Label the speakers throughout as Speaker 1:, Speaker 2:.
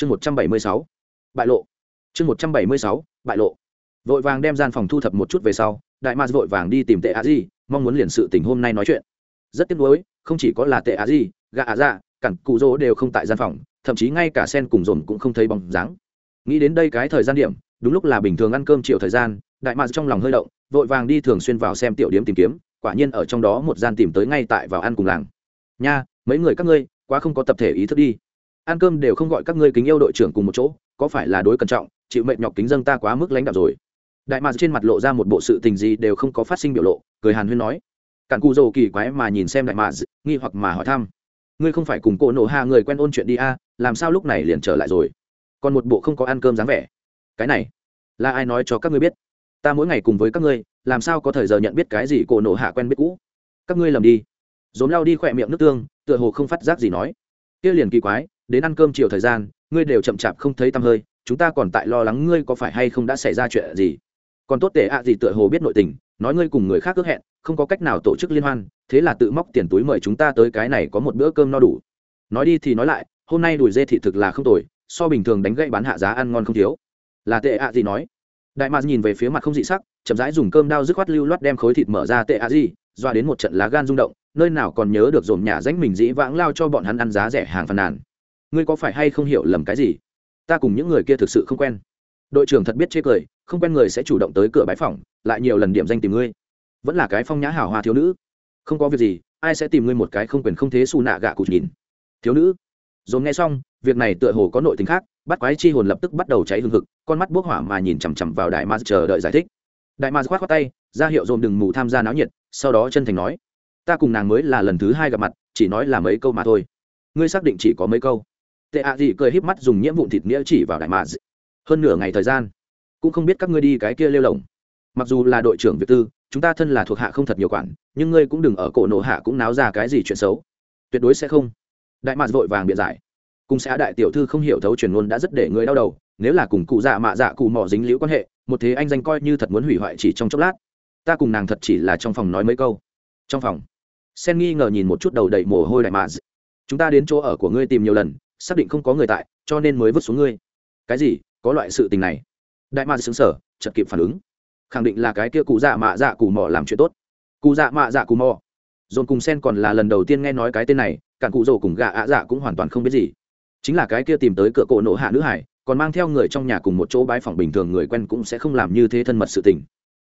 Speaker 1: chương một trăm bảy mươi sáu, bại lộ. Chương một trăm bảy mươi sáu, bại lộ. Vội vàng đem gian phòng thu thập một chút về sau, đại mars vội vàng đi tìm tệ a di, mong muốn liền sự tình hôm nay nói chuyện. Rất tiếc nuối, không chỉ có là tệ a di gà a dạ cản cụ rỗ đều không tại gian phòng, thậm chí ngay cả sen cùng dồn cũng không thấy bóng dáng. Nghĩ đến đây cái thời gian điểm, đúng lúc là bình thường ăn cơm chiều thời gian, đại mars trong lòng hơi động, vội vàng đi thường xuyên vào xem tiểu điểm tìm kiếm, quả nhiên ở trong đó một gian tìm tới ngay tại vào ăn cùng làng. Nha, mấy người các ngươi, quá không có tập thể ý thức đi ăn cơm đều không gọi các ngươi kính yêu đội trưởng cùng một chỗ có phải là đối cẩn trọng chịu mệt nhọc kính dân ta quá mức lãnh đạo rồi? Đại mạc trên mặt lộ ra một bộ sự tình gì đều không có phát sinh biểu lộ cười hàn huyên nói. Cản cù dầu kỳ quái mà nhìn xem đại mạc nghi hoặc mà hỏi thăm. Ngươi không phải cùng cô nổ hạ người quen ôn chuyện đi a à, làm sao lúc này liền trở lại rồi? Còn một bộ không có ăn cơm dáng vẻ. Cái này là ai nói cho các ngươi biết? Ta mỗi ngày cùng với các ngươi làm sao có thời giờ nhận biết cái gì cô nổ hạ quen biết cũ? Các ngươi lầm đi. Dồn lao đi khỏe miệng nước tương tựa hồ không phát giác gì nói. Kia liền kỳ quái đến ăn cơm chiều thời gian, ngươi đều chậm chạp không thấy tăm hơi, chúng ta còn tại lo lắng ngươi có phải hay không đã xảy ra chuyện gì. Còn tốt tệ ạ gì tựa hồ biết nội tình, nói ngươi cùng người khác ước hẹn, không có cách nào tổ chức liên hoan, thế là tự móc tiền túi mời chúng ta tới cái này có một bữa cơm no đủ. Nói đi thì nói lại, hôm nay đùi dê thị thực là không tồi, so bình thường đánh gậy bán hạ giá ăn ngon không thiếu. Là tệ ạ gì nói. Đại mạc nhìn về phía mặt không dị sắc, chậm rãi dùng cơm đao dứt khoát lưu loát đem khối thịt mở ra tệ ạ gì, doa đến một trận lá gan rung động, nơi nào còn nhớ được dồn nhà danh mình dĩ vãng lao cho bọn hắn ăn giá rẻ hàng phàn nàn ngươi có phải hay không hiểu lầm cái gì? Ta cùng những người kia thực sự không quen. Đội trưởng thật biết chê cười, không quen người sẽ chủ động tới cửa bãi phòng lại nhiều lần điểm danh tìm ngươi. Vẫn là cái phong nhã hảo hoa thiếu nữ. Không có việc gì, ai sẽ tìm ngươi một cái không quyền không thế xù nạ gạ cụt nhìn. Thiếu nữ. Dồn nghe xong, việc này tựa hồ có nội tính khác, bắt quái chi hồn lập tức bắt đầu cháy hương hực, con mắt bốc hỏa mà nhìn chằm chằm vào đại ma chờ đợi giải thích. Đại ma khoát khoát tay, ra hiệu dồn đừng mù tham gia náo nhiệt, sau đó chân thành nói, ta cùng nàng mới là lần thứ hai gặp mặt, chỉ nói là mấy câu mà thôi. Ngươi xác định chỉ có mấy câu tệ ạ gì cười híp mắt dùng nhiễm vụn thịt nghĩa chỉ vào đại mạ hơn nửa ngày thời gian, cũng không biết các ngươi đi cái kia lêu lồng. Mặc dù là đội trưởng việt tư, chúng ta thân là thuộc hạ không thật nhiều quản, nhưng ngươi cũng đừng ở cổ nổ hạ cũng náo ra cái gì chuyện xấu. Tuyệt đối sẽ không. Đại mạ vội vàng biện giải. Cùng xã đại tiểu thư không hiểu thấu truyền ngôn đã rất để người đau đầu, nếu là cùng cụ dạ mạ dạ cụ mỏ dính liễu quan hệ, một thế anh danh coi như thật muốn hủy hoại chỉ trong chốc lát. Ta cùng nàng thật chỉ là trong phòng nói mấy câu. Trong phòng. Sen nghi ngờ nhìn một chút đầu đầy mồ hôi đại mạ chúng ta đến chỗ ở của ngươi tìm nhiều lần xác định không có người tại, cho nên mới vứt xuống ngươi. Cái gì? Có loại sự tình này. Đại mạ xứng sở chật kịp phản ứng. Khẳng định là cái kia cụ dạ mạ dạ cụ mò làm chuyện tốt. Cụ dạ mạ dạ cụ mò. Dồn cùng sen còn là lần đầu tiên nghe nói cái tên này, cản cụ rồ cùng gạ ạ dạ cũng hoàn toàn không biết gì. Chính là cái kia tìm tới cửa cổ nổ hạ nữ hải, còn mang theo người trong nhà cùng một chỗ bãi phòng bình thường người quen cũng sẽ không làm như thế thân mật sự tình.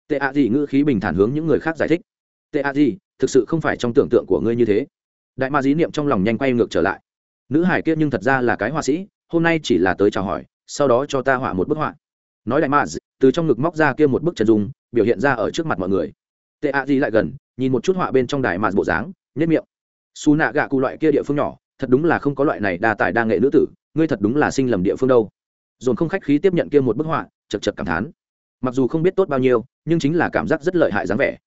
Speaker 1: Tệ ạ gì ngữ khí bình thản hướng những người khác giải thích. Tệ ạ gì, thực sự không phải trong tưởng tượng của ngươi như thế. Đại ma dí niệm trong lòng nhanh quay ngược trở lại nữ hải kia nhưng thật ra là cái họa sĩ, hôm nay chỉ là tới chào hỏi, sau đó cho ta họa một bức họa. Nói đại maz, từ trong ngực móc ra kia một bức chân dung, biểu hiện ra ở trước mặt mọi người. Tệ ạ gì lại gần, nhìn một chút họa bên trong đại maz bộ dáng nhất miệng. Xù nạ gạ cụ loại kia địa phương nhỏ, thật đúng là không có loại này đa tài đa nghệ nữ tử, ngươi thật đúng là sinh lầm địa phương đâu. Dồn không khách khí tiếp nhận kia một bức họa, chật chật cảm thán. Mặc dù không biết tốt bao nhiêu, nhưng chính là cảm giác rất lợi hại dáng vẻ.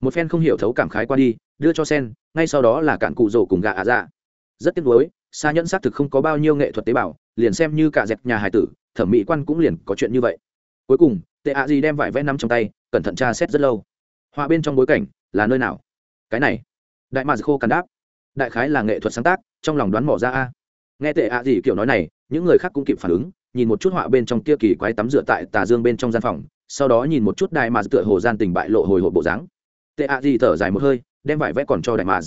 Speaker 1: Một phen không hiểu thấu cảm khái qua đi, đưa cho sen, ngay sau đó là cạn cụ rổ cùng gạ ạ dạ. Rất tiếc nuối xa nhẫn xác thực không có bao nhiêu nghệ thuật tế bào, liền xem như cả dẹp nhà hải tử, thẩm mỹ quan cũng liền có chuyện như vậy. Cuối cùng, tệ ạ gì đem vải vẽ nắm trong tay, cẩn thận tra xét rất lâu. Họa bên trong bối cảnh là nơi nào? Cái này. Đại mạc khô cắn đáp. Đại khái là nghệ thuật sáng tác, trong lòng đoán mỏ ra a. Nghe tệ ạ gì kiểu nói này, những người khác cũng kịp phản ứng, nhìn một chút họa bên trong kia kỳ quái tắm rửa tại tà dương bên trong gian phòng, sau đó nhìn một chút đại mạc tựa hồ gian tình bại lộ hồi hộp bộ dáng. Tệ ạ gì thở dài một hơi, đem vải vẽ còn cho đại mạc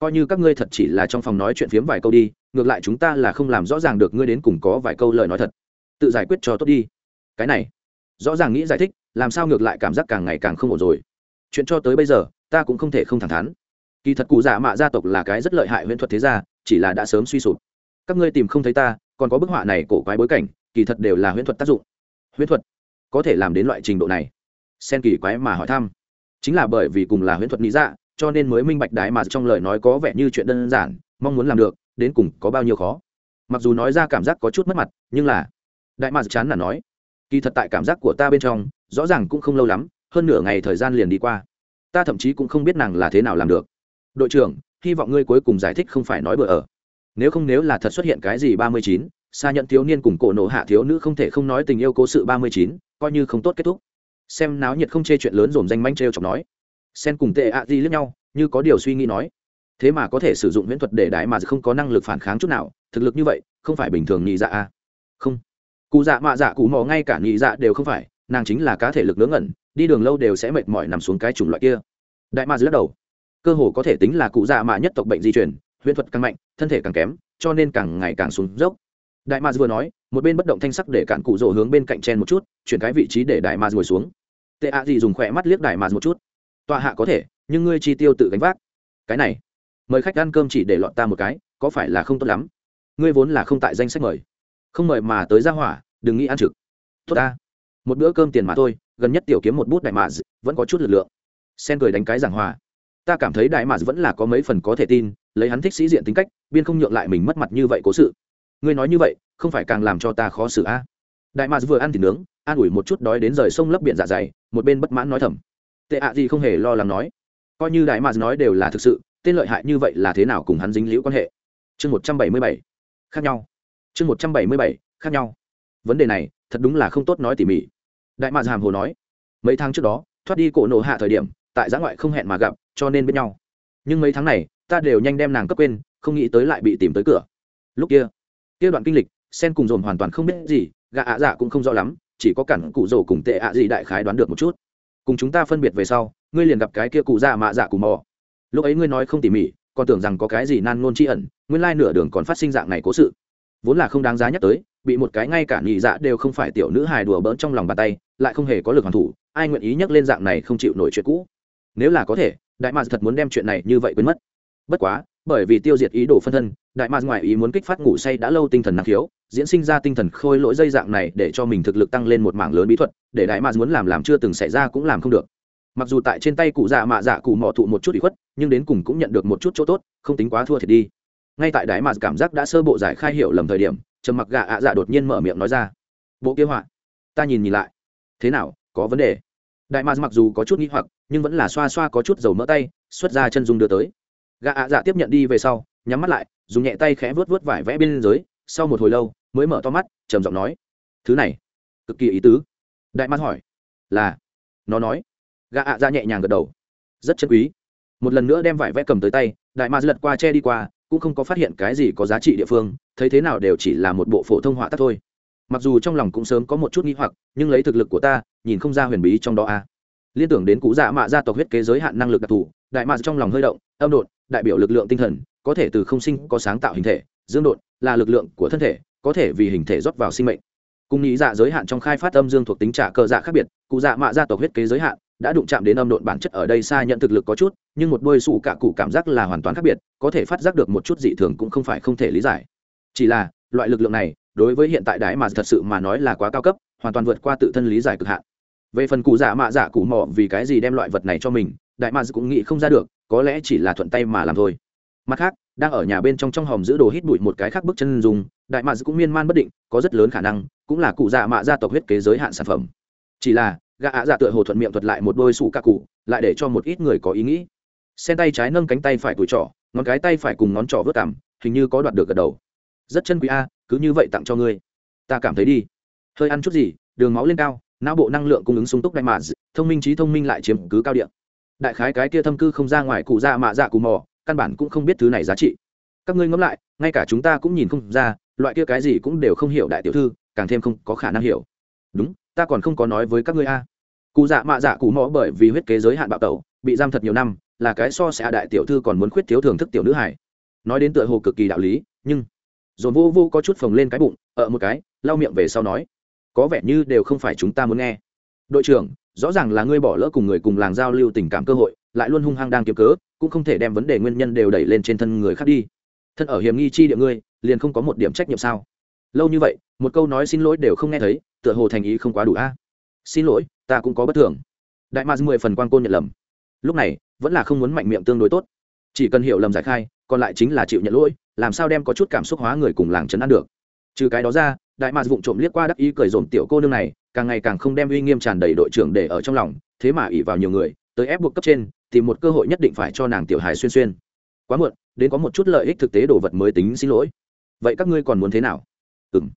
Speaker 1: coi như các ngươi thật chỉ là trong phòng nói chuyện phiếm vài câu đi, ngược lại chúng ta là không làm rõ ràng được ngươi đến cùng có vài câu lời nói thật. Tự giải quyết cho tốt đi. Cái này, rõ ràng nghĩ giải thích, làm sao ngược lại cảm giác càng ngày càng không ổn rồi. Chuyện cho tới bây giờ, ta cũng không thể không thẳng thắn. Kỳ thật cụ giả mạ gia tộc là cái rất lợi hại huyễn thuật thế gia, chỉ là đã sớm suy sụp. Các ngươi tìm không thấy ta, còn có bức họa này cổ quái bối cảnh, kỳ thật đều là huyễn thuật tác dụng. Huyễn thuật có thể làm đến loại trình độ này. Sen kỳ quái mà hỏi thăm. Chính là bởi vì cùng là huyễn thuật nghĩ dạ cho nên mới minh bạch đại mà trong lời nói có vẻ như chuyện đơn giản, mong muốn làm được, đến cùng có bao nhiêu khó. Mặc dù nói ra cảm giác có chút mất mặt, nhưng là đại mà chán là nói, kỳ thật tại cảm giác của ta bên trong, rõ ràng cũng không lâu lắm, hơn nửa ngày thời gian liền đi qua. Ta thậm chí cũng không biết nàng là thế nào làm được. Đội trưởng, hy vọng ngươi cuối cùng giải thích không phải nói bừa ở. Nếu không nếu là thật xuất hiện cái gì ba mươi chín xa nhận thiếu niên cùng cổ nổ hạ thiếu nữ không thể không nói tình yêu cố sự ba mươi chín, coi như không tốt kết thúc. Xem náo nhiệt không chê chuyện lớn dồn danh manh trêu chọc nói sen cùng tệ ạ di lướt nhau, như có điều suy nghĩ nói. Thế mà có thể sử dụng viễn thuật để đại mà không có năng lực phản kháng chút nào, thực lực như vậy, không phải bình thường nhị dạ a không. Cụ dạ mạ dạ cụ mò ngay cả nhị dạ đều không phải, nàng chính là cá thể lực nướng ngẩn đi đường lâu đều sẽ mệt mỏi nằm xuống cái chủng loại kia. Đại ma lắc đầu. Cơ hồ có thể tính là cụ dạ mạ nhất tộc bệnh di chuyển huyễn thuật càng mạnh, thân thể càng kém, cho nên càng ngày càng xuống dốc. Đại ma vừa nói, một bên bất động thanh sắc để cản cụ rỗ hướng bên cạnh chen một chút, chuyển cái vị trí để đại ma ngồi xuống. Tệ ạ gì dùng khỏe mắt liếc đại ma một chút tọa hạ có thể, nhưng ngươi chi tiêu tự gánh vác. Cái này, mời khách ăn cơm chỉ để lọt ta một cái, có phải là không tốt lắm? Ngươi vốn là không tại danh sách mời. Không mời mà tới ra hỏa, đừng nghĩ ăn trực. Tốt ta. Một bữa cơm tiền mà thôi, gần nhất tiểu kiếm một bút đại mà vẫn có chút lực lượng. Sen cười đánh cái giảng hòa. Ta cảm thấy đại mà vẫn là có mấy phần có thể tin, lấy hắn thích sĩ diện tính cách, biên không nhượng lại mình mất mặt như vậy cố sự. Ngươi nói như vậy, không phải càng làm cho ta khó xử a? À? đại mà vừa ăn thịt nướng, an ủi một chút đói đến rời sông lấp biển dạ dày, một bên bất mãn nói thầm tệ ạ gì không hề lo lắng nói. Coi như đại mà nói đều là thực sự, tên lợi hại như vậy là thế nào cùng hắn dính liễu quan hệ? Chương một trăm bảy mươi bảy, khác nhau. Chương một trăm bảy mươi bảy, khác nhau. Vấn đề này, thật đúng là không tốt nói tỉ mỉ. Đại mạc hàm hồ nói. Mấy tháng trước đó, thoát đi cổ nổ hạ thời điểm, tại giã ngoại không hẹn mà gặp, cho nên bên nhau. Nhưng mấy tháng này, ta đều nhanh đem nàng cấp quên, không nghĩ tới lại bị tìm tới cửa. Lúc kia kia đoạn kinh lịch, sen cùng dồn hoàn toàn không biết gì gạ ạ dạ cũng không rõ lắm, chỉ có cản cụ rồ cùng tệ ạ gì đại khái đoán được một chút cùng chúng ta phân biệt về sau, ngươi liền gặp cái kia cụ dạ mạ dạ cù mò. Lúc ấy ngươi nói không tỉ mỉ, còn tưởng rằng có cái gì nan ngôn tri ẩn, nguyên lai nửa đường còn phát sinh dạng này cố sự. Vốn là không đáng giá nhắc tới, bị một cái ngay cả nhị dạ đều không phải tiểu nữ hài đùa bỡn trong lòng bàn tay, lại không hề có lực hoàn thủ, ai nguyện ý nhắc lên dạng này không chịu nổi chuyện cũ? Nếu là có thể, đại mạc thật muốn đem chuyện này như vậy quên mất. Bất quá bởi vì tiêu diệt ý đồ phân thân, đại mạc ngoài ý muốn kích phát ngủ say đã lâu tinh thần năng khiếu, diễn sinh ra tinh thần khôi lỗi dây dạng này để cho mình thực lực tăng lên một mảng lớn bí thuật, để đại mạc muốn làm làm chưa từng xảy ra cũng làm không được. Mặc dù tại trên tay cụ dạ mạ dạ cụ mọ thụ một chút bị khuất, nhưng đến cùng cũng nhận được một chút chỗ tốt, không tính quá thua thiệt đi. Ngay tại đại mạc cảm giác đã sơ bộ giải khai hiểu lầm thời điểm, trầm mặc gà ạ dạ đột nhiên mở miệng nói ra. Bộ kế hoạch, ta nhìn nhìn lại. Thế nào, có vấn đề? Đại mạc mặc dù có chút nghĩ hoặc, nhưng vẫn là xoa xoa có chút dầu mỡ tay, xuất ra chân dung đưa tới gà ạ dạ tiếp nhận đi về sau, nhắm mắt lại, dùng nhẹ tay khẽ vớt vớt vải vẽ bên dưới, sau một hồi lâu, mới mở to mắt, trầm giọng nói, thứ này, cực kỳ ý tứ. Đại mắt hỏi, là? Nó nói gà ạ dạ nhẹ nhàng gật đầu, rất chân quý. Một lần nữa đem vải vẽ cầm tới tay, đại mạc lật qua che đi qua, cũng không có phát hiện cái gì có giá trị địa phương, thấy thế nào đều chỉ là một bộ phổ thông họa tác thôi. Mặc dù trong lòng cũng sớm có một chút nghi hoặc, nhưng lấy thực lực của ta, nhìn không ra huyền bí trong đó a. À. liên tưởng đến cú dạ mạ gia tộc huyết kế giới hạn năng lực đặc thù, đại mạ trong lòng hơi động, âm đột đại biểu lực lượng tinh thần, có thể từ không sinh có sáng tạo hình thể, dương độn, là lực lượng của thân thể, có thể vì hình thể rót vào sinh mệnh. Cùng nghĩ dạ giới hạn trong khai phát âm dương thuộc tính trả cờ dạ khác biệt, cụ dạ mạ gia tộc huyết kế giới hạn, đã đụng chạm đến âm độn bản chất ở đây xa nhận thực lực có chút, nhưng một đôi sụ cả cụ cảm giác là hoàn toàn khác biệt, có thể phát giác được một chút dị thường cũng không phải không thể lý giải. Chỉ là, loại lực lượng này, đối với hiện tại đái mà thật sự mà nói là quá cao cấp, hoàn toàn vượt qua tự thân lý giải cực hạn. Về phần cụ dạ mạ dạ cụ mỏ vì cái gì đem loại vật này cho mình đại mads cũng nghĩ không ra được, có lẽ chỉ là thuận tay mà làm thôi. Mặt khác, đang ở nhà bên trong trong hòm giữ đồ hít bụi một cái khác bước chân dùng đại mads cũng miên man bất định, có rất lớn khả năng cũng là cụ dạ mạ gia tộc huyết kế giới hạn sản phẩm. Chỉ là, gã ạ dạ tựa hồ thuận miệng thuật lại một đôi sủ ca cụ, lại để cho một ít người có ý nghĩ. Sen tay trái nâng cánh tay phải tuổi trỏ, ngón cái tay phải cùng ngón trỏ vớt cảm, hình như có đoạt được gật đầu. Rất chân quý a, cứ như vậy tặng cho ngươi. Ta cảm thấy đi. Hơi ăn chút gì, đường máu lên cao, não bộ năng lượng cung ứng sung túc đại mạ thông minh trí thông minh lại chiếm cứ cao điện đại khái cái kia thâm cư không ra ngoài cụ dạ mạ dạ cù mò, căn bản cũng không biết thứ này giá trị. Các ngươi ngẫm lại, ngay cả chúng ta cũng nhìn không ra, loại kia cái gì cũng đều không hiểu đại tiểu thư, càng thêm không có khả năng hiểu. Đúng, ta còn không có nói với các ngươi a. Cụ dạ mạ dạ cụ mò bởi vì huyết kế giới hạn bạo tẩu, bị giam thật nhiều năm, là cái so sẽ đại tiểu thư còn muốn khuyết thiếu thưởng thức tiểu nữ hải nói đến tựa hồ cực kỳ đạo lý, nhưng dồn vô vô có chút phồng lên cái bụng ở một cái, lau miệng về sau nói, có vẻ như đều không phải chúng ta muốn nghe. Đội trưởng rõ ràng là ngươi bỏ lỡ cùng người cùng làng giao lưu tình cảm cơ hội, lại luôn hung hăng đang kiếm cớ, cũng không thể đem vấn đề nguyên nhân đều đẩy lên trên thân người khác đi. Thân ở hiểm nghi chi địa ngươi, liền không có một điểm trách nhiệm sao? Lâu như vậy, một câu nói xin lỗi đều không nghe thấy, tựa hồ thành ý không quá đủ a. Xin lỗi, ta cũng có bất thường. Đại ma mười phần quan côn nhận lầm. Lúc này, vẫn là không muốn mạnh miệng tương đối tốt. Chỉ cần hiểu lầm giải khai, còn lại chính là chịu nhận lỗi, làm sao đem có chút cảm xúc hóa người cùng làng chấn an được. Trừ cái đó ra, đại mạc vụng trộm liếc qua đắc ý cười dồn tiểu cô nương này càng ngày càng không đem uy nghiêm tràn đầy đội trưởng để ở trong lòng, thế mà ỉ vào nhiều người, tới ép buộc cấp trên, tìm một cơ hội nhất định phải cho nàng tiểu hài xuyên xuyên. Quá muộn, đến có một chút lợi ích thực tế đồ vật mới tính xin lỗi. Vậy các ngươi còn muốn thế nào? Ừng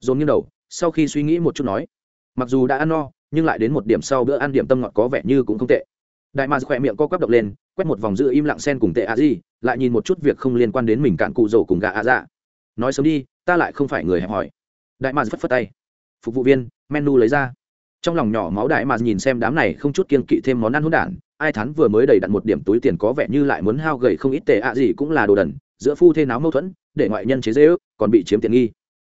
Speaker 1: dồn nghiêng đầu, sau khi suy nghĩ một chút nói. Mặc dù đã ăn no, nhưng lại đến một điểm sau bữa ăn điểm tâm ngọt có vẻ như cũng không tệ. Đại mạc khỏe miệng co quắp độc lên, quét một vòng giữ im lặng sen cùng tệ a di, lại nhìn một chút việc không liên quan đến mình cạn cụ rổ cùng gà a dạ. Nói sớm đi, ta lại không phải người hẹp hỏi. đại mạc phất phất tay. Phục vụ viên menu lấy ra. Trong lòng nhỏ máu đại mà nhìn xem đám này không chút kiên kỵ thêm món ăn hỗn đản ai thắn vừa mới đầy đặn một điểm túi tiền có vẻ như lại muốn hao gầy không ít tệ ạ gì cũng là đồ đần giữa phu thê náo mâu thuẫn để ngoại nhân chế dễ ước còn bị chiếm tiện nghi.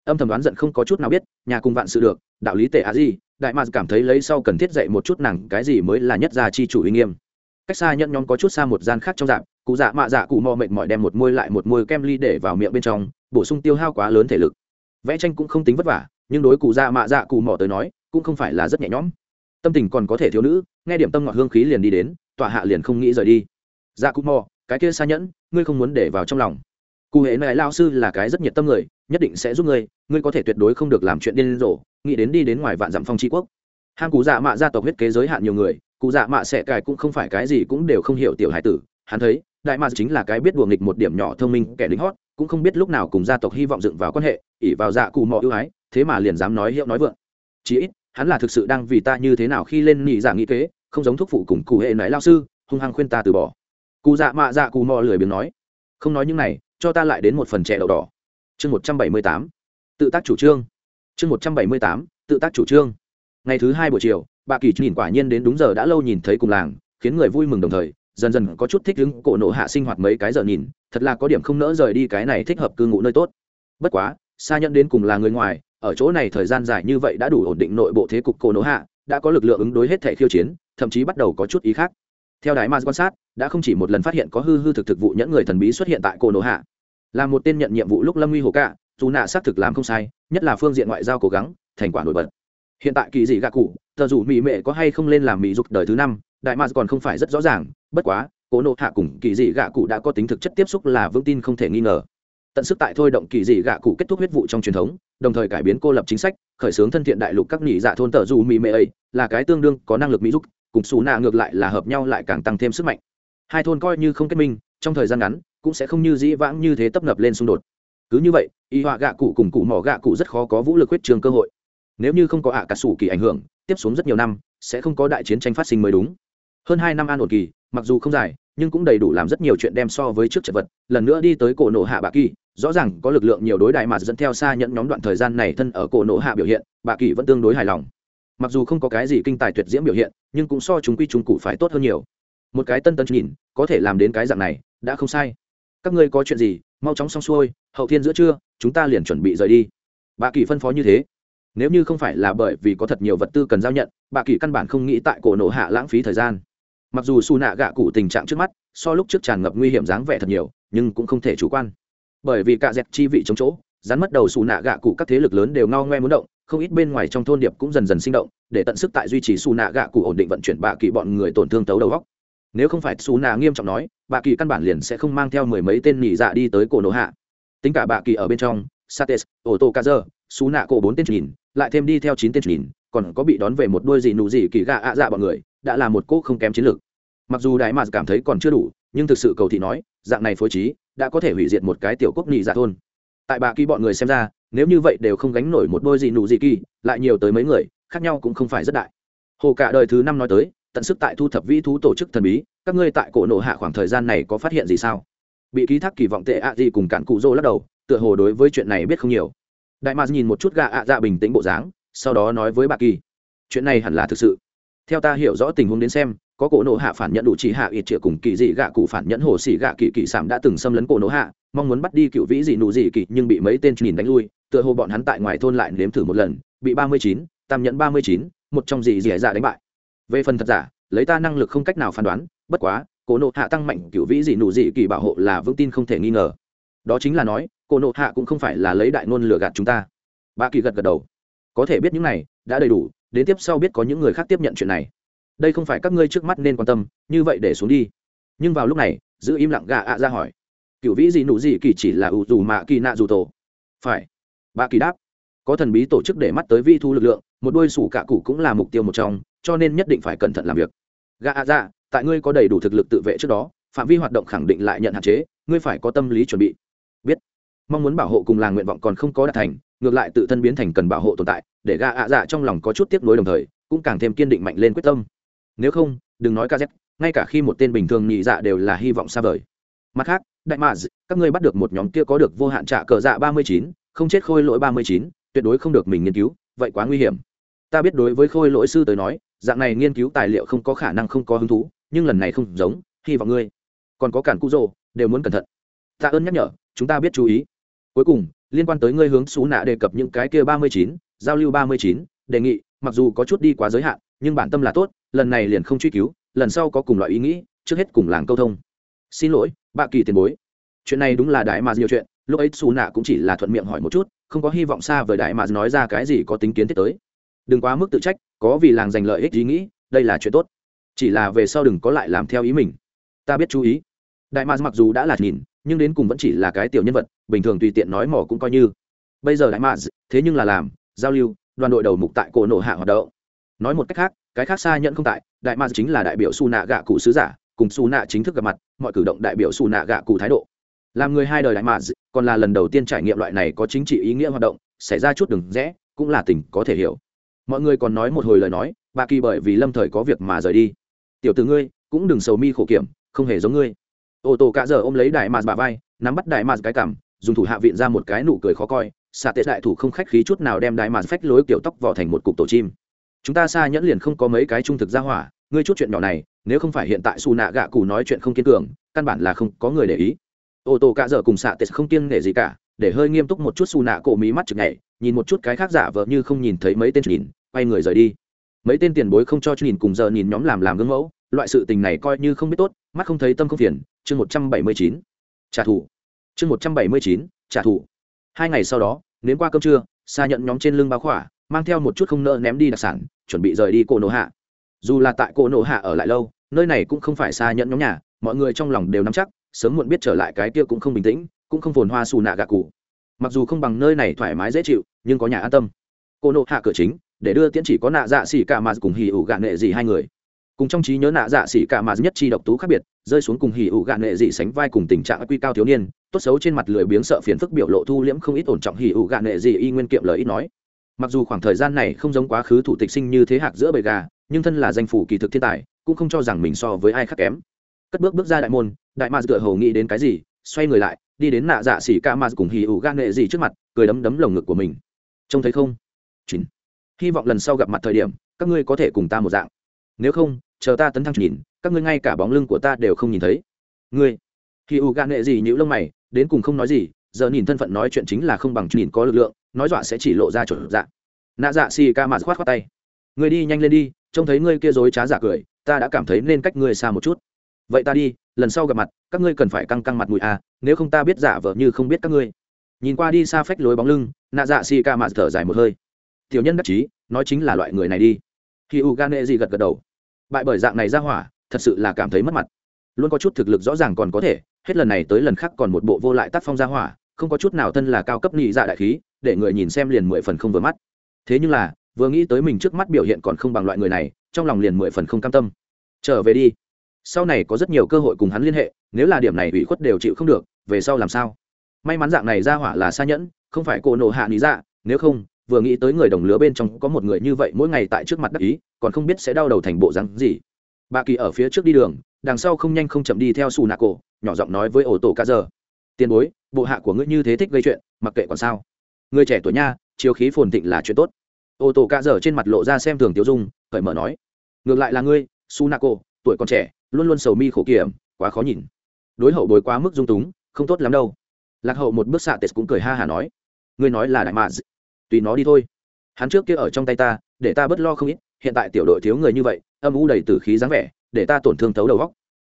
Speaker 1: Âm thầm đoán giận không có chút nào biết nhà cùng vạn sự được đạo lý tệ ạ gì đại mà cảm thấy lấy sau cần thiết dạy một chút nàng cái gì mới là nhất gia chi chủ uy nghiêm. Cách xa nhẫn nhóm có chút xa một gian khác trong dạng, cụ dạ mạ dạ cụ mò mệt mỏi đem một môi lại một môi kem ly để vào miệng bên trong bổ sung tiêu hao quá lớn thể lực. Vẽ tranh cũng không tính vất vả nhưng đối cụ dạ mạ dạ cụ mò tới nói, cũng không phải là rất nhẹ nhõm. Tâm tình còn có thể thiếu nữ, nghe điểm tâm ngọt hương khí liền đi đến, tọa hạ liền không nghĩ rời đi. Dạ cụ mò cái kia xa nhẫn, ngươi không muốn để vào trong lòng. Cụ hệ này lao sư là cái rất nhiệt tâm người, nhất định sẽ giúp ngươi ngươi có thể tuyệt đối không được làm chuyện điên rồ, nghĩ đến đi đến ngoài vạn dặm phong tri quốc. Hang cụ dạ mạ gia tộc huyết kế giới hạn nhiều người, cụ dạ mạ sẽ cài cũng không phải cái gì cũng đều không hiểu tiểu hải tử. Hắn thấy, đại mạ chính là cái biết đùa nghịch một điểm nhỏ thông minh, kẻ lính hót, cũng không biết lúc nào cùng gia tộc hy vọng dựng vào quan hệ ỉ vào dạ cụ mò ưu ái thế mà liền dám nói hiệu nói vượng. Chí ít, hắn là thực sự đang vì ta như thế nào khi lên nhị giả nghĩ kế, không giống thúc phụ cùng cụ hệ nói lao sư, hung hăng khuyên ta từ bỏ. Cụ dạ mạ dạ cụ mò lười biếng nói, không nói những này, cho ta lại đến một phần trẻ đậu đỏ. Chương một trăm bảy mươi tám, tự tác chủ trương. Chương một trăm bảy mươi tám, tự tác chủ trương. Ngày thứ hai buổi chiều, bà kỳ nhìn quả nhiên đến đúng giờ đã lâu nhìn thấy cùng làng, khiến người vui mừng đồng thời, dần dần có chút thích ứng cổ nộ hạ sinh hoạt mấy cái giờ nhìn, thật là có điểm không nỡ rời đi cái này thích hợp cư ngụ nơi tốt. Bất quá, xa nhận đến cùng là người ngoài ở chỗ này thời gian dài như vậy đã đủ ổn định nội bộ thế cục cô nỗ hạ đã có lực lượng ứng đối hết thể khiêu chiến, thậm chí bắt đầu có chút ý khác. Theo đài ma quan sát, đã không chỉ một lần phát hiện có hư hư thực thực vụ nhẫn người thần bí xuất hiện tại cô nỗ hạ là một tên nhận nhiệm vụ lúc lâm nguy hồ cả dù nạ xác thực làm không sai, nhất là phương diện ngoại giao cố gắng, thành quả nổi bật. Hiện tại kỳ dị gạ cụ, tờ dù mỹ mệ có hay không lên làm mỹ dục đời thứ năm, đại Ma còn không phải rất rõ ràng, bất quá cố nộ hạ cùng kỳ dị gạ cụ đã có tính thực chất tiếp xúc là vững tin không thể nghi ngờ tận sức tại thôi động kỳ dị gạ cụ kết thúc huyết vụ trong truyền thống, đồng thời cải biến cô lập chính sách, khởi xướng thân thiện đại lục các nghỉ dạ thôn tờ dù mỹ mê ấy, là cái tương đương có năng lực mỹ giúp, cùng xù nạ ngược lại là hợp nhau lại càng tăng thêm sức mạnh. Hai thôn coi như không kết minh, trong thời gian ngắn, cũng sẽ không như dĩ vãng như thế tấp nập lên xung đột. Cứ như vậy, y họa gạ cụ cùng cụ mỏ gạ cụ rất khó có vũ lực huyết trường cơ hội. Nếu như không có ạ à cà sủ kỳ ảnh hưởng, tiếp xuống rất nhiều năm, sẽ không có đại chiến tranh phát sinh mới đúng. Hơn hai năm an ổn kỳ mặc dù không dài, nhưng cũng đầy đủ làm rất nhiều chuyện đem so với trước chật vật. Lần nữa đi tới cổ nổ hạ bạ kỳ, rõ ràng có lực lượng nhiều đối đại mà dẫn theo xa nhận nhóm đoạn thời gian này thân ở cổ nổ hạ biểu hiện, bạ kỳ vẫn tương đối hài lòng. Mặc dù không có cái gì kinh tài tuyệt diễm biểu hiện, nhưng cũng so chúng quy chúng cụ phải tốt hơn nhiều. Một cái tân tân nhìn, có thể làm đến cái dạng này, đã không sai. Các ngươi có chuyện gì, mau chóng xong xuôi, hậu thiên giữa trưa, chúng ta liền chuẩn bị rời đi. Bà kỳ phân phó như thế. Nếu như không phải là bởi vì có thật nhiều vật tư cần giao nhận bà kỳ căn bản không nghĩ tại cổ nổ hạ lãng phí thời gian mặc dù xù nạ gạ cụ tình trạng trước mắt, so lúc trước tràn ngập nguy hiểm dáng vẻ thật nhiều, nhưng cũng không thể chủ quan. Bởi vì cạ dẹp chi vị chống chỗ, rắn mất đầu xù nạ gạ cụ các thế lực lớn đều ngao ngoe muốn động, không ít bên ngoài trong thôn điệp cũng dần dần sinh động, để tận sức tại duy trì xù nạ gạ cụ ổn định vận chuyển bạ kỳ bọn người tổn thương tấu đầu góc. Nếu không phải xù nạ nghiêm trọng nói, bạ kỳ căn bản liền sẽ không mang theo mười mấy tên nỉ dạ đi tới cổ nổ hạ. Tính cả bạ kỳ ở bên trong, sates ô tô kazer xù nạ cổ bốn tên nhìn, lại thêm đi theo chín tên nhìn, còn có bị đón về một đôi gì nụ gì kỳ gạ ạ dạ bọn người đã là một cỗ không kém chiến lược. Mặc dù đại mạc cảm thấy còn chưa đủ, nhưng thực sự cầu thị nói, dạng này phối trí đã có thể hủy diệt một cái tiểu quốc nhị dạ thôn. Tại bà kỳ bọn người xem ra, nếu như vậy đều không gánh nổi một đôi gì nụ gì kỳ, lại nhiều tới mấy người, khác nhau cũng không phải rất đại. Hồ cả đời thứ năm nói tới, tận sức tại thu thập vĩ thú tổ chức thần bí, các ngươi tại cổ nộ hạ khoảng thời gian này có phát hiện gì sao? Bị ký thác kỳ vọng tệ ạ gì cùng cản cụ rô lắc đầu, tựa hồ đối với chuyện này biết không nhiều. Đại mạc nhìn một chút gà ạ dạ bình tĩnh bộ dáng, sau đó nói với bà kỳ, chuyện này hẳn là thực sự theo ta hiểu rõ tình huống đến xem, có cổ nộ hạ phản nhận đủ chỉ hạ ít triệu cùng kỳ dị gạ cụ phản nhận hồ xỉ gạ kỳ kỳ sảm đã từng xâm lấn cổ nộ hạ, mong muốn bắt đi cựu vĩ dị nụ dị kỳ nhưng bị mấy tên nhìn đánh lui, tựa hồ bọn hắn tại ngoài thôn lại nếm thử một lần, bị ba mươi chín, tam nhẫn ba mươi chín, một trong dị dị dạ đánh bại. Về phần thật giả, lấy ta năng lực không cách nào phán đoán, bất quá, cổ nộ hạ tăng mạnh cựu vĩ dị nụ dị kỳ bảo hộ là vững tin không thể nghi ngờ. Đó chính là nói, cổ nộ hạ cũng không phải là lấy đại ngôn lừa gạt chúng ta. Ba kỳ gật gật đầu. Có thể biết những này, đã đầy đủ đến tiếp sau biết có những người khác tiếp nhận chuyện này. Đây không phải các ngươi trước mắt nên quan tâm, như vậy để xuống đi. Nhưng vào lúc này, giữ im lặng gà ạ ra hỏi. Cựu vĩ gì nụ gì kỳ chỉ là ủ dù mạ kỳ nạ dù tổ? Phải. Bà kỳ đáp. Có thần bí tổ chức để mắt tới vi thu lực lượng, một đôi sủ cạ cụ cũng là mục tiêu một trong, cho nên nhất định phải cẩn thận làm việc. Gà ạ ra, tại ngươi có đầy đủ thực lực tự vệ trước đó, phạm vi hoạt động khẳng định lại nhận hạn chế, ngươi phải có tâm lý chuẩn bị. Biết. Mong muốn bảo hộ cùng làng nguyện vọng còn không có đạt thành, ngược lại tự thân biến thành cần bảo hộ tồn tại để gạ ạ dạ trong lòng có chút tiếc nuối đồng thời, cũng càng thêm kiên định mạnh lên quyết tâm. Nếu không, đừng nói kz ngay cả khi một tên bình thường nhị dạ đều là hy vọng xa vời. Mặt khác, đại mạ các ngươi bắt được một nhóm kia có được vô hạn trả cờ dạ ba mươi chín, không chết khôi lỗi ba mươi chín, tuyệt đối không được mình nghiên cứu, vậy quá nguy hiểm. Ta biết đối với khôi lỗi sư tới nói, dạng này nghiên cứu tài liệu không có khả năng không có hứng thú, nhưng lần này không giống, hy vọng ngươi còn có cản cụ rồ, đều muốn cẩn thận. Tạ ơn nhắc nhở, chúng ta biết chú ý. Cuối cùng, liên quan tới ngươi hướng xú nạ đề cập những cái kia ba mươi chín giao lưu ba mươi chín, đề nghị, mặc dù có chút đi quá giới hạn, nhưng bản tâm là tốt, lần này liền không truy cứu, lần sau có cùng loại ý nghĩ, trước hết cùng làng câu thông. Xin lỗi, bạ kỳ tiền bối. Chuyện này đúng là đại mà nhiều chuyện, lúc ấy xù nạ cũng chỉ là thuận miệng hỏi một chút, không có hy vọng xa với đại mà nói ra cái gì có tính kiến thiết tới. Đừng quá mức tự trách, có vì làng giành lợi ích ý nghĩ, đây là chuyện tốt. Chỉ là về sau đừng có lại làm theo ý mình. Ta biết chú ý. Đại ma mặc dù đã là nhìn, nhưng đến cùng vẫn chỉ là cái tiểu nhân vật, bình thường tùy tiện nói mỏ cũng coi như. Bây giờ đại ma thế nhưng là làm giao lưu, đoàn đội đầu mục tại cổ nổ hạ hoạt động. Nói một cách khác, cái khác xa nhận không tại, đại ma chính là đại biểu su nạ gạ cụ sứ giả, cùng su nạ chính thức gặp mặt, mọi cử động đại biểu su nạ gạ cụ thái độ. Làm người hai đời đại ma, còn là lần đầu tiên trải nghiệm loại này có chính trị ý nghĩa hoạt động, xảy ra chút đừng rẽ, cũng là tình có thể hiểu. Mọi người còn nói một hồi lời nói, bà kỳ bởi vì lâm thời có việc mà rời đi. Tiểu từ ngươi, cũng đừng sầu mi khổ kiểm, không hề giống ngươi. Ô tô cả giờ ôm lấy đại mạt bà vai, nắm bắt đại mạt cái cằm dùng thủ hạ viện ra một cái nụ cười khó coi xạ tệ đại thủ không khách khí chút nào đem đại màn phách lối kiểu tóc vỏ thành một cục tổ chim. Chúng ta xa nhẫn liền không có mấy cái trung thực ra hỏa, ngươi chút chuyện nhỏ này, nếu không phải hiện tại xù nạ gạ cù nói chuyện không kiên cường, căn bản là không có người để ý. Ô tô cạ dở cùng xạ tệ không kiêng nể gì cả, để hơi nghiêm túc một chút xù nạ cổ mí mắt chực nhảy, nhìn một chút cái khác giả vờ như không nhìn thấy mấy tên nhìn, quay người rời đi. Mấy tên tiền bối không cho nhìn cùng giờ nhìn nhóm làm làm gương mẫu, loại sự tình này coi như không biết tốt, mắt không thấy tâm không phiền, chương một trăm bảy mươi chín, trả thù. Chương một trăm bảy mươi chín, trả thù hai ngày sau đó, nếm qua cơm trưa xa nhận nhóm trên lưng bao khỏa, mang theo một chút không nợ ném đi đặc sản, chuẩn bị rời đi cổ nổ hạ. Dù là tại cổ nổ hạ ở lại lâu, nơi này cũng không phải xa nhận nhóm nhà, mọi người trong lòng đều nắm chắc, sớm muộn biết trở lại cái kia cũng không bình tĩnh, cũng không phồn hoa xù nạ gạ cụ. Mặc dù không bằng nơi này thoải mái dễ chịu, nhưng có nhà an tâm. Cô nộ hạ cửa chính, để đưa tiễn chỉ có nạ dạ xỉ cả mà cùng hì ủ gạn nghệ gì hai người cùng trong trí nhớ nạ dạ xỉ cả mà nhất chi độc tú khác biệt, rơi xuống cùng hỉ ủ gạn nghệ dị sánh vai cùng tình trạng quy cao thiếu niên, tốt xấu trên mặt lười biếng sợ phiền phức biểu lộ thu liễm không ít ổn trọng hỉ ủ gạn nghệ dị y nguyên kiệm lời ít nói. Mặc dù khoảng thời gian này không giống quá khứ thủ tịch sinh như thế hạc giữa bầy gà, nhưng thân là danh phủ kỳ thực thiên tài, cũng không cho rằng mình so với ai khác kém. Cất bước bước ra đại môn, đại ma tựa hầu nghĩ đến cái gì, xoay người lại, đi đến nạ dạ xỉ ca mà cùng hì ủ gan nghệ gì trước mặt, cười đấm đấm lồng ngực của mình. Trông thấy không? Chín hy vọng lần sau gặp mặt thời điểm, các ngươi có thể cùng ta một dạng. Nếu không chờ ta tấn thăng nhìn, các ngươi ngay cả bóng lưng của ta đều không nhìn thấy. Ngươi khi u gan nghệ gì nhữ lông mày, đến cùng không nói gì, giờ nhìn thân phận nói chuyện chính là không bằng nhìn có lực lượng, nói dọa sẽ chỉ lộ ra chỗ dạ. Nạ dạ xì ca mà khoát khoát tay. Ngươi đi nhanh lên đi, trông thấy ngươi kia dối trá giả cười, ta đã cảm thấy nên cách ngươi xa một chút. Vậy ta đi, lần sau gặp mặt, các ngươi cần phải căng căng mặt mũi à nếu không ta biết giả vờ như không biết các ngươi. Nhìn qua đi xa phách lối bóng lưng, nạ dạ xì ca mà thở dài một hơi. Tiểu nhân đắc chí, nói chính là loại người này đi. Khi u gan nệ gì gật gật đầu bại bởi dạng này ra hỏa, thật sự là cảm thấy mất mặt. Luôn có chút thực lực rõ ràng còn có thể, hết lần này tới lần khác còn một bộ vô lại tác phong ra hỏa, không có chút nào thân là cao cấp nhị dạ đại khí, để người nhìn xem liền mười phần không vừa mắt. Thế nhưng là, vừa nghĩ tới mình trước mắt biểu hiện còn không bằng loại người này, trong lòng liền mười phần không cam tâm. Trở về đi. Sau này có rất nhiều cơ hội cùng hắn liên hệ, nếu là điểm này ủy khuất đều chịu không được, về sau làm sao? May mắn dạng này ra hỏa là xa nhẫn, không phải cô nộ hạ lý dạ nếu không vừa nghĩ tới người đồng lứa bên trong có một người như vậy mỗi ngày tại trước mặt đắc ý, còn không biết sẽ đau đầu thành bộ rắn gì. Bà kỳ ở phía trước đi đường, đằng sau không nhanh không chậm đi theo xù nạ cổ nhỏ giọng nói với ổ tổ cá giờ. Tiền bối, bộ hạ của ngươi như thế thích gây chuyện, mặc kệ còn sao. Người trẻ tuổi nha, chiếu khí phồn thịnh là chuyện tốt. Ô tô ca dở trên mặt lộ ra xem thường tiêu dung, cởi mở nói. Ngược lại là ngươi su naco tuổi còn trẻ, luôn luôn sầu mi khổ kiểm, quá khó nhìn. Đối hậu bối quá mức dung túng, không tốt lắm đâu. Lạc hậu một bước xạ tes cũng cười ha hả nói. Ngươi nói là đại mads tùy nó đi thôi. Hắn trước kia ở trong tay ta, để ta bớt lo không ít, hiện tại tiểu đội thiếu người như vậy, âm u đầy tử khí dáng vẻ, để ta tổn thương thấu đầu góc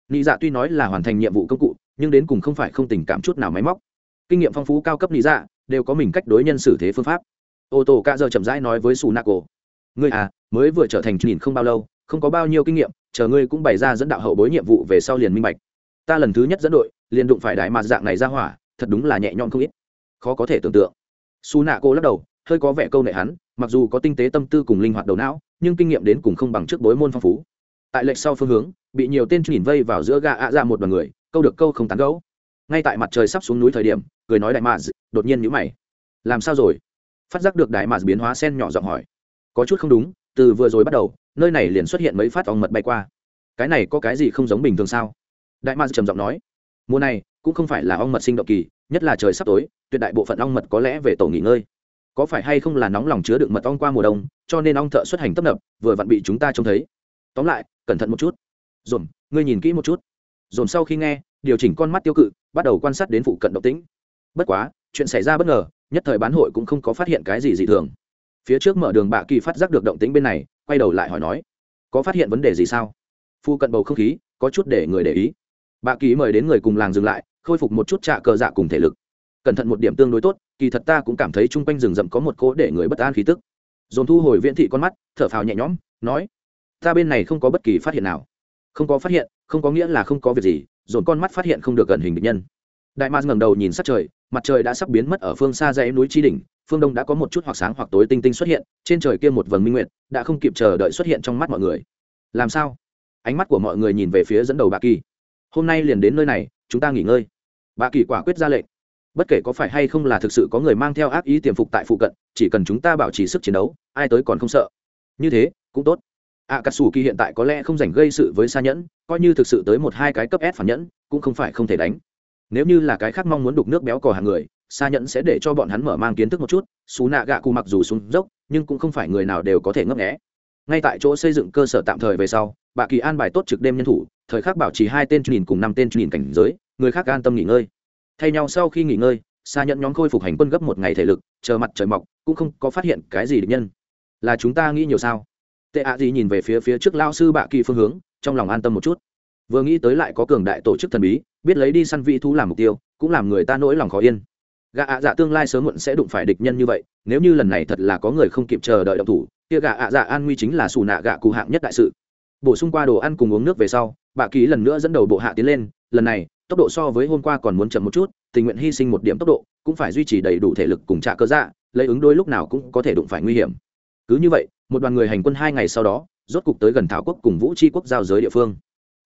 Speaker 1: nị dạ tuy nói là hoàn thành nhiệm vụ công cụ, nhưng đến cùng không phải không tình cảm chút nào máy móc. Kinh nghiệm phong phú cao cấp nị dạ đều có mình cách đối nhân xử thế phương pháp. Ô tô ca giờ chậm rãi nói với su naco ngươi à mới vừa trở thành nhìn không bao lâu, không có bao nhiêu kinh nghiệm, chờ ngươi cũng bày ra dẫn đạo hậu bối nhiệm vụ về sau liền minh bạch. Ta lần thứ nhất dẫn đội, liền đụng phải đại mạt dạng này ra hỏa, thật đúng là nhẹ nhõm không ít. Khó có thể tưởng tượng. Su nạ cô lắc đầu hơi có vẻ câu nệ hắn, mặc dù có tinh tế tâm tư cùng linh hoạt đầu não, nhưng kinh nghiệm đến cùng không bằng trước bối môn phong phú. Tại lệch sau phương hướng, bị nhiều tên nhìn vây vào giữa gà ạ ra một đoàn người, câu được câu không tán gấu ngay tại mặt trời sắp xuống núi thời điểm, cười nói đại mạt đột nhiên nhữ mày. Làm sao rồi? Phát giác được đại mạt biến hóa sen nhỏ giọng hỏi. Có chút không đúng, từ vừa rồi bắt đầu, nơi này liền xuất hiện mấy phát ong mật bay qua. Cái này có cái gì không giống bình thường sao? Đại mạt trầm giọng nói. Mùa này, cũng không phải là ong mật sinh động kỳ, nhất là trời sắp tối, tuyệt đại bộ phận ong mật có lẽ về tổ nghỉ ngơi có phải hay không là nóng lòng chứa đựng mật ong qua mùa đông, cho nên ong thợ xuất hành tấp nập, vừa vặn bị chúng ta trông thấy. Tóm lại, cẩn thận một chút. Dồn, ngươi nhìn kỹ một chút. Dồn sau khi nghe, điều chỉnh con mắt tiêu cự, bắt đầu quan sát đến phụ cận độc tĩnh. Bất quá, chuyện xảy ra bất ngờ, nhất thời bán hội cũng không có phát hiện cái gì dị thường. Phía trước mở đường bạ kỳ phát giác được động tĩnh bên này, quay đầu lại hỏi nói, có phát hiện vấn đề gì sao? Phu cận bầu không khí, có chút để người để ý. Bạ kỳ mời đến người cùng làng dừng lại, khôi phục một chút trạ cờ dạ cùng thể lực cẩn thận một điểm tương đối tốt, kỳ thật ta cũng cảm thấy chung quanh rừng rậm có một cố để người bất an khí tức. Dồn thu hồi viễn thị con mắt, thở phào nhẹ nhõm, nói, ta bên này không có bất kỳ phát hiện nào. Không có phát hiện, không có nghĩa là không có việc gì. Dồn con mắt phát hiện không được gần hình địch nhân. Đại mars ngẩng đầu nhìn sát trời, mặt trời đã sắp biến mất ở phương xa dãy núi tri đỉnh, phương đông đã có một chút hoặc sáng hoặc tối tinh tinh xuất hiện, trên trời kia một vầng minh nguyệt, đã không kịp chờ đợi xuất hiện trong mắt mọi người. Làm sao? Ánh mắt của mọi người nhìn về phía dẫn đầu bà kỳ. Hôm nay liền đến nơi này, chúng ta nghỉ ngơi. Bà kỳ quả quyết ra lệnh bất kể có phải hay không là thực sự có người mang theo ác ý tiềm phục tại phụ cận, chỉ cần chúng ta bảo trì sức chiến đấu, ai tới còn không sợ. Như thế, cũng tốt. A cà sù kỳ hiện tại có lẽ không dành gây sự với xa nhẫn, coi như thực sự tới một hai cái cấp s phản nhẫn, cũng không phải không thể đánh. Nếu như là cái khác mong muốn đục nước béo cò hàng người xa nhẫn sẽ để cho bọn hắn mở mang kiến thức một chút. Xù nạ gạ cụ mặc dù xuống dốc, nhưng cũng không phải người nào đều có thể ngấp nghẽ ngay tại chỗ xây dựng cơ sở tạm thời về sau bà kỳ an bài tốt trực đêm nhân thủ, thời khắc bảo trì hai tên truyền cùng năm tên truyền cảnh giới, người khác an tâm nghỉ ngơi thay nhau sau khi nghỉ ngơi xa nhận nhóm khôi phục hành quân gấp một ngày thể lực, chờ mặt trời mọc, cũng không có phát hiện cái gì địch nhân. Là chúng ta nghĩ nhiều sao? Tệ ạ gì nhìn về phía phía trước lao sư bạ kỳ phương hướng, trong lòng an tâm một chút. Vừa nghĩ tới lại có cường đại tổ chức thần bí, biết lấy đi săn vị thú làm mục tiêu, cũng làm người ta nỗi lòng khó yên. Gà ạ dạ tương lai sớm muộn sẽ đụng phải địch nhân như vậy, nếu như lần này thật là có người không kịp chờ đợi động thủ, kia gà ạ dạ an nguy chính là xù nạ gạ cụ hạng nhất đại sự. Bổ sung qua đồ ăn cùng uống nước về sau, bạ kỳ lần nữa dẫn đầu bộ hạ tiến lên, lần này tốc độ so với hôm qua còn muốn chậm một chút, tình nguyện hy sinh một điểm tốc độ, cũng phải duy trì đầy đủ thể lực cùng trạ cơ dạ lấy ứng đôi lúc nào cũng có thể đụng phải nguy hiểm. Cứ như vậy, một đoàn người hành quân hai ngày sau đó, rốt cục tới gần thảo quốc cùng vũ tri quốc giao giới địa phương.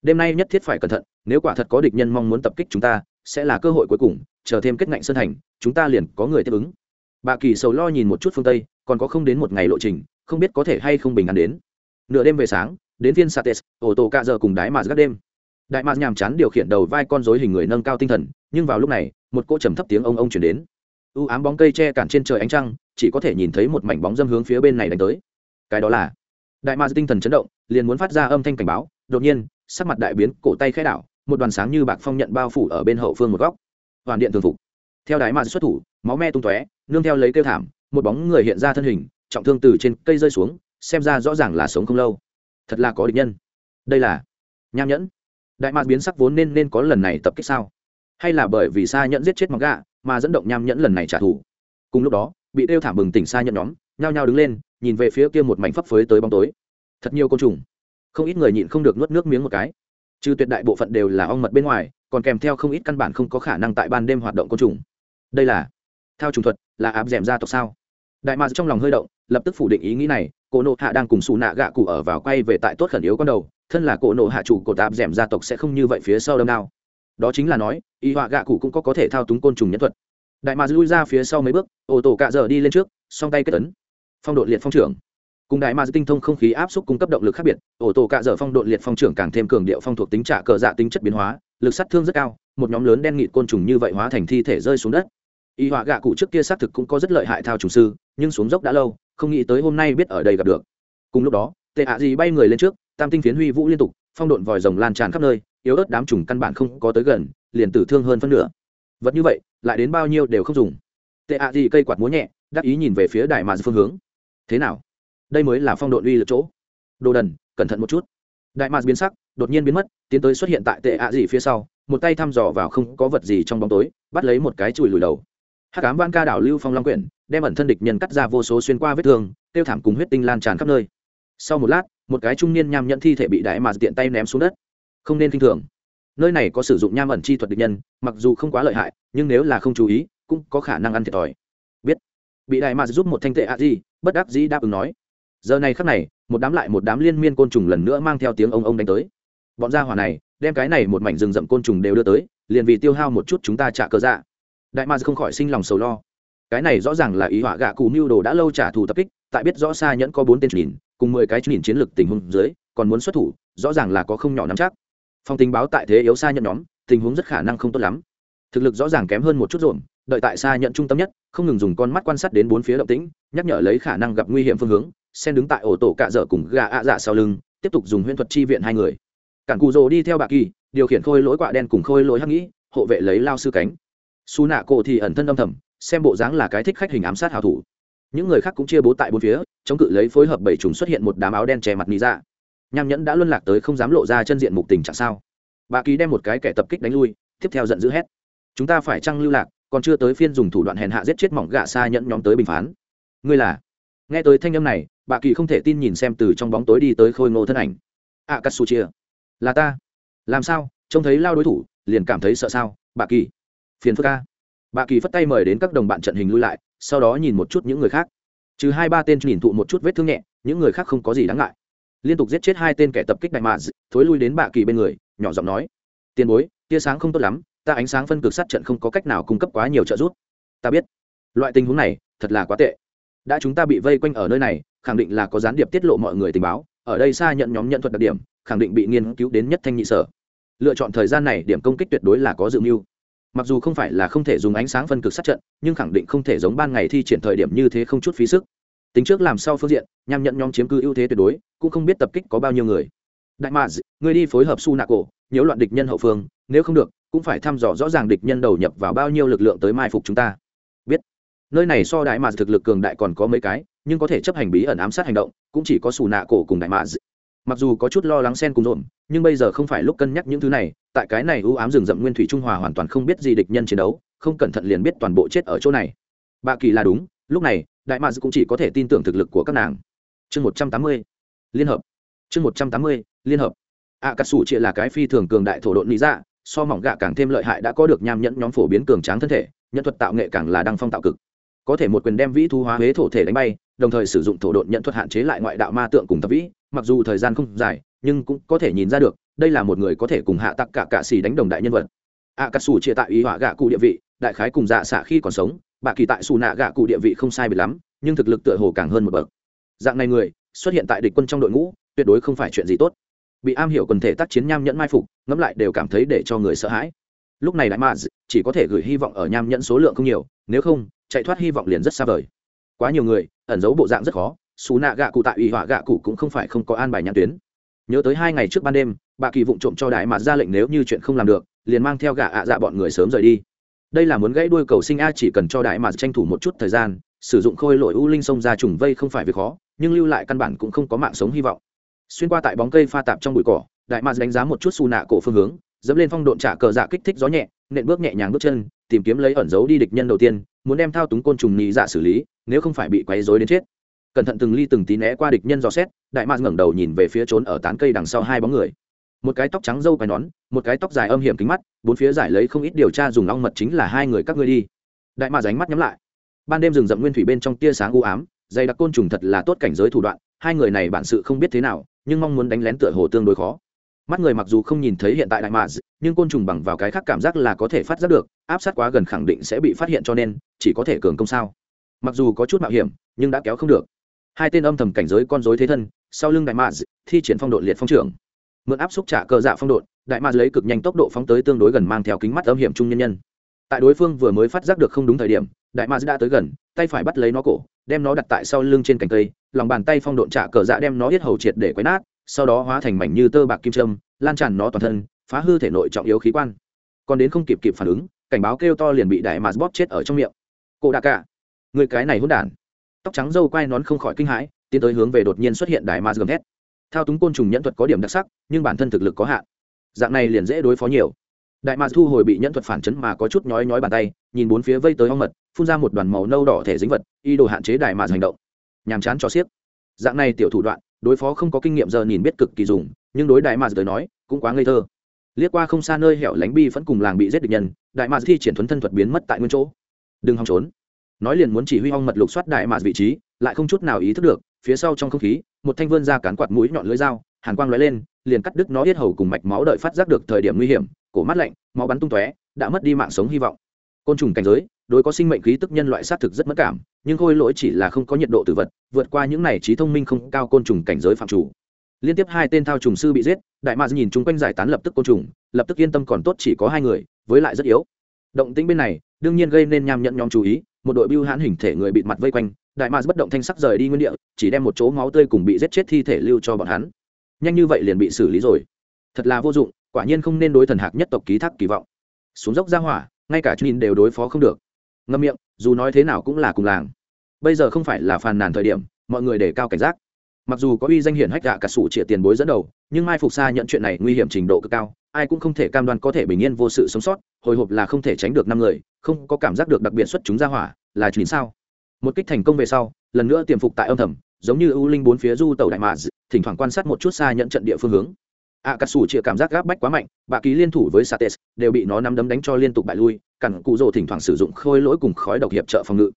Speaker 1: Đêm nay nhất thiết phải cẩn thận, nếu quả thật có địch nhân mong muốn tập kích chúng ta, sẽ là cơ hội cuối cùng, chờ thêm kết ngạnh sơn thành chúng ta liền có người tiếp ứng. Bà kỳ sầu lo nhìn một chút phương tây, còn có không đến một ngày lộ trình, không biết có thể hay không bình an đến. Nửa đêm về sáng, đến viên sates ổ tổ cạ giờ cùng đái mà gác đêm đại mạc nhàm chán điều khiển đầu vai con dối hình người nâng cao tinh thần, nhưng vào lúc này, một cỗ trầm thấp tiếng ông ông chuyển đến. U ám bóng cây che cản trên trời ánh trăng, chỉ có thể nhìn thấy một mảnh bóng dâm hướng phía bên này đánh tới. Cái đó là? Đại mạc tinh thần chấn động, liền muốn phát ra âm thanh cảnh báo, đột nhiên, sắc mặt đại biến, cổ tay khẽ đảo, một đoàn sáng như bạc phong nhận bao phủ ở bên hậu phương một góc. Hoàn điện thường phục. Theo đại mạc xuất thủ, máu me tung tóe, nương theo lấy kêu thảm, một bóng người hiện ra thân hình, trọng thương từ trên cây rơi xuống, xem ra rõ ràng là sống không lâu. Thật là có địch nhân. Đây là? Nham nhẫn đại mạc biến sắc vốn nên nên có lần này tập kích sao? Hay là bởi vì sa nhẫn giết chết mặc gạ mà dẫn động nham nhẫn lần này trả thù? Cùng lúc đó, bị đêu thảm bừng tỉnh sa nhẫn nhóm, nhao nhao đứng lên, nhìn về phía kia một mảnh phấp phới tới bóng tối. Thật nhiều côn trùng. Không ít người nhịn không được nuốt nước miếng một cái. Trừ tuyệt đại bộ phận đều là ong mật bên ngoài, còn kèm theo không ít căn bản không có khả năng tại ban đêm hoạt động côn trùng. Đây là theo trùng thuật, là áp d ra tộc sao? Đại mạc trong lòng hơi động, lập tức phủ định ý nghĩ này cô nộ hạ đang cùng xù nạ gạ cụ ở vào quay về tại tốt khẩn yếu con đầu thân là cổ nộ hạ chủ cổ tạp d ẻ m gia tộc sẽ không như vậy phía sau đâm nào đó chính là nói, y họa gạ cụ cũng có có thể thao túng côn trùng nhân thuật. Đại mạc lui ra phía sau mấy bước, ô tô cạ dở đi lên trước, song tay kết tấn phong độ liệt phong trưởng. Cùng đại mạc tinh thông không khí áp suất cung cấp động lực khác biệt, ô tô cạ dở phong độ liệt phong trưởng càng thêm cường điệu phong thuộc tính trả cờ dạ tính chất biến hóa, lực sát thương rất cao, một nhóm lớn đen nghị côn trùng như vậy hóa thành thi thể rơi xuống đất. Y họa gạ cụ trước kia xác thực cũng có rất lợi hại thao trùng sư, nhưng xuống dốc đã lâu, không nghĩ tới hôm nay biết ở đây gặp được. Cùng lúc đó, tệ hạ gì bay người lên trước tam tinh phiến huy vũ liên tục, phong độn vòi rồng lan tràn khắp nơi, yếu ớt đám trùng căn bản không có tới gần, liền tử thương hơn phân nửa. Vật như vậy, lại đến bao nhiêu đều không dùng. Tệ ạ gì cây quạt múa nhẹ, đắc ý nhìn về phía đại mà phương hướng. Thế nào? Đây mới là phong độn uy lực chỗ. Đồ đần, cẩn thận một chút. Đại mà biến sắc, đột nhiên biến mất, tiến tới xuất hiện tại tệ ạ gì phía sau, một tay thăm dò vào không có vật gì trong bóng tối, bắt lấy một cái chùi lùi đầu. Hát cám van ca đảo lưu phong long quyển, đem ẩn thân địch nhân cắt ra vô số xuyên qua vết thương, tiêu thảm cùng huyết tinh lan tràn khắp nơi. Sau một lát một cái trung niên nham nhẫn thi thể bị đại mà tiện tay ném xuống đất. Không nên k i n h thường. Nơi này có sử dụng nham ẩn chi thuật địch nhân, mặc dù không quá lợi hại, nhưng nếu là không chú ý, cũng có khả năng ăn thiệt thòi. Biết. Bị đại mà giúp một thanh tệ a di bất đắc dĩ đáp ứng nói. Giờ này khắc này, một đám lại một đám liên miên côn trùng lần nữa mang theo tiếng ông ông đánh tới. Bọn gia hỏa này, đem cái này một mảnh rừng rậm côn trùng đều đưa tới, liền vì tiêu hao một chút chúng ta trả cơ dạ. Đại ma không khỏi sinh lòng sầu lo. Cái này rõ ràng là ý họa gạ cù mưu đồ đã lâu trả thù tập kích, tại biết rõ xa nhẫn có bốn tên nhìn cùng mười cái nhìn chiến lược tình huống dưới, còn muốn xuất thủ, rõ ràng là có không nhỏ nắm chắc. Phòng tình báo tại thế yếu xa nhận nhóm, tình huống rất khả năng không tốt lắm. Thực lực rõ ràng kém hơn một chút rộn đợi tại xa nhận trung tâm nhất, không ngừng dùng con mắt quan sát đến bốn phía động tĩnh, nhắc nhở lấy khả năng gặp nguy hiểm phương hướng sen đứng tại ổ tổ cạ dở cùng gà ạ dạ sau lưng, tiếp tục dùng huyễn thuật chi viện hai người. Cản cù rồ đi theo bà kỳ, điều khiển khôi lỗi quạ đen cùng khôi lỗi hắc nghĩ hộ vệ lấy lao sư cánh. Su nạ cổ thì ẩn thân âm thầm, xem bộ dáng là cái thích khách hình ám sát hào thủ những người khác cũng chia bố tại bốn phía, chống cự lấy phối hợp bảy trùng xuất hiện một đám áo đen che mặt lý ra nham nhẫn đã luân lạc tới không dám lộ ra chân diện mục tình chẳng sao? Bà ký đem một cái kẻ tập kích đánh lui, tiếp theo giận dữ hét. Chúng ta phải trăng lưu lạc, còn chưa tới phiên dùng thủ đoạn hèn hạ giết chết mỏng gạ xa nhẫn nhóm tới bình phán. Ngươi là? Nghe tới thanh âm này, bà kỳ không thể tin nhìn xem từ trong bóng tối đi tới khôi ngô thân ảnh. A cắt chia là ta. Làm sao? Trông thấy lao đối thủ, liền cảm thấy sợ sao? Bà kỳ. Phiền phức ca bà kỳ phất tay mời đến các đồng bạn trận hình lui lại sau đó nhìn một chút những người khác. Trừ hai ba tên nhìn thụ một chút vết thương nhẹ, những người khác không có gì đáng ngại. Liên tục giết chết hai tên kẻ tập kích đại mạ thối lui đến bạ kỳ bên người, nhỏ giọng nói, tiền bối, tia sáng không tốt lắm, ta ánh sáng phân cực sát trận không có cách nào cung cấp quá nhiều trợ giúp. Ta biết, loại tình huống này thật là quá tệ. Đã chúng ta bị vây quanh ở nơi này, khẳng định là có gián điệp tiết lộ mọi người tình báo, ở đây xa nhận nhóm nhận thuật đặc điểm, khẳng định bị nghiên cứu đến nhất thanh nhị sở. Lựa chọn thời gian này điểm công kích tuyệt đối là có dự mưu mặc dù không phải là không thể dùng ánh sáng phân cực sát trận, nhưng khẳng định không thể giống ban ngày thi triển thời điểm như thế không chút phí sức. Tính trước làm sao phương diện, nhằm nhận nhóm chiếm cư ưu thế tuyệt đối, cũng không biết tập kích có bao nhiêu người. Đại mạc người đi phối hợp su nạ cổ nhiễu loạn địch nhân hậu phương, nếu không được, cũng phải thăm dò rõ ràng địch nhân đầu nhập vào bao nhiêu lực lượng tới mai phục chúng ta. Biết. Nơi này so đại mạc thực lực cường đại còn có mấy cái, nhưng có thể chấp hành bí ẩn ám sát hành động, cũng chỉ có xù nạ cổ cùng đại mạc mặc dù có chút lo lắng sen cùng rộn nhưng bây giờ không phải lúc cân nhắc những thứ này, tại cái này ưu ám rừng rậm nguyên thủy trung hòa hoàn toàn không biết gì địch nhân chiến đấu, không cẩn thận liền biết toàn bộ chết ở chỗ này. Bà kỳ là đúng, lúc này, đại mads cũng chỉ có thể tin tưởng thực lực của các nàng. Chương một trăm tám mươi, liên hợp. Chương một trăm tám mươi, liên hợp. Ạ cà sủ chịa là cái phi thường cường đại thổ độn lý dạ so mỏng gạ càng thêm lợi hại đã có được nham nhẫn nhóm phổ biến cường tráng thân thể, nhân thuật tạo nghệ càng là đăng phong tạo cực có thể một quyền đem vĩ thu hóa huế thổ thể đánh bay, đồng thời sử dụng thổ độn nhận thuật hạn chế lại ngoại đạo ma tượng cùng thập vĩ, mặc dù thời gian không dài, nhưng cũng có thể nhìn ra được, đây là một người có thể cùng hạ tặc cả cạ xì đánh đồng đại nhân vật. Ạ cà sủ chia tại ý họa gạ cụ địa vị, đại khái cùng dạ xạ khi còn sống, bà kỳ tại xù nạ gạ cụ địa vị không sai biệt lắm, nhưng thực lực tựa hồ càng hơn một bậc. Dạng này người, xuất hiện tại địch quân trong đội ngũ, tuyệt đối không phải chuyện gì tốt. Bị am hiểu quần thể tác chiến nham nhẫn mai phục, ngẫm lại đều cảm thấy để cho người sợ hãi. Lúc này đại ma chỉ có thể gửi hy vọng ở nham nhẫn số lượng không nhiều, nếu không chạy thoát hy vọng liền rất xa vời. Quá nhiều người, ẩn giấu bộ dạng rất khó, xù nạ gạ cụ tại ủy họa gạ cụ cũng không phải không có an bài nhãn tuyến. Nhớ tới hai ngày trước ban đêm, bà kỳ vụng trộm cho đại mạt ra lệnh nếu như chuyện không làm được, liền mang theo gạ ạ dạ bọn người sớm rời đi. Đây là muốn gãy đuôi cầu sinh a chỉ cần cho đại mạt tranh thủ một chút thời gian, sử dụng khôi lội u linh sông ra trùng vây không phải việc khó, nhưng lưu lại căn bản cũng không có mạng sống hy vọng. Xuyên qua tại bóng cây pha tạp trong bụi cỏ, đại mạt đánh giá một chút xù nạ cổ phương hướng, dẫm lên phong độn trả cờ dạ kích thích gió nhẹ, nện bước nhẹ nhàng bước chân tìm kiếm lấy ẩn giấu đi địch nhân đầu tiên, muốn đem thao túng côn trùng nhị dạ xử lý, nếu không phải bị quấy rối đến chết. Cẩn thận từng ly từng tí né qua địch nhân dò xét, đại mạc ngẩng đầu nhìn về phía trốn ở tán cây đằng sau hai bóng người. Một cái tóc trắng râu quai nón, một cái tóc dài âm hiểm kính mắt, bốn phía giải lấy không ít điều tra dùng ong mật chính là hai người các ngươi đi. Đại mạc ránh mắt nhắm lại. Ban đêm rừng rậm nguyên thủy bên trong tia sáng u ám, dày đặc côn trùng thật là tốt cảnh giới thủ đoạn, hai người này bản sự không biết thế nào, nhưng mong muốn đánh lén tựa hồ tương đối khó mắt người mặc dù không nhìn thấy hiện tại đại mạc nhưng côn trùng bằng vào cái khác cảm giác là có thể phát giác được, áp sát quá gần khẳng định sẽ bị phát hiện cho nên, chỉ có thể cường công sao. Mặc dù có chút mạo hiểm, nhưng đã kéo không được. Hai tên âm thầm cảnh giới con dối thế thân, sau lưng đại mạc thi triển phong độ liệt phong trưởng. Mượn áp xúc trả cờ dạ phong độ, đại mạc lấy cực nhanh tốc độ phóng tới tương đối gần mang theo kính mắt âm hiểm trung nhân nhân. Tại đối phương vừa mới phát giác được không đúng thời điểm, đại mạc đã tới gần, tay phải bắt lấy nó cổ, đem nó đặt tại sau lưng trên cành cây, lòng bàn tay phong độn trả cờ dạ đem nó hết hầu triệt để quấy nát sau đó hóa thành mảnh như tơ bạc kim trâm lan tràn nó toàn thân, phá hư thể nội trọng yếu khí quan. Còn đến không kịp kịp phản ứng, cảnh báo kêu to liền bị đại mạt bóp chết ở trong miệng. Cổ đạ cả người cái này hôn đản. Tóc trắng dâu quai nón không khỏi kinh hãi, tiến tới hướng về đột nhiên xuất hiện đại mạt gầm thét. Thao túng côn trùng nhẫn thuật có điểm đặc sắc, nhưng bản thân thực lực có hạn. Dạng này liền dễ đối phó nhiều. Đại mạc thu hồi bị nhẫn thuật phản chấn mà có chút nhói nhói bàn tay, nhìn bốn phía vây tới ong mật, phun ra một đoàn màu nâu đỏ thể dính vật y đồ hạn chế đại mạc hành động. Nhàm chán cho xiếc. Dạng này tiểu thủ đoạn đối phó không có kinh nghiệm giờ nhìn biết cực kỳ dùng, nhưng đối đại mạc tới nói, cũng quá ngây thơ. Liếc qua không xa nơi hẻo lánh bi vẫn cùng làng bị giết địch nhân, đại mạc thi triển thuấn thân thuật biến mất tại nguyên chỗ. Đừng hòng trốn. Nói liền muốn chỉ huy ong mật lục soát đại mạc vị trí, lại không chút nào ý thức được, phía sau trong không khí, một thanh vươn ra cán quạt mũi nhọn lưỡi dao, hàn quang lóe lên, liền cắt đứt nó yết hầu cùng mạch máu đợi phát giác được thời điểm nguy hiểm, cổ mắt lạnh, máu bắn tung tóe, đã mất đi mạng sống hy vọng. Côn trùng cảnh giới đối có sinh mệnh khí tức nhân loại sát thực rất mất cảm, nhưng khôi lỗi chỉ là không có nhiệt độ tử vật, vượt qua những này trí thông minh không cao côn trùng cảnh giới phạm chủ. Liên tiếp hai tên thao trùng sư bị giết, đại mạc nhìn chung quanh giải tán lập tức côn trùng, lập tức yên tâm còn tốt chỉ có hai người, với lại rất yếu. Động tĩnh bên này, đương nhiên gây nên nham nhận nhóm chú ý, một đội bưu hãn hình thể người bị mặt vây quanh, đại mạc bất động thanh sắc rời đi nguyên địa, chỉ đem một chỗ máu tươi cùng bị giết chết thi thể lưu cho bọn hắn. Nhanh như vậy liền bị xử lý rồi. Thật là vô dụng, quả nhiên không nên đối thần hạc nhất tộc ký thác kỳ vọng. Xuống dốc ra hỏa, ngay cả nhìn đều đối phó không được ngâm miệng dù nói thế nào cũng là cùng làng. Bây giờ không phải là phàn nàn thời điểm mọi người để cao cảnh giác. Mặc dù có uy danh hiển hách gạ cả sủ trịa tiền bối dẫn đầu nhưng mai phục xa nhận chuyện này nguy hiểm trình độ cực cao ai cũng không thể cam đoan có thể bình yên vô sự sống sót hồi hộp là không thể tránh được năm người không có cảm giác được đặc biệt xuất chúng ra hỏa là chuyện sao? Một kích thành công về sau lần nữa tiềm phục tại âm thầm giống như ưu linh bốn phía du tàu đại mạ thỉnh thoảng quan sát một chút xa nhận trận địa phương hướng. À, cà sủ chịa cảm giác gáp bách quá mạnh bạ ký liên thủ với sates đều bị nó nắm đấm đánh cho liên tục bại lui cặn cụ rồ thỉnh thoảng sử dụng khôi lỗi cùng khói độc hiệp trợ phòng ngự,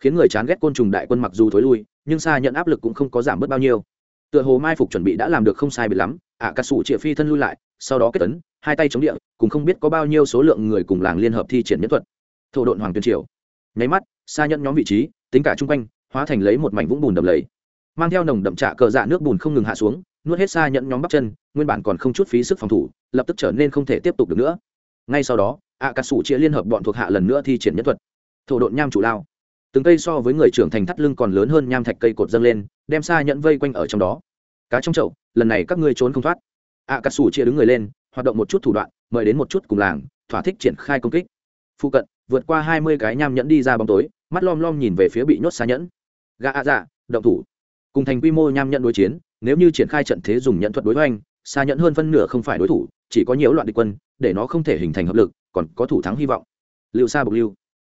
Speaker 1: khiến người chán ghét côn trùng đại quân mặc dù thối lui, nhưng xa nhận áp lực cũng không có giảm bớt bao nhiêu. Tựa hồ mai phục chuẩn bị đã làm được không sai biệt lắm, ạ cà sủ triệu phi thân lui lại, sau đó kết tấn, hai tay chống địa, cùng không biết có bao nhiêu số lượng người cùng làng liên hợp thi triển nhân thuật. Thổ độn hoàng tuyên triều. Nháy mắt, xa nhận nhóm vị trí, tính cả chung quanh, hóa thành lấy một mảnh vũng bùn đầm lầy. Mang theo nồng đậm trạ cờ dạ nước bùn không ngừng hạ xuống, nuốt hết xa nhận nhóm bắp chân, nguyên bản còn không chút phí sức phòng thủ, lập tức trở nên không thể tiếp tục được nữa. Ngay sau đó ạ cà sủ chia liên hợp bọn thuộc hạ lần nữa thi triển nhất thuật. Thổ độn nham chủ lao. Từng cây so với người trưởng thành thắt lưng còn lớn hơn nham thạch cây cột dâng lên đem xa nhẫn vây quanh ở trong đó. Cá trong chậu lần này các ngươi trốn không thoát. Ạ cà sủ chia đứng người lên hoạt động một chút thủ đoạn mời đến một chút cùng làng thỏa thích triển khai công kích. Phụ cận vượt qua hai mươi cái nham nhẫn đi ra bóng tối mắt lom lom nhìn về phía bị nhốt xa nhẫn. Gã ạ dạ động thủ. Cùng thành quy mô nham nhẫn đối chiến nếu như triển khai trận thế dùng nhận thuật đối với anh, xa nhẫn hơn phân nửa không phải đối thủ chỉ có nhiều loạn địch quân để nó không thể hình thành hợp lực còn có thủ thắng hy vọng. Lưu sa bục lưu.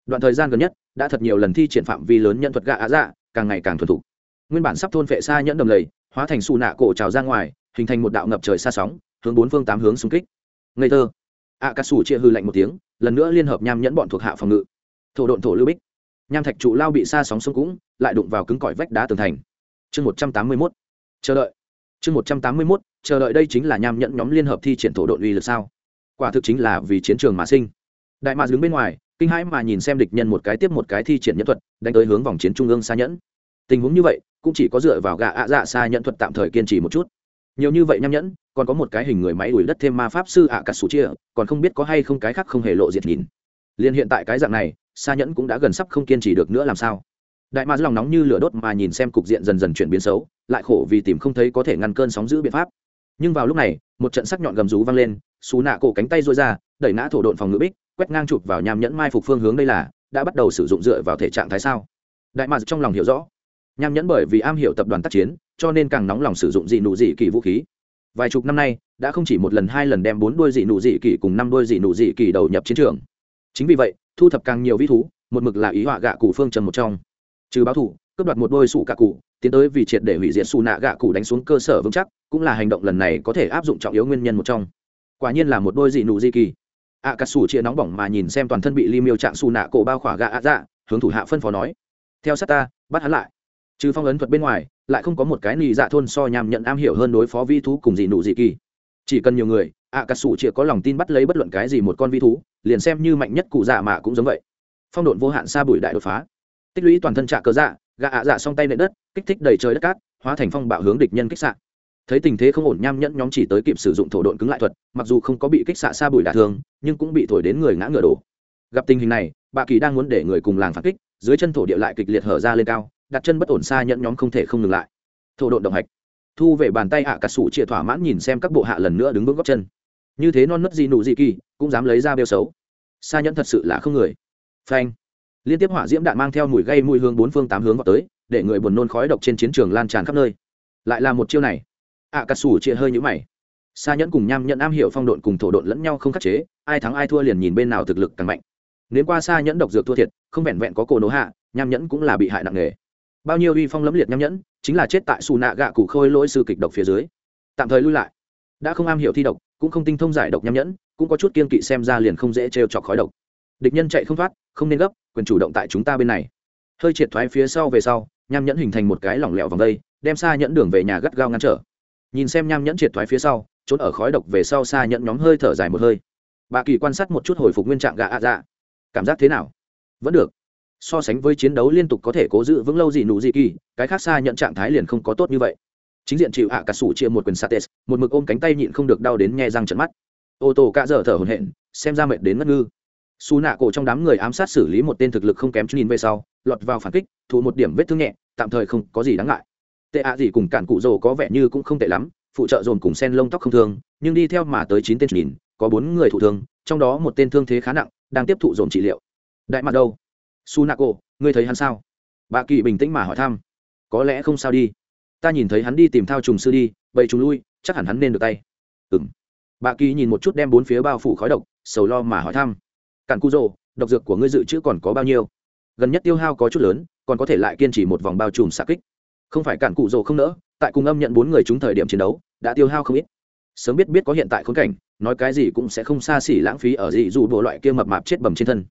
Speaker 1: Đoạn thời gian gần nhất, đã thật nhiều lần thi triển phạm vi lớn nhận thuật gạ á dạ càng ngày càng thuần thục. Nguyên bản sắp thôn phệ xa nhẫn đầm lầy, hóa thành xù nạ cổ trào ra ngoài, hình thành một đạo ngập trời xa sóng, hướng bốn phương tám hướng xung kích. Ngây thơ. Ạ cà sủ chia hư lạnh một tiếng, lần nữa liên hợp nham nhẫn bọn thuộc hạ phòng ngự. Thổ độn thổ lưu bích. Nham thạch trụ lao bị xa sóng sông cũng, lại đụng vào cứng cỏi vách đá tường thành. Chương một trăm tám mươi mốt. Chờ đợi. Chương một trăm tám mươi mốt, chờ đợi đây chính là nham nhẫn nhóm liên hợp thi triển thổ độn uy lực sao? Quả thực chính là vì chiến trường mà sinh. Đại mạc đứng bên ngoài, kinh hãi mà nhìn xem địch nhân một cái tiếp một cái thi triển nhân thuật, đánh tới hướng vòng chiến trung ương xa nhẫn. Tình huống như vậy, cũng chỉ có dựa vào gạ ạ dạ xa nhẫn thuật tạm thời kiên trì một chút. Nhiều như vậy nham nhẫn, còn có một cái hình người máy đuổi đất thêm ma pháp sư ạ cà sủ chia, còn không biết có hay không cái khác không hề lộ diện nhìn. Liền hiện tại cái dạng này xa nhẫn cũng đã gần sắp không kiên trì được nữa làm sao. Đại ma lòng nóng như lửa đốt mà nhìn xem cục diện dần dần chuyển biến xấu, lại khổ vì tìm không thấy có thể ngăn cơn sóng giữ biện pháp. Nhưng vào lúc này, một trận sắc nhọn gầm rú vang lên xù nạ cổ cánh tay rôi ra, đẩy nã thổ độn phòng ngự bích, quét ngang chụp vào nham nhẫn mai phục phương hướng đây là, đã bắt đầu sử dụng dựa vào thể trạng thái sao? Đại mạc trong lòng hiểu rõ. Nham nhẫn bởi vì am hiểu tập đoàn tác chiến, cho nên càng nóng lòng sử dụng dị nụ dị kỳ vũ khí. Vài chục năm nay, đã không chỉ một lần hai lần đem bốn đôi dị nụ dị kỳ cùng năm đôi dị nụ dị kỳ đầu nhập chiến trường. Chính vì vậy, thu thập càng nhiều vi thú, một mực là ý họa gạ cụ phương trần một trong. Trừ báo thủ, cướp đoạt một đôi sủ gạ cụ, tiến tới vì triệt để hủy diệt xù nạ gạ cụ đánh xuống cơ sở vững chắc, cũng là hành động lần này có thể áp dụng trọng yếu nguyên nhân một trong quả nhiên là một đôi dị nụ dị kỳ. Ạ cà sủ chia nóng bỏng mà nhìn xem toàn thân bị li miêu trạng xù nạ cổ bao khỏa gạ ạ dạ hướng thủ hạ phân phó nói, theo sát ta, bắt hắn lại. Trừ phong ấn thuật bên ngoài, lại không có một cái nị dạ thôn so nhằm nhận am hiểu hơn đối phó vi thú cùng dị nụ dị kỳ. Chỉ cần nhiều người ạ cà sủ chia có lòng tin bắt lấy bất luận cái gì một con vi thú, liền xem như mạnh nhất cụ dạ mà cũng giống vậy. Phong độn vô hạn xa bụi đại đột phá. Tích lũy toàn thân trạ cờ dạ gạ ạ dạ song tay nệ đất, kích thích đầy trời đất cát, hóa thành phong bạo hướng địch nhân kích sạn thấy tình thế không ổn, nham nhẫn nhóm chỉ tới kịp sử dụng thổ độn cứng lại thuật, mặc dù không có bị kích xạ xa bụi đả thương, nhưng cũng bị thổi đến người ngã ngựa đổ. Gặp tình hình này, bà kỳ đang muốn để người cùng làng phản kích, dưới chân thổ địa lại kịch liệt hở ra lên cao, đặt chân bất ổn xa nhẫn nhóm không thể không ngừng lại. Thổ độn động hạch. Thu về bàn tay hạ cà sủ chia thỏa mãn nhìn xem các bộ hạ lần nữa đứng bước góc chân. Như thế non nớt gì nụ gì kỳ, cũng dám lấy ra bêu xấu. Xa nhẫn thật sự là không người. Phanh. Liên tiếp hỏa diễm đạn mang theo mùi gây mùi hương bốn phương tám hướng vào tới, để người buồn nôn khói độc trên chiến trường lan tràn khắp nơi. Lại là một chiêu này ạ cà sủ chia hơi nhũ mày. Xa nhẫn cùng nham nhẫn am hiểu phong độn cùng thổ độn lẫn nhau không khắc chế, ai thắng ai thua liền nhìn bên nào thực lực càng mạnh. Nếu qua xa nhẫn độc dược thua thiệt, không vẹn vẹn có cổ nổ hạ, nham nhẫn cũng là bị hại nặng nề. Bao nhiêu uy phong lẫm liệt nham nhẫn, chính là chết tại xù nạ gạ cụ khôi lỗi sư kịch độc phía dưới. Tạm thời lui lại. Đã không am hiểu thi độc, cũng không tinh thông giải độc nham nhẫn, cũng có chút kiên kỵ xem ra liền không dễ trêu chọc khói độc. Địch nhân chạy không thoát, không nên gấp, quyền chủ động tại chúng ta bên này. Hơi triệt thoái phía sau về sau, nham nhẫn hình thành một cái lỏng lẻo vòng đây, đem xa nhẫn đường về nhà gắt gao ngăn trở nhìn xem nham nhẫn triệt thoái phía sau, trốn ở khói độc về sau xa nhẫn nhóm hơi thở dài một hơi. Bà kỳ quan sát một chút hồi phục nguyên trạng gạ ạ dạ. Cảm giác thế nào? Vẫn được. So sánh với chiến đấu liên tục có thể cố giữ vững lâu gì nụ gì kỳ, cái khác xa nhận trạng thái liền không có tốt như vậy. Chính diện chịu ạ cả sủ chia một quyền sates, một mực ôm cánh tay nhịn không được đau đến nghe răng trận mắt. Ô tô cạ dở thở hồn hện xem ra mệt đến ngất ngư. Xù nạ cổ trong đám người ám sát xử lý một tên thực lực không kém chút nhìn về sau, lọt vào phản kích, thụ một điểm vết thương nhẹ, tạm thời không có gì đáng ngại tệ ạ gì cùng cản cụ rồ có vẻ như cũng không tệ lắm, phụ trợ dồn cùng sen lông tóc không thương, nhưng đi theo mà tới chín tên nhìn, có bốn người thụ thương, trong đó một tên thương thế khá nặng, đang tiếp thụ dồn trị liệu. Đại mặt đâu? Su nạ cổ ngươi thấy hắn sao? Bà kỳ bình tĩnh mà hỏi thăm. Có lẽ không sao đi. Ta nhìn thấy hắn đi tìm thao trùng sư đi vậy trùng lui, chắc hẳn hắn nên được tay. Ừng bà kỳ nhìn một chút đem bốn phía bao phủ khói độc, sầu lo mà hỏi thăm. Cản cu rồ, độc dược của ngươi dự trữ còn có bao nhiêu? Gần nhất tiêu hao có chút lớn, còn có thể lại kiên trì một vòng bao trùm xạ kích không phải cản cụ rồ không nỡ, tại cùng âm nhận bốn người chúng thời điểm chiến đấu, đã tiêu hao không ít. Sớm biết biết có hiện tại khốn cảnh, nói cái gì cũng sẽ không xa xỉ lãng phí ở dị dù bộ loại kia mập mạp chết bầm trên thân.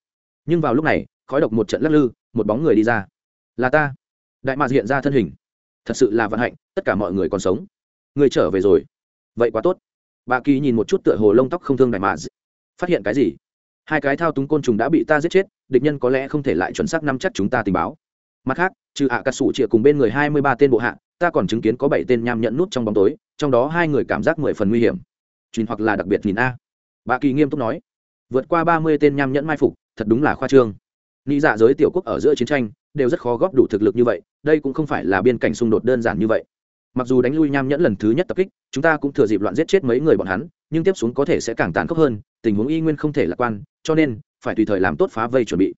Speaker 1: Nhưng vào lúc này, khói độc một trận lắc lư, một bóng người đi ra. Là ta. Đại mạc hiện ra thân hình. Thật sự là vận hạnh, tất cả mọi người còn sống. Người trở về rồi. Vậy quá tốt. Bà kỳ nhìn một chút tựa hồ lông tóc không thương đại mạc. Phát hiện cái gì? Hai cái thao túng côn trùng đã bị ta giết chết, địch nhân có lẽ không thể lại chuẩn xác nắm chắc chúng ta tình báo mặt khác, trừ ạ à cà sủ chĩa cùng bên người hai mươi ba tên bộ hạ, ta còn chứng kiến có bảy tên nham nhẫn nút trong bóng tối, trong đó hai người cảm giác mười phần nguy hiểm. Truyền hoặc là đặc biệt nhìn a. Bà kỳ nghiêm túc nói, vượt qua ba mươi tên nham nhẫn mai phục, thật đúng là khoa trương. Nghĩ dạ giới tiểu quốc ở giữa chiến tranh, đều rất khó góp đủ thực lực như vậy, đây cũng không phải là biên cảnh xung đột đơn giản như vậy. Mặc dù đánh lui nham nhẫn lần thứ nhất tập kích, chúng ta cũng thừa dịp loạn giết chết mấy người bọn hắn, nhưng tiếp xuống có thể sẽ càng tàn khốc hơn, tình huống y nguyên không thể lạc quan, cho nên, phải tùy thời làm tốt phá vây chuẩn bị.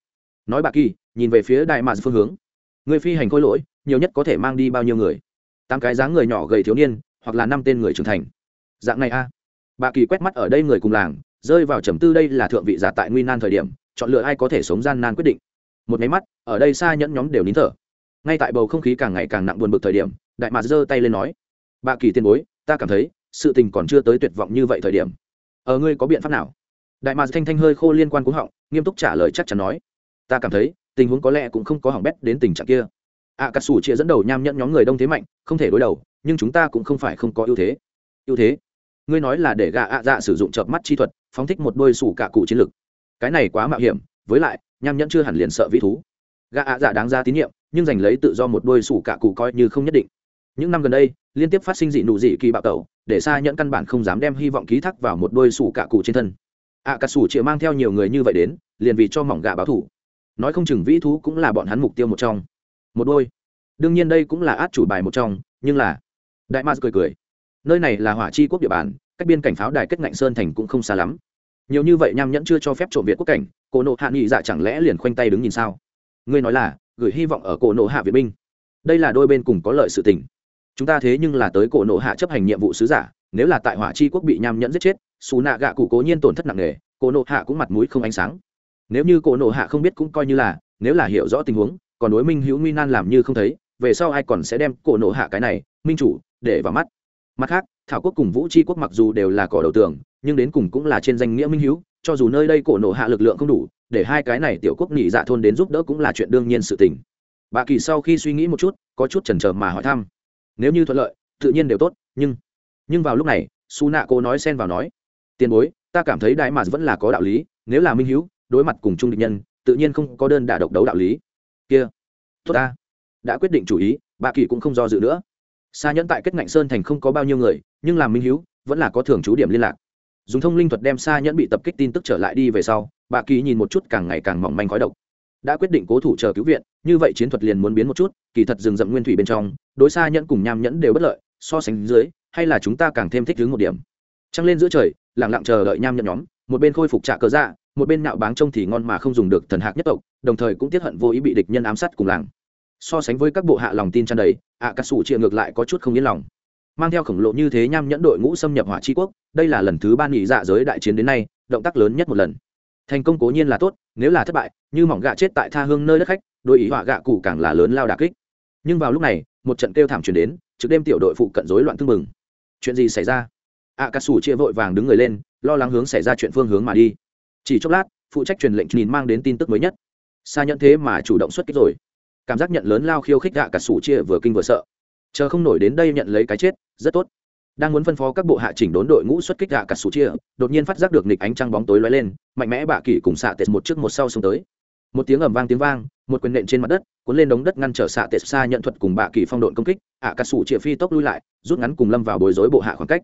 Speaker 1: Nói bà kỳ, nhìn về phía đại mạc phương hướng người phi hành khôi lỗi, nhiều nhất có thể mang đi bao nhiêu người? Tám cái dáng người nhỏ gầy thiếu niên, hoặc là năm tên người trưởng thành. Dạng này a. Bà kỳ quét mắt ở đây người cùng làng, rơi vào trầm tư đây là thượng vị giả tại nguy nan thời điểm, chọn lựa ai có thể sống gian nan quyết định. Một máy mắt, ở đây xa nhẫn nhóm đều nín thở. Ngay tại bầu không khí càng ngày càng nặng buồn bực thời điểm, đại mạc giơ tay lên nói, bà kỳ tiền bối, ta cảm thấy, sự tình còn chưa tới tuyệt vọng như vậy thời điểm. Ở ngươi có biện pháp nào? Đại mạc thanh thanh hơi khô liên quan cúng họng, nghiêm túc trả lời chắc chắn nói, ta cảm thấy tình huống có lẽ cũng không có hỏng bét đến tình trạng kia. Ạ cà sủ chia dẫn đầu nham nhẫn nhóm người đông thế mạnh không thể đối đầu nhưng chúng ta cũng không phải không có ưu thế. Ưu thế? Ngươi nói là để gạ ạ dạ sử dụng chợp mắt chi thuật phóng thích một đôi sủ cả cụ chiến lực. Cái này quá mạo hiểm với lại nham nhẫn chưa hẳn liền sợ vĩ thú. Gạ ạ dạ đáng ra tín nhiệm nhưng giành lấy tự do một đôi sủ cả cụ coi như không nhất định. Những năm gần đây liên tiếp phát sinh dị nụ dị kỳ bạo tẩu để xa nhẫn căn bản không dám đem hy vọng ký thác vào một đôi sủ cả cụ trên thân. Ạ à, cà sủ chịa mang theo nhiều người như vậy đến liền vì cho mỏng gạ báo thủ nói không chừng vĩ thú cũng là bọn hắn mục tiêu một trong. Một đôi. Đương nhiên đây cũng là át chủ bài một trong, nhưng là, đại ma cười cười. Nơi này là hỏa chi quốc địa bàn, cách biên cảnh pháo đài kết ngạnh sơn thành cũng không xa lắm. Nhiều như vậy nham nhẫn chưa cho phép trộm việt quốc cảnh, cổ nộ hạ nghị dạ chẳng lẽ liền khoanh tay đứng nhìn sao? Ngươi nói là, gửi hy vọng ở cổ nộ hạ việt binh. Đây là đôi bên cùng có lợi sự tình. Chúng ta thế nhưng là tới cổ nộ hạ chấp hành nhiệm vụ sứ giả, nếu là tại hỏa chi quốc bị nham nhẫn giết chết xù nạ gạ cụ cố nhiên tổn thất nặng nề, cổ nộ hạ cũng mặt mũi không ánh sáng nếu như cổ nộ hạ không biết cũng coi như là, nếu là hiểu rõ tình huống, còn đối minh hữu nguy nan làm như không thấy, về sau ai còn sẽ đem cổ nộ hạ cái này, minh chủ, để vào mắt? Mặt khác, thảo quốc cùng vũ c quốc mặc dù đều là cỏ đầu tường, nhưng đến cùng cũng là trên danh nghĩa minh hữu, cho dù nơi đây cổ nộ hạ lực lượng không đủ, để hai cái này tiểu quốc nhị dạ thôn đến giúp đỡ cũng là chuyện đương nhiên sự tình. Bà kỳ sau khi suy nghĩ một chút, có chút chần chờ mà hỏi thăm. Nếu như thuận lợi, tự nhiên đều tốt, nhưng nhưng vào lúc này, su nạ cô nói xen vào nói, tiền bối, ta cảm thấy đại mà vẫn là có đạo lý, nếu là minh hữu đối mặt cùng chung địch nhân, tự nhiên không có đơn đả độc đấu đạo lý. Kia, tốt ta. Đã quyết định chủ ý, bà kỳ cũng không do dự nữa. Xa nhẫn tại kết ngạnh sơn thành không có bao nhiêu người, nhưng làm minh hữu vẫn là có thường trú điểm liên lạc. Dùng thông linh thuật đem xa nhẫn bị tập kích tin tức trở lại đi về sau, bà kỳ nhìn một chút càng ngày càng mỏng manh khói độc. Đã quyết định cố thủ chờ cứu viện, như vậy chiến thuật liền muốn biến một chút, kỳ thật rừng rậm nguyên thủy bên trong, đối xa nhẫn cùng nham nhẫn đều bất lợi, so sánh dưới, hay là chúng ta càng thêm thích ứng một điểm. Trăng lên giữa trời lẳng lặng chờ đợi nham nhẫn nhóm, một bên khôi phục trạ cơ dạ một bên nạo báng trông thì ngon mà không dùng được thần hạc nhất tộc, đồng thời cũng tiết hận vô ý bị địch nhân ám sát cùng làng. So sánh với các bộ hạ lòng tin tràn đầy ạ cà sủ chia ngược lại có chút không yên lòng. Mang theo khổng lồ như thế nham nhẫn đội ngũ xâm nhập hỏa tri quốc, đây là lần thứ ba nghỉ dạ giới đại chiến đến nay, động tác lớn nhất một lần. Thành công cố nhiên là tốt, nếu là thất bại, như mỏng gạ chết tại tha hương nơi đất khách đội ý họa gạ cụ càng là lớn lao đà kích. Nhưng vào lúc này, một trận kêu thảm chuyển đến, trực đêm tiểu đội phụ cận rối loạn tưng bừng. Chuyện gì xảy ra? Ạ cà sủ chia vội vàng đứng người lên, lo lắng hướng xảy ra chuyện phương hướng mà đi chỉ chốc lát, phụ trách truyền lệnh nhìn mang đến tin tức mới nhất. Xa nhận thế mà chủ động xuất kích rồi. Cảm giác nhận lớn lao khiêu khích gạ cả sủ chia vừa kinh vừa sợ. Chờ không nổi đến đây nhận lấy cái chết, rất tốt. Đang muốn phân phó các bộ hạ chỉnh đốn đội ngũ xuất kích gạ cả sủ chia, đột nhiên phát giác được nịch ánh trăng bóng tối lóe lên, mạnh mẽ bạ kỷ cùng xạ tệt một trước một sau xuống tới. Một tiếng ầm vang tiếng vang, một quyền nện trên mặt đất, cuốn lên đống đất ngăn trở xạ tệt xa nhận thuật cùng bạ kỷ phong độn công kích, ạ cả sủ chia phi tốc lui lại, rút ngắn cùng lâm vào bối rối bộ hạ khoảng cách.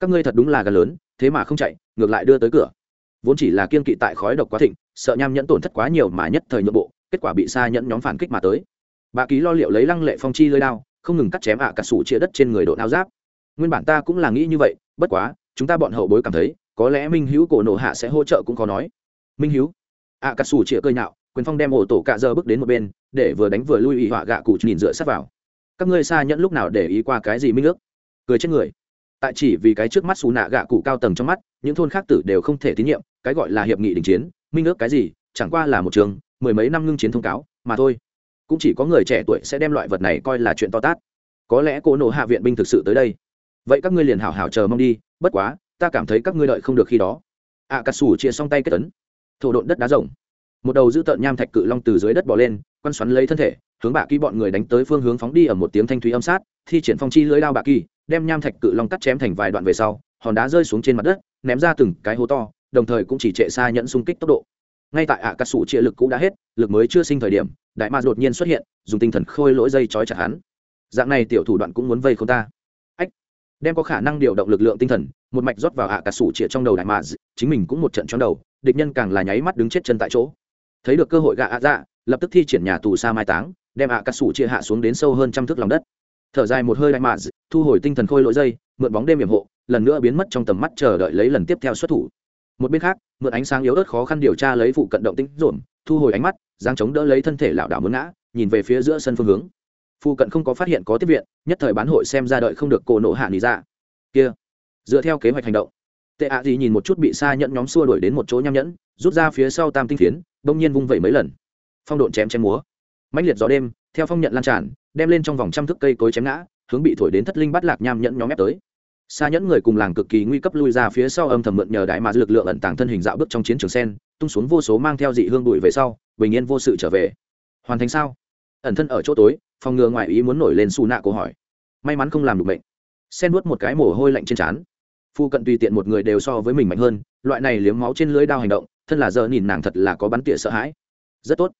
Speaker 1: Các ngươi thật đúng là gần lớn, thế mà không chạy, ngược lại đưa tới cửa vốn chỉ là kiên kỵ tại khói độc quá thịnh, sợ nham nhẫn tổn thất quá nhiều mà nhất thời nhượng bộ, kết quả bị xa nhẫn nhóm phản kích mà tới. Bà ký lo liệu lấy lăng lệ phong chi lơi đao, không ngừng cắt chém ạ cả sủ chia đất trên người độ áo giáp. Nguyên bản ta cũng là nghĩ như vậy, bất quá, chúng ta bọn hậu bối cảm thấy, có lẽ minh hữu cổ nộ hạ sẽ hỗ trợ cũng khó nói. Minh hữu ạ cả sủ chia cơi nhạo, quyền phong đem ổ tổ cạ dơ bước đến một bên, để vừa đánh vừa lui ý họa gạ cụ nhìn dựa sát vào. Các ngươi xa nhẫn lúc nào để ý qua cái gì minh ước cười chết người. Tại chỉ vì cái trước mắt xù nạ gạ cụ cao tầng trong mắt, những thôn khác tử đều không thể tín nhiệm cái gọi là hiệp nghị đình chiến, minh ước cái gì, chẳng qua là một trường, mười mấy năm ngưng chiến thông cáo, mà thôi. Cũng chỉ có người trẻ tuổi sẽ đem loại vật này coi là chuyện to tát. Có lẽ cô nộ hạ viện binh thực sự tới đây. Vậy các ngươi liền hảo hảo chờ mong đi, bất quá, ta cảm thấy các ngươi đợi không được khi đó. Ạ cà sủ chia xong tay kết tấn thổ độn đất đá rộng. Một đầu dữ tợn nham thạch cự long từ dưới đất bỏ lên, quăn xoắn lấy thân thể, hướng bạ kỳ bọn người đánh tới phương hướng phóng đi ở một tiếng thanh thúy âm sát, thi triển phong chi lưới đao bạ kỳ, đem nham thạch cự long cắt chém thành vài đoạn về sau, hòn đá rơi xuống trên mặt đất, ném ra từng cái hố to đồng thời cũng chỉ trệ xa nhẫn xung kích tốc độ. Ngay tại ạ cà sủ chia lực cũng đã hết, lực mới chưa sinh thời điểm, đại ma đột nhiên xuất hiện, dùng tinh thần khôi lỗi dây trói chặt hắn. Dạng này tiểu thủ đoạn cũng muốn vây không ta. Ách! Đem có khả năng điều động lực lượng tinh thần, một mạch rót vào ạ cà sủ chia trong đầu đại ma, chính mình cũng một trận chóng đầu, địch nhân càng là nháy mắt đứng chết chân tại chỗ. Thấy được cơ hội gạ ạ dạ lập tức thi triển nhà tù sa mai táng, đem ạ cà sủ chia hạ xuống đến sâu hơn trăm thước lòng đất. Thở dài một hơi đại ma, thu hồi tinh thần khôi lỗi dây, mượn bóng đêm hiểm hộ, lần nữa biến mất trong tầm mắt chờ đợi lấy lần tiếp theo xuất thủ một bên khác, mượn ánh sáng yếu ớt khó khăn điều tra lấy phụ cận động tĩnh rộn thu hồi ánh mắt giang chống đỡ lấy thân thể lảo đảo mướn ngã, nhìn về phía giữa sân phương hướng. Phụ cận không có phát hiện có tiếp viện, nhất thời bán hội xem ra đợi không được cổ nộ hạ nghỉ ra dạ. kia, dựa theo kế hoạch hành động. Tệ ạ gì nhìn một chút bị xa nhẫn nhóm xua đuổi đến một chỗ nham nhẫn, rút ra phía sau tam tinh phiến bỗng nhiên vung vẩy mấy lần. Phong độn chém chém múa. Mãnh liệt gió đêm, theo phong nhận lan tràn, đem lên trong vòng trăm thước cây cối chém ngã, hướng bị thổi đến thất linh bắt lạc nham nhẫn nhóm ép tới xa nhẫn người cùng làng cực kỳ nguy cấp lui ra phía sau âm thầm mượn nhờ đại mà lực lượng ẩn tàng thân hình dạo bước trong chiến trường sen, tung xuống vô số mang theo dị hương bụi về sau, bình yên vô sự trở về. Hoàn thành sao? Ẩn thân ở chỗ tối, phòng ngừa ngoại ý muốn nổi lên xù nạ cổ hỏi. May mắn không làm được bệnh. Sen nuốt một cái mồ hôi lạnh trên trán. Phu cận tùy tiện một người đều so với mình mạnh hơn, loại này liếm máu trên lưới đao hành động, thân là giờ nhìn nàng thật là có bắn tỉa sợ hãi. Rất tốt.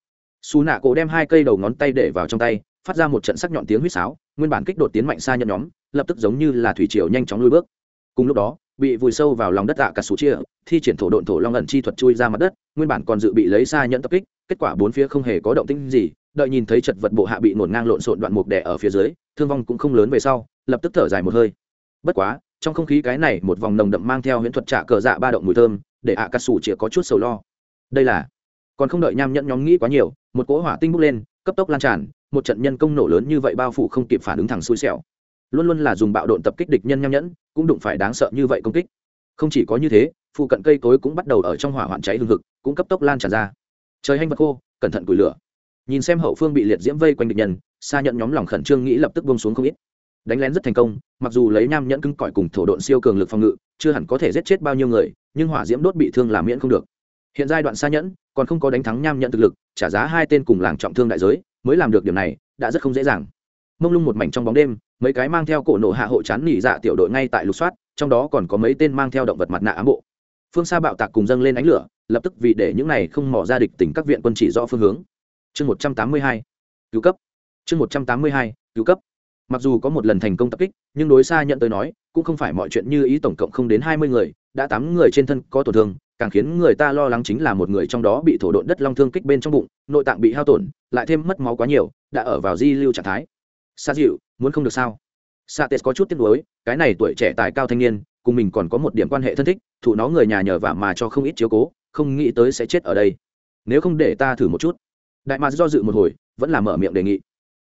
Speaker 1: Xù nạ cổ đem hai cây đầu ngón tay để vào trong tay, phát ra một trận sắc nhọn tiếng huýt sáo, nguyên bản kích đột tiến mạnh xa nhẫn nhóm lập tức giống như là thủy triều nhanh chóng lui bước. Cùng lúc đó, bị vùi sâu vào lòng đất tạ cả sủ chia, thi triển thổ độn thổ long ẩn chi thuật chui ra mặt đất, nguyên bản còn dự bị lấy xa nhận tập kích, kết quả bốn phía không hề có động tĩnh gì, đợi nhìn thấy chật vật bộ hạ bị nổn ngang lộn xộn đoạn mục đè ở phía dưới, thương vong cũng không lớn về sau, lập tức thở dài một hơi. Bất quá, trong không khí cái này một vòng nồng đậm mang theo huyễn thuật trả cờ dạ ba động mùi thơm, để ạ à cà sủ chĩa có chút sầu lo. Đây là, còn không đợi nham nhẫn nhóm nghĩ quá nhiều, một cỗ hỏa tinh bốc lên, cấp tốc lan tràn, một trận nhân công nổ lớn như vậy bao phủ không kịp phản ứng thẳng xui xẻo luôn luôn là dùng bạo độn tập kích địch nhân nham nhẫn, cũng đụng phải đáng sợ như vậy công kích. Không chỉ có như thế, phụ cận cây cối cũng bắt đầu ở trong hỏa hoạn cháy hương thực cũng cấp tốc lan tràn ra. Trời hanh vật khô, cẩn thận củi lửa. Nhìn xem hậu phương bị liệt diễm vây quanh địch nhân xa nhận nhóm lòng khẩn trương nghĩ lập tức bông xuống không ít. Đánh lén rất thành công, mặc dù lấy nham nhẫn cứng cỏi cùng thổ độn siêu cường lực phòng ngự, chưa hẳn có thể giết chết bao nhiêu người, nhưng hỏa diễm đốt bị thương làm miễn không được. Hiện giai đoạn xa nhẫn còn không có đánh thắng nham nhẫn thực lực, trả giá hai tên cùng làng trọng thương đại giới, mới làm được điểm này, đã rất không dễ dàng. Mông lung một mảnh trong bóng đêm mấy cái mang theo cổ nổ hạ hộ chán nỉ dạ tiểu đội ngay tại lục soát, trong đó còn có mấy tên mang theo động vật mặt nạ ám bộ. Phương xa bạo tạc cùng dâng lên ánh lửa, lập tức vì để những này không mỏ ra địch tỉnh các viện quân chỉ rõ phương hướng. Chương một trăm tám mươi hai, cứu cấp. Chương một trăm tám mươi hai, cứu cấp. Mặc dù có một lần thành công tập kích, nhưng đối xa nhận tới nói, cũng không phải mọi chuyện như ý tổng cộng không đến hai mươi người, đã tám người trên thân có tổn thương, càng khiến người ta lo lắng chính là một người trong đó bị thổ độn đất long thương kích bên trong bụng, nội tạng bị hao tổn, lại thêm mất máu quá nhiều, đã ở vào di lưu trạng thái. Sa dịu muốn không được sao? Sa tes có chút tiếc nuối, cái này tuổi trẻ tài cao thanh niên, cùng mình còn có một điểm quan hệ thân thích thủ nó người nhà nhờ vả mà cho không ít chiếu cố, không nghĩ tới sẽ chết ở đây. Nếu không để ta thử một chút. Đại mạc do dự một hồi, vẫn là mở miệng đề nghị.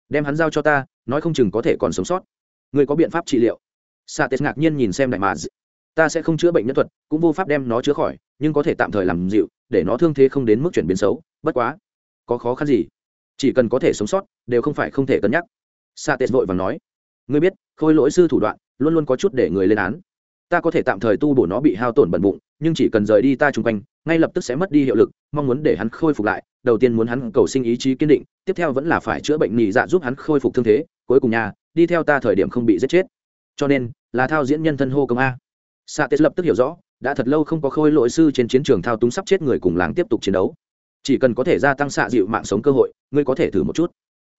Speaker 1: Đem hắn giao cho ta, nói không chừng có thể còn sống sót. Người có biện pháp trị liệu? Sa tes ngạc nhiên nhìn xem đại mạc ta sẽ không chữa bệnh nhân thuật, cũng vô pháp đem nó chữa khỏi, nhưng có thể tạm thời làm dịu, để nó thương thế không đến mức chuyển biến xấu, bất quá, có khó khăn gì? Chỉ cần có thể sống sót, đều không phải không thể cân nhắc sa tết vội và nói, ngươi biết, khôi lỗi sư thủ đoạn, luôn luôn có chút để người lên án. Ta có thể tạm thời tu bổ nó bị hao tổn bẩn bụng, nhưng chỉ cần rời đi ta chung quanh, ngay lập tức sẽ mất đi hiệu lực, mong muốn để hắn khôi phục lại. Đầu tiên muốn hắn cầu sinh ý chí kiên định, tiếp theo vẫn là phải chữa bệnh nhị dạ giúp hắn khôi phục thương thế, cuối cùng nhà, đi theo ta thời điểm không bị giết chết. Cho nên, là thao diễn nhân thân hô công a. Sa tết lập tức hiểu rõ, đã thật lâu không có khôi lỗi sư trên chiến trường thao túng sắp chết người cùng làng tiếp tục chiến đấu. Chỉ cần có thể gia tăng xạ dịu mạng sống cơ hội, ngươi có thể thử một chút.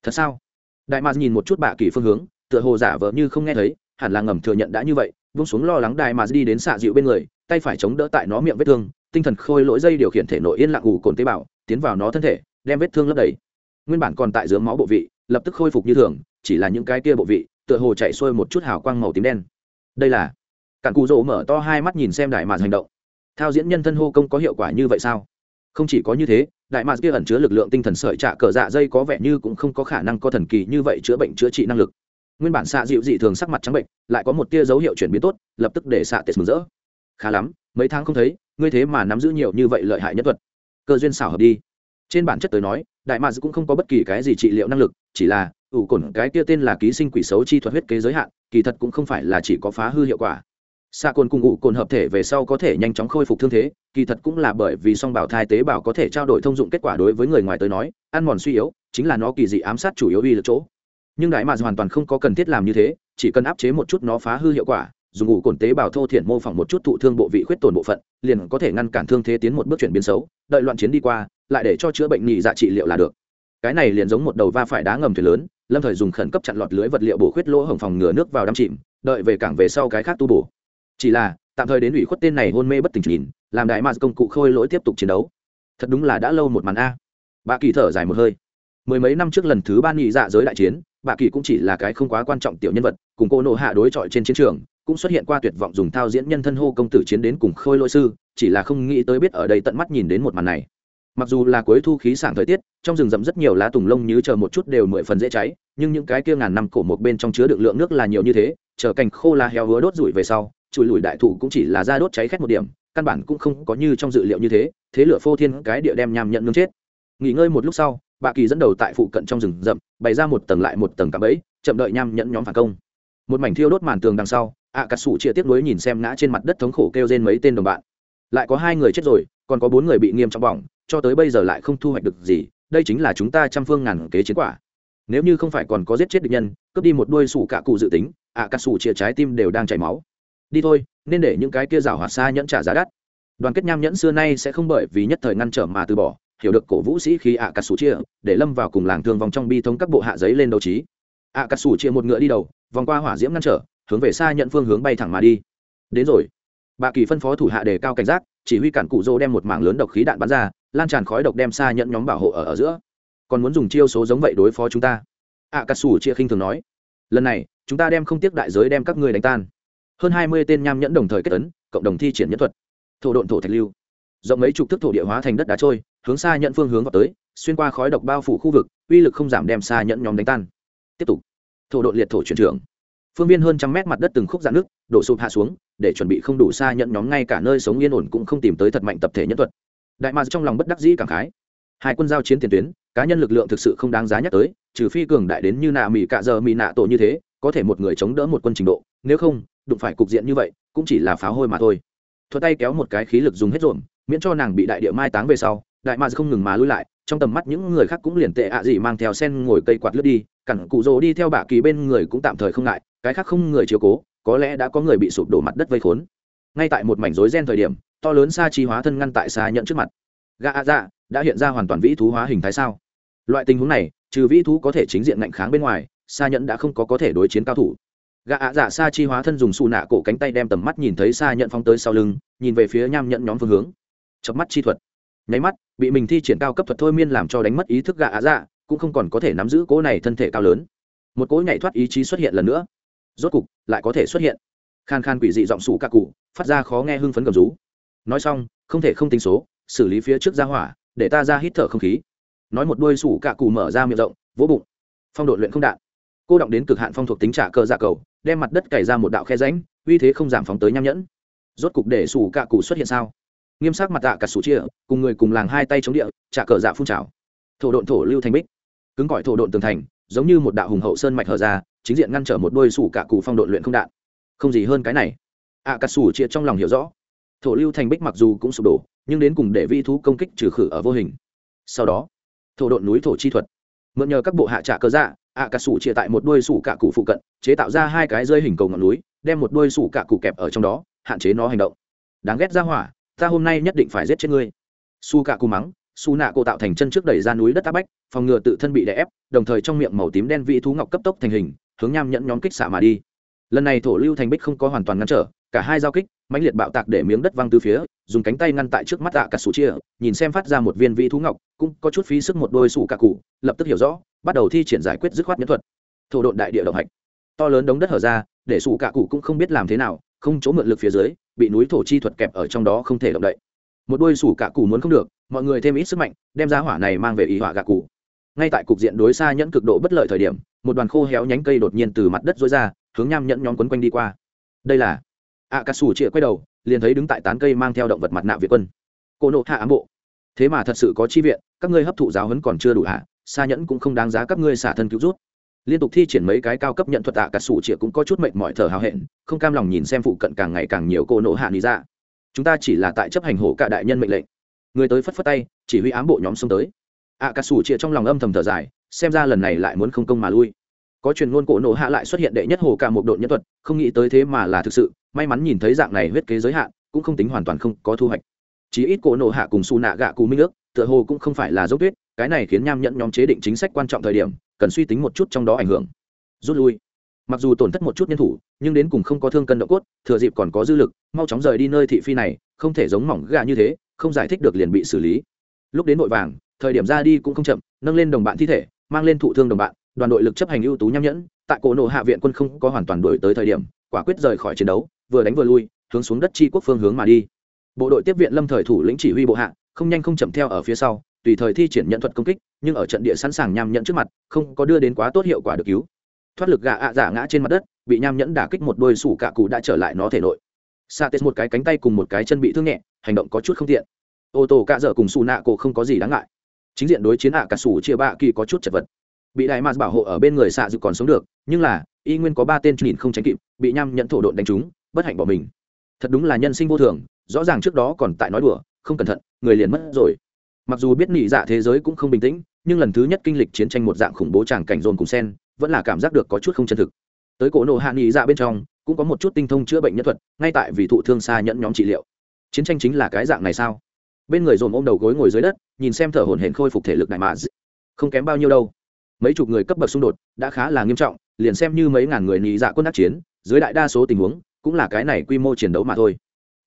Speaker 1: Thật sao? Đại mạc nhìn một chút bạ kỳ phương hướng, tựa hồ giả vờ như không nghe thấy, hẳn là ngầm thừa nhận đã như vậy vung xuống lo lắng đại mạc đi đến xạ dịu bên người, tay phải chống đỡ tại nó miệng vết thương, tinh thần khôi lỗi dây điều khiển thể nội yên lặng ủ cồn tế bào, tiến vào nó thân thể, đem vết thương lấp đầy. Nguyên bản còn tại dưỡng máu bộ vị, lập tức khôi phục như thường, chỉ là những cái kia bộ vị, tựa hồ chạy xuôi một chút hào quang màu tím đen. Đây là cản cụ rỗ mở to hai mắt nhìn xem đại mạc hành động. Thao diễn nhân thân hô công có hiệu quả như vậy sao? Không chỉ có như thế đại mạc kia ẩn chứa lực lượng tinh thần sợi trạ cờ dạ dây có vẻ như cũng không có khả năng có thần kỳ như vậy chữa bệnh chữa trị năng lực. Nguyên bản xạ dịu dị thường sắc mặt trắng bệnh, lại có một tia dấu hiệu chuyển biến tốt, lập tức để xạ tết mừng rỡ. Khá lắm, mấy tháng không thấy, ngươi thế mà nắm giữ nhiều như vậy lợi hại nhất thuật. Cơ duyên xảo hợp đi. Trên bản chất tới nói, đại mạc cũng không có bất kỳ cái gì trị liệu năng lực, chỉ là, ủ cổn cái kia tên là ký sinh quỷ xấu chi thuật huyết kế giới hạn, kỳ thật cũng không phải là chỉ có phá hư hiệu quả xạ cồn cùng ngụ cồn hợp thể về sau có thể nhanh chóng khôi phục thương thế, kỳ thật cũng là bởi vì song bảo thai tế bào có thể trao đổi thông dụng kết quả đối với người ngoài tới nói, ăn mòn suy yếu, chính là nó kỳ dị ám sát chủ yếu uy lực chỗ. Nhưng đại mạc hoàn toàn không có cần thiết làm như thế, chỉ cần áp chế một chút nó phá hư hiệu quả, dùng ngụ cồn tế bào thô thiện mô phỏng một chút thụ thương bộ vị khuyết tổn bộ phận, liền có thể ngăn cản thương thế tiến một bước chuyển biến xấu, đợi loạn chiến đi qua, lại để cho chữa bệnh nhị dạ trị liệu là được. Cái này liền giống một đầu va phải đá ngầm thuyền lớn, lâm thời dùng khẩn cấp chặn lọt lưới vật liệu bổ khuyết lỗ hồng phòng ngừa nước vào đâm chìm, đợi về cảng về sau cái khác tu bổ chỉ là, tạm thời đến ủy khuất tên này hôn mê bất tỉnh nhìn làm đại mạc công cụ khôi lỗi tiếp tục chiến đấu. Thật đúng là đã lâu một màn a. Bà kỳ thở dài một hơi. Mười mấy năm trước lần thứ ba nghị dạ giới đại chiến bà kỳ cũng chỉ là cái không quá quan trọng tiểu nhân vật, cùng cô nộ hạ đối chọi trên chiến trường, cũng xuất hiện qua tuyệt vọng dùng thao diễn nhân thân hô công tử chiến đến cùng khôi lỗi sư, chỉ là không nghĩ tới biết ở đây tận mắt nhìn đến một màn này. Mặc dù là cuối thu khí sảng thời tiết, trong rừng rậm rất nhiều lá tùng lông như chờ một chút đều mười phần dễ cháy, nhưng những cái kia ngàn năm cổ một bên trong chứa được lượng nước là nhiều như thế, chờ cành khô lá heo hứa đốt rủi về sau chùi lùi đại thụ cũng chỉ là ra đốt cháy khét một điểm, căn bản cũng không có như trong dự liệu như thế thế lửa phô thiên cái địa đem nham nhận nương chết. Nghỉ ngơi một lúc sau, bà kỳ dẫn đầu tại phụ cận trong rừng rậm, bày ra một tầng lại một tầng cạm bẫy, chậm đợi nham nhẫn nhóm phản công. Một mảnh thiêu đốt màn tường đằng sau ạ cà sủ chia tiếp nối nhìn xem ngã trên mặt đất thống khổ kêu trên mấy tên đồng bạn. Lại có hai người chết rồi, còn có bốn người bị nghiêm trọng bỏng, cho tới bây giờ lại không thu hoạch được gì, đây chính là chúng ta trăm phương ngàn kế chiến quả. Nếu như không phải còn có giết chết địch nhân, cướp đi một đuôi sủ cả cụ dự tính ạ cà sủ chia trái tim đều đang chảy máu đi thôi, nên để những cái kia rào hoạt xa nhẫn trả giá đắt. Đoàn kết nham nhẫn xưa nay sẽ không bởi vì nhất thời ngăn trở mà từ bỏ, hiểu được cổ vũ sĩ khi ạ cà sủ chia để lâm vào cùng làng thương vòng trong bi thống các bộ hạ giấy lên đấu trí. Ạ cà sủ chia một ngựa đi đầu, vòng qua hỏa diễm ngăn trở, hướng về xa nhận phương hướng bay thẳng mà đi. Đến rồi. Bà kỳ phân phó thủ hạ đề cao cảnh giác, chỉ huy cản cụ dô đem một mảng lớn độc khí đạn bắn ra, lan tràn khói độc đem xa nhận nhóm bảo hộ ở ở giữa. Còn muốn dùng chiêu số giống vậy đối phó chúng ta? Ạ cà sủ chia khinh thường nói. Lần này, chúng ta đem không tiếc đại giới đem các ngươi đánh tan hơn hai mươi tên nham nhẫn đồng thời kết tấn, cộng đồng thi triển nhẫn thuật. Thổ độn thổ thạch lưu. Rộng mấy chục thước thổ địa hóa thành đất đá trôi, hướng xa nhận phương hướng vào tới, xuyên qua khói độc bao phủ khu vực, uy lực không giảm đem xa nhận nhóm đánh tan. Tiếp tục. Thổ độn liệt thổ chuyển trưởng. Phương viên hơn trăm mét mặt đất từng khúc dạn nước, đổ sụp hạ xuống, để chuẩn bị không đủ xa nhận nhóm ngay cả nơi sống yên ổn cũng không tìm tới thật mạnh tập thể nhân thuật. Đại mạc trong lòng bất đắc dĩ cảm khái. Hai quân giao chiến tiền tuyến, cá nhân lực lượng thực sự không đáng giá nhắc tới, trừ phi cường đại đến như nạ mỹ cạ giờ mỹ nạ tổ như thế, có thể một người chống đỡ một quân trình độ, nếu không đụng phải cục diện như vậy cũng chỉ là pháo hôi mà thôi. Thuật tay kéo một cái khí lực dùng hết ruộng, miễn cho nàng bị đại địa mai táng về sau đại mạc không ngừng mà lui lại trong tầm mắt những người khác cũng liền tệ ạ gì mang theo sen ngồi cây quạt lướt đi cẳng cụ rồ đi theo bà kỳ bên người cũng tạm thời không ngại cái khác không người chiếu cố có lẽ đã có người bị sụp đổ mặt đất vây khốn. Ngay tại một mảnh rối gen thời điểm to lớn xa chi hóa thân ngăn tại xa nhận trước mặt. Gà a dạ đã hiện ra hoàn toàn vĩ thú hóa hình thái sao? Loại tình huống này trừ vĩ thú có thể chính diện ngạnh kháng bên ngoài xa nhẫn đã không có có thể đối chiến cao thủ. Gã ạ dạ xa chi hóa thân dùng xù nạ cổ cánh tay đem tầm mắt nhìn thấy xa nhận phóng tới sau lưng, nhìn về phía nham nhận nhóm phương hướng. Chập mắt chi thuật. Nháy mắt, bị mình thi triển cao cấp thuật thôi miên làm cho đánh mất ý thức gã ạ dạ cũng không còn có thể nắm giữ cỗ này thân thể cao lớn. Một cỗ nhảy thoát ý chí xuất hiện lần nữa. Rốt cục, lại có thể xuất hiện. Khan khan quỷ dị giọng sủ ca cụ, phát ra khó nghe hưng phấn cầm rú. Nói xong, không thể không tính số, xử lý phía trước ra hỏa, để ta ra hít thở không khí. Nói một đôi sủ cạ cụ mở ra miệng rộng, vỗ bụng. Phong độ luyện không đạn cô động đến cực hạn phong thuộc tính trả cơ dạ cầu, đem mặt đất cày ra một đạo khe ránh uy thế không giảm phóng tới nham nhẫn. Rốt cục để sủ cạ cụ xuất hiện sao? Nghiêm sắc mặt tạ cả sủ chia, cùng người cùng làng hai tay chống địa, trả cờ dạ phun trào. Thổ độn thổ lưu thành bích. Cứng cỏi thổ độn tường thành, giống như một đạo hùng hậu sơn mạch hở ra, chính diện ngăn trở một đôi sủ cạ cụ phong độn luyện không đạn. Không gì hơn cái này. Ạ cả sủ chia trong lòng hiểu rõ. Thổ lưu thành bích mặc dù cũng sụp đổ, nhưng đến cùng để vi thú công kích trừ khử ở vô hình. Sau đó, thổ độn núi thổ chi thuật. Mượn nhờ các bộ hạ trả cơ dạ ạ cà sủ chia tại một đôi sủ cạ cụ phụ cận, chế tạo ra hai cái rơi hình cầu ngọn núi, đem một đôi sủ cạ cụ kẹp ở trong đó, hạn chế nó hành động. Đáng ghét ra hỏa, ta hôm nay nhất định phải giết chết ngươi. Su cạ cụ mắng su nạ cô tạo thành chân trước đẩy ra núi đất áp bách, phòng ngừa tự thân bị đè ép, đồng thời trong miệng màu tím đen vị thú ngọc cấp tốc thành hình, hướng nham nhẫn nhóm kích xạ mà đi. Lần này thổ lưu thành bích không có hoàn toàn ngăn trở, cả hai giao kích mãnh liệt bạo tạc để miếng đất văng từ phía, dùng cánh tay ngăn tại trước mắt ạ cả sủ chia, nhìn xem phát ra một viên vĩ thú ngọc, cũng có chút phí sức một đôi sủ cả cụ, lập tức hiểu rõ, bắt đầu thi triển giải quyết dứt khoát nhân thuật. Thổ độn đại địa động hạch. To lớn đống đất hở ra, để sủ cả cụ cũng không biết làm thế nào, không chỗ mượn lực phía dưới, bị núi thổ chi thuật kẹp ở trong đó không thể động đậy. Một đôi sủ cả cụ muốn không được, mọi người thêm ít sức mạnh, đem ra hỏa này mang về ý hỏa gạ cụ. Ngay tại cục diện đối xa nhẫn cực độ bất lợi thời điểm, một đoàn khô héo nhánh cây đột nhiên từ mặt đất dối ra, hướng nham nhẫn nhóm quấn quanh đi qua. Đây là ạ cà sủ chĩa quay đầu, liền thấy đứng tại tán cây mang theo động vật mặt nạ việt quân. Cô nộ hạ ám bộ. Thế mà thật sự có chi viện, các ngươi hấp thụ giáo hấn còn chưa đủ hạ xa nhẫn cũng không đáng giá các ngươi xả thân cứu rút liên tục thi triển mấy cái cao cấp nhận thuật ạ cà sủ chĩa cũng có chút mệnh mọi thở hào hẹn, không cam lòng nhìn xem phụ cận càng ngày càng nhiều cô nộ hạ lý ra dạ. chúng ta chỉ là tại chấp hành hổ cả đại nhân mệnh lệnh. Người tới phất phất tay, chỉ huy ám bộ nhóm xông tới. Ạ cà sủ chĩa trong lòng âm thầm thở dài, xem ra lần này lại muốn không công mà lui có truyền ngôn cổ nổ hạ lại xuất hiện đệ nhất hồ cả một độn nhân thuật, không nghĩ tới thế mà là thực sự, may mắn nhìn thấy dạng này huyết kế giới hạn, cũng không tính hoàn toàn không có thu hoạch. Chí ít cổ nổ hạ cùng xù nạ gạ cù minh ước, tựa hồ cũng không phải là dốc tuyết, cái này khiến nham nhẫn nhóm chế định chính sách quan trọng thời điểm, cần suy tính một chút trong đó ảnh hưởng. Rút lui. Mặc dù tổn thất một chút nhân thủ, nhưng đến cùng không có thương cân độ cốt, thừa dịp còn có dư lực, mau chóng rời đi nơi thị phi này, không thể giống mỏng gà như thế, không giải thích được liền bị xử lý. Lúc đến nội vàng, thời điểm ra đi cũng không chậm, nâng lên đồng bạn thi thể, mang lên thụ thương đồng bạn đoàn đội lực chấp hành ưu tú nham nhẫn, tại cổ nộ hạ viện quân không có hoàn toàn đổi tới thời điểm, quả quyết rời khỏi chiến đấu, vừa đánh vừa lui, hướng xuống đất chi quốc phương hướng mà đi. Bộ đội tiếp viện lâm thời thủ lĩnh chỉ huy bộ hạ, không nhanh không chậm theo ở phía sau, tùy thời thi triển nhận thuật công kích, nhưng ở trận địa sẵn sàng nham nhẫn trước mặt, không có đưa đến quá tốt hiệu quả được cứu. Thoát lực gà ạ giả ngã trên mặt đất, bị nham nhẫn đả kích một đôi sủ cạ cụ đã trở lại nó thể nội. Sa tết một cái cánh tay cùng một cái chân bị thương nhẹ, hành động có chút không tiện. Ô tô cạ dở cùng xù nạ cổ không có gì đáng ngại. Chính diện đối chiến ạ cả sủ chia bạ kỳ có chút chật vật bị đại mạt bảo hộ ở bên người xạ dự còn sống được, nhưng là, y nguyên có ba tên nhìn không tránh kịp, bị nham nhận thổ độn đánh trúng, bất hạnh bỏ mình. Thật đúng là nhân sinh vô thường, rõ ràng trước đó còn tại nói đùa, không cẩn thận, người liền mất rồi. Mặc dù biết nị dạ thế giới cũng không bình tĩnh, nhưng lần thứ nhất kinh lịch chiến tranh một dạng khủng bố tràng cảnh dồn cùng sen, vẫn là cảm giác được có chút không chân thực. Tới cổ nộ hạ Nị dạ bên trong, cũng có một chút tinh thông chữa bệnh nhân thuật, ngay tại vì thụ thương xa nhẫn nhóm trị liệu. Chiến tranh chính là cái dạng này sao? Bên người dồn ôm đầu gối ngồi dưới đất, nhìn xem thở hổn hển khôi phục thể lực đại mà không kém bao nhiêu đâu mấy chục người cấp bậc xung đột đã khá là nghiêm trọng, liền xem như mấy ngàn người nhị dạ quân đắc chiến, dưới đại đa số tình huống, cũng là cái này quy mô chiến đấu mà thôi.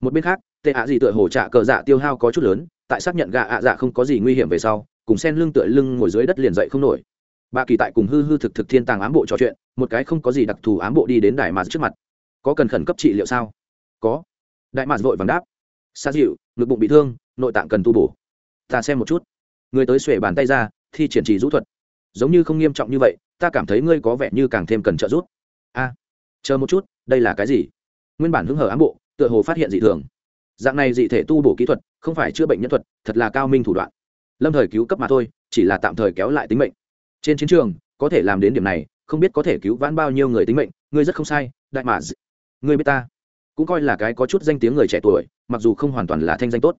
Speaker 1: Một bên khác, tệ ạ gì tựa hồ trạ cờ dạ tiêu hao có chút lớn, tại xác nhận gạ ạ dạ không có gì nguy hiểm về sau, cùng sen lưng tựa lưng ngồi dưới đất liền dậy không nổi. Bà kỳ tại cùng hư hư thực thực thiên tàng ám bộ trò chuyện, một cái không có gì đặc thù ám bộ đi đến đại mạt trước mặt. Có cần khẩn cấp trị liệu sao? Có. Đại mạt vội vàng đáp. Xa dịu ngực bụng bị thương, nội tạng cần tu bổ. Ta xem một chút. Người tới xuể bàn tay ra, thi triển trì rũ thuật giống như không nghiêm trọng như vậy, ta cảm thấy ngươi có vẻ như càng thêm cần trợ giúp. A, chờ một chút, đây là cái gì? Nguyên bản hứng hở ám bộ, tựa hồ phát hiện dị thường. Dạng này dị thể tu bổ kỹ thuật, không phải chữa bệnh nhân thuật, thật là cao minh thủ đoạn. Lâm thời cứu cấp mà thôi, chỉ là tạm thời kéo lại tính mệnh. Trên chiến trường, có thể làm đến điểm này, không biết có thể cứu vãn bao nhiêu người tính mệnh, ngươi rất không sai, đại mã ngươi biết ta, cũng coi là cái có chút danh tiếng người trẻ tuổi, mặc dù không hoàn toàn là thanh danh tốt.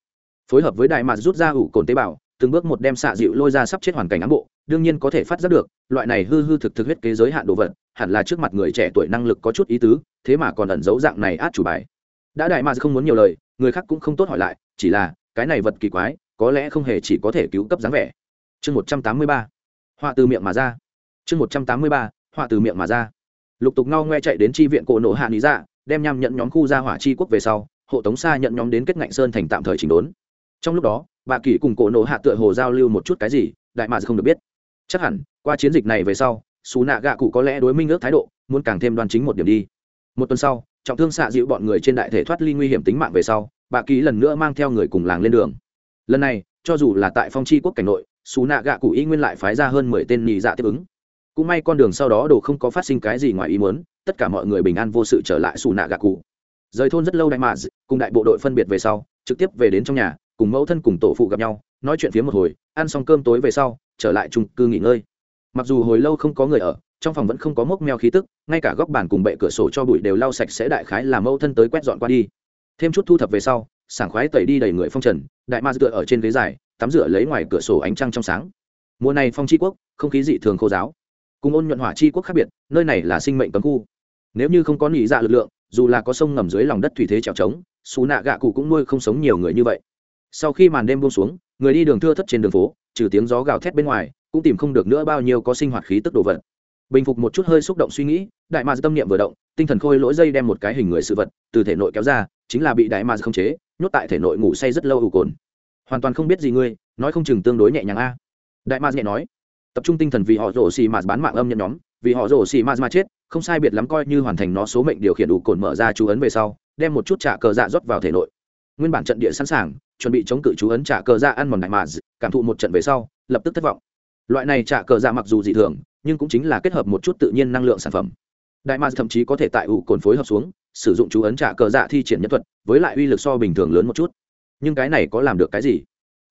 Speaker 1: Phối hợp với đại mà rút ra ủ cồn tế bào từng bước một đem xạ dịu lôi ra sắp chết hoàn cảnh ám bộ, đương nhiên có thể phát giác được, loại này hư hư thực thực huyết kế giới hạn đồ vật, hẳn là trước mặt người trẻ tuổi năng lực có chút ý tứ, thế mà còn ẩn giấu dạng này át chủ bài. Đã đại mà không muốn nhiều lời, người khác cũng không tốt hỏi lại, chỉ là, cái này vật kỳ quái, có lẽ không hề chỉ có thể cứu cấp dáng vẻ. Chương một trăm tám mươi ba. Họa từ miệng mà ra. Chương một trăm tám mươi ba, họa từ miệng mà ra. Lục tục ngao ngoe chạy đến tri viện cổ nổ hạ lý ra dạ, đem nhằm nhận nhóm khu ra hỏa chi quốc về sau, hộ tống xa nhận nhóm đến kết ngạnh sơn thành tạm thời chỉnh đốn. Trong lúc đó bà kỳ cùng cổ nộ hạ tựa hồ giao lưu một chút cái gì, đại mà không được biết. Chắc hẳn, qua chiến dịch này về sau, xù nạ gạ cụ có lẽ đối minh ước thái độ, muốn càng thêm đoan chính một điểm đi. Một tuần sau, trọng thương xạ dịu bọn người trên đại thể thoát ly nguy hiểm tính mạng về sau, bà kỳ lần nữa mang theo người cùng làng lên đường. Lần này, cho dù là tại phong tri quốc cảnh nội, xù nạ gạ cụ y nguyên lại phái ra hơn mười tên nhị dạ tiếp ứng. Cũng may con đường sau đó đồ không có phát sinh cái gì ngoài ý muốn, tất cả mọi người bình an vô sự trở lại xù nạ gạ cụ rời thôn rất lâu đại mạ cùng đại bộ đội phân biệt về sau, trực tiếp về đến trong nhà, cùng mẫu thân cùng tổ phụ gặp nhau, nói chuyện phía một hồi, ăn xong cơm tối về sau, trở lại trung cư nghỉ ngơi. Mặc dù hồi lâu không có người ở, trong phòng vẫn không có mốc meo khí tức, ngay cả góc bàn cùng bệ cửa sổ cho bụi đều lau sạch sẽ đại khái làm mẫu thân tới quét dọn qua đi. Thêm chút thu thập về sau, sảng khoái tẩy đi đầy người phong trần, đại ma dựa ở trên ghế dài, tắm rửa lấy ngoài cửa sổ ánh trăng trong sáng. Mùa này phong tri quốc, không khí dị thường khô giáo. Cùng ôn nhuận hỏa tri quốc khác biệt, nơi này là sinh mệnh cấm khu. Nếu như không có nỉ dạ lực lượng dù là có sông ngầm dưới lòng đất thủy thế trèo trống, xù nạ gạ cụ cũng nuôi không sống nhiều người như vậy. Sau khi màn đêm buông xuống, người đi đường thưa thất trên đường phố, trừ tiếng gió gào thét bên ngoài, cũng tìm không được nữa bao nhiêu có sinh hoạt khí tức đồ vật. Bình phục một chút hơi xúc động suy nghĩ, đại ma tâm niệm vừa động, tinh thần khôi lỗi dây đem một cái hình người sự vật từ thể nội kéo ra, chính là bị đại ma không chế, nhốt tại thể nội ngủ say rất lâu ủ cồn. Hoàn toàn không biết gì ngươi, nói không chừng tương đối nhẹ nhàng a. Đại ma nhẹ nói, tập trung tinh thần vì họ rổ xì mạt bán mạng âm nhận nhóm, vì họ rổ xì ma mà chết không sai biệt lắm coi như hoàn thành nó số mệnh điều khiển đủ cồn mở ra chú ấn về sau, đem một chút trả cờ dạ rót vào thể nội. Nguyên bản trận địa sẵn sàng, chuẩn bị chống cự chú ấn trả cờ dạ ăn mòn đại mà cảm thụ một trận về sau, lập tức thất vọng. Loại này trả cờ dạ mặc dù dị thường, nhưng cũng chính là kết hợp một chút tự nhiên năng lượng sản phẩm. Đại mà thậm chí có thể tại ủ cồn phối hợp xuống, sử dụng chú ấn trả cờ dạ thi triển nhân thuật, với lại uy lực so bình thường lớn một chút. Nhưng cái này có làm được cái gì?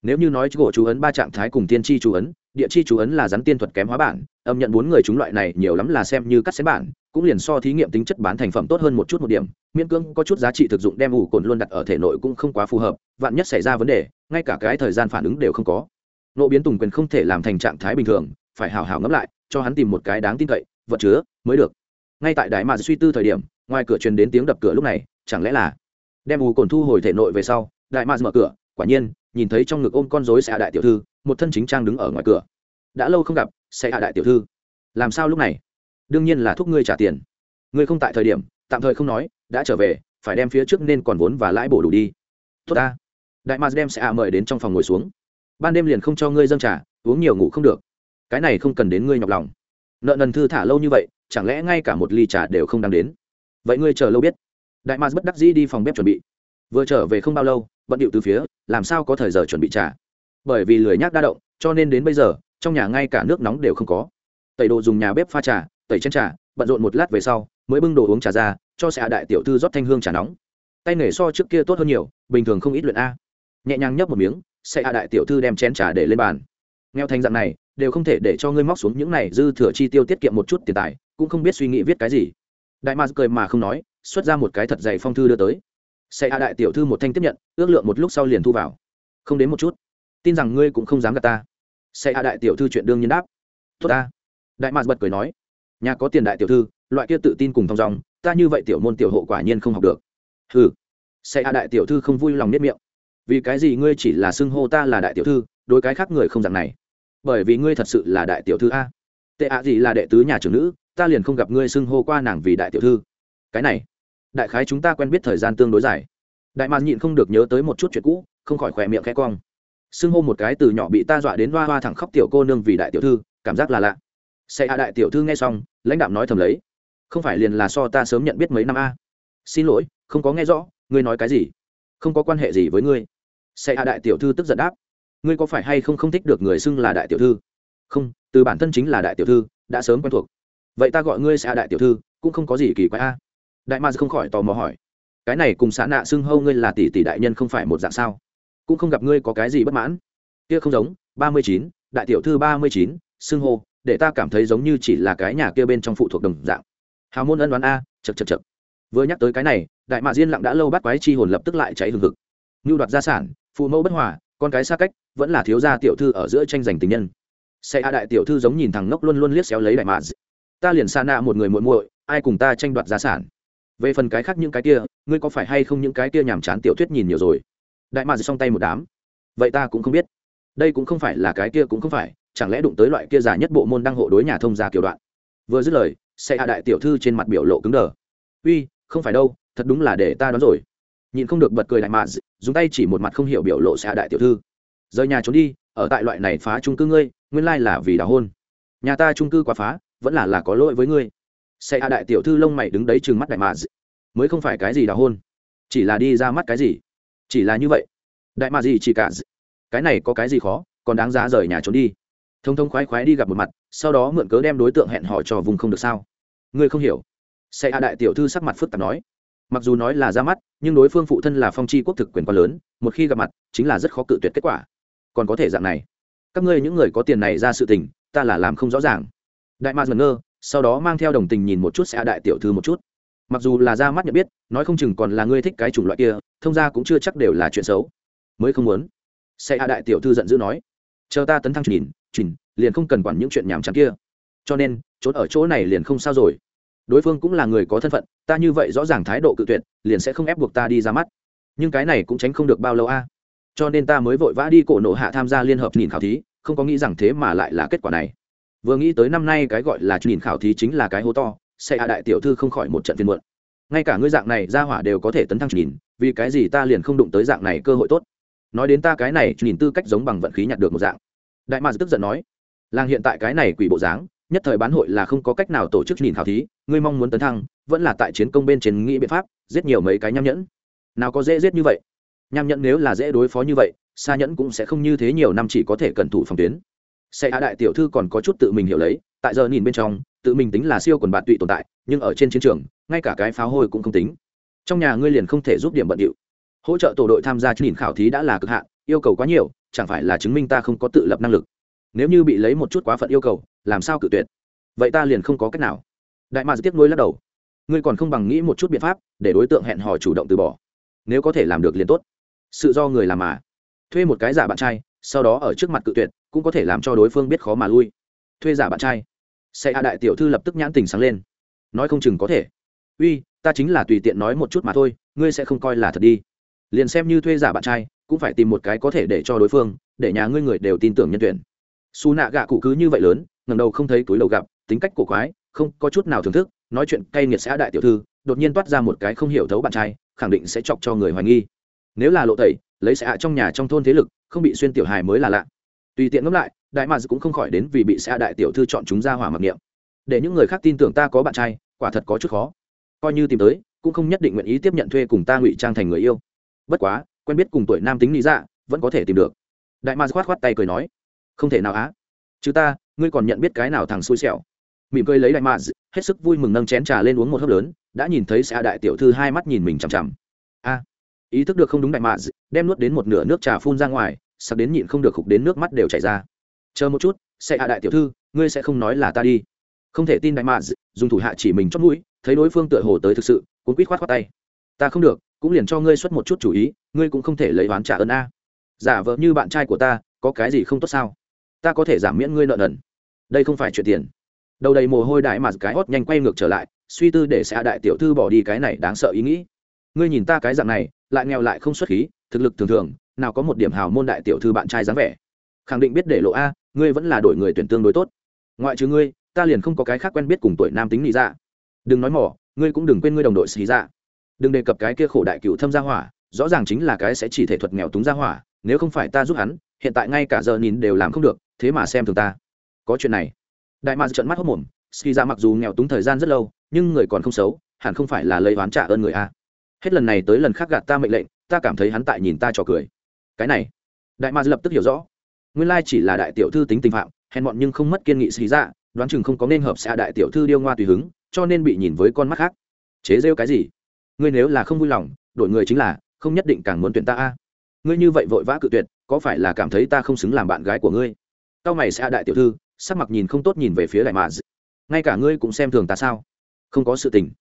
Speaker 1: Nếu như nói gỗ chú ấn ba trạng thái cùng tiên tri chú ấn địa chi chú ấn là rắn tiên thuật kém hóa bản, âm nhận bốn người chúng loại này nhiều lắm là xem như cắt xén bản, cũng liền so thí nghiệm tính chất bán thành phẩm tốt hơn một chút một điểm. Miễn cưỡng có chút giá trị thực dụng đem ủ cồn luôn đặt ở thể nội cũng không quá phù hợp, vạn nhất xảy ra vấn đề, ngay cả cái thời gian phản ứng đều không có. Nộ biến tùng quyền không thể làm thành trạng thái bình thường, phải hào hào ngẫm lại, cho hắn tìm một cái đáng tin cậy, vật chứa, mới được. Ngay tại đại mà suy tư thời điểm, ngoài cửa truyền đến tiếng đập cửa lúc này, chẳng lẽ là đem ủ cồn thu hồi thể nội về sau đại mà mở cửa, quả nhiên nhìn thấy trong ngực ôm con rối xạ đại tiểu thư, một thân chính trang đứng ở ngoài cửa. Đã lâu không gặp xạ đại tiểu thư. Làm sao lúc này? Đương nhiên là thúc ngươi trả tiền. Ngươi không tại thời điểm, tạm thời không nói, đã trở về, phải đem phía trước nên còn vốn và lãi bổ đủ đi. Tốt ta. Đại mars đem xạ mời đến trong phòng ngồi xuống. Ban đêm liền không cho ngươi dâng trả uống nhiều ngủ không được. Cái này không cần đến ngươi nhọc lòng. Nợ nần thư thả lâu như vậy, chẳng lẽ ngay cả một ly trà đều không đang đến? Vậy ngươi chờ lâu biết. Đại mars bất đắc dĩ đi phòng bếp chuẩn bị. Vừa trở về không bao lâu bận điệu từ phía, làm sao có thời giờ chuẩn bị trà? Bởi vì lười nhác đa động, cho nên đến bây giờ, trong nhà ngay cả nước nóng đều không có. Tẩy đồ dùng nhà bếp pha trà, tẩy chén trà, bận rộn một lát về sau, mới bưng đồ uống trà ra, cho xạ đại tiểu thư rót thanh hương trà nóng. Tay nghề so trước kia tốt hơn nhiều, bình thường không ít luyện a. Nhẹ nhàng nhấp một miếng, xạ đại tiểu thư đem chén trà để lên bàn. Nghèo thành dạng này, đều không thể để cho ngươi móc xuống những này dư thừa chi tiêu tiết kiệm một chút tiền tài, cũng không biết suy nghĩ viết cái gì. Đại ma cười mà không nói, xuất ra một cái thật dày phong thư đưa tới xe a đại tiểu thư một thanh tiếp nhận, ước lượng một lúc sau liền thu vào. Không đến một chút. Tin rằng ngươi cũng không dám gạt ta. Xe a đại tiểu thư chuyện đương nhiên đáp. Tốt ta. Đại mạc bật cười nói. Nhà có tiền đại tiểu thư, loại kia tự tin cùng thong dòng ta như vậy tiểu môn tiểu hộ quả nhiên không học được. Ừ xe a đại tiểu thư không vui lòng nếp miệng. Vì cái gì ngươi chỉ là xưng hô ta là đại tiểu thư, đối cái khác người không dạng này? Bởi vì ngươi thật sự là đại tiểu thư a. Tệ ạ gì là đệ tứ nhà trưởng nữ, ta liền không gặp ngươi xưng hô qua nàng vì đại tiểu thư. Cái này đại khái chúng ta quen biết thời gian tương đối dài. Đại mạc nhịn không được nhớ tới một chút chuyện cũ, không khỏi khỏe miệng khẽ cong. Xưng hô một cái từ nhỏ bị ta dọa đến hoa hoa thẳng khóc tiểu cô nương vì đại tiểu thư, cảm giác là lạ. Sẽ hạ đại tiểu thư nghe xong, lãnh đạo nói thầm lấy. Không phải liền là so ta sớm nhận biết mấy năm a. Xin lỗi, không có nghe rõ, ngươi nói cái gì? Không có quan hệ gì với ngươi. Sẽ hạ đại tiểu thư tức giận đáp. Ngươi có phải hay không không thích được người xưng là đại tiểu thư? Không, từ bản thân chính là đại tiểu thư, đã sớm quen thuộc. Vậy ta gọi ngươi sẽ hạ đại tiểu thư, cũng không có gì kỳ quái a đại ma không khỏi tò mò hỏi, cái này cùng xã nạ xưng hâu ngươi là tỷ tỷ đại nhân không phải một dạng sao? Cũng không gặp ngươi có cái gì bất mãn. Kia không giống, ba mươi chín, đại tiểu thư ba mươi chín, xưng hô, để ta cảm thấy giống như chỉ là cái nhà kia bên trong phụ thuộc đồng dạng. Hào môn ân đoán a chật chật chật vừa nhắc tới cái này, đại mạ diên lặng đã lâu bắt quái chi hồn lập tức lại cháy hừng hực. Ngưu đoạt gia sản, phụ mẫu bất hòa, con cái xa cách, vẫn là thiếu gia tiểu thư ở giữa tranh giành tình nhân. Xe a đại tiểu thư giống nhìn thằng ngốc luôn luôn liếc xéo lấy đại mạ ta liền xa nạ một người muội muội, ai cùng ta tranh đoạt gia sản? Về phần cái khác những cái kia, ngươi có phải hay không những cái kia nhàm chán tiểu thuyết nhìn nhiều rồi? Đại mạc xong tay một đám. Vậy ta cũng không biết. Đây cũng không phải là cái kia cũng không phải, chẳng lẽ đụng tới loại kia giả nhất bộ môn đăng hộ đối nhà thông gia kiểu đoạn? Vừa dứt lời, xe hạ đại tiểu thư trên mặt biểu lộ cứng đờ. Uy, không phải đâu, thật đúng là để ta đón rồi. Nhìn không được bật cười đại mạc dùng tay chỉ một mặt không hiểu biểu lộ xe hạ đại tiểu thư. Rời nhà trốn đi, ở tại loại này phá trung cư ngươi, nguyên lai là vì đào hôn. Nhà ta trung cư quá phá, vẫn là là có lỗi với ngươi. Sẽ hạ đại tiểu thư lông mày đứng đấy trừng mắt đại mà gì mới không phải cái gì đào hôn, chỉ là đi ra mắt cái gì? Chỉ là như vậy. Đại mà gì chỉ cả cái này có cái gì khó, còn đáng giá rời nhà trốn đi. Thông thông khoái khoái đi gặp một mặt, sau đó mượn cớ đem đối tượng hẹn họ cho vùng không được sao? Ngươi không hiểu. Sẽ hạ đại tiểu thư sắc mặt phức tạp nói. Mặc dù nói là ra mắt, nhưng đối phương phụ thân là phong chi quốc thực quyền quá lớn, một khi gặp mặt, chính là rất khó cự tuyệt kết quả. Còn có thể dạng này. Các ngươi những người có tiền này ra sự tình, ta là làm không rõ ràng. Đại mạc ngẩn ngơ sau đó mang theo đồng tình nhìn một chút sẽ đại tiểu thư một chút. Mặc dù là ra mắt nhận biết, nói không chừng còn là ngươi thích cái chủng loại kia, thông ra cũng chưa chắc đều là chuyện xấu. Mới không muốn. Sẽ đại tiểu thư giận dữ nói. Chờ ta tấn thăng nhìn chỉnh liền không cần quản những chuyện nhảm chán kia. Cho nên trốn ở chỗ này liền không sao rồi. Đối phương cũng là người có thân phận, ta như vậy rõ ràng thái độ cự tuyệt, liền sẽ không ép buộc ta đi ra mắt. Nhưng cái này cũng tránh không được bao lâu a. Cho nên ta mới vội vã đi cổ nộ hạ tham gia liên hợp nhìn khảo thí, không có nghĩ rằng thế mà lại là kết quả này vừa nghĩ tới năm nay cái gọi là nhìn khảo thí chính là cái hố to, sẽ hạ đại tiểu thư không khỏi một trận phiên muộn. Ngay cả ngươi dạng này ra hỏa đều có thể tấn thăng nhìn, vì cái gì ta liền không đụng tới dạng này cơ hội tốt? Nói đến ta cái này, nhìn tư cách giống bằng vận khí nhặt được một dạng. Đại mạc tức giận nói, làng hiện tại cái này quỷ bộ dáng, nhất thời bán hội là không có cách nào tổ chức nhìn khảo thí, ngươi mong muốn tấn thăng, vẫn là tại chiến công bên trên nghĩ biện pháp, giết nhiều mấy cái nham nhẫn. Nào có dễ giết như vậy? Nham nhẫn nếu là dễ đối phó như vậy xa nhẫn cũng sẽ không như thế nhiều năm chỉ có thể cẩn thủ phòng tuyến. Sẽ hạ đại tiểu thư còn có chút tự mình hiểu lấy, tại giờ nhìn bên trong, tự mình tính là siêu quần bạn tụy tồn tại, nhưng ở trên chiến trường, ngay cả cái pháo hôi cũng không tính. Trong nhà ngươi liền không thể giúp điểm bận điệu. Hỗ trợ tổ đội tham gia nhìn khảo thí đã là cực hạn, yêu cầu quá nhiều, chẳng phải là chứng minh ta không có tự lập năng lực. Nếu như bị lấy một chút quá phận yêu cầu, làm sao cự tuyệt? Vậy ta liền không có cách nào. Đại mạc tiếp nối lắc đầu. Ngươi còn không bằng nghĩ một chút biện pháp, để đối tượng hẹn hò chủ động từ bỏ. Nếu có thể làm được liền tốt. Sự do người làm mà. Thuê một cái giả bạn trai sau đó ở trước mặt cự tuyệt, cũng có thể làm cho đối phương biết khó mà lui. Thuê giả bạn trai. Xe a đại tiểu thư lập tức nhãn tình sáng lên. Nói không chừng có thể. Uy, ta chính là tùy tiện nói một chút mà thôi, ngươi sẽ không coi là thật đi. Liền xem như thuê giả bạn trai, cũng phải tìm một cái có thể để cho đối phương, để nhà ngươi người đều tin tưởng nhân tuyển. Xù nạ gạ cụ cứ như vậy lớn ngầm đầu không thấy túi đầu gặp, tính cách cổ quái, không có chút nào thưởng thức, nói chuyện cay nghiệt sẽ đại tiểu thư, đột nhiên toát ra một cái không hiểu thấu bạn trai, khẳng định sẽ chọc cho người hoài nghi. Nếu là lộ tẩy lấy sẽ trong nhà trong thôn thế lực, không bị xuyên tiểu hài mới là lạ. Tùy tiện ngẫm lại, đại mads cũng không khỏi đến vì bị sẽ đại tiểu thư chọn chúng ra hỏa mặc niệm. Để những người khác tin tưởng ta có bạn trai, quả thật có chút khó. Coi như tìm tới, cũng không nhất định nguyện ý tiếp nhận thuê cùng ta ngụy trang thành người yêu. Bất quá, quen biết cùng tuổi nam tính lý dạ vẫn có thể tìm được. Đại mads khoát khoát tay cười nói, không thể nào á. Chứ ta, ngươi còn nhận biết cái nào thằng xui xẻo. Mỉm cười lấy đại mads hết sức vui mừng nâng chén trà lên uống một hớp lớn, đã nhìn thấy xạ đại tiểu thư hai mắt nhìn mình chằm chằm ý thức được không đúng đại mạ đem nuốt đến một nửa nước trà phun ra ngoài, sặc đến nhịn không được khục đến nước mắt đều chảy ra. Chờ một chút, sẽ hạ đại tiểu thư, ngươi sẽ không nói là ta đi. Không thể tin đại mạ dùng thủ hạ chỉ mình chót mũi, thấy đối phương tựa hồ tới thực sự, cuốn quýt khoát khoát tay. Ta không được, cũng liền cho ngươi xuất một chút chủ ý, ngươi cũng không thể lấy oán trả ơn a. Giả vợ như bạn trai của ta, có cái gì không tốt sao? Ta có thể giảm miễn ngươi nợ nần. Đây không phải chuyện tiền. Đầu đầy mồ hôi đại mà cái hót nhanh quay ngược trở lại, suy tư để xã đại tiểu thư bỏ đi cái này đáng sợ ý nghĩ. Ngươi nhìn ta cái dạng này lại nghèo lại không xuất khí, thực lực thường thường, nào có một điểm hào môn đại tiểu thư bạn trai dáng vẻ. Khẳng định biết để lộ a, ngươi vẫn là đổi người tuyển tương đối tốt. Ngoại trừ ngươi, ta liền không có cái khác quen biết cùng tuổi nam tính lý ra dạ. đừng nói mỏ, ngươi cũng đừng quên ngươi đồng đội xì ra đừng đề cập cái kia khổ đại cựu thâm gia hỏa, rõ ràng chính là cái sẽ chỉ thể thuật nghèo túng gia hỏa, nếu không phải ta giúp hắn, hiện tại ngay cả giờ nhìn đều làm không được, thế mà xem thường ta. Có chuyện này. Đại mạc trận mắt hốc mồm, xì ra mặc dù nghèo túng thời gian rất lâu, nhưng người còn không xấu, hẳn không phải là lấy oán trả ơn người a hết lần này tới lần khác gạt ta mệnh lệnh, ta cảm thấy hắn tại nhìn ta trò cười. Cái này, đại Ma lập tức hiểu rõ. Nguyên lai chỉ là đại tiểu thư tính tình phạm, hèn mọn nhưng không mất kiên nghị xì ra, đoán chừng không có nên hợp xạ đại tiểu thư điêu ngoa tùy hứng, cho nên bị nhìn với con mắt khác. Chế rêu cái gì? Ngươi nếu là không vui lòng, đổi người chính là, không nhất định càng muốn tuyển ta a. Ngươi như vậy vội vã cự tuyệt, có phải là cảm thấy ta không xứng làm bạn gái của ngươi? Tao mày sẽ đại tiểu thư, sắc mặt nhìn không tốt nhìn về phía đại mạc ngay cả ngươi cũng xem thường ta sao? Không có sự tình.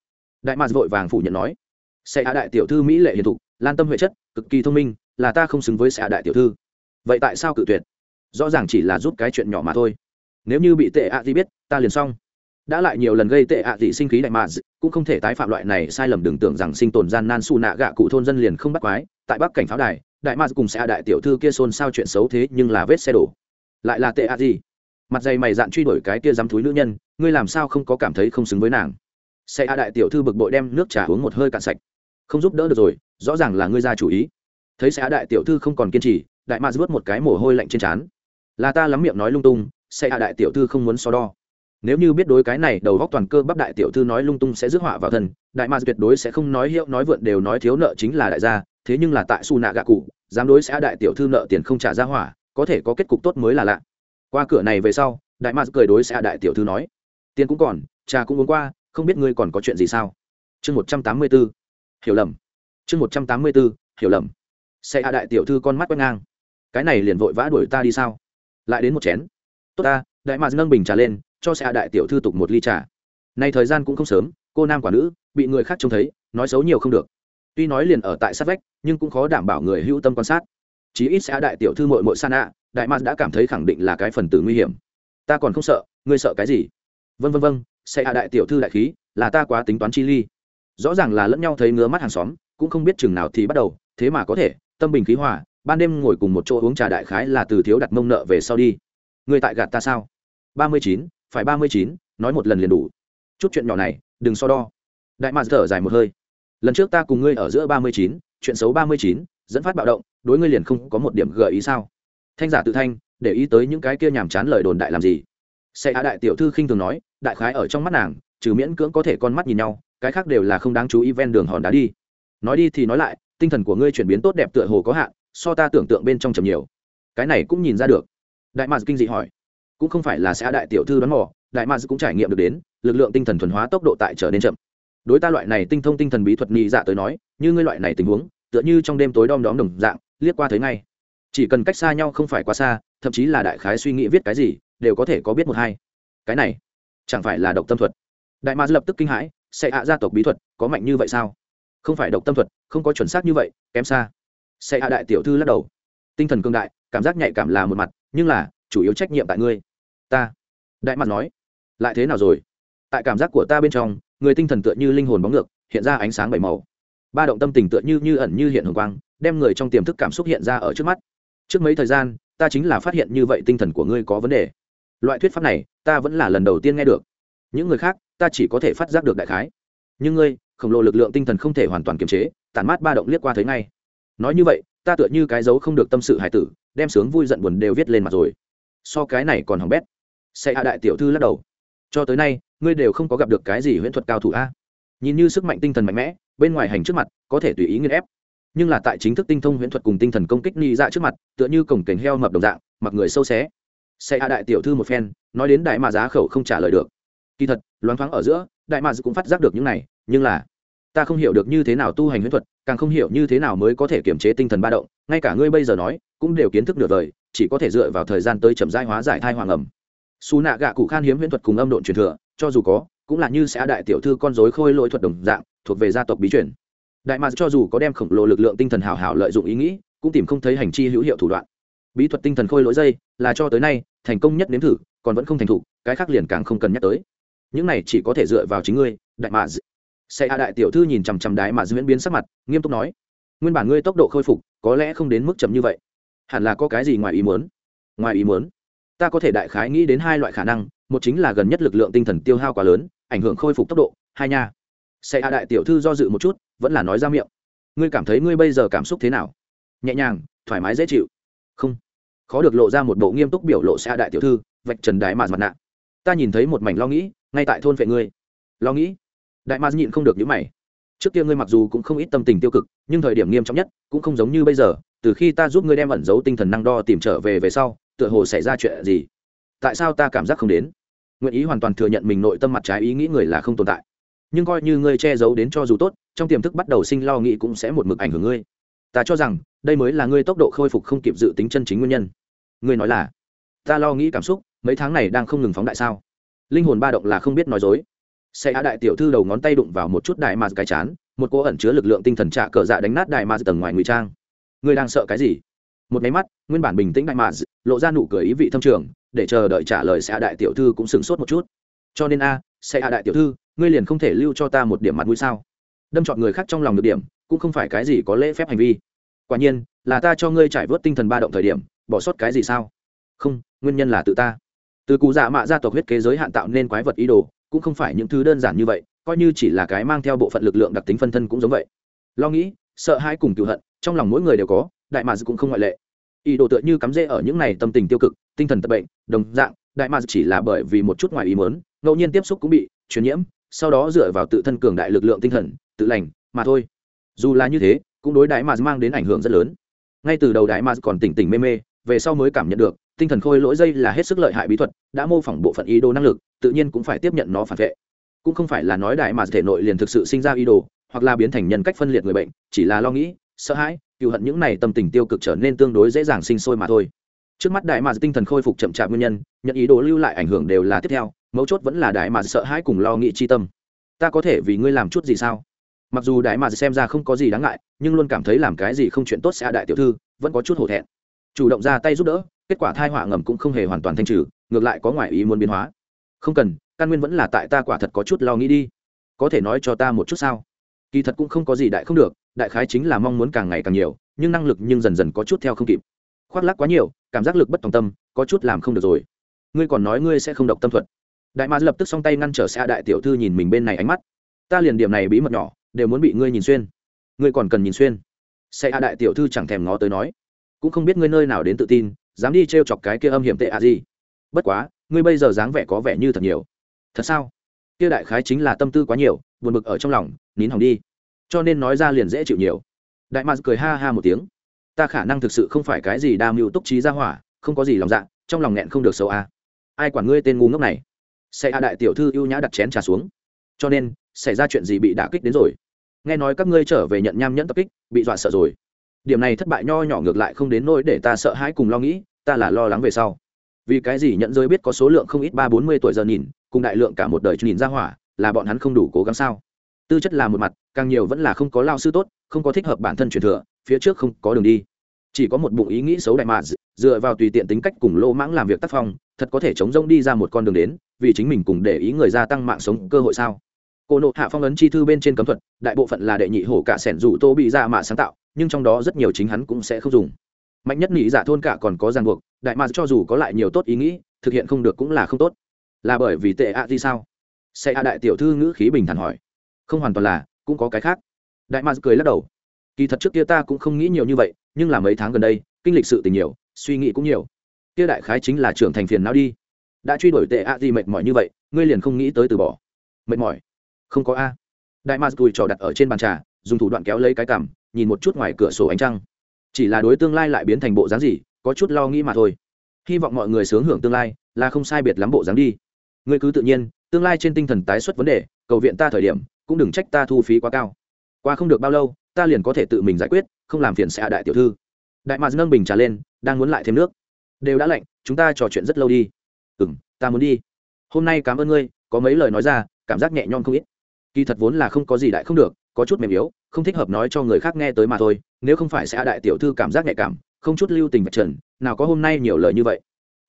Speaker 1: Đại mạc vội vàng phủ nhận nói sẽ hạ đại tiểu thư mỹ lệ hiền thục, lan tâm huệ chất, cực kỳ thông minh, là ta không xứng với sẽ hạ đại tiểu thư. Vậy tại sao cự tuyệt? Rõ ràng chỉ là giúp cái chuyện nhỏ mà thôi. Nếu như bị tệ ạ gì biết, ta liền xong. Đã lại nhiều lần gây tệ ạ thì sinh khí đại mạc cũng không thể tái phạm loại này sai lầm đừng tưởng rằng sinh tồn gian nan xù nạ gạ cụ thôn dân liền không bắt quái. Tại bắc cảnh pháo đài, đại mạc cùng sẽ đại tiểu thư kia xôn xao chuyện xấu thế nhưng là vết xe đổ. Lại là tệ ạ gì mặt dày mày dạn truy đuổi cái kia dám thúi nữ nhân, ngươi làm sao không có cảm thấy không xứng với nàng? Sẽ hạ đại tiểu thư bực bội đem nước trà uống một hơi cạn sạch không giúp đỡ được rồi, rõ ràng là ngươi ra chủ ý. Thấy sẽ đại tiểu thư không còn kiên trì, đại mạc vớt một cái mồ hôi lạnh trên trán. Là ta lắm miệng nói lung tung sẽ đại tiểu thư không muốn so đo. Nếu như biết đối cái này đầu góc toàn cơ bắp đại tiểu thư nói lung tung sẽ rước họa vào thân, đại mạc tuyệt đối sẽ không nói hiệu, nói vượn đều nói thiếu nợ chính là đại gia, thế nhưng là tại su nạ gạ cụ, dám đối sẽ đại tiểu thư nợ tiền không trả ra hỏa, có thể có kết cục tốt mới là lạ. Qua cửa này về sau, đại mạc cười đối sẽ đại tiểu thư nói, tiền cũng còn, trà cũng uống qua, không biết ngươi còn có chuyện gì sao? Chương một trăm tám mươi b ố hiểu lầm. Chương một trăm tám mươi bốn hiểu lầm. Xe hạ đại tiểu thư con mắt quét ngang. Cái này liền vội vã đuổi ta đi sao? Lại đến một chén. Tốt ta, đại mạc nâng bình trà lên, cho xe hạ đại tiểu thư tục một ly trà. Nay thời gian cũng không sớm, cô nam quả nữ, bị người khác trông thấy, nói xấu nhiều không được. Tuy nói liền ở tại sát vách, nhưng cũng khó đảm bảo người hữu tâm quan sát. Chí ít sẽ đại tiểu thư mội mội san ạ đại mạc đã cảm thấy khẳng định là cái phần tử nguy hiểm. Ta còn không sợ, ngươi sợ cái gì? Vân vân vân sẽ hạ đại tiểu thư đại khí, là ta quá tính toán chi ly rõ ràng là lẫn nhau thấy ngứa mắt hàng xóm, cũng không biết chừng nào thì bắt đầu, thế mà có thể, tâm bình khí hòa, ban đêm ngồi cùng một chỗ uống trà đại khái là từ thiếu đặt mông nợ về sau đi. Người tại gạt ta sao? Ba mươi chín, phải ba mươi chín, nói một lần liền đủ. Chút chuyện nhỏ này, đừng so đo. Đại mạc thở dài một hơi. Lần trước ta cùng ngươi ở giữa ba mươi chín, chuyện xấu ba mươi chín, dẫn phát bạo động, đối ngươi liền không có một điểm gợi ý sao? Thanh giả tự thanh, để ý tới những cái kia nhàm chán lời đồn đại làm gì? Xe hạ đại tiểu thư khinh thường nói, đại khái ở trong mắt nàng, trừ miễn cưỡng có thể con mắt nhìn nhau cái khác đều là không đáng chú ý ven đường hòn đá đi. Nói đi thì nói lại, tinh thần của ngươi chuyển biến tốt đẹp tựa hồ có hạn, so ta tưởng tượng bên trong chầm nhiều. Cái này cũng nhìn ra được. Đại mạc kinh dị hỏi. Cũng không phải là xã đại tiểu thư đoán mò, đại mạc cũng trải nghiệm được đến, lực lượng tinh thần thuần hóa tốc độ tại trở nên chậm. Đối ta loại này tinh thông tinh thần bí thuật nhị dạ tới nói, như ngươi loại này tình huống, tựa như trong đêm tối đom đóm đồng dạng, liếc qua thấy ngay. Chỉ cần cách xa nhau không phải quá xa, thậm chí là đại khái suy nghĩ viết cái gì, đều có thể có biết một hai. Cái này, chẳng phải là độc tâm thuật. Đại ma lập tức kinh hãi sẽ hạ gia tộc bí thuật có mạnh như vậy sao? Không phải độc tâm thuật, không có chuẩn xác như vậy, kém xa. Sẽ hạ đại tiểu thư lắc đầu. Tinh thần cương đại, cảm giác nhạy cảm là một mặt, nhưng là, chủ yếu trách nhiệm tại ngươi. Ta. Đại mặt nói. Lại thế nào rồi? Tại cảm giác của ta bên trong, người tinh thần tựa như linh hồn bóng ngược, hiện ra ánh sáng bảy màu. Ba động tâm tình tựa như như ẩn như hiện hồng quang, đem người trong tiềm thức cảm xúc hiện ra ở trước mắt. Trước mấy thời gian, ta chính là phát hiện như vậy tinh thần của ngươi có vấn đề. Loại thuyết pháp này, ta vẫn là lần đầu tiên nghe được. Những người khác ta chỉ có thể phát giác được đại khái. Nhưng ngươi, khổng lồ lực lượng tinh thần không thể hoàn toàn kiềm chế, tản mát ba động liếc qua thấy ngay. Nói như vậy, ta tựa như cái dấu không được tâm sự hải tử, đem sướng vui giận buồn đều viết lên mặt rồi. So cái này còn hỏng bét. Sẽ hạ đại tiểu thư lắc đầu. Cho tới nay, ngươi đều không có gặp được cái gì huyễn thuật cao thủ a. Nhìn như sức mạnh tinh thần mạnh mẽ, bên ngoài hành trước mặt, có thể tùy ý nghiên ép. Nhưng là tại chính thức tinh thông huyễn thuật cùng tinh thần công kích ni dạ trước mặt, tựa như cổng kềnh heo mập đồng dạng, mặc người sâu xé. Sẽ hạ đại tiểu thư một phen, nói đến đại mà giá khẩu không trả lời được kỳ thật, loáng thoáng ở giữa, đại mads cũng phát giác được những này, nhưng là, ta không hiểu được như thế nào tu hành huyễn thuật, càng không hiểu như thế nào mới có thể kiềm chế tinh thần ba động, ngay cả ngươi bây giờ nói, cũng đều kiến thức nửa đời chỉ có thể dựa vào thời gian tới chậm rãi hóa giải thai hoàng ẩm. Xù nạ gạ cụ khan hiếm huyễn thuật cùng âm độn truyền thừa, cho dù có, cũng là như sẽ đại tiểu thư con dối khôi lỗi thuật đồng dạng, thuộc về gia tộc bí truyền. Đại mads cho dù có đem khổng lồ lực lượng tinh thần hào hảo lợi dụng ý nghĩ, cũng tìm không thấy hành chi hữu hiệu thủ đoạn. Bí thuật tinh thần khôi lỗi dây, là cho tới nay, thành công nhất nếm thử, còn vẫn không thành thục cái khác liền càng không cần nhắc tới những này chỉ có thể dựa vào chính ngươi, đại mạc xe hạ đại tiểu thư nhìn chằm chằm đái mà diễn biến sắc mặt, nghiêm túc nói, nguyên bản ngươi tốc độ khôi phục, có lẽ không đến mức chậm như vậy. Hẳn là có cái gì ngoài ý muốn? Ngoài ý muốn? Ta có thể đại khái nghĩ đến hai loại khả năng, một chính là gần nhất lực lượng tinh thần tiêu hao quá lớn, ảnh hưởng khôi phục tốc độ, hai nha. Xe hạ đại tiểu thư do dự một chút, vẫn là nói ra miệng. Ngươi cảm thấy ngươi bây giờ cảm xúc thế nào? Nhẹ nhàng, thoải mái dễ chịu. Không. Khó được lộ ra một bộ nghiêm túc biểu lộ xe đại tiểu thư, vạch trần đái mà mặt nạ. Ta nhìn thấy một mảnh lo nghĩ ngay tại thôn vệ ngươi. Lo nghĩ. Đại ma nhịn không được những mày. Trước kia ngươi mặc dù cũng không ít tâm tình tiêu cực, nhưng thời điểm nghiêm trọng nhất cũng không giống như bây giờ, từ khi ta giúp ngươi đem ẩn giấu tinh thần năng đo tìm trở về về sau, tựa hồ xảy ra chuyện gì? Tại sao ta cảm giác không đến? Nguyện ý hoàn toàn thừa nhận mình nội tâm mặt trái ý nghĩ người là không tồn tại. Nhưng coi như ngươi che giấu đến cho dù tốt, trong tiềm thức bắt đầu sinh lo nghĩ cũng sẽ một mực ảnh hưởng ngươi. Ta cho rằng, đây mới là ngươi tốc độ khôi phục không kịp dự tính chân chính nguyên nhân. Ngươi nói là, ta lo nghĩ cảm xúc, mấy tháng này đang không ngừng phóng đại sao? Linh hồn ba động là không biết nói dối. Xe á đại tiểu thư đầu ngón tay đụng vào một chút đại mà cái chán, một cô ẩn chứa lực lượng tinh thần trạ cờ dạ đánh nát đại mà tầng ngoài ngụy trang. Ngươi đang sợ cái gì? Một máy mắt, nguyên bản bình tĩnh đại mà lộ ra nụ cười ý vị thâm trường, để chờ đợi trả lời xe đại tiểu thư cũng sửng sốt một chút. Cho nên a, xe đại tiểu thư, ngươi liền không thể lưu cho ta một điểm mặt mũi sao? Đâm chọn người khác trong lòng được điểm, cũng không phải cái gì có lễ phép hành vi. Quả nhiên, là ta cho ngươi trải vớt tinh thần ba động thời điểm, bỏ sót cái gì sao? Không, nguyên nhân là tự ta từ cụ dạ mạ gia tộc huyết kế giới hạn tạo nên quái vật ý đồ, cũng không phải những thứ đơn giản như vậy, coi như chỉ là cái mang theo bộ phận lực lượng đặc tính phân thân cũng giống vậy. Lo nghĩ, sợ hãi cùng cựu hận, trong lòng mỗi người đều có, đại mạ cũng không ngoại lệ. Ý đồ tựa như cắm rễ ở những này tâm tình tiêu cực, tinh thần tật bệnh, đồng dạng, đại mạ chỉ là bởi vì một chút ngoài ý mớn ngẫu nhiên tiếp xúc cũng bị truyền nhiễm, sau đó dựa vào tự thân cường đại lực lượng tinh thần, tự lành, mà thôi. Dù là như thế, cũng đối đại mạ mang đến ảnh hưởng rất lớn. Ngay từ đầu đại mạ còn tỉnh tỉnh mê mê, về sau mới cảm nhận được tinh thần khôi lỗi dây là hết sức lợi hại bí thuật, đã mô phỏng bộ phận ý đồ năng lực, tự nhiên cũng phải tiếp nhận nó phản vệ. Cũng không phải là nói đại mà thể nội liền thực sự sinh ra ý đồ hoặc là biến thành nhân cách phân liệt người bệnh, chỉ là lo nghĩ, sợ hãi cựu hận những này tâm tình tiêu cực trở nên tương đối dễ dàng sinh sôi mà thôi. Trước mắt đại mà tinh thần khôi phục chậm chạp nguyên nhân, nhận ý đồ lưu lại ảnh hưởng đều là tiếp theo, mấu chốt vẫn là đại mà sợ hãi cùng lo nghĩ chi tâm. Ta có thể vì ngươi làm chút gì sao? Mặc dù đại mà xem ra không có gì đáng ngại, nhưng luôn cảm thấy làm cái gì không chuyện tốt sẽ đại tiểu thư, vẫn có chút hổ thẹn. Chủ động ra tay giúp đỡ kết quả thai họa ngầm cũng không hề hoàn toàn thanh trừ, ngược lại có ngoại ý muốn biến hóa. Không cần, căn nguyên vẫn là tại ta quả thật có chút lo nghĩ đi. Có thể nói cho ta một chút sao? Kỳ thật cũng không có gì đại không được, đại khái chính là mong muốn càng ngày càng nhiều, nhưng năng lực nhưng dần dần có chút theo không kịp. Khoác lắc quá nhiều, cảm giác lực bất tòng tâm, có chút làm không được rồi. Ngươi còn nói ngươi sẽ không độc tâm thuật. Đại mạc lập tức song tay ngăn trở xe đại tiểu thư nhìn mình bên này ánh mắt. Ta liền điểm này bí mật nhỏ, đều muốn bị ngươi nhìn xuyên. Ngươi còn cần nhìn xuyên. Xe đại tiểu thư chẳng thèm ngó tới nói. Cũng không biết ngươi nơi nào đến tự tin dám đi t r e o chọc cái kia âm hiểm tệ à gì? Bất quá, ngươi bây giờ dáng vẻ có vẻ như thật nhiều. Thật sao? Kia đại khái chính là tâm tư quá nhiều, buồn bực ở trong lòng, nín hỏng đi. Cho nên nói ra liền dễ chịu nhiều. Đại mạc cười ha ha một tiếng. Ta khả năng thực sự không phải cái gì đa mưu túc trí ra hỏa, không có gì lòng dạ trong lòng nghẹn không được sâu a. Ai quản ngươi tên ngu ngốc này? Sẽ a đại tiểu thư ưu nhã đặt chén trà xuống. Cho nên, xảy ra chuyện gì bị đả kích đến rồi? Nghe nói các ngươi trở về nhận nham nhẫn tập kích, bị dọa sợ rồi điểm này thất bại nho nhỏ ngược lại không đến nỗi để ta sợ hãi cùng lo nghĩ, ta là lo lắng về sau. Vì cái gì nhận giới biết có số lượng không ít ba bốn mươi tuổi giờ nhìn, cùng đại lượng cả một đời nhìn ra hỏa, là bọn hắn không đủ cố gắng sao? Tư chất là một mặt, càng nhiều vẫn là không có lao sư tốt, không có thích hợp bản thân truyền thừa, phía trước không có đường đi. Chỉ có một bụng ý nghĩ xấu đại mà dựa vào tùy tiện tính cách cùng lô mãng làm việc tác phong, thật có thể chống rông đi ra một con đường đến, vì chính mình cùng để ý người gia tăng mạng sống cơ hội sao? Cô nộ hạ phong ấn chi thư bên trên cấm thuật, đại bộ phận là đệ nhị hổ cả sẻn dù tô bị dạ ra mà sáng tạo, nhưng trong đó rất nhiều chính hắn cũng sẽ không dùng. Mạnh nhất nghĩ giả thôn cả còn có ràng buộc, đại mà cho dù có lại nhiều tốt ý nghĩ, thực hiện không được cũng là không tốt. Là bởi vì tệ ạ gì sao? Sẽ a đại tiểu thư ngữ khí bình thản hỏi. Không hoàn toàn là, cũng có cái khác. Đại mà cười lắc đầu. Kỳ thật trước kia ta cũng không nghĩ nhiều như vậy, nhưng là mấy tháng gần đây, kinh lịch sự tình nhiều, suy nghĩ cũng nhiều. Kia đại khái chính là trưởng thành phiền não đi. Đã truy đuổi tệ ạ gì mệt mỏi như vậy, ngươi liền không nghĩ tới từ bỏ. Mệt mỏi không có a. Đại mars cười trò đặt ở trên bàn trà, dùng thủ đoạn kéo lấy cái cằm, nhìn một chút ngoài cửa sổ ánh trăng. Chỉ là đối tương lai lại biến thành bộ dáng gì, có chút lo nghĩ mà thôi. Hy vọng mọi người sướng hưởng tương lai, là không sai biệt lắm bộ dáng đi. Ngươi cứ tự nhiên, tương lai trên tinh thần tái xuất vấn đề, cầu viện ta thời điểm, cũng đừng trách ta thu phí quá cao. Qua không được bao lâu, ta liền có thể tự mình giải quyết, không làm phiền xe đại tiểu thư. Đại mạc nâng bình trà lên, đang muốn lại thêm nước. Đều đã lạnh, chúng ta trò chuyện rất lâu đi. Ừ m ta muốn đi. Hôm nay cảm ơn ngươi, có mấy lời nói ra, cảm giác nhẹ nhõm không ít kỳ thật vốn là không có gì đại không được, có chút mềm yếu, không thích hợp nói cho người khác nghe tới mà thôi, nếu không phải sẽ đại tiểu thư cảm giác nhạy cảm, không chút lưu tình vật trần, nào có hôm nay nhiều lời như vậy.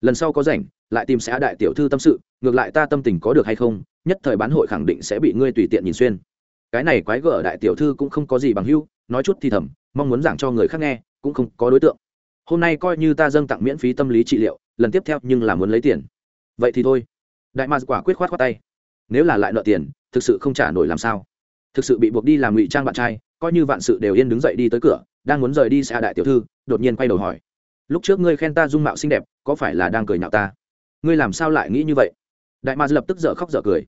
Speaker 1: Lần sau có rảnh, lại tìm sẽ đại tiểu thư tâm sự, ngược lại ta tâm tình có được hay không, nhất thời bán hội khẳng định sẽ bị ngươi tùy tiện nhìn xuyên. Cái này quái gở đại tiểu thư cũng không có gì bằng hưu nói chút thì thầm, mong muốn giảng cho người khác nghe, cũng không có đối tượng. Hôm nay coi như ta dâng tặng miễn phí tâm lý trị liệu, lần tiếp theo nhưng là muốn lấy tiền. Vậy thì thôi. Đại ma quả quyết khoát khoát tay nếu là lại nợ tiền, thực sự không trả nổi làm sao? Thực sự bị buộc đi làm ngụy trang bạn trai, coi như vạn sự đều yên đứng dậy đi tới cửa, đang muốn rời đi xa đại tiểu thư, đột nhiên quay đầu hỏi. Lúc trước ngươi khen ta dung mạo xinh đẹp, có phải là đang cười nhạo ta? Ngươi làm sao lại nghĩ như vậy? Đại ma lập tức dở khóc dở cười.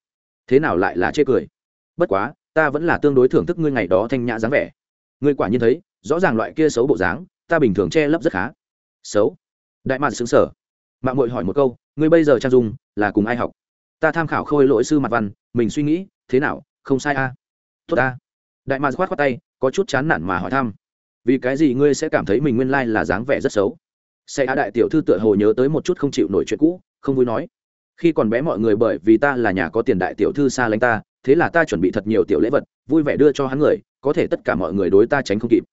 Speaker 1: Thế nào lại là chê cười? Bất quá, ta vẫn là tương đối thưởng thức ngươi ngày đó thanh nhã dáng vẻ. Ngươi quả nhiên thấy, rõ ràng loại kia xấu bộ dáng, ta bình thường che lấp rất khá. Xấu? Đại ma xứng sở mạng mội hỏi một câu, ngươi bây giờ trang dung, là cùng ai học? Ta tham khảo khôi lỗi sư mặt văn, mình suy nghĩ, thế nào, không sai a? À? tốt a. Đại mạc khoát khoát tay, có chút chán nản mà hỏi thăm. Vì cái gì ngươi sẽ cảm thấy mình nguyên lai là dáng vẻ rất xấu? Xe a đại tiểu thư tựa hồ nhớ tới một chút không chịu nổi chuyện cũ, không vui nói. Khi còn bé mọi người bởi vì ta là nhà có tiền đại tiểu thư xa lánh ta, thế là ta chuẩn bị thật nhiều tiểu lễ vật, vui vẻ đưa cho hắn người, có thể tất cả mọi người đối ta tránh không kịp.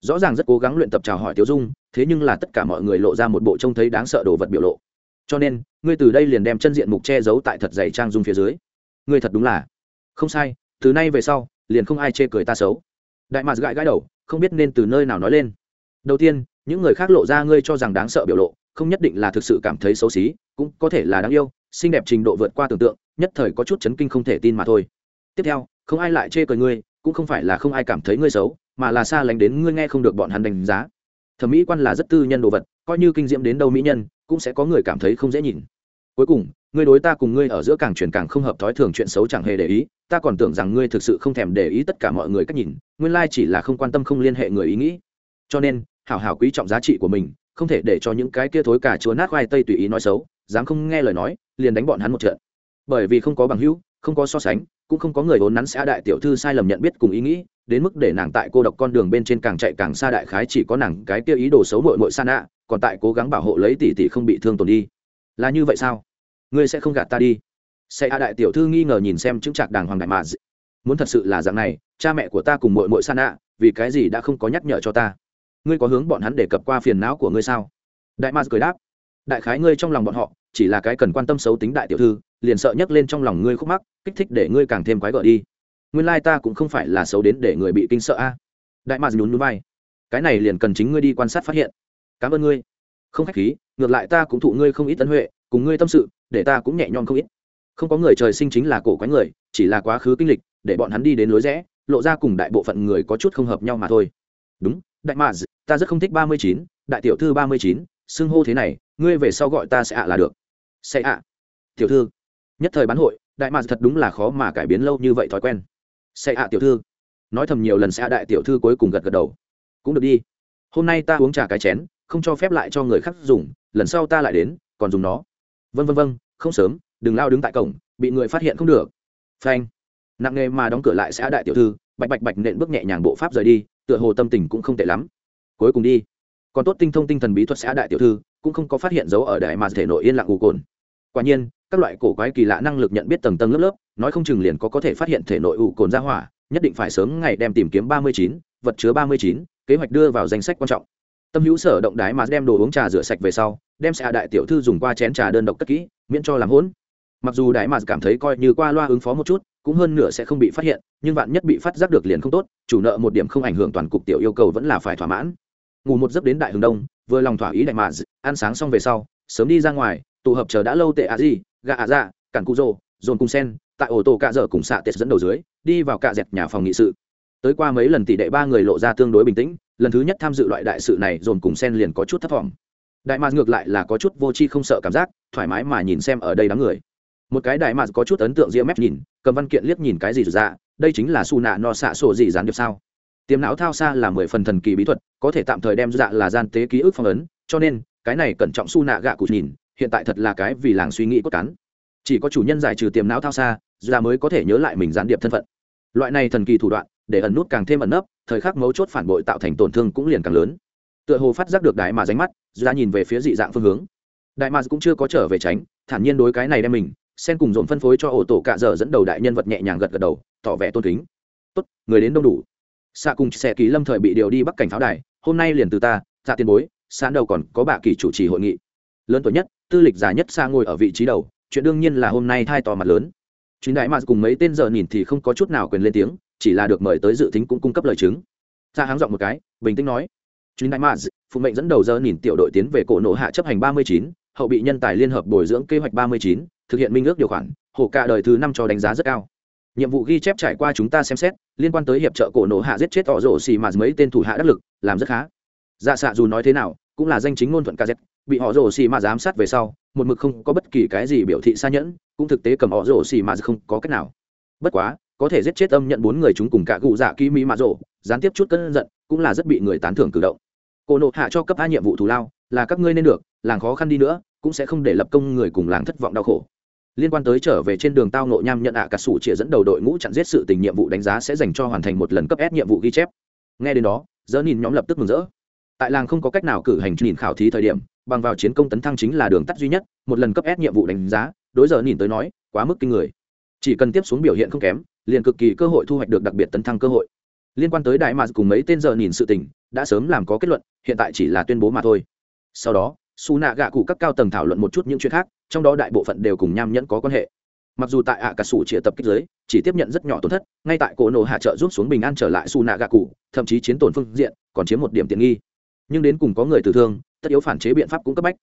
Speaker 1: Rõ ràng rất cố gắng luyện tập chào hỏi tiểu dung, thế nhưng là tất cả mọi người lộ ra một bộ trông thấy đáng sợ đồ vật biểu lộ cho nên, ngươi từ đây liền đem chân diện mục che giấu tại thật dày trang dung phía dưới. Ngươi thật đúng là. Không sai, từ nay về sau, liền không ai chê cười ta xấu. Đại mạc gãi gãi đầu, không biết nên từ nơi nào nói lên. Đầu tiên, những người khác lộ ra ngươi cho rằng đáng sợ biểu lộ, không nhất định là thực sự cảm thấy xấu xí, cũng có thể là đáng yêu, xinh đẹp trình độ vượt qua tưởng tượng, nhất thời có chút chấn kinh không thể tin mà thôi. Tiếp theo, không ai lại chê cười ngươi, cũng không phải là không ai cảm thấy ngươi xấu, mà là xa lánh đến ngươi nghe không được bọn hắn đánh giá. Thẩm mỹ quan là rất tư nhân đồ vật, coi như kinh diễm đến đâu mỹ nhân cũng sẽ có người cảm thấy không dễ nhìn. Cuối cùng, ngươi đối ta cùng ngươi ở giữa càng truyền càng không hợp thói thường chuyện xấu chẳng hề để ý, ta còn tưởng rằng ngươi thực sự không thèm để ý tất cả mọi người cách nhìn, nguyên lai chỉ là không quan tâm không liên hệ người ý nghĩ. Cho nên, hảo hảo quý trọng giá trị của mình, không thể để cho những cái kia thối cả chúa nát khoai tây tùy ý nói xấu, dám không nghe lời nói, liền đánh bọn hắn một trận. Bởi vì không có bằng hữu, không có so sánh, cũng không có người vốn nắn sẽ đại tiểu thư sai lầm nhận biết cùng ý nghĩ, đến mức để nàng tại cô độc con đường bên trên càng chạy càng xa đại khái chỉ có nàng cái kia ý đồ xấu mội mội san ạ còn tại cố gắng bảo hộ lấy tỷ tỷ không bị thương tổn đi. Là như vậy sao? Ngươi sẽ không gạt ta đi. Sẽ a đại tiểu thư nghi ngờ nhìn xem chứng trạc đàng hoàng đại mà muốn thật sự là dạng này, cha mẹ của ta cùng mội mội san ạ vì cái gì đã không có nhắc nhở cho ta? Ngươi có hướng bọn hắn đề cập qua phiền não của ngươi sao? Đại ma cười đáp. Đại khái ngươi trong lòng bọn họ, chỉ là cái cần quan tâm xấu tính đại tiểu thư, liền sợ nhấc lên trong lòng ngươi khúc mắc, kích thích để ngươi càng thêm quái gở đi. Nguyên lai ta cũng không phải là xấu đến để người bị kinh sợ a. Đại mạc nhún núi vai. Cái này liền cần chính ngươi đi quan sát phát hiện cảm ơn ngươi. Không khách khí, ngược lại ta cũng thụ ngươi không ít tân huệ, cùng ngươi tâm sự, để ta cũng nhẹ nhõm không ít. Không có người trời sinh chính là cổ quái người, chỉ là quá khứ kinh lịch, để bọn hắn đi đến lối rẽ, lộ ra cùng đại bộ phận người có chút không hợp nhau mà thôi. Đúng, đại mạ ta rất không thích ba mươi chín, đại tiểu thư ba mươi chín, xưng hô thế này, ngươi về sau gọi ta sẽ ạ là được. Sẽ ạ. Tiểu thư. Nhất thời bán hội, đại mạ thật đúng là khó mà cải biến lâu như vậy thói quen. Sẽ ạ, tiểu thư. Nói thầm nhiều lần sẽ ạ, đại tiểu thư cuối cùng gật gật đầu. Cũng được đi. Hôm nay ta uống trà cái chén không cho phép lại cho người khác dùng, lần sau ta lại đến, còn dùng nó. Vân vân vân không sớm, đừng lao đứng tại cổng, bị người phát hiện không được. Phanh. Nặng nghề mà đóng cửa lại xã đại tiểu thư, bạch bạch bạch nện bước nhẹ nhàng bộ pháp rời đi, tựa hồ tâm tình cũng không tệ lắm. Cuối cùng đi. Còn tốt tinh thông tinh thần bí thuật xã đại tiểu thư, cũng không có phát hiện dấu ở đại mà thể nội yên lặng u cồn. Quả nhiên, các loại cổ quái kỳ lạ năng lực nhận biết tầng tầng lớp lớp, nói không chừng liền có có thể phát hiện thể nội u cồn ra hỏa, nhất định phải sớm ngày đem tìm kiếm ba mươi chín, vật chứa ba mươi chín, kế hoạch đưa vào danh sách quan trọng tâm hữu sở động đái mà đem đồ uống trà rửa sạch về sau, đem xạ đại tiểu thư dùng qua chén trà đơn độc cất kỹ, miễn cho làm hỗn. Mặc dù đại mà cảm thấy coi như qua loa ứng phó một chút, cũng hơn nửa sẽ không bị phát hiện, nhưng vạn nhất bị phát giác được liền không tốt, chủ nợ một điểm không ảnh hưởng toàn cục tiểu yêu cầu vẫn là phải thỏa mãn. Ngủ một giấc đến đại hướng đông, vừa lòng thỏa ý đại mà ăn sáng xong về sau, sớm đi ra ngoài, tụ hợp chờ đã lâu tệ a di, gà a dạ cản cu rô dồn cung sen, tại ổ tổ cạ dở cùng xạ tệ dẫn đầu dưới, đi vào cạ dẹp nhà phòng nghị sự. Tới qua mấy lần tỷ đệ ba người lộ ra tương đối bình tĩnh lần thứ nhất tham dự loại đại sự này dồn cùng sen liền có chút thất vọng đại mạc ngược lại là có chút vô tri không sợ cảm giác, thoải mái mà nhìn xem ở đây đám người. Một cái đại mạc có chút ấn tượng ria mép nhìn, cầm văn kiện liếc nhìn cái gì ra dạ, đây chính là su nạ no xạ sổ gì gián điệp sao? Tiềm não thao xa là mười phần thần kỳ bí thuật, có thể tạm thời đem dạ là gian tế ký ức phong ấn, cho nên, cái này cẩn trọng su nạ gạ cụt nhìn, hiện tại thật là cái vì làng suy nghĩ cốt cán. Chỉ có chủ nhân giải trừ tiềm não thao xa dạ mới có thể nhớ lại mình gián điệp thân phận. Loại này thần kỳ thủ đoạn, để ẩn nút càng thêm ẩn nấp thời khắc mấu chốt phản bội tạo thành tổn thương cũng liền càng lớn. Tựa hồ phát giác được đại mà ránh mắt ra nhìn về phía dị dạng phương hướng. Đại mà cũng chưa có trở về tránh, thản nhiên đối cái này đem mình sen cùng dồn phân phối cho ổ tổ cạ dở dẫn đầu đại nhân vật nhẹ nhàng gật gật đầu, tỏ vẻ tôn kính. Tốt, người đến đông đủ. Xạ cùng xe ký lâm thời bị điều đi bắc cảnh pháo đài, hôm nay liền từ ta dạ tiền bối sáng đầu còn có bà kỳ chủ trì hội nghị. Lớn tuổi nhất, tư lịch già nhất xa ngồi ở vị trí đầu, chuyện đương nhiên là hôm nay thai to mặt lớn. Chính đại mà cùng mấy tên giờ nhìn thì không có chút nào quyền lên tiếng chỉ là được mời tới dự tính cũng cung cấp lời chứng. Ra háng giọng một cái, bình tĩnh nói, chuyến đại mà phụ mệnh dẫn đầu giờ nhìn tiểu đội tiến về cổ nổ hạ chấp hành ba mươi chín, hậu bị nhân tài liên hợp bồi dưỡng kế hoạch ba mươi chín, thực hiện minh ước điều khoản hổ cả đời thứ năm cho đánh giá rất cao. Nhiệm vụ ghi chép trải qua chúng ta xem xét, liên quan tới hiệp trợ cổ nổ hạ giết chết tỏ rổ xì mà mấy tên thủ hạ đắc lực, làm rất khá. Dạ xạ dù nói thế nào, cũng là danh chính ngôn thuận kz bị họ rổ xì mà giám sát về sau, một mực không có bất kỳ cái gì biểu thị xa nhẫn, cũng thực tế cầm họ rổ xì mà không có cách nào. Bất quá có thể giết chết âm nhận bốn người chúng cùng cả cụ dạ kỹ mỹ mạ rộ, gián tiếp chút cân giận, cũng là rất bị người tán thưởng cử động. Cổ nộ hạ cho cấp a nhiệm vụ thù lao, là các ngươi nên được, làng khó khăn đi nữa, cũng sẽ không để lập công người cùng làng thất vọng đau khổ. Liên quan tới trở về trên đường tao nộ nham nhận ạ à cà sủ chĩa dẫn đầu đội ngũ chặn giết sự tình nhiệm vụ đánh giá sẽ dành cho hoàn thành một lần cấp S nhiệm vụ ghi chép. Nghe đến đó dỡ nhìn nhóm lập tức mừng rỡ. Tại làng không có cách nào cử hành nhìn khảo thí thời điểm, bằng vào chiến công tấn thăng chính là đường tắt duy nhất, một lần cấp S nhiệm vụ đánh giá, đối giờ nhìn tới nói, quá mức kinh người. Chỉ cần tiếp xuống biểu hiện không kém liền cực kỳ cơ hội thu hoạch được đặc biệt tấn thăng cơ hội. Liên quan tới đại mạc cùng mấy tên giờ nhìn sự tình, đã sớm làm có kết luận, hiện tại chỉ là tuyên bố mà thôi. Sau đó, su nạ gạ cụ các cao tầng thảo luận một chút những chuyện khác, trong đó đại bộ phận đều cùng nham nhẫn có quan hệ. Mặc dù tại ạ cả sủ chĩa tập kích giới, chỉ tiếp nhận rất nhỏ tổn thất, ngay tại cổ nổ hạ trợ giúp xuống bình an trở lại su nạ gạ cụ, thậm chí chiến tổn phương diện, còn chiếm một điểm tiện nghi. Nhưng đến cùng có người tử thương, tất yếu phản chế biện pháp cũng cấp bách.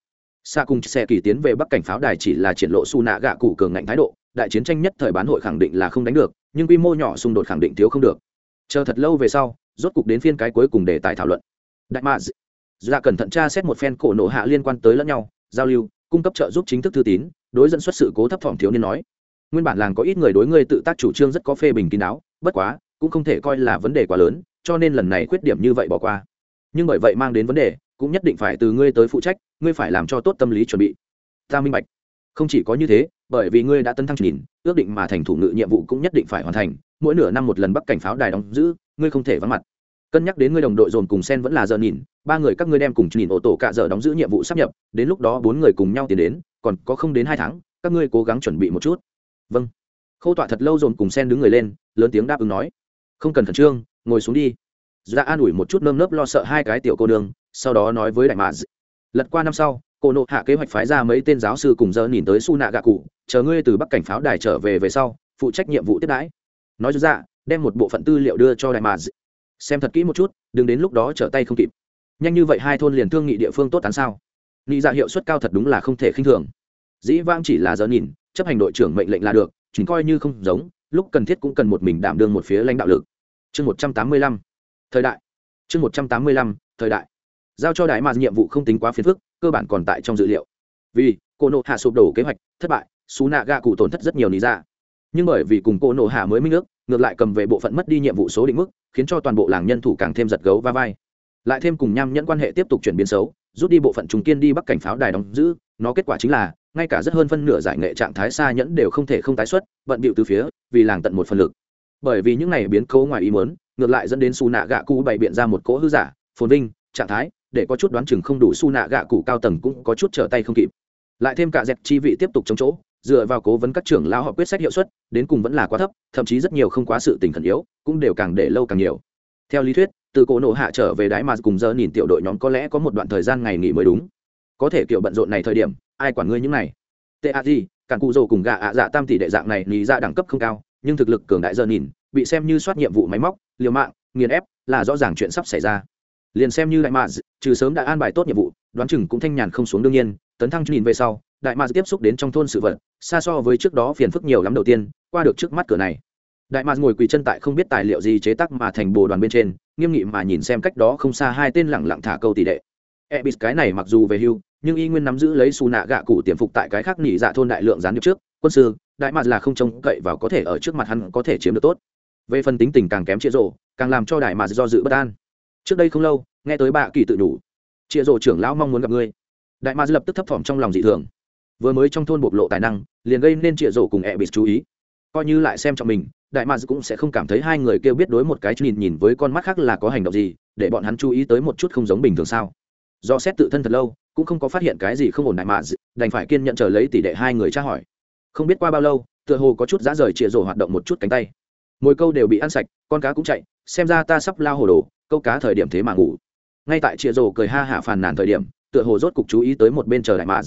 Speaker 1: Xa cùng xe kỳ tiến về bắc cảnh pháo đài chỉ là triển lộ su nạ gạ cụ cường ngạnh thái độ đại chiến tranh nhất thời bán hội khẳng định là không đánh được, nhưng quy mô nhỏ xung đột khẳng định thiếu không được. Chờ thật lâu về sau, rốt cục đến phiên cái cuối cùng để tài thảo luận. Đại mạ dạ cẩn thận tra xét một phen cổ nộ hạ liên quan tới lẫn nhau, giao lưu, cung cấp trợ giúp chính thức thư tín, đối dẫn xuất sự cố thấp thỏm thiếu niên nói. Nguyên bản làng có ít người đối ngươi tự tác chủ trương rất có phê bình kín đáo, bất quá, cũng không thể coi là vấn đề quá lớn, cho nên lần này khuyết điểm như vậy bỏ qua. Nhưng bởi vậy mang đến vấn đề, cũng nhất định phải từ ngươi tới phụ trách, ngươi phải làm cho tốt tâm lý chuẩn bị. Ta minh bạch. Không chỉ có như thế bởi vì ngươi đã tấn thăng nhìn ước định mà thành thủ ngự nhiệm vụ cũng nhất định phải hoàn thành, mỗi nửa năm một lần bắc cảnh pháo đài đóng giữ, ngươi không thể vắng mặt. Cân nhắc đến ngươi đồng đội dồn cùng sen vẫn là giờ nhìn, ba người các ngươi đem cùng nhìn ô tổ cả giờ đóng giữ nhiệm vụ sắp nhập, đến lúc đó bốn người cùng nhau tiến đến, còn có không đến hai tháng, các ngươi cố gắng chuẩn bị một chút. Vâng. Khâu tọa thật lâu dồn cùng sen đứng người lên, lớn tiếng đáp ứng nói. Không cần khẩn trương, ngồi xuống đi. Ra an ủi một chút nơm nớp lo sợ hai cái tiểu cô đường sau đó nói với đại mạ lật qua năm sau cô nộ hạ kế hoạch phái ra mấy tên giáo sư cùng giờ nhìn tới su nạ gạ cụ chờ ngươi từ bắc cảnh pháo đài trở về về sau, phụ trách nhiệm vụ tiếp đãi. Nói ra dạ, đem một bộ phận tư liệu đưa cho đại mà xem thật kỹ một chút, đừng đến lúc đó trở tay không kịp. Nhanh như vậy hai thôn liền thương nghị địa phương tốt tán sao? Nghĩ ra dạ hiệu suất cao thật đúng là không thể khinh thường. Dĩ vang chỉ là giờ nhìn, chấp hành đội trưởng mệnh lệnh là được chính coi như không giống, lúc cần thiết cũng cần một mình đảm đương một phía lãnh đạo lực. Chương một trăm tám mươi lăm. Thời đại. Chương một trăm tám mươi lăm, thời đại. Giao cho đại mà nhiệm vụ không tính quá phiền phức cơ bản còn tại trong dự liệu. Vì cô nộ hạ sụp đổ kế hoạch, thất bại xú nạ gạ cụ tổn thất rất nhiều lý ra nhưng bởi vì cùng cô nộ hạ mới minh ước, ngược lại cầm về bộ phận mất đi nhiệm vụ số định mức, khiến cho toàn bộ làng nhân thủ càng thêm giật gấu va vai. Lại thêm cùng nham nhẫn quan hệ tiếp tục chuyển biến xấu, rút đi bộ phận chúng kiên đi bắc cảnh pháo đài đóng giữ, nó kết quả chính là, ngay cả rất hơn phân nửa giải nghệ trạng thái xa nhẫn đều không thể không tái xuất, bận bịu từ phía, vì làng tận một phần lực. Bởi vì những này biến cố ngoài ý muốn, ngược lại dẫn đến xù nạ gạ cụ bày biện ra một cỗ hư giả, phồn vinh, trạng thái để có chút đoán chừng không đủ su nạ gạ cụ cao tầng cũng có chút trở tay không kịp. Lại thêm cả dẹp chi vị tiếp tục chống chỗ, dựa vào cố vấn các trưởng lao họ quyết sách hiệu suất, đến cùng vẫn là quá thấp, thậm chí rất nhiều không quá sự tình khẩn yếu, cũng đều càng để lâu càng nhiều. Theo lý thuyết, từ cổ nổ hạ trở về đáy mà cùng giờ nhìn tiểu đội nhóm có lẽ có một đoạn thời gian ngày nghỉ mới đúng. Có thể kiểu bận rộn này thời điểm, ai quản ngươi những này? Tệ a gì, cản cụ rồ cùng gạ ạ dạ tam tỷ đệ dạng này, lý ra đẳng cấp không cao, nhưng thực lực cường đại giờ nhìn, bị xem như soát nhiệm vụ máy móc, liều mạng, nghiền ép, là rõ ràng chuyện sắp xảy ra liền xem như đại mạc trừ sớm đã an bài tốt nhiệm vụ, đoán chừng cũng thanh nhàn không xuống đương nhiên, tấn thăng nhìn về sau, đại mạc tiếp xúc đến trong thôn sự vật, xa so với trước đó phiền phức nhiều lắm đầu tiên, qua được trước mắt cửa này. Đại mạc ngồi quỳ chân tại không biết tài liệu gì chế tác mà thành bồ đoàn bên trên, nghiêm nghị mà nhìn xem cách đó không xa hai tên lẳng lặng thả câu tỷ đệ. Ebis cái này mặc dù về hưu, nhưng y nguyên nắm giữ lấy xù nạ gạ cụ tiềm phục tại cái khác nghỉ dạ thôn đại lượng gián điệp trước, quân sư, đại mạc là không trông cậy vào có thể ở trước mặt hắn có thể chiếm được tốt. Về phần tính tình càng kém chia rộ, càng làm cho đại mạc do dự bất an trước đây không lâu, nghe tới bạ kỳ tự đủ chịa rổ trưởng lão mong muốn gặp ngươi. Đại ma lập tức thấp thỏm trong lòng dị thường. Vừa mới trong thôn bộc lộ tài năng, liền gây nên chịa rổ cùng ebis chú ý. Coi như lại xem cho mình, đại ma cũng sẽ không cảm thấy hai người kêu biết đối một cái nhìn nhìn với con mắt khác là có hành động gì, để bọn hắn chú ý tới một chút không giống bình thường sao. Do xét tự thân thật lâu, cũng không có phát hiện cái gì không ổn đại mạc đành phải kiên nhận chờ lấy tỷ đệ hai người tra hỏi. Không biết qua bao lâu, tựa hồ có chút giá rời chịa rổ hoạt động một chút cánh tay. Mồi câu đều bị ăn sạch, con cá cũng chạy, xem ra ta sắp lao hồ đồ câu cá thời điểm thế mà ngủ. Ngay tại chịa rồ cười ha hả phàn nàn thời điểm, tựa hồ rốt cục chú ý tới một bên chờ đại mạ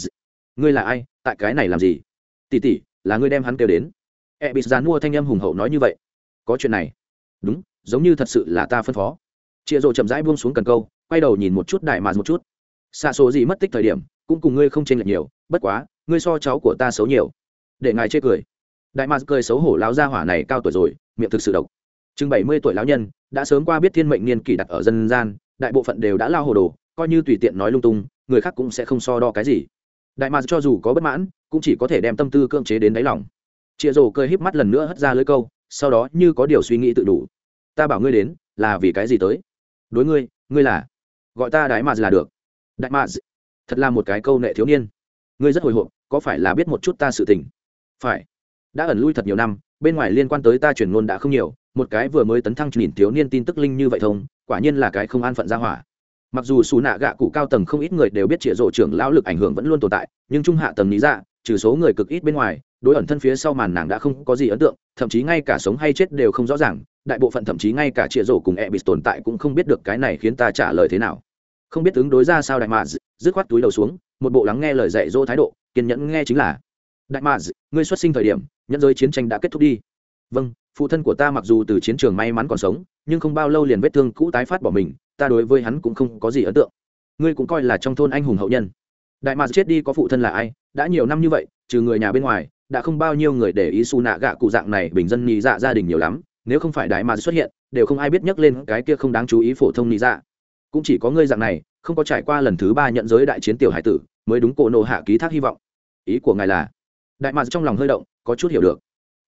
Speaker 1: ngươi là ai? Tại cái này làm gì? Tỷ tỷ, là ngươi đem hắn kêu đến. E bị dán mua thanh em hùng hậu nói như vậy. Có chuyện này. Đúng, giống như thật sự là ta phân phó. Chịa rồ chậm rãi buông xuống cần câu, quay đầu nhìn một chút đại mạ một chút. Xa số gì mất tích thời điểm, cũng cùng ngươi không chênh lệch nhiều, bất quá, ngươi so cháu của ta xấu nhiều. Để ngài chê cười. Đại mạc cười xấu hổ láo ra hỏa này cao tuổi rồi, miệng thực sự độc chừng bảy mươi tuổi lão nhân, đã sớm qua biết thiên mệnh niên kỷ đặt ở dân gian, đại bộ phận đều đã lao hồ đồ, coi như tùy tiện nói lung tung, người khác cũng sẽ không so đo cái gì. Đại mà cho dù có bất mãn, cũng chỉ có thể đem tâm tư cưỡng chế đến đáy lòng. Chịa rổ cười híp mắt lần nữa hất ra lưới câu, sau đó như có điều suy nghĩ tự đủ. Ta bảo ngươi đến, là vì cái gì tới? Đối ngươi ngươi là? Gọi ta đại mạc là được. Đại mạc thật là một cái câu nệ thiếu niên. Ngươi rất hồi hộp, có phải là biết một chút ta sự tình? Phải. Đã ẩn lui thật nhiều năm bên ngoài liên quan tới ta chuyển ngôn đã không nhiều, một cái vừa mới tấn thăng nhìn thiếu niên tin tức linh như vậy thông, quả nhiên là cái không an phận ra hỏa. Mặc dù xù nạ gạ cụ cao tầng không ít người đều biết trịa rộ trưởng lão lực ảnh hưởng vẫn luôn tồn tại, nhưng trung hạ tầng lý dạ trừ số người cực ít bên ngoài, đối ẩn thân phía sau màn nàng đã không có gì ấn tượng, thậm chí ngay cả sống hay chết đều không rõ ràng, đại bộ phận thậm chí ngay cả trịa rổ cùng e bị tồn tại cũng không biết được cái này khiến ta trả lời thế nào. Không biết ứng đối ra sao đại mà dứt khoát túi đầu xuống, một bộ lắng nghe lời dạy dỗ thái độ, kiên nhẫn nghe chính là đại mạ ngươi xuất sinh thời điểm nhân giới chiến tranh đã kết thúc đi. Vâng phụ thân của ta mặc dù từ chiến trường may mắn còn sống, nhưng không bao lâu liền vết thương cũ tái phát bỏ mình, ta đối với hắn cũng không có gì ấn tượng. Ngươi cũng coi là trong thôn anh hùng hậu nhân. Đại mạc chết đi có phụ thân là ai? Đã nhiều năm như vậy, trừ người nhà bên ngoài, đã không bao nhiêu người để ý su nạ gạ cụ dạng này bình dân nhị dạ gia đình nhiều lắm. Nếu không phải đại mạc xuất hiện, đều không ai biết nhắc lên cái kia không đáng chú ý phổ thông nhị dạ. Cũng chỉ có ngươi dạng này, không có trải qua lần thứ ba nhận giới đại chiến tiểu hải tử, mới đúng cổ nộ hạ ký thác hy vọng. Ý của ngài là đại mạc trong lòng hơi động, có chút hiểu được.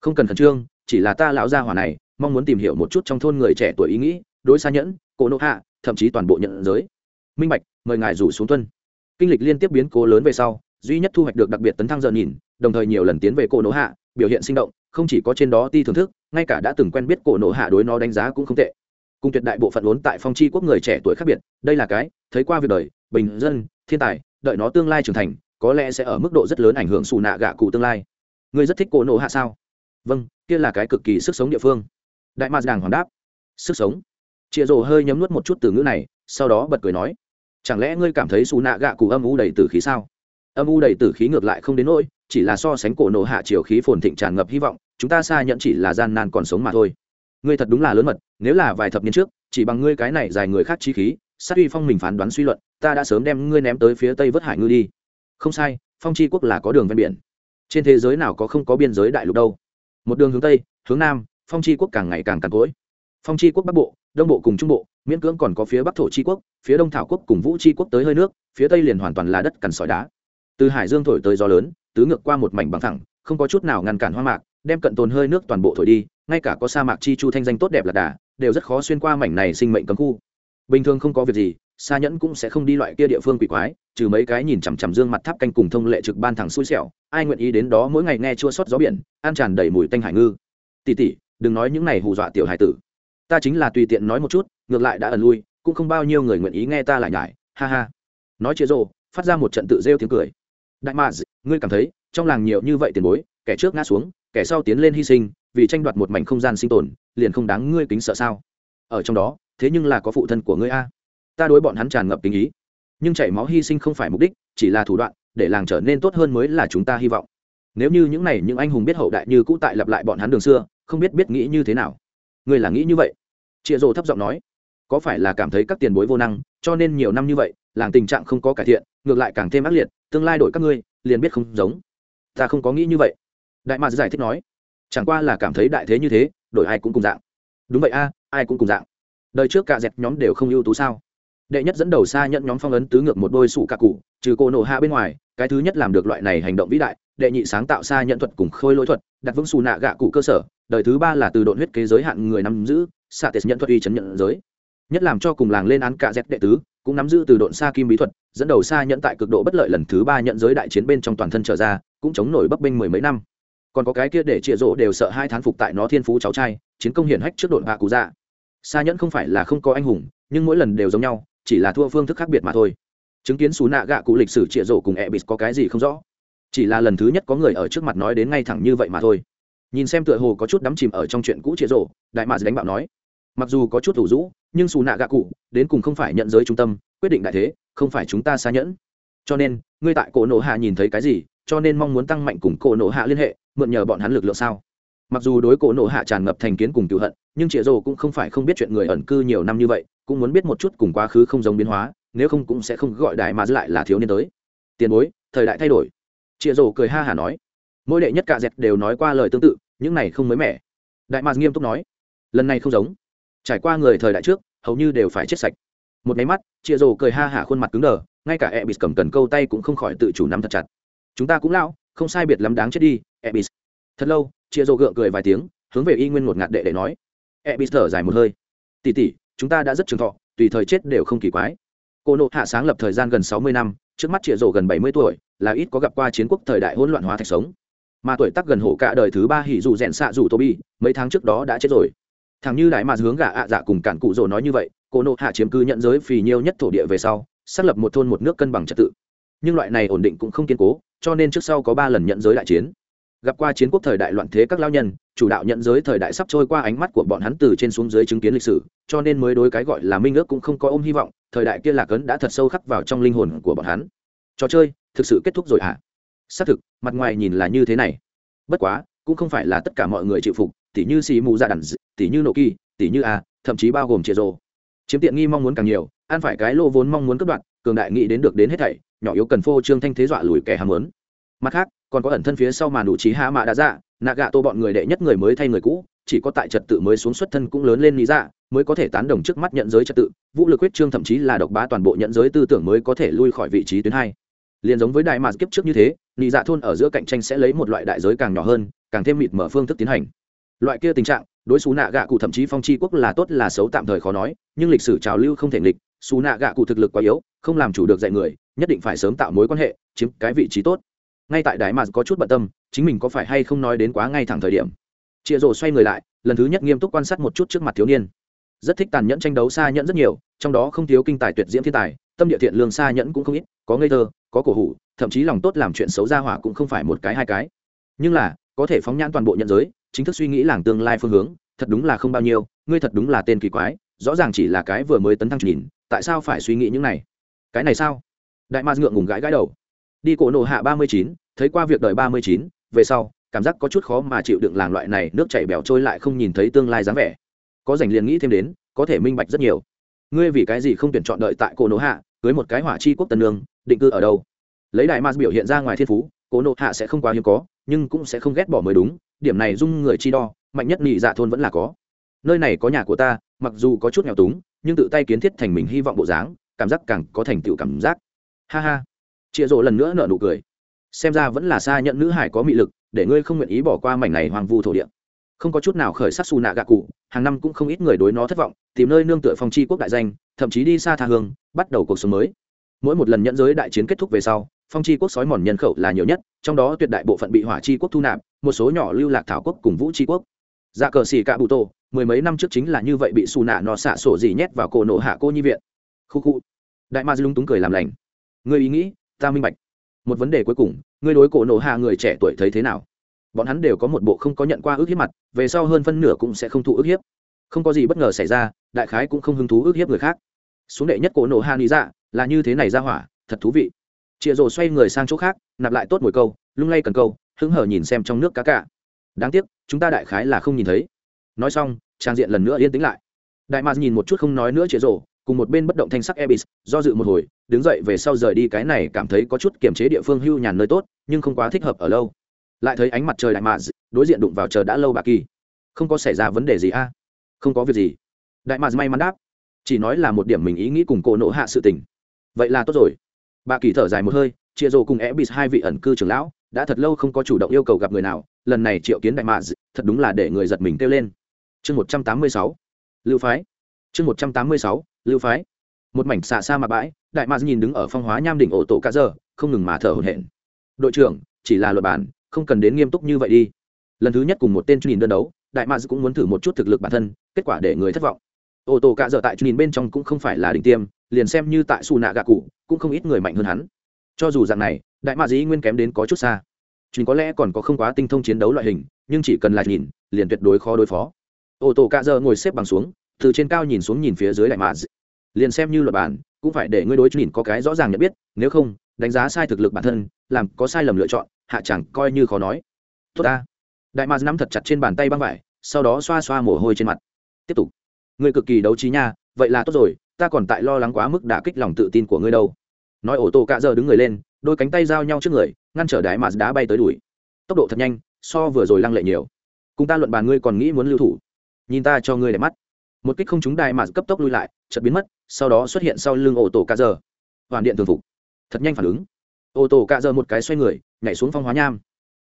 Speaker 1: Không cần khẩn trương, chỉ là ta lão gia hỏa này, mong muốn tìm hiểu một chút trong thôn người trẻ tuổi ý nghĩ, đối xa nhẫn, cổ nộ hạ, thậm chí toàn bộ nhận giới. Minh bạch, mời ngài rủ xuống tuân. Kinh lịch liên tiếp biến cố lớn về sau, duy nhất thu hoạch được đặc biệt tấn thăng giờ nhìn, đồng thời nhiều lần tiến về cổ nộ hạ, biểu hiện sinh động, không chỉ có trên đó ti thưởng thức, ngay cả đã từng quen biết cổ nộ hạ đối nó đánh giá cũng không tệ. Cùng tuyệt đại bộ phận vốn tại phong chi quốc người trẻ tuổi khác biệt, đây là cái, thấy qua việc đời, bình dân, thiên tài, đợi nó tương lai trưởng thành có lẽ sẽ ở mức độ rất lớn ảnh hưởng xù nạ gạ cụ tương lai. Ngươi rất thích cổ nổ hạ sao? Vâng kia là cái cực kỳ sức sống địa phương. Đại mạc đàng hoàng đáp. Sức sống? Chịa rồ hơi nhấm nuốt một chút từ ngữ này, sau đó bật cười nói. Chẳng lẽ ngươi cảm thấy xù nạ gạ cụ âm u đầy tử khí sao? Âm u đầy tử khí ngược lại không đến nỗi, chỉ là so sánh cổ nổ hạ chiều khí phồn thịnh tràn ngập hy vọng, chúng ta xa nhận chỉ là gian nan còn sống mà thôi. Ngươi thật đúng là lớn mật, nếu là vài thập niên trước, chỉ bằng ngươi cái này dài người khác chi khí, sát uy phong mình phán đoán suy luận, ta đã sớm đem ngươi ném tới phía tây vớt hải ngư đi không sai, phong tri quốc là có đường ven biển. Trên thế giới nào có không có biên giới đại lục đâu. Một đường hướng tây, hướng nam, phong tri quốc càng ngày càng càng cỗi. Phong tri quốc bắc bộ, đông bộ cùng trung bộ, miễn cưỡng còn có phía bắc thổ tri quốc, phía đông thảo quốc cùng vũ tri quốc tới hơi nước, phía tây liền hoàn toàn là đất cằn sỏi đá. Từ hải dương thổi tới gió lớn, tứ ngược qua một mảnh bằng thẳng không có chút nào ngăn cản hoa mạc, đem cận tồn hơi nước toàn bộ thổi đi, ngay cả có sa mạc chi chu thanh danh tốt đẹp là đà, đều rất khó xuyên qua mảnh này sinh mệnh cấm khu. Bình thường không có việc gì xa nhẫn cũng sẽ không đi loại kia địa phương quỷ quái, trừ mấy cái nhìn chằm chằm dương mặt tháp canh cùng thông lệ trực ban thẳng xui xẻo, ai nguyện ý đến đó mỗi ngày nghe chua sót gió biển, an tràn đầy mùi tanh hải ngư. Tỉ tỉ đừng nói những này hù dọa tiểu hải tử. Ta chính là tùy tiện nói một chút, ngược lại đã ẩn lui, cũng không bao nhiêu người nguyện ý nghe ta lại nhải, ha ha. Nói chia rô phát ra một trận tự rêu tiếng cười. Đại mạ ngươi cảm thấy, trong làng nhiều như vậy tiền bối, kẻ trước ngã xuống, kẻ sau tiến lên hy sinh, vì tranh đoạt một mảnh không gian sinh tồn, liền không đáng ngươi kính sợ sao? Ở trong đó, thế nhưng là có phụ thân của ngươi a ta đối bọn hắn tràn ngập tình ý. Nhưng chảy máu hy sinh không phải mục đích, chỉ là thủ đoạn, để làng trở nên tốt hơn mới là chúng ta hy vọng. Nếu như những này những anh hùng biết hậu đại như cũ tại lặp lại bọn hắn đường xưa, không biết biết nghĩ như thế nào. Người là nghĩ như vậy? Chịa rồ thấp giọng nói. Có phải là cảm thấy các tiền bối vô năng, cho nên nhiều năm như vậy, làng tình trạng không có cải thiện, ngược lại càng thêm ác liệt, tương lai đổi các ngươi, liền biết không giống. Ta không có nghĩ như vậy. Đại mạc giải thích nói. Chẳng qua là cảm thấy đại thế như thế, đổi ai cũng cùng dạng. Đúng vậy a, ai cũng cùng dạng. Đời trước cả dẹp nhóm đều không ưu tú sao? Đệ nhất dẫn đầu xa nhận nhóm phong ấn tứ ngược một đôi sủ cả cụ, trừ cô nổ hạ bên ngoài, cái thứ nhất làm được loại này hành động vĩ đại, đệ nhị sáng tạo xa nhận thuật cùng khôi lỗi thuật, đặt vững xù nạ gạ cụ cơ sở, đời thứ ba là từ độn huyết kế giới hạn người nắm giữ, xạ tiệt nhận thuật uy chấn nhận giới. Nhất làm cho cùng làng lên án cả dẹp đệ tứ, cũng nắm giữ từ độn xa kim bí thuật, dẫn đầu xa nhận tại cực độ bất lợi lần thứ ba nhận giới đại chiến bên trong toàn thân trở ra, cũng chống nổi bấp bênh mười mấy năm. Còn có cái kia để trịa rộ đều sợ hai thán phục tại nó thiên phú cháu trai, chiến công hiển hách trước độn hạ cụ dạ. Xa nhẫn không phải là không có anh hùng, nhưng mỗi lần đều giống nhau chỉ là thua phương thức khác biệt mà thôi. Chứng kiến xú nạ gạ cụ lịch sử trịa rộ cùng e bịt có cái gì không rõ, chỉ là lần thứ nhất có người ở trước mặt nói đến ngay thẳng như vậy mà thôi. Nhìn xem tựa hồ có chút đắm chìm ở trong chuyện cũ trịa rộ đại mạc đánh bạo nói, mặc dù có chút thủ rũ, nhưng xù nạ gạ cụ đến cùng không phải nhận giới trung tâm, quyết định đại thế, không phải chúng ta xa nhẫn. Cho nên, ngươi tại cổ nổ hạ nhìn thấy cái gì, cho nên mong muốn tăng mạnh cùng cổ nổ hạ liên hệ, mượn nhờ bọn hắn lực lượng sao? Mặc dù đối cổ nổ hạ tràn ngập thành kiến cùng cựu hận, nhưng chịa rồ cũng không phải không biết chuyện người ẩn cư nhiều năm như vậy, cũng muốn biết một chút cùng quá khứ không giống biến hóa, nếu không cũng sẽ không gọi đại mà lại là thiếu niên tới. Tiền bối, thời đại thay đổi. Chịa rồ cười ha hả nói. Mỗi đệ nhất cạ dẹt đều nói qua lời tương tự, những này không mới mẻ. Đại mà nghiêm túc nói. Lần này không giống. Trải qua người thời đại trước, hầu như đều phải chết sạch. Một máy mắt chịa rồ cười ha hả khuôn mặt cứng đờ, ngay cả e b i s cầm cần câu tay cũng không khỏi tự chủ nắm thật chặt. Chúng ta cũng lão, không sai biệt lắm đáng chết đi e b i s thật lâu chia rô gượng cười vài tiếng, hướng về y nguyên một ngạt đệ để nói. E b i thở dài một hơi. Tỉ tỉ chúng ta đã rất trường thọ, tùy thời chết đều không kỳ quái. Cô nộ hạ sáng lập thời gian gần sáu mươi năm, trước mắt chia rồ gần bảy mươi tuổi, là ít có gặp qua chiến quốc thời đại hỗn loạn hóa thạch sống. Mà tuổi tác gần hổ cả đời thứ ba hỉ dù rèn xạ dù tô bi mấy tháng trước đó đã chết rồi. Thằng như đại mà hướng gà ạ dạ cùng cản cụ rồ nói như vậy, cô nộ hạ chiếm cư nhận giới phì nhiêu nhất thổ địa về sau, xác lập một thôn một nước cân bằng trật tự. Nhưng loại này ổn định cũng không kiên cố, cho nên trước sau có ba lần nhận giới đại chiến gặp qua chiến quốc thời đại loạn thế các lao nhân, chủ đạo nhận giới thời đại sắp trôi qua ánh mắt của bọn hắn từ trên xuống dưới chứng kiến lịch sử, cho nên mới đối cái gọi là minh ước cũng không có ôm hy vọng, thời đại kia lạc ấn đã thật sâu khắc vào trong linh hồn của bọn hắn. Trò chơi, thực sự kết thúc rồi hả? À? xác thực, mặt ngoài nhìn là như thế này. Bất quá, cũng không phải là tất cả mọi người chịu phục, tỉ như xì mù dạ ra đàn tỉ như nộ kỳ, tỉ như a, thậm chí bao gồm chia rô chiếm tiện nghi mong muốn càng nhiều, ăn phải cái lô vốn mong muốn cất đoạn, cường đại nghĩ đến được đến hết thảy, nhỏ yếu cần phô trương thanh thế dọa lùi kẻ ham muốn mặt khác, còn có ẩn thân phía sau màn đủ trí hạ mạ đã dạ nạ gạ tô bọn người đệ nhất người mới thay người cũ, chỉ có tại trật tự mới xuống xuất thân cũng lớn lên lý dạ mới có thể tán đồng trước mắt nhận giới trật tự. Vũ lực huyết trương thậm chí là độc bá toàn bộ nhận giới tư tưởng mới có thể lui khỏi vị trí tuyến hai. Liền giống với đại mạc kiếp trước như thế lý dạ thôn ở giữa cạnh tranh sẽ lấy một loại đại giới càng nhỏ hơn, càng thêm mịt mở phương thức tiến hành. Loại kia tình trạng, đối xú nạ gạ cụ thậm chí phong tri quốc là tốt là xấu tạm thời khó nói, nhưng lịch sử trào lưu không thể nghịch, xú nạ gạ cụ thực lực quá yếu, không làm chủ được dạy người, nhất định phải sớm tạo mối quan hệ, chiếm cái vị trí tốt ngay tại đại mà có chút bận tâm, chính mình có phải hay không nói đến quá ngay thẳng thời điểm. Chịa rồ xoay người lại, lần thứ nhất nghiêm túc quan sát một chút trước mặt thiếu niên. Rất thích tàn nhẫn tranh đấu xa nhẫn rất nhiều, trong đó không thiếu kinh tài tuyệt diễm thiên tài, tâm địa thiện lương xa nhẫn cũng không ít, có ngây thơ, có cổ hủ, thậm chí lòng tốt làm chuyện xấu ra hỏa cũng không phải một cái hai cái. Nhưng là, có thể phóng nhãn toàn bộ nhận giới, chính thức suy nghĩ làng tương lai phương hướng, thật đúng là không bao nhiêu, ngươi thật đúng là tên kỳ quái, rõ ràng chỉ là cái vừa mới tấn thăng nhìn, tại sao phải suy nghĩ những này? Cái này sao? Đại ma ngượng ngùng gãi gãi đầu đi cổ nổ hạ ba mươi chín, thấy qua việc đời ba mươi chín, về sau, cảm giác có chút khó mà chịu đựng làng loại này, nước chảy bèo trôi lại không nhìn thấy tương lai dáng vẻ. Có dành liền nghĩ thêm đến, có thể minh bạch rất nhiều. Ngươi vì cái gì không tuyển chọn đợi tại cổ nổ hạ, cưới một cái hỏa chi quốc tân lương định cư ở đâu? Lấy đại mars biểu hiện ra ngoài thiên phú, cổ nộ hạ sẽ không quá hiếm có, nhưng cũng sẽ không ghét bỏ mới đúng, điểm này dung người chi đo, mạnh nhất nhị dạ thôn vẫn là có. Nơi này có nhà của ta, mặc dù có chút nghèo túng, nhưng tự tay kiến thiết thành mình hy vọng bộ dáng, cảm giác càng có thành tựu cảm giác. Ha ha chịa rộ lần nữa nở nụ cười. Xem ra vẫn là xa nhận nữ hải có mị lực, để ngươi không nguyện ý bỏ qua mảnh này hoang vu thổ địa. Không có chút nào khởi sắc xù nạ gạ cụ, hàng năm cũng không ít người đối nó thất vọng, tìm nơi nương tựa phong tri quốc đại danh, thậm chí đi xa tha hương, bắt đầu cuộc sống mới. Mỗi một lần nhận giới đại chiến kết thúc về sau, phong tri quốc sói mòn nhân khẩu là nhiều nhất, trong đó tuyệt đại bộ phận bị hỏa tri quốc thu nạp, một số nhỏ lưu lạc thảo quốc cùng vũ tri quốc. Dạ cờ xì cạ bụ tô, mười mấy năm trước chính là như vậy bị xù nạ nó xạ sổ gì nhét vào cổ nổ hạ cô nhi viện. Khu khu. Đại ma lung túng cười làm lành. Ngươi ý nghĩ? Ta minh bạch. Một vấn đề cuối cùng, ngươi đối cổ nổ hạ người trẻ tuổi thấy thế nào? Bọn hắn đều có một bộ không có nhận qua ước hiếp mặt, về sau hơn phân nửa cũng sẽ không thụ ước hiếp. Không có gì bất ngờ xảy ra, đại khái cũng không hứng thú ước hiếp người khác. Xuống đệ nhất cổ nổ hạ lý dạ là như thế này ra hỏa, thật thú vị. Chịa rồ xoay người sang chỗ khác, nạp lại tốt mồi câu, lung lay cần câu, hứng hở nhìn xem trong nước cá cả đáng tiếc, chúng ta đại khái là không nhìn thấy. Nói xong, trang diện lần nữa yên tĩnh lại. Đại mạc nhìn một chút không nói nữa chịa rổ cùng một bên bất động thanh sắc ebis, do dự một hồi, đứng dậy về sau rời đi cái này cảm thấy có chút kiềm chế địa phương hưu nhàn nơi tốt, nhưng không quá thích hợp ở lâu. Lại thấy ánh mặt trời đại mạ đối diện đụng vào chờ đã lâu bà kỳ. Không có xảy ra vấn đề gì a? Không có việc gì. Đại mạc may mắn đáp. Chỉ nói là một điểm mình ý nghĩ cùng cô nộ hạ sự tình. Vậy là tốt rồi. Bà kỳ thở dài một hơi, chia rồ cùng ebis hai vị ẩn cư trưởng lão, đã thật lâu không có chủ động yêu cầu gặp người nào, lần này triệu kiến đại mạc thật đúng là để người giật mình kêu lên. Chương một trăm tám mươi sáu. Lưu phái. Chương một trăm tám mươi sáu lưu phái. Một mảnh xạ xa mặt bãi, đại mạc nhìn đứng ở phong hóa nham đỉnh ổ tổ cá giờ không ngừng mà thở hổn hển. Đội trưởng, chỉ là luật bản, không cần đến nghiêm túc như vậy đi. Lần thứ nhất cùng một tên nhìn đơn đấu, đại mạc cũng muốn thử một chút thực lực bản thân, kết quả để người thất vọng. Ổ tổ cá giờ tại nhìn bên trong cũng không phải là đỉnh tiêm, liền xem như tại xù nạ gạ cụ, cũng không ít người mạnh hơn hắn. Cho dù dạng này, đại mạc dĩ nguyên kém đến có chút xa. Chúng có lẽ còn có không quá tinh thông chiến đấu loại hình, nhưng chỉ cần là nhìn, liền tuyệt đối khó đối phó. Ô tô cạ giờ ngồi xếp bằng xuống từ trên cao nhìn xuống nhìn phía dưới đại mà. Liền xem như luật bản, cũng phải để ngươi đối nhìn có cái rõ ràng nhận biết, nếu không, đánh giá sai thực lực bản thân, làm có sai lầm lựa chọn, hạ chẳng coi như khó nói. Tốt ta. Đại mạ nắm thật chặt trên bàn tay băng vải, sau đó xoa xoa mồ hôi trên mặt. Tiếp tục. Ngươi cực kỳ đấu trí nha, vậy là tốt rồi, ta còn tại lo lắng quá mức đả kích lòng tự tin của ngươi đâu. Nói ổ tô cạ giờ đứng người lên, đôi cánh tay giao nhau trước người, ngăn trở đại mạ đá bay tới đuổi. Tốc độ thật nhanh, so vừa rồi lăng lệ nhiều. Cùng ta luận bàn ngươi còn nghĩ muốn lưu thủ. Nhìn ta cho ngươi để mắt một kích không trúng đại mà cấp tốc lui lại, chợt biến mất, sau đó xuất hiện sau lưng ô tô ca giờ hoàn điện thường phục. Thật nhanh phản ứng. Ô tô ca giờ một cái xoay người, nhảy xuống phong hóa nham.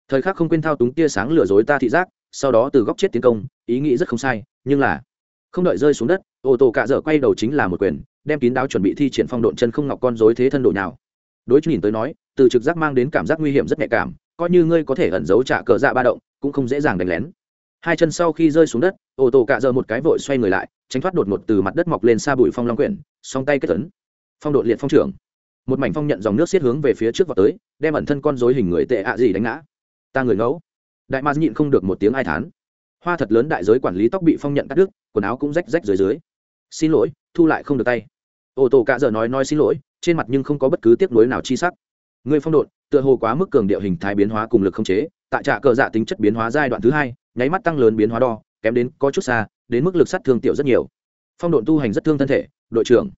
Speaker 1: Thời khắc không quên thao túng tia sáng lừa dối ta thị giác, sau đó từ góc chết tiến công, ý nghĩ rất không sai, nhưng là không đợi rơi xuống đất, ô tô cạ dở quay đầu chính là một quyền, đem kín đáo chuẩn bị thi triển phong độn chân không ngọc con dối thế thân độ nào đối nhìn tới nói, từ trực giác mang đến cảm giác nguy hiểm rất nhạy cảm, coi như ngươi có thể ẩn giấu trả cờ dạ ba động, cũng không dễ dàng đánh lén hai chân sau khi rơi xuống đất, ô tô cạ dơ một cái vội xoay người lại, tránh thoát đột ngột từ mặt đất mọc lên xa bụi phong long quyển, song tay kết tấn phong độ liệt phong trưởng. Một mảnh phong nhận dòng nước xiết hướng về phía trước vào tới, đem ẩn thân con dối hình người tệ ạ gì đánh ngã. Ta người ngẫu. Đại ma nhịn không được một tiếng ai thán. Hoa thật lớn đại giới quản lý tóc bị phong nhận cắt đứt, quần áo cũng rách rách dưới dưới. Xin lỗi, thu lại không được tay. Ô tô cạ dơ nói nói xin lỗi, trên mặt nhưng không có bất cứ tiếc nuối nào chi sắc. Người phong độn, tựa hồ quá mức cường điệu hình thái biến hóa cùng lực không chế, tại trạ cờ dạ tính chất biến hóa giai đoạn thứ hai nháy mắt tăng lớn biến hóa đo, kém đến có chút xa, đến mức lực sát thương tiểu rất nhiều. Phong độn tu hành rất thương thân thể, đội trưởng.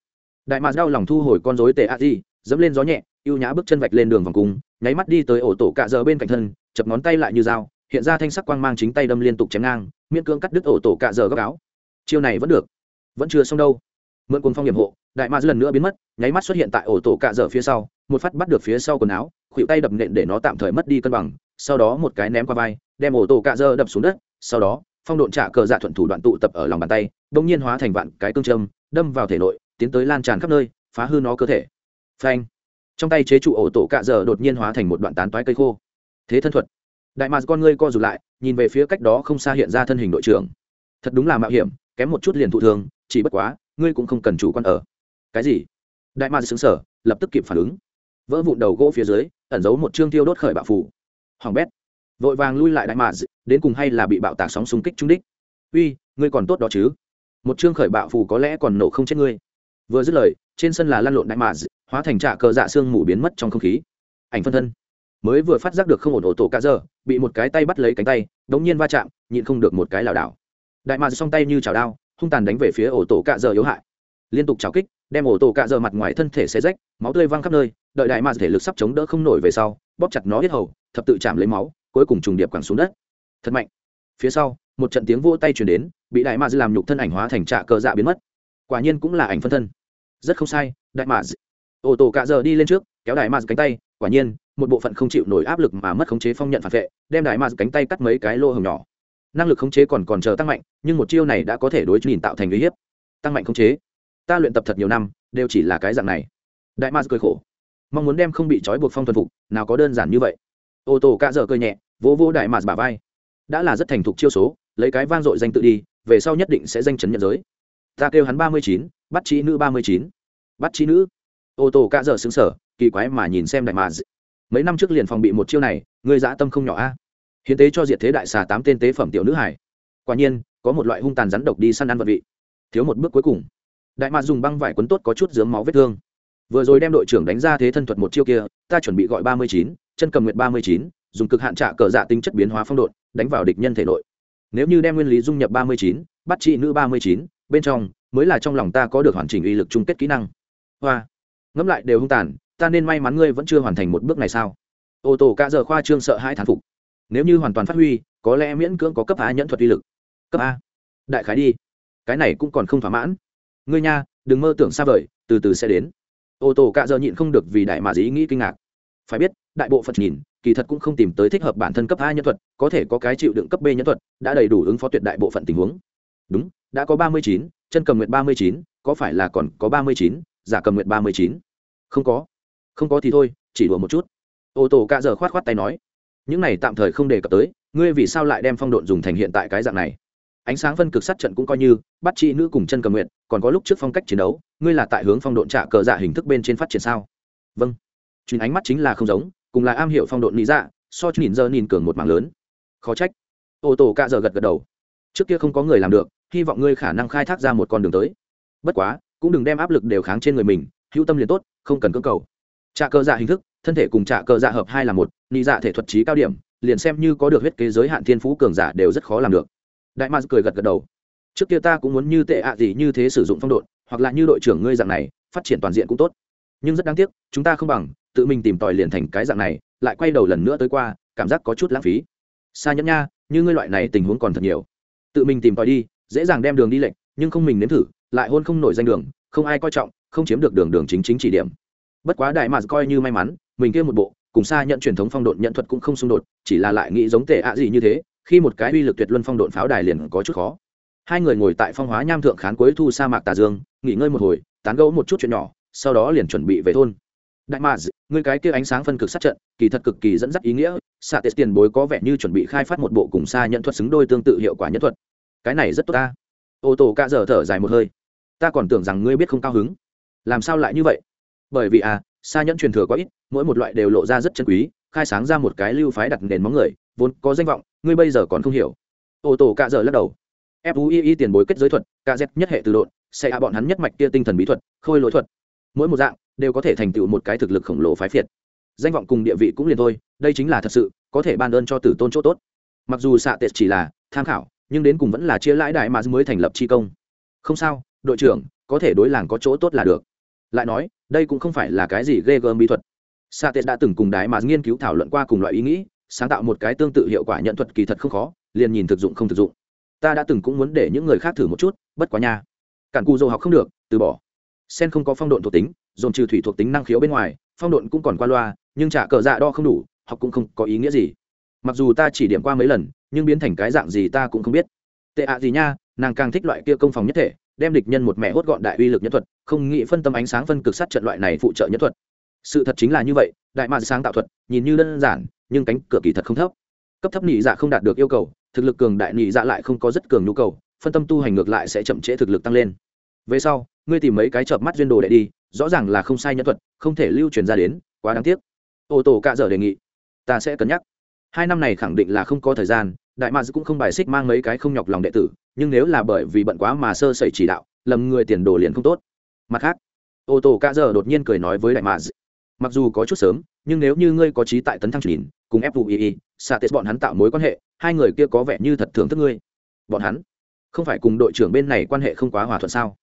Speaker 1: Đại mạc đau lòng thu hồi con dối tệ a di dẫm lên gió nhẹ, ưu nhã bước chân vạch lên đường vòng cung, nháy mắt đi tới ổ tổ cạ dơ bên cạnh thân, chập ngón tay lại như dao, hiện ra thanh sắc quang mang chính tay đâm liên tục chém ngang, miễn cưỡng cắt đứt ổ tổ cạ dơ góc áo. Chiêu này vẫn được, vẫn chưa xong đâu. Mượn cuồng phong hiểm hộ, đại mạc lần nữa biến mất, nháy mắt xuất hiện tại ổ tổ cạ dơ phía sau, một phát bắt được phía sau quần áo khuỵu tay đập nện để nó tạm thời mất đi cân bằng, sau đó một cái ném qua vai đem ổ tổ cạ dơ đập xuống đất, sau đó, phong độn trả cờ dạ thuận thủ đoạn tụ tập ở lòng bàn tay, bỗng nhiên hóa thành vạn cái cương châm, đâm vào thể nội, tiến tới lan tràn khắp nơi, phá hư nó cơ thể. Phanh! Trong tay chế trụ ổ tổ cạ dơ đột nhiên hóa thành một đoạn tán toái cây khô. Thế thân thuật. Đại mạc con ngươi co rụt lại, nhìn về phía cách đó không xa hiện ra thân hình đội trưởng. Thật đúng là mạo hiểm, kém một chút liền thụ thương, chỉ bất quá, ngươi cũng không cần chủ quan ở. Cái gì? Đại mạc xứng sở lập tức kịp phản ứng. Vỡ vụn đầu gỗ phía dưới, ẩn giấu một chương tiêu đốt khởi bạo phủ hoàng bét vội vàng lui lại đại mạ đến cùng hay là bị bạo tạc sóng xung kích trung đích. Uy, ngươi còn tốt đó chứ? Một chương khởi bạo phù có lẽ còn nổ không chết ngươi. Vừa dứt lời, trên sân là lăn lộn đại mạ hóa thành trạ cờ dạ xương mù biến mất trong không khí. Ảnh phân thân. Mới vừa phát giác được không ổn ổ tổ cả giờ, bị một cái tay bắt lấy cánh tay, đống nhiên va chạm, nhịn không được một cái lảo đảo. Đại mạ song tay như chảo đao, hung tàn đánh về phía ổ tổ cạ giờ yếu hại. Liên tục chảo kích, đem ổ tổ cạ giờ mặt ngoài thân thể xé rách, máu tươi văng khắp nơi, đợi đại mạ thể lực sắp chống đỡ không nổi về sau, bóp chặt nó hết hầu, thập tự chạm lấy máu cuối cùng trùng điệp quẳng xuống đất. Thật mạnh. Phía sau, một trận tiếng vỗ tay chuyển đến, bị đại mạc làm nhục thân ảnh hóa thành trạ cờ dạ biến mất. Quả nhiên cũng là ảnh phân thân. Rất không sai, đại mạc ô tô cạ giờ đi lên trước, kéo đại mạc cánh tay, quả nhiên, một bộ phận không chịu nổi áp lực mà mất khống chế phong nhận phản vệ, đem đại mạc cánh tay cắt mấy cái lô hồng nhỏ. Năng lực khống chế còn còn chờ tăng mạnh, nhưng một chiêu này đã có thể đối nhìn tạo thành uy hiếp. Tăng mạnh khống chế. Ta luyện tập thật nhiều năm, đều chỉ là cái dạng này. Đại mạc cười khổ. Mong muốn đem không bị trói buộc phong thuần phục, nào có đơn giản như vậy ô tô cạ dở cười nhẹ, vỗ vỗ đại mạt bà vai. Đã là rất thành thục chiêu số, lấy cái vang dội danh tự đi, về sau nhất định sẽ danh chấn nhận giới. Ta kêu hắn ba mươi chín, bắt trí nữ ba mươi chín. Bắt trí nữ. Ô tô cạ dở xứng sở, kỳ quái mà nhìn xem đại mạt. Mấy năm trước liền phòng bị một chiêu này người dã tâm không nhỏ a. Hiến tế cho diệt thế đại xà tám tên tế phẩm tiểu nữ hải quả nhiên, có một loại hung tàn rắn độc đi săn ăn vật vị. Thiếu một bước cuối cùng. Đại mạt dùng băng vải quấn tốt có chút dướng máu vết thương. Vừa rồi đem đội trưởng đánh ra thế thân thuật một chiêu kia, ta chuẩn bị gọi ba mươi chín chân cầm nguyệt ba mươi chín, dùng cực hạn trả cờ dạ tính chất biến hóa phong độn, đánh vào địch nhân thể nội. Nếu như đem nguyên lý dung nhập ba mươi chín, bắt trị nữ ba mươi chín, bên trong mới là trong lòng ta có được hoàn chỉnh uy lực chung kết kỹ năng. Hoa. Ngẫm lại đều hung tàn, ta nên may mắn ngươi vẫn chưa hoàn thành một bước này sao? Ô tô cả giờ khoa trương sợ hai thán phục. Nếu như hoàn toàn phát huy, có lẽ miễn cưỡng có cấp a nhẫn thuật uy lực. Cấp a. Đại khái đi. Cái này cũng còn không thỏa mãn. Ngươi nha, đừng mơ tưởng xa vời, từ từ sẽ đến. Ô tô cạ giờ nhịn không được vì đại mà dĩ nghĩ kinh ngạc. Phải biết đại bộ phận nhìn, kỳ thật cũng không tìm tới thích hợp bản thân cấp a nhân thuật, có thể có cái chịu đựng cấp b nhân thuật, đã đầy đủ ứng phó tuyệt đại bộ phận tình huống. Đúng, đã có ba mươi chín, chân cầm nguyện ba mươi chín, có phải là còn có ba mươi chín, giả cầm nguyện ba mươi chín? Không có. Không có thì thôi, chỉ đùa một chút. Ô tô cạ giờ khoát khoát tay nói, những này tạm thời không đề cập tới, ngươi vì sao lại đem phong độn dùng thành hiện tại cái dạng này? Ánh sáng phân cực sát trận cũng coi như, bắt chị nữ cùng chân cầm nguyện còn có lúc trước phong cách chiến đấu, ngươi là tại hướng phong độn trả cờ dạ hình thức bên trên phát triển sao? Vâng. Chuyện ánh mắt chính là không giống cùng là am hiểu phong độn lý dạ so nhìn giờ nhìn cường một mảng lớn. Khó trách. Ô tô cạ giờ gật gật đầu. Trước kia không có người làm được, hy vọng ngươi khả năng khai thác ra một con đường tới. Bất quá, cũng đừng đem áp lực đều kháng trên người mình, hữu tâm liền tốt, không cần cưỡng cầu. Trạ cờ dạ hình thức, thân thể cùng trạ cờ dạ hợp hai là một lý dạ thể thuật trí cao điểm, liền xem như có được huyết kế giới hạn thiên phú cường giả đều rất khó làm được. Đại mars cười gật gật đầu. Trước kia ta cũng muốn như tệ ạ gì như thế sử dụng phong độn hoặc là như đội trưởng ngươi dạng này, phát triển toàn diện cũng tốt. Nhưng rất đáng tiếc, chúng ta không bằng tự mình tìm tòi liền thành cái dạng này, lại quay đầu lần nữa tới qua, cảm giác có chút lãng phí. Xa nhẫn nha, như ngươi loại này tình huống còn thật nhiều. Tự mình tìm tòi đi, dễ dàng đem đường đi lệnh nhưng không mình nếm thử, lại hôn không nổi danh đường, không ai coi trọng, không chiếm được đường đường chính chính chỉ điểm. Bất quá đại mà coi như may mắn, mình kia một bộ, cùng xa nhận truyền thống phong độn nhận thuật cũng không xung đột, chỉ là lại nghĩ giống tệ ạ gì như thế, khi một cái uy lực tuyệt luân phong độn pháo đài liền có chút khó. Hai người ngồi tại phong hóa nham thượng khán cuối thu sa mạc tà dương, nghỉ ngơi một hồi, tán gẫu một chút chuyện nhỏ, sau đó liền chuẩn bị về thôn đại mà người cái kia ánh sáng phân cực sát trận, kỳ thật cực kỳ dẫn dắt ý nghĩa, xạ tết tiền bối có vẻ như chuẩn bị khai phát một bộ cùng xa nhận thuật xứng đôi tương tự hiệu quả nhất thuật. Cái này rất tốt ta. Ô tô ca giờ thở dài một hơi. Ta còn tưởng rằng ngươi biết không cao hứng. Làm sao lại như vậy? Bởi vì à xa nhẫn truyền thừa có ít, mỗi một loại đều lộ ra rất chân quý, khai sáng ra một cái lưu phái đặt nền móng người, vốn có danh vọng, ngươi bây giờ còn không hiểu. Ô tô cạ dở lắc đầu. Fui tiền bối kết giới thuật ca z nhất hệ từ độn, sẽ hạ bọn hắn nhất mạch kia tinh thần bí thuật, khôi lỗi thuật mỗi một dạng đều có thể thành tựu một cái thực lực khổng lồ phái phiệt. Danh vọng cùng địa vị cũng liền thôi, đây chính là thật sự, có thể ban ơn cho tử tôn chỗ tốt. Mặc dù xạ tệ chỉ là tham khảo, nhưng đến cùng vẫn là chia lãi đại mà mới thành lập chi công. Không sao, đội trưởng, có thể đối làng có chỗ tốt là được. Lại nói, đây cũng không phải là cái gì ghê gớm bí thuật. Xạ tệ đã từng cùng đái mà nghiên cứu thảo luận qua cùng loại ý nghĩ, sáng tạo một cái tương tự hiệu quả nhận thuật kỳ thật không khó, liền nhìn thực dụng không thực dụng. Ta đã từng cũng muốn để những người khác thử một chút, bất quá nha. Cản cù dầu học không được, từ bỏ sen không có phong độn thuộc tính, dồn trừ thủy thuộc tính năng khiếu bên ngoài, phong độn cũng còn qua loa, nhưng trả cờ dạ đo không đủ, học cũng không có ý nghĩa gì. Mặc dù ta chỉ điểm qua mấy lần, nhưng biến thành cái dạng gì ta cũng không biết. Tệ ạ gì nha, nàng càng thích loại kia công phòng nhất thể, đem địch nhân một mẹ hốt gọn đại uy lực nhất thuật, không nghĩ phân tâm ánh sáng phân cực sát trận loại này phụ trợ nhất thuật. Sự thật chính là như vậy, đại mạn sáng tạo thuật, nhìn như đơn giản, nhưng cánh cửa kỳ thật không thấp. Cấp thấp nhị dạ không đạt được yêu cầu, thực lực cường đại nhị dạ lại không có rất cường nhu cầu, phân tâm tu hành ngược lại sẽ chậm trễ thực lực tăng lên. Về sau ngươi tìm mấy cái chợp mắt duyên đồ đệ đi, rõ ràng là không sai nhân thuật, không thể lưu truyền ra đến, quá đáng tiếc. Ô tô cạ dở đề nghị. Ta sẽ cân nhắc. Hai năm này khẳng định là không có thời gian, đại mads cũng không bài xích mang mấy cái không nhọc lòng đệ tử, nhưng nếu là bởi vì bận quá mà sơ sẩy chỉ đạo, lầm người tiền đồ liền không tốt. Mặt khác, ô tô cạ dở đột nhiên cười nói với đại mads mặc dù có chút sớm, nhưng nếu như ngươi có trí tại tấn thăng chín cùng fui xạ tết bọn hắn tạo mối quan hệ, hai người kia có vẻ như thật thưởng thức ngươi. Bọn hắn? Không phải cùng đội trưởng bên này quan hệ không quá hòa thuận sao?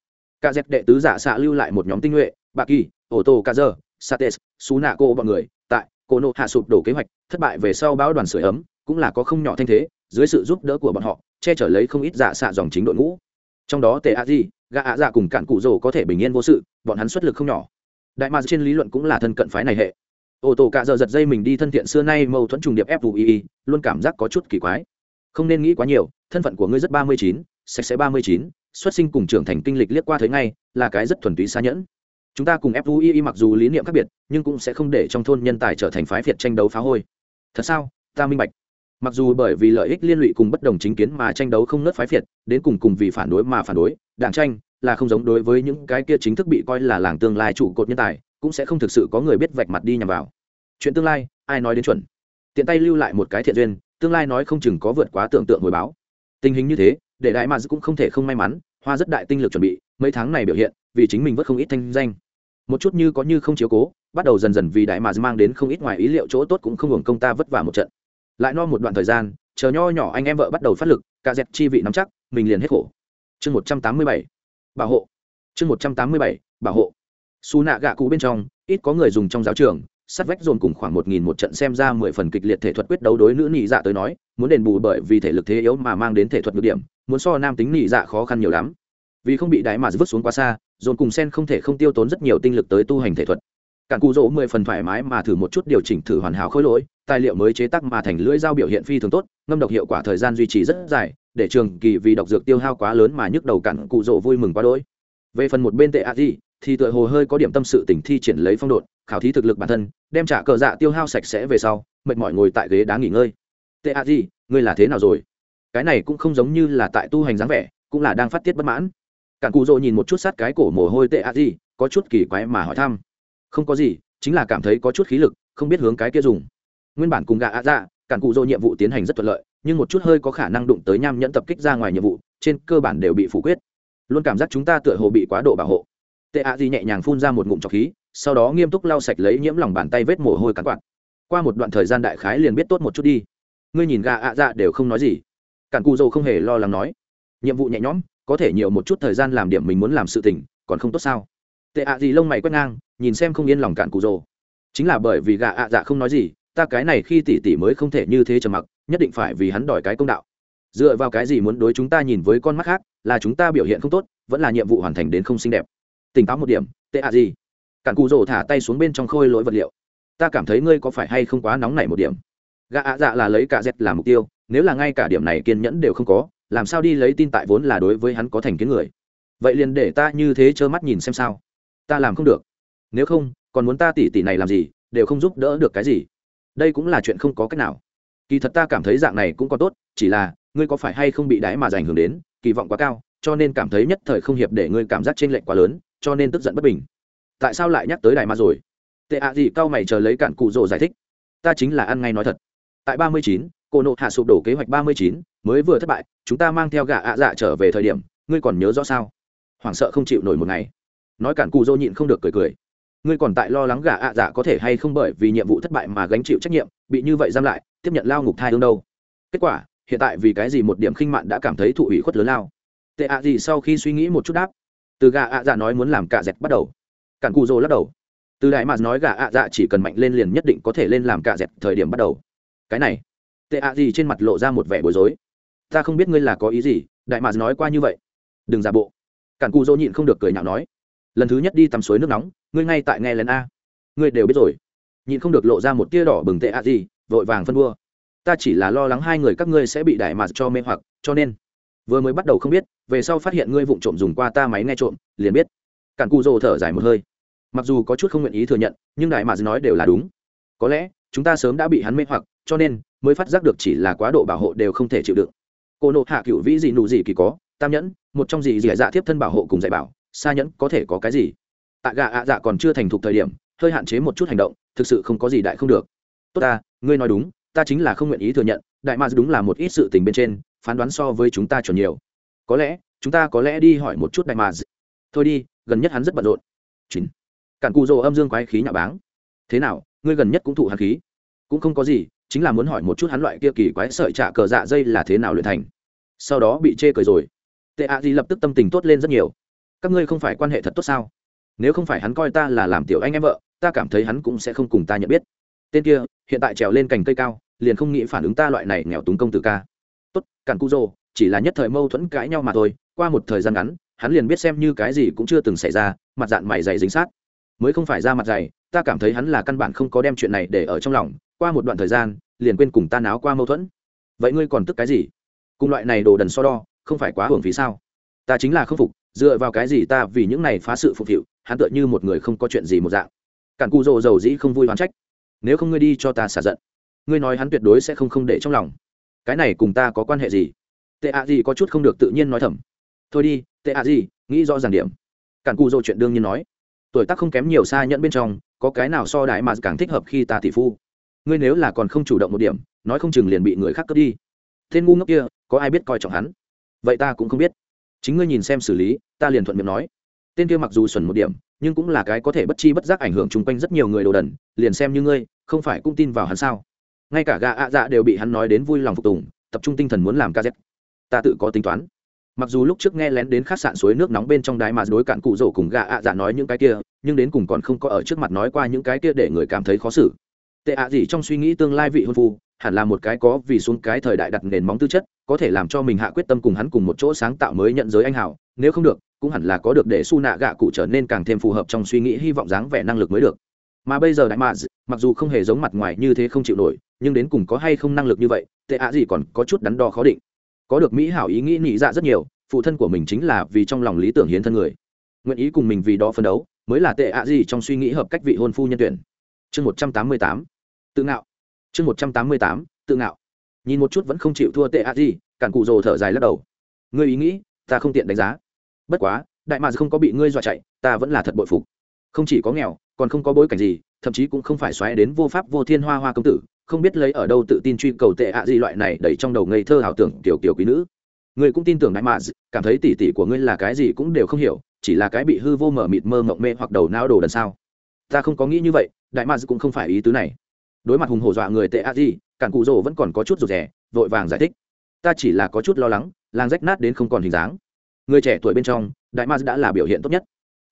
Speaker 1: Cả dẹp đệ tứ giả xạ lưu lại một nhóm tinh nhuệ bà kỳ ô tô ca dơ sates xú nạ cô, bọn người, tại cô nộ hạ sụp đổ kế hoạch, thất bại về sau bão đoàn sửa ấm, cũng là có không nhỏ thanh thế, dưới sự giúp đỡ của bọn họ, che chở lấy không ít giả xạ dòng chính đội ngũ. Trong đó tệ a di gã ạ dạ cùng cạn cụ rồ có thể bình yên vô sự, bọn hắn xuất lực không nhỏ. Đại ma trên lý luận cũng là thân cận phái này hệ. Ô tô cạ giờ giật dây mình đi thân thiện xưa nay mâu thuẫn trùng điệp fui luôn cảm giác có chút kỳ quái. Không nên nghĩ quá nhiều, thân phận của ngươi rất ba mươi chín, sạch sẽ ba mươi chín xuất sinh cùng trưởng thành kinh lịch liếc qua thấy ngay, là cái rất thuần túy xa nhẫn. Chúng ta cùng fui mặc dù lý niệm khác biệt, nhưng cũng sẽ không để trong thôn nhân tài trở thành phái việt tranh đấu phá hôi. Thật sao? Ta minh bạch. Mặc dù bởi vì lợi ích liên lụy cùng bất đồng chính kiến mà tranh đấu không nớt phái phiệt đến cùng cùng vì phản đối mà phản đối, đảng tranh là không giống đối với những cái kia chính thức bị coi là làng tương lai trụ cột nhân tài, cũng sẽ không thực sự có người biết vạch mặt đi nhằm vào. Chuyện tương lai, ai nói đến chuẩn? Tiện tay lưu lại một cái thiện duyên, tương lai nói không chừng có vượt quá tưởng tượng hồi báo. Tình hình như thế để đại mads cũng không thể không may mắn, hoa rất đại tinh lực chuẩn bị, mấy tháng này biểu hiện, vì chính mình vất không ít thanh danh. Một chút như có như không chiếu cố, bắt đầu dần dần vì đại mads mang đến không ít ngoài ý liệu chỗ tốt cũng không hưởng công ta vất vả một trận. Lại no một đoạn thời gian, chờ nho nhỏ anh em vợ bắt đầu phát lực, cả dẹp chi vị nắm chắc, mình liền hết khổ. Chương một trăm tám mươi bảy, bảo hộ. Chương một trăm tám mươi bảy, bảo hộ. Xù nạ gạ cụ bên trong, ít có người dùng trong giáo trường sắt vách dồn cùng khoảng một nghìn một trận xem ra mười phần kịch liệt thể thuật quyết đấu đối nữ nhị dạ tới nói, muốn đền bù bởi vì thể lực thế yếu mà mang đến thể thuật ngược điểm, muốn so nam tính nhị dạ khó khăn nhiều lắm. Vì không bị đáy mà vứt xuống quá xa, dồn cùng sen không thể không tiêu tốn rất nhiều tinh lực tới tu hành thể thuật. Cản cụ rỗ mười phần thoải mái mà thử một chút điều chỉnh thử hoàn hảo khối lỗi, tài liệu mới chế tác mà thành lưỡi dao biểu hiện phi thường tốt, ngâm độc hiệu quả thời gian duy trì rất dài, để trường kỳ vì độc dược tiêu hao quá lớn mà nhức đầu cản cụ rỗ vui mừng quá đỗi. Về phần một bên tệ a di thì tựa hồ hơi có điểm tâm sự tình thi triển lấy phong độn, khảo thí thực lực bản thân, đem trả cờ dạ tiêu hao sạch sẽ về sau, mệt mỏi ngồi tại ghế đá nghỉ ngơi. Tệ a di ngươi là thế nào rồi? Cái này cũng không giống như là tại tu hành dáng vẻ, cũng là đang phát tiết bất mãn. Cản cụ rỗ nhìn một chút sát cái cổ mồ hôi tệ a di có chút kỳ quái mà hỏi thăm. Không có gì, chính là cảm thấy có chút khí lực, không biết hướng cái kia dùng. Nguyên bản cùng gạ a dạ cản cụ dô nhiệm vụ tiến hành rất thuận lợi, nhưng một chút hơi có khả năng đụng tới nham nhẫn tập kích ra ngoài nhiệm vụ, trên cơ bản đều bị phủ quyết. Luôn cảm giác chúng ta tựa hồ bị quá độ bảo hộ tệ ạ gì nhẹ nhàng phun ra một ngụm trọc khí, sau đó nghiêm túc lau sạch lấy nhiễm lòng bàn tay vết mồ hôi cắn quạt. Qua một đoạn thời gian đại khái liền biết tốt một chút đi. Ngươi nhìn gà ạ dạ đều không nói gì. Cản cù dâu không hề lo lắng nói. Nhiệm vụ nhẹ nhõm, có thể nhiều một chút thời gian làm điểm mình muốn làm sự tình, còn không tốt sao? Tệ ạ gì lông mày quét ngang, nhìn xem không yên lòng cản cù dâu chính là bởi vì gà ạ dạ không nói gì, ta cái này khi tỷ tỷ mới không thể như thế trầm mặc, nhất định phải vì hắn đòi cái công đạo. Dựa vào cái gì muốn đối chúng ta nhìn với con mắt khác, là chúng ta biểu hiện không tốt, vẫn là nhiệm vụ hoàn thành đến không xinh đẹp tỉnh táo một điểm, tệ ạ gì? Cạn cụ rồ thả tay xuống bên trong khôi lỗi vật liệu. Ta cảm thấy ngươi có phải hay không quá nóng nảy một điểm? Gà ạ dạ là lấy cả z làm mục tiêu, nếu là ngay cả điểm này kiên nhẫn đều không có, làm sao đi lấy tin tại vốn là đối với hắn có thành kiến người? Vậy liền để ta như thế trơ mắt nhìn xem sao. Ta làm không được. Nếu không, còn muốn ta tỉ tỉ này làm gì, đều không giúp đỡ được cái gì. Đây cũng là chuyện không có cách nào. Kỳ thật ta cảm thấy dạng này cũng còn tốt, chỉ là, ngươi có phải hay không bị đáy mà giành hưởng đến, kỳ vọng quá cao, cho nên cảm thấy nhất thời không hiệp để ngươi cảm giác t r ê n lệch quá lớn cho nên tức giận bất bình. Tại sao lại nhắc tới đài mà rồi? Tệ ạ gì, cao mày chờ lấy cạn cụ rồ giải thích. Ta chính là ăn ngay nói thật. Tại ba mươi chín, cô nộ hạ sụp đổ kế hoạch ba mươi chín, mới vừa thất bại, chúng ta mang theo gà ạ dạ trở về thời điểm, ngươi còn nhớ rõ sao? Hoảng sợ không chịu nổi một ngày. Nói cản cụ dô nhịn không được cười cười. Ngươi còn tại lo lắng gà ạ dạ có thể hay không bởi vì nhiệm vụ thất bại mà gánh chịu trách nhiệm, bị như vậy giam lại, tiếp nhận lao ngục thai hương đâu? Kết quả, hiện tại vì cái gì một điểm khinh mạn đã cảm thấy thụ ủy khuất lớn lao? Tệ ạ gì sau khi suy nghĩ một chút đáp từ gà ạ dạ nói muốn làm cả dẹt bắt đầu. Cản cù dô lắc đầu. Từ đại mà nói gà ạ dạ chỉ cần mạnh lên liền nhất định có thể lên làm cả dẹt thời điểm bắt đầu. Cái này, tệ ạ gì trên mặt lộ ra một vẻ bối rối. Ta không biết ngươi là có ý gì, đại mà nói qua như vậy. Đừng giả bộ. Cản cù dô nhịn không được cười nhạo nói. Lần thứ nhất đi tắm suối nước nóng, ngươi ngay tại nghe lén a. Ngươi đều biết rồi. Nhịn không được lộ ra một tia đỏ bừng tệ ạ gì, vội vàng phân đua ta chỉ là lo lắng hai người các ngươi sẽ bị đại mạt cho mê hoặc, cho nên vừa mới bắt đầu không biết, về sau phát hiện ngươi vụng trộm dùng qua ta máy nghe trộm, liền biết. Cản cụ rồ thở dài một hơi. Mặc dù có chút không nguyện ý thừa nhận, nhưng đại mạt nói đều là đúng. Có lẽ, chúng ta sớm đã bị hắn mê hoặc, cho nên, mới phát giác được chỉ là quá độ bảo hộ đều không thể chịu đựng. Cô nộ hạ cựu vĩ gì nụ gì kỳ có, tam nhẫn, một trong gì dì dạ thiếp thân bảo hộ cùng dạy bảo xa nhẫn có thể có cái gì? Tạ gà ạ dạ còn chưa thành thục thời điểm, hơi hạn chế một chút hành động, thực sự không có gì đại không được. Tốt ta, ngươi nói đúng, ta chính là không nguyện ý thừa nhận, đại mars đúng là một ít sự tình bên trên phán đoán so với chúng ta chuẩn nhiều. Có lẽ chúng ta có lẽ đi hỏi một chút đại mà, thôi đi gần nhất hắn rất bận rộn. Chín cản cù rồ âm dương quái khí nhạo báng. Thế nào ngươi gần nhất cũng thụ hàn khí? Cũng không có gì chính là muốn hỏi một chút hắn loại kia kỳ quái sợi trả cờ dạ dây là thế nào luyện thành. Sau đó bị chê cười rồi. Tệ ạ gì lập tức tâm tình tốt lên rất nhiều. Các ngươi không phải quan hệ thật tốt sao? Nếu không phải hắn coi ta là làm tiểu anh em vợ ta cảm thấy hắn cũng sẽ không cùng ta nhận biết. Tên kia hiện tại trèo lên cành cây cao liền không nghĩ phản ứng ta loại này nghèo túng công tử ca tốt, cản cu dô chỉ là nhất thời mâu thuẫn cãi nhau mà thôi, qua một thời gian ngắn, hắn liền biết xem như cái gì cũng chưa từng xảy ra, mặt dạng mày dày dính sát. Mới không phải ra mặt dày, ta cảm thấy hắn là căn bản không có đem chuyện này để ở trong lòng, qua một đoạn thời gian, liền quên cùng ta náo qua mâu thuẫn. Vậy ngươi còn tức cái gì? Cùng loại này đồ đần so đo, không phải quá hưởng phí sao? Ta chính là không phục, dựa vào cái gì ta vì những này phá sự phục vụ hắn tựa như một người không có chuyện gì một dạng. Cản Cu rồ dầu dĩ không vui oán trách. Nếu không ngươi đi cho ta xả giận. Ngươi nói hắn tuyệt đối sẽ không không để trong lòng cái này cùng ta có quan hệ gì? Tệ ạ gì có chút không được tự nhiên nói thầm. Thôi đi, tệ ạ gì, nghĩ rõ ràng điểm. Cản cù dô chuyện đương nhiên nói. Tuổi tác không kém nhiều xa nhẫn bên trong, có cái nào so đại mà càng thích hợp khi ta tỷ phu. Ngươi nếu là còn không chủ động một điểm, nói không chừng liền bị người khác cướp đi. Tên ngu ngốc kia, có ai biết coi trọng hắn? Vậy ta cũng không biết. Chính ngươi nhìn xem xử lý, ta liền thuận miệng nói. Tên kia mặc dù xuẩn một điểm, nhưng cũng là cái có thể bất chi bất giác ảnh hưởng chung quanh rất nhiều người đồ đần, liền xem như ngươi, không phải cũng tin vào hắn sao? Ngay cả gà ạ dạ đều bị hắn nói đến vui lòng phục tùng, tập trung tinh thần muốn làm ca z ta tự có tính toán. Mặc dù lúc trước nghe lén đến khách sạn suối nước nóng bên trong đáy mà đối cạn cụ rổ cùng gà ạ dạ nói những cái kia, nhưng đến cùng còn không có ở trước mặt nói qua những cái kia để người cảm thấy khó xử. Tệ ạ gì trong suy nghĩ tương lai vị hôn phu, hẳn là một cái có vì xuống cái thời đại đặt nền móng tư chất, có thể làm cho mình hạ quyết tâm cùng hắn cùng một chỗ sáng tạo mới nhận giới anh hảo nếu không được, cũng hẳn là có được để su nạ gạ cụ trở nên càng thêm phù hợp trong suy nghĩ hy vọng dáng vẻ năng lực mới được. Mà bây giờ đại mạ mặc dù không hề giống mặt ngoài như thế không chịu nổi nhưng đến cùng có hay không năng lực như vậy, tệ ạ gì còn có chút đắn đo khó định. Có được mỹ hảo ý nghĩ nghĩ dạ rất nhiều, phụ thân của mình chính là vì trong lòng lý tưởng hiến thân người. Nguyện ý cùng mình vì đó phấn đấu, mới là tệ ạ gì trong suy nghĩ hợp cách vị hôn phu nhân tuyển. Chương một trăm tám mươi tám, tự ngạo. Chương một trăm tám mươi tám, tự ngạo. Nhìn một chút vẫn không chịu thua tệ ạ gì, cản cụ rồ thở dài lắc đầu. Ngươi ý nghĩ, ta không tiện đánh giá. Bất quá, đại mà không có bị ngươi dọa chạy, ta vẫn là thật bội phục. Không chỉ có nghèo, còn không có bối cảnh gì, thậm chí cũng không phải xoáy đến vô pháp vô thiên hoa hoa công tử không biết lấy ở đâu tự tin truy cầu tệ ạ gì loại này đẩy trong đầu ngây thơ ảo tưởng tiểu kiểu quý nữ. Người cũng tin tưởng đại mà cảm thấy tỉ tỉ của ngươi là cái gì cũng đều không hiểu, chỉ là cái bị hư vô mở mịt mơ mộng mê hoặc đầu não đồ đần sao. Ta không có nghĩ như vậy đại mà cũng không phải ý tứ này. Đối mặt hùng hổ dọa người tệ ạ gì, cản cụ rồ vẫn còn có chút rụt rè, vội vàng giải thích. Ta chỉ là có chút lo lắng, làng rách nát đến không còn hình dáng. Người trẻ tuổi bên trong đại mars đã là biểu hiện tốt nhất.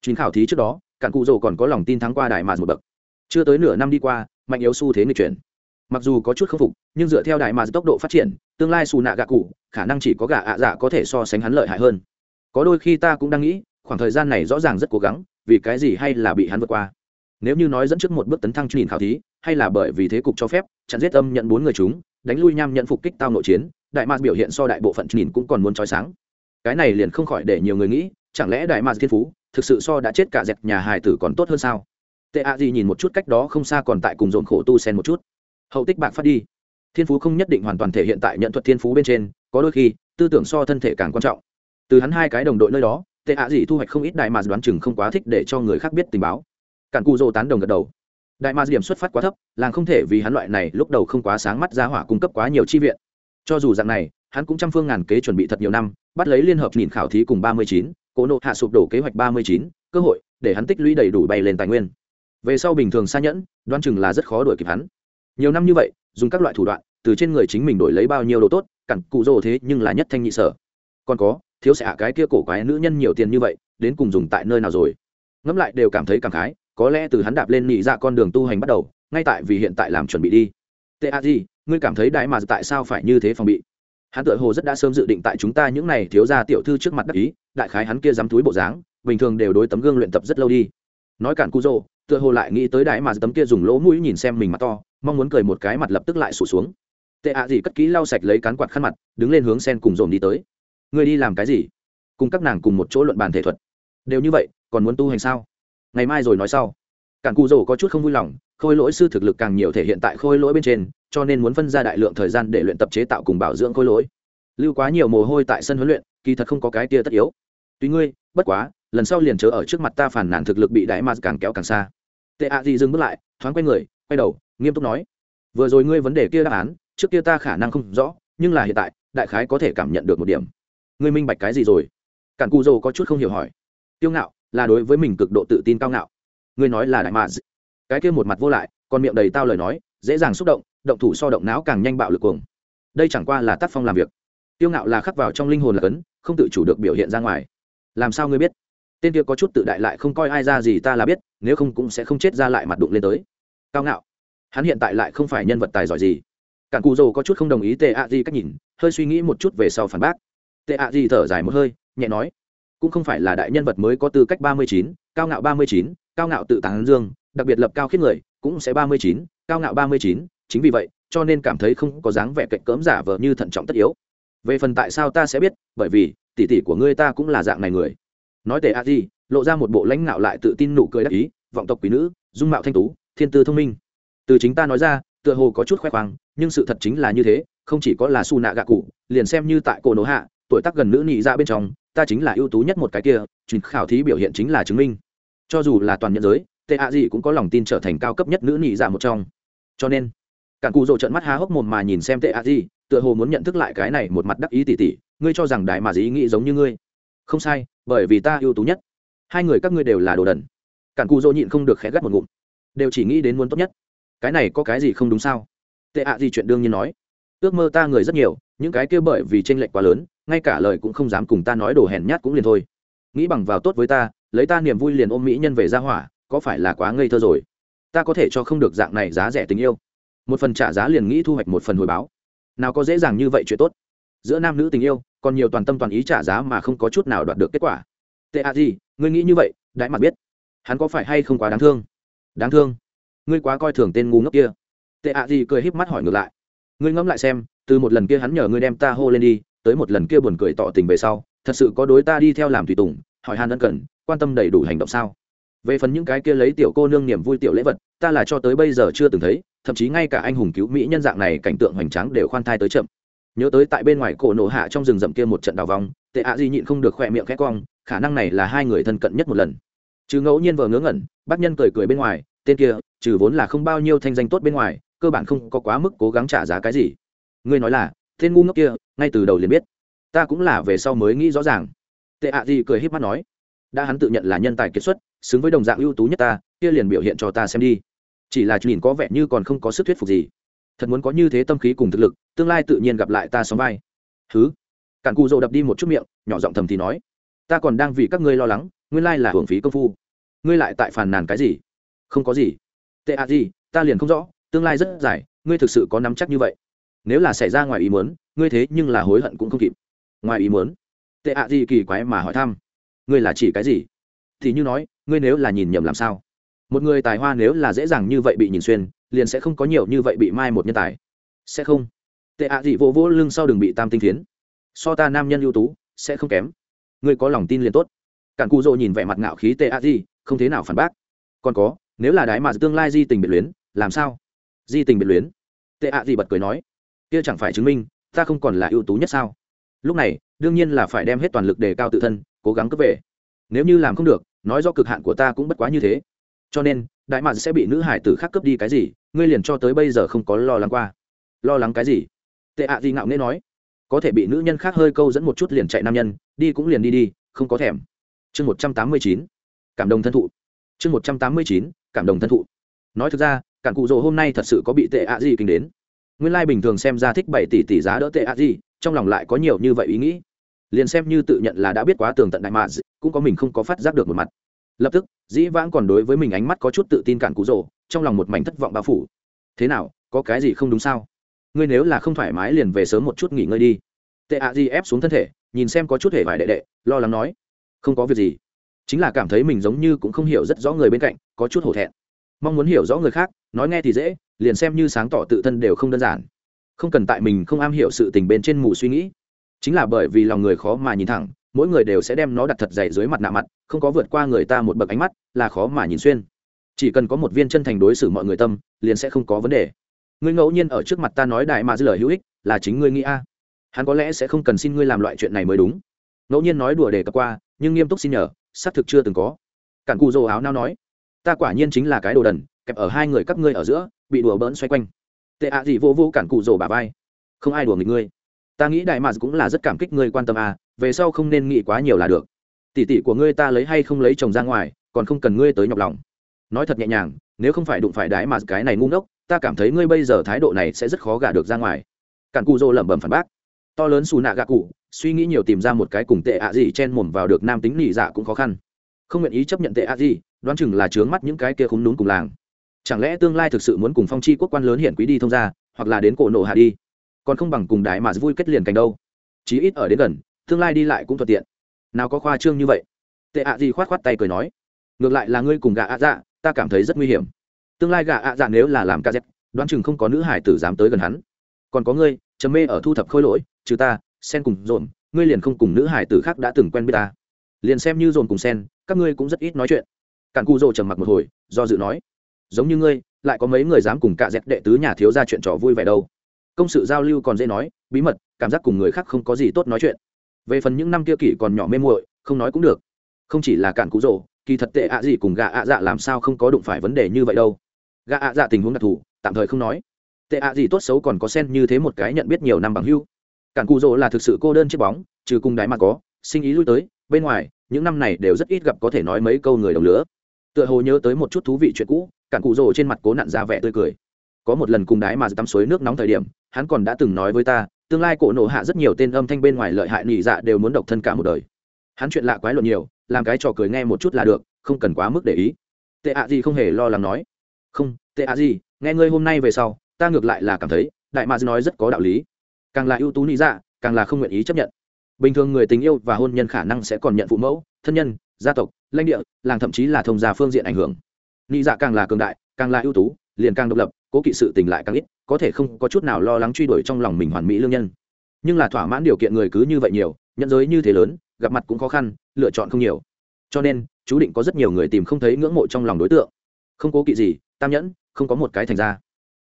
Speaker 1: Chuyến khảo thí trước đó, cản cụ rồ còn có lòng tin thắng qua đại mars một bậc. Chưa tới nửa năm đi qua, mạnh yếu xu thế người chuyển mặc dù có chút khâm phục, nhưng dựa theo đại mà tốc độ phát triển, tương lai xù nạ gạ cụ, khả năng chỉ có gạ ạ dạ có thể so sánh hắn lợi hại hơn. Có đôi khi ta cũng đang nghĩ, khoảng thời gian này rõ ràng rất cố gắng, vì cái gì hay là bị hắn vượt qua. Nếu như nói dẫn trước một bước tấn thăng truyền khảo thí, hay là bởi vì thế cục cho phép, chặn giết âm nhận bốn người chúng, đánh lui nham nhận phục kích tao nội chiến, đại mạc biểu hiện so đại bộ phận nhìn cũng còn muốn trói sáng. Cái này liền không khỏi để nhiều người nghĩ, chẳng lẽ đại mạc thiên phú, thực sự so đã chết cả dẹp nhà hài tử còn tốt hơn sao? Tệ ạ gì nhìn một chút cách đó không xa còn tại cùng dồn khổ tu sen một chút hậu tích bạc phát đi. Thiên phú không nhất định hoàn toàn thể hiện tại nhận thuật thiên phú bên trên, có đôi khi, tư tưởng so thân thể càng quan trọng. Từ hắn hai cái đồng đội nơi đó, tệ ạ gì thu hoạch không ít đại mà đoán chừng không quá thích để cho người khác biết tình báo. Cản cù dô tán đồng gật đầu. Đại mà điểm xuất phát quá thấp, làng không thể vì hắn loại này lúc đầu không quá sáng mắt ra hỏa cung cấp quá nhiều chi viện. Cho dù dạng này, hắn cũng trăm phương ngàn kế chuẩn bị thật nhiều năm, bắt lấy liên hợp nhìn khảo thí cùng ba mươi chín, cố nộ hạ sụp đổ kế hoạch ba mươi chín, cơ hội để hắn tích lũy đầy đủ bay lên tài nguyên. Về sau bình thường xa nhẫn, đoán chừng là rất khó đuổi kịp hắn nhiều năm như vậy dùng các loại thủ đoạn từ trên người chính mình đổi lấy bao nhiêu đồ tốt cặn cụ rồ thế nhưng là nhất thanh nhị sở. Còn có thiếu sẽ hạ cái kia cổ quái nữ nhân nhiều tiền như vậy đến cùng dùng tại nơi nào rồi? Ngẫm lại đều cảm thấy cảm khái có lẽ từ hắn đạp lên nhị ra con đường tu hành bắt đầu ngay tại vì hiện tại làm chuẩn bị đi. Tệ a gì ngươi cảm thấy đại mà tại sao phải như thế phòng bị? Hắn Tựa hồ rất đã sớm dự định tại chúng ta những này thiếu gia tiểu thư trước mặt đắc ý đại khái hắn kia dám túi bộ dáng bình thường đều đối tấm gương luyện tập rất lâu đi. Nói cản cu rồ, tựa hồ lại nghĩ tới đại mà tấm kia dùng lỗ mũi nhìn xem mình mà to mong muốn cười một cái mặt lập tức lại sụt xuống. Tệ ạ gì cất kỹ lau sạch lấy cán quạt khăn mặt, đứng lên hướng sen cùng dồn đi tới. Ngươi đi làm cái gì? Cùng các nàng cùng một chỗ luận bàn thể thuật. Đều như vậy, còn muốn tu hành sao? Ngày mai rồi nói sau. Cản cụ rồ có chút không vui lòng, khôi lỗi sư thực lực càng nhiều thể hiện tại khôi lỗi bên trên, cho nên muốn phân ra đại lượng thời gian để luyện tập chế tạo cùng bảo dưỡng khôi lỗi. Lưu quá nhiều mồ hôi tại sân huấn luyện, kỳ thật không có cái tia tất yếu. Tuy ngươi, bất quá, lần sau liền chớ ở trước mặt ta phản nản thực lực bị đại ma càng kéo càng xa. Tệ ạ gì dừng bước lại, thoáng quay người, quay đầu nghiêm túc nói, vừa rồi ngươi vấn đề kia đáp án, trước kia ta khả năng không rõ, nhưng là hiện tại, đại khái có thể cảm nhận được một điểm. Ngươi minh bạch cái gì rồi? Cản cù dô có chút không hiểu hỏi, tiêu ngạo, là đối với mình cực độ tự tin cao ngạo. Ngươi nói là đại mà cái kia một mặt vô lại, còn miệng đầy tao lời nói, dễ dàng xúc động động thủ so động não càng nhanh bạo lực cuồng. Đây chẳng qua là tác phong làm việc. Tiêu ngạo là khắc vào trong linh hồn là cấn, không tự chủ được biểu hiện ra ngoài. Làm sao ngươi biết? Tên kia có chút tự đại lại không coi ai ra gì ta là biết, nếu không cũng sẽ không chết ra lại mặt đụng lên tới. Cao ngạo hắn hiện tại lại không phải nhân vật tài giỏi gì. Cản cù dầu có chút không đồng ý tệ ạ gì cách nhìn, hơi suy nghĩ một chút về sau phản bác. Tệ ạ gì thở dài một hơi, nhẹ nói, cũng không phải là đại nhân vật mới có tư cách ba mươi chín, cao ngạo ba mươi chín, cao ngạo tự tán dương, đặc biệt lập cao khiết người, cũng sẽ ba mươi chín, cao ngạo ba mươi chín, chính vì vậy, cho nên cảm thấy không có dáng vẻ cạnh cỡm giả vờ như thận trọng tất yếu. Về phần tại sao ta sẽ biết, bởi vì, tỷ tỷ của ngươi ta cũng là dạng này người. Nói tệ a di, lộ ra một bộ lãnh ngạo lại tự tin nụ cười đắc ý, vọng tộc quý nữ, dung mạo thanh tú, thiên tư thông minh từ chính ta nói ra, tựa hồ có chút khoe khoang, nhưng sự thật chính là như thế, không chỉ có là su nạ gạ cụ, liền xem như tại cổ nổ hạ, tuổi tác gần nữ nhị ra dạ bên trong, ta chính là ưu tú nhất một cái kia, truyền khảo thí biểu hiện chính là chứng minh. Cho dù là toàn nhân giới, tệ ạ gì cũng có lòng tin trở thành cao cấp nhất nữ nhị ra dạ một trong. Cho nên, cản cụ rộ trận mắt há hốc mồm mà nhìn xem tệ ạ gì tựa hồ muốn nhận thức lại cái này một mặt đắc ý tỉ tỉ, ngươi cho rằng đại mà dĩ nghĩ giống như ngươi. Không sai, bởi vì ta ưu tú nhất. Hai người các ngươi đều là đồ đần. Cản cụ rộ nhịn không được khẽ gắt một ngụm. Đều chỉ nghĩ đến muốn tốt nhất cái này có cái gì không đúng sao? Tệ ạ gì chuyện đương nhiên nói. Ước mơ ta người rất nhiều, những cái kia bởi vì tranh lệch quá lớn, ngay cả lời cũng không dám cùng ta nói đồ hèn nhát cũng liền thôi. Nghĩ bằng vào tốt với ta, lấy ta niềm vui liền ôm mỹ nhân về ra hỏa, có phải là quá ngây thơ rồi? Ta có thể cho không được dạng này giá rẻ tình yêu. Một phần trả giá liền nghĩ thu hoạch một phần hồi báo. Nào có dễ dàng như vậy chuyện tốt. Giữa nam nữ tình yêu, còn nhiều toàn tâm toàn ý trả giá mà không có chút nào đoạt được kết quả. Tệ ạ gì, ngươi nghĩ như vậy, đại mặt biết. Hắn có phải hay không quá đáng thương? Đáng thương ngươi quá coi thường tên ngu ngốc kia. Tệ ạ gì cười híp mắt hỏi ngược lại. Ngươi ngẫm lại xem, từ một lần kia hắn nhờ ngươi đem ta hô lên đi, tới một lần kia buồn cười tỏ tình về sau, thật sự có đối ta đi theo làm tùy tùng, hỏi han ân cần, quan tâm đầy đủ hành động sao? Về phần những cái kia lấy tiểu cô nương niềm vui tiểu lễ vật, ta là cho tới bây giờ chưa từng thấy, thậm chí ngay cả anh hùng cứu mỹ nhân dạng này cảnh tượng hoành tráng đều khoan thai tới chậm. Nhớ tới tại bên ngoài cổ nổ hạ trong rừng rậm kia một trận đào vòng tệ ạ di nhịn không được khỏe miệng khẽ cong, khả năng này là hai người thân cận nhất một lần. Chứ ngẫu nhiên vờ ngớ ngẩn, bác nhân cười cười bên ngoài tên kia, trừ vốn là không bao nhiêu thanh danh tốt bên ngoài, cơ bản không có quá mức cố gắng trả giá cái gì. Ngươi nói là, tên ngu ngốc kia, ngay từ đầu liền biết. Ta cũng là về sau mới nghĩ rõ ràng. Tệ ạ gì cười h í p mắt nói. Đã hắn tự nhận là nhân tài kiệt xuất, xứng với đồng dạng ưu tú nhất ta, kia liền biểu hiện cho ta xem đi. Chỉ là nhìn có vẻ như còn không có sức thuyết phục gì. Thật muốn có như thế tâm khí cùng thực lực, tương lai tự nhiên gặp lại ta sóng vai. Thứ cản cụ rộ đập đi một chút miệng, nhỏ giọng thầm thì nói. Ta còn đang vì các ngươi lo lắng, nguyên lai là hưởng phí công phu. Ngươi lại tại phàn nàn cái gì? Không có gì. Tệ ạ gì, ta liền không rõ, tương lai rất dài, ngươi thực sự có nắm chắc như vậy? Nếu là xảy ra ngoài ý muốn, ngươi thế nhưng là hối hận cũng không kịp. Ngoài ý muốn? Tệ ạ gì kỳ quái mà hỏi thăm. Ngươi là chỉ cái gì? Thì như nói, ngươi nếu là nhìn nhầm làm sao? Một người tài hoa nếu là dễ dàng như vậy bị nhìn xuyên, liền sẽ không có nhiều như vậy bị mai một nhân tài. Sẽ không. Tệ ạ gì vô vỗ lưng sau đừng bị tam tinh phiến. So ta nam nhân ưu tú, sẽ không kém. Ngươi có lòng tin liền tốt. Cản cụ rồ nhìn vẻ mặt ngạo khí tệ ạ gì, không thế nào phản bác. Còn có nếu là đái mà tương lai di tình biệt luyến, làm sao? Di tình biệt luyến? Tệ ạ gì bật cười nói. Kia chẳng phải chứng minh, ta không còn là ưu tú nhất sao? Lúc này, đương nhiên là phải đem hết toàn lực đề cao tự thân, cố gắng cướp về. Nếu như làm không được, nói do cực hạn của ta cũng bất quá như thế. Cho nên đại mạn sẽ bị nữ hải tử khác cướp đi cái gì, ngươi liền cho tới bây giờ không có lo lắng qua. Lo lắng cái gì? Tệ ạ gì ngạo nghễ nói. Có thể bị nữ nhân khác hơi câu dẫn một chút liền chạy nam nhân, đi cũng liền đi đi, không có thèm. Chương một trăm tám mươi chín. Cảm động thân thụ. Chương một trăm tám mươi chín cảm động thân thụ. Nói thực ra cản cụ rồ hôm nay thật sự có bị tệ ạ gì kinh đến. Nguyên lai bình thường xem ra thích bảy tỷ tỷ giá đỡ tệ ạ gì trong lòng lại có nhiều như vậy ý nghĩ. Liền xem như tự nhận là đã biết quá tường tận đại mà, cũng có mình không có phát giác được một mặt. Lập tức dĩ vãng còn đối với mình ánh mắt có chút tự tin cản cụ rồ trong lòng một mảnh thất vọng bao phủ. Thế nào có cái gì không đúng sao? Ngươi nếu là không thoải mái liền về sớm một chút nghỉ ngơi đi. Tệ ạ gì ép xuống thân thể nhìn xem có chút hề vải đệ đệ lo lắng nói. Không có việc gì chính là cảm thấy mình giống như cũng không hiểu rất rõ người bên cạnh, có chút hổ thẹn. Mong muốn hiểu rõ người khác, nói nghe thì dễ, liền xem như sáng tỏ tự thân đều không đơn giản. Không cần tại mình không am hiểu sự tình bên trên mù suy nghĩ. Chính là bởi vì lòng người khó mà nhìn thẳng, mỗi người đều sẽ đem nó đặt thật dày dưới mặt nạ mặt, không có vượt qua người ta một bậc ánh mắt, là khó mà nhìn xuyên. Chỉ cần có một viên chân thành đối xử mọi người tâm, liền sẽ không có vấn đề. Ngươi ngẫu nhiên ở trước mặt ta nói đại mà dư lời hữu ích, là chính ngươi nghĩ a. Hắn có lẽ sẽ không cần xin ngươi làm loại chuyện này mới đúng. Ngẫu nhiên nói đùa đề cập qua, nhưng nghiêm túc xin nhờ xác thực chưa từng có. Cản cù rồ áo nao nói, ta quả nhiên chính là cái đồ đần, kẹp ở hai người các ngươi ở giữa, bị đùa bỡn xoay quanh. Tệ ạ gì vô vô cản cụ rồ bà vai, không ai đùa nghịch ngươi. Ta nghĩ đại mạc cũng là rất cảm kích ngươi quan tâm à về sau không nên nghĩ quá nhiều là được. Tỷ tỷ của ngươi ta lấy hay không lấy chồng ra ngoài, còn không cần ngươi tới nhọc lòng. Nói thật nhẹ nhàng, nếu không phải đụng phải đái mà cái này ngu ngốc, ta cảm thấy ngươi bây giờ thái độ này sẽ rất khó gả được ra ngoài. Cản cụ rồ lẩm bẩm phản bác to lớn xù nạ gạ cụ, suy nghĩ nhiều tìm ra một cái cùng tệ ạ gì chen mồm vào được nam tính nỉ dạ cũng khó khăn. Không nguyện ý chấp nhận tệ ạ gì, đoán chừng là chướng mắt những cái kia khúng núm cùng làng. Chẳng lẽ tương lai thực sự muốn cùng phong chi quốc quan lớn hiện quý đi thông ra hoặc là đến cổ nổ hạ đi? Còn không bằng cùng đại mà vui kết liền cành đâu. Chí ít ở đến gần, tương lai đi lại cũng thuận tiện. Nào có khoa trương như vậy? Tệ ạ gì khoát khoát tay cười nói. Ngược lại là ngươi cùng gạ ạ dạ ta cảm thấy rất nguy hiểm. Tương lai gạ ạ dạ nếu là làm ca z đoán chừng không có nữ hải tử dám tới gần hắn. Còn có ngươi trầm mê ở thu thập khôi lỗi, trừ ta, sen cùng dồn, ngươi liền không cùng nữ hải tử khác đã từng quen biết ta. Liền xem như dồn cùng sen, các ngươi cũng rất ít nói chuyện. Cản cu dồ trầm mặc một hồi, do dự nói, giống như ngươi, lại có mấy người dám cùng cạ dẹt đệ tứ nhà thiếu ra chuyện trò vui vẻ đâu. Công sự giao lưu còn dễ nói, bí mật, cảm giác cùng người khác không có gì tốt nói chuyện. Về phần những năm kia kỷ còn nhỏ mê muội, không nói cũng được. Không chỉ là cản cú rồ kỳ thật tệ ạ gì cùng gạ ạ dạ làm sao không có đụng phải vấn đề như vậy đâu. Gạ ạ dạ tình huống đặc thù, tạm thời không nói tệ ạ gì tốt xấu còn có sen như thế một cái nhận biết nhiều năm bằng hưu. Cản cú rồ là thực sự cô đơn chiếc bóng, trừ cung đáy mà có, sinh ý lui tới, bên ngoài, những năm này đều rất ít gặp có thể nói mấy câu người đồng lứa. Tựa hồ nhớ tới một chút thú vị chuyện cũ, cản cụ rồ trên mặt cố nặn ra vẻ tươi cười. Có một lần cùng đái mà tắm suối nước nóng thời điểm, hắn còn đã từng nói với ta, tương lai cổ nổ hạ rất nhiều tên âm thanh bên ngoài lợi hại nị dạ đều muốn độc thân cả một đời. Hắn chuyện lạ quái luận nhiều, làm cái trò cười nghe một chút là được, không cần quá mức để ý. Tệ ạ gì không hề lo lắng nói. Không, tệ ạ gì, nghe ngươi hôm nay về sau ta ngược lại là cảm thấy đại mads nói rất có đạo lý. Càng là ưu tú nị dạ càng là không nguyện ý chấp nhận. Bình thường người tình yêu và hôn nhân khả năng sẽ còn nhận phụ mẫu, thân nhân, gia tộc, lãnh địa, làng thậm chí là thông gia phương diện ảnh hưởng. Lý dạ càng là cường đại, càng là ưu tú, liền càng độc lập, cố kỵ sự tình lại càng ít, có thể không có chút nào lo lắng truy đuổi trong lòng mình hoàn mỹ lương nhân. Nhưng là thỏa mãn điều kiện người cứ như vậy nhiều, nhận giới như thế lớn, gặp mặt cũng khó khăn, lựa chọn không nhiều. Cho nên, chú định có rất nhiều người tìm không thấy ngưỡng mộ trong lòng đối tượng. Không cố kỵ gì, tam nhẫn, không có một cái thành ra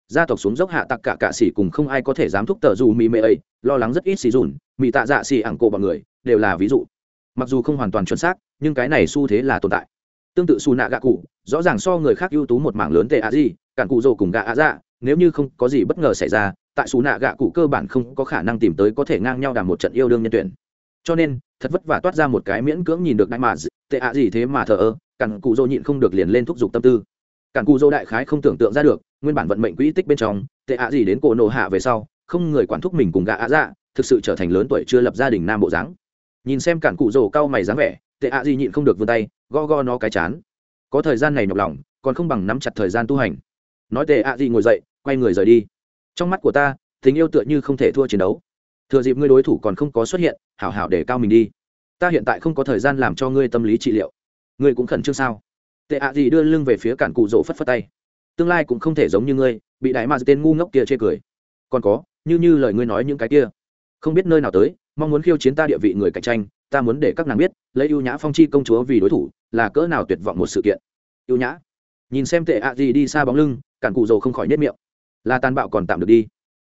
Speaker 1: gia tộc xuống dốc hạ tặc cả cạ xỉ cùng không ai có thể dám thúc tờ dù mỹ mê ấy, lo lắng rất ít xì dùn mỹ tạ dạ xì ảng cổ bọn người, đều là ví dụ. Mặc dù không hoàn toàn chuẩn xác, nhưng cái này xu thế là tồn tại. Tương tự xù nạ gạ cụ, rõ ràng so người khác ưu tú một mảng lớn tệ ạ gì, cản cụ rồ cùng gạ ạ dạ nếu như không có gì bất ngờ xảy ra, tại xù nạ gạ cụ cơ bản không có khả năng tìm tới có thể ngang nhau đàm một trận yêu đương nhân tuyển. Cho nên, thật vất vả toát ra một cái miễn cưỡng nhìn được đại mà tệ ạ gì thế mà thờ ơ, cản cụ rồ nhịn không được liền lên thúc giục tâm tư. Cản cụ rồ đại khái không tưởng tượng ra được nguyên bản vận mệnh quỹ tích bên trong, tệ ạ gì đến cổ nổ hạ về sau, không người quản thúc mình cùng gạ ạ dạ thực sự trở thành lớn tuổi chưa lập gia đình nam bộ dáng. Nhìn xem cản cụ rồ cau mày dáng vẻ, tệ ạ gì nhịn không được vươn tay go go nó cái chán. Có thời gian này nhọc lòng, còn không bằng nắm chặt thời gian tu hành. Nói tệ ạ gì ngồi dậy, quay người rời đi. Trong mắt của ta, tình yêu tựa như không thể thua chiến đấu. Thừa dịp ngươi đối thủ còn không có xuất hiện, hảo hảo để cao mình đi. Ta hiện tại không có thời gian làm cho ngươi tâm lý trị liệu. Ngươi cũng khẩn trương sao? Tệ ạ gì đưa lưng về phía cản cụ rỗ phất phất tay tương lai cũng không thể giống như ngươi, bị đại ma tên ngu ngốc kia chê cười. Còn có, như như lời ngươi nói những cái kia. Không biết nơi nào tới, mong muốn khiêu chiến ta địa vị người cạnh tranh, ta muốn để các nàng biết, lấy ưu nhã phong chi công chúa vì đối thủ, là cỡ nào tuyệt vọng một sự kiện. Ưu nhã. Nhìn xem tệ ạ gì đi xa bóng lưng, cản cụ dầu không khỏi nhất miệng. Là tàn bạo còn tạm được đi.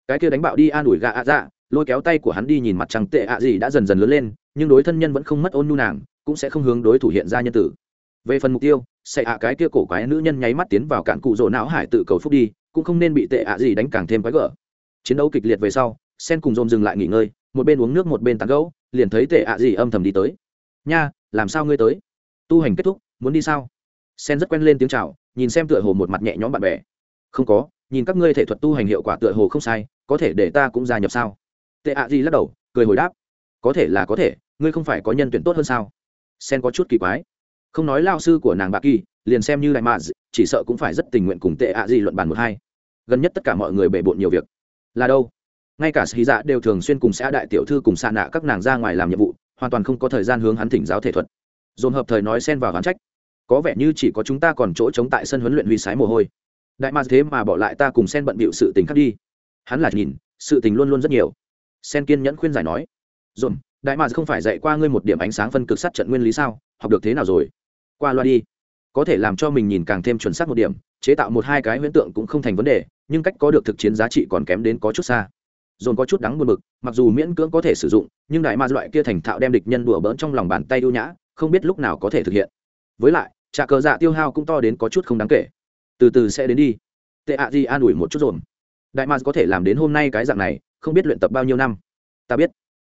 Speaker 1: Cái kia đánh bạo đi an ủi gạ ạ dạ lôi kéo tay của hắn đi nhìn mặt trăng tệ ạ gì đã dần dần lớn lên, nhưng đối thân nhân vẫn không mất ôn nhu nàng, cũng sẽ không hướng đối thủ hiện ra nhân tử. Về phần mục tiêu sẽ ạ, cái kia cổ quái nữ nhân nháy mắt tiến vào cản cụ rỗ não hải tự cầu phúc đi, cũng không nên bị tệ ạ gì đánh càng thêm quái gở. Chiến đấu kịch liệt về sau, sen cùng dồn dừng lại nghỉ ngơi, một bên uống nước một bên tán gấu liền thấy tệ ạ gì âm thầm đi tới. Nha, làm sao ngươi tới? Tu hành kết thúc, muốn đi sao? Sen rất quen lên tiếng chào, nhìn xem tựa hồ một mặt nhẹ nhõm bạn bè. Không có, nhìn các ngươi thể thuật tu hành hiệu quả tựa hồ không sai, có thể để ta cũng gia nhập sao? Tệ ạ gì lắc đầu, cười hồi đáp. Có thể là có thể, ngươi không phải có nhân tuyển tốt hơn sao? Sen có chút kỳ quái không nói lao sư của nàng bà kỳ, liền xem như đại mạ chỉ sợ cũng phải rất tình nguyện cùng tệ ạ gì luận bàn một hai. Gần nhất tất cả mọi người bề bộn nhiều việc. Là đâu? Ngay cả sĩ dạ đều thường xuyên cùng xã đại tiểu thư cùng xa nạ các nàng ra ngoài làm nhiệm vụ, hoàn toàn không có thời gian hướng hắn thỉnh giáo thể thuật. Dồn hợp thời nói xen vào hắn trách. Có vẻ như chỉ có chúng ta còn chỗ chống tại sân huấn luyện huy sái mồ hôi. Đại ma thế mà bỏ lại ta cùng sen bận bịu sự tình khác đi. Hắn là nhìn, sự tình luôn luôn rất nhiều. Sen kiên nhẫn khuyên giải nói, dồn, đại ma không phải dạy qua ngươi một điểm ánh sáng phân cực sát trận nguyên lý sao? Học được thế nào rồi? Qua loa đi. Có thể làm cho mình nhìn càng thêm chuẩn xác một điểm, chế tạo một hai cái huyễn tượng cũng không thành vấn đề, nhưng cách có được thực chiến giá trị còn kém đến có chút xa. Dồn có chút đắng buồn bực, mặc dù miễn cưỡng có thể sử dụng, nhưng đại ma loại kia thành thạo đem địch nhân đùa bỡn trong lòng bàn tay ưu nhã, không biết lúc nào có thể thực hiện. Với lại, trả cờ dạ tiêu hao cũng to đến có chút không đáng kể. Từ từ sẽ đến đi. Tệ ạ gì an ủi một chút dồn đại ma có thể làm đến hôm nay cái dạng này, không biết luyện tập bao nhiêu năm. Ta biết.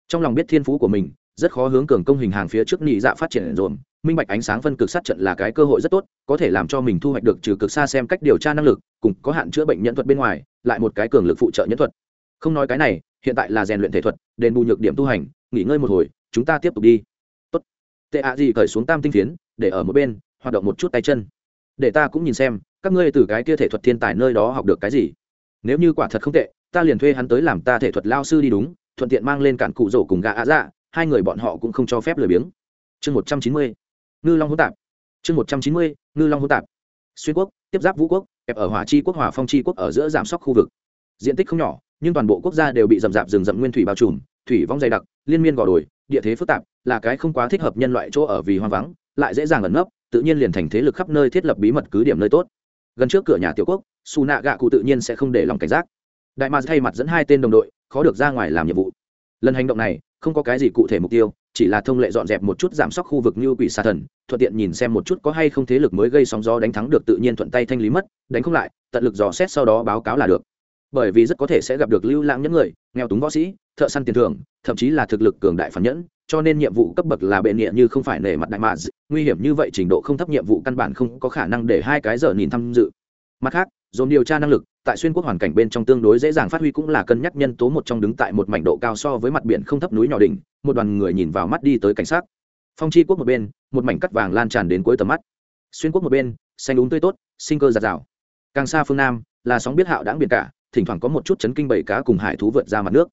Speaker 1: Trong lòng biết thiên phú của mình, rất khó hướng cường công hình hàng phía trước nhị dạ phát triển dồn minh bạch ánh sáng phân cực sát trận là cái cơ hội rất tốt, có thể làm cho mình thu hoạch được trừ cực xa xem cách điều tra năng lực, cùng có hạn chữa bệnh nhân thuật bên ngoài, lại một cái cường lực phụ trợ nhân thuật. Không nói cái này, hiện tại là rèn luyện thể thuật, đền bù nhược điểm tu hành, nghỉ ngơi một hồi, chúng ta tiếp tục đi. Tốt. tệ ạ gì cởi xuống tam tinh phiến, để ở một bên, hoạt động một chút tay chân. Để ta cũng nhìn xem, các ngươi từ cái kia thể thuật thiên tài nơi đó học được cái gì. Nếu như quả thật không tệ, ta liền thuê hắn tới làm ta thể thuật lao sư đi đúng, thuận tiện mang lên cản cụ rổ cùng gà ạ dạ hai người bọn họ cũng không cho phép lười biếng. Chương một trăm chín mươi ngư long hỗn tạp. Chương một trăm chín mươi, ngư long hỗn tạp. Xuyên quốc, tiếp giáp vũ quốc, kẹp ở hỏa chi quốc hòa phong chi quốc ở giữa giảm sóc khu vực. Diện tích không nhỏ, nhưng toàn bộ quốc gia đều bị rậm rạp rừng rậm nguyên thủy bao trùm, thủy vong dày đặc, liên miên gò đồi, địa thế phức tạp, là cái không quá thích hợp nhân loại chỗ ở vì hoang vắng, lại dễ dàng ẩn nấp, tự nhiên liền thành thế lực khắp nơi thiết lập bí mật cứ điểm nơi tốt. Gần trước cửa nhà tiểu quốc, su nạ gạ cụ tự nhiên sẽ không để lòng cảnh giác. Đại mạc thay mặt dẫn hai tên đồng đội, khó được ra ngoài làm nhiệm vụ. Lần hành động này, không có cái gì cụ thể mục tiêu chỉ là thông lệ dọn dẹp một chút giảm sóc khu vực như quỷ xà thần, thuận tiện nhìn xem một chút có hay không thế lực mới gây sóng gió đánh thắng được tự nhiên thuận tay thanh lý mất, đánh không lại, tận lực dò xét sau đó báo cáo là được. Bởi vì rất có thể sẽ gặp được lưu lãng những người, nghèo túng võ sĩ, thợ săn tiền thưởng, thậm chí là thực lực cường đại phản nhẫn, cho nên nhiệm vụ cấp bậc là bệ nghĩa như không phải nể mặt đại mạ nguy hiểm như vậy trình độ không thấp nhiệm vụ căn bản không có khả năng để hai cái giờ nhìn tham dự mặt khác, dồn điều tra năng lực, tại xuyên quốc hoàn cảnh bên trong tương đối dễ dàng phát huy cũng là cân nhắc nhân tố một trong đứng tại một mảnh độ cao so với mặt biển không thấp núi nhỏ đỉnh, một đoàn người nhìn vào mắt đi tới cảnh sát. Phong chi quốc một bên, một mảnh cắt vàng lan tràn đến cuối tầm mắt. Xuyên quốc một bên, xanh đúng tươi tốt, sinh cơ giạt rào. Càng xa phương nam, là sóng biết hạo đáng biển cả, thỉnh thoảng có một chút chấn kinh bảy cá cùng hải thú vượt ra mặt nước.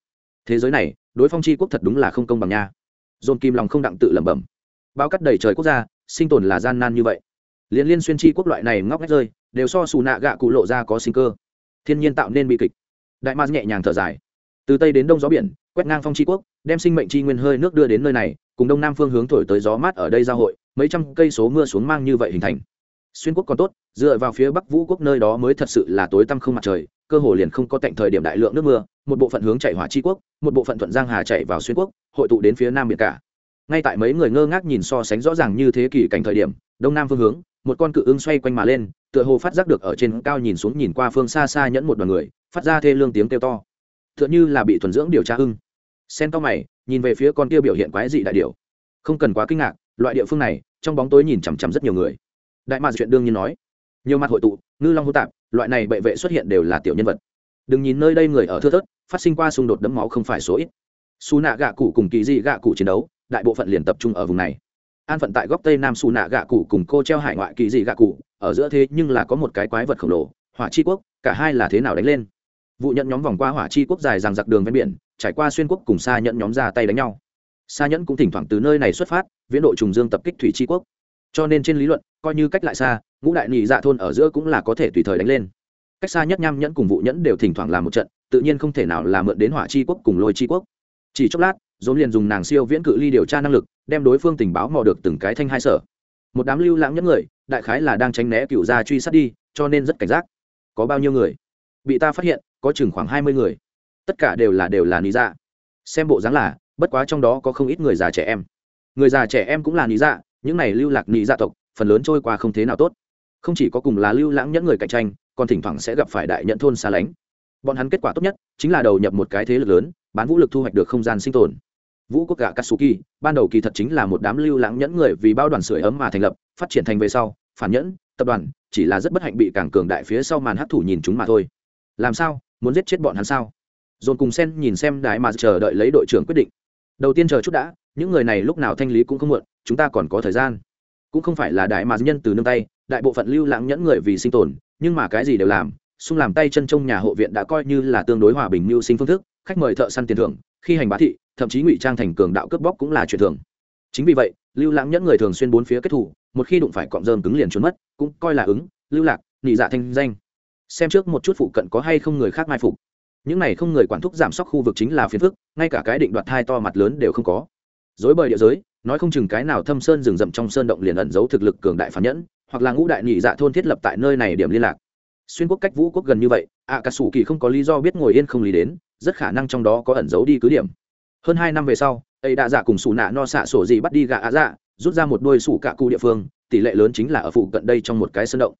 Speaker 1: Thế giới này, đối phong chi quốc thật đúng là không công bằng nha. Dồn kim lòng không đặng tự lẩm bẩm. Bao cắt đầy trời quốc gia, sinh tồn là gian nan như vậy. Liên liên xuyên chi quốc loại này ngóc ngách rơi đều so xù nạ gạ cụ lộ ra có sinh cơ. Thiên nhiên tạo nên bi kịch. Đại ma nhẹ nhàng thở dài. Từ tây đến đông gió biển, quét ngang phong tri quốc, đem sinh mệnh chi nguyên hơi nước đưa đến nơi này, cùng đông nam phương hướng thổi tới gió mát ở đây giao hội, mấy trăm cây số mưa xuống mang như vậy hình thành. Xuyên quốc còn tốt, dựa vào phía bắc vũ quốc nơi đó mới thật sự là tối tăm không mặt trời, cơ hồ liền không có tạnh thời điểm đại lượng nước mưa, một bộ phận hướng chạy hỏa tri quốc, một bộ phận thuận giang hà chạy vào xuyên quốc, hội tụ đến phía nam biển cả. Ngay tại mấy người ngơ ngác nhìn so sánh rõ ràng như thế kỷ cảnh thời điểm, đông nam phương hướng, một con cự ưng xoay quanh mà lên tựa hồ phát giác được ở trên cao nhìn xuống nhìn qua phương xa xa nhẫn một đoàn người, phát ra thê lương tiếng kêu to. Tựa như là bị thuần dưỡng điều tra hưng sen to mày, nhìn về phía con kia biểu hiện quái dị đại điệu không cần quá kinh ngạc, loại địa phương này, trong bóng tối nhìn chằm chằm rất nhiều người. Đại mạc chuyện đương nhiên nói. Nhiều mặt hội tụ, ngư long hô tạp, loại này bệ vệ xuất hiện đều là tiểu nhân vật. Đừng nhìn nơi đây người ở thưa thớt, phát sinh qua xung đột đẫm máu không phải số ít. Su nạ gạ cụ cùng kỳ dị gạ cụ chiến đấu, đại bộ phận liền tập trung ở vùng này an phận tại góc tây nam xù nạ gạ cụ cùng cô treo hải ngoại kỳ dị gạ cụ, ở giữa thế nhưng là có một cái quái vật khổng lồ, hỏa chi quốc, cả hai là thế nào đánh lên? Vụ nhận nhóm vòng qua hỏa chi quốc dài rằng giặc đường ven biển, trải qua xuyên quốc cùng xa nhận nhóm ra tay đánh nhau. Xa nhẫn cũng thỉnh thoảng từ nơi này xuất phát, viễn độ trùng dương tập kích thủy chi quốc. Cho nên trên lý luận, coi như cách lại xa, ngũ đại nhị dạ thôn ở giữa cũng là có thể tùy thời đánh lên. Cách xa nhất nham nhẫn cùng vụ nhẫn đều thỉnh thoảng làm một trận, tự nhiên không thể nào là mượn đến hỏa chi quốc cùng lôi chi quốc. Chỉ chốc lát dồn liền dùng nàng siêu viễn cự ly điều tra năng lực, đem đối phương tình báo mò được từng cái thanh hai sở. Một đám lưu lãng nhất người, đại khái là đang tránh né cựu gia truy sát đi, cho nên rất cảnh giác. Có bao nhiêu người? Bị ta phát hiện, có chừng khoảng hai mươi người. Tất cả đều là đều là lý dạ. Xem bộ dáng là, bất quá trong đó có không ít người già trẻ em. Người già trẻ em cũng là lý dạ những này lưu lạc lý dạ tộc, phần lớn trôi qua không thế nào tốt. Không chỉ có cùng là lưu lãng nhẫn người cạnh tranh, còn thỉnh thoảng sẽ gặp phải đại nhận thôn xa lánh. Bọn hắn kết quả tốt nhất, chính là đầu nhập một cái thế lực lớn, bán vũ lực thu hoạch được không gian sinh tồn vũ quốc gạ katsuki, ban đầu kỳ thật chính là một đám lưu lãng nhẫn người vì bao đoàn sưởi ấm mà thành lập, phát triển thành về sau, phản nhẫn, tập đoàn, chỉ là rất bất hạnh bị càng cường đại phía sau màn hấp thủ nhìn chúng mà thôi. Làm sao? Muốn giết chết bọn hắn sao? Dồn cùng sen nhìn xem đại mà chờ đợi lấy đội trưởng quyết định. Đầu tiên chờ chút đã, những người này lúc nào thanh lý cũng không muộn, chúng ta còn có thời gian. Cũng không phải là đại mà nhân từ nương tay, đại bộ phận lưu lãng nhẫn người vì sinh tồn, nhưng mà cái gì đều làm, xung làm tay chân trong nhà hộ viện đã coi như là tương đối hòa bình mưu sinh phương thức, khách mời thợ săn tiền thưởng, khi hành bá thị thậm chí ngụy trang thành cường đạo cướp bóc cũng là chuyện thường. Chính vì vậy, lưu lãng nhẫn người thường xuyên bốn phía kết thủ, một khi đụng phải cọng rơm cứng liền trốn mất, cũng coi là ứng, lưu lạc, nị dạ thanh danh. Xem trước một chút phụ cận có hay không người khác mai phục. Những này không người quản thúc giảm sóc khu vực chính là phiền phức, ngay cả cái định đoạt thai to mặt lớn đều không có. Dối bời địa giới, nói không chừng cái nào thâm sơn rừng rậm trong sơn động liền ẩn giấu thực lực cường đại phản nhẫn, hoặc là ngũ đại nhị dạ thôn thiết lập tại nơi này điểm liên lạc. Xuyên quốc cách vũ quốc gần như vậy ạ cả sủ kỳ không có lý do biết ngồi yên không lý đến, rất khả năng trong đó có ẩn giấu đi cứ điểm hơn hai năm về sau, ấy đã giả cùng xù nạ no xạ sổ gì bắt đi gạ ạ dạ rút ra một đôi sủ cạ cụ địa phương, tỷ lệ lớn chính là ở phụ cận đây trong một cái sân động.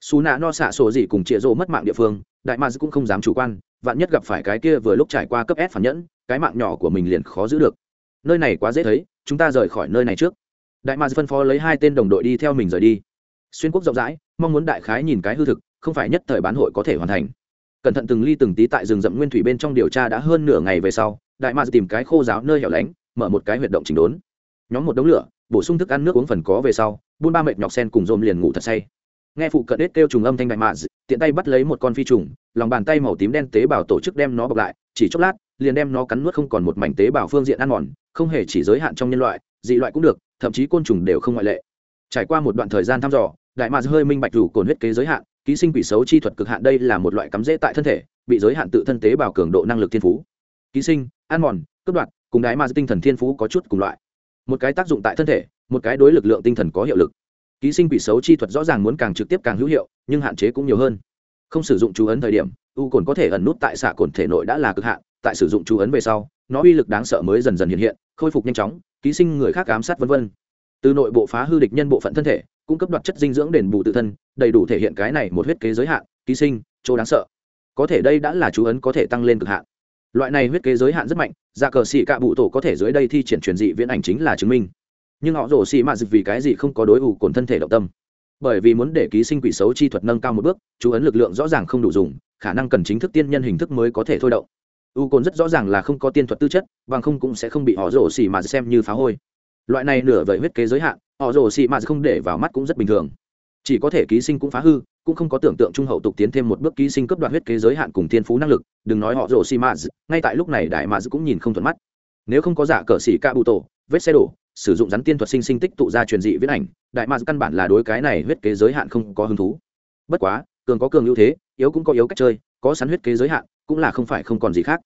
Speaker 1: Xù nạ no xạ sổ gì cùng chĩa rỗ mất mạng địa phương, đại ma cũng không dám chủ quan, vạn nhất gặp phải cái kia vừa lúc trải qua cấp s phản nhẫn, cái mạng nhỏ của mình liền khó giữ được. Nơi này quá dễ thấy, chúng ta rời khỏi nơi này trước. Đại ma phân phó lấy hai tên đồng đội đi theo mình rời đi. Xuyên quốc rộng rãi, mong muốn đại khái nhìn cái hư thực, không phải nhất thời bán hội có thể hoàn thành. Cẩn thận từng ly từng tí tại rừng rậm nguyên thủy bên trong điều tra đã hơn nửa ngày về sau đại ma tìm cái khô giáo nơi hẻo lánh, mở một cái huyệt động chỉnh đốn. Nhóm một đống lửa, bổ sung thức ăn nước uống phần có về sau, buôn ba mệt nhọc sen cùng dôm liền ngủ thật say. Nghe phụ cận đết kêu trùng âm thanh đại mạc tiện tay bắt lấy một con phi trùng, lòng bàn tay màu tím đen tế bào tổ chức đem nó bọc lại, chỉ chốc lát, liền đem nó cắn nuốt không còn một mảnh tế bào phương diện ăn mòn, không hề chỉ giới hạn trong nhân loại, dị loại cũng được, thậm chí côn trùng đều không ngoại lệ. Trải qua một đoạn thời gian thăm dò, đại mạc hơi minh bạch rủ cồn huyết kế giới hạn, ký sinh quỷ xấu chi thuật cực hạn đây là một loại cắm rễ tại thân thể, bị giới hạn tự thân tế bào cường độ năng lực thiên phú ký sinh, ăn mòn, cướp đoạt, cùng đái ma tinh thần thiên phú có chút cùng loại. Một cái tác dụng tại thân thể, một cái đối lực lượng tinh thần có hiệu lực. Ký sinh quỷ xấu chi thuật rõ ràng muốn càng trực tiếp càng hữu hiệu, nhưng hạn chế cũng nhiều hơn. Không sử dụng chú ấn thời điểm, u cồn có thể ẩn nút tại xạ cồn thể nội đã là cực hạn, tại sử dụng chú ấn về sau, nó uy lực đáng sợ mới dần dần hiện hiện, khôi phục nhanh chóng, ký sinh người khác ám sát vân vân. Từ nội bộ phá hư địch nhân bộ phận thân thể cung cấp đoạt chất dinh dưỡng đền bù tự thân, đầy đủ thể hiện cái này một huyết kế giới hạn, ký sinh, chỗ đáng sợ. Có thể đây đã là chú ấn có thể tăng lên cực hạn loại này huyết kế giới hạn rất mạnh ra cờ xì cạ bụ tổ có thể dưới đây thi triển truyền dị viễn ảnh chính là chứng minh. Nhưng họ rổ xì mạ dịch vì cái gì không có đối ủ cồn thân thể động tâm. Bởi vì muốn để ký sinh quỷ xấu chi thuật nâng cao một bước, chú ấn lực lượng rõ ràng không đủ dùng, khả năng cần chính thức tiên nhân hình thức mới có thể thôi động. U cồn rất rõ ràng là không có tiên thuật tư chất, bằng không cũng sẽ không bị họ rổ xì mà xem như phá hôi. Loại này nửa vời huyết kế giới hạn, họ rổ xì mà không để vào mắt cũng rất bình thường. Chỉ có thể ký sinh cũng phá hư cũng không có tưởng tượng trung hậu tục tiến thêm một bước ký sinh cấp đoạt huyết kế giới hạn cùng thiên phú năng lực, đừng nói họ rổ xì mà ngay tại lúc này đại mà cũng nhìn không thuận mắt. Nếu không có giả cờ xỉ ca bụ tổ, vết xe đổ, sử dụng rắn tiên thuật sinh sinh tích tụ ra truyền dị viễn ảnh đại mà căn bản là đối cái này huyết kế giới hạn không có hứng thú. Bất quá, cường có cường ưu thế, yếu cũng có yếu cách chơi, có sắn huyết kế giới hạn, cũng là không phải không còn gì khác.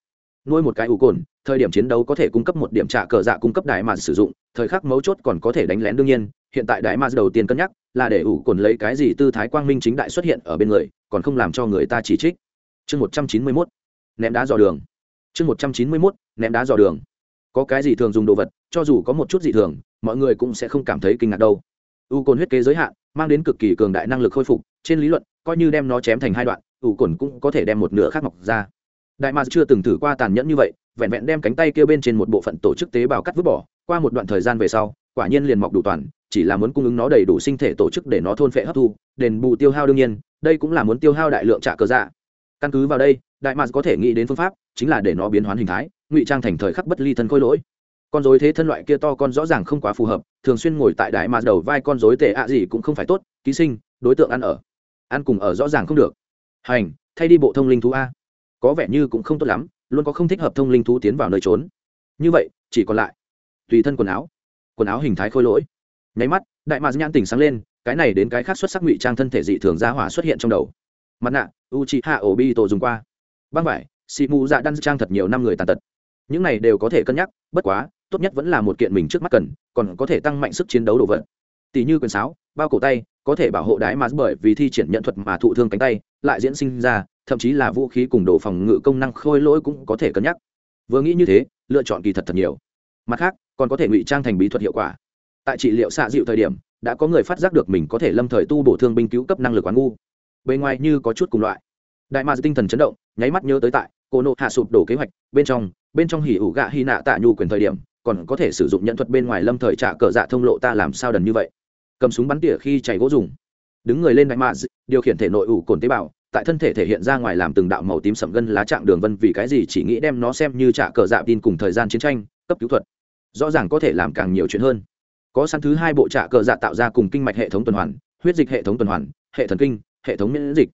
Speaker 1: Nuôi một cái ủ cồn, thời điểm chiến đấu có thể cung cấp một điểm trả cờ dạ cung cấp đại mà sử dụng, thời khắc mấu chốt còn có thể đánh lén đương nhiên, hiện tại đại mà đầu tiên cân nhắc là để ủ cồn lấy cái gì tư thái quang minh chính đại xuất hiện ở bên người, còn không làm cho người ta chỉ trích. Chương một trăm chín mươi mốt, ném đá dò đường. Chương một trăm chín mươi mốt, ném đá dò đường. Có cái gì thường dùng đồ vật, cho dù có một chút gì thường, mọi người cũng sẽ không cảm thấy kinh ngạc đâu. U cồn huyết kế giới hạn, mang đến cực kỳ cường đại năng lực khôi phục, trên lý luận, coi như đem nó chém thành hai đoạn, u cồn cũng có thể đem một nửa khác mọc ra. Đại mars chưa từng thử qua tàn nhẫn như vậy, vẹn vẹn đem cánh tay kia bên trên một bộ phận tổ chức tế bào cắt vứt bỏ, qua một đoạn thời gian về sau, quả nhiên liền mọc đủ toàn chỉ là muốn cung ứng nó đầy đủ sinh thể tổ chức để nó thôn phệ hấp thu, đền bù tiêu hao đương nhiên, đây cũng là muốn tiêu hao đại lượng trả cơ dạ. Căn cứ vào đây, đại mạc có thể nghĩ đến phương pháp, chính là để nó biến hóa hình thái, ngụy trang thành thời khắc bất ly thân khôi lỗi. Con dối thế thân loại kia to con rõ ràng không quá phù hợp, thường xuyên ngồi tại đại mạc đầu vai con dối tệ ạ gì cũng không phải tốt, ký sinh, đối tượng ăn ở. Ăn cùng ở rõ ràng không được. Hành, thay đi bộ thông linh thú a. Có vẻ như cũng không tốt lắm, luôn có không thích hợp thông linh thú tiến vào nơi trốn. Như vậy, chỉ còn lại. Tùy thân quần áo. Quần áo hình thái khôi lỗi nháy mắt, đại mạc nhãn tỉnh sáng lên, cái này đến cái khác xuất sắc ngụy trang thân thể dị thường ra hỏa xuất hiện trong đầu. Mặt nạ u chị hạ ổ bi tổ dùng qua. Băng vải xị mù dạ đan trang thật nhiều năm người tàn tật. Những này đều có thể cân nhắc, bất quá, tốt nhất vẫn là một kiện mình trước mắt cần, còn có thể tăng mạnh sức chiến đấu đồ vật. Tỷ như quyền sáo, bao cổ tay, có thể bảo hộ đái mà bởi vì thi triển nhận thuật mà thụ thương cánh tay, lại diễn sinh ra, thậm chí là vũ khí cùng đồ phòng ngự công năng khôi lỗi cũng có thể cân nhắc. Vừa nghĩ như thế, lựa chọn kỳ thật thật nhiều. Mặt khác, còn có thể ngụy trang thành bí thuật hiệu quả tại trị liệu xạ dịu thời điểm, đã có người phát giác được mình có thể lâm thời tu bổ thương binh cứu cấp năng lực quán ngu. Bề ngoài như có chút cùng loại. Đại ma tinh thần chấn động, nháy mắt nhớ tới tại cô nộ hạ sụp đổ kế hoạch, bên trong bên trong hỉ ủ gạ hy nạ tạ nhu quyền thời điểm, còn có thể sử dụng nhận thuật bên ngoài lâm thời trả cờ dạ thông lộ ta làm sao đần như vậy. Cầm súng bắn tỉa khi chảy gỗ dùng. Đứng người lên đại ma, điều khiển thể nội ủ cồn tế bào, tại thân thể thể hiện ra ngoài làm từng đạo màu tím sậm gân lá trạng đường vân vì cái gì chỉ nghĩ đem nó xem như trả cờ dạ tin cùng thời gian chiến tranh, cấp cứu thuật. Rõ ràng có thể làm càng nhiều chuyện hơn có sẵn thứ hai bộ trạ cờ dạ tạo ra cùng kinh mạch hệ thống tuần hoàn, huyết dịch hệ thống tuần hoàn, hệ thần kinh, hệ thống miễn dịch.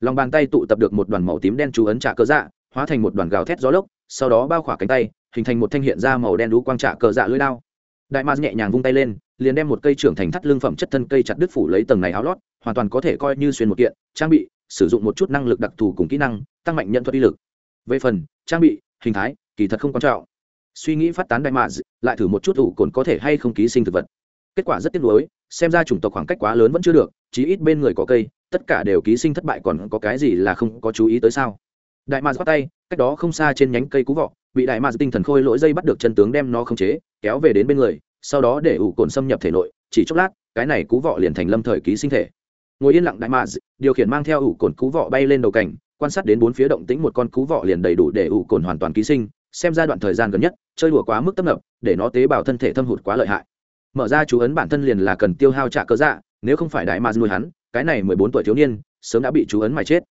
Speaker 1: Lòng bàn tay tụ tập được một đoàn màu tím đen chú ấn trạ cờ dạ hóa thành một đoàn gào thét gió lốc, sau đó bao khỏa cánh tay, hình thành một thanh hiện ra màu đen đú quang trạ cờ dạ lưỡi lao đại ma nhẹ nhàng vung tay lên, liền đem một cây trưởng thành thắt lưng phẩm chất thân cây chặt đứt phủ lấy tầng này áo lót, hoàn toàn có thể coi như xuyên một kiện, trang bị, sử dụng một chút năng lực đặc thù cùng kỹ năng, tăng mạnh nhận thuật uy lực. Về phần, trang bị, hình thái, kỳ thật không quan trọng suy nghĩ phát tán đại mạ lại thử một chút ủ cồn có thể hay không ký sinh thực vật. Kết quả rất tiếc nuối, xem ra chủng tộc khoảng cách quá lớn vẫn chưa được, chí ít bên người có cây, tất cả đều ký sinh thất bại còn có cái gì là không có chú ý tới sao? Đại mạ bắt tay, cách đó không xa trên nhánh cây cú vọ, bị đại mạ tinh thần khôi lỗi dây bắt được chân tướng đem nó khống chế, kéo về đến bên người, sau đó để ủ cồn xâm nhập thể nội, chỉ chốc lát, cái này cú vọ liền thành lâm thời ký sinh thể. Ngồi yên lặng đại mạ điều khiển mang theo ủ cồn cú vọ bay lên đầu cảnh quan sát đến bốn phía động tĩnh một con cú vọ liền đầy đủ để ủ cồn hoàn toàn ký sinh xem ra đoạn thời gian gần nhất, chơi đùa quá mức tấp nập, để nó tế bào thân thể thâm hụt quá lợi hại. Mở ra chú ấn bản thân liền là cần tiêu hao trả cơ dạ nếu không phải đại ma nuôi hắn, cái này mười bốn tuổi thiếu niên, sớm đã bị chú ấn mà chết.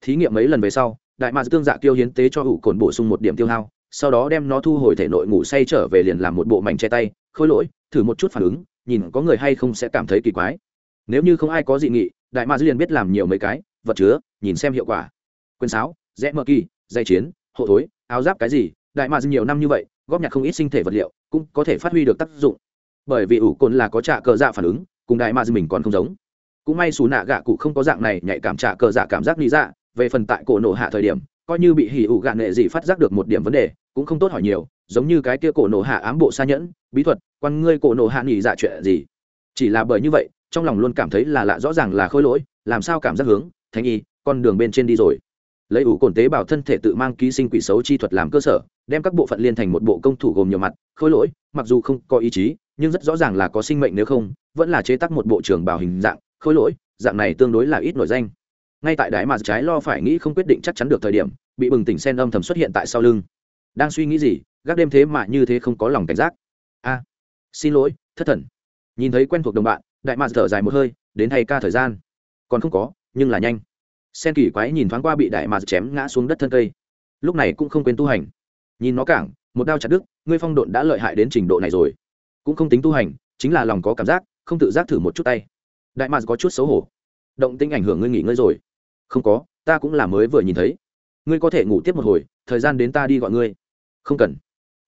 Speaker 1: Thí nghiệm mấy lần về sau, đại ma tương dạ tiêu hiến tế cho ủ cồn bổ sung một điểm tiêu hao, sau đó đem nó thu hồi thể nội ngủ say trở về liền làm một bộ mảnh che tay, khôi lỗi, thử một chút phản ứng, nhìn có người hay không sẽ cảm thấy kỳ quái. Nếu như không ai có dị nghị, đại ma liền biết làm nhiều mấy cái, vật chứa, nhìn xem hiệu quả. Quyền sáo, rẽ mơ kỳ, dây chiến, hộ thối, áo giáp cái gì đại ma nhiều năm như vậy, góp nhặt không ít sinh thể vật liệu, cũng có thể phát huy được tác dụng. Bởi vì ủ cồn là có trạ cờ dạ phản ứng, cùng đại ma mình còn không giống. Cũng may xù nạ gạ cụ không có dạng này nhạy cảm trạ cờ dạ cảm giác lý dạ về phần tại cổ nổ hạ thời điểm, coi như bị hỉ ủ gạ nệ gì phát giác được một điểm vấn đề, cũng không tốt hỏi nhiều, giống như cái kia cổ nổ hạ ám bộ xa nhẫn, bí thuật, quan ngươi cổ nổ hạ nghỉ dạ chuyện gì. Chỉ là bởi như vậy, trong lòng luôn cảm thấy là lạ rõ ràng là khôi lỗi, làm sao cảm giác hướng thanh y, con đường bên trên đi rồi lấy ủ cồn tế bào thân thể tự mang ký sinh quỷ xấu chi thuật làm cơ sở, đem các bộ phận liên thành một bộ công thủ gồm nhiều mặt, khôi lỗi, mặc dù không có ý chí, nhưng rất rõ ràng là có sinh mệnh nếu không, vẫn là chế tác một bộ trưởng bào hình dạng, khôi lỗi, dạng này tương đối là ít nổi danh. Ngay tại đáy mà trái lo phải nghĩ không quyết định chắc chắn được thời điểm, bị bừng tỉnh sen âm thầm xuất hiện tại sau lưng. Đang suy nghĩ gì, gác đêm thế mà như thế không có lòng cảnh giác. A, xin lỗi, thất thần. Nhìn thấy quen thuộc đồng bạn, đại mạc thở dài một hơi, đến thay ca thời gian. Còn không có, nhưng là nhanh sen kỳ quái nhìn thoáng qua bị đại mà chém ngã xuống đất thân cây. Lúc này cũng không quên tu hành. Nhìn nó cảng, một đao chặt đứt, ngươi phong độn đã lợi hại đến trình độ này rồi. Cũng không tính tu hành, chính là lòng có cảm giác, không tự giác thử một chút tay. Đại mà có chút xấu hổ. Động tính ảnh hưởng ngươi nghỉ ngơi rồi. Không có, ta cũng là mới vừa nhìn thấy. Ngươi có thể ngủ tiếp một hồi, thời gian đến ta đi gọi ngươi. Không cần.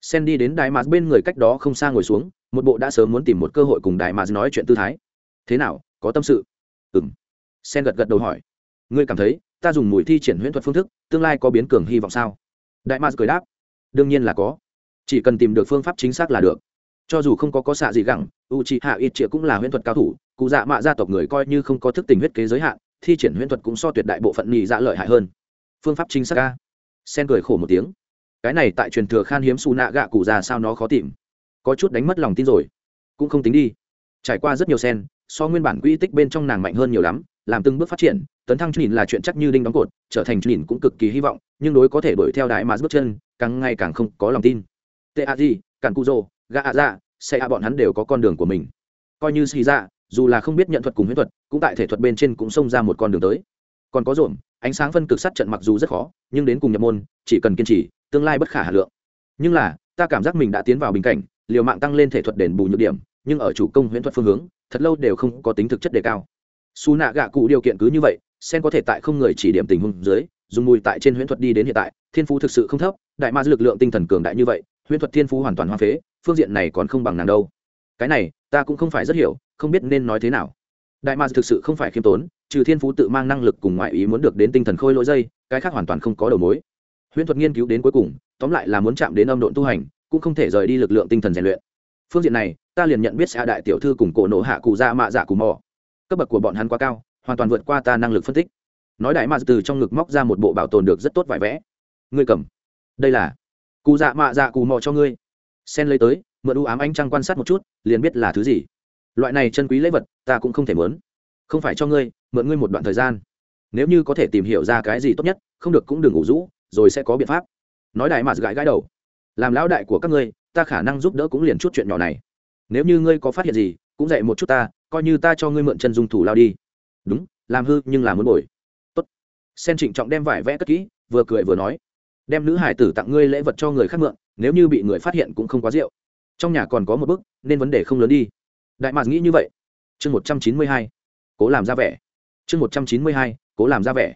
Speaker 1: Sen đi đến đại mà bên người cách đó không xa ngồi xuống, một bộ đã sớm muốn tìm một cơ hội cùng đại mà nói chuyện tư thái. Thế nào, có tâm sự? Ừ m sen gật gật đầu hỏi ngươi cảm thấy ta dùng mùi thi triển huyễn thuật phương thức tương lai có biến cường hy vọng sao? Đại Ma cười đáp, đương nhiên là có. Chỉ cần tìm được phương pháp chính xác là được. Cho dù không có có xạ gì gẳng u c h i hạ ít chĩa cũng là huyễn thuật cao thủ, cụ dạ mạ gia tộc người coi như không có thức tình huyết kế giới hạn, thi triển huyễn thuật cũng so tuyệt đại bộ phận nhị dạ lợi hại hơn. Phương pháp chính xác ca sen cười khổ một tiếng. Cái này tại truyền thừa khan hiếm xù nạ gạ cụ già sao nó khó tìm. Có chút đánh mất lòng tin rồi. Cũng không tính đi. Trải qua rất nhiều sen, so nguyên bản quỹ tích bên trong nàng mạnh hơn nhiều lắm làm từng bước phát triển, tấn thăng nhìn là chuyện chắc như đinh đóng cột, trở thành nhìn cũng cực kỳ hy vọng, nhưng đối có thể đuổi theo đại mà bước chân, càng ngày càng không có lòng tin. Tệ a di cản cu rô gạ a ra sẽ a bọn hắn đều có con đường của mình. Coi như xì ra dù là không biết nhận thuật cùng huyễn thuật, cũng tại thể thuật bên trên cũng xông ra một con đường tới. Còn có rộm, ánh sáng phân cực sát trận mặc dù rất khó, nhưng đến cùng nhập môn, chỉ cần kiên trì, tương lai bất khả hà lượng. Nhưng là, ta cảm giác mình đã tiến vào bình cảnh, liều mạng tăng lên thể thuật đền bù nhược điểm, nhưng ở chủ công huyễn thuật phương hướng, thật lâu đều không có tính thực chất đề cao su nạ gạ cụ điều kiện cứ như vậy, sen có thể tại không người chỉ điểm tình huống dưới, dùng mùi tại trên huyễn thuật đi đến hiện tại, thiên phú thực sự không thấp, đại ma lực lượng tinh thần cường đại như vậy, huyễn thuật thiên phú hoàn toàn hoa phế, phương diện này còn không bằng nàng đâu. Cái này, ta cũng không phải rất hiểu, không biết nên nói thế nào. Đại ma thực sự không phải khiêm tốn, trừ thiên phú tự mang năng lực cùng ngoại ý muốn được đến tinh thần khôi lỗi dây, cái khác hoàn toàn không có đầu mối. Huyễn thuật nghiên cứu đến cuối cùng, tóm lại là muốn chạm đến âm độn tu hành, cũng không thể rời đi lực lượng tinh thần rèn luyện. Phương diện này, ta liền nhận biết xã đại tiểu thư cùng cổ nộ hạ cụ dạ mạ dạ cù mò cấp bậc của bọn hắn quá cao, hoàn toàn vượt qua ta năng lực phân tích. Nói đại mạ từ trong ngực móc ra một bộ bảo tồn được rất tốt vải vẽ. Ngươi cầm. Đây là. Cụ dạ mạ dạ cù mò cho ngươi. Sen lấy tới, mượn u ám ánh trăng quan sát một chút, liền biết là thứ gì. Loại này chân quý lễ vật, ta cũng không thể mớn. Không phải cho ngươi, mượn ngươi một đoạn thời gian. Nếu như có thể tìm hiểu ra cái gì tốt nhất, không được cũng đừng ngủ rũ, rồi sẽ có biện pháp. Nói đại mạt gãi gãi đầu. Làm lão đại của các ngươi, ta khả năng giúp đỡ cũng liền chút chuyện nhỏ này. Nếu như ngươi có phát hiện gì cũng dạy một chút ta, coi như ta cho ngươi mượn chân dung thủ lao đi. Đúng, làm hư, nhưng là muốn bồi. Tốt. Sen trịnh trọng đem vải vẽ cất kỹ, vừa cười vừa nói. Đem nữ hải tử tặng ngươi lễ vật cho người khác mượn, nếu như bị người phát hiện cũng không quá rượu. Trong nhà còn có một bức, nên vấn đề không lớn đi. Đại mạc nghĩ như vậy. Chương một trăm chín mươi hai. Cố làm ra vẻ. Chương một trăm chín mươi hai, cố làm ra vẻ.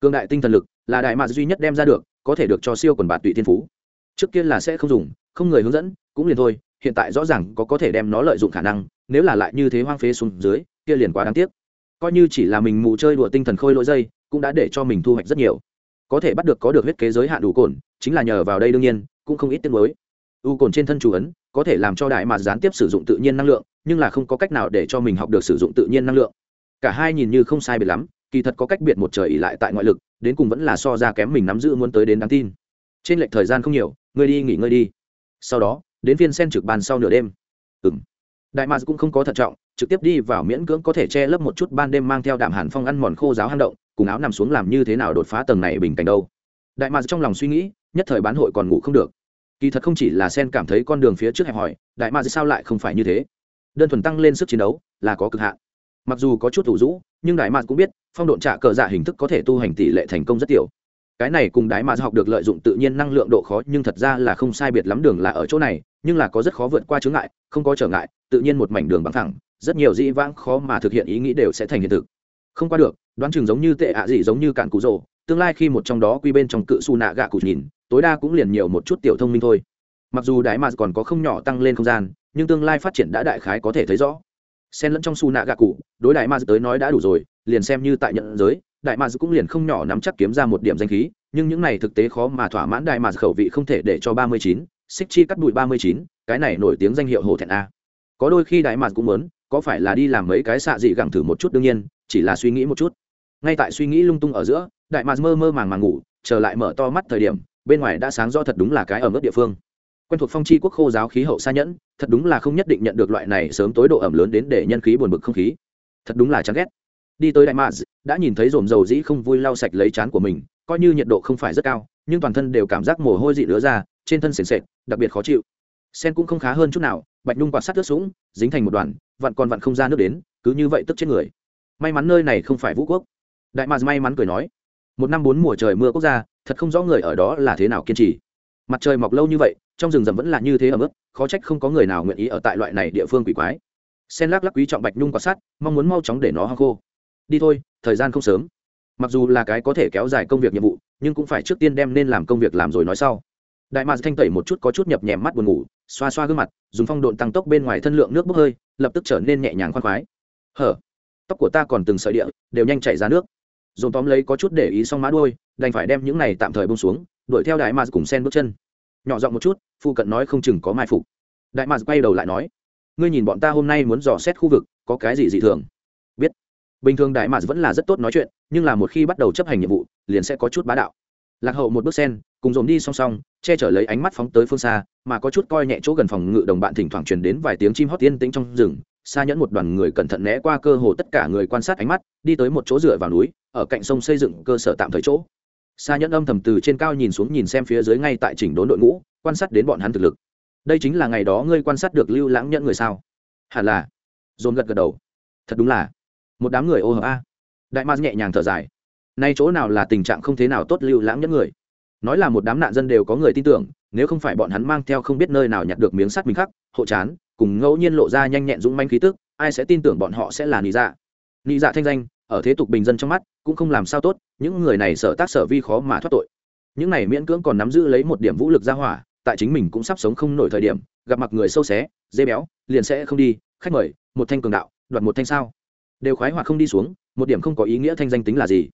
Speaker 1: Cương đại tinh thần lực là đại mạc duy nhất đem ra được, có thể được cho siêu quần bạt tụy thiên phú. Trước kia là sẽ không dùng, không người hướng dẫn, cũng liền thôi, hiện tại rõ ràng có có thể đem nó lợi dụng khả năng nếu là lại như thế hoang phế xuống dưới, kia liền quá đáng tiếc. Coi như chỉ là mình mù chơi đùa tinh thần khôi lỗi dây, cũng đã để cho mình thu hoạch rất nhiều. Có thể bắt được có được huyết kế giới hạn đủ cồn, chính là nhờ vào đây đương nhiên, cũng không ít tiếng mới u cồn trên thân chủ ấn, có thể làm cho đại mà gián tiếp sử dụng tự nhiên năng lượng, nhưng là không có cách nào để cho mình học được sử dụng tự nhiên năng lượng. Cả hai nhìn như không sai biệt lắm, kỳ thật có cách biệt một trời ỉ lại tại ngoại lực, đến cùng vẫn là so ra kém mình nắm giữ muốn tới đến đáng tin. Trên lệch thời gian không nhiều, ngươi đi nghỉ ngơi đi. Sau đó, đến phiên sen trực bàn sau nửa đêm. Ừng đại mads cũng không có thận trọng trực tiếp đi vào miễn cưỡng có thể che lấp một chút ban đêm mang theo đạm hàn phong ăn mòn khô giáo hang động cùng áo nằm xuống làm như thế nào đột phá tầng này bình cảnh đâu. Đại mads trong lòng suy nghĩ nhất thời bán hội còn ngủ không được. Kỳ thật không chỉ là sen cảm thấy con đường phía trước hẹp hòi, đại mads sao lại không phải như thế? Đơn thuần tăng lên sức chiến đấu là có cực hạn. Mặc dù có chút thủ rũ nhưng đại mads cũng biết phong độn trả cờ dạ hình thức có thể tu hành tỷ lệ thành công rất tiểu. Cái này cùng đại mạc học được lợi dụng tự nhiên năng lượng độ khó nhưng thật ra là không sai biệt lắm đường là ở chỗ này nhưng là có rất khó vượt qua chướng ngại, không có trở ngại, tự nhiên một mảnh đường bằng thẳng, rất nhiều dĩ vãng khó mà thực hiện ý nghĩ đều sẽ thành hiện thực. Không qua được, đoán chừng giống như tệ ạ gì giống như cạn cụ rồ, tương lai khi một trong đó quy bên trong cự su nạ gạ cụ nhìn, tối đa cũng liền nhiều một chút tiểu thông minh thôi. Mặc dù đại mà còn có không nhỏ tăng lên không gian, nhưng tương lai phát triển đã đại khái có thể thấy rõ. Xen lẫn trong su nạ gạ cụ, đối đại mà tới nói đã đủ rồi, liền xem như tại nhận giới đại mà cũng liền không nhỏ nắm chắc kiếm ra một điểm danh khí, nhưng những này thực tế khó mà thỏa mãn đại mà khẩu vị không thể để cho ba mươi chín xích chi cắt bụi ba mươi chín, cái này nổi tiếng danh hiệu hồ thẹn a. Có đôi khi đại ma cũng muốn, có phải là đi làm mấy cái xạ dị gẳng thử một chút đương nhiên, chỉ là suy nghĩ một chút. Ngay tại suy nghĩ lung tung ở giữa, đại ma mơ mơ màng màng ngủ trở lại mở to mắt thời điểm, bên ngoài đã sáng rõ thật đúng là cái ở mức địa phương. Quen thuộc phong chi quốc khô giáo khí hậu xa nhẫn, thật đúng là không nhất định nhận được loại này sớm tối độ ẩm lớn đến để nhân khí buồn bực không khí. Thật đúng là chán ghét. Đi tới đại mạc đã nhìn thấy rồm dầu dĩ không vui lau sạch lấy chán của mình, coi như nhiệt độ không phải rất cao, nhưng toàn thân đều cảm giác mồ hôi dị lứa ra trên thân sền sệt, đặc biệt khó chịu. Sen cũng không khá hơn chút nào, bạch nhung quạt sắt ướt sũng, dính thành một đoàn, vặn còn vặn không ra nước đến, cứ như vậy tức chết người. May mắn nơi này không phải vũ quốc. Đại mạc may mắn cười nói, một năm bốn mùa trời mưa quốc gia, thật không rõ người ở đó là thế nào kiên trì. Mặt trời mọc lâu như vậy, trong rừng rậm vẫn là như thế ở mức khó trách không có người nào nguyện ý ở tại loại này địa phương quỷ quái. Sen lắc lắc quý trọng bạch nhung quạt sát mong muốn mau chóng để nó hăng khô. Đi thôi, thời gian không sớm. Mặc dù là cái có thể kéo dài công việc nhiệm vụ, nhưng cũng phải trước tiên đem nên làm công việc làm rồi nói sau đại mạc thanh tẩy một chút có chút nhập nhèm mắt buồn ngủ, xoa xoa gương mặt, dùng phong độn tăng tốc bên ngoài thân lượng nước bốc hơi, lập tức trở nên nhẹ nhàng khoan khoái. Hở, tóc của ta còn từng sợi địa, đều nhanh chảy ra nước. Dồn tóm lấy có chút để ý xong mã đuôi, đành phải đem những này tạm thời bông xuống, đuổi theo đại mạc cùng sen bước chân. Nhỏ giọng một chút phụ cận nói không chừng có mai phục. Đại mạc quay đầu lại nói, ngươi nhìn bọn ta hôm nay muốn dò xét khu vực, có cái gì dị thường? Biết. Bình thường đại mạc vẫn là rất tốt nói chuyện, nhưng là một khi bắt đầu chấp hành nhiệm vụ, liền sẽ có chút bá đạo lạc hậu một bước sen, cùng dồn đi song song, che chở lấy ánh mắt phóng tới phương xa, mà có chút coi nhẹ chỗ gần phòng ngự đồng bạn thỉnh thoảng truyền đến vài tiếng chim hót tiên tĩnh trong rừng. Xa nhẫn một đoàn người cẩn thận né qua cơ hồ tất cả người quan sát ánh mắt, đi tới một chỗ dựa vào núi, ở cạnh sông xây dựng cơ sở tạm thời chỗ. Xa nhẫn âm thầm từ trên cao nhìn xuống nhìn xem phía dưới ngay tại chỉnh đốn đội ngũ, quan sát đến bọn hắn thực lực. Đây chính là ngày đó ngươi quan sát được lưu lãng nhẫn người sao? Hẳn là. Dồn gật gật đầu. Thật đúng là. Một đám người ô hợp a. Đại ma nhẹ nhàng thở dài nay chỗ nào là tình trạng không thế nào tốt lưu lãng nhất người. Nói là một đám nạn dân đều có người tin tưởng, nếu không phải bọn hắn mang theo không biết nơi nào nhặt được miếng sắt mình khắc, hộ chán, cùng ngẫu nhiên lộ ra nhanh nhẹn dũng manh khí tức, ai sẽ tin tưởng bọn họ sẽ là nị dạ. Nị dạ thanh danh, ở thế tục bình dân trong mắt, cũng không làm sao tốt, những người này sở tác sở vi khó mà thoát tội. Những này miễn cưỡng còn nắm giữ lấy một điểm vũ lực ra hỏa, tại chính mình cũng sắp sống không nổi thời điểm, gặp mặt người sâu xé, dê béo, liền sẽ không đi, khách mời, một thanh cường đạo, đoạt một thanh sao. Đều khoái hoặc không đi xuống, một điểm không có ý nghĩa thanh danh tính là gì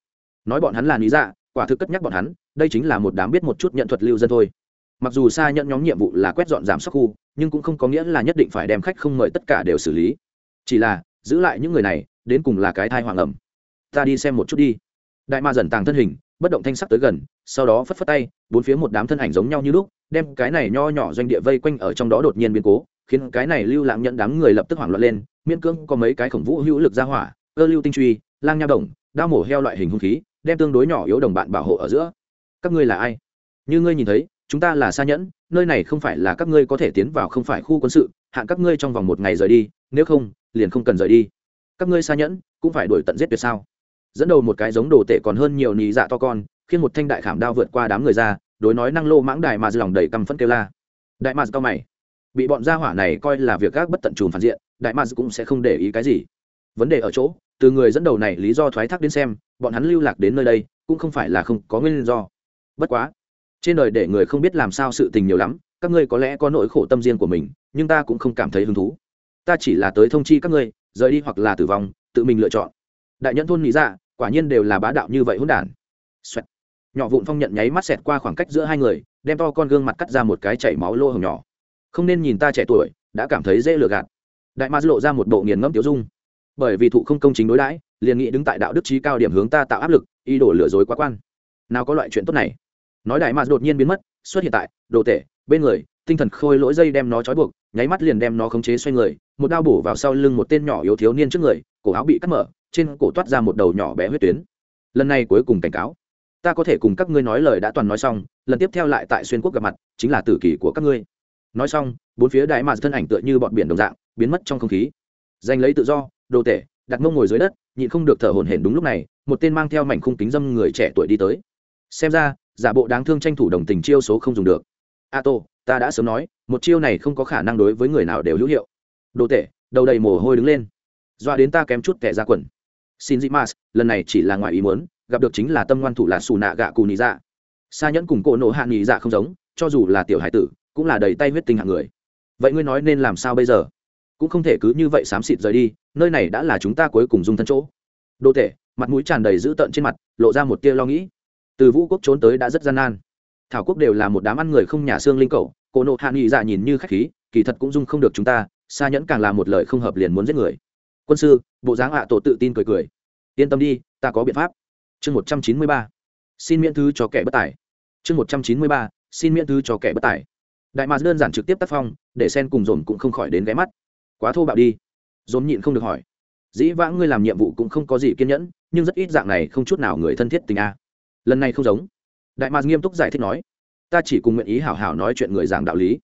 Speaker 1: nói bọn hắn là lý dạ quả thực cất nhắc bọn hắn, đây chính là một đám biết một chút nhận thuật lưu dân thôi. Mặc dù xa nhận nhóm nhiệm vụ là quét dọn giảm sắc khu, nhưng cũng không có nghĩa là nhất định phải đem khách không mời tất cả đều xử lý. Chỉ là, giữ lại những người này, đến cùng là cái thai hoàng ẩm. Ta đi xem một chút đi. Đại ma dần tàng thân hình, bất động thanh sắc tới gần, sau đó phất phất tay, bốn phía một đám thân ảnh giống nhau như lúc, đem cái này nho nhỏ doanh địa vây quanh ở trong đó đột nhiên biến cố, khiến cái này lưu lãng nhận đám người lập tức hoảng loạn lên, miễn cưỡng có mấy cái khổng vũ hữu lực ra hỏa, cơ lưu tinh truy, lang nha đồng, đao mổ heo loại hình hung khí đem tương đối nhỏ yếu đồng bạn bảo hộ ở giữa. Các ngươi là ai? Như ngươi nhìn thấy, chúng ta là xa nhẫn, nơi này không phải là các ngươi có thể tiến vào không phải khu quân sự, hạn các ngươi trong vòng một ngày rời đi, nếu không, liền không cần rời đi. Các ngươi xa nhẫn, cũng phải đuổi tận giết tuyệt sao? Dẫn đầu một cái giống đồ tệ còn hơn nhiều nì dạ to con, khiến một thanh đại khảm đao vượt qua đám người ra, đối nói năng lô mãng đại mà lòng đầy căm phẫn kêu la. Đại mà cao mày. Bị bọn gia hỏa này coi là việc các bất tận trùm phản diện, đại mà cũng sẽ không để ý cái gì. Vấn đề ở chỗ, từ người dẫn đầu này lý do thoái thác đến xem bọn hắn lưu lạc đến nơi đây cũng không phải là không có nguyên do. Bất quá, trên đời để người không biết làm sao sự tình nhiều lắm, các ngươi có lẽ có nỗi khổ tâm riêng của mình, nhưng ta cũng không cảm thấy hứng thú. Ta chỉ là tới thông chi các ngươi, rời đi hoặc là tử vong, tự mình lựa chọn. Đại nhẫn thôn nghĩ ra dạ, quả nhiên đều là bá đạo như vậy hỗn đản. Xoẹt. nhỏ vụn phong nhận nháy mắt xẹt qua khoảng cách giữa hai người, đem to con gương mặt cắt ra một cái chảy máu lô hồng nhỏ. Không nên nhìn ta trẻ tuổi, đã cảm thấy dễ lừa gạt. Đại ma lộ ra một bộ nghiền ngẫm tiểu dung bởi vì thụ không công chính đối đãi, liền nghĩ đứng tại đạo đức trí cao điểm hướng ta tạo áp lực, ý đồ lừa dối quá quan. Nào có loại chuyện tốt này? Nói đại mà đột nhiên biến mất, xuất hiện tại, đồ tể, bên người, tinh thần khôi lỗi dây đem nó trói buộc, nháy mắt liền đem nó khống chế xoay người, một đao bổ vào sau lưng một tên nhỏ yếu thiếu niên trước người, cổ áo bị cắt mở, trên cổ toát ra một đầu nhỏ bé huyết tuyến. Lần này cuối cùng cảnh cáo. Ta có thể cùng các ngươi nói lời đã toàn nói xong, lần tiếp theo lại tại xuyên quốc gặp mặt, chính là tử kỷ của các ngươi. Nói xong, bốn phía đại mà thân ảnh tựa như bọn biển đồng dạng, biến mất trong không khí. Giành lấy tự do đồ tể, đặt mông ngồi dưới đất, nhịn không được thở hổn hển đúng lúc này, một tên mang theo mảnh khung kính dâm người trẻ tuổi đi tới. Xem ra, giả bộ đáng thương tranh thủ đồng tình chiêu số không dùng được. A tô, ta đã sớm nói, một chiêu này không có khả năng đối với người nào đều hữu hiệu. Đồ tể, đầu đầy mồ hôi đứng lên. Doa đến ta kém chút kẻ ra quần. Xin dị mas lần này chỉ là ngoài ý muốn, gặp được chính là tâm ngoan thủ là xù nạ gạ cù nị dạ. Xa nhẫn cùng cỗ nổ hạ nị dạ không giống, cho dù là tiểu hải tử, cũng là đầy tay huyết tinh hạng người. Vậy ngươi nói nên làm sao bây giờ? Cũng không thể cứ như vậy xám xịt rời đi, nơi này đã là chúng ta cuối cùng dung thân chỗ. Đô tể, mặt mũi tràn đầy dữ tợn trên mặt, lộ ra một tia lo nghĩ. Từ vũ quốc trốn tới đã rất gian nan. Thảo quốc đều là một đám ăn người không nhà xương linh cầu cố nộ hạ nghị dạ nhìn như khách khí, kỳ thật cũng dung không được chúng ta xa nhẫn càng là một lời không hợp liền muốn giết người. Quân sư, bộ dáng hạ tổ tự tin cười cười. Yên tâm đi, ta có biện pháp. Chương một trăm chín mươi ba. Xin miễn thứ cho kẻ bất tài. Chương một trăm chín mươi ba. Xin miễn thứ cho kẻ bất tài. Đại mạc đơn giản trực tiếp tác phong, để sen cùng dồn cũng không khỏi đến ghé mắt quá thô bạo đi. Dồn nhịn không được hỏi. Dĩ vãng ngươi làm nhiệm vụ cũng không có gì kiên nhẫn, nhưng rất ít dạng này không chút nào người thân thiết tình a. Lần này không giống. Đại mạc nghiêm túc giải thích nói, ta chỉ cùng nguyện ý hảo hảo nói chuyện người giảng đạo lý.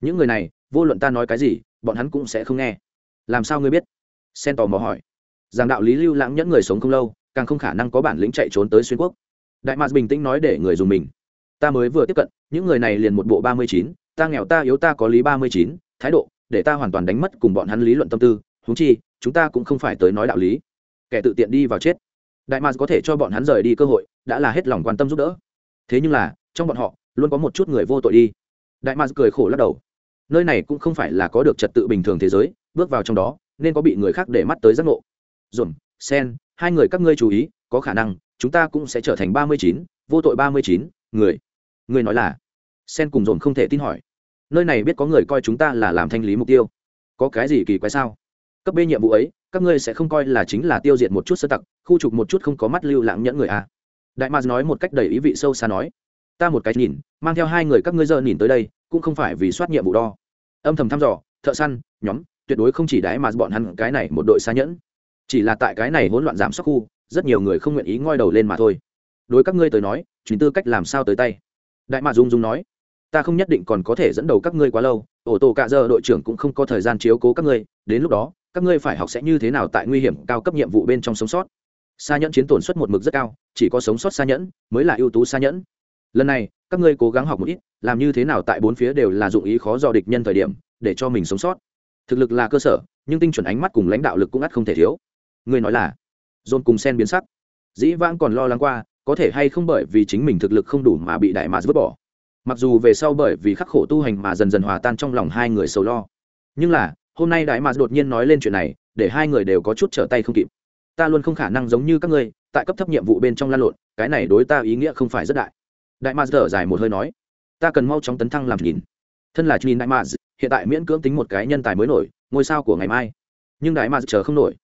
Speaker 1: Những người này, vô luận ta nói cái gì, bọn hắn cũng sẽ không nghe. Làm sao ngươi biết? Sen tò mò hỏi. Giảng đạo lý lưu lãng nhẫn người sống không lâu, càng không khả năng có bản lĩnh chạy trốn tới xuyên quốc. Đại mạc bình tĩnh nói để người dùng mình. Ta mới vừa tiếp cận, những người này liền một bộ ba mươi chín, ta nghèo ta yếu ta có lý ba mươi chín, thái độ để ta hoàn toàn đánh mất cùng bọn hắn lý luận tâm tư, huống chi, chúng ta cũng không phải tới nói đạo lý. Kẻ tự tiện đi vào chết. Đại mars có thể cho bọn hắn rời đi cơ hội, đã là hết lòng quan tâm giúp đỡ. Thế nhưng là, trong bọn họ, luôn có một chút người vô tội đi. Đại mars cười khổ lắc đầu. Nơi này cũng không phải là có được trật tự bình thường thế giới, bước vào trong đó, nên có bị người khác để mắt tới giác ngộ. Dồn, sen, hai người các ngươi chú ý, có khả năng, chúng ta cũng sẽ trở thành ba mươi chín, vô tội ba mươi chín, người. Người nói là, sen cùng dồn không thể tin hỏi nơi này biết có người coi chúng ta là làm thanh lý mục tiêu. Có cái gì kỳ quái sao? Cấp b nhiệm vụ ấy, các ngươi sẽ không coi là chính là tiêu diệt một chút sơ tặc, khu trục một chút không có mắt lưu lãng nhẫn người à. đại mars nói một cách đầy ý vị sâu xa nói. Ta một cái nhìn, mang theo hai người các ngươi giờ nhìn tới đây, cũng không phải vì soát nhiệm vụ đo. Âm thầm thăm dò, thợ săn, nhóm, tuyệt đối không chỉ đái mà bọn hắn cái này một đội xa nhẫn. Chỉ là tại cái này hỗn loạn giảm sắc khu, rất nhiều người không nguyện ý ngoi đầu lên mà thôi. Đối các ngươi tới nói chính tư cách làm sao tới tay? Đại mạc dung dung nói ta không nhất định còn có thể dẫn đầu các ngươi quá lâu, ổ tổ cạ giờ đội trưởng cũng không có thời gian chiếu cố các ngươi, đến lúc đó, các ngươi phải học sẽ như thế nào tại nguy hiểm cao cấp nhiệm vụ bên trong sống sót. Xa nhẫn chiến tổn suất một mực rất cao, chỉ có sống sót xa nhẫn mới là ưu tú xa nhẫn. Lần này, các ngươi cố gắng học một ít, làm như thế nào tại bốn phía đều là dụng ý khó do địch nhân thời điểm, để cho mình sống sót. Thực lực là cơ sở, nhưng tinh chuẩn ánh mắt cùng lãnh đạo lực cũng ắt không thể thiếu. Ngươi nói là dồn cùng sen biến sắc. Dĩ vãng còn lo lắng qua, có thể hay không bởi vì chính mình thực lực không đủ mà bị đại mà vứt bỏ mặc dù về sau bởi vì khắc khổ tu hành mà dần dần hòa tan trong lòng hai người sầu lo. Nhưng là, hôm nay đại mạc đột nhiên nói lên chuyện này, để hai người đều có chút trở tay không kịp. Ta luôn không khả năng giống như các ngươi, tại cấp thấp nhiệm vụ bên trong lan lộn, cái này đối ta ý nghĩa không phải rất đại. Đại mạc thở dài một hơi nói, ta cần mau chóng tấn thăng làm nhìn. Thân là nhìn đại mạc hiện tại miễn cưỡng tính một cái nhân tài mới nổi, ngôi sao của ngày mai. Nhưng đại mạc chờ không nổi.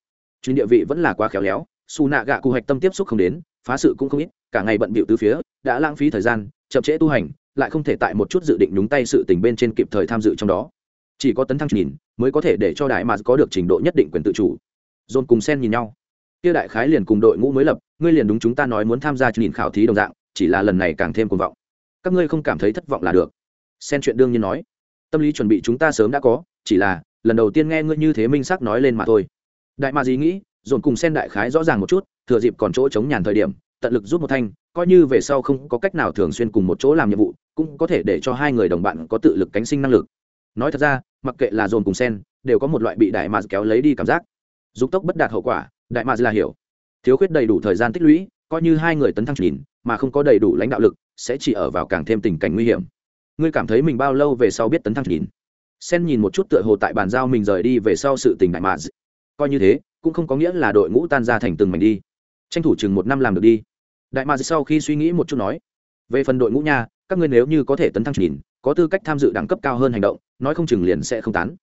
Speaker 1: Chuyên địa vị vẫn là quá khéo léo xù nạ gạ cụ hạch tâm tiếp xúc không đến, phá sự cũng không ít, cả ngày bận bịu từ phía, đã lãng phí thời gian, chậm trễ tu hành lại không thể tại một chút dự định đúng tay sự tình bên trên kịp thời tham dự trong đó. Chỉ có tấn thăng nhìn, mới có thể để cho đại mà có được trình độ nhất định quyền tự chủ. Dồn cùng sen nhìn nhau. Kia đại khái liền cùng đội ngũ mới lập, ngươi liền đúng chúng ta nói muốn tham gia nhìn khảo thí đồng dạng, chỉ là lần này càng thêm cuồng vọng. Các ngươi không cảm thấy thất vọng là được. Sen chuyện đương nhiên nói. Tâm lý chuẩn bị chúng ta sớm đã có, chỉ là, lần đầu tiên nghe ngươi như thế minh sắc nói lên mà thôi. Đại mà gì nghĩ, dồn cùng sen đại khái rõ ràng một chút, thừa dịp còn chỗ chống nhàn thời điểm, tận lực rút một thanh, coi như về sau không có cách nào thường xuyên cùng một chỗ làm nhiệm vụ cũng có thể để cho hai người đồng bạn có tự lực cánh sinh năng lực. Nói thật ra, mặc kệ là dồn cùng sen, đều có một loại bị đại mạc kéo lấy đi cảm giác. Dục tốc bất đạt hậu quả, đại mạc là hiểu. Thiếu khuyết đầy đủ thời gian tích lũy, coi như hai người tấn thăng nhìn, mà không có đầy đủ lãnh đạo lực, sẽ chỉ ở vào càng thêm tình cảnh nguy hiểm. Ngươi cảm thấy mình bao lâu về sau biết tấn thăng nhìn? Sen nhìn một chút tựa hồ tại bàn giao mình rời đi về sau sự tình đại mạc coi như thế, cũng không có nghĩa là đội ngũ tan ra thành từng mảnh đi. Tranh thủ chừng một năm làm được đi. Đại mạc sau khi suy nghĩ một chút nói, về phần đội ngũ nha các ngươi nếu như có thể tấn thăng nhìn có tư cách tham dự đẳng cấp cao hơn hành động, nói không chừng liền sẽ không tán.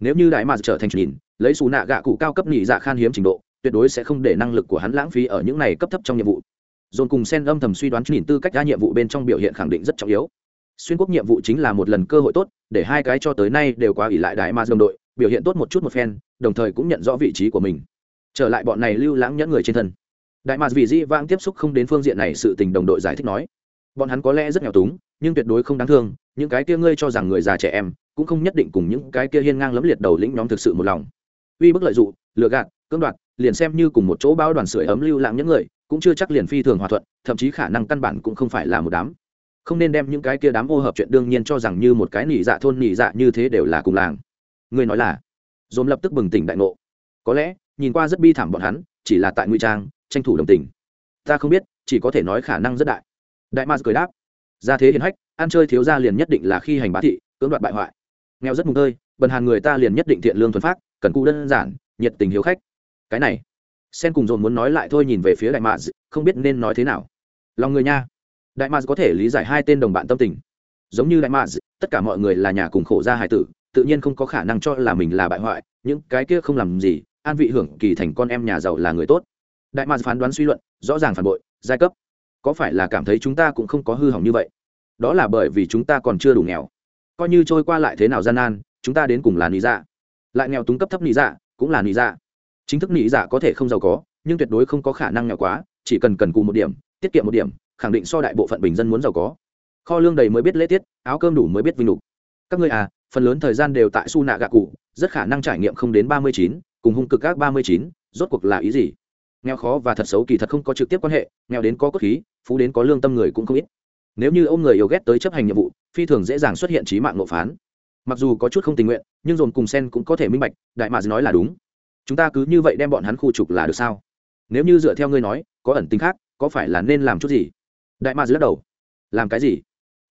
Speaker 1: Nếu như đại mà trở thành nhìn lấy xù nạ gạ cụ cao cấp nhị dạ khan hiếm trình độ, tuyệt đối sẽ không để năng lực của hắn lãng phí ở những này cấp thấp trong nhiệm vụ. Dồn cùng sen âm thầm suy đoán nhìn tư cách ra nhiệm vụ bên trong biểu hiện khẳng định rất trọng yếu. Xuyên quốc nhiệm vụ chính là một lần cơ hội tốt, để hai cái cho tới nay đều quá ỷ lại đại ma đồng đội, biểu hiện tốt một chút một phen, đồng thời cũng nhận rõ vị trí của mình. Trở lại bọn này lưu lãng nhẫn người trên thân. Đại ma vì dĩ vãng tiếp xúc không đến phương diện này sự tình đồng đội giải thích nói bọn hắn có lẽ rất nghèo túng, nhưng tuyệt đối không đáng thương, những cái kia ngươi cho rằng người già trẻ em, cũng không nhất định cùng những cái kia hiên ngang lẫm liệt đầu lĩnh nhóm thực sự một lòng. Uy bức lợi dụng lừa gạt, cưỡng đoạt, liền xem như cùng một chỗ bao đoàn sưởi ấm lưu lãng những người, cũng chưa chắc liền phi thường hòa thuận, thậm chí khả năng căn bản cũng không phải là một đám. Không nên đem những cái kia đám ô hợp chuyện đương nhiên cho rằng như một cái nỉ dạ thôn nỉ dạ như thế đều là cùng làng. Người nói là? Dồn lập tức bừng tỉnh đại ngộ. Có lẽ, nhìn qua rất bi thảm bọn hắn, chỉ là tại nguy trang, tranh thủ đồng tình. Ta không biết, chỉ có thể nói khả năng rất đại đại ma cười đáp ra thế hiền hách ăn chơi thiếu gia liền nhất định là khi hành bá thị cưỡng đoạt bại hoại. Nghèo rất mùng tơi bần hàn người ta liền nhất định thiện lương thuần phát cần cụ đơn giản nhiệt tình hiếu khách. Cái này sen cùng dồn muốn nói lại thôi nhìn về phía đại Ma, không biết nên nói thế nào. Lòng người nha. Đại Ma có thể lý giải hai tên đồng bạn tâm tình. Giống như đại Ma, tất cả mọi người là nhà cùng khổ gia hải tử tự nhiên không có khả năng cho là mình là bại hoại những cái kia không làm gì an vị hưởng kỳ thành con em nhà giàu là người tốt. Đại Ma phán đoán suy luận rõ ràng phản bội giai cấp có phải là cảm thấy chúng ta cũng không có hư hỏng như vậy? Đó là bởi vì chúng ta còn chưa đủ nghèo. Coi như trôi qua lại thế nào gian nan, chúng ta đến cùng là nị dạ. Lại nghèo túng cấp thấp nị dạ cũng là nị dạ. Chính thức nị dạ có thể không giàu có, nhưng tuyệt đối không có khả năng nghèo quá, chỉ cần cần cù một điểm, tiết kiệm một điểm, khẳng định so đại bộ phận bình dân muốn giàu có. Kho lương đầy mới biết lễ tiết, áo cơm đủ mới biết vinh lục. Các ngươi à phần lớn thời gian đều tại su nạ gạ cụ, rất khả năng trải nghiệm không đến ba mươi chín, cùng hung cực các ba mươi chín, rốt cuộc là ý gì? Nghèo khó và thật xấu kỳ thật không có trực tiếp quan hệ, nghèo đến có cốt khí, phú đến có lương tâm người cũng không ít. Nếu như ông người yêu ghét tới chấp hành nhiệm vụ, phi thường dễ dàng xuất hiện trí mạng nộp phán. Mặc dù có chút không tình nguyện, nhưng dồn cùng sen cũng có thể minh bạch, đại mạc nói là đúng. Chúng ta cứ như vậy đem bọn hắn khu trục là được sao? Nếu như dựa theo ngươi nói, có ẩn tính khác, có phải là nên làm chút gì? Đại mạc lắc đầu. Làm cái gì?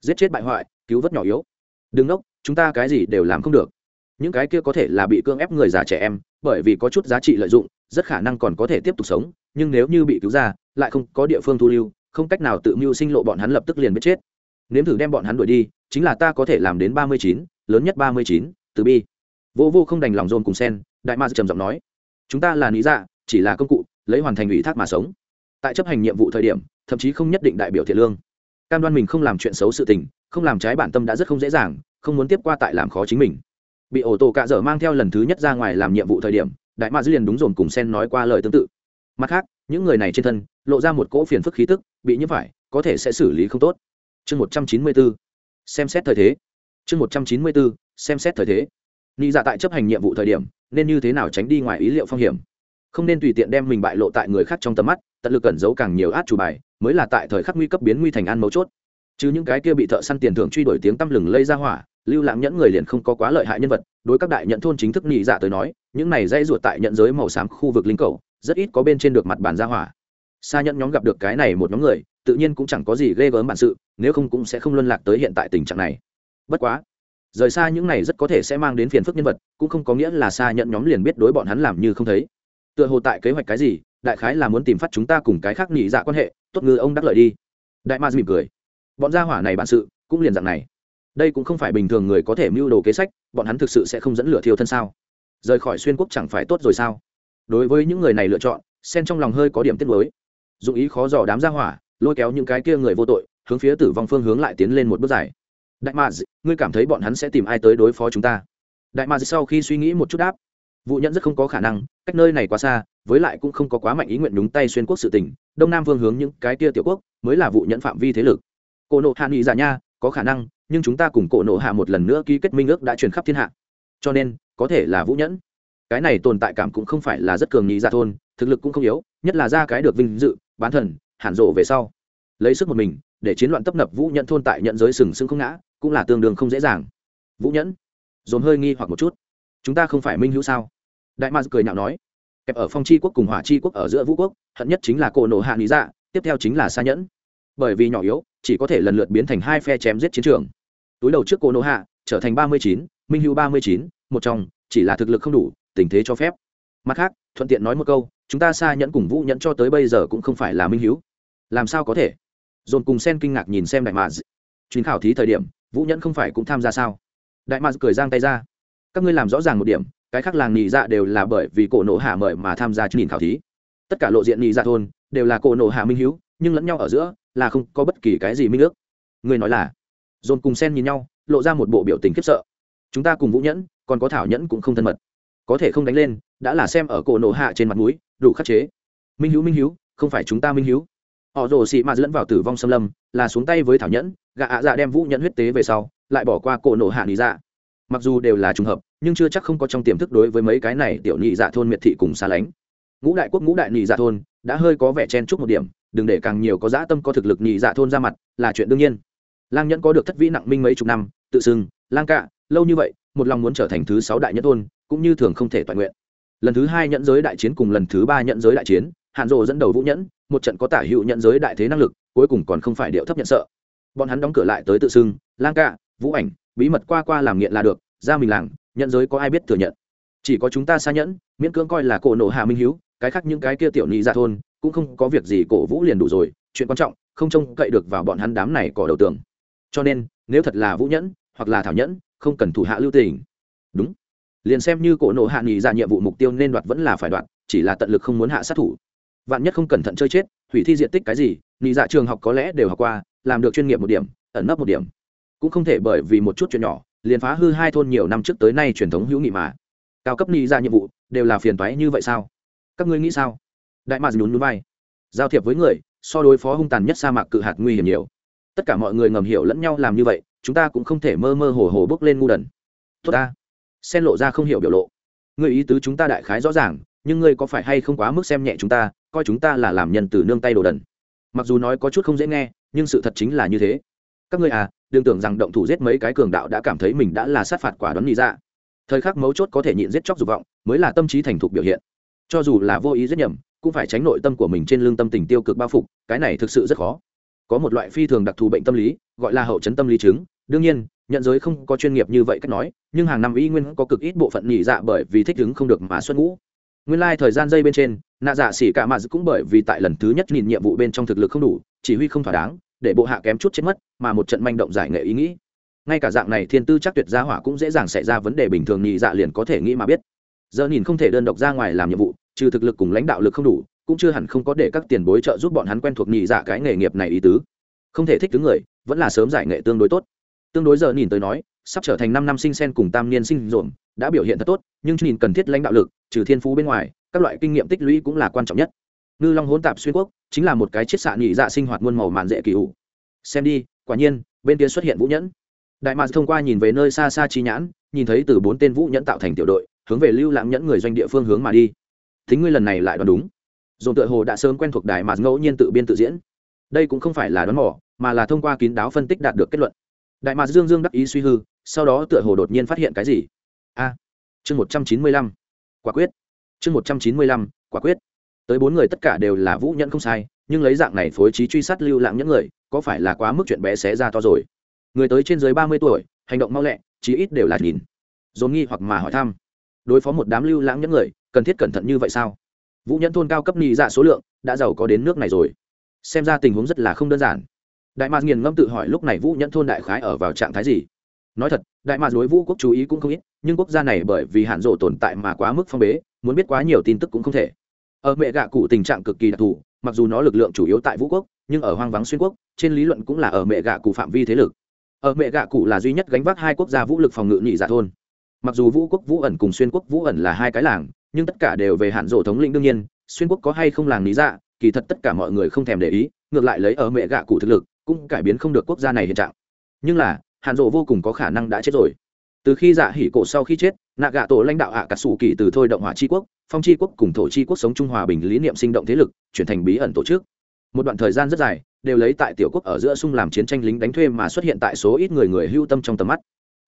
Speaker 1: Giết chết bại hoại, cứu vớt nhỏ yếu. Đừng ngốc chúng ta cái gì đều làm không được. Những cái kia có thể là bị cưỡng ép người già trẻ em, bởi vì có chút giá trị lợi dụng rất khả năng còn có thể tiếp tục sống, nhưng nếu như bị cứu ra, lại không có địa phương thu lưu, không cách nào tự mưu sinh lộ bọn hắn lập tức liền biết chết. Nếm thử đem bọn hắn đuổi đi, chính là ta có thể làm đến ba mươi chín, lớn nhất ba mươi chín, từ bi. Vô vô không đành lòng dồn cùng sen, đại ma trầm giọng nói. Chúng ta là lý dạ chỉ là công cụ, lấy hoàn thành ủy thác mà sống. Tại chấp hành nhiệm vụ thời điểm, thậm chí không nhất định đại biểu thiện lương. Cam đoan mình không làm chuyện xấu sự tình, không làm trái bản tâm đã rất không dễ dàng, không muốn tiếp qua tại làm khó chính mình. Bị ổ tổ cạ dở mang theo lần thứ nhất ra ngoài làm nhiệm vụ thời điểm đại ma dư liền đúng dồn cùng sen nói qua lời tương tự. Mặt khác, những người này trên thân, lộ ra một cỗ phiền phức khí tức, bị nhiễm phải, có thể sẽ xử lý không tốt. Chương một trăm chín mươi bốn, xem xét thời thế. Chương một trăm chín mươi bốn, xem xét thời thế. Nghĩ dạ tại chấp hành nhiệm vụ thời điểm, nên như thế nào tránh đi ngoài ý liệu phong hiểm? Không nên tùy tiện đem mình bại lộ tại người khác trong tầm mắt, tận lực cẩn giấu càng nhiều át chủ bài, mới là tại thời khắc nguy cấp biến nguy thành an mấu chốt. Chứ những cái kia bị thợ săn tiền thưởng truy đuổi tiếng tăm lừng lây ra hỏa lưu lãng nhẫn người liền không có quá lợi hại nhân vật, đối các đại nhận thôn chính thức nhị dạ tới nói, những này dây ruột tại nhận giới màu xám khu vực linh cầu, rất ít có bên trên được mặt bàn ra hỏa. Xa nhẫn nhóm gặp được cái này một nhóm người, tự nhiên cũng chẳng có gì ghê gớm bản sự, nếu không cũng sẽ không luân lạc tới hiện tại tình trạng này. Bất quá, rời xa những này rất có thể sẽ mang đến phiền phức nhân vật, cũng không có nghĩa là xa nhẫn nhóm liền biết đối bọn hắn làm như không thấy. Tựa hồ tại kế hoạch cái gì, đại khái là muốn tìm phát chúng ta cùng cái khác nhị dạ quan hệ, tốt ngư ông đắc lợi đi. Đại ma mỉm cười. Bọn gia hỏa này bản sự, cũng liền dạng này đây cũng không phải bình thường người có thể mưu đồ kế sách, bọn hắn thực sự sẽ không dẫn lửa thiêu thân sao? Rời khỏi xuyên quốc chẳng phải tốt rồi sao? Đối với những người này lựa chọn, sen trong lòng hơi có điểm tiết mới dụng ý khó dò đám gia hỏa, lôi kéo những cái kia người vô tội, hướng phía tử vong phương hướng lại tiến lên một bước dài. Đại ma ngươi cảm thấy bọn hắn sẽ tìm ai tới đối phó chúng ta? Đại ma sau khi suy nghĩ một chút đáp. Vụ nhận rất không có khả năng, cách nơi này quá xa, với lại cũng không có quá mạnh ý nguyện đúng tay xuyên quốc sự tình, đông nam phương hướng những cái kia tiểu quốc, mới là vụ nhận phạm vi thế lực. Cô nộ hạ nghị giả nha có khả năng, nhưng chúng ta cùng cổ nộ hạ một lần nữa ký kết minh ước đã truyền khắp thiên hạ. Cho nên, có thể là vũ nhẫn. Cái này tồn tại cảm cũng không phải là rất cường nhị ra thôn, thực lực cũng không yếu, nhất là ra cái được vinh dự, bán thần, hẳn rộ về sau. Lấy sức một mình, để chiến loạn tấp nập vũ nhẫn thôn tại nhận giới sừng sững không ngã, cũng là tương đương không dễ dàng. Vũ nhẫn, dồn hơi nghi hoặc một chút. Chúng ta không phải minh hữu sao? Đại ma cười nhạo nói. Kẹp ở phong c quốc cùng hỏa c quốc ở giữa vũ quốc, hận nhất chính là cổ nổ hạ lý dạ tiếp theo chính là xa nhẫn bởi vì nhỏ yếu, chỉ có thể lần lượt biến thành hai phe chém giết chiến trường. Túi đầu trước cô nô hạ, trở thành ba mươi chín, minh hữu ba mươi chín, một trong, chỉ là thực lực không đủ, tình thế cho phép. Mặt khác, thuận tiện nói một câu, chúng ta xa nhẫn cùng vũ nhẫn cho tới bây giờ cũng không phải là minh hữu làm sao có thể? Dồn cùng sen kinh ngạc nhìn xem đại mạc chuyến khảo thí thời điểm, vũ nhẫn không phải cũng tham gia sao? Đại mạc cười giang tay ra. Các ngươi làm rõ ràng một điểm, cái khác làng nhị dạ đều là bởi vì cổ nổ hạ mời mà tham gia chương trình khảo thí. Tất cả lộ diện nhị dạ thôn đều là cổ nổ hạ minh hữu nhưng lẫn nhau ở giữa là không có bất kỳ cái gì minh ước. Người nói là dồn cùng sen nhìn nhau, lộ ra một bộ biểu tình khiếp sợ. Chúng ta cùng vũ nhẫn, còn có thảo nhẫn cũng không thân mật. Có thể không đánh lên, đã là xem ở cổ nổ hạ trên mặt núi đủ khắc chế. Minh hữu minh hữu không phải chúng ta minh hữu họ rồ xị mạt lẫn vào tử vong xâm lâm, là xuống tay với thảo nhẫn, gạ ạ dạ đem vũ nhẫn huyết tế về sau, lại bỏ qua cổ nổ hạ lý dạ. Mặc dù đều là trùng hợp, nhưng chưa chắc không có trong tiềm thức đối với mấy cái này tiểu nhị dạ thôn miệt thị cùng xa lánh. Ngũ đại quốc, ngũ đại nhị dạ thôn, đã hơi có vẻ chen chúc một điểm đừng để càng nhiều có dã tâm có thực lực nhị dạ thôn ra mặt, là chuyện đương nhiên. Lang nhẫn có được thất vĩ nặng minh mấy chục năm, tự xưng, lang cạ, lâu như vậy, một lòng muốn trở thành thứ sáu đại nhất thôn, cũng như thường không thể toàn nguyện. Lần thứ hai nhẫn giới đại chiến cùng lần thứ ba nhẫn giới đại chiến, hạn rộ dẫn đầu vũ nhẫn, một trận có tả hữu nhẫn giới đại thế năng lực, cuối cùng còn không phải điệu thấp nhận sợ. Bọn hắn đóng cửa lại tới tự xưng, lang cạ, vũ ảnh, bí mật qua qua làm nghiện là được, ra mình làng, nhẫn giới có ai biết thừa nhận. Chỉ có chúng ta xa nhẫn, miễn cưỡng coi là cổ nộ hạ minh hiếu, cái khác những cái kia tiểu nhị ra thôn cũng không có việc gì, cổ vũ liền đủ rồi, chuyện quan trọng, không trông cậy được vào bọn hắn đám này cỏ đầu tường. Cho nên, nếu thật là vũ nhẫn, hoặc là thảo nhẫn, không cần thủ hạ lưu tình. Đúng. Liền xem như cổ nộ hạ nghỉ ra nhiệm vụ mục tiêu nên đoạt vẫn là phải đoạt, chỉ là tận lực không muốn hạ sát thủ. Vạn nhất không cẩn thận chơi chết, hủy thi diện tích cái gì, nghỉ dạ trường học có lẽ đều học qua, làm được chuyên nghiệp một điểm, ẩn nấp một điểm. Cũng không thể bởi vì một chút chuyện nhỏ, liền phá hư hai thôn nhiều năm trước tới nay truyền thống hữu nghị mà. Cao cấp nghỉ ra nhiệm vụ, đều là phiền toái như vậy sao? Các ngươi nghĩ sao? Đại mạc nhún núi vai. Giao thiệp với người, so đối phó hung tàn nhất sa mạc cự hạt nguy hiểm nhiều. Tất cả mọi người ngầm hiểu lẫn nhau làm như vậy, chúng ta cũng không thể mơ mơ hồ hồ bước lên ngu đần. Tốt ta. Xen lộ ra không hiểu biểu lộ. Người ý tứ chúng ta đại khái rõ ràng, nhưng ngươi có phải hay không quá mức xem nhẹ chúng ta, coi chúng ta là làm nhân từ nương tay đồ đần. Mặc dù nói có chút không dễ nghe, nhưng sự thật chính là như thế. Các ngươi à đừng tưởng rằng động thủ giết mấy cái cường đạo đã cảm thấy mình đã là sát phạt quả đoán nghĩ ra dạ. thời khắc mấu chốt có thể nhịn giết chóc dục vọng, mới là tâm trí thành thục biểu hiện. Cho dù là vô ý giết nhầm cũng phải tránh nội tâm của mình trên lương tâm tình tiêu cực bao phục, cái này thực sự rất khó. Có một loại phi thường đặc thù bệnh tâm lý, gọi là hậu chấn tâm lý chứng. Đương nhiên, nhận giới không có chuyên nghiệp như vậy cách nói, nhưng hàng năm y nguyên có cực ít bộ phận nhị dạ bởi vì thích ứng không được mà xuất ngũ. Nguyên lai、like、thời gian dây bên trên, nạ dạ xỉ cả mà cũng bởi vì tại lần thứ nhất nhìn nhiệm vụ bên trong thực lực không đủ, chỉ huy không thỏa đáng, để bộ hạ kém chút chết mất, mà một trận manh động giải nghệ ý nghĩ. Ngay cả dạng này thiên tư chắc tuyệt gia hỏa cũng dễ dàng xảy ra vấn đề bình thường nhị dạ liền có thể nghĩ mà biết. Giờ nhìn không thể đơn độc ra ngoài làm nhiệm vụ trừ thực lực cùng lãnh đạo lực không đủ, cũng chưa hẳn không có để các tiền bối trợ giúp bọn hắn quen thuộc nhị dạ cái nghề nghiệp này ý tứ. Không thể thích thứ người, vẫn là sớm giải nghệ tương đối tốt. Tương đối giờ nhìn tới nói, sắp trở thành năm năm sinh sen cùng tam niên sinh rộn đã biểu hiện thật tốt, nhưng nhìn cần thiết lãnh đạo lực, trừ thiên phú bên ngoài, các loại kinh nghiệm tích lũy cũng là quan trọng nhất. Ngư long hỗn tạp xuyên quốc chính là một cái chiết xạ nhị dạ sinh hoạt muôn màu màn dễ kỳ ủ xem đi, quả nhiên, bên kia xuất hiện vũ nhẫn. Đại mạc thông qua nhìn về nơi xa xa chi nhãn, nhìn thấy từ bốn tên vũ nhẫn tạo thành tiểu đội, hướng về lưu lãng nhẫn người doanh địa phương hướng mà đi thính ngươi lần này lại đoán đúng. Dồn tựa hồ đã sớm quen thuộc đại mà ngẫu nhiên tự biên tự diễn. Đây cũng không phải là đoán mò, mà là thông qua kín đáo phân tích đạt được kết luận. Đại mạc dương dương đắc ý suy hư, sau đó tựa hồ đột nhiên phát hiện cái gì? A, chương một trăm chín mươi lăm, quả quyết. Chương một trăm chín mươi lăm, quả quyết. Tới bốn người tất cả đều là vũ nhẫn không sai, nhưng lấy dạng này phối trí truy sát lưu lãng những người, có phải là quá mức chuyện bé xé ra to rồi? Người tới trên dưới ba mươi tuổi, hành động mau lẹ, chí ít đều là nhìn. Dồn nghi hoặc mà hỏi thăm đối phó một đám lưu lãng những người, cần thiết cẩn thận như vậy sao? Vũ nhẫn thôn cao cấp nhị dạ số lượng, đã giàu có đến nước này rồi. Xem ra tình huống rất là không đơn giản. Đại mạc nghiền ngâm tự hỏi lúc này vũ nhẫn thôn đại khái ở vào trạng thái gì? Nói thật, đại mạc đối vũ quốc chú ý cũng không ít, nhưng quốc gia này bởi vì hạn rộ tồn tại mà quá mức phong bế, muốn biết quá nhiều tin tức cũng không thể. Ở mẹ gạ cụ tình trạng cực kỳ đặc thù, mặc dù nó lực lượng chủ yếu tại vũ quốc, nhưng ở hoang vắng xuyên quốc, trên lý luận cũng là ở mẹ gạ cụ phạm vi thế lực. Ở mẹ gạ cụ là duy nhất gánh vác hai quốc gia vũ lực phòng ngự nhị dạ thôn mặc dù vũ quốc vũ ẩn cùng xuyên quốc vũ ẩn là hai cái làng, nhưng tất cả đều về hạn rộ thống lĩnh đương nhiên, xuyên quốc có hay không làng lý dạ kỳ thật tất cả mọi người không thèm để ý, ngược lại lấy ở mẹ gạ cụ thực lực, cũng cải biến không được quốc gia này hiện trạng. Nhưng là, hạn rộ vô cùng có khả năng đã chết rồi. Từ khi dạ hỉ cổ sau khi chết, nạ gạ tổ lãnh đạo hạ cả sủ kỳ từ thôi động hỏa c quốc, phong c quốc cùng thổ c quốc sống trung hòa bình lý niệm sinh động thế lực, chuyển thành bí ẩn tổ chức. Một đoạn thời gian rất dài, đều lấy tại tiểu quốc ở giữa sung làm chiến tranh lính đánh thuê mà xuất hiện tại số ít người người hưu tâm trong tầm mắt.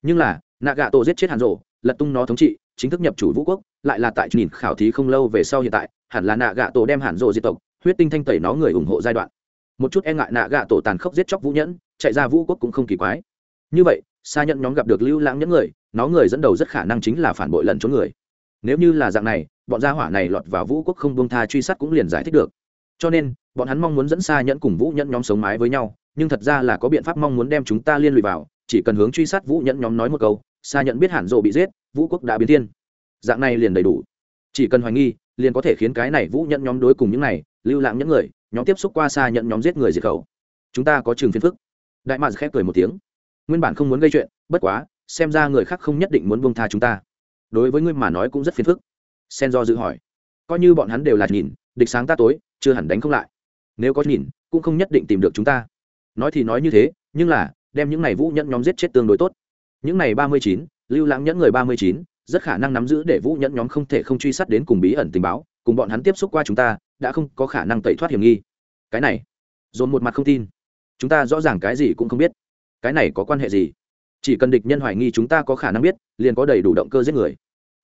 Speaker 1: Nhưng là nạ gạ tổ giết chết hàn rộ lật tung nó thống trị, chính thức nhập chủ vũ quốc, lại là tại nhìn khảo thí không lâu về sau hiện tại, hẳn là nạ gạ tổ đem hàn rộ diệt tộc, huyết tinh thanh tẩy nó người ủng hộ giai đoạn. Một chút e ngại nạ gạ tổ tàn khốc giết chóc vũ nhẫn, chạy ra vũ quốc cũng không kỳ quái. Như vậy xa nhận nhóm gặp được lưu lãng những người, nó người dẫn đầu rất khả năng chính là phản bội lần trốn người. Nếu như là dạng này, bọn gia hỏa này lọt vào vũ quốc không buông tha truy sát cũng liền giải thích được. Cho nên, bọn hắn mong muốn dẫn xa nhẫn cùng vũ nhẫn nhóm sống mái với nhau, nhưng thật ra là có biện pháp mong muốn đem chúng ta liên lụy vào, chỉ cần hướng truy sát vũ nhẫn nhóm nói một câu xa nhận biết Hàn rộ bị giết, vũ quốc đã biến thiên. Dạng này liền đầy đủ. Chỉ cần hoài nghi, liền có thể khiến cái này vũ nhẫn nhóm đối cùng những này, lưu lãng những người, nhóm tiếp xúc qua xa nhận nhóm giết người diệt khẩu. Chúng ta có trường phiền phức. Đại mạc khép cười một tiếng. Nguyên bản không muốn gây chuyện, bất quá, xem ra người khác không nhất định muốn buông tha chúng ta. Đối với ngươi mà nói cũng rất phiền phức. Sen do dự hỏi. Coi như bọn hắn đều là nhìn, địch sáng ta tối, chưa hẳn đánh không lại. Nếu có nhìn, cũng không nhất định tìm được chúng ta. Nói thì nói như thế, nhưng là, đem những này vũ nhẫn nhóm giết chết tương đối tốt những này ba mươi chín, lưu lãng nhẫn người ba mươi chín, rất khả năng nắm giữ để vũ nhẫn nhóm không thể không truy sát đến cùng bí ẩn tình báo, cùng bọn hắn tiếp xúc qua chúng ta, đã không có khả năng tẩy thoát hiểm nghi. Cái này, dồn một mặt không tin. Chúng ta rõ ràng cái gì cũng không biết. Cái này có quan hệ gì? Chỉ cần địch nhân hoài nghi chúng ta có khả năng biết, liền có đầy đủ động cơ giết người.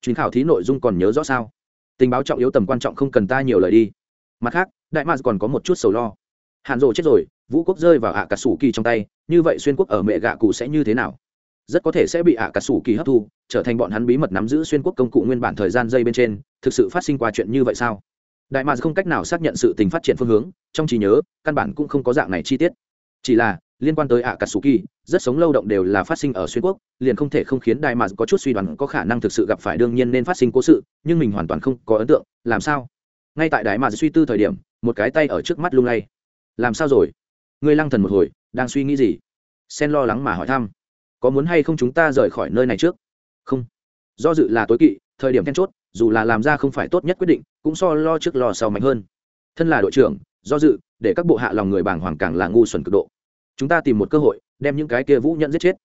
Speaker 1: Chuyến khảo thí nội dung còn nhớ rõ sao? Tình báo trọng yếu tầm quan trọng không cần ta nhiều lời đi. Mặt khác, đại mạc còn có một chút sầu lo. Hàn rộ chết rồi, vũ quốc rơi vào ạ cà sủ kỳ trong tay, như vậy xuyên quốc ở mẹ gạ cụ sẽ như thế nào? Rất có thể sẽ bị ạ cà sủ kỳ hấp thu, trở thành bọn hắn bí mật nắm giữ xuyên quốc công cụ nguyên bản thời gian dây bên trên, thực sự phát sinh qua chuyện như vậy sao? Đại mạc không cách nào xác nhận sự tình phát triển phương hướng, trong trí nhớ, căn bản cũng không có dạng này chi tiết. Chỉ là, liên quan tới ạ cà sủ kỳ rất sống lâu động đều là phát sinh ở xuyên quốc, liền không thể không khiến đại mạc có chút suy đoán có khả năng thực sự gặp phải đương nhiên nên phát sinh cố sự, nhưng mình hoàn toàn không có ấn tượng, làm sao? Ngay tại đại mạc suy tư thời điểm, một cái tay ở trước mắt lung lay. Làm sao rồi? Ngươi lăng thần một hồi, đang suy nghĩ gì? Sen lo lắng mà hỏi thăm có muốn hay không chúng ta rời khỏi nơi này trước? Không. Do dự là tối kỵ, thời điểm then chốt, dù là làm ra không phải tốt nhất quyết định, cũng so lo trước lo sau mạnh hơn. Thân là đội trưởng, do dự, để các bộ hạ lòng người bàng hoàng càng là ngu xuẩn cực độ. Chúng ta tìm một cơ hội, đem những cái kia vũ nhận giết chết.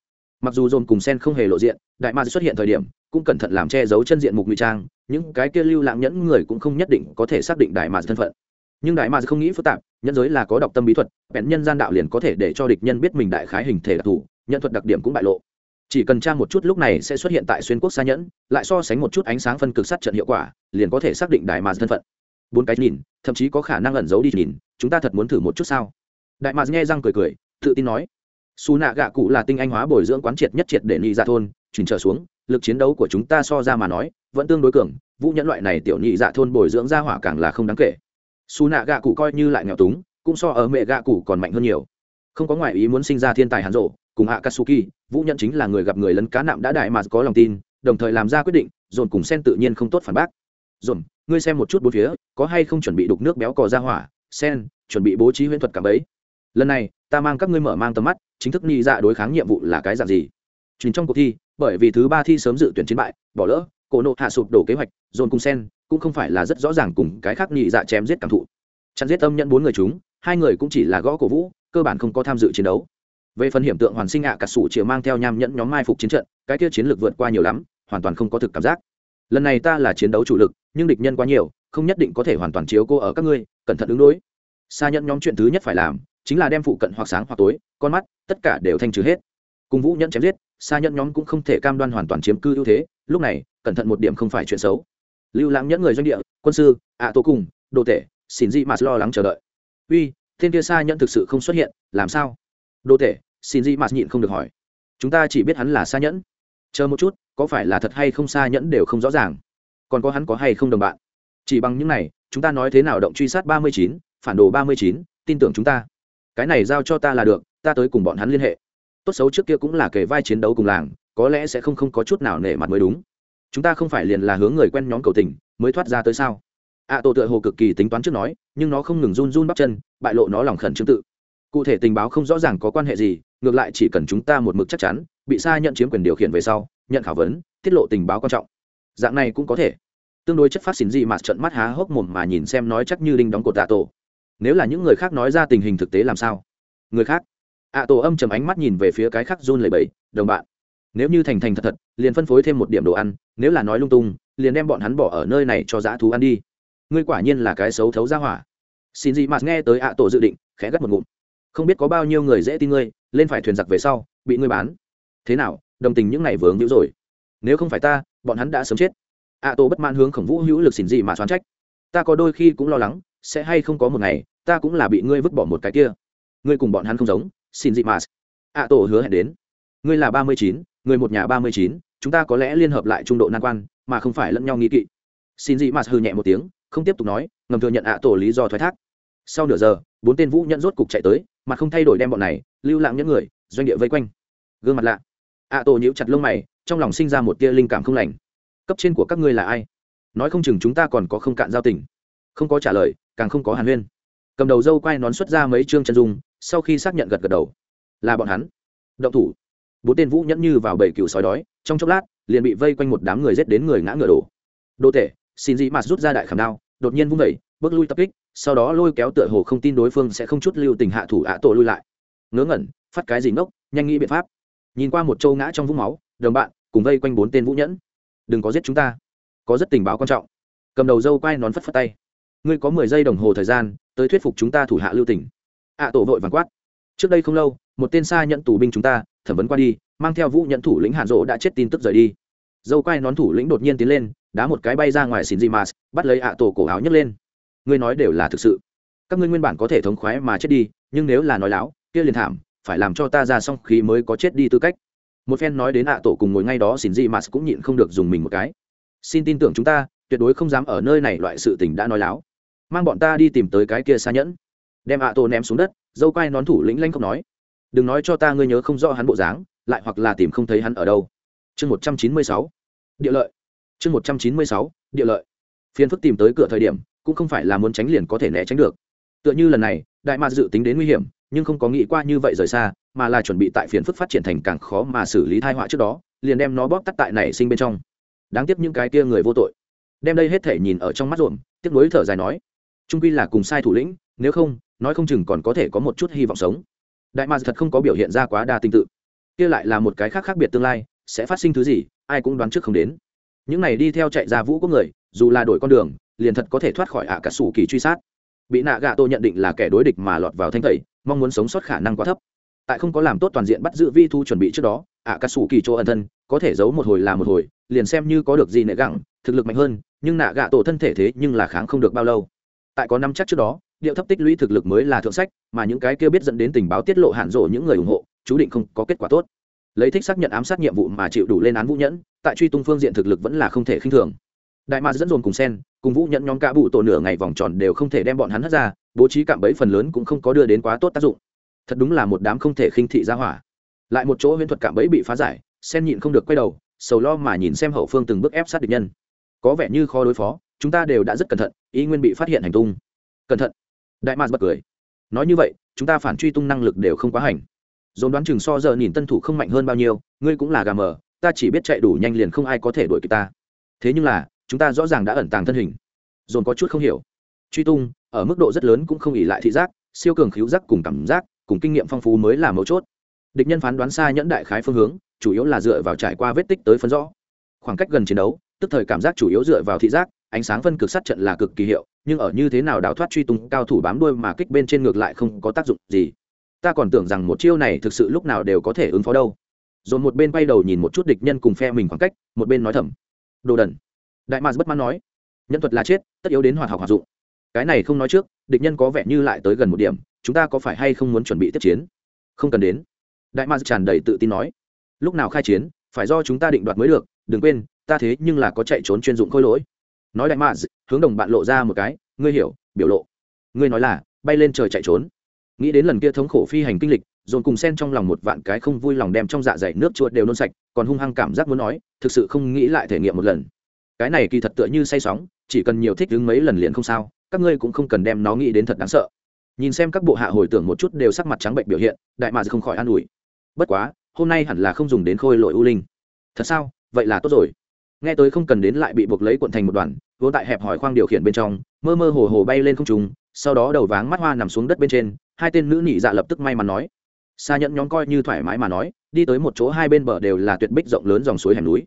Speaker 1: Mặc dù dồn cùng sen không hề lộ diện, đại ma xuất hiện thời điểm, cũng cẩn thận làm che giấu chân diện mục ngụy trang, những cái kia lưu lãng nhẫn người cũng không nhất định có thể xác định đại ma thân phận. Nhưng đại ma không nghĩ phức tạp nhân giới là có đọc tâm bí thuật bèn nhân gian đạo liền có thể để cho địch nhân biết mình đại khái hình thể đặc thù nhận thuật đặc điểm cũng bại lộ. Chỉ cần tra một chút lúc này sẽ xuất hiện tại xuyên quốc xa nhẫn, lại so sánh một chút ánh sáng phân cực sát trận hiệu quả, liền có thể xác định đại mà thân phận. Bốn cái nhìn, thậm chí có khả năng ẩn giấu đi nhìn, chúng ta thật muốn thử một chút sao? Đại mà nghe răng cười cười, tự tin nói. Xù nạ gạ cụ là tinh anh hóa bồi dưỡng quán triệt nhất triệt để nhị dạ thôn chuyển trở xuống, lực chiến đấu của chúng ta so ra mà nói, vẫn tương đối cường, vũ nhẫn loại này tiểu nhị dạ thôn bồi dưỡng ra hỏa càng là không đáng kể. Xù nạ gạ cụ coi như lại nghèo túng, cũng so ở mẹ gạ cụ còn mạnh hơn nhiều. Không có ngoại ý muốn sinh ra thiên tài hàn rộ cùng akatsuki katsuki vũ nhận chính là người gặp người lấn cá nạm đã đại mà có lòng tin, đồng thời làm ra quyết định, dồn cùng sen tự nhiên không tốt phản bác. Dồn, ngươi xem một chút bốn phía, có hay không chuẩn bị đục nước béo cò ra hỏa? Sen, chuẩn bị bố trí huyễn thuật cảm ấy lần này, ta mang các ngươi mở mang tầm mắt, chính thức nghĩ dạ đối kháng nhiệm vụ là cái dạng gì? Chính trong cuộc thi, bởi vì thứ ba thi sớm dự tuyển chiến bại, bỏ lỡ, cổ nộ hạ sụp đổ kế hoạch, dồn cùng sen cũng không phải là rất rõ ràng cùng cái khác nhị dạ chém giết cảm thụ. Chặn giết âm nhận bốn người chúng, hai người cũng chỉ là gõ cổ vũ, cơ bản không có tham dự chiến đấu về phần hiểm tượng hoàn sinh ạ cà sủ chịa mang theo nham nhẫn nhóm mai phục chiến trận, cái kia chiến lược vượt qua nhiều lắm, hoàn toàn không có thực cảm giác. Lần này ta là chiến đấu chủ lực, nhưng địch nhân quá nhiều, không nhất định có thể hoàn toàn chiếu cô ở các ngươi, cẩn thận ứng đối. Xa nhẫn nhóm chuyện thứ nhất phải làm, chính là đem phụ cận hoặc sáng hoặc tối, con mắt, tất cả đều thanh trừ hết. Cùng vũ nhẫn chém giết xa nhẫn nhóm cũng không thể cam đoan hoàn toàn chiếm cư ưu thế, lúc này, cẩn thận một điểm không phải chuyện xấu. Lưu lãng nhẫn người doanh địa, quân sư, ạ à tô cùng, đồ tể xin dị mà lo lắng chờ đợi. Uy, thiên kia xa nhẫn thực sự không xuất hiện, làm sao? Đô tệ xin gì mà nhịn không được hỏi. Chúng ta chỉ biết hắn là xa nhẫn. Chờ một chút có phải là thật hay không xa nhẫn đều không rõ ràng. Còn có hắn có hay không đồng bạn? Chỉ bằng những này chúng ta nói thế nào động truy sát ba mươi chín phản đồ ba mươi chín tin tưởng chúng ta. Cái này giao cho ta là được ta tới cùng bọn hắn liên hệ. Tốt xấu trước kia cũng là kề vai chiến đấu cùng làng có lẽ sẽ không không có chút nào nể mặt mới đúng. Chúng ta không phải liền là hướng người quen nhóm cầu tình mới thoát ra tới sao? Ạ à, tổ tựa hồ cực kỳ tính toán trước nói nhưng nó không ngừng run run bắp chân bại lộ nó lòng khẩn trương tự cụ thể tình báo không rõ ràng có quan hệ gì, ngược lại chỉ cần chúng ta một mực chắc chắn, bị sai nhận chiếm quyền điều khiển về sau, nhận khảo vấn, tiết lộ tình báo quan trọng. Dạng này cũng có thể. Tương đối chất phát xin gì mà trận mắt há hốc mồm mà nhìn xem nói chắc như đinh đóng cột tạ tổ nếu là những người khác nói ra tình hình thực tế làm sao? Người khác? Ạ tổ âm chầm ánh mắt nhìn về phía cái khác run lầy bẫy đồng bạn, nếu như thành thành thật thật, liền phân phối thêm một điểm đồ ăn, nếu là nói lung tung, liền đem bọn hắn bỏ ở nơi này cho dã thú ăn đi. Ngươi quả nhiên là cái xấu thấu ra hỏa. Xin gì mà nghe tới ạ tổ dự định, khẽ gắt một ngụm không biết có bao nhiêu người dễ tin ngươi, lên phải thuyền giặc về sau, bị ngươi bán. Thế nào, đồng tình những ngày vướng hữu rồi. Nếu không phải ta, bọn hắn đã sớm chết. Ạ tổ bất mãn hướng khổng vũ hữu lực xỉn gì mà xoán trách. Ta có đôi khi cũng lo lắng, sẽ hay không có một ngày, ta cũng là bị ngươi vứt bỏ một cái kia. Ngươi cùng bọn hắn không giống xin dị mà. Ạ tổ hứa hẹn đến. Ngươi là ba mươi chín, người một nhà ba mươi chín, chúng ta có lẽ liên hợp lại trung độ nan quan, mà không phải lẫn nhau nghĩ kỵ. Xin dị mà hư nhẹ một tiếng, không tiếp tục nói, ngầm thừa nhận ạ tổ lý do thoái thác. Sau nửa giờ, bốn tên vũ nhận rốt cục chạy tới mà không thay đổi đem bọn này lưu lãng những người, doanh địa vây quanh. Gương mặt lạ. Ạ tổ nhíu chặt lông mày, trong lòng sinh ra một tia linh cảm không lành. Cấp trên của các ngươi là ai? Nói không chừng chúng ta còn có không cạn giao tình. Không có trả lời, càng không có hàn huyên. Cầm đầu dâu quay nón xuất ra mấy chương chân dung, sau khi xác nhận gật gật đầu. Là bọn hắn. Động thủ. Bốn tên vũ nhẫn như vào bầy cừu sói đói, trong chốc lát, liền bị vây quanh một đám người rết đến người ngã ngựa đổ. Đô tể, xin dị mạt rút ra đại khảm đao, đột nhiên vung vẩy bước lui tập kích, sau đó lôi kéo tựa hồ không tin đối phương sẽ không chút lưu tình hạ thủ ạ tổ lui lại. Ngớ ngẩn, phát cái gì ngốc, nhanh nghĩ biện pháp. Nhìn qua một châu ngã trong vũng máu, đồng bạn, cùng vây quanh bốn tên vũ nhẫn. Đừng có giết chúng ta. Có rất tình báo quan trọng. Cầm đầu dâu quay nón phất phất tay. Ngươi có mười giây đồng hồ thời gian, tới thuyết phục chúng ta thủ hạ lưu tỉnh ạ tổ vội vàng quát. Trước đây không lâu, một tên xa nhận tù binh chúng ta, thẩm vấn qua đi, mang theo vũ nhận thủ lĩnh hàn rỗ đã chết tin tức rời đi. Dâu quai nón thủ lĩnh đột nhiên tiến lên, đá một cái bay ra ngoài xin dimas bắt lấy ạ tổ cổ áo nhấc lên ngươi nói đều là thực sự. Các ngươi nguyên bản có thể thống khoái mà chết đi, nhưng nếu là nói láo, kia liền thảm, phải làm cho ta ra xong khí mới có chết đi tư cách. Một phen nói đến ạ tổ cùng ngồi ngay đó xin gì mà cũng nhịn không được dùng mình một cái. Xin tin tưởng chúng ta, tuyệt đối không dám ở nơi này loại sự tình đã nói láo. Mang bọn ta đi tìm tới cái kia xa nhẫn. Đem ạ tổ ném xuống đất, dâu quai nón thủ lĩnh lanh không nói. Đừng nói cho ta ngươi nhớ không rõ hắn bộ dáng, lại hoặc là tìm không thấy hắn ở đâu. Chương một trăm chín mươi sáu. Địa lợi. Chương một trăm chín mươi sáu. Địa lợi. Phiên phức tìm tới cửa thời điểm cũng không phải là muốn tránh liền có thể né tránh được. Tựa như lần này, đại mạc dự tính đến nguy hiểm, nhưng không có nghĩ qua như vậy rời xa, mà là chuẩn bị tại phiền phức phát triển thành càng khó mà xử lý thai họa trước đó, liền đem nó bóp tắt tại nảy sinh bên trong. Đáng tiếc những cái kia người vô tội. Đem đây hết thể nhìn ở trong mắt ruộng, tiếc nuối thở dài nói, trung quy là cùng sai thủ lĩnh, nếu không, nói không chừng còn có thể có một chút hy vọng sống. Đại mạc thật không có biểu hiện ra quá đa tinh tự. Kia lại là một cái khác khác biệt tương lai, sẽ phát sinh thứ gì, ai cũng đoán trước không đến. Những này đi theo chạy ra vũ quốc người, dù là đổi con đường liền thật có thể thoát khỏi ạ cả sủ kỳ truy sát. Bị nạ gạ tô nhận định là kẻ đối địch mà lọt vào thanh tẩy, mong muốn sống sót khả năng quá thấp. Tại không có làm tốt toàn diện bắt giữ vi thu chuẩn bị trước đó, ạ cả sủ kỳ chỗ ẩn thân, có thể giấu một hồi là một hồi, liền xem như có được gì nệ gặng, thực lực mạnh hơn, nhưng nạ gạ tổ thân thể thế nhưng là kháng không được bao lâu. Tại có năm chắc trước đó, điệu thấp tích lũy thực lực mới là thượng sách, mà những cái kia biết dẫn đến tình báo tiết lộ hạn rộ những người ủng hộ, chú định không có kết quả tốt. Lấy thích xác nhận ám sát nhiệm vụ mà chịu đủ lên án vũ nhẫn, tại truy tung phương diện thực lực vẫn là không thể khinh thường đại mạc dẫn dồn cùng sen, cùng vũ nhẫn nhóm cả bụ tổ nửa ngày vòng tròn đều không thể đem bọn hắn hất ra, bố trí cạm bẫy phần lớn cũng không có đưa đến quá tốt tác dụng. Thật đúng là một đám không thể khinh thị ra hỏa. Lại một chỗ huyễn thuật cạm bẫy bị phá giải, sen nhịn không được quay đầu, sầu lo mà nhìn xem hậu phương từng bước ép sát địch nhân. Có vẻ như khó đối phó, chúng ta đều đã rất cẩn thận, ý nguyên bị phát hiện hành tung. Cẩn thận. Đại mạc bật cười. Nói như vậy, chúng ta phản truy tung năng lực đều không quá hành. Dồn đoán chừng so giờ nhìn tân thủ không mạnh hơn bao nhiêu, ngươi cũng là gà mờ, ta chỉ biết chạy đủ nhanh liền không ai có thể đuổi kịp ta. Thế nhưng là chúng ta rõ ràng đã ẩn tàng thân hình. Dồn có chút không hiểu. Truy tung, ở mức độ rất lớn cũng không ỉ lại thị giác, siêu cường khíu giác cùng cảm giác, cùng kinh nghiệm phong phú mới là mấu chốt. Địch nhân phán đoán xa nhẫn đại khái phương hướng, chủ yếu là dựa vào trải qua vết tích tới phân rõ. Khoảng cách gần chiến đấu, tức thời cảm giác chủ yếu dựa vào thị giác, ánh sáng phân cực sát trận là cực kỳ hiệu, nhưng ở như thế nào đào thoát truy tung cao thủ bám đuôi mà kích bên trên ngược lại không có tác dụng gì. Ta còn tưởng rằng một chiêu này thực sự lúc nào đều có thể ứng phó đâu. Rồi một bên quay đầu nhìn một chút địch nhân cùng phe mình khoảng cách, một bên nói thầm. Đồ đần đại mạc bất mãn nói, nhân thuật là chết, tất yếu đến hoạt học hoạt dụng. Cái này không nói trước, địch nhân có vẻ như lại tới gần một điểm, chúng ta có phải hay không muốn chuẩn bị tiếp chiến? Không cần đến. Đại mạc tràn đầy tự tin nói, lúc nào khai chiến, phải do chúng ta định đoạt mới được, đừng quên, ta thế nhưng là có chạy trốn chuyên dụng khôi lỗi. Nói đại mạc hướng đồng bạn lộ ra một cái, ngươi hiểu, biểu lộ. Ngươi nói là, bay lên trời chạy trốn. Nghĩ đến lần kia thống khổ phi hành kinh lịch, dồn cùng sen trong lòng một vạn cái không vui lòng đem trong dạ dày nước chuột đều nôn sạch, còn hung hăng cảm giác muốn nói, thực sự không nghĩ lại thể nghiệm một lần cái này kỳ thật tựa như say sóng, chỉ cần nhiều thích đứng mấy lần liền không sao, các ngươi cũng không cần đem nó nghĩ đến thật đáng sợ. Nhìn xem các bộ hạ hồi tưởng một chút đều sắc mặt trắng bệnh biểu hiện, đại mà không khỏi an ủi. Bất quá, hôm nay hẳn là không dùng đến khôi lội u linh. Thật sao? Vậy là tốt rồi. Nghe tới không cần đến lại bị buộc lấy cuộn thành một đoàn vô tại hẹp hỏi khoang điều khiển bên trong, mơ mơ hồ hồ bay lên không trùng sau đó đầu váng mắt hoa nằm xuống đất bên trên, hai tên nữ nhị dạ lập tức may mắn nói. Xa nhẫn nhóm coi như thoải mái mà nói, đi tới một chỗ hai bên bờ đều là tuyệt bích rộng lớn dòng suối hẻm núi.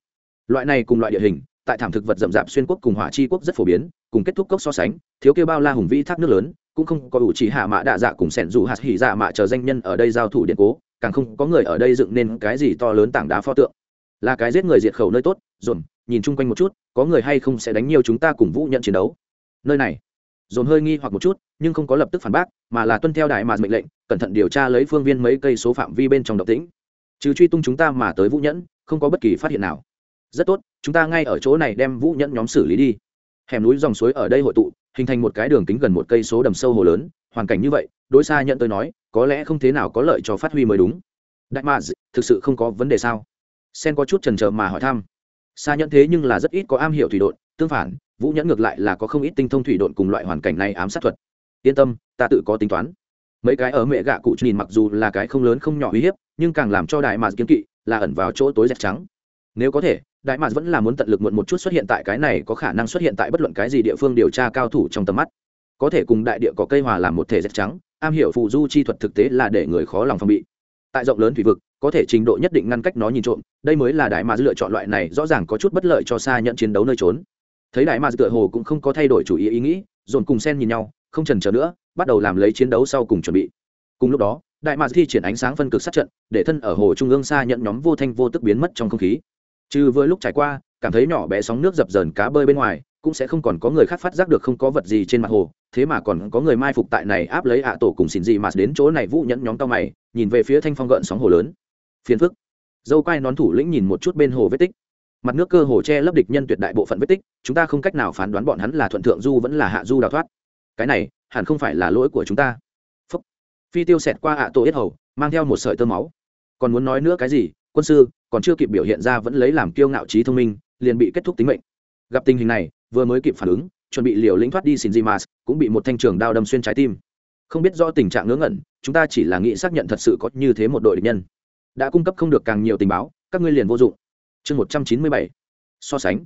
Speaker 1: Loại này cùng loại địa hình tại thảm thực vật rậm rạp xuyên quốc cùng hỏa chi quốc rất phổ biến, cùng kết thúc cốc so sánh, thiếu kêu bao la hùng vĩ thác nước lớn, cũng không có ủ chỉ hạ mạ đạ dạ cùng sẻn dù hạt hỉ dạ mạ chờ danh nhân ở đây giao thủ điện cố, càng không có người ở đây dựng nên cái gì to lớn tảng đá pho tượng. Là cái giết người diệt khẩu nơi tốt, dồn, nhìn chung quanh một chút, có người hay không sẽ đánh nhiều chúng ta cùng vũ nhận chiến đấu. Nơi này, dồn hơi nghi hoặc một chút, nhưng không có lập tức phản bác, mà là tuân theo đại mà mệnh lệnh, cẩn thận điều tra lấy phương viên mấy cây số phạm vi bên trong độc tĩnh. Trừ truy tung chúng ta mà tới vũ nhẫn, không có bất kỳ phát hiện nào rất tốt, chúng ta ngay ở chỗ này đem vũ nhẫn nhóm xử lý đi. Hẻm núi dòng suối ở đây hội tụ, hình thành một cái đường kính gần một cây số đầm sâu hồ lớn, hoàn cảnh như vậy, đối xa nhận tôi nói, có lẽ không thế nào có lợi cho phát huy mới đúng. Đại mà thực sự không có vấn đề sao? Sen có chút trần trờ mà hỏi thăm. Xa nhận thế nhưng là rất ít có am hiểu thủy độn, tương phản, vũ nhẫn ngược lại là có không ít tinh thông thủy độn cùng loại hoàn cảnh này ám sát thuật. Yên tâm, ta tự có tính toán. Mấy cái ở mẹ gạ cụ nhìn mặc dù là cái không lớn không nhỏ uy hiếp, nhưng càng làm cho đại mạc kiếm kỵ, là ẩn vào chỗ tối dẹp trắng. Nếu có thể đại mạc vẫn là muốn tận lực muộn một chút xuất hiện tại cái này, có khả năng xuất hiện tại bất luận cái gì địa phương điều tra cao thủ trong tầm mắt. Có thể cùng đại địa có cây hòa làm một thể dẹp trắng, am hiểu phù du chi thuật thực tế là để người khó lòng phòng bị. Tại rộng lớn thủy vực, có thể trình độ nhất định ngăn cách nó nhìn trộm, đây mới là đại mạc lựa chọn loại này, rõ ràng có chút bất lợi cho xa nhận chiến đấu nơi trốn. Thấy đại mạc tựa hồ cũng không có thay đổi chủ ý ý nghĩ, dồn cùng sen nhìn nhau, không trần chờ nữa, bắt đầu làm lấy chiến đấu sau cùng chuẩn bị. Cùng lúc đó, đại mạc thi triển ánh sáng phân cực sát trận, để thân ở hồ trung ương xa nhận nhóm vô thanh vô tức biến mất trong không khí trừ vừa lúc trải qua, cảm thấy nhỏ bé sóng nước dập dờn cá bơi bên ngoài, cũng sẽ không còn có người khác phát giác được không có vật gì trên mặt hồ, thế mà còn có người mai phục tại này áp lấy ạ tổ cùng xin gì mà đến chỗ này vũ nhẫn nhóm tao mày, nhìn về phía thanh phong gợn sóng hồ lớn. Phiền phức. Dâu quai nón thủ lĩnh nhìn một chút bên hồ vết tích. Mặt nước cơ hồ che lấp địch nhân tuyệt đại bộ phận vết tích, chúng ta không cách nào phán đoán bọn hắn là thuận thượng du vẫn là hạ du đào thoát. Cái này, hẳn không phải là lỗi của chúng ta. Phúc. phi tiêu xẹt qua ạ tổ yết hầu, mang theo một sợi tơ máu. Còn muốn nói nữa cái gì quân sư còn chưa kịp biểu hiện ra vẫn lấy làm kiêu ngạo trí thông minh, liền bị kết thúc tính mệnh. Gặp tình hình này, vừa mới kịp phản ứng, chuẩn bị liều lĩnh thoát đi xin dimas cũng bị một thanh trường đao đâm xuyên trái tim. Không biết do tình trạng ngớ ngẩn, chúng ta chỉ là nghĩ xác nhận thật sự có như thế một đội địch nhân. Đã cung cấp không được càng nhiều tình báo, các ngươi liền vô dụng. Chương một trăm chín mươi bảy, so sánh.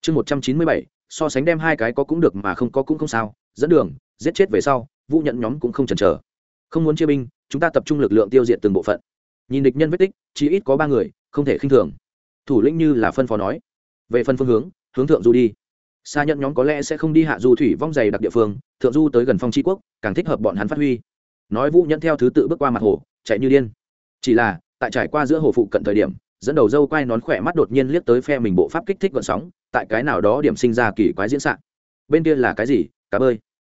Speaker 1: Chương một trăm chín mươi bảy, so sánh đem hai cái có cũng được mà không có cũng không sao, dẫn đường, giết chết về sau, vũ nhận nhóm cũng không chần chờ. Không muốn chia binh, chúng ta tập trung lực lượng tiêu diệt từng bộ phận nhìn địch nhân vết tích chỉ ít có ba người, không thể khinh thường. Thủ lĩnh như là phân phó nói. Về phân phương hướng hướng thượng du đi. Xa nhận nhóm có lẽ sẽ không đi hạ du thủy vong dày đặc địa phương, thượng du tới gần phong tri quốc, càng thích hợp bọn hắn phát huy. Nói vũ nhẫn theo thứ tự bước qua mặt hồ, chạy như điên. Chỉ là, tại trải qua giữa hồ phụ cận thời điểm, dẫn đầu dâu quay nón khỏe mắt đột nhiên liếc tới phe mình bộ pháp kích thích gọn sóng, tại cái nào đó điểm sinh ra kỳ quái diễn sạn bên kia là cái gì? Cá bơi.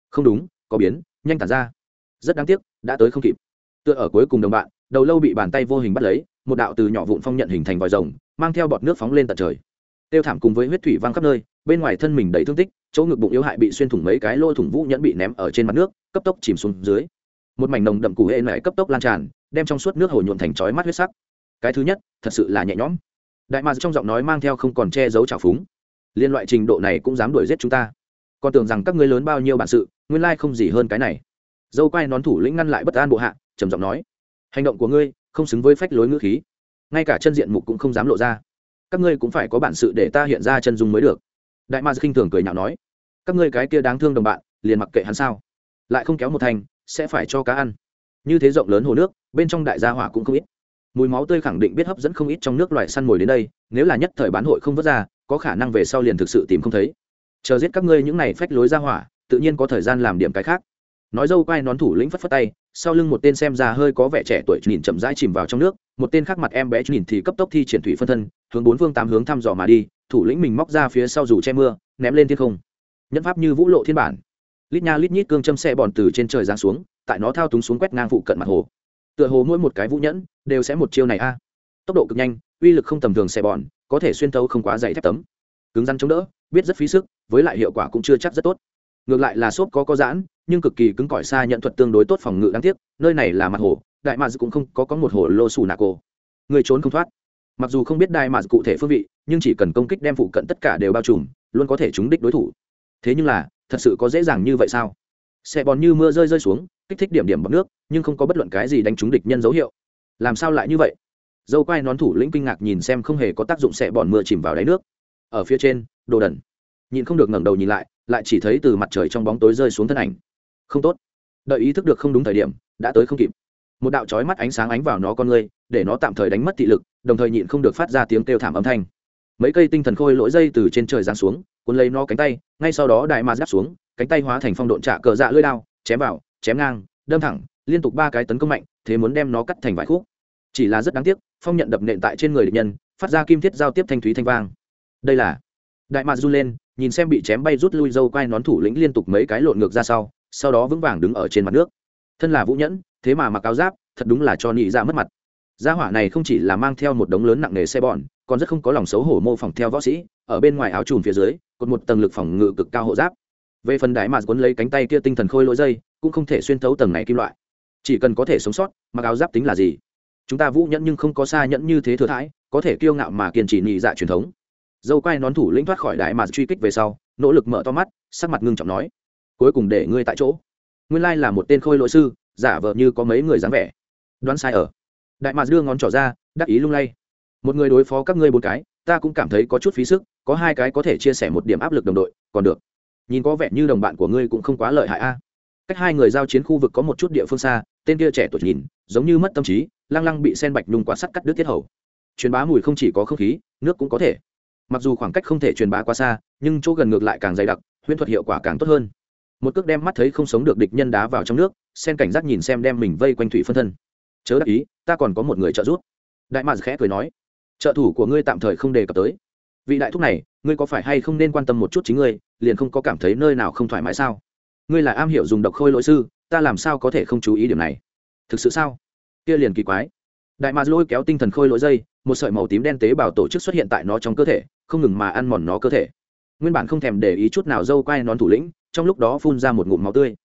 Speaker 1: Không đúng, có biến, nhanh tản ra. Rất đáng tiếc, đã tới không kịp. Tựa ở cuối cùng đồng bạn đầu lâu bị bàn tay vô hình bắt lấy, một đạo từ nhỏ vụn phong nhận hình thành vòi rồng, mang theo bọt nước phóng lên tận trời. Tiêu thảm cùng với huyết thủy văng khắp nơi, bên ngoài thân mình đầy thương tích, chỗ ngực bụng yếu hại bị xuyên thủng mấy cái lôi thủng vũ nhẫn bị ném ở trên mặt nước, cấp tốc chìm xuống dưới. Một mảnh nồng đậm củ hệ lại cấp tốc lan tràn, đem trong suốt nước hồ nhuộn thành chói mắt huyết sắc. Cái thứ nhất, thật sự là nhẹ nhõm. Đại ma trong giọng nói mang theo không còn che giấu trào phúng. Liên loại trình độ này cũng dám đuổi giết chúng ta. Còn tưởng rằng các ngươi lớn bao nhiêu bản sự, nguyên lai không gì hơn cái này. Dâu quay nón thủ lĩnh ngăn lại bất an bộ hạ, trầm giọng nói hành động của ngươi không xứng với phách lối ngữ khí. Ngay cả chân diện mục cũng không dám lộ ra. Các ngươi cũng phải có bản sự để ta hiện ra chân dung mới được. Đại ma khinh thường cười nhạo nói. Các ngươi cái kia đáng thương đồng bạn, liền mặc kệ hắn sao? Lại không kéo một thành, sẽ phải cho cá ăn. Như thế rộng lớn hồ nước, bên trong đại gia hỏa cũng không ít. Mùi máu tươi khẳng định biết hấp dẫn không ít trong nước loài săn mồi đến đây, nếu là nhất thời bán hội không vớt ra, có khả năng về sau liền thực sự tìm không thấy. Chờ giết các ngươi những này phách lối ra hỏa, tự nhiên có thời gian làm điểm cái khác nói dâu quai nón thủ lĩnh phất phất tay, sau lưng một tên xem ra hơi có vẻ trẻ tuổi nhìn chậm rãi chìm vào trong nước, một tên khác mặt em bé nhìn thì cấp tốc thi triển thủy phân thân, hướng bốn phương tám hướng thăm dò mà đi, thủ lĩnh mình móc ra phía sau dù che mưa, ném lên thiên không. Nhẫn pháp như vũ lộ thiên bản. Lít nha lít nhít cương châm xe bòn từ trên trời giáng xuống, tại nó thao túng xuống quét ngang phụ cận mặt hồ. Tựa hồ mỗi một cái vũ nhẫn đều sẽ một chiêu này a. Tốc độ cực nhanh, uy lực không tầm thường xe bòn, có thể xuyên thấu không quá dày thép tấm. Cứng rắn chống đỡ, biết rất phí sức, với lại hiệu quả cũng chưa chắc rất tốt. Ngược lại là xốp có có giãn nhưng cực kỳ cứng cỏi xa nhận thuật tương đối tốt phòng ngự đáng tiếc, nơi này là mặt hồ, đại mạc cũng không có có một hồ lô xù nạ cổ. Người trốn không thoát. Mặc dù không biết đại mạc cụ thể phương vị, nhưng chỉ cần công kích đem phụ cận tất cả đều bao trùm, luôn có thể trúng đích đối thủ. Thế nhưng là, thật sự có dễ dàng như vậy sao? Xe bòn như mưa rơi rơi xuống, kích thích điểm điểm bọc nước, nhưng không có bất luận cái gì đánh trúng địch nhân dấu hiệu. Làm sao lại như vậy? Dâu quai nón thủ lĩnh kinh ngạc nhìn xem không hề có tác dụng xe bòn mưa chìm vào đáy nước. Ở phía trên, đồ đần. Nhìn không được ngẩng đầu nhìn lại lại chỉ thấy từ mặt trời trong bóng tối rơi xuống thân ảnh không tốt. Đợi ý thức được không đúng thời điểm, đã tới không kịp. Một đạo trói mắt ánh sáng ánh vào nó con ngươi, để nó tạm thời đánh mất thị lực, đồng thời nhịn không được phát ra tiếng kêu thảm âm thanh. Mấy cây tinh thần khôi lỗi dây từ trên trời giáng xuống, cuốn lấy nó cánh tay, ngay sau đó đại ma giáp xuống, cánh tay hóa thành phong độn trạ cờ dạ lưỡi đao, chém vào, chém ngang, đâm thẳng, liên tục ba cái tấn công mạnh, thế muốn đem nó cắt thành vài khúc. Chỉ là rất đáng tiếc, phong nhận đập nện tại trên người địch nhân, phát ra kim thiết giao tiếp thanh thúy thanh vang. Đây là, đại mạc run lên, nhìn xem bị chém bay rút lui dâu quai nón thủ lĩnh liên tục mấy cái lộn ngược ra sau sau đó vững vàng đứng ở trên mặt nước. Thân là vũ nhẫn, thế mà mặc áo giáp, thật đúng là cho nị ra mất mặt. Gia hỏa này không chỉ là mang theo một đống lớn nặng nề xe bòn, còn rất không có lòng xấu hổ mô phỏng theo võ sĩ, ở bên ngoài áo trùm phía dưới, cột một tầng lực phòng ngự cực cao hộ giáp. Về phần đại mà quấn lấy cánh tay kia tinh thần khôi lỗi dây, cũng không thể xuyên thấu tầng này kim loại. Chỉ cần có thể sống sót, mặc áo giáp tính là gì? Chúng ta vũ nhẫn nhưng không có xa nhẫn như thế thừa thãi, có thể kiêu ngạo mà kiên trì nhị dạ truyền thống. Dâu quai nón thủ lĩnh thoát khỏi đại mà truy kích về sau, nỗ lực mở to mắt, sắc mặt ngưng trọng nói cuối cùng để ngươi tại chỗ. Nguyên lai là một tên khôi lỗi sư, giả vờ như có mấy người dáng vẻ. Đoán sai ở. Đại mạc đưa ngón trỏ ra, đắc ý lung lay. Một người đối phó các ngươi bốn cái, ta cũng cảm thấy có chút phí sức, có hai cái có thể chia sẻ một điểm áp lực đồng đội, còn được. Nhìn có vẻ như đồng bạn của ngươi cũng không quá lợi hại a. Cách hai người giao chiến khu vực có một chút địa phương xa, tên kia trẻ tuổi nhìn, giống như mất tâm trí, lăng lăng bị sen bạch nhung quả sắt cắt đứt tiết hầu. Truyền bá mùi không chỉ có không khí, nước cũng có thể. Mặc dù khoảng cách không thể truyền bá quá xa, nhưng chỗ gần ngược lại càng dày đặc, huyễn thuật hiệu quả càng tốt hơn một cước đem mắt thấy không sống được địch nhân đá vào trong nước, sen cảnh giác nhìn xem đem mình vây quanh thủy phân thân. Chớ đắc ý, ta còn có một người trợ giúp. Đại mạc khẽ cười nói, trợ thủ của ngươi tạm thời không đề cập tới. Vị đại thúc này, ngươi có phải hay không nên quan tâm một chút chính ngươi, liền không có cảm thấy nơi nào không thoải mái sao? Ngươi là am hiểu dùng độc khôi lỗi sư, ta làm sao có thể không chú ý điểm này? Thực sự sao? Kia liền kỳ quái. Đại mạc lôi kéo tinh thần khôi lỗi dây, một sợi màu tím đen tế bào tổ chức xuất hiện tại nó trong cơ thể, không ngừng mà ăn mòn nó cơ thể. Nguyên bản không thèm để ý chút nào dâu quai nón thủ lĩnh trong lúc đó phun ra một ngụm máu tươi.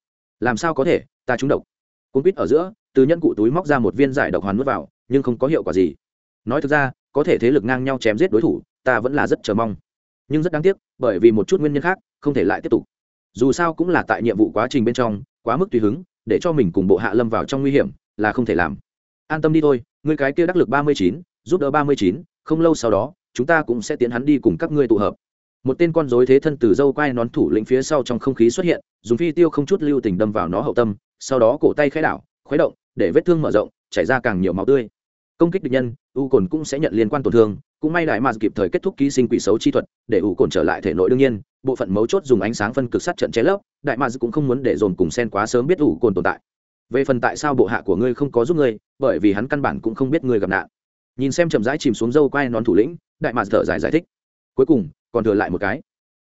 Speaker 1: Làm sao có thể? Ta trúng độc. Cuốn quýt ở giữa, từ nhân cụ túi móc ra một viên giải độc hoàn nuốt vào, nhưng không có hiệu quả gì. Nói thực ra, có thể thế lực ngang nhau chém giết đối thủ, ta vẫn là rất chờ mong. Nhưng rất đáng tiếc, bởi vì một chút nguyên nhân khác, không thể lại tiếp tục. Dù sao cũng là tại nhiệm vụ quá trình bên trong, quá mức tùy hứng, để cho mình cùng bộ hạ lâm vào trong nguy hiểm, là không thể làm. An tâm đi thôi người cái kia đắc lực ba mươi chín, giúp đỡ ba mươi chín, không lâu sau đó, chúng ta cũng sẽ tiến hắn đi cùng các ngươi tụ hợp một tên con dối thế thân từ dâu quai nón thủ lĩnh phía sau trong không khí xuất hiện, dùng phi tiêu không chút lưu tình đâm vào nó hậu tâm, sau đó cổ tay khẽ đảo, khuấy động, để vết thương mở rộng, chảy ra càng nhiều máu tươi. Công kích địch nhân, u cồn cũng sẽ nhận liên quan tổn thương, cũng may đại mà kịp thời kết thúc ký sinh quỷ xấu chi thuật, để u cồn trở lại thể nội đương nhiên, bộ phận mấu chốt dùng ánh sáng phân cực sát trận chế lấp, đại mà cũng không muốn để dồn cùng sen quá sớm biết u cồn tồn tại. Về phần tại sao bộ hạ của ngươi không có giúp ngươi, bởi vì hắn căn bản cũng không biết ngươi gặp nạn. Nhìn xem chậm rãi chìm xuống dâu quai nón thủ lĩnh, đại mà thở dài giải thích. Cuối cùng còn thừa lại một cái.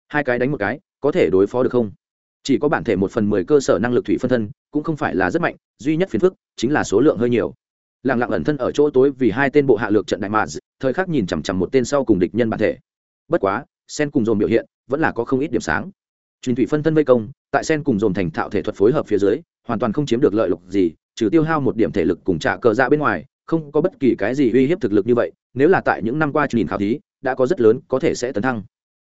Speaker 1: Hai cái đánh một cái có thể đối phó được không? Chỉ có bản thể một phần mười cơ sở năng lực thủy phân thân cũng không phải là rất mạnh duy nhất phiền phức chính là số lượng hơi nhiều. Lặng lặng ẩn thân ở chỗ tối vì hai tên bộ hạ lược trận đại mạc, thời khắc nhìn chằm chằm một tên sau cùng địch nhân bản thể. Bất quá sen cùng dồn biểu hiện vẫn là có không ít điểm sáng. Truyền thủy phân thân vây công tại sen cùng dồn thành thạo thể thuật phối hợp phía dưới hoàn toàn không chiếm được lợi lộc gì trừ tiêu hao một điểm thể lực cùng trả cờ ra bên ngoài không có bất kỳ cái gì uy hiếp thực lực như vậy nếu là tại những năm qua truyền khảo thí đã có rất lớn có thể sẽ tấn thăng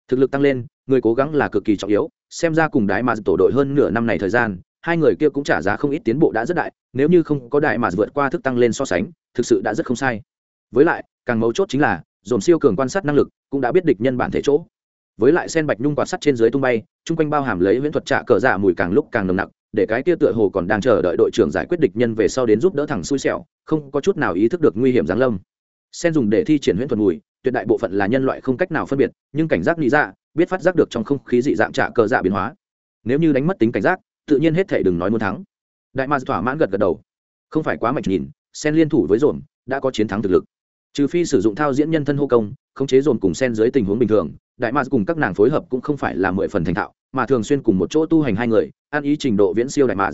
Speaker 1: thực lực tăng lên, người cố gắng là cực kỳ trọng yếu, xem ra cùng đại mà tổ đội hơn nửa năm này thời gian, hai người kia cũng trả giá không ít tiến bộ đã rất đại, nếu như không có đại mà vượt qua thức tăng lên so sánh, thực sự đã rất không sai. Với lại, càng mấu chốt chính là, dồn siêu cường quan sát năng lực cũng đã biết địch nhân bản thể chỗ. Với lại sen bạch nhung quạt sắt trên dưới tung bay, chung quanh bao hàm lấy viễn thuật trạ cờ giả mùi càng lúc càng nồng nặc, để cái kia tựa hồ còn đang chờ đợi đội trưởng giải quyết địch nhân về sau đến giúp đỡ thằng xui xẻo, không có chút nào ý thức được nguy hiểm giáng lâm. Sen dùng để thi triển huyễn thuật mùi tuyệt đại bộ phận là nhân loại không cách nào phân biệt, nhưng cảnh giác nghĩ ra dạ, biết phát giác được trong không khí dị dạng trả cờ dạ biến hóa. Nếu như đánh mất tính cảnh giác, tự nhiên hết thể đừng nói muốn thắng. Đại ma thỏa mãn gật gật đầu. Không phải quá mạnh nhìn, sen liên thủ với dồn, đã có chiến thắng thực lực. Trừ phi sử dụng thao diễn nhân thân hô công, khống chế dồn cùng sen dưới tình huống bình thường, đại ma cùng các nàng phối hợp cũng không phải là mười phần thành thạo, mà thường xuyên cùng một chỗ tu hành hai người, ăn ý trình độ viễn siêu đại ma.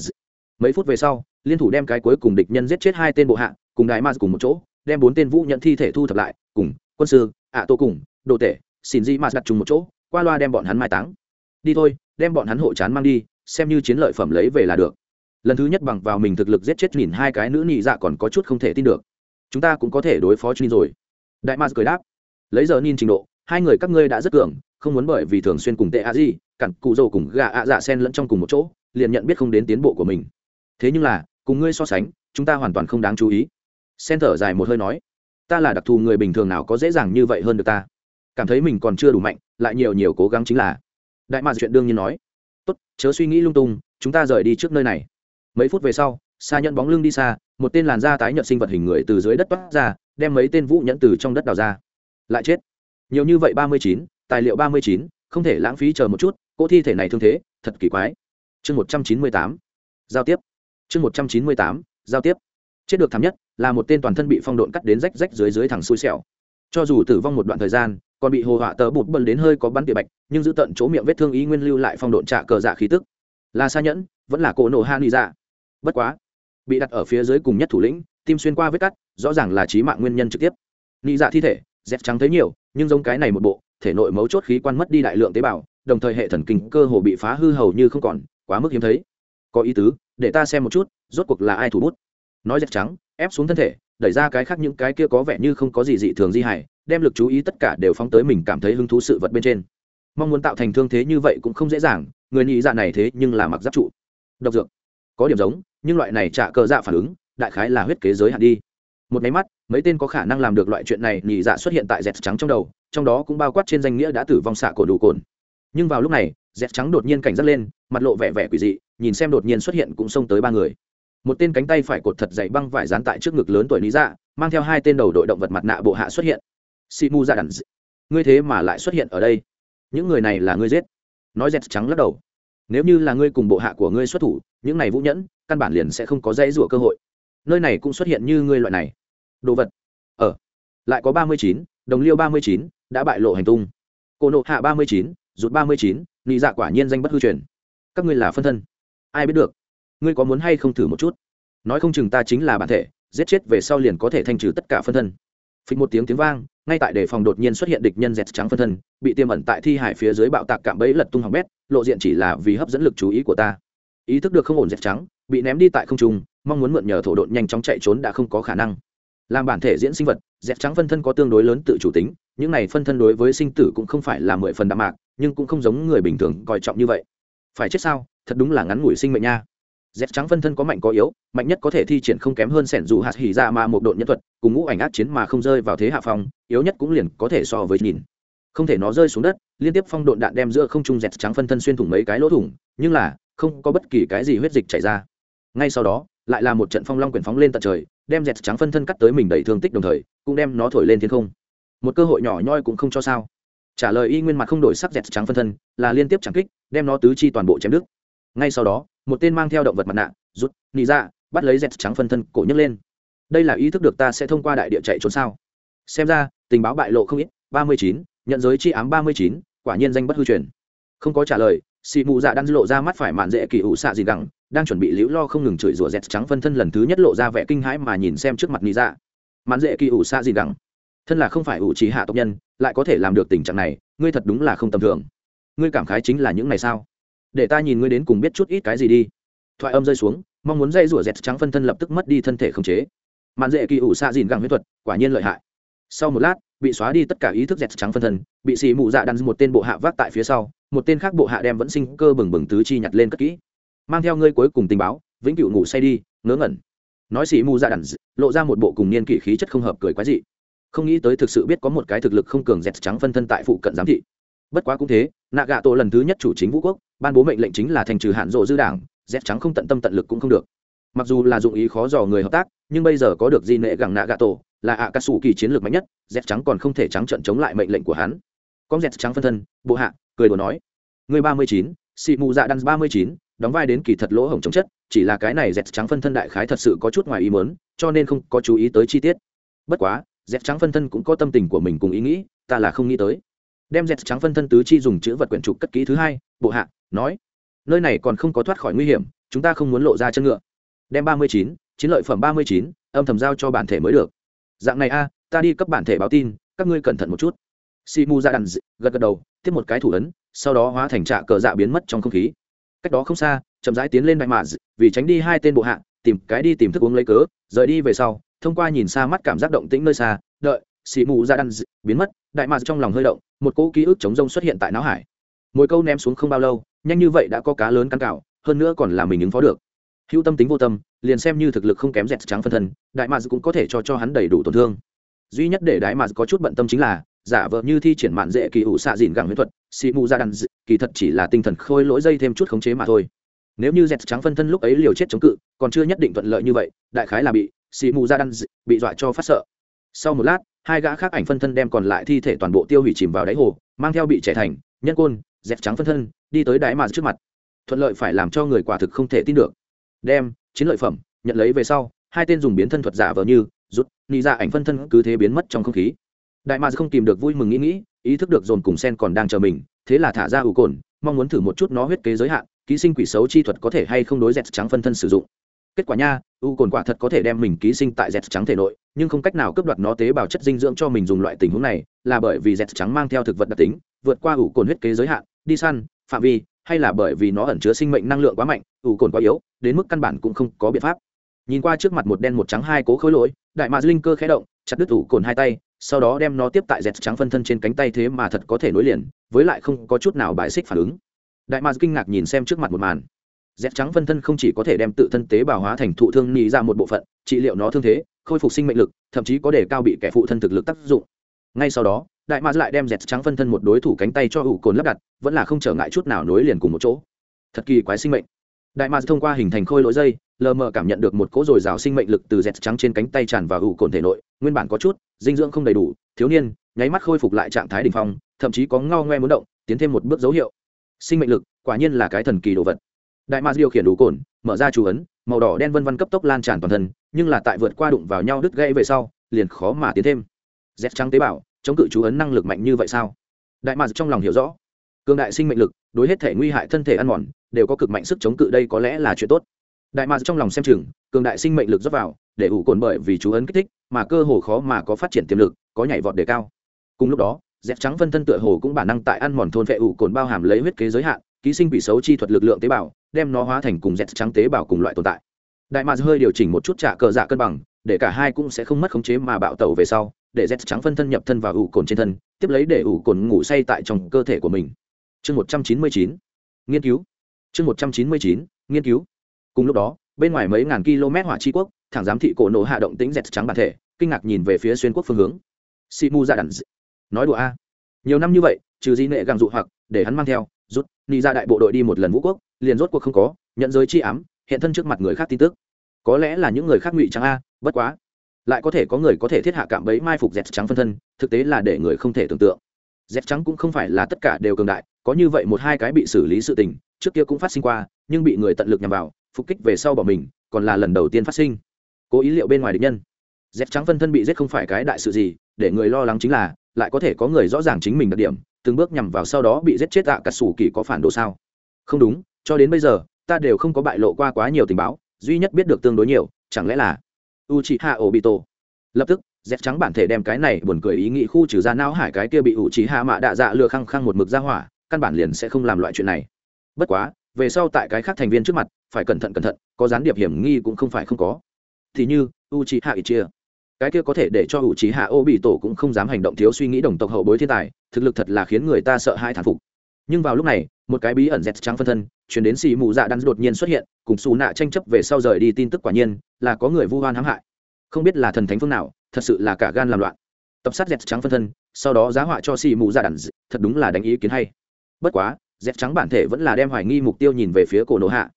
Speaker 1: Mấy phút về sau, liên thủ đem cái cuối cùng địch nhân giết chết hai tên bộ hạ, cùng đại ma cùng một chỗ, đem bốn tên vũ nhận thi thể thu thập lại, cùng quân sư, ạ tô cùng, đồ tể, xin di mà đặt chung một chỗ, qua loa đem bọn hắn mai táng. Đi thôi, đem bọn hắn hộ chán mang đi, xem như chiến lợi phẩm lấy về là được. Lần thứ nhất bằng vào mình thực lực giết chết nhìn hai cái nữ nị dạ còn có chút không thể tin được. Chúng ta cũng có thể đối phó nhìn rồi. Đại mars cười đáp. Lấy giờ nhìn trình độ, hai người các ngươi đã rất cường, không muốn bởi vì thường xuyên cùng tệ a di cặn cụ dầu cùng gà ạ dạ sen lẫn trong cùng một chỗ, liền nhận biết không đến tiến bộ của mình. Thế nhưng là, cùng ngươi so sánh, chúng ta hoàn toàn không đáng chú ý. Sen thở dài một hơi nói ta là đặc thù người bình thường nào có dễ dàng như vậy hơn được ta? Cảm thấy mình còn chưa đủ mạnh, lại nhiều nhiều cố gắng chính là. Đại mạc chuyện đương nhiên nói. Tốt, chớ suy nghĩ lung tung, chúng ta rời đi trước nơi này. Mấy phút về sau xa nhận bóng lưng đi xa, một tên làn da tái nhợt sinh vật hình người từ dưới đất toát ra, đem mấy tên vũ nhẫn từ trong đất đào ra. Lại chết. Nhiều như vậy ba mươi chín, tài liệu ba mươi chín, không thể lãng phí chờ một chút, cỗ thi thể này thương thế, thật kỳ quái. Chương một trăm chín mươi tám. Giao tiếp. Chương một trăm chín mươi tám, giao tiếp chết được thảm nhất là một tên toàn thân bị phong độn cắt đến rách rách dưới dưới thẳng xui xẻo. Cho dù tử vong một đoạn thời gian, còn bị hồ họa tớ bụt bẩn đến hơi có bắn địa bạch, nhưng giữ tận chỗ miệng vết thương ý nguyên lưu lại phong độn trả cờ dạ khí tức. Là xa nhẫn, vẫn là cỗ nổ han đi dạ. Bất quá, bị đặt ở phía dưới cùng nhất thủ lĩnh, tim xuyên qua vết cắt, rõ ràng là trí mạng nguyên nhân trực tiếp. Nghĩ dạ thi thể dép trắng thấy nhiều, nhưng giống cái này một bộ, thể nội mấu chốt khí quan mất đi đại lượng tế bào, đồng thời hệ thần kinh cơ hồ bị phá hư hầu như không còn, quá mức hiếm thấy. Có ý tứ, để ta xem một chút, rốt cuộc là ai thủ bút? Nói dẹp trắng, ép xuống thân thể, đẩy ra cái khác những cái kia có vẻ như không có gì dị thường di hài, đem lực chú ý tất cả đều phóng tới mình cảm thấy hứng thú sự vật bên trên. Mong muốn tạo thành thương thế như vậy cũng không dễ dàng, người nhị dạ này thế nhưng là mặc giáp trụ. Độc dược, có điểm giống, nhưng loại này trả cờ dạ phản ứng, đại khái là huyết kế giới hạn đi. Một máy mắt, mấy tên có khả năng làm được loại chuyện này nhị dạ xuất hiện tại dẹt trắng trong đầu, trong đó cũng bao quát trên danh nghĩa đã tử vong xạ cổ đủ cồn. Nhưng vào lúc này, dẹt trắng đột nhiên cảnh giác lên, mặt lộ vẻ vẻ quỷ dị, nhìn xem đột nhiên xuất hiện cũng xông tới ba người một tên cánh tay phải cột thật dày băng vải dán tại trước ngực lớn tuổi lý dạ mang theo hai tên đầu đội động vật mặt nạ bộ hạ xuất hiện. Si mu ra dạ đàn ngươi thế mà lại xuất hiện ở đây. Những người này là ngươi giết. Nói dẹt trắng lắc đầu. Nếu như là ngươi cùng bộ hạ của ngươi xuất thủ, những này vũ nhẫn, căn bản liền sẽ không có dãy rủa cơ hội. Nơi này cũng xuất hiện như ngươi loại này. Đồ vật. Ở lại có ba mươi chín, đồng liêu ba mươi chín, đã bại lộ hành tung. Cô nộ hạ ba mươi chín rút ba mươi chín nị dạ quả nhiên danh bất hư truyền. Các ngươi là phân thân. Ai biết được? Ngươi có muốn hay không thử một chút? Nói không chừng ta chính là bản thể, giết chết về sau liền có thể thanh trừ tất cả phân thân. Phịch một tiếng tiếng vang, ngay tại đề phòng đột nhiên xuất hiện địch nhân dẹt trắng phân thân, bị tiêm ẩn tại thi hải phía dưới bạo tạc cạm bẫy lật tung hỏng bét, lộ diện chỉ là vì hấp dẫn lực chú ý của ta. Ý thức được không ổn dẹt trắng, bị ném đi tại không trung, mong muốn mượn nhờ thổ độn nhanh chóng chạy trốn đã không có khả năng. Làm bản thể diễn sinh vật, dẹt trắng phân thân có tương đối lớn tự chủ tính, những này phân thân đối với sinh tử cũng không phải là mười phần đạm mạc, nhưng cũng không giống người bình thường coi trọng như vậy. Phải chết sao? Thật đúng là ngắn ngủi sinh mệnh nha dép trắng phân thân có mạnh có yếu, mạnh nhất có thể thi triển không kém hơn sẻn dù hạt hỉ ra mà một đội nhân thuật, cùng ngũ ảnh ác chiến mà không rơi vào thế hạ phong, yếu nhất cũng liền có thể so với nhìn. Không thể nó rơi xuống đất, liên tiếp phong độn đạn đem giữa không trung dẹt trắng phân thân xuyên thủng mấy cái lỗ thủng, nhưng là, không có bất kỳ cái gì huyết dịch chảy ra. Ngay sau đó, lại là một trận phong long quyển phóng lên tận trời, đem dẹt trắng phân thân cắt tới mình đầy thương tích đồng thời, cũng đem nó thổi lên thiên không. Một cơ hội nhỏ nhoi cũng không cho sao. Trả lời y nguyên mặt không đổi sắc dẹt trắng phân thân, là liên tiếp chẳng kích, đem nó tứ chi toàn bộ chém đứt. Ngay sau đó một tên mang theo động vật mặt nạ, rút, nị ra bắt lấy dẹt trắng phân thân cổ nhấc lên. Đây là ý thức được ta sẽ thông qua đại địa chạy trốn sao? Xem ra, tình báo bại lộ không ít, ba mươi chín, nhận giới chi ám ba mươi chín, quả nhiên danh bất hư truyền. Không có trả lời, xị mụ dạ đang lộ ra mắt phải mạn dễ kỳ ủ xạ gì gẳng, đang chuẩn bị liễu lo không ngừng chửi rủa dẹt trắng phân thân lần thứ nhất lộ ra vẻ kinh hãi mà nhìn xem trước mặt nị dạ. Mạn dễ kỳ ủ xạ gì gẳng. Thân là không phải ủ trí hạ tộc nhân, lại có thể làm được tình trạng này, ngươi thật đúng là không tầm thường. Ngươi cảm khái chính là những ngày sao? Để ta nhìn ngươi đến cùng biết chút ít cái gì đi. Thoại âm rơi xuống, mong muốn dây rủa dẹt trắng phân thân lập tức mất đi thân thể khống chế. Mạn dễ kỳ ủ xạ dìn gẳng huyết thuật, quả nhiên lợi hại. Sau một lát, bị xóa đi tất cả ý thức dẹt trắng phân thân, bị xì mụ dạ đắn một tên bộ hạ vác tại phía sau, một tên khác bộ hạ đem vẫn sinh cơ bừng bừng tứ chi nhặt lên cất kỹ. Mang theo ngươi cuối cùng tình báo, vĩnh cửu ngủ say đi, ngớ ngẩn. Nói xì mụ dạ đắn lộ ra một bộ cùng niên kỷ khí chất không hợp cười quái dị. Không nghĩ tới thực sự biết có một cái thực lực không cường dẹt trắng phân thân tại phụ cận giám thị. Bất quá cũng thế nạ gạ tổ lần thứ nhất chủ chính vũ quốc, ban bố mệnh lệnh chính là thành trừ hạn rộ dư đảng dép trắng không tận tâm tận lực cũng không được. Mặc dù là dụng ý khó dò người hợp tác, nhưng bây giờ có được di nệ gẳng nạ gạ tổ là ạ cà sủ kỳ chiến lược mạnh nhất dép trắng còn không thể trắng trận chống lại mệnh lệnh của hắn. Con dép trắng phân thân, bộ hạ, cười đồ nói. Người ba mươi chín xị mù dạ đan ba mươi chín, đóng vai đến kỳ thật lỗ hổng chống chất, chỉ là cái này dép trắng phân thân đại khái thật sự có chút ngoài ý mớn cho nên không có chú ý tới chi tiết. Bất quá dép trắng phân thân cũng có tâm tình của mình cùng ý nghĩ, ta là không nghĩ tới đem dẹt trắng phân thân tứ chi dùng chữ vật quyển trục cất kỹ thứ hai, bộ hạ, nói, nơi này còn không có thoát khỏi nguy hiểm, chúng ta không muốn lộ ra chân ngựa. Đem ba mươi chín, chiến lợi phẩm ba mươi chín, âm thầm giao cho bản thể mới được. Dạng này a, ta đi cấp bản thể báo tin, các ngươi cẩn thận một chút. Si mu ra đàn gật gật đầu, tiếp một cái thủ ấn, sau đó hóa thành trạ cờ dạ biến mất trong không khí. Cách đó không xa, chậm rãi tiến lên đại mạ vì tránh đi hai tên bộ hạ, tìm cái đi tìm thức uống lấy cớ, rời đi về sau, thông qua nhìn xa mắt cảm giác động tĩnh nơi xa, đợi xì mù ra đan biến mất đại mạc trong lòng hơi động, một cỗ ký ức chống rông xuất hiện tại não hải. Mỗi câu ném xuống không bao lâu, nhanh như vậy đã có cá lớn cắn cạo hơn nữa còn là mình ứng phó được. Hữu tâm tính vô tâm, liền xem như thực lực không kém dẹt trắng phân thân, đại mạc cũng có thể cho cho hắn đầy đủ tổn thương. Duy nhất để đại mạc có chút bận tâm chính là, giả vờ như thi triển mạn dễ kỳ ủ xạ dìn gẳng huyết thuật xì mù ra đan kỳ thật chỉ là tinh thần khôi lỗi dây thêm chút khống chế mà thôi. Nếu như dẹt trắng phân thân lúc ấy liều chết chống cự, còn chưa nhất định thuận lợi như vậy, đại khái là bị xì mù ra đan bị dọa cho phát sợ. Sau một lát hai gã khác ảnh phân thân đem còn lại thi thể toàn bộ tiêu hủy chìm vào đáy hồ, mang theo bị trẻ thành, nhân côn, dẹp trắng phân thân, đi tới đáy mà trước mặt. Thuận lợi phải làm cho người quả thực không thể tin được. Đem, chiến lợi phẩm, nhận lấy về sau, hai tên dùng biến thân thuật giả vờ như, rút ni ra dạ ảnh phân thân cứ thế biến mất trong không khí. Đại mà không tìm được vui mừng nghĩ nghĩ, ý thức được dồn cùng sen còn đang chờ mình, thế là thả ra ủ cồn, mong muốn thử một chút nó huyết kế giới hạn, ký sinh quỷ xấu chi thuật có thể hay không đối dẹt trắng phân thân sử dụng. Kết quả nha u cồn quả thật có thể đem mình ký sinh tại dẹt trắng thể nội, nhưng không cách nào cướp đoạt nó tế bào chất dinh dưỡng cho mình dùng loại tình huống này, là bởi vì dẹt trắng mang theo thực vật đặc tính, vượt qua ủ cồn huyết kế giới hạn, đi săn, phạm vi, hay là bởi vì nó ẩn chứa sinh mệnh năng lượng quá mạnh ủ cồn quá yếu, đến mức căn bản cũng không có biện pháp. Nhìn qua trước mặt một đen một trắng hai cố khối lỗi, đại mạc linh cơ khé động, chặt đứt ủ cồn hai tay, sau đó đem nó tiếp tại dẹt trắng phân thân trên cánh tay thế mà thật có thể nối liền, với lại không có chút nào bài xích phản ứng. Đại mạc kinh ngạc nhìn xem trước mặt một màn dép trắng phân thân không chỉ có thể đem tự thân tế bào hóa thành thụ thương nhị ra một bộ phận, trị liệu nó thương thế, khôi phục sinh mệnh lực, thậm chí có đề cao bị kẻ phụ thân thực lực tác dụng. Ngay sau đó, đại mạc lại đem dẹt trắng phân thân một đối thủ cánh tay cho ủ cồn lắp đặt, vẫn là không trở ngại chút nào nối liền cùng một chỗ. Thật kỳ quái sinh mệnh. Đại mạc thông qua hình thành khôi lỗi dây, lờ mờ cảm nhận được một cỗ dồi dào sinh mệnh lực từ dẹt trắng trên cánh tay tràn vào ủ cồn thể nội, nguyên bản có chút, dinh dưỡng không đầy đủ, thiếu niên, nháy mắt khôi phục lại trạng thái đ ỉ n h phong, thậm chí có ngao ngoe muốn động, tiến thêm một bước dấu hiệu. Sinh mệnh lực, quả nhiên là cái thần kỳ đồ vật đại ma điều khiển đủ cồn, mở ra chú ấn, màu đỏ đen vân vân cấp tốc lan tràn toàn thân, nhưng là tại vượt qua đụng vào nhau đứt gãy về sau, liền khó mà tiến thêm. Z trắng tế bào, chống cự chú ấn năng lực mạnh như vậy sao? Đại ma trong lòng hiểu rõ. Cường đại sinh mệnh lực, đối hết thể nguy hại thân thể ăn mòn, đều có cực mạnh sức chống cự đây có lẽ là chuyện tốt. Đại ma trong lòng xem chừng, cường đại sinh mệnh lực dốc vào, để ủ cồn bởi vì chú ấn kích thích, mà cơ hồ khó mà có phát triển tiềm lực, có nhảy vọt đề cao. Cùng lúc đó dẹp trắng phân thân tựa hồ cũng bản năng tại ăn mòn thôn vệ ủ cồn bao hàm lấy huyết kế giới hạn ký sinh bị xấu chi thuật lực lượng tế bào, đem nó hóa thành cùng dệt trắng tế bào cùng loại tồn tại. Đại mạc hơi điều chỉnh một chút trả cờ dạ cân bằng, để cả hai cũng sẽ không mất khống chế mà bạo tẩu về sau, để dệt trắng phân thân nhập thân vào ủ cồn trên thân, tiếp lấy để ủ cồn ngủ say tại trong cơ thể của mình. Chương một trăm chín mươi chín, nghiên cứu. Chương một trăm chín mươi chín, nghiên cứu. Cùng lúc đó, bên ngoài mấy ngàn km hỏa chi quốc, thẳng giám thị cổ nổ hạ động tính dẹt trắng bản thể, kinh ngạc nhìn về phía xuyên quốc phương hướng. Si mu ra đàn nói đùa a. Nhiều năm như vậy, trừ di nệ gàng dụ hoặc, để hắn mang theo rút ni ra dạ đại bộ đội đi một lần vũ quốc, liền rốt cuộc không có, nhận giới chi ám, hiện thân trước mặt người khác tin tức. Có lẽ là những người khác ngụy trắng a, bất quá. Lại có thể có người có thể thiết hạ cảm bẫy mai phục dẹt trắng phân thân, thực tế là để người không thể tưởng tượng. Dẹt trắng cũng không phải là tất cả đều cường đại, có như vậy một hai cái bị xử lý sự tình, trước kia cũng phát sinh qua, nhưng bị người tận lực nhằm vào, phục kích về sau bỏ mình, còn là lần đầu tiên phát sinh. Cố ý liệu bên ngoài địch nhân. Dẹt trắng phân thân bị giết không phải cái đại sự gì, để người lo lắng chính là, lại có thể có người rõ ràng chính mình đặc điểm từng bước nhằm vào sau đó bị giết chết tạ cả sủ kỳ có phản đồ sao? Không đúng, cho đến bây giờ, ta đều không có bại lộ qua quá nhiều tình báo, duy nhất biết được tương đối nhiều, chẳng lẽ là u chị hạ ổ bị tổ lập tức dép trắng bản thể đem cái này buồn cười ý nghĩ khu trừ ra não hải cái kia bị u chị hạ mạ đạ dạ lừa khăng khăng một mực ra hỏa, căn bản liền sẽ không làm loại chuyện này. Bất quá, về sau tại cái khác thành viên trước mặt, phải cẩn thận cẩn thận, có gián điệp hiểm nghi cũng không phải không có. Thì như u trí hạ ít chia cái kia có thể để cho u trí hạ ô bị tổ cũng không dám hành động thiếu suy nghĩ đồng tộc hậu bối thiên tài, thực lực thật là khiến người ta sợ hai thản phục. Nhưng vào lúc này, một cái bí ẩn dẹt trắng phân thân, chuyển đến xì mù dạ đan đột nhiên xuất hiện, cùng xù nạ tranh chấp về sau rời đi tin tức quả nhiên, là có người vu hoan hãm hại. Không biết là thần thánh phương nào, thật sự là cả gan làm loạn. Tập sát dẹt trắng phân thân, sau đó giá họa cho xì mù dạ đan, thật đúng là đánh ý kiến hay. Bất quá, dẹt trắng bản thể vẫn là đem hoài nghi mục tiêu nhìn về phía cổ nổ hạ.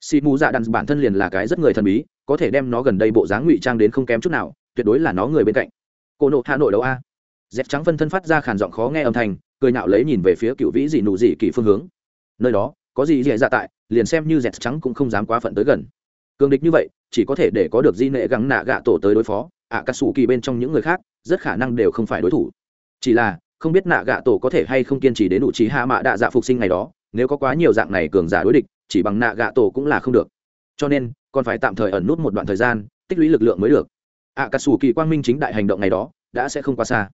Speaker 1: Xì mù dạ đan bản thân liền là cái rất người thần bí, có thể đem nó gần đây bộ dáng ngụy trang đến không kém chút nào tuyệt đối là nó người bên cạnh. Cổ nộ hạ nội đấu a? Dép trắng phân thân phát ra khàn giọng khó nghe âm thanh cười nạo lấy nhìn về phía cựu vĩ dị nụ dị kỳ phương hướng. Nơi đó có gì dễ dạ tại liền xem như dẹt trắng cũng không dám quá phận tới gần. Cường địch như vậy chỉ có thể để có được di nệ gắng nạ gạ tổ tới đối phó ạ à, cà sủ kỳ bên trong những người khác rất khả năng đều không phải đối thủ. Chỉ là không biết nạ gạ tổ có thể hay không kiên trì đến đủ trí hạ mạ đạ dạ phục sinh ngày đó nếu có quá nhiều dạng này cường giả đối địch chỉ bằng nạ gạ tổ cũng là không được. Cho nên còn phải tạm thời ẩn nút một đoạn thời gian tích lũy lực lượng mới được ạ cà sủ kỳ quang minh chính đại hành động ngày đó đã sẽ không quá xa.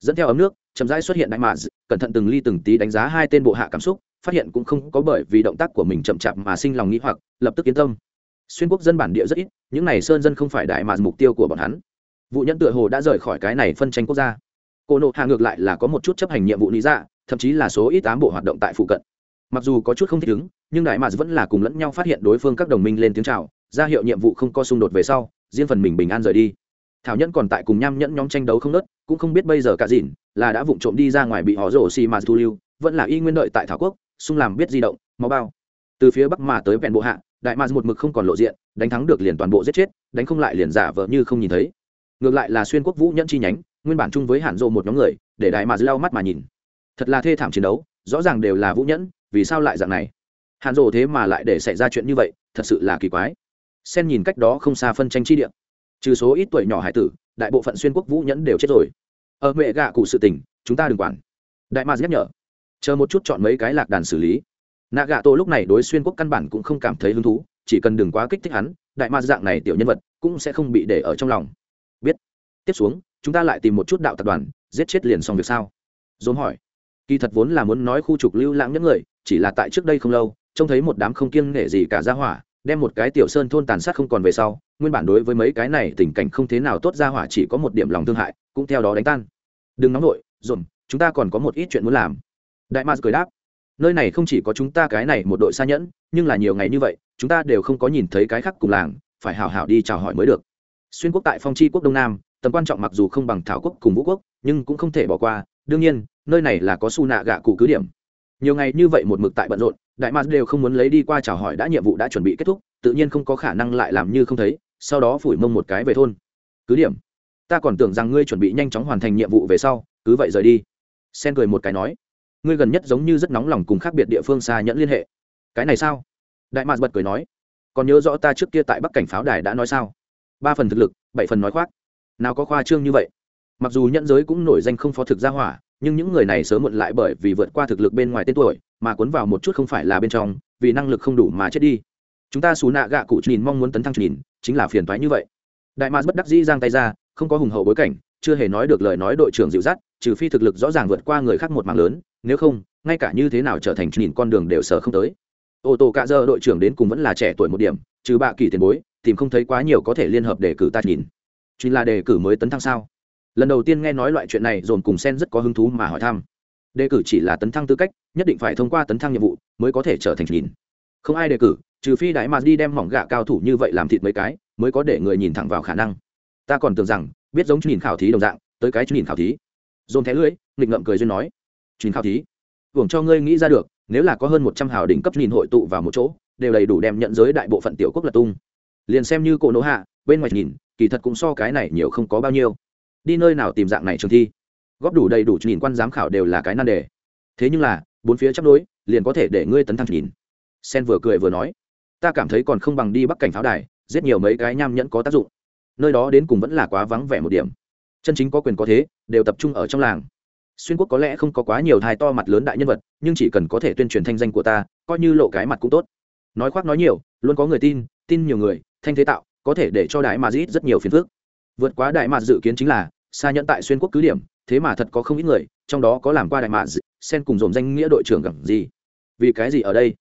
Speaker 1: Dẫn theo ấm nước chậm rãi xuất hiện đại mạ cẩn thận từng ly từng tí đánh giá hai tên bộ hạ cảm xúc phát hiện cũng không có bởi vì động tác của mình chậm chạp mà sinh lòng nghĩ hoặc lập tức yên tâm. Xuyên quốc dân bản địa rất ít những này sơn dân không phải đại mạ mục tiêu của bọn hắn. Vụ nhân tựa hồ đã rời khỏi cái này phân tranh quốc gia. Cô nộ hạ ngược lại là có một chút chấp hành nhiệm vụ lý dạ thậm chí là số ít tám bộ hoạt động tại phụ cận. Mặc dù có chút không thích ứng nhưng đại mạc vẫn là cùng lẫn nhau phát hiện đối phương các đồng minh lên tiếng chào, ra hiệu nhiệm vụ không có xung đột về sau riêng phần mình bình an rời đi thảo nhẫn còn tại cùng nham nhẫn nhóm tranh đấu không nớt, cũng không biết bây giờ cả dìn là đã vụng trộm đi ra ngoài bị họ rổ xì mà thu lưu, vẫn là y nguyên đợi tại thảo quốc, xung làm biết di động, máu bao. Từ phía bắc mà tới vẹn bộ hạ, đại mạc một mực không còn lộ diện, đánh thắng được liền toàn bộ giết chết, đánh không lại liền giả vờ như không nhìn thấy. Ngược lại là xuyên quốc vũ nhẫn chi nhánh, nguyên bản chung với hạn rộ một nhóm người, để đại mạc lau mắt mà nhìn. Thật là thê thảm chiến đấu, rõ ràng đều là vũ nhẫn, vì sao lại dạng này? Hạn rộ thế mà lại để xảy ra chuyện như vậy, thật sự là kỳ quái. Xen nhìn cách đó không xa phân tranh chi địa trừ số ít tuổi nhỏ hải tử, đại bộ phận xuyên quốc vũ nhẫn đều chết rồi. Ở mẹ gạ cụ sự tình, chúng ta đừng quản. Đại maz nhắc nhở. Chờ một chút chọn mấy cái lạc đàn xử lý. Nạ gạ tổ lúc này đối xuyên quốc căn bản cũng không cảm thấy hứng thú, chỉ cần đừng quá kích thích hắn, đại maz dạng này tiểu nhân vật cũng sẽ không bị để ở trong lòng. Biết. Tiếp xuống, chúng ta lại tìm một chút đạo tập đoàn, giết chết liền xong việc sao? Dồn hỏi. Kỳ thật vốn là muốn nói khu trục lưu lãng những người, chỉ là tại trước đây không lâu, trông thấy một đám không kiêng nể gì cả ra hỏa, đem một cái tiểu sơn thôn tàn sát không còn về sau nguyên bản đối với mấy cái này tình cảnh không thế nào tốt ra hỏa chỉ có một điểm lòng thương hại, cũng theo đó đánh tan. Đừng nóng nổi dồn chúng ta còn có một ít chuyện muốn làm. Đại mars cười đáp, nơi này không chỉ có chúng ta cái này một đội xa nhẫn, nhưng là nhiều ngày như vậy, chúng ta đều không có nhìn thấy cái khác cùng làng, phải hảo hảo đi chào hỏi mới được. Xuyên quốc tại phong tri quốc đông nam, tầm quan trọng mặc dù không bằng thảo quốc cùng vũ quốc, nhưng cũng không thể bỏ qua, đương nhiên, nơi này là có su nạ gạ cụ cứ điểm. Nhiều ngày như vậy một mực tại bận rộn, đại mars đều không muốn lấy đi qua chào hỏi đã nhiệm vụ đã chuẩn bị kết thúc, tự nhiên không có khả năng lại làm như không thấy sau đó phủi mông một cái về thôn. Cứ điểm. Ta còn tưởng rằng ngươi chuẩn bị nhanh chóng hoàn thành nhiệm vụ về sau, cứ vậy rời đi. Sen cười một cái nói. Ngươi gần nhất giống như rất nóng lòng cùng khác biệt địa phương xa nhẫn liên hệ. Cái này sao? Đại mạc bật cười nói. Còn nhớ rõ ta trước kia tại bắc cảnh pháo đài đã nói sao? Ba phần thực lực, bảy phần nói khoác. Nào có khoa trương như vậy? Mặc dù nhẫn giới cũng nổi danh không phó thực gia hỏa, nhưng những người này sớm muộn lại bởi vì vượt qua thực lực bên ngoài tên tuổi, mà cuốn vào một chút không phải là bên trong, vì năng lực không đủ mà chết đi chúng ta xù nạ gạ cụ nhìn mong muốn tấn thăng nhìn chính là phiền toái như vậy. Đại mạc bất đắc dĩ giang tay ra, không có hùng hậu bối cảnh, chưa hề nói được lời nói đội trưởng dịu dắt, trừ phi thực lực rõ ràng vượt qua người khác một mảng lớn, nếu không, ngay cả như thế nào trở thành nhìn con đường đều sợ không tới. Ô tô cạ dơ đội trưởng đến cùng vẫn là trẻ tuổi một điểm, trừ bạ kỳ tiền bối, tìm không thấy quá nhiều có thể liên hợp để cử ta nhìn chính là đề cử mới tấn thăng sao? Lần đầu tiên nghe nói loại chuyện này, dồn cùng sen rất có hứng thú mà hỏi thăm. Đề cử chỉ là tấn thăng tư cách, nhất định phải thông qua tấn thăng nhiệm vụ mới có thể trở thành nhìn không ai đề cử trừ phi đại mà đi đem mỏng gạ cao thủ như vậy làm thịt mấy cái, mới có để người nhìn thẳng vào khả năng. Ta còn tưởng rằng, biết giống nhìn khảo thí đồng dạng, tới cái nhìn khảo thí. Dồn thé lưỡi, nghịch ngậm cười duyên nói. Nhìn khảo thí, hưởng cho ngươi nghĩ ra được, nếu là có hơn một trăm hào đỉnh cấp nhìn hội tụ vào một chỗ, đều đầy đủ đem nhận giới đại bộ phận tiểu quốc lật tung. Liền xem như cổ nỗ hạ, bên ngoài nhìn, kỳ thật cũng so cái này nhiều không có bao nhiêu. Đi nơi nào tìm dạng này trường thi? Góp đủ đầy đủ nhìn quan giám khảo đều là cái nan đề. Thế nhưng là, bốn phía chấp đối, liền có thể để ngươi tấn thăng nhìn. Sen vừa cười vừa nói ta cảm thấy còn không bằng đi bắc cảnh pháo đài, giết nhiều mấy cái nham nhẫn có tác dụng. Nơi đó đến cùng vẫn là quá vắng vẻ một điểm. Chân chính có quyền có thế, đều tập trung ở trong làng. Xuyên quốc có lẽ không có quá nhiều thai to mặt lớn đại nhân vật, nhưng chỉ cần có thể tuyên truyền thanh danh của ta, coi như lộ cái mặt cũng tốt. Nói khoác nói nhiều, luôn có người tin tin nhiều người, thanh thế tạo, có thể để cho đại mà dít rất nhiều phiền phức. Vượt quá đại mà dự kiến chính là, xa nhẫn tại xuyên quốc cứ điểm, thế mà thật có không ít người, trong đó có làm qua đại mạ sen cùng dồn danh nghĩa đội trưởng gẳng gì. Vì cái gì ở đây?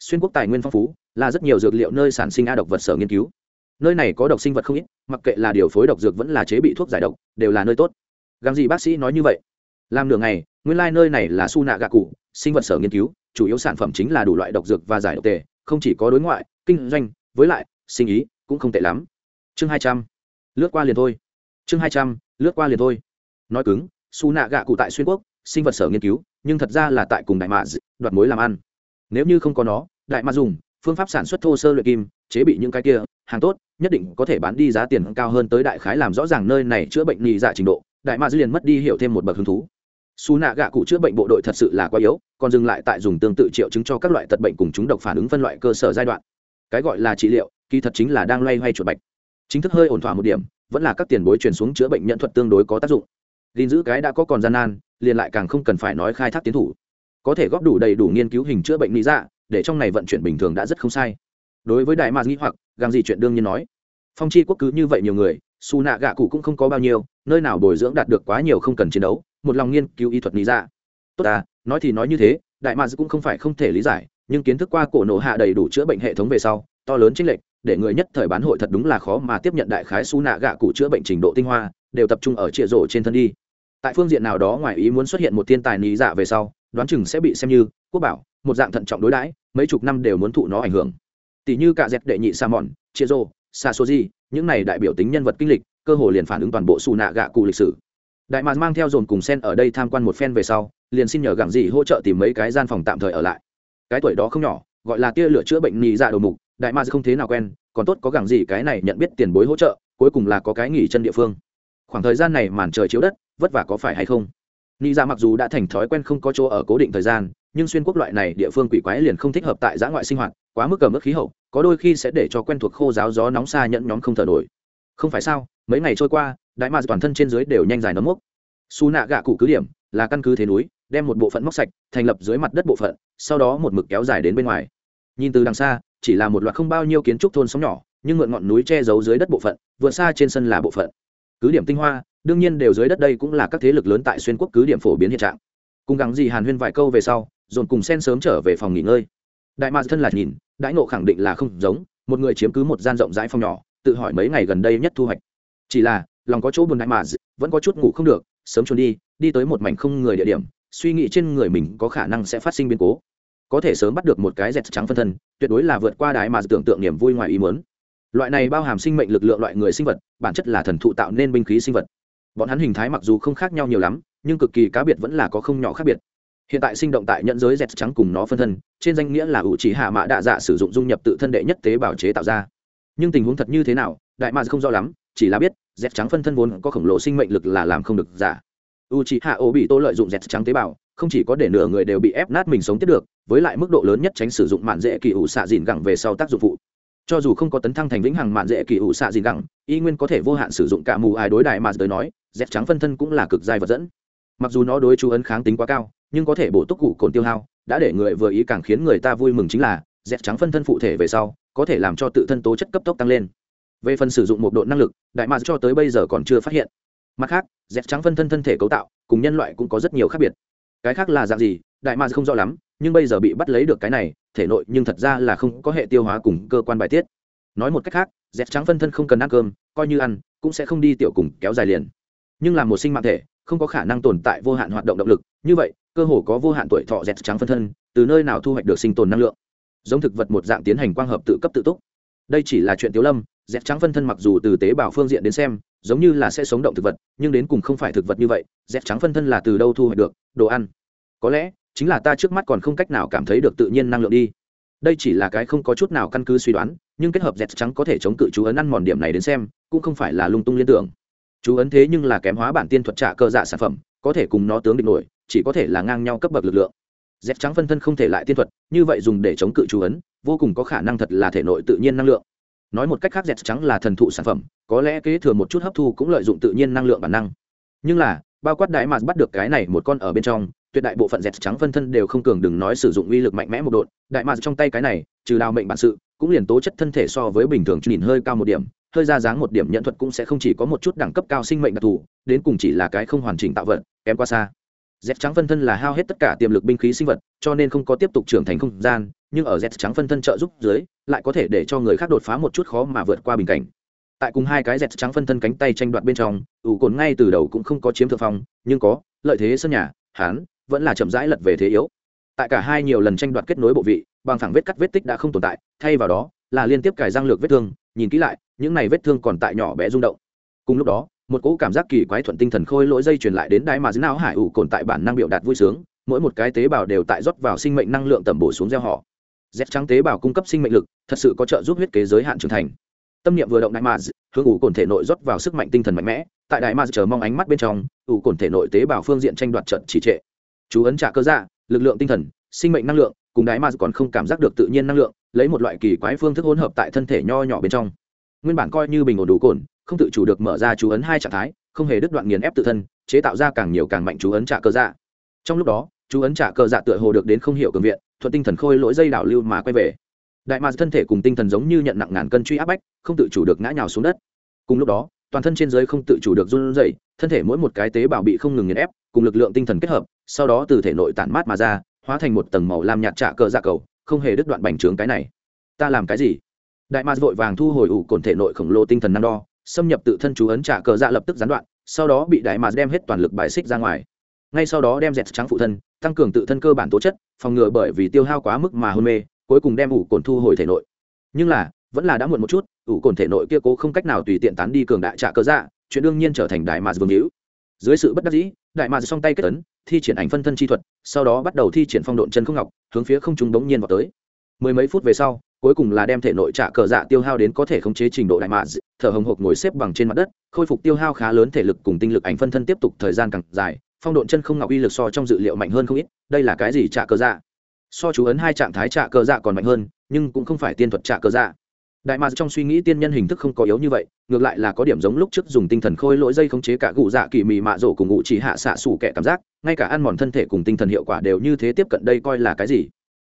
Speaker 1: Xuyên quốc tài nguyên phong phú là rất nhiều dược liệu nơi sản sinh a độc vật sở nghiên cứu. Nơi này có độc sinh vật không ít, mặc kệ là điều phối độc dược vẫn là chế bị thuốc giải độc, đều là nơi tốt. Gắng gì bác sĩ nói như vậy? Làm nửa ngày, nguyên lai、like、nơi này là su nạ gạ cụ, sinh vật sở nghiên cứu, chủ yếu sản phẩm chính là đủ loại độc dược và giải độc tề, không chỉ có đối ngoại, kinh doanh, với lại, sinh ý cũng không tệ lắm. Chương hai trăm, lướt qua liền thôi. Chương hai trăm, lướt qua liền thôi. Nói cứng, su nạ gạ cụ tại xuyên quốc, sinh vật sở nghiên cứu, nhưng thật ra là tại cùng đại mạ đoạt mối làm ăn. Nếu như không có nó, đại mạ dùng phương pháp sản xuất thô sơ luyện kim, chế bị những cái kia, hàng tốt, nhất định có thể bán đi giá tiền cao hơn tới đại khái làm rõ ràng nơi này chữa bệnh nhị dạ trình độ. Đại ma dư liền mất đi hiểu thêm một bậc hứng thú. Xù nạ gạ cụ chữa bệnh bộ đội thật sự là quá yếu, còn dừng lại tại dùng tương tự triệu chứng cho các loại tật bệnh cùng chúng độc phản ứng phân loại cơ sở giai đoạn. Cái gọi là trị liệu, kỳ thật chính là đang loay hoay chuột bạch. Chính thức hơi ổn thỏa một điểm, vẫn là các tiền bối truyền xuống chữa bệnh nhận thuật tương đối có tác dụng. Gìn giữ cái đã có còn gian nan, liền lại càng không cần phải nói khai thác tiến thủ. Có thể góp đủ đầy đủ nghiên cứu hình chữa bệnh lý dạ để trong này vận chuyển bình thường đã rất không sai. Đối với đại mạc nghĩ hoặc gàng gì chuyện đương nhiên nói. Phong chi quốc cứ như vậy nhiều người, su nạ gạ cụ cũng không có bao nhiêu, nơi nào bồi dưỡng đạt được quá nhiều không cần chiến đấu, một lòng nghiên cứu y thuật lý dạ tốt ta, nói thì nói như thế, đại mạc cũng không phải không thể lý giải, nhưng kiến thức qua cổ nổ hạ đầy đủ chữa bệnh hệ thống về sau, to lớn chính lệch, để người nhất thời bán hội thật đúng là khó mà tiếp nhận đại khái su nạ gạ cụ chữa bệnh trình độ tinh hoa, đều tập trung ở trịa rổ trên thân đi. Tại phương diện nào đó ngoài ý muốn xuất hiện một thiên tài lý dạ về sau, đoán chừng sẽ bị xem như quốc bảo, một dạng thận trọng đối đãi mấy chục năm đều muốn thụ nó ảnh hưởng. Tỷ như cả dẹp đệ nhị sa mòn chia rô sa số di những này đại biểu tính nhân vật kinh lịch, cơ hồ liền phản ứng toàn bộ xù nạ gạ cụ lịch sử. Đại mạc mang theo dồn cùng sen ở đây tham quan một phen về sau, liền xin nhờ gặng gì hỗ trợ tìm mấy cái gian phòng tạm thời ở lại. Cái tuổi đó không nhỏ, gọi là tia lửa chữa bệnh nhị dạ đầu mục, đại mạc không thế nào quen, còn tốt có gặng gì cái này nhận biết tiền bối hỗ trợ, cuối cùng là có cái nghỉ chân địa phương. Khoảng thời gian này màn trời chiếu đất, vất vả có phải hay không? Nhị dạ mặc dù đã thành thói quen không có chỗ ở cố định thời gian nhưng xuyên quốc loại này địa phương quỷ quái liền không thích hợp tại giã ngoại sinh hoạt, quá mức cầm ức khí hậu, có đôi khi sẽ để cho quen thuộc khô giáo gió nóng xa nhẫn nhóm không thở nổi. Không phải sao, mấy ngày trôi qua, đại mạc toàn thân trên dưới đều nhanh dài nấm mốc. Su nạ gạ cụ cứ điểm, là căn cứ thế núi, đem một bộ phận móc sạch, thành lập dưới mặt đất bộ phận, sau đó một mực kéo dài đến bên ngoài. Nhìn từ đằng xa, chỉ là một loạt không bao nhiêu kiến trúc thôn sóng nhỏ, nhưng mượn ngọn núi che giấu dưới đất bộ phận, vượt xa trên sân là bộ phận. Cứ điểm tinh hoa, đương nhiên đều dưới đất đây cũng là các thế lực lớn tại xuyên quốc cứ điểm phổ biến hiện trạng. Cùng gắng gì hàn huyên vài câu về sau dồn cùng sen sớm trở về phòng nghỉ ngơi. Đại mạc thân là nhìn, đãi nộ khẳng định là không giống, một người chiếm cứ một gian rộng rãi phòng nhỏ, tự hỏi mấy ngày gần đây nhất thu hoạch. Chỉ là, lòng có chỗ buồn đại mạc vẫn có chút ngủ không được, sớm trốn đi đi tới một mảnh không người địa điểm, suy nghĩ trên người mình có khả năng sẽ phát sinh biến cố. Có thể sớm bắt được một cái dẹt trắng phân thân, tuyệt đối là vượt qua đại mà tưởng tượng niềm vui ngoài ý muốn. Loại này bao hàm sinh mệnh lực lượng loại người sinh vật, bản chất là thần thụ tạo nên binh khí sinh vật. Bọn hắn hình thái mặc dù không khác nhau nhiều lắm, nhưng cực kỳ cá biệt vẫn là có không nhỏ khác biệt hiện tại sinh động tại nhận giới dẹt trắng cùng nó phân thân, trên danh nghĩa là ủ chỉ hạ mã đạ dạ sử dụng dung nhập tự thân đệ nhất tế bào chế tạo ra. Nhưng tình huống thật như thế nào, đại mạc không rõ lắm, chỉ là biết dẹt trắng phân thân vốn có khổng lồ sinh mệnh lực là làm không được giả. U chỉ hạ ô bị tô lợi dụng dẹt trắng tế bào, không chỉ có để nửa người đều bị ép nát mình sống tiếp được, với lại mức độ lớn nhất tránh sử dụng mạn dễ kỳ ủ xạ dìn gẳng về sau tác dụng phụ. Cho dù không có tấn thăng thành vĩnh hằng mạn dễ kỳ ủ xạ dìn gẳng, y nguyên có thể vô hạn sử dụng cả mù ai đối đại mà tới nói dép trắng phân thân cũng là cực dài vật dẫn. Mặc dù nó đối chú ấn kháng tính quá cao nhưng có thể bổ túc cụ cồn tiêu hao, đã để người vừa ý càng khiến người ta vui mừng chính là dẹp trắng phân thân phụ thể về sau, có thể làm cho tự thân tố chất cấp tốc tăng lên. Về phần sử dụng một độ năng lực, đại mạc cho tới bây giờ còn chưa phát hiện. Mặt khác dẹp trắng phân thân thân thể cấu tạo, cùng nhân loại cũng có rất nhiều khác biệt. Cái khác là dạng gì, đại mạc không rõ lắm, nhưng bây giờ bị bắt lấy được cái này, thể nội nhưng thật ra là không có hệ tiêu hóa cùng cơ quan bài tiết. Nói một cách khác dẹp trắng phân thân không cần ăn cơm, coi như ăn, cũng sẽ không đi tiểu cùng kéo dài liền nhưng là một sinh mạng thể, không có khả năng tồn tại vô hạn hoạt động động lực. Như vậy, cơ hồ có vô hạn tuổi thọ dẹt trắng phân thân, từ nơi nào thu hoạch được sinh tồn năng lượng? Giống thực vật một dạng tiến hành quang hợp tự cấp tự túc. Đây chỉ là chuyện tiếu lâm, dẹt trắng phân thân mặc dù từ tế bào phương diện đến xem, giống như là sẽ sống động thực vật, nhưng đến cùng không phải thực vật như vậy, dẹt trắng phân thân là từ đâu thu hoạch được? Đồ ăn. Có lẽ, chính là ta trước mắt còn không cách nào cảm thấy được tự nhiên năng lượng đi. Đây chỉ là cái không có chút nào căn cứ suy đoán, nhưng kết hợp dẹt trắng có thể chống cự chú ấn ăn mòn điểm này đến xem, cũng không phải là lung tung liên tưởng chú ấn thế nhưng là kém hóa bản tiên thuật trả cơ dạ sản phẩm, có thể cùng nó tướng địch nổi, chỉ có thể là ngang nhau cấp bậc lực lượng. Dép trắng phân thân không thể lại tiên thuật, như vậy dùng để chống cự chú ấn, vô cùng có khả năng thật là thể nội tự nhiên năng lượng. Nói một cách khác, dép trắng là thần thụ sản phẩm, có lẽ kế thừa một chút hấp thu cũng lợi dụng tự nhiên năng lượng bản năng. Nhưng là, bao quát đại mạt bắt được cái này một con ở bên trong, tuyệt đại bộ phận dẹt trắng phân thân đều không cường đừng nói sử dụng uy lực mạnh mẽ một đột đại mạt trong tay cái này, trừ đào mệnh bản sự, cũng liền tố chất thân thể so với bình thường nhìn hơi cao một điểm hơi ra dáng một điểm nhận thuật cũng sẽ không chỉ có một chút đẳng cấp cao sinh mệnh đặc thù, đến cùng chỉ là cái không hoàn chỉnh tạo vật, kém qua xa. Z trắng phân thân là hao hết tất cả tiềm lực binh khí sinh vật, cho nên không có tiếp tục trưởng thành không gian, nhưng ở z trắng phân thân trợ giúp dưới, lại có thể để cho người khác đột phá một chút khó mà vượt qua bình cảnh. Tại cùng hai cái z trắng phân thân cánh tay tranh đoạt bên trong, ủ cồn ngay từ đầu cũng không có chiếm thượng phong, nhưng có, lợi thế sân nhà, hán, vẫn là chậm rãi lật về thế yếu. Tại cả hai nhiều lần tranh đoạt kết nối bộ vị, bằng thẳng vết cắt vết tích đã không tồn tại, thay vào đó, là liên tiếp cài răng lược vết thương nhìn kỹ lại, những này vết thương còn tại nhỏ bé rung động. Cùng lúc đó, một cỗ cảm giác kỳ quái thuận tinh thần khôi lỗi dây truyền lại đến đáy mà dưới não hải ủ cồn tại bản năng biểu đạt vui sướng, mỗi một cái tế bào đều tại rót vào sinh mệnh năng lượng tầm bổ xuống gieo họ. Dép trắng tế bào cung cấp sinh mệnh lực, thật sự có trợ giúp huyết kế giới hạn trưởng thành. Tâm niệm vừa động đại mà hướng ủ cồn thể nội rót vào sức mạnh tinh thần mạnh mẽ, tại đại mà chờ mong ánh mắt bên trong, ủ cồn thể nội tế bào phương diện tranh đoạt trận chỉ trệ. Chú ấn trả cơ dạ lực lượng tinh thần, sinh mệnh năng lượng, cùng đại mà còn không cảm giác được tự nhiên năng lượng lấy một loại kỳ quái phương thức hỗn hợp tại thân thể nho nhỏ bên trong. Nguyên bản coi như bình ổn đủ cồn, không tự chủ được mở ra chú ấn hai trạng thái, không hề đứt đoạn nghiền ép tự thân, chế tạo ra càng nhiều càng mạnh chú ấn trả cơ dạ. Trong lúc đó, chú ấn trả cơ dạ tựa hồ được đến không hiểu cường viện, thuận tinh thần khôi lỗi dây đảo lưu mà quay về. Đại mạc thân thể cùng tinh thần giống như nhận nặng ngàn cân truy áp bách, không tự chủ được ngã nhào xuống đất. Cùng lúc đó, toàn thân trên giới không tự chủ được run rẩy, thân thể mỗi một cái tế bào bị không ngừng nghiền ép, cùng lực lượng tinh thần kết hợp, sau đó từ thể nội tản mát mà ra, hóa thành một tầng màu lam nhạt trả cờ dạ cầu không hề đứt đoạn bành trướng cái này. Ta làm cái gì? Đại ma vội vàng thu hồi ủ cồn thể nội khổng lồ tinh thần năng đo, xâm nhập tự thân chú ấn trả cờ dạ lập tức gián đoạn, sau đó bị đại ma đem hết toàn lực bài xích ra ngoài. Ngay sau đó đem dẹt trắng phụ thân, tăng cường tự thân cơ bản tố chất, phòng ngừa bởi vì tiêu hao quá mức mà hôn mê, cuối cùng đem ủ cồn thu hồi thể nội. Nhưng là, vẫn là đã muộn một chút, ủ cồn thể nội kia cố không cách nào tùy tiện tán đi cường đại trả cờ dạ chuyện đương nhiên trở thành đại mạc vương hữu dưới sự bất đắc dĩ, đại mạc song tay kết tấn thi triển ảnh phân thân chi thuật, sau đó bắt đầu thi triển phong độn chân không ngọc, hướng phía không trung bỗng nhiên vào tới. Mười mấy phút về sau, cuối cùng là đem thể nội trả cờ dạ tiêu hao đến có thể khống chế trình độ đại mạ thở hồng hộc ngồi xếp bằng trên mặt đất, khôi phục tiêu hao khá lớn thể lực cùng tinh lực ảnh phân thân tiếp tục thời gian càng dài, phong độn chân không ngọc uy lực so trong dự liệu mạnh hơn không ít, đây là cái gì trả cờ dạ? So chú ấn hai trạng thái trả cờ dạ còn mạnh hơn, nhưng cũng không phải tiên thuật trả cờ dạ đại mạc trong suy nghĩ tiên nhân hình thức không có yếu như vậy, ngược lại là có điểm giống lúc trước dùng tinh thần khôi lỗi dây khống chế cả gụ dạ kỳ mị mạ rổ cùng ngụ chỉ hạ xạ xủ kẻ cảm giác, ngay cả ăn mòn thân thể cùng tinh thần hiệu quả đều như thế tiếp cận đây coi là cái gì?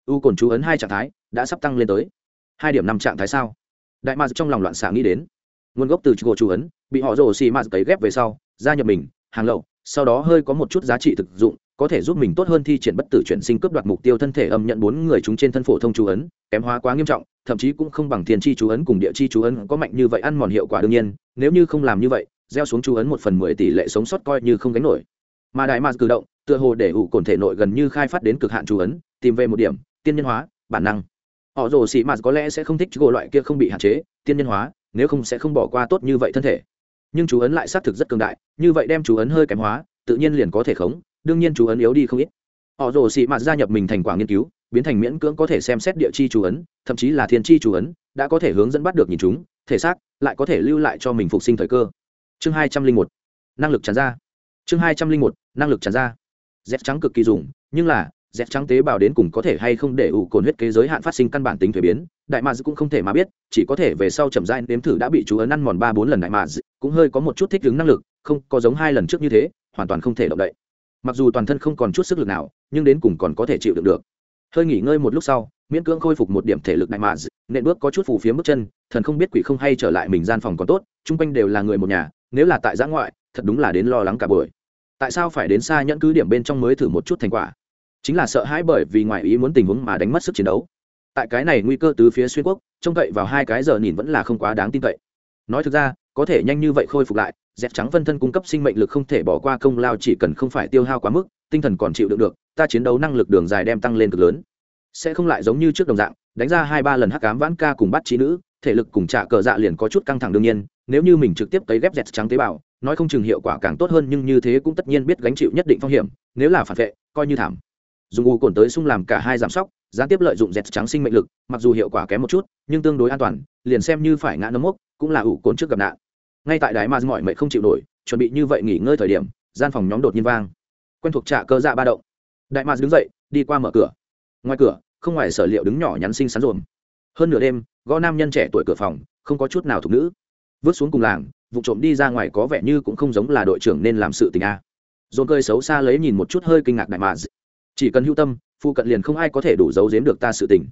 Speaker 1: U cồn chú ấn hai trạng thái đã sắp tăng lên tới. Hai điểm năm trạng thái sao? Đại mạc trong lòng loạn xạ nghĩ đến. Nguồn gốc từ chú chú ấn, bị họ rổ xì mạt cấy ghép về sau, gia nhập mình, hàng lậu, sau đó hơi có một chút giá trị thực dụng có thể giúp mình tốt hơn thi triển bất tử chuyển sinh cướp đoạt mục tiêu thân thể âm nhận bốn người chúng trên thân phổ thông chú ấn, kém hóa quá nghiêm trọng, thậm chí cũng không bằng tiền chi chú ấn cùng địa chi chú ấn có mạnh như vậy ăn mòn hiệu quả đương nhiên, nếu như không làm như vậy, gieo xuống chú ấn một phần mười tỷ lệ sống sót coi như không gánh nổi. Mà đại mạc cử động, tựa hồ để ủ cồn thể nội gần như khai phát đến cực hạn chú ấn, tìm về một điểm, tiên nhân hóa, bản năng. Họ rồ sĩ mạt có lẽ sẽ không thích gỗ loại kia không bị hạn chế, tiên nhân hóa, nếu không sẽ không bỏ qua tốt như vậy thân thể. Nhưng chú ấn lại xác thực rất cường đại, như vậy đem chú ấn hơi kém hóa, tự nhiên liền có thể khống đương nhiên chú ấn yếu đi không ít. Họ rồ xị mạt gia nhập mình thành quả nghiên cứu, biến thành miễn cưỡng có thể xem xét địa chi chú ấn, thậm chí là thiên chi chú ấn, đã có thể hướng dẫn bắt được nhìn chúng, thể xác, lại có thể lưu lại cho mình phục sinh thời cơ. Chương hai trăm linh một, năng lực tràn ra. Chương hai trăm linh một, năng lực tràn ra. Dép trắng cực kỳ dùng, nhưng là dép trắng tế bào đến cùng có thể hay không để ủ cồn huyết kế giới hạn phát sinh căn bản tính thuế biến, đại mads cũng không thể mà biết, chỉ có thể về sau chậm rãi nếm thử đã bị chú ấn ăn mòn ba bốn lần đại mads cũng hơi có một chút thích ứng năng lực, không có giống hai lần trước như thế, hoàn toàn không thể động đậy mặc dù toàn thân không còn chút sức lực nào, nhưng đến cùng còn có thể chịu đựng được. Hơi nghỉ ngơi một lúc sau, miễn cưỡng khôi phục một điểm thể lực đại mạ nện bước có chút phù phía bước chân, thần không biết quỷ không hay trở lại mình gian phòng còn tốt, chung quanh đều là người một nhà, nếu là tại giã ngoại, thật đúng là đến lo lắng cả buổi. Tại sao phải đến xa nhẫn cứ điểm bên trong mới thử một chút thành quả? Chính là sợ hãi bởi vì ngoại ý muốn tình huống mà đánh mất sức chiến đấu. Tại cái này nguy cơ từ phía xuyên quốc, trông cậy vào hai cái giờ nhìn vẫn là không quá đáng tin cậy. Nói thực ra, có thể nhanh như vậy khôi phục lại dẹp trắng phân thân cung cấp sinh mệnh lực không thể bỏ qua công lao, chỉ cần không phải tiêu hao quá mức, tinh thần còn chịu đựng được, ta chiến đấu năng lực đường dài đem tăng lên cực lớn. Sẽ không lại giống như trước đồng dạng, đánh ra hai ba lần hắc cám vãn ca cùng bắt trí nữ, thể lực cùng trả cờ dạ liền có chút căng thẳng đương nhiên, nếu như mình trực tiếp cấy ghép dẹt trắng tế bào, nói không chừng hiệu quả càng tốt hơn, nhưng như thế cũng tất nhiên biết gánh chịu nhất định phong hiểm, nếu là phản vệ, coi như thảm. Dùng u cồn tới sung làm cả hai giảm sóc, gián tiếp lợi dụng dẹt trắng sinh mệnh lực, mặc dù hiệu quả kém một chút, nhưng tương đối an toàn, liền xem như phải ngã nấm mốc, cũng là ủ cồn trước gặp nạn ngay tại đái ma mọi mệnh không chịu nổi, chuẩn bị như vậy nghỉ ngơi thời điểm, gian phòng nhóm đột nhiên vang. Quen thuộc trả cơ dạ ba động. Đại ma đứng dậy, đi qua mở cửa. Ngoài cửa, không ngoài sở liệu đứng nhỏ nhắn xinh xắn rồm hơn nửa đêm, gõ nam nhân trẻ tuổi cửa phòng, không có chút nào thuộc nữ. Vứt xuống cùng làng, vụ trộm đi ra ngoài có vẻ như cũng không giống là đội trưởng nên làm sự tình a. Dồn cơi xấu xa lấy nhìn một chút hơi kinh ngạc đại mà chỉ cần hưu tâm phụ cận liền không ai có thể đủ giấu giếm được ta sự tình.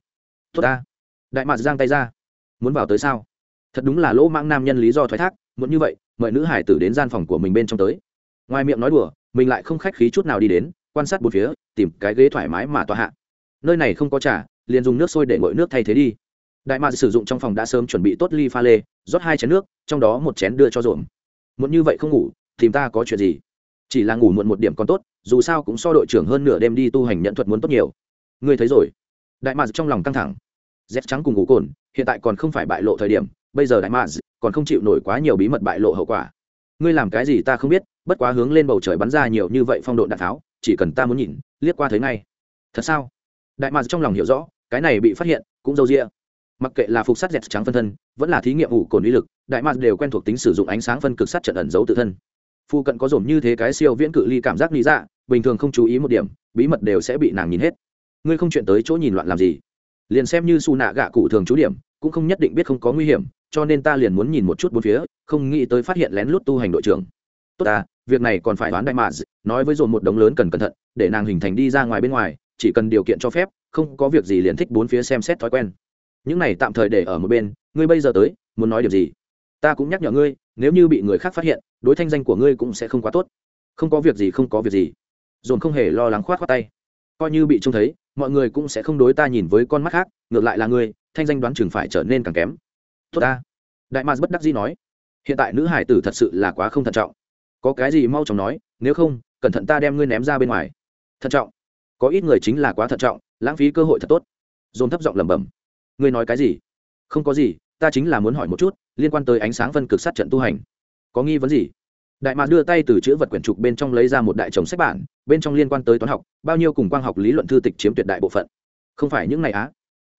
Speaker 1: Tốt ta. Đại mạc giang tay ra. Muốn vào tới sao? Thật đúng là lỗ mang nam nhân lý do thoái thác muốn như vậy, mời nữ hải tử đến gian phòng của mình bên trong tới. Ngoài miệng nói đùa, mình lại không khách khí chút nào đi đến, quan sát bốn phía, tìm cái ghế thoải mái mà tòa hạ. Nơi này không có trà, liền dùng nước sôi để ngội nước thay thế đi. Đại mạc sử dụng trong phòng đã sớm chuẩn bị tốt ly pha lê, rót hai chén nước, trong đó một chén đưa cho ruộng. muốn như vậy không ngủ, tìm ta có chuyện gì? Chỉ là ngủ muộn một điểm còn tốt, dù sao cũng so đội trưởng hơn nửa đêm đi tu hành nhận thuật muốn tốt nhiều. Ngươi thấy rồi. Đại mạc trong lòng căng thẳng. Dép trắng cùng ngủ cồn, hiện tại còn không phải bại lộ thời điểm bây giờ đại mạc còn không chịu nổi quá nhiều bí mật bại lộ hậu quả. Ngươi làm cái gì ta không biết, bất quá hướng lên bầu trời bắn ra nhiều như vậy phong độ đạn tháo, chỉ cần ta muốn nhìn, liếc qua thấy ngay. Thật sao? Đại mạc trong lòng hiểu rõ, cái này bị phát hiện, cũng dâu rĩa mặc kệ là phục sát dẹt trắng phân thân, vẫn là thí nghiệm ủ cồn uy lực, đại mạc đều quen thuộc tính sử dụng ánh sáng phân cực sát trận ẩn giấu tự thân. Phu cận có dồn như thế cái siêu viễn cự ly cảm giác lý dạ bình thường không chú ý một điểm, bí mật đều sẽ bị nàng nhìn hết. Ngươi không chuyện tới chỗ nhìn loạn làm gì? Liền xem như xù nạ gạ cụ thường chú điểm, cũng không nhất định biết không có nguy hiểm cho nên ta liền muốn nhìn một chút bốn phía, không nghĩ tới phát hiện lén lút tu hành đội trưởng. Tốt ta, việc này còn phải đoán đại mạ nói với dồn một đống lớn cần cẩn thận, để nàng hình thành đi ra ngoài bên ngoài, chỉ cần điều kiện cho phép, không có việc gì liền thích bốn phía xem xét thói quen. Những này tạm thời để ở một bên, ngươi bây giờ tới, muốn nói điều gì? Ta cũng nhắc nhở ngươi, nếu như bị người khác phát hiện, đối thanh danh của ngươi cũng sẽ không quá tốt. Không có việc gì, không có việc gì. Dồn không hề lo lắng khoát khoát tay. Coi như bị trông thấy, mọi người cũng sẽ không đối ta nhìn với con mắt khác, ngược lại là ngươi, thanh danh đoán chừng phải trở nên càng kém tốt ta. Đại mars bất đắc dĩ nói, hiện tại nữ hải tử thật sự là quá không thận trọng. Có cái gì mau chóng nói, nếu không, cẩn thận ta đem ngươi ném ra bên ngoài. Thận trọng. Có ít người chính là quá thận trọng, lãng phí cơ hội thật tốt. Dồn thấp giọng lẩm bẩm, ngươi nói cái gì? Không có gì, ta chính là muốn hỏi một chút, liên quan tới ánh sáng phân cực sát trận tu hành. Có nghi vấn gì? Đại mạc đưa tay từ chữ vật quyển trục bên trong lấy ra một đại chồng sách bản, bên trong liên quan tới toán học, bao nhiêu cùng quang học lý luận thư tịch chiếm tuyệt đại bộ phận. Không phải những này á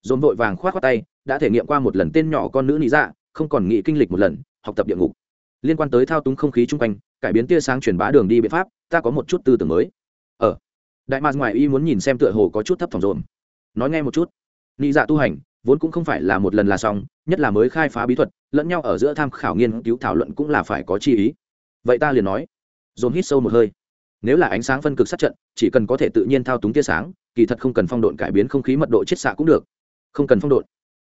Speaker 1: dồn vội vàng k h o á t khoác tay, đã thể nghiệm qua một lần tên nhỏ con nữ Nị dạ không còn nghĩ kinh lịch một lần, học tập địa ngục. Liên quan tới thao túng không khí chung quanh, cải biến tia sáng truyền bá đường đi biện pháp, ta có một chút tư tưởng mới. Ở đại mạc ngoài y muốn nhìn xem tựa hồ có chút thấp thỏm rộn nói nghe một chút. Nị dạ tu hành, vốn cũng không phải là một lần là xong, nhất là mới khai phá bí thuật, lẫn nhau ở giữa tham khảo nghiên cứu thảo luận cũng là phải có chi ý. Vậy ta liền nói. Dồn hít sâu một hơi. Nếu là ánh sáng phân cực sát trận, chỉ cần có thể tự nhiên thao túng tia sáng, kỳ thật không cần phong độn cải biến không khí mật độ chiết xạ cũng được không cần phong độn.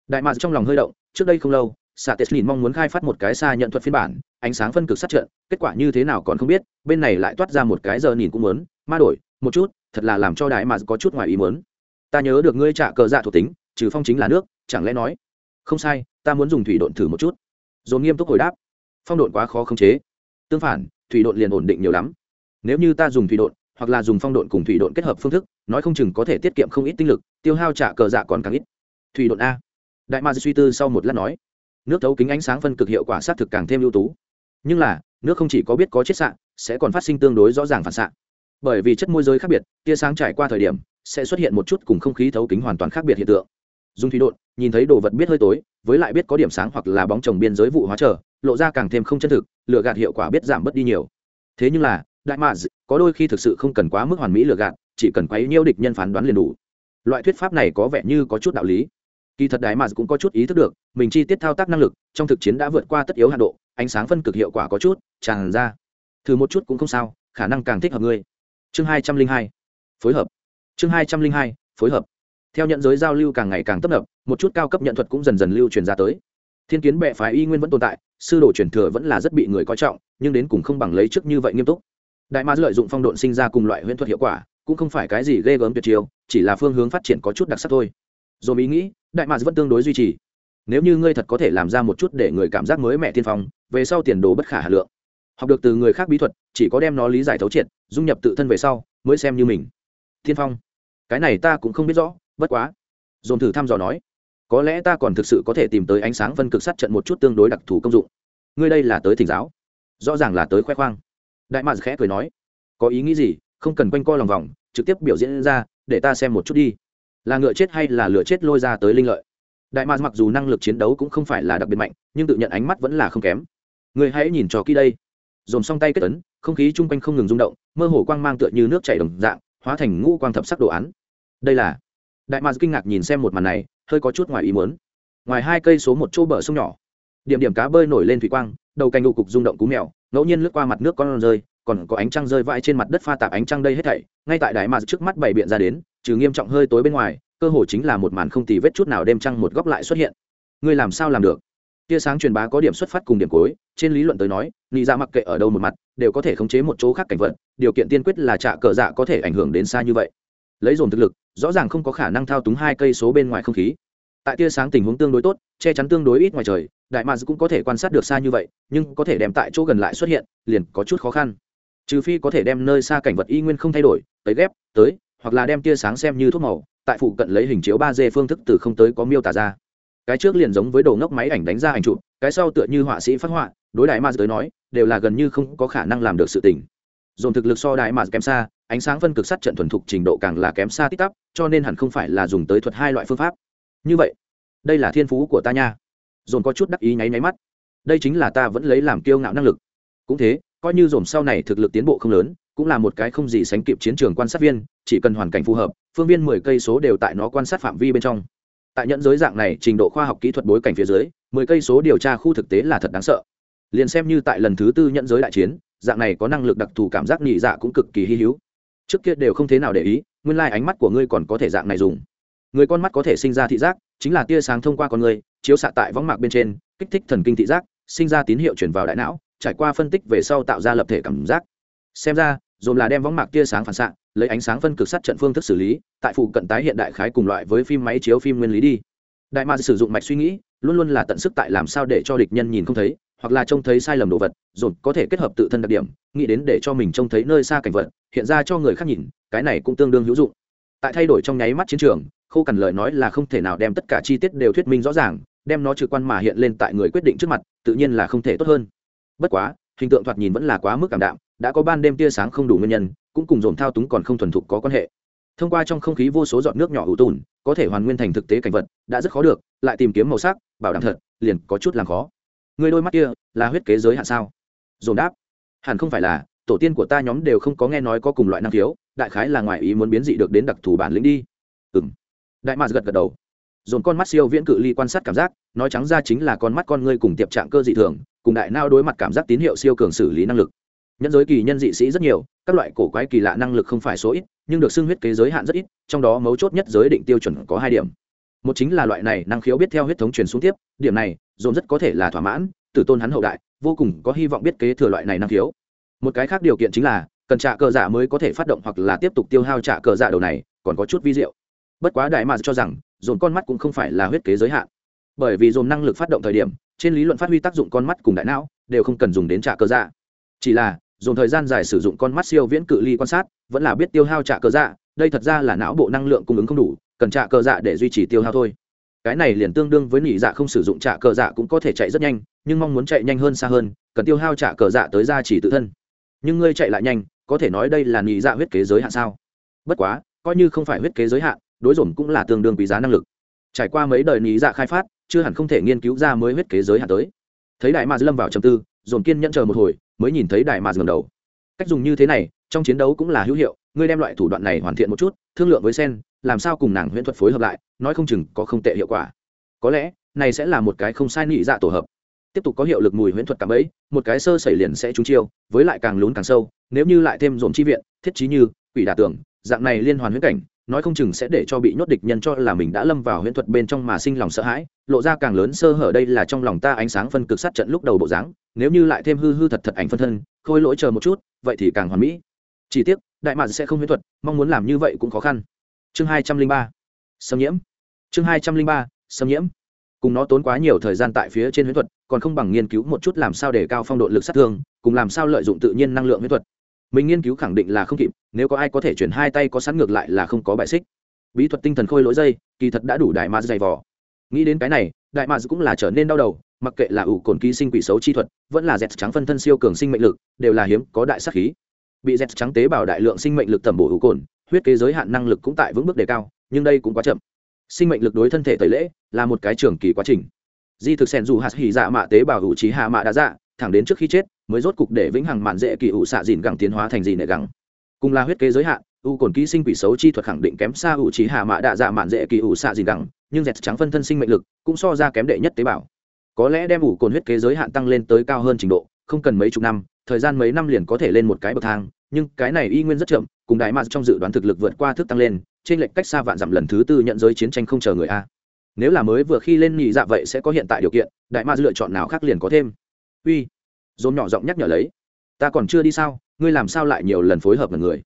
Speaker 1: Đại mạc trong lòng hơi động, trước đây không lâu xạ tes lìn mong muốn khai phát một cái xa nhận thuật phiên bản, ánh sáng phân cực sát trận, kết quả như thế nào còn không biết, bên này lại toát ra một cái giờ nhìn cũng muốn, ma đổi, một chút, thật là làm cho đại mạc có chút ngoài ý muốn. Ta nhớ được ngươi trả cờ dạ thuộc tính, trừ phong chính là nước, chẳng lẽ nói, không sai, ta muốn dùng thủy độn thử một chút. Dồn nghiêm túc hồi đáp, phong độn quá khó khống chế. Tương phản, thủy độn liền ổn định nhiều lắm. Nếu như ta dùng thủy độn, hoặc là dùng phong độn cùng thủy độn kết hợp phương thức, nói không chừng có thể tiết kiệm không ít tinh lực, tiêu hao trả cờ dạ còn càng ít thủy độn a. Đại ma suy tư sau một lát nói, nước thấu kính ánh sáng phân cực hiệu quả xác thực càng thêm ưu tú. Nhưng là, nước không chỉ có biết có chiết xạ, sẽ còn phát sinh tương đối rõ ràng phản xạ. Bởi vì chất môi giới khác biệt, tia sáng trải qua thời điểm, sẽ xuất hiện một chút cùng không khí thấu kính hoàn toàn khác biệt hiện tượng. Dùng thủy độn, nhìn thấy đồ vật biết hơi tối, với lại biết có điểm sáng hoặc là bóng chồng biên giới vụ hóa trở, lộ ra càng thêm không chân thực lựa gạt hiệu quả biết giảm bớt đi nhiều. Thế nhưng là, đại mạ có đôi khi thực sự không cần quá mức hoàn mỹ lựa gạt, chỉ cần quấy nhiêu địch nhân phán đoán liền đủ. Loại thuyết pháp này có vẻ như có chút đạo lý kỳ thật đại mà cũng có chút ý thức được, mình chi tiết thao tác năng lực, trong thực chiến đã vượt qua tất yếu hạ độ, ánh sáng phân cực hiệu quả có chút, tràn ra. Thử một chút cũng không sao, khả năng càng thích hợp ngươi. Chương hai trăm linh hai. Phối hợp. Chương hai trăm linh hai, phối hợp. Theo nhận giới giao lưu càng ngày càng tấp nập, một chút cao cấp nhận thuật cũng dần dần lưu truyền ra tới. Thiên kiến bệ phái y nguyên vẫn tồn tại, sư đồ truyền thừa vẫn là rất bị người coi trọng, nhưng đến cùng không bằng lấy trước như vậy nghiêm túc. Đại ma lợi dụng phong độn sinh ra cùng loại huyễn thuật hiệu quả, cũng không phải cái gì ghê gớm tuyệt chiêu, chỉ là phương hướng phát triển có chút đặc sắc thôi rồi ý nghĩ, đại mạc vẫn tương đối duy trì. Nếu như ngươi thật có thể làm ra một chút để người cảm giác mới mẹ tiên phong, về sau tiền đồ bất khả hà lượng. Học được từ người khác bí thuật, chỉ có đem nó lý giải thấu triệt, dung nhập tự thân về sau, mới xem như mình. Tiên phong. Cái này ta cũng không biết rõ, bất quá. Dồn thử thăm dò nói. Có lẽ ta còn thực sự có thể tìm tới ánh sáng phân cực sát trận một chút tương đối đặc thù công dụng. Ngươi đây là tới thỉnh giáo. Rõ ràng là tới khoe khoang. Đại mạc khẽ cười nói. Có ý nghĩ gì, không cần quanh co lòng vòng, trực tiếp biểu diễn ra, để ta xem một chút đi là ngựa chết hay là lửa chết lôi ra tới linh lợi. Đại mạc mặc dù năng lực chiến đấu cũng không phải là đặc biệt mạnh, nhưng tự nhận ánh mắt vẫn là không kém. Người hãy nhìn cho kỹ đây. Dồn xong tay kết ấn, không khí chung quanh không ngừng rung động, mơ hồ quang mang tựa như nước chảy đồng dạng, hóa thành ngũ quang thập sắc đồ án. Đây là đại mạc kinh ngạc nhìn xem một màn này, hơi có chút ngoài ý muốn. Ngoài hai cây số một chỗ bờ sông nhỏ, điểm điểm cá bơi nổi lên thủy quang, đầu cành đụ cục rung động cú mèo, ngẫu nhiên lướt qua mặt nước con rơi còn có ánh trăng rơi vãi trên mặt đất pha tạp ánh trăng đây hết thảy, ngay tại đại mạc trước mắt bảy biện ra đến, trừ nghiêm trọng hơi tối bên ngoài, cơ hồ chính là một màn không tì vết chút nào đêm trăng một góc lại xuất hiện. Ngươi làm sao làm được? Tia sáng truyền bá có điểm xuất phát cùng điểm cuối, trên lý luận tới nói nghĩ ra dạ mặc kệ ở đâu một mặt, đều có thể khống chế một chỗ khác cảnh vật, điều kiện tiên quyết là trả cờ dạ có thể ảnh hưởng đến xa như vậy. Lấy dồn thực lực, rõ ràng không có khả năng thao túng hai cây số bên ngoài không khí. Tại tia sáng tình huống tương đối tốt, che chắn tương đối ít ngoài trời, đại mads cũng có thể quan sát được xa như vậy, nhưng có thể đem tại chỗ gần lại xuất hiện, liền có chút khó khăn trừ phi có thể đem nơi xa cảnh vật y nguyên không thay đổi tới ghép, tới, hoặc là đem tia sáng xem như thuốc màu, tại phụ cận lấy hình chiếu ba d phương thức từ không tới có miêu tả ra. Cái trước liền giống với đồ ngốc máy ảnh đánh ra ảnh chụp, cái sau tựa như họa sĩ phát họa, đối đại mars tới nói, đều là gần như không có khả năng làm được sự tình. Dồn thực lực so đại mars kém xa, ánh sáng phân cực sắt trận thuần thục trình độ càng là kém xa tích tắp, cho nên hẳn không phải là dùng tới thuật hai loại phương pháp. Như vậy, đây là thiên phú của ta nha. Dồn có chút đắc ý nháy nháy mắt. Đây chính là ta vẫn lấy làm kiêu ngạo năng lực. Cũng thế coi như dồn sau này thực lực tiến bộ không lớn, cũng là một cái không gì sánh kịp chiến trường quan sát viên, chỉ cần hoàn cảnh phù hợp, phương viên mười cây số đều tại nó quan sát phạm vi bên trong. Tại nhận giới dạng này trình độ khoa học kỹ thuật bối cảnh phía dưới, mười cây số điều tra khu thực tế là thật đáng sợ. Liền xem như tại lần thứ tư nhận giới đại chiến, dạng này có năng lực đặc thù cảm giác nhị dạ cũng cực kỳ hy hữu. Trước kia đều không thế nào để ý, nguyên lai、like、ánh mắt của ngươi còn có thể dạng này dùng. Người con mắt có thể sinh ra thị giác, chính là tia sáng thông qua con người, chiếu xạ tại võng mạc bên trên, kích thích thần kinh thị giác, sinh ra tín hiệu chuyển vào đại não trải qua phân tích về sau tạo ra lập thể cảm giác. Xem ra, dồn là đem võng mạc tia sáng phản xạ, lấy ánh sáng phân cực sát trận phương thức xử lý, tại phụ cận tái hiện đại khái cùng loại với phim máy chiếu phim nguyên lý đi. Đại ma sử dụng mạch suy nghĩ, luôn luôn là tận sức tại làm sao để cho địch nhân nhìn không thấy, hoặc là trông thấy sai lầm đồ vật, dồn có thể kết hợp tự thân đặc điểm, nghĩ đến để cho mình trông thấy nơi xa cảnh vật, hiện ra cho người khác nhìn, cái này cũng tương đương hữu dụng. Tại thay đổi trong nháy mắt chiến trường, khô cằn lời nói là không thể nào đem tất cả chi tiết đều thuyết minh rõ ràng, đem nó trừ quan mà hiện lên tại người quyết định trước mặt, tự nhiên là không thể tốt hơn bất quá, hình tượng thoạt nhìn vẫn là quá mức cảm đạm, đã có ban đêm tia sáng không đủ nguyên nhân, cũng cùng dồn thao túng còn không thuần thục có quan hệ. Thông qua trong không khí vô số giọt nước nhỏ ủ tùn, có thể hoàn nguyên thành thực tế cảnh vật, đã rất khó được, lại tìm kiếm màu sắc, bảo đảm thật, liền có chút làm khó. Người đôi mắt kia, là huyết kế giới hạn sao? Dồn đáp, hẳn không phải là, tổ tiên của ta nhóm đều không có nghe nói có cùng loại năng khiếu, đại khái là ngoài ý muốn biến dị được đến đặc thù bản lĩnh đi. Ừ m đại mạc gật gật đầu. Dồn con mắt siêu viễn cự ly quan sát cảm giác, nói trắng ra chính là con mắt con ngươi cùng tiệp trạng cơ dị thường cùng đại nao đối mặt cảm giác tín hiệu siêu cường xử lý năng lực. Nhân giới kỳ nhân dị sĩ rất nhiều, các loại cổ quái kỳ lạ năng lực không phải số ít, nhưng được xưng huyết kế giới hạn rất ít, trong đó mấu chốt nhất giới định tiêu chuẩn có hai điểm. Một chính là loại này năng khiếu biết theo huyết thống truyền xuống tiếp, điểm này, dồn rất có thể là thỏa mãn, tử tôn hắn hậu đại, vô cùng có hy vọng biết kế thừa loại này năng khiếu. Một cái khác điều kiện chính là, cần trả cờ giả mới có thể phát động hoặc là tiếp tục tiêu hao trả cờ giả đầu này, còn có chút vi diệu. Bất quá đại mà cho rằng, dồn con mắt cũng không phải là huyết kế giới hạn bởi vì dồn năng lực phát động thời điểm, trên lý luận phát huy tác dụng con mắt cùng đại não, đều không cần dùng đến trả cơ dạ. Chỉ là, dồn thời gian dài sử dụng con mắt siêu viễn cự ly quan sát, vẫn là biết tiêu hao trả cơ dạ đây thật ra là não bộ năng lượng cung ứng không đủ, cần trả cơ dạ để duy trì tiêu hao thôi. Cái này liền tương đương với nỉ dạ không sử dụng trả cờ dạ cũng có thể chạy rất nhanh, nhưng mong muốn chạy nhanh hơn xa hơn, cần tiêu hao trả cờ dạ tới ra chỉ tự thân. Nhưng ngươi chạy lại nhanh, có thể nói đây là nỉ dạ huyết kế giới hạn sao? Bất quá, coi như không phải huyết kế giới hạn, đối dồn cũng là tương đương quý giá năng lực. Trải qua mấy đời nỉ dạ khai phát chưa hẳn không thể nghiên cứu ra mới huyết kế giới hạn tới. Thấy đại mà lâm vào trầm tư, dồn kiên nhẫn chờ một hồi, mới nhìn thấy đại ma ngầm đầu. Cách dùng như thế này, trong chiến đấu cũng là hữu hiệu, ngươi đem loại thủ đoạn này hoàn thiện một chút, thương lượng với sen, làm sao cùng nàng huyễn thuật phối hợp lại, nói không chừng có không tệ hiệu quả. Có lẽ, này sẽ là một cái không sai nhị dạ tổ hợp. Tiếp tục có hiệu lực mùi huyễn thuật cảm ấy, một cái sơ xảy liền sẽ trúng chiêu, với lại càng lún càng sâu, nếu như lại thêm dồn chi viện, thiết trí như quỷ đả tưởng, dạng này liên hoàn huyễn cảnh nói không chừng sẽ để cho bị nhốt địch nhân cho là mình đã lâm vào huyễn thuật bên trong mà sinh lòng sợ hãi, lộ ra càng lớn sơ hở đây là trong lòng ta ánh sáng phân cực sát trận lúc đầu bộ dáng, nếu như lại thêm hư hư thật thật ảnh phân thân, khôi lỗi chờ một chút, vậy thì càng hoàn mỹ. Chỉ tiếc, đại mạn sẽ không huyễn thuật, mong muốn làm như vậy cũng khó khăn. Chương hai trăm linh ba. Xâm nhiễm. Chương hai trăm linh ba, xâm nhiễm. Cùng nó tốn quá nhiều thời gian tại phía trên huyễn thuật, còn không bằng nghiên cứu một chút làm sao để cao phong độ lực sát thương, cùng làm sao lợi dụng tự nhiên năng lượng huyễn thuật. Mình nghiên cứu khẳng định là không kịp nếu có ai có thể chuyển hai tay có sẵn ngược lại là không có bại xích. Bí thuật tinh thần khôi lỗi dây, kỳ thật đã đủ đại ma dày vỏ nghĩ đến cái này, đại ma cũng là trở nên đau đầu, mặc kệ là ủ cồn ký sinh quỷ xấu chi thuật, vẫn là dẹt trắng phân thân siêu cường sinh mệnh lực, đều là hiếm, có đại sắc khí. Bị dẹt trắng tế bào đại lượng sinh mệnh lực tẩm bổ ủ cồn, huyết kế giới hạn năng lực cũng tại vững bước đề cao, nhưng đây cũng quá chậm. Sinh mệnh lực đối thân thể tẩy lễ, là một cái trường kỳ quá trình. Di thực sen dù hạt hỉ dạ mạ tế bào hữu trí hạ mạ đã dạ thẳng đến trước khi chết, mới rốt cục để vĩnh hằng mạn dễ kỳ ủ xạ dìn gẳng tiến hóa thành gì nệ gẳng cùng là huyết kế giới hạn, u cồn ký sinh quỷ xấu chi thuật khẳng định kém xa u trí hạ mạ đạ dạ mạn dễ kỳ ủ xạ dìn gẳng, nhưng dẹt trắng phân thân sinh mệnh lực cũng so ra kém đệ nhất tế bào. Có lẽ đem ủ cồn huyết kế giới hạn tăng lên tới cao hơn trình độ, không cần mấy chục năm, thời gian mấy năm liền có thể lên một cái bậc thang, nhưng cái này y nguyên rất chậm, cùng đại mạc trong dự đoán thực lực vượt qua thức tăng lên, trên lệnh cách xa vạn dặm lần thứ tư nhận giới chiến tranh không chờ người a. Nếu là mới vừa khi lên nhị dạ vậy sẽ có hiện tại điều kiện, đại mạc lựa chọn nào khác liền có thêm. Uy, dồn nhỏ giọng nhắc nhở lấy. Ta còn chưa đi sao? Ngươi làm sao lại nhiều lần phối hợp một người?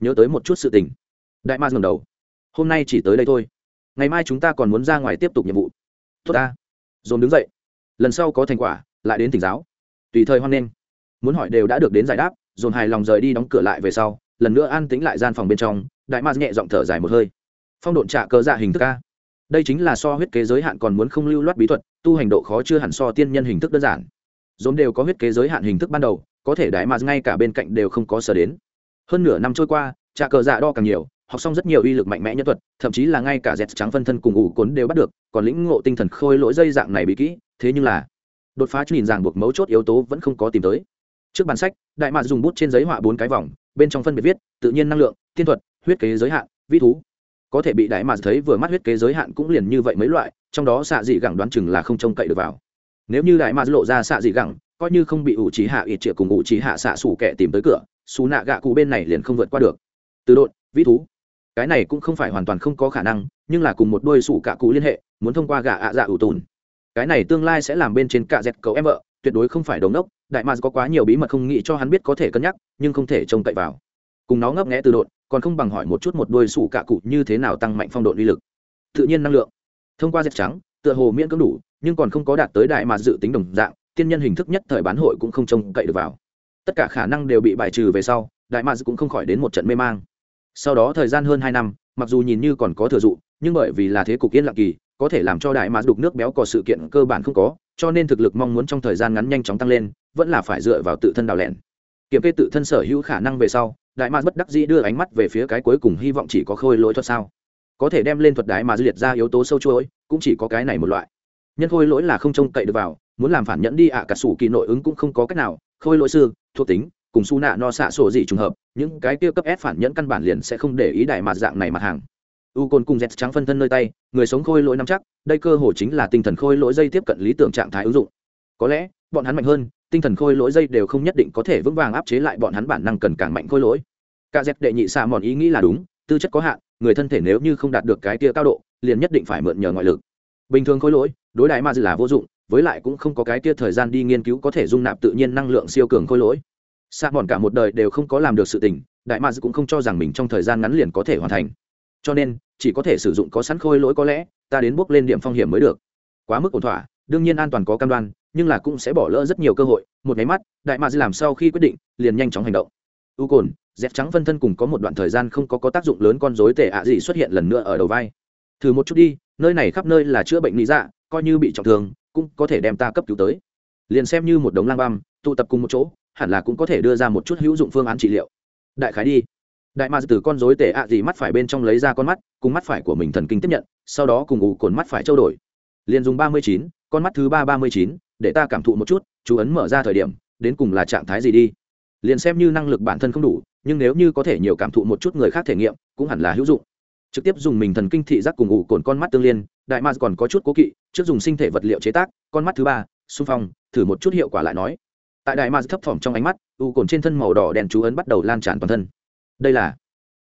Speaker 1: Nhớ tới một chút sự tình. Đại ma ngầm đầu. Hôm nay chỉ tới đây thôi. Ngày mai chúng ta còn muốn ra ngoài tiếp tục nhiệm vụ. Tốt ta. Dồn đứng dậy. Lần sau có thành quả, lại đến tỉnh giáo. Tùy thời hoan nghênh. Muốn hỏi đều đã được đến giải đáp, dồn hài lòng rời đi đóng cửa lại về sau, lần nữa an tĩnh lại gian phòng bên trong, đại ma nhẹ giọng thở dài một hơi. Phong độn trạ cơ dạ hình thức a. Đây chính là so huyết kế giới hạn còn muốn không lưu loát bí thuật, tu hành độ khó chưa hẳn so tiên nhân hình thức đơn giản. Dồn đều có huyết kế giới hạn hình thức ban đầu có thể đại ma ngay cả bên cạnh đều không có sở đến. Hơn nửa năm trôi qua, trà cờ dạ đo càng nhiều, học xong rất nhiều uy lực mạnh mẽ nhân thuật, thậm chí là ngay cả dẹt trắng phân thân cùng ủ cuốn đều bắt được, còn lĩnh ngộ tinh thần khôi lỗi dây dạng này bị kỹ, thế nhưng là đột phá nhìn ràng buộc mấu chốt yếu tố vẫn không có tìm tới. Trước bản sách, đại mạc dùng bút trên giấy họa bốn cái vòng, bên trong phân biệt viết, tự nhiên năng lượng, tiên thuật, huyết kế giới hạn, vi thú. Có thể bị đại mạc thấy vừa mắt huyết kế giới hạn cũng liền như vậy mấy loại, trong đó xạ dị gẳng đoán chừng là không trông cậy được vào. Nếu như đại mạc lộ ra xạ dị gẳng coi như không bị ủ trí hạ ít triệu cùng ủ trí hạ xạ xủ kẻ tìm tới cửa, xù nạ gạ cụ bên này liền không vượt qua được. Từ độn vi thú. Cái này cũng không phải hoàn toàn không có khả năng, nhưng là cùng một đôi xù cạ cụ liên hệ, muốn thông qua gạ ạ dạ ủ tùn. Cái này tương lai sẽ làm bên trên cạ dẹt cậu em vợ, tuyệt đối không phải đống đốc, đại mạc có quá nhiều bí mật không nghĩ cho hắn biết có thể cân nhắc, nhưng không thể trông cậy vào. Cùng nó ngấp nghẽ từ độn còn không bằng hỏi một chút một đôi sủ cạ cụ như thế nào tăng mạnh phong độ uy lực. Tự nhiên năng lượng. Thông qua dệt trắng, tựa hồ miễn cưỡng đủ, nhưng còn không có đạt tới đại mà dự tính đồng dạng tiên nhân hình thức nhất thời bán hội cũng không trông cậy được vào. Tất cả khả năng đều bị bài trừ về sau, đại mads cũng không khỏi đến một trận mê mang. Sau đó thời gian hơn hai năm, mặc dù nhìn như còn có thừa dụ, nhưng bởi vì là thế cục yên lặng kỳ, có thể làm cho đại mads đục nước béo có sự kiện cơ bản không có, cho nên thực lực mong muốn trong thời gian ngắn nhanh chóng tăng lên, vẫn là phải dựa vào tự thân đào lẻn kiểm kê tự thân sở hữu khả năng về sau, đại mads bất đắc dĩ đưa ánh mắt về phía cái cuối cùng hy vọng chỉ có khôi lỗi thuật sao. Có thể đem lên thuật đại mà dư liệt ra yếu tố sâu chuỗi, cũng chỉ có cái này một loại. Nhân khôi lỗi là không trông cậy được vào muốn làm phản nhẫn đi ạ, cả sủ kỳ nội ứng cũng không có cách nào. Khôi lỗi sư, thuộc tính, cùng su nạ no xạ sổ gì trùng hợp, những cái kia cấp ép phản nhẫn căn bản liền sẽ không để ý đại mặt dạng này mặt hàng. U côn cùng z trắng phân thân nơi tay, người sống khôi lỗi nắm chắc, đây cơ hồ chính là tinh thần khôi lỗi dây tiếp cận lý tưởng trạng thái ứng dụng. Có lẽ, bọn hắn mạnh hơn, tinh thần khôi lỗi dây đều không nhất định có thể vững vàng áp chế lại bọn hắn bản năng cần càng mạnh khôi lỗi. Cả dẹp đệ nhị xạ mòn ý nghĩ là đúng, tư chất có hạn, người thân thể nếu như không đạt được cái tia cao độ, liền nhất định phải mượn nhờ ngoại lực bình thường khối lỗi, đối đại ma là vô dụng, với lại cũng không có cái kia thời gian đi nghiên cứu có thể dung nạp tự nhiên năng lượng siêu cường khối lỗi. Xạ mòn cả một đời đều không có làm được sự tình, đại ma cũng không cho rằng mình trong thời gian ngắn liền có thể hoàn thành. Cho nên, chỉ có thể sử dụng có sẵn khôi lỗi có lẽ, ta đến bước lên điểm phong hiểm mới được. Quá mức ổn thỏa, đương nhiên an toàn có cam đoan, nhưng là cũng sẽ bỏ lỡ rất nhiều cơ hội. Một máy mắt, đại mạc làm sau khi quyết định, liền nhanh chóng hành động. U cồn, dép trắng phân thân cùng có một đoạn thời gian không có có tác dụng lớn con dối tệ ạ gì xuất hiện lần nữa ở đầu vai. Thử một chút đi nơi này khắp nơi là chữa bệnh lý dạ coi như bị trọng thương, cũng có thể đem ta cấp cứu tới. Liền xem như một đống lang băm, tụ tập cùng một chỗ, hẳn là cũng có thể đưa ra một chút hữu dụng phương án trị liệu. Đại khái đi. Đại ma từ con dối tệ ạ gì mắt phải bên trong lấy ra con mắt, cùng mắt phải của mình thần kinh tiếp nhận, sau đó cùng ủ cồn mắt phải trao đổi. Liền dùng ba mươi chín, con mắt thứ ba ba mươi chín, để ta cảm thụ một chút, chú ấn mở ra thời điểm, đến cùng là trạng thái gì đi. Liền xem như năng lực bản thân không đủ, nhưng nếu như có thể nhiều cảm thụ một chút người khác thể nghiệm, cũng hẳn là hữu dụng trực tiếp dùng mình thần kinh thị giác cùng ủ cồn con mắt tương liên, đại ma còn có chút cố kỵ, trước dùng sinh thể vật liệu chế tác, con mắt thứ ba, xung phong, thử một chút hiệu quả lại nói. Tại đại ma thấp thỏm trong ánh mắt, ủ cồn trên thân màu đỏ đèn chú ấn bắt đầu lan tràn toàn thân. Đây là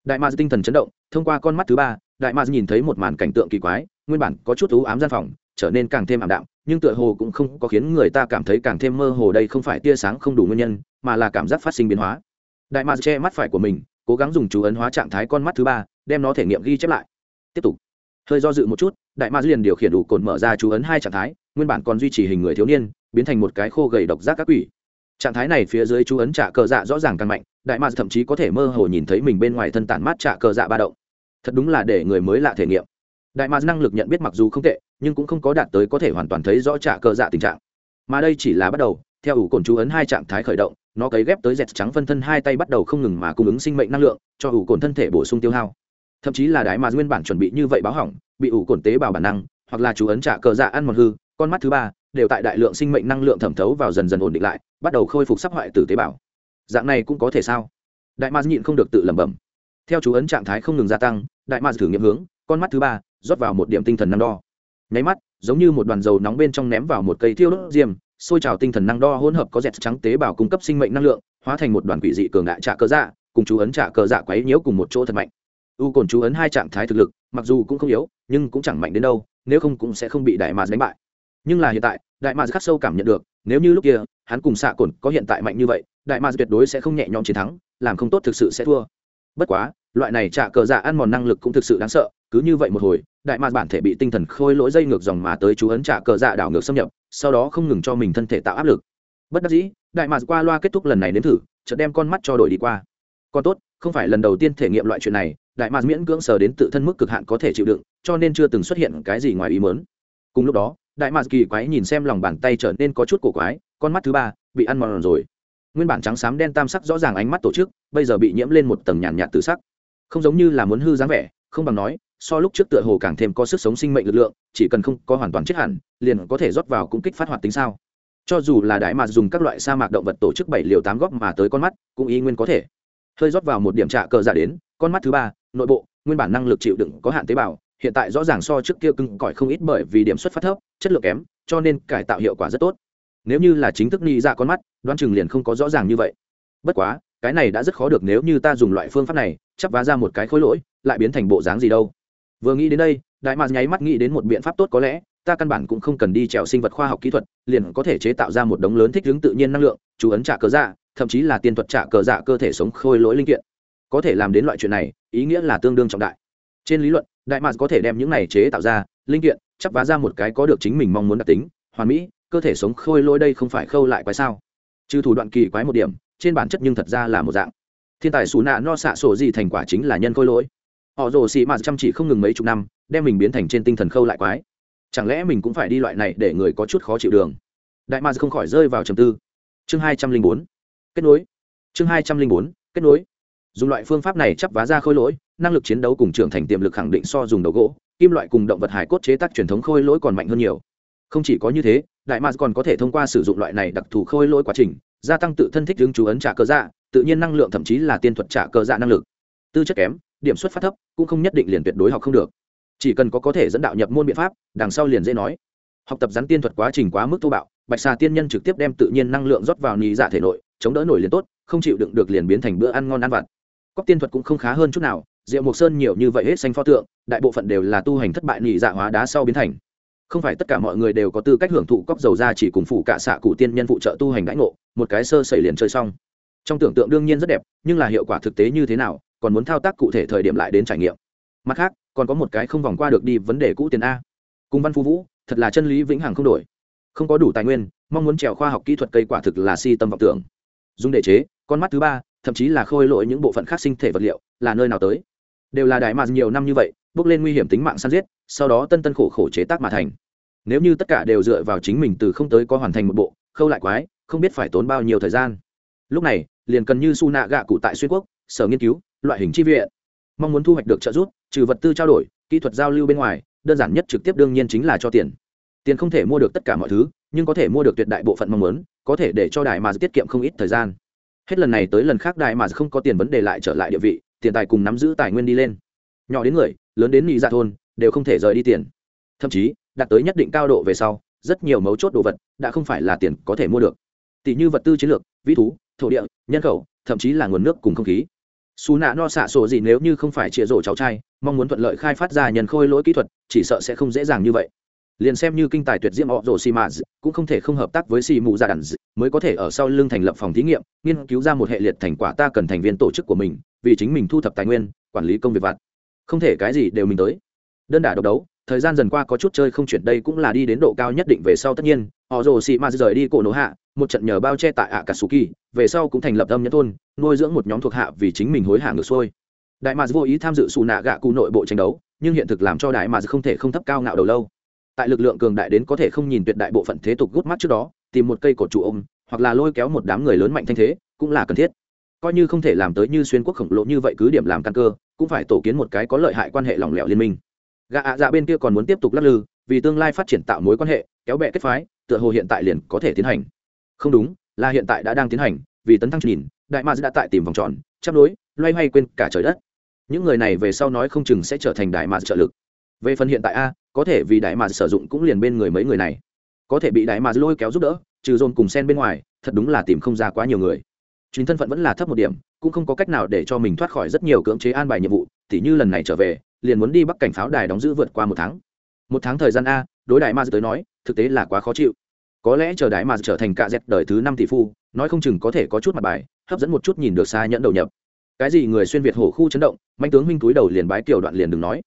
Speaker 1: đại ma tinh thần chấn động, thông qua con mắt thứ ba, đại ma nhìn thấy một màn cảnh tượng kỳ quái, nguyên bản có chút thú ám gian phòng, trở nên càng thêm ảm đạm, nhưng tựa hồ cũng không có khiến người ta cảm thấy càng thêm mơ hồ đây không phải tia sáng không đủ nguyên nhân, mà là cảm giác phát sinh biến hóa. Đại ma che mắt phải của mình, cố gắng dùng chú ấn hóa trạng thái con mắt thứ ba đem nó thể nghiệm ghi chép lại. Tiếp tục. Hơi do dự một chút, đại ma liền điều khiển đủ cồn mở ra chú ấn hai trạng thái, nguyên bản còn duy trì hình người thiếu niên, biến thành một cái khô gầy độc giác các quỷ. Trạng thái này phía dưới chú ấn trả cờ dạ rõ ràng càng mạnh, đại ma thậm chí có thể mơ hồ nhìn thấy mình bên ngoài thân tản mát trả cờ dạ ba động. Thật đúng là để người mới lạ thể nghiệm. Đại ma năng lực nhận biết mặc dù không tệ, nhưng cũng không có đạt tới có thể hoàn toàn thấy rõ trả cờ dạ tình trạng. Mà đây chỉ là bắt đầu, theo ủ cồn chú ấn hai trạng thái khởi động, nó cấy ghép tới dẹt trắng phân thân hai tay bắt đầu không ngừng mà cung ứng sinh mệnh năng lượng, cho ủ cồn thân thể bổ sung tiêu hao thậm chí là đái mà nguyên bản chuẩn bị như vậy báo hỏng, bị ủ cồn tế bào bản năng, hoặc là chú ấn trả cờ dạ ăn một hư, con mắt thứ ba đều tại đại lượng sinh mệnh năng lượng thẩm thấu vào dần dần ổn định lại, bắt đầu khôi phục sắp hoại từ tế bào. Dạng này cũng có thể sao? Đại ma nhịn không được tự lẩm bẩm. Theo chú ấn trạng thái không ngừng gia tăng, đại ma thử nghiệm hướng, con mắt thứ ba rót vào một điểm tinh thần năng đo. Nháy mắt, giống như một đoàn dầu nóng bên trong ném vào một cây thiêu đốt diêm xôi trào tinh thần năng đo hỗn hợp có dẹt trắng tế bào cung cấp sinh mệnh năng lượng, hóa thành một đoàn quỷ dị cường đại trả cờ dạ cùng chú ấn trả cờ dạ quấy nhiễu cùng một chỗ thật mạnh u cồn chú ấn hai trạng thái thực lực, mặc dù cũng không yếu, nhưng cũng chẳng mạnh đến đâu, nếu không cũng sẽ không bị đại mạc đánh bại. Nhưng là hiện tại, đại mạc khắc sâu cảm nhận được, nếu như lúc kia, hắn cùng xạ cồn có hiện tại mạnh như vậy, đại mạc tuyệt đối sẽ không nhẹ nhõm chiến thắng, làm không tốt thực sự sẽ thua. Bất quá, loại này trả cờ giả ăn mòn năng lực cũng thực sự đáng sợ, cứ như vậy một hồi, đại mạc bản thể bị tinh thần khôi lỗi dây ngược dòng mà tới chú ấn trả cờ giả đảo ngược xâm nhập, sau đó không ngừng cho mình thân thể tạo áp lực. Bất đắc dĩ, đại mạc qua loa kết thúc lần này đến thử, chợt đem con mắt cho đổi đi qua. Còn tốt không phải lần đầu tiên thể nghiệm loại chuyện này, đại mạc miễn cưỡng sờ đến tự thân mức cực hạn có thể chịu đựng, cho nên chưa từng xuất hiện cái gì ngoài ý mớn cùng lúc đó, đại mạc kỳ quái nhìn xem lòng bàn tay trở nên có chút cổ quái, con mắt thứ ba bị ăn mòn rồi. Nguyên bản trắng xám đen tam sắc rõ ràng ánh mắt tổ chức, bây giờ bị nhiễm lên một tầng nhàn nhạt từ sắc. Không giống như là muốn hư dáng vẻ, không bằng nói, so lúc trước tựa hồ càng thêm có sức sống sinh mệnh lực lượng, chỉ cần không có hoàn toàn chết hẳn, liền có thể rót vào cũng kích phát hoạt tính sao. Cho dù là đại mạc dùng các loại sa mạc động vật tổ chức bảy liều tám góc mà tới con mắt, cũng y nguyên có thể hơi rót vào một điểm trạ cờ giả đến, con mắt thứ ba, nội bộ, nguyên bản năng lực chịu đựng có hạn tế bào, hiện tại rõ ràng so trước kia cưng cỏi không ít bởi vì điểm xuất phát thấp, chất lượng kém, cho nên cải tạo hiệu quả rất tốt. Nếu như là chính thức ni ra dạ con mắt, đoán chừng liền không có rõ ràng như vậy. Bất quá, cái này đã rất khó được nếu như ta dùng loại phương pháp này, chắp vá ra một cái khối lỗi, lại biến thành bộ dáng gì đâu. Vừa nghĩ đến đây, đại mạc nháy mắt nghĩ đến một biện pháp tốt có lẽ ta căn bản cũng không cần đi trèo sinh vật khoa học kỹ thuật, liền có thể chế tạo ra một đống lớn thích ứng tự nhiên năng lượng, chú ấn trả cờ dạ thậm chí là tiên thuật trả cờ dạ cơ thể sống khôi lỗi linh kiện. Có thể làm đến loại chuyện này, ý nghĩa là tương đương trọng đại. Trên lý luận, đại mạc có thể đem những này chế tạo ra, linh kiện, chắp vá ra một cái có được chính mình mong muốn đặc tính, hoàn mỹ, cơ thể sống khôi lỗi đây không phải khâu lại quái sao? Trừ thủ đoạn kỳ quái một điểm, trên bản chất nhưng thật ra là một dạng. Thiên tài xù nạ no xạ sổ gì thành quả chính là nhân khôi lỗi. Họ rồ xị mạt chăm chỉ không ngừng mấy chục năm, đem mình biến thành trên tinh thần khâu lại quái chẳng lẽ mình cũng phải đi loại này để người có chút khó chịu đường? Đại ma không khỏi rơi vào trầm tư. Chương hai trăm linh bốn. Kết nối. Chương hai trăm linh bốn. Kết nối. Dùng loại phương pháp này chắp vá ra khôi lỗi, năng lực chiến đấu cùng trưởng thành tiềm lực khẳng định so dùng đầu gỗ, kim loại cùng động vật hải cốt chế tác truyền thống khôi lỗi còn mạnh hơn nhiều. Không chỉ có như thế, đại ma còn có thể thông qua sử dụng loại này đặc thù khôi lỗi quá trình, gia tăng tự thân thích ứng chú ấn trả cơ dạ tự nhiên năng lượng thậm chí là tiên thuật trả cơ dạ năng lực. Tư chất kém, điểm xuất phát thấp, cũng không nhất định liền tuyệt đối học không được chỉ cần có có thể dẫn đạo nhập môn biện pháp, đằng sau liền dễ nói. Học tập rắn tiên thuật quá trình quá mức thô bạo, bạch xà tiên nhân trực tiếp đem tự nhiên năng lượng rót vào nhì dạ thể nội, chống đỡ nổi liền tốt, không chịu đựng được liền biến thành bữa ăn ngon ăn vặt. Cóc tiên thuật cũng không khá hơn chút nào, diệu mộc sơn nhiều như vậy hết xanh pho tượng, đại bộ phận đều là tu hành thất bại nhì dạ hóa đá sau biến thành. Không phải tất cả mọi người đều có tư cách hưởng thụ cóc dầu ra chỉ cùng phụ cả xạ cụ tiên nhân phụ trợ tu hành đãi ngộ, một cái sơ sẩy liền chơi xong. Trong tưởng tượng đương nhiên rất đẹp, nhưng là hiệu quả thực tế như thế nào, còn muốn thao tác cụ thể thời điểm lại đến trải nghiệm. Mặt khác còn có một cái không vòng qua được đi vấn đề cũ tiền a. Cùng văn phú vũ, thật là chân lý vĩnh hằng không đổi. Không có đủ tài nguyên, mong muốn trèo khoa học kỹ thuật cây quả thực là si tâm vọng tưởng. Dùng để chế, con mắt thứ ba, thậm chí là khôi lỗi những bộ phận khác sinh thể vật liệu, là nơi nào tới? Đều là đại mà nhiều năm như vậy, bước lên nguy hiểm tính mạng săn giết, sau đó tân tân khổ khổ chế tác mà thành. Nếu như tất cả đều dựa vào chính mình từ không tới có hoàn thành một bộ, khâu lại quái, không biết phải tốn bao nhiêu thời gian. Lúc này, liền cần như su nạ gạ cụ tại xuyên quốc, sở nghiên cứu, loại hình chi viện mong muốn thu hoạch được trợ giúp, trừ vật tư trao đổi, kỹ thuật giao lưu bên ngoài, đơn giản nhất trực tiếp đương nhiên chính là cho tiền. Tiền không thể mua được tất cả mọi thứ, nhưng có thể mua được tuyệt đại bộ phận mong muốn, có thể để cho đại mà tiết kiệm không ít thời gian. Hết lần này tới lần khác đại mà không có tiền vấn đề lại trở lại địa vị, tiền tài cùng nắm giữ tài nguyên đi lên. Nhỏ đến người, lớn đến nhị dạ thôn, đều không thể rời đi tiền. Thậm chí, đạt tới nhất định cao độ về sau, rất nhiều mấu chốt đồ vật đã không phải là tiền có thể mua được. Tỷ như vật tư chiến lược, vĩ thú, thổ địa, nhân khẩu, thậm chí là nguồn nước cùng không khí xù nạ no xạ sổ gì nếu như không phải chia rổ cháu trai, mong muốn thuận lợi khai phát ra nhân khôi lỗi kỹ thuật, chỉ sợ sẽ không dễ dàng như vậy. Liền xem như kinh tài tuyệt diễm họ rổ xì mạ cũng không thể không hợp tác với xì mù gia đàn mới có thể ở sau lưng thành lập phòng thí nghiệm, nghiên cứu ra một hệ liệt thành quả ta cần thành viên tổ chức của mình, vì chính mình thu thập tài nguyên, quản lý công việc vặt. Không thể cái gì đều mình tới. Đơn đả độc đấu thời gian dần qua có chút chơi không chuyển đây cũng là đi đến độ cao nhất định về sau tất nhiên. Họ rồ xì ma rời đi cổ nổ hạ, một trận nhờ bao che tại ạ kỳ về sau cũng thành lập âm nhất thôn, nuôi dưỡng một nhóm thuộc hạ vì chính mình hối hả ngược xuôi. Đại mạc vô ý tham dự xù nạ gạ cụ nội bộ tranh đấu, nhưng hiện thực làm cho đại mạc không thể không thấp cao ngạo đầu lâu. Tại lực lượng cường đại đến có thể không nhìn tuyệt đại bộ phận thế tục gút mắt trước đó, tìm một cây cột trụ ôm, hoặc là lôi kéo một đám người lớn mạnh thanh thế, cũng là cần thiết. Coi như không thể làm tới như xuyên quốc khổng lồ như vậy cứ điểm làm căn cơ, cũng phải tổ kiến một cái có lợi hại quan hệ lỏng lẻo liên minh. Gà ạ dạ bên kia còn muốn tiếp tục lắc lư, vì tương lai phát triển tạo mối quan hệ, kéo bẹ kết phái, tựa hồ hiện tại liền có thể tiến hành. Không đúng, là hiện tại đã đang tiến hành, vì tấn thăng nhìn đại mads đã tại tìm vòng tròn, chắp nối, loay hoay quên cả trời đất. Những người này về sau nói không chừng sẽ trở thành đại mads trợ lực. Về phần hiện tại a, có thể vì đại mads sử dụng cũng liền bên người mấy người này. Có thể bị đại mads lôi kéo giúp đỡ, trừ dồn cùng sen bên ngoài, thật đúng là tìm không ra quá nhiều người. Chính thân phận vẫn là thấp một điểm, cũng không có cách nào để cho mình thoát khỏi rất nhiều cưỡng chế an bài nhiệm vụ, tỉ như lần này trở về liền muốn đi bắc cảnh pháo đài đóng giữ vượt qua một tháng. Một tháng thời gian a, đối đại ma tới nói, thực tế là quá khó chịu. Có lẽ chờ đại ma trở thành cạ dẹt đời thứ năm tỷ phu, nói không chừng có thể có chút mặt bài, hấp dẫn một chút nhìn được xa nhẫn đầu nhập. Cái gì người xuyên việt hổ khu chấn động mạnh tướng huynh túi đầu liền bái kiểu đoạn liền đừng nói.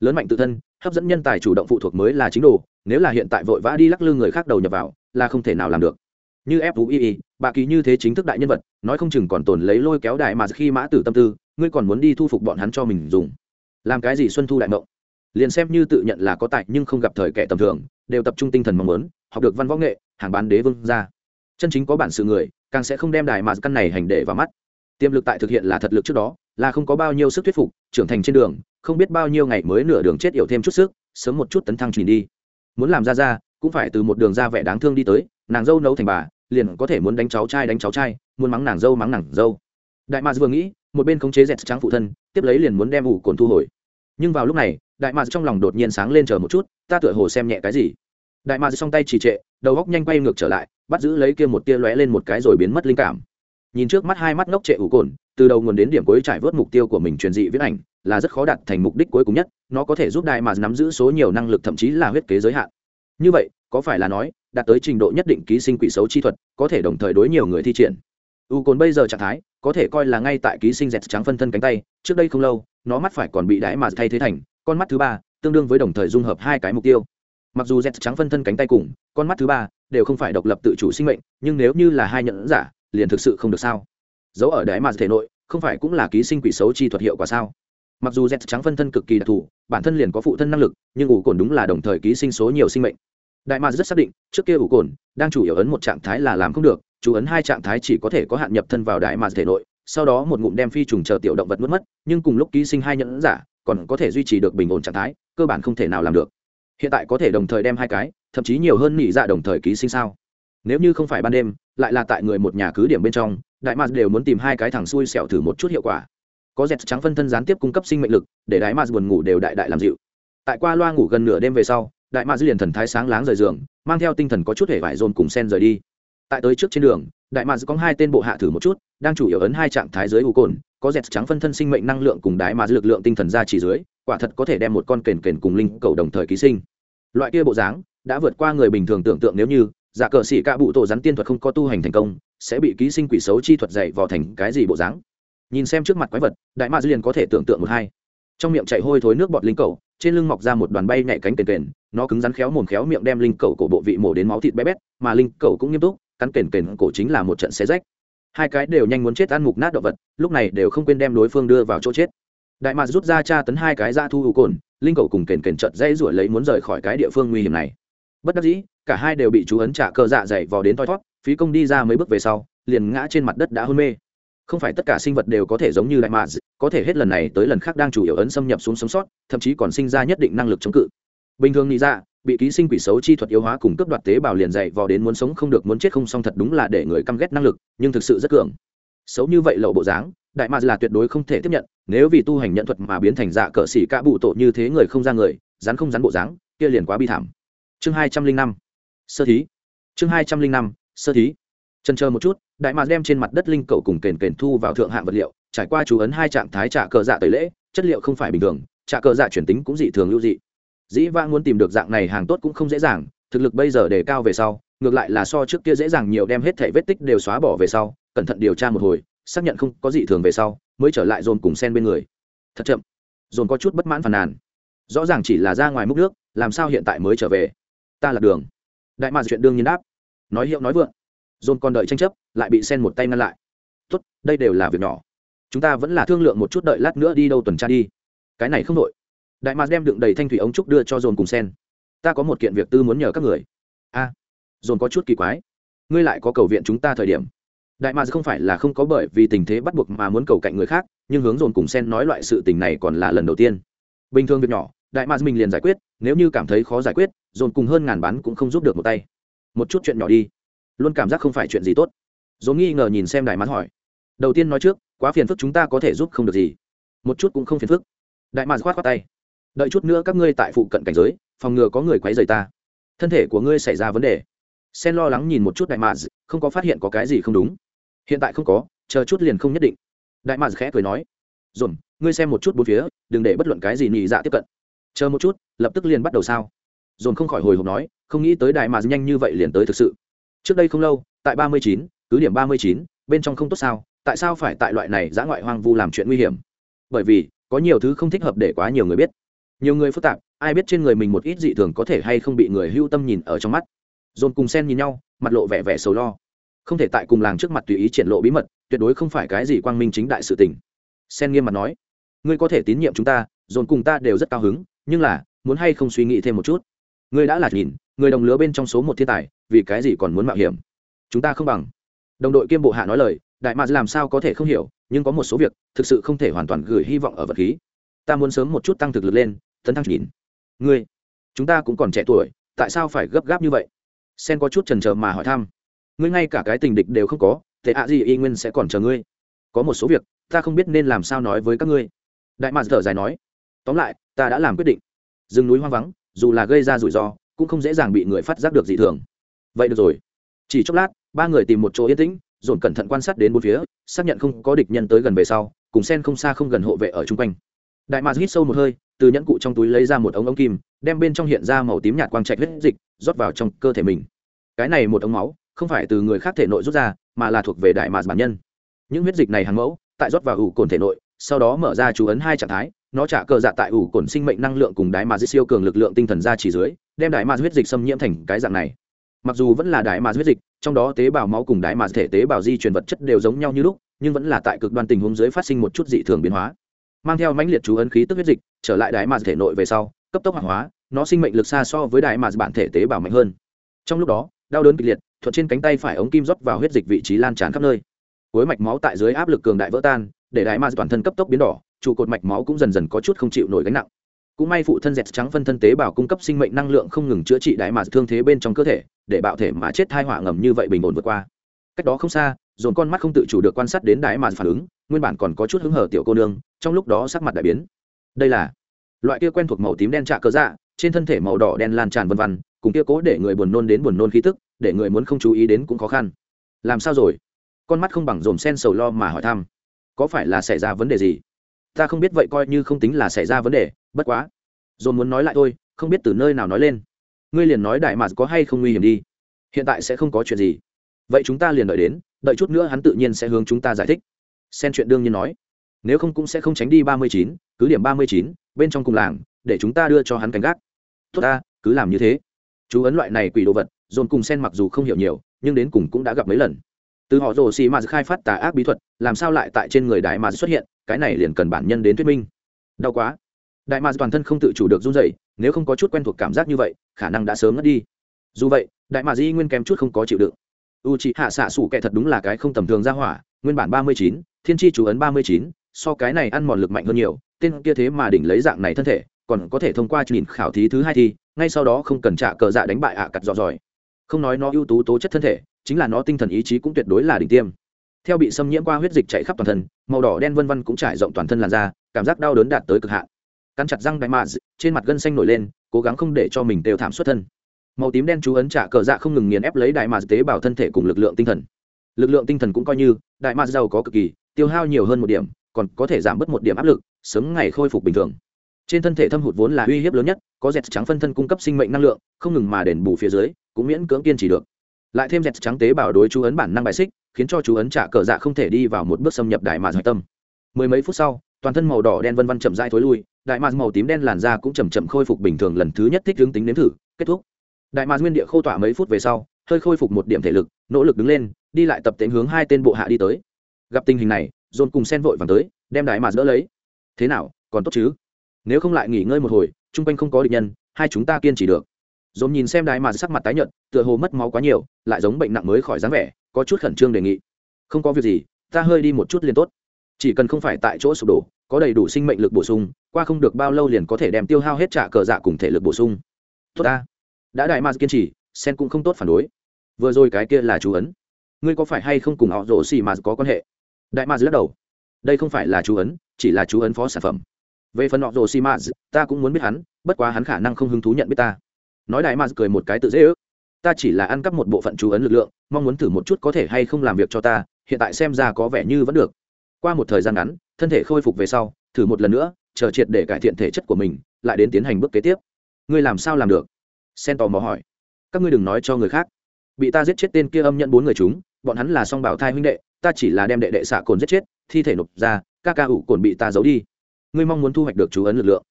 Speaker 1: Lớn mạnh tự thân, hấp dẫn nhân tài chủ động phụ thuộc mới là chính đồ, nếu là hiện tại vội vã đi lắc lư người khác đầu nhập vào, là không thể nào làm được. Như fui bà kỳ như thế chính thức đại nhân vật, nói không chừng còn tồn lấy lôi kéo đại mà khi mã tử tâm tư, ngươi còn muốn đi thu phục bọn hắn cho mình dùng làm cái gì xuân thu đại mộng? Liền xem như tự nhận là có tài nhưng không gặp thời kẻ tầm thường, đều tập trung tinh thần mong muốn, học được văn võ nghệ, hàng bán đế vương ra chân chính có bản sự người, càng sẽ không đem đài mà căn này hành để vào mắt. Tiềm lực tại thực hiện là thật lực trước đó, là không có bao nhiêu sức thuyết phục, trưởng thành trên đường, không biết bao nhiêu ngày mới nửa đường chết yểu thêm chút sức, sớm một chút tấn thăng trình đi. Muốn làm ra ra, cũng phải từ một đường ra vẻ đáng thương đi tới, nàng dâu nấu thành bà, liền có thể muốn đánh cháu trai đánh cháu trai, muốn mắng nàng dâu mắng nàng dâu. Đại mạc vừa nghĩ, một bên khống chế dẹt trắng phụ thân, tiếp lấy liền muốn đem ủ cồn thu hồi nhưng vào lúc này, đại mạc trong lòng đột nhiên sáng lên chờ một chút, ta tựa hồ xem nhẹ cái gì? Đại mạc song tay trì trệ, đầu góc nhanh quay ngược trở lại, bắt giữ lấy kia một tia lóe lên một cái rồi biến mất linh cảm. Nhìn trước mắt hai mắt ngốc trệ ủ cồn, từ đầu nguồn đến điểm cuối trải vớt mục tiêu của mình truyền dị viết ảnh, là rất khó đạt thành mục đích cuối cùng nhất, nó có thể giúp đại mạc nắm giữ số nhiều năng lực thậm chí là huyết kế giới hạn. Như vậy, có phải là nói, đạt tới trình độ nhất định ký sinh quỷ xấu chi thuật, có thể đồng thời đối nhiều người thi triển? U cồn bây giờ trạng thái có thể coi là ngay tại ký sinh dẹt trắng phân thân cánh tay, trước đây không lâu, nó mắt phải còn bị đái mà thay thế thành, con mắt thứ ba, tương đương với đồng thời dung hợp hai cái mục tiêu. Mặc dù dẹt trắng phân thân cánh tay cùng con mắt thứ ba đều không phải độc lập tự chủ sinh mệnh, nhưng nếu như là hai nhận giả, liền thực sự không được sao? Dấu ở đáy mà thể nội, không phải cũng là ký sinh quỷ xấu chi thuật hiệu quả sao? Mặc dù dẹt trắng phân thân cực kỳ đặc thù, bản thân liền có phụ thân năng lực, nhưng ủ cồn đúng là đồng thời ký sinh số nhiều sinh mệnh. Đại mà rất xác định, trước kia ủ cồn đang chủ yếu ấn một trạng thái là làm không được chú ấn hai trạng thái chỉ có thể có hạn nhập thân vào đại mà thể nội, sau đó một ngụm đem phi trùng chờ tiểu động vật mất mất, nhưng cùng lúc ký sinh hai nhẫn giả, còn có thể duy trì được bình ổn trạng thái, cơ bản không thể nào làm được. Hiện tại có thể đồng thời đem hai cái, thậm chí nhiều hơn nỉ dạ đồng thời ký sinh sao? Nếu như không phải ban đêm, lại là tại người một nhà cứ điểm bên trong, đại mars đều muốn tìm hai cái thằng xui xẻo thử một chút hiệu quả. Có dẹt trắng phân thân gián tiếp cung cấp sinh mệnh lực, để đại mars buồn ngủ đều đại đại làm dịu. Tại qua loa ngủ gần nửa đêm về sau, đại mars liền thần thái sáng láng rời giường, mang theo tinh thần có chút hề vải dồn cùng sen rời đi tại tới trước trên đường, đại mads có hai tên bộ hạ thử một chút, đang chủ yếu ấn hai trạng thái dưới u cồn, có dẹt trắng phân thân sinh mệnh năng lượng cùng đại mads lực lượng tinh thần ra chỉ dưới, quả thật có thể đem một con kền kền cùng linh cầu đồng thời ký sinh. Loại kia bộ dáng đã vượt qua người bình thường tưởng tượng nếu như, giả cờ sĩ ca bụ tổ rắn tiên thuật không có tu hành thành công, sẽ bị ký sinh quỷ xấu chi thuật dạy vào thành cái gì bộ dáng. Nhìn xem trước mặt quái vật, đại mads liền có thể tưởng tượng một hai. Trong miệng chạy hôi thối nước bọt linh cầu, trên lưng mọc ra một đoàn bay nhảy cánh kền kền, nó cứng rắn khéo mồm khéo miệng đem linh cầu cổ bộ vị mổ đến máu thịt bé bét, mà linh cầu cũng nghiêm túc cắn kền kền cổ chính là một trận xé rách. Hai cái đều nhanh muốn chết ăn mục nát động vật, lúc này đều không quên đem đối phương đưa vào chỗ chết. Đại mạc rút ra tra tấn hai cái ra thu hữu cồn, linh cầu cùng kền kền trận dây rủi lấy muốn rời khỏi cái địa phương nguy hiểm này. Bất đắc dĩ, cả hai đều bị chú ấn trả cơ dạ dày vò đến toi thót, phí công đi ra mấy bước về sau, liền ngã trên mặt đất đã hôn mê. Không phải tất cả sinh vật đều có thể giống như đại mạc có thể hết lần này tới lần khác đang chủ yếu ấn xâm nhập xuống sống sót, thậm chí còn sinh ra nhất định năng lực chống cự. Bình thường nghĩ ra bị ký sinh quỷ xấu chi thuật yếu hóa cùng cấp đoạt tế bào liền dạy vò đến muốn sống không được, muốn chết không xong thật đúng là để người căm ghét năng lực, nhưng thực sự rất cường. Xấu như vậy lậu bộ dáng, đại ma là tuyệt đối không thể tiếp nhận, nếu vì tu hành nhận thuật mà biến thành dạ cỡ xỉ cả bụ tổ như thế người không ra người, rắn không rắn bộ dáng, kia liền quá bi thảm. Chương hai trăm linh năm, sơ thí. Chương hai trăm linh năm, sơ thí. Chân chờ một chút, đại mạc đem trên mặt đất linh cầu cùng kền kền thu vào thượng hạng vật liệu, trải qua chú ấn hai trạng thái trả cờ dạ tẩy lễ, chất liệu không phải bình thường, trả cờ dạ chuyển tính cũng dị thường lưu dị dĩ vãng muốn tìm được dạng này hàng tốt cũng không dễ dàng, thực lực bây giờ để cao về sau, ngược lại là so trước kia dễ dàng nhiều đem hết thảy vết tích đều xóa bỏ về sau, cẩn thận điều tra một hồi, xác nhận không có gì thường về sau, mới trở lại dồn cùng sen bên người. Thật chậm. Dồn có chút bất mãn phàn nàn. Rõ ràng chỉ là ra ngoài múc nước, làm sao hiện tại mới trở về? Ta là đường. Đại mạc chuyện đương nhiên đáp. Nói hiệu nói vượng. Dồn còn đợi tranh chấp, lại bị sen một tay ngăn lại. Tốt, đây đều là việc nhỏ. Chúng ta vẫn là thương lượng một chút đợi lát nữa đi đâu tuần tra đi. Cái này không đội đại mạc đem đựng đầy thanh thủy ống trúc đưa cho dồn cùng sen. Ta có một kiện việc tư muốn nhờ các người. A, dồn có chút kỳ quái. Ngươi lại có cầu viện chúng ta thời điểm. Đại mạc không phải là không có bởi vì tình thế bắt buộc mà muốn cầu cạnh người khác, nhưng hướng dồn cùng sen nói loại sự tình này còn là lần đầu tiên. Bình thường việc nhỏ, đại mạc mình liền giải quyết, nếu như cảm thấy khó giải quyết, dồn cùng hơn ngàn bán cũng không giúp được một tay. Một chút chuyện nhỏ đi. Luôn cảm giác không phải chuyện gì tốt. Dồn nghi ngờ nhìn xem đại mạc hỏi. Đầu tiên nói trước, quá phiền phức chúng ta có thể giúp không được gì. Một chút cũng không phiền phức. Đại mạc khoát khoát tay đợi chút nữa các ngươi tại phụ cận cảnh giới, phòng ngừa có người quấy rầy ta. Thân thể của ngươi xảy ra vấn đề. Sen lo lắng nhìn một chút đại mạc không có phát hiện có cái gì không đúng. Hiện tại không có, chờ chút liền không nhất định. Đại mạc khẽ cười nói dồn ngươi xem một chút bốn phía, đừng để bất luận cái gì nhị dạ tiếp cận. Chờ một chút, lập tức liền bắt đầu sao. Dồn không khỏi hồi hộp nói, không nghĩ tới đại mạc nhanh như vậy liền tới thực sự. Trước đây không lâu, tại ba mươi chín, cứ điểm ba mươi chín, bên trong không tốt sao, tại sao phải tại loại này giã ngoại hoang vu làm chuyện nguy hiểm? Bởi vì, có nhiều thứ không thích hợp để quá nhiều người biết nhiều người phức tạp, ai biết trên người mình một ít dị thường có thể hay không bị người hưu tâm nhìn ở trong mắt. Dồn cùng sen nhìn nhau, mặt lộ vẻ vẻ sầu lo. Không thể tại cùng làng trước mặt tùy ý triển lộ bí mật, tuyệt đối không phải cái gì quang minh chính đại sự tình. Sen nghiêm mặt nói, ngươi có thể tín nhiệm chúng ta, dồn cùng ta đều rất cao hứng, nhưng là, muốn hay không suy nghĩ thêm một chút? Ngươi đã là nhìn, người đồng lứa bên trong số một thiên tài, vì cái gì còn muốn mạo hiểm? Chúng ta không bằng. Đồng đội kiêm bộ hạ nói lời, đại mạc làm sao có thể không hiểu, nhưng có một số việc, thực sự không thể hoàn toàn gửi hy vọng ở vật khí. Ta muốn sớm một chút tăng thực lực lên tấn thăng nhìn. Ngươi, chúng ta cũng còn trẻ tuổi, tại sao phải gấp gáp như vậy? Sen có chút trần trờ mà hỏi thăm. Ngươi ngay cả cái tình địch đều không có, thế ạ gì y nguyên sẽ còn chờ ngươi? Có một số việc, ta không biết nên làm sao nói với các ngươi. Đại mạc thở dài nói. Tóm lại, ta đã làm quyết định. Rừng núi hoang vắng, dù là gây ra rủi ro, cũng không dễ dàng bị người phát giác được dị thường. Vậy được rồi. Chỉ chốc lát, ba người tìm một chỗ yên tĩnh, dồn cẩn thận quan sát đến bốn phía, xác nhận không có địch nhân tới gần về sau, cùng sen không xa không gần hộ vệ ở chung quanh đại mạc hít sâu một hơi, từ nhẫn cụ trong túi lấy ra một ống ống kim, đem bên trong hiện ra màu tím nhạt quang trạch huyết dịch, rót vào trong cơ thể mình. Cái này một ống máu, không phải từ người khác thể nội rút ra, mà là thuộc về đại mạc bản nhân. Những huyết dịch này hàng mẫu, tại rót vào ủ cồn thể nội, sau đó mở ra chú ấn hai trạng thái, nó trả cờ dạ tại ủ cồn sinh mệnh năng lượng cùng đại mạc siêu cường lực lượng tinh thần ra chỉ dưới, đem đại mạc huyết dịch xâm nhiễm thành cái dạng này. Mặc dù vẫn là đại mạc huyết dịch, trong đó tế bào máu cùng đại mạc thể tế bào di truyền vật chất đều giống nhau như lúc, nhưng vẫn là tại cực đoan tình huống dưới phát sinh một chút dị thường biến hóa mang theo mãnh liệt chú ấn khí tức huyết dịch, trở lại đại mạc thể nội về sau, cấp tốc hoàng hóa, nó sinh mệnh lực xa so với đại mạc bản thể tế bào mạnh hơn. Trong lúc đó, đau đớn kịch liệt thuận trên cánh tay phải ống kim rót vào huyết dịch vị trí lan tràn khắp nơi. Cuối mạch máu tại dưới áp lực cường đại vỡ tan, để đại mạc toàn thân cấp tốc biến đỏ, trụ cột mạch máu cũng dần dần có chút không chịu nổi gánh nặng. Cũng may phụ thân dẹt trắng phân thân tế bào cung cấp sinh mệnh năng lượng không ngừng chữa trị đại mạc thương thế bên trong cơ thể, để bạo thể mà chết thai họa ngầm như vậy bình ổn vượt qua. Cách đó không xa dồn con mắt không tự chủ được quan sát đến đại mà phản ứng, nguyên bản còn có chút hứng hở tiểu cô nương, trong lúc đó sắc mặt đại biến. Đây là loại kia quen thuộc màu tím đen trạ cơ dạ trên thân thể màu đỏ đen lan tràn vân vân, cùng kia cố để người buồn nôn đến buồn nôn khí tức, để người muốn không chú ý đến cũng khó khăn. Làm sao rồi? Con mắt không bằng dồn sen sầu lo mà hỏi thăm. Có phải là xảy ra vấn đề gì? Ta không biết vậy coi như không tính là xảy ra vấn đề, bất quá. Dồn muốn nói lại thôi, không biết từ nơi nào nói lên. Ngươi liền nói đại mà có hay không nguy hiểm đi. Hiện tại sẽ không có chuyện gì vậy chúng ta liền đợi đến, đợi chút nữa hắn tự nhiên sẽ hướng chúng ta giải thích. Xen chuyện đương nhiên nói. Nếu không cũng sẽ không tránh đi ba mươi chín, cứ điểm ba mươi chín, bên trong cùng làng, để chúng ta đưa cho hắn canh gác. Tốt ta, cứ làm như thế. Chú ấn loại này quỷ đồ vật, dồn cùng sen mặc dù không hiểu nhiều, nhưng đến cùng cũng đã gặp mấy lần. Từ họ rồ xì mà khai phát tà ác bí thuật, làm sao lại tại trên người đại mà xuất hiện, cái này liền cần bản nhân đến thuyết minh. Đau quá. Đại mà toàn thân không tự chủ được run dậy nếu không có chút quen thuộc cảm giác như vậy, khả năng đã sớm ngất đi. Dù vậy, đại mà di nguyên kém chút không có chịu đựng u c hạ xạ sủ kệ thật đúng là cái không tầm thường ra hỏa. Nguyên bản ba mươi chín, thiên tri chú ấn ba mươi chín, so cái này ăn mòn lực mạnh hơn nhiều. Tên kia thế mà đỉnh lấy dạng này thân thể, còn có thể thông qua nhìn khảo thí thứ hai thi, ngay sau đó không cần trả cờ dạ đánh bại ạ cặt dò dòi. Không nói nó ưu tú tố chất thân thể, chính là nó tinh thần ý chí cũng tuyệt đối là đỉnh tiêm. Theo bị xâm nhiễm qua huyết dịch chạy khắp toàn thân, màu đỏ đen vân vân cũng trải rộng toàn thân làn da, cảm giác đau đớn đạt tới cực hạn. Cắn chặt răng đại mạ trên mặt gân xanh nổi lên, cố gắng không để cho mình đều thảm xuất thân màu tím đen chú ấn trả cờ dạ không ngừng nghiền ép lấy đại mạc tế bào thân thể cùng lực lượng tinh thần. Lực lượng tinh thần cũng coi như, đại mạc giàu có cực kỳ, tiêu hao nhiều hơn một điểm, còn có thể giảm bớt một điểm áp lực, sớm ngày khôi phục bình thường. Trên thân thể thâm hụt vốn là uy hiếp lớn nhất, có dẹt trắng phân thân cung cấp sinh mệnh năng lượng, không ngừng mà đền bù phía dưới, cũng miễn cưỡng kiên trì được. Lại thêm dẹt trắng tế bào đối chú ấn bản năng bài xích, khiến cho chú ấn trả cờ dạ không thể đi vào một bước xâm nhập đại mạc giải tâm. Mười mấy phút sau, toàn thân màu đỏ đen vân vân chậm rãi thối lui, đại mạc màu tím đen làn da cũng chậm chậm khôi phục bình thường lần thứ nhất thích hướng tính nếm thử, kết thúc đại mạc nguyên địa khô tỏa mấy phút về sau, hơi khôi phục một điểm thể lực, nỗ lực đứng lên, đi lại tập tễnh hướng hai tên bộ hạ đi tới. Gặp tình hình này, dồn cùng sen vội vàng tới, đem đại mạc đỡ lấy. Thế nào, còn tốt chứ? Nếu không lại nghỉ ngơi một hồi, chung quanh không có địch nhân, hai chúng ta kiên trì được. Dồn nhìn xem đại mạc sắc mặt tái nhợt, tựa hồ mất máu quá nhiều, lại giống bệnh nặng mới khỏi dáng vẻ, có chút khẩn trương đề nghị. Không có việc gì, ta hơi đi một chút liền tốt. Chỉ cần không phải tại chỗ sụp đổ, có đầy đủ sinh mệnh lực bổ sung, qua không được bao lâu liền có thể đem tiêu hao hết trả cờ dạ cùng thể lực bổ sung. Tốt ta đã đại ma kiên trì, sen cũng không tốt phản đối. Vừa rồi cái kia là chú ấn. Ngươi có phải hay không cùng họ rổ xì mà có quan hệ? Đại ma lắc đầu. Đây không phải là chú ấn, chỉ là chú ấn phó sản phẩm. Về phần họ rổ xì mà, ta cũng muốn biết hắn, bất quá hắn khả năng không hứng thú nhận biết ta. Nói đại ma cười một cái tự dễ ước. Ta chỉ là ăn cắp một bộ phận chú ấn lực lượng, mong muốn thử một chút có thể hay không làm việc cho ta, hiện tại xem ra có vẻ như vẫn được. Qua một thời gian ngắn, thân thể khôi phục về sau, thử một lần nữa, chờ triệt để cải thiện thể chất của mình, lại đến tiến hành bước kế tiếp. Ngươi làm sao làm được? Sen tò mò hỏi. Các ngươi đừng nói cho người khác. Bị ta giết chết tên kia âm nhận bốn người chúng, bọn hắn là song bảo thai huynh đệ, ta chỉ là đem đệ đệ xạ cồn giết chết, thi thể nộp ra, ca ca ủ cồn bị ta giấu đi. Ngươi mong muốn thu hoạch được chú ấn lực lượng.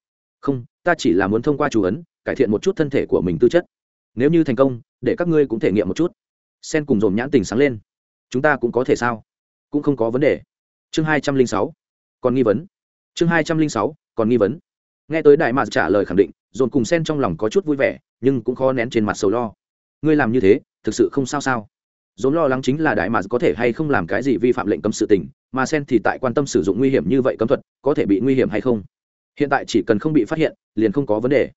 Speaker 1: Không, ta chỉ là muốn thông qua chú ấn, cải thiện một chút thân thể của mình tư chất. Nếu như thành công, để các ngươi cũng thể nghiệm một chút. Sen cùng dồn nhãn tình sáng lên. Chúng ta cũng có thể sao? Cũng không có vấn đề. Chương hai trăm linh sáu. Còn nghi vấn. Chương hai trăm linh sáu. Còn nghi vấn. Nghe tới đại mạc trả lời khẳng định dồn cùng sen trong lòng có chút vui vẻ, nhưng cũng khó nén trên mặt sầu lo. Ngươi làm như thế, thực sự không sao sao? Dồn lo lắng chính là đại mạc có thể hay không làm cái gì vi phạm lệnh cấm sự tình, mà sen thì tại quan tâm sử dụng nguy hiểm như vậy cấm thuật, có thể bị nguy hiểm hay không? Hiện tại chỉ cần không bị phát hiện, liền không có vấn đề.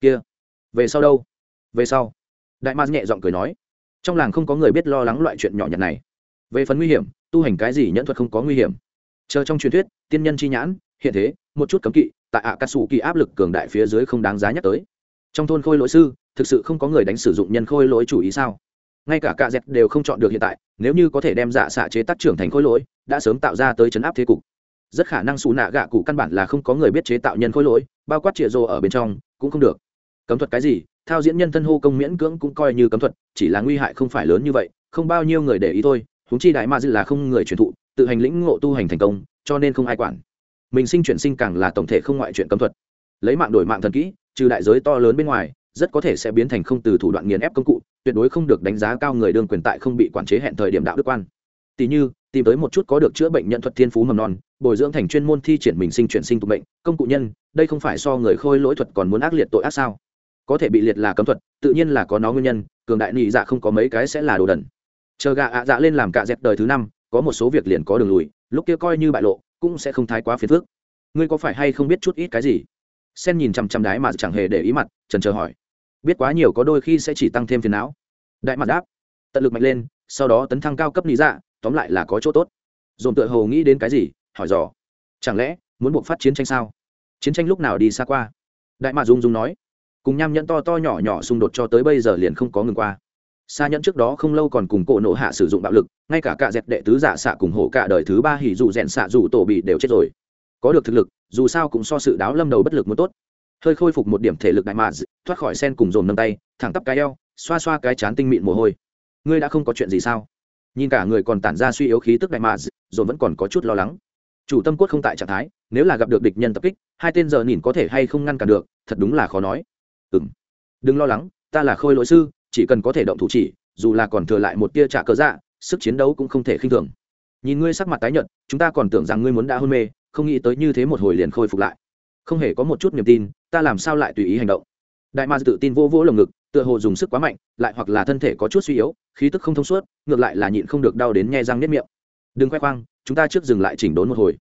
Speaker 1: Kia, về sau đâu? Về sau. Đại mạc nhẹ giọng cười nói. Trong làng không có người biết lo lắng loại chuyện nhỏ nhặt này. Về phần nguy hiểm, tu hành cái gì nhẫn thuật không có nguy hiểm. Chờ trong truyền thuyết, tiên nhân chi nhãn, hiện thế, một chút cấm kỵ tại ạ cà sủ kỳ áp lực cường đại phía dưới không đáng giá nhắc tới. Trong thôn khôi lỗi sư, thực sự không có người đánh sử dụng nhân khôi lỗi chủ ý sao? Ngay cả cạ dẹt đều không chọn được hiện tại, nếu như có thể đem dạ xạ chế tác trưởng thành khôi lỗi, đã sớm tạo ra tới chấn áp thế cục. Rất khả năng xù nạ gạ cụ căn bản là không có người biết chế tạo nhân khôi lỗi, bao quát trịa rô ở bên trong, cũng không được. Cấm thuật cái gì? Thao diễn nhân thân hô công miễn cưỡng cũng coi như cấm thuật, chỉ là nguy hại không phải lớn như vậy, không bao nhiêu người để ý thôi húng chi đại ma dư là không người truyền thụ, tự hành lĩnh ngộ tu hành thành công, cho nên không ai quản mình sinh chuyển sinh càng là tổng thể không ngoại chuyện cấm thuật. Lấy mạng đổi mạng thần kỹ, trừ đại giới to lớn bên ngoài, rất có thể sẽ biến thành không từ thủ đoạn nghiền ép công cụ, tuyệt đối không được đánh giá cao người đương quyền tại không bị quản chế hẹn thời điểm đạo đức quan. Tỷ như, tìm tới một chút có được chữa bệnh nhận thuật thiên phú mầm non, bồi dưỡng thành chuyên môn thi triển mình sinh chuyển sinh tục bệnh công cụ nhân, đây không phải so người khôi lỗi thuật còn muốn ác liệt tội ác sao? Có thể bị liệt là cấm thuật, tự nhiên là có nó nguyên nhân, cường đại nị dạ không có mấy cái sẽ là đồ đần. Chờ gà ạ dạ lên làm cạ dẹp đời thứ năm, có một số việc liền có đường lùi, lúc kia coi như bại lộ cũng sẽ không thái quá phiền phức. Ngươi có phải hay không biết chút ít cái gì? Sen nhìn chằm chằm đái mà chẳng hề để ý mặt, trần chờ hỏi. Biết quá nhiều có đôi khi sẽ chỉ tăng thêm phiền não. Đại mặt đáp. Tận lực mạnh lên, sau đó tấn thăng cao cấp lý dạ tóm lại là có chỗ tốt. Dồn tựa hồ nghĩ đến cái gì, hỏi dò. Chẳng lẽ muốn buộc phát chiến tranh sao? Chiến tranh lúc nào đi xa qua? Đại mạc dung dung nói. Cùng nham nhẫn to to nhỏ nhỏ xung đột cho tới bây giờ liền không có ngừng qua xa nhẫn trước đó không lâu còn cùng cổ nộ hạ sử dụng bạo lực, ngay cả cả dẹp đệ tứ giả xạ cùng hổ cả đời thứ ba hỉ dù rèn xạ dù tổ bị đều chết rồi. Có được thực lực, dù sao cũng so sự đáo lâm đầu bất lực muốn tốt. Hơi khôi phục một điểm thể lực đại mạ thoát khỏi sen cùng dồn nâng tay, thẳng tắp cái eo, xoa xoa cái chán tinh mịn mồ hôi. Ngươi đã không có chuyện gì sao? Nhìn cả người còn tản ra suy yếu khí tức đại mạ dồn vẫn còn có chút lo lắng. Chủ tâm cốt không tại trạng thái, nếu là gặp được địch nhân tập kích, hai tên giờ nhìn có thể hay không ngăn cản được, thật đúng là khó nói. Ừng đừng lo lắng, ta là khôi lỗi sư chỉ cần có thể động thủ chỉ, dù là còn thừa lại một tia trả cớ dạ sức chiến đấu cũng không thể khinh thường. Nhìn ngươi sắc mặt tái nhợt, chúng ta còn tưởng rằng ngươi muốn đã hôn mê, không nghĩ tới như thế một hồi liền khôi phục lại. Không hề có một chút niềm tin, ta làm sao lại tùy ý hành động? Đại ma tự tin vô vỗ lồng ngực, tựa hồ dùng sức quá mạnh, lại hoặc là thân thể có chút suy yếu, khí tức không thông suốt, ngược lại là nhịn không được đau đến nghe răng nếp miệng. Đừng khoe khoang, chúng ta trước dừng lại chỉnh đốn một hồi.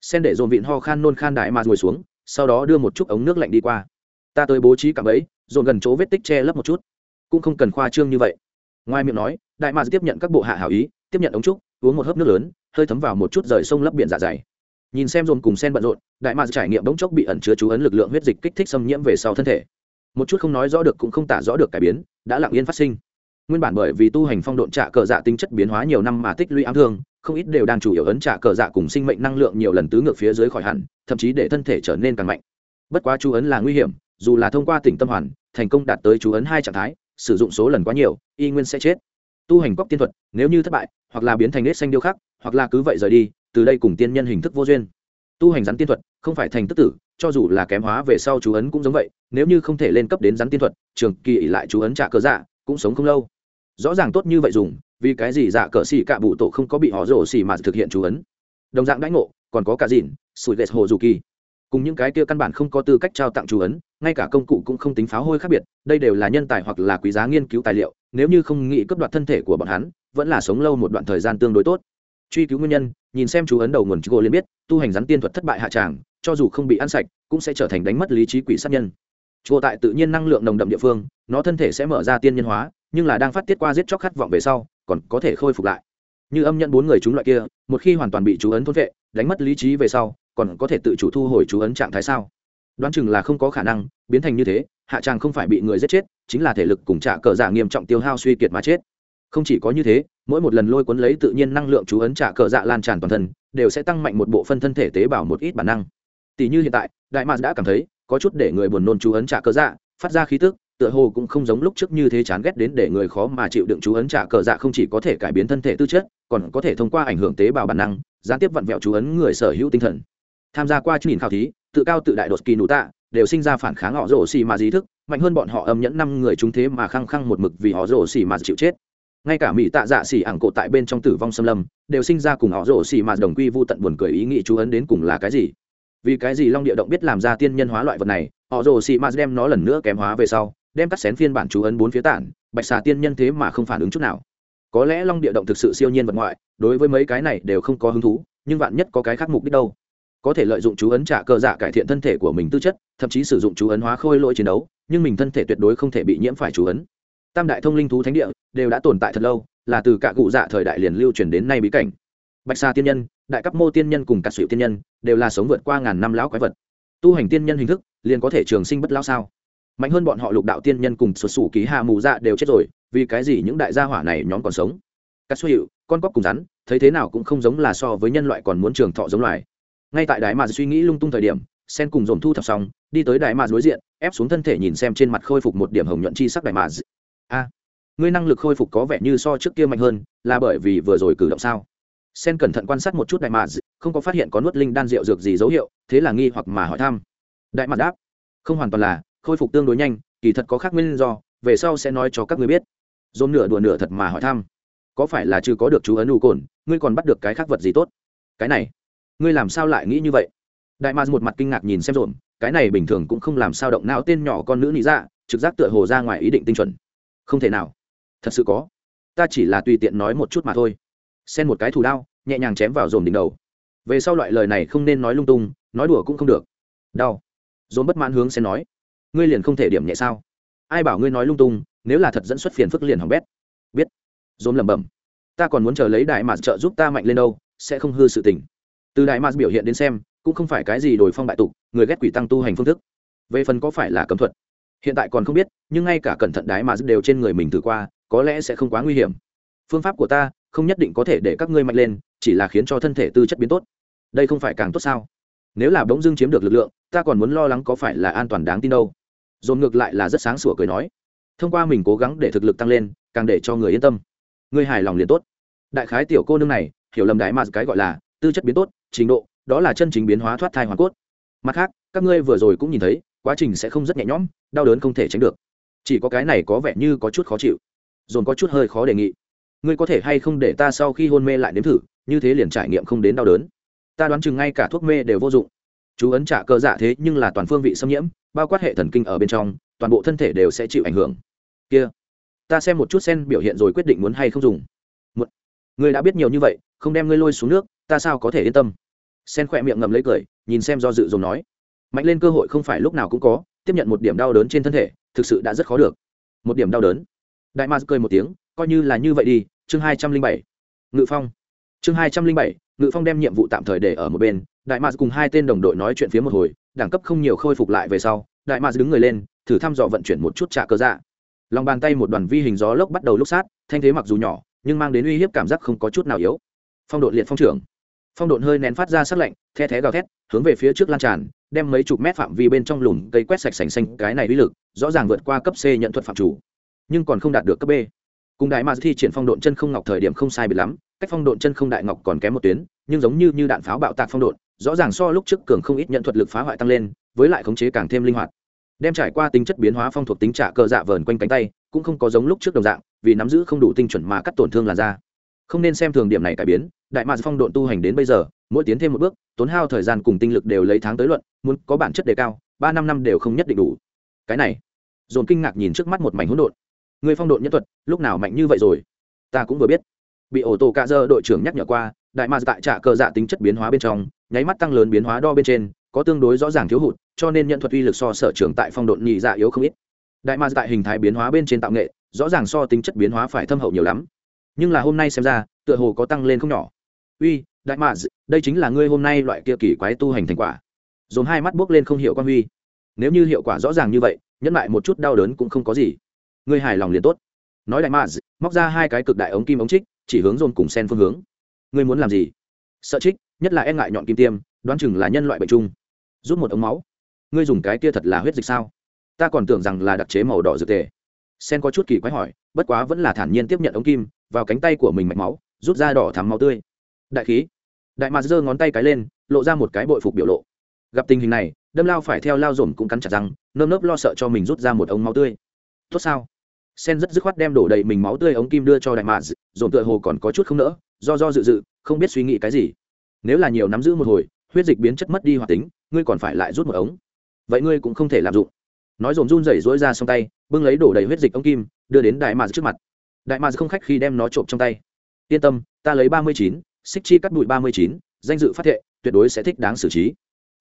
Speaker 1: Sen để dồn vịn ho khan nôn khan đại ma ngồi xuống, sau đó đưa một chút ống nước lạnh đi qua. Ta tới bố trí cả ấy dồn gần chỗ vết tích che lấp một chút cũng không cần khoa trương như vậy. Ngoài miệng nói, đại ma tiếp nhận các bộ hạ hảo ý, tiếp nhận ống trúc, uống một hớp nước lớn, hơi thấm vào một chút rời sông lấp biển dạ dày. Nhìn xem dồn cùng sen bận rộn, đại mạc trải nghiệm bỗng chốc bị ẩn chứa chú ấn lực lượng huyết dịch kích thích xâm nhiễm về sau thân thể. Một chút không nói rõ được cũng không tả rõ được cải biến, đã lặng yên phát sinh. Nguyên bản bởi vì tu hành phong độn trạ cờ dạ tính chất biến hóa nhiều năm mà tích lũy ám thương, không ít đều đang chủ yếu ấn trạ cờ dạ cùng sinh mệnh năng lượng nhiều lần tứ ngược phía dưới khỏi hẳn, thậm chí để thân thể trở nên càng mạnh. Bất quá chú ấn là nguy hiểm, dù là thông qua tỉnh tâm hoàn, thành công đạt tới chú ấn hai trạng thái sử dụng số lần quá nhiều, y nguyên sẽ chết. Tu hành cóc tiên thuật, nếu như thất bại, hoặc là biến thành nết xanh điêu khắc, hoặc là cứ vậy rời đi, từ đây cùng tiên nhân hình thức vô duyên. Tu hành rắn tiên thuật, không phải thành tức tử, cho dù là kém hóa về sau chú ấn cũng giống vậy, nếu như không thể lên cấp đến rắn tiên thuật, trường kỳ ỉ lại chú ấn trả cờ dạ cũng sống không lâu. Rõ ràng tốt như vậy dùng, vì cái gì dạ cờ xỉ cạ bụ tổ không có bị họ rổ xỉ mà thực hiện chú ấn? Đồng dạng đãi ngộ, còn có cả dìn sủi ghét hồ dù kỳ cùng những cái kia căn bản không có tư cách trao tặng chú ấn, ngay cả công cụ cũng không tính pháo hôi khác biệt, đây đều là nhân tài hoặc là quý giá nghiên cứu tài liệu, nếu như không nghĩ cấp đoạt thân thể của bọn hắn, vẫn là sống lâu một đoạn thời gian tương đối tốt. Truy cứu nguyên nhân, nhìn xem chú ấn đầu nguồn chigo liên biết, tu hành rắn tiên thuật thất bại hạ tràng, cho dù không bị ăn sạch, cũng sẽ trở thành đánh mất lý trí quỷ sát nhân. Chigo tại tự nhiên năng lượng nồng đậm địa phương, nó thân thể sẽ mở ra tiên nhân hóa, nhưng là đang phát tiết qua giết chóc khát vọng về sau, còn có thể khôi phục lại như âm nhận bốn người chúng loại kia, một khi hoàn toàn bị chú ấn thôn vệ, đánh mất lý trí về sau, còn có thể tự chủ thu hồi chú ấn trạng thái sao? Đoán chừng là không có khả năng, biến thành như thế, hạ tràng không phải bị người giết chết, chính là thể lực cùng trả cờ giả nghiêm trọng tiêu hao suy kiệt mà chết. Không chỉ có như thế, mỗi một lần lôi cuốn lấy tự nhiên năng lượng chú ấn trả cờ dạ lan tràn toàn thân, đều sẽ tăng mạnh một bộ phân thân thể tế bào một ít bản năng. Tỷ như hiện tại, đại mạc đã cảm thấy, có chút để người buồn nôn chú ấn trả cờ dạ phát ra khí tức tựa hồ cũng không giống lúc trước như thế chán ghét đến để người khó mà chịu đựng chú ấn trả cờ dạ không chỉ có thể cải biến thân thể tư chất, còn có thể thông qua ảnh hưởng tế bào bản năng, gián tiếp vặn vẹo chú ấn người sở hữu tinh thần. Tham gia qua chương trình khảo thí, tự cao tự đại đột kỳ nụ tạ, đều sinh ra phản kháng họ rổ xì mà di thức, mạnh hơn bọn họ âm nhẫn năm người chúng thế mà khăng khăng một mực vì họ rổ xì mà chịu chết. Ngay cả mỹ tạ dạ xỉ ảng cộ tại bên trong tử vong xâm lâm, đều sinh ra cùng họ rổ xì mà đồng quy vô tận buồn cười ý nghĩ chú ấn đến cùng là cái gì? Vì cái gì long địa động biết làm ra tiên nhân hóa loại vật này, họ rổ xì mà đem nó lần nữa kém hóa về sau đem cắt xén phiên bản chú ấn bốn phía tản, bạch xà tiên nhân thế mà không phản ứng chút nào. Có lẽ long địa động thực sự siêu nhiên vật ngoại, đối với mấy cái này đều không có hứng thú, nhưng vạn nhất có cái khác mục đích đâu? Có thể lợi dụng chú ấn trả cơ dạ cải thiện thân thể của mình tư chất, thậm chí sử dụng chú ấn hóa khôi lỗi chiến đấu, nhưng mình thân thể tuyệt đối không thể bị nhiễm phải chú ấn. Tam đại thông linh thú thánh địa đều đã tồn tại thật lâu, là từ cả cụ dạ thời đại liền lưu truyền đến nay bí cảnh. Bạch sa tiên nhân, đại cấp mô tiên nhân cùng cả sụy tiên nhân đều là sống vượt qua ngàn năm lão quái vật. Tu hành tiên nhân hình thức liền có thể trường sinh bất lão sao? Mạnh hơn bọn họ lục đạo tiên nhân cùng sụt sủ ký hạ mù dạ đều chết rồi, vì cái gì những đại gia hỏa này nhóm còn sống? Các suy hiệu con cóc cùng rắn, thấy thế nào cũng không giống là so với nhân loại còn muốn trường thọ giống loài. Ngay tại đại mà suy nghĩ lung tung thời điểm, sen cùng dồn thu thập xong, đi tới đại mà đối diện, ép xuống thân thể nhìn xem trên mặt khôi phục một điểm hồng nhuận chi sắc đại mà a, ngươi năng lực khôi phục có vẻ như so trước kia mạnh hơn, là bởi vì vừa rồi cử động sao? Sen cẩn thận quan sát một chút đại mạc không có phát hiện có nuốt linh đan rượu dược gì dấu hiệu, thế là nghi hoặc mà hỏi thăm. Đại mạc đáp, không hoàn toàn là khôi phục tương đối nhanh, kỳ thật có khác nguyên do, về sau sẽ nói cho các ngươi biết. Dồn nửa đùa nửa thật mà hỏi thăm. Có phải là chưa có được chú ấn u cồn, ngươi còn bắt được cái khác vật gì tốt? Cái này, ngươi làm sao lại nghĩ như vậy? Đại ma một mặt kinh ngạc nhìn xem dồn, cái này bình thường cũng không làm sao động não tên nhỏ con nữ lý ra dạ, trực giác tựa hồ ra ngoài ý định tinh chuẩn. Không thể nào. Thật sự có. Ta chỉ là tùy tiện nói một chút mà thôi. Xen một cái thủ đao, nhẹ nhàng chém vào dồn đỉnh đầu. Về sau loại lời này không nên nói lung tung, nói đùa cũng không được. Đau. Dồn bất mãn hướng xen nói ngươi liền không thể điểm nhẹ sao? Ai bảo ngươi nói lung tung, nếu là thật dẫn xuất phiền phức liền hỏng bét. Biết. Dồn lẩm bẩm. Ta còn muốn chờ lấy đại mạt trợ giúp ta mạnh lên đâu, sẽ không hư sự tình. Từ đại mạt biểu hiện đến xem, cũng không phải cái gì đổi phong bại tục, người ghét quỷ tăng tu hành phương thức. Về phần có phải là cấm thuật? Hiện tại còn không biết, nhưng ngay cả cẩn thận đái mà đều trên người mình thử qua, có lẽ sẽ không quá nguy hiểm. Phương pháp của ta, không nhất định có thể để các ngươi mạnh lên, chỉ là khiến cho thân thể tư chất biến tốt. Đây không phải càng tốt sao? Nếu là bỗng dưng chiếm được lực lượng, ta còn muốn lo lắng có phải là an toàn đáng tin đâu dồn ngược lại là rất sáng sủa cười nói, thông qua mình cố gắng để thực lực tăng lên, càng để cho người yên tâm. Người hài lòng liền tốt. Đại khái tiểu cô nương này, hiểu lầm đại mà cái gọi là tư chất biến tốt, trình độ, đó là chân chính biến hóa thoát thai hoàn cốt. Mặt khác, các ngươi vừa rồi cũng nhìn thấy, quá trình sẽ không rất nhẹ nhõm, đau đớn không thể tránh được. Chỉ có cái này có vẻ như có chút khó chịu. Dồn có chút hơi khó đề nghị. Ngươi có thể hay không để ta sau khi hôn mê lại nếm thử, như thế liền trải nghiệm không đến đau đớn. Ta đoán chừng ngay cả thuốc mê đều vô dụng chú ấn trả cơ dạ thế nhưng là toàn phương vị xâm nhiễm, bao quát hệ thần kinh ở bên trong, toàn bộ thân thể đều sẽ chịu ảnh hưởng. Kia, ta xem một chút sen biểu hiện rồi quyết định muốn hay không dùng. Một người đã biết nhiều như vậy, không đem ngươi lôi xuống nước, ta sao có thể yên tâm? Sen khỏe miệng ngậm lấy cười, nhìn xem do dự dùng nói. Mạnh lên cơ hội không phải lúc nào cũng có, tiếp nhận một điểm đau đớn trên thân thể, thực sự đã rất khó được. Một điểm đau đớn. Đại mars cười một tiếng, coi như là như vậy đi, chương hai trăm linh bảy. Ngự phong. Chương hai trăm linh bảy, ngự phong đem nhiệm vụ tạm thời để ở một bên đại mạc cùng hai tên đồng đội nói chuyện phía một hồi, đẳng cấp không nhiều khôi phục lại về sau, đại mạc đứng người lên, thử thăm dò vận chuyển một chút trả cơ dạ. Lòng bàn tay một đoàn vi hình gió lốc bắt đầu lúc sát, thanh thế mặc dù nhỏ, nhưng mang đến uy hiếp cảm giác không có chút nào yếu. Phong độn liệt phong trưởng. Phong độn hơi nén phát ra sắc lạnh, the thé gào thét, hướng về phía trước lan tràn, đem mấy chục mét phạm vi bên trong lùm cây quét sạch sành xanh cái này uy lực, rõ ràng vượt qua cấp c nhận thuật phạm chủ, nhưng còn không đạt được cấp b. Cùng đại ma thi triển phong độn chân không ngọc thời điểm không sai biệt lắm, cách phong độn chân không đại ngọc còn kém một tuyến, nhưng giống như như đạn pháo bạo tạc phong độn rõ ràng so lúc trước cường không ít nhận thuật lực phá hoại tăng lên, với lại khống chế càng thêm linh hoạt. Đem trải qua tính chất biến hóa phong thuộc tính trả cờ dạ vờn quanh cánh tay, cũng không có giống lúc trước đồng dạng, vì nắm giữ không đủ tinh chuẩn mà cắt tổn thương làn da. Không nên xem thường điểm này cải biến, đại mạc phong độn tu hành đến bây giờ, mỗi tiến thêm một bước, tốn hao thời gian cùng tinh lực đều lấy tháng tới luận, muốn có bản chất đề cao, ba năm năm đều không nhất định đủ. Cái này, dồn kinh ngạc nhìn trước mắt một mảnh hỗn độn. Người phong độn nhân thuật, lúc nào mạnh như vậy rồi? Ta cũng vừa biết. Bị ổ tổ cạ dơ đội trưởng nhắc nhở qua, đại mạc tại trạ cờ dạ tính chất biến hóa bên trong nháy mắt tăng lớn biến hóa đo bên trên, có tương đối rõ ràng thiếu hụt, cho nên nhận thuật uy lực so sở trường tại phong độn nhị dạ yếu không ít. Đại ma tại hình thái biến hóa bên trên tạo nghệ, rõ ràng so tính chất biến hóa phải thâm hậu nhiều lắm. Nhưng là hôm nay xem ra, tựa hồ có tăng lên không nhỏ. Uy, đại ma, đây chính là ngươi hôm nay loại kia kỳ quái tu hành thành quả. Dồn hai mắt buốc lên không hiểu quan huy. Nếu như hiệu quả rõ ràng như vậy, nhẫn lại một chút đau đớn cũng không có gì. Ngươi hài lòng liền tốt. Nói đại ma, móc ra hai cái cực đại ống kim ống trích, chỉ hướng dồn cùng sen phương hướng. Ngươi muốn làm gì? Sợ trích nhất là e ngại nhọn kim tiêm, đoán chừng là nhân loại bệnh chung. Rút một ống máu. Ngươi dùng cái kia thật là huyết dịch sao? Ta còn tưởng rằng là đặc chế màu đỏ dược tề. Sen có chút kỳ quái hỏi, bất quá vẫn là thản nhiên tiếp nhận ống kim, vào cánh tay của mình mạch máu, rút ra đỏ thắm máu tươi. Đại khí. Đại mạc giơ ngón tay cái lên, lộ ra một cái bội phục biểu lộ. Gặp tình hình này, đâm lao phải theo lao dồn cũng cắn chặt răng, nơm nớp lo sợ cho mình rút ra một ống máu tươi. Tốt sao? Sen rất dứt khoát đem đổ đầy mình máu tươi ống kim đưa cho đại mạc dồn tựa hồ còn có chút không nỡ, do do dự dự, không biết suy nghĩ cái gì nếu là nhiều nắm giữ một hồi, huyết dịch biến chất mất đi hoạt tính, ngươi còn phải lại rút một ống. Vậy ngươi cũng không thể làm dụng. Nói dồn run rẩy rối ra xong tay, bưng lấy đổ đầy huyết dịch ống kim, đưa đến đại mạc trước mặt. Đại mạc không khách khi đem nó trộm trong tay. Yên tâm, ta lấy ba mươi chín, xích chi cắt bụi ba mươi chín, danh dự phát thệ, tuyệt đối sẽ thích đáng xử trí.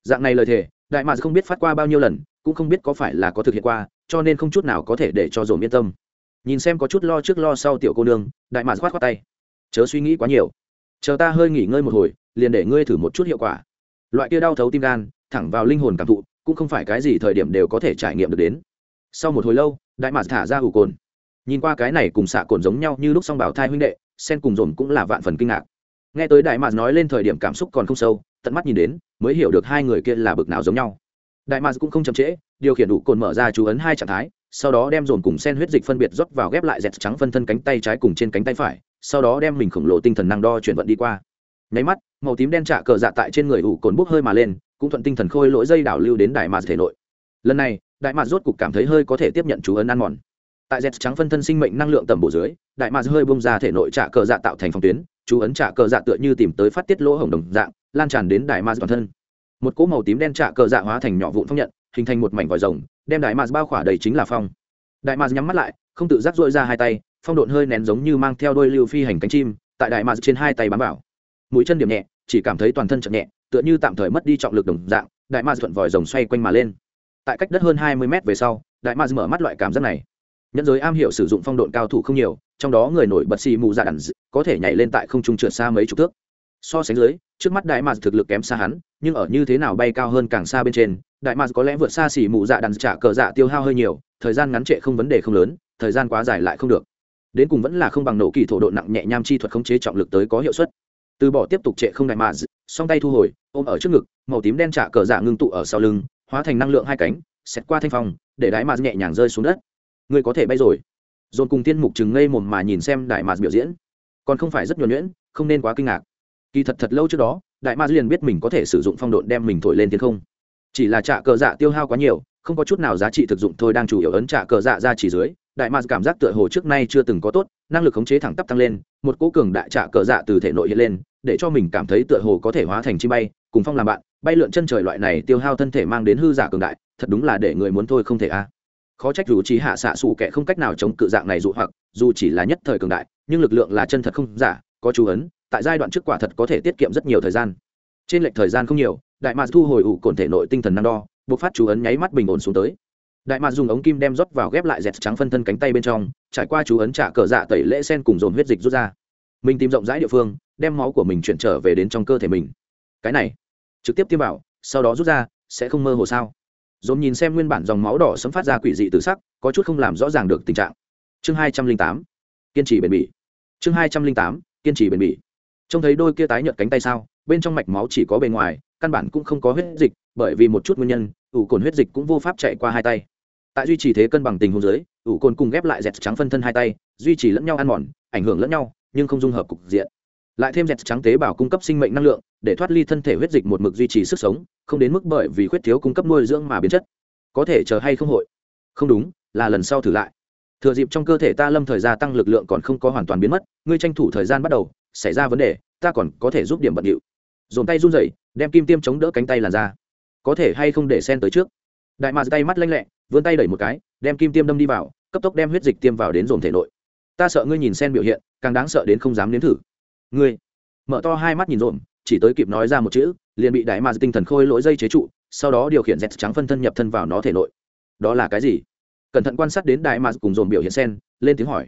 Speaker 1: Dạng này lời thề, đại mạc không biết phát qua bao nhiêu lần, cũng không biết có phải là có thực hiện qua, cho nên không chút nào có thể để cho dồn yên tâm. Nhìn xem có chút lo trước lo sau tiểu cô nương, đại mạc khoát khoát tay. Chớ suy nghĩ quá nhiều chờ ta hơi nghỉ ngơi một hồi, liền để ngươi thử một chút hiệu quả. Loại kia đau thấu tim gan, thẳng vào linh hồn cảm thụ, cũng không phải cái gì thời điểm đều có thể trải nghiệm được đến. Sau một hồi lâu, đại mạc thả ra ủ cồn. Nhìn qua cái này cùng xạ cồn giống nhau như lúc song bảo thai huynh đệ, sen cùng dồn cũng là vạn phần kinh ngạc. Nghe tới đại mạc nói lên thời điểm cảm xúc còn không sâu, tận mắt nhìn đến, mới hiểu được hai người kia là bực nào giống nhau. Đại mạc cũng không chậm trễ, điều khiển đủ cồn mở ra chú ấn hai trạng thái, sau đó đem dồn cùng sen huyết dịch phân biệt rót vào ghép lại dẹt trắng phân thân cánh tay trái cùng trên cánh tay phải sau đó đem mình khổng lồ tinh thần năng đo chuyển vận đi qua. Nháy mắt, màu tím đen trạ cờ dạ tại trên người ủ cồn bốc hơi mà lên, cũng thuận tinh thần khôi lỗi dây đảo lưu đến đại mạt thể nội. Lần này, đại mạt rốt cục cảm thấy hơi có thể tiếp nhận chú ấn ăn mòn. Tại dẹt trắng phân thân sinh mệnh năng lượng tầm bổ dưới, đại mạt hơi bông ra thể nội trạ cờ dạ tạo thành phong tuyến, chú ấn trạ cờ dạ tựa như tìm tới phát tiết lỗ hổng đồng dạng, lan tràn đến đại mạt toàn thân. Một cỗ màu tím đen trạ cờ dạ hóa thành nhỏ vụn phong nhận, hình thành một mảnh vòi rồng, đem đại mạt bao khỏa đầy chính là phong. Đại mạt nhắm mắt lại, không tự giác dội ra hai tay phong độn hơi nén giống như mang theo đôi lưu phi hành cánh chim, tại đại mạc trên hai tay bám vào. Mũi chân điểm nhẹ, chỉ cảm thấy toàn thân chậm nhẹ, tựa như tạm thời mất đi trọng lực đồng dạng, đại mạc thuận vòi rồng xoay quanh mà lên. Tại cách đất hơn hai mươi mét về sau, đại mạc mở mắt loại cảm giác này. Nhân giới am hiểu sử dụng phong độn cao thủ không nhiều, trong đó người nổi bật xì mù dạ đàn có thể nhảy lên tại không trung trượt xa mấy chục thước. So sánh dưới, trước mắt đại mạc thực lực kém xa hắn, nhưng ở như thế nào bay cao hơn càng xa bên trên, đại mạc có lẽ vượt xa xì mù dạ đàn trả cờ dạ tiêu hao hơi nhiều, thời gian ngắn trệ không vấn đề không lớn, thời gian quá dài lại không được đến cùng vẫn là không bằng nổ kỳ thổ độ nặng nhẹ nham chi thuật khống chế trọng lực tới có hiệu suất. Từ bỏ tiếp tục trệ không đại mà song tay thu hồi, ôm ở trước ngực, màu tím đen trả cờ dạ ngưng tụ ở sau lưng, hóa thành năng lượng hai cánh xét qua thanh phong, để đại mạc nhẹ nhàng rơi xuống đất. Người có thể bay rồi. Dồn cùng tiên mục chừng ngây mồm mà nhìn xem đại mạc biểu diễn. Còn không phải rất nhuẩn nhuyễn, không nên quá kinh ngạc. Kỳ thật thật lâu trước đó, đại ma liền biết mình có thể sử dụng phong độn đem mình thổi lên thiên không. Chỉ là trạ cờ dạ tiêu hao quá nhiều, không có chút nào giá trị thực dụng thôi đang chủ yếu ấn trạ cờ dạ ra chỉ dưới đại mạc cảm giác tựa hồ trước nay chưa từng có tốt, năng lực khống chế thẳng tắp tăng lên, một cố cường đại trả cờ dạ từ thể nội hiện lên, để cho mình cảm thấy tựa hồ có thể hóa thành chi bay, cùng phong làm bạn, bay lượn chân trời loại này tiêu hao thân thể mang đến hư giả cường đại, thật đúng là để người muốn thôi không thể a. Khó trách dù chỉ hạ xạ xù kẻ không cách nào chống cự dạng này dụ hoặc, dù chỉ là nhất thời cường đại, nhưng lực lượng là chân thật không giả, có chú ấn, tại giai đoạn trước quả thật có thể tiết kiệm rất nhiều thời gian. Trên lệch thời gian không nhiều, đại mạc thu hồi ủ cồn thể nội tinh thần năng đo buộc phát chú ấn nháy mắt bình ổn xuống tới đại mạc dùng ống kim đem rót vào ghép lại dẹt trắng phân thân cánh tay bên trong, trải qua chú ấn trả cờ dạ tẩy lễ sen cùng dồn huyết dịch rút ra. Mình tìm rộng rãi địa phương, đem máu của mình chuyển trở về đến trong cơ thể mình. Cái này, trực tiếp tiêm vào, sau đó rút ra, sẽ không mơ hồ sao? Dồn nhìn xem nguyên bản dòng máu đỏ sấm phát ra quỷ dị từ sắc, có chút không làm rõ ràng được tình trạng. Chương hai trăm linh tám, kiên trì bền bỉ. Chương hai trăm linh tám, kiên trì bền bỉ. Trông thấy đôi kia tái nhợt cánh tay sao, bên trong mạch máu chỉ có bề ngoài, căn bản cũng không có huyết dịch, bởi vì một chút nguyên nhân, ủ cồn huyết dịch cũng vô pháp chạy qua hai tay tại duy trì thế cân bằng tình huống dưới, ủ cồn cùng ghép lại dẹt trắng phân thân hai tay, duy trì lẫn nhau ăn mòn, ảnh hưởng lẫn nhau, nhưng không dung hợp cục diện. Lại thêm dẹt trắng tế bào cung cấp sinh mệnh năng lượng, để thoát ly thân thể huyết dịch một mực duy trì sức sống, không đến mức bởi vì khuyết thiếu cung cấp nuôi dưỡng mà biến chất. Có thể chờ hay không hội? Không đúng, là lần sau thử lại. Thừa dịp trong cơ thể ta lâm thời gia tăng lực lượng còn không có hoàn toàn biến mất, ngươi tranh thủ thời gian bắt đầu, xảy ra vấn đề, ta còn có thể giúp điểm bận điệu. Dồn tay run rẩy, đem kim tiêm chống đỡ cánh tay làn ra có thể hay không để sen tới trước? Đại mạc tay mắt lanh lẹ, vươn tay đẩy một cái, đem kim tiêm đâm đi vào, cấp tốc đem huyết dịch tiêm vào đến dồn thể nội. Ta sợ ngươi nhìn sen biểu hiện, càng đáng sợ đến không dám nếm thử. Ngươi, mở to hai mắt nhìn rộn chỉ tới kịp nói ra một chữ, liền bị đại mạc tinh thần khôi lỗi dây chế trụ, sau đó điều khiển dẹt trắng phân thân nhập thân vào nó thể nội. Đó là cái gì? Cẩn thận quan sát đến đại mạc cùng dồn biểu hiện sen, lên tiếng hỏi.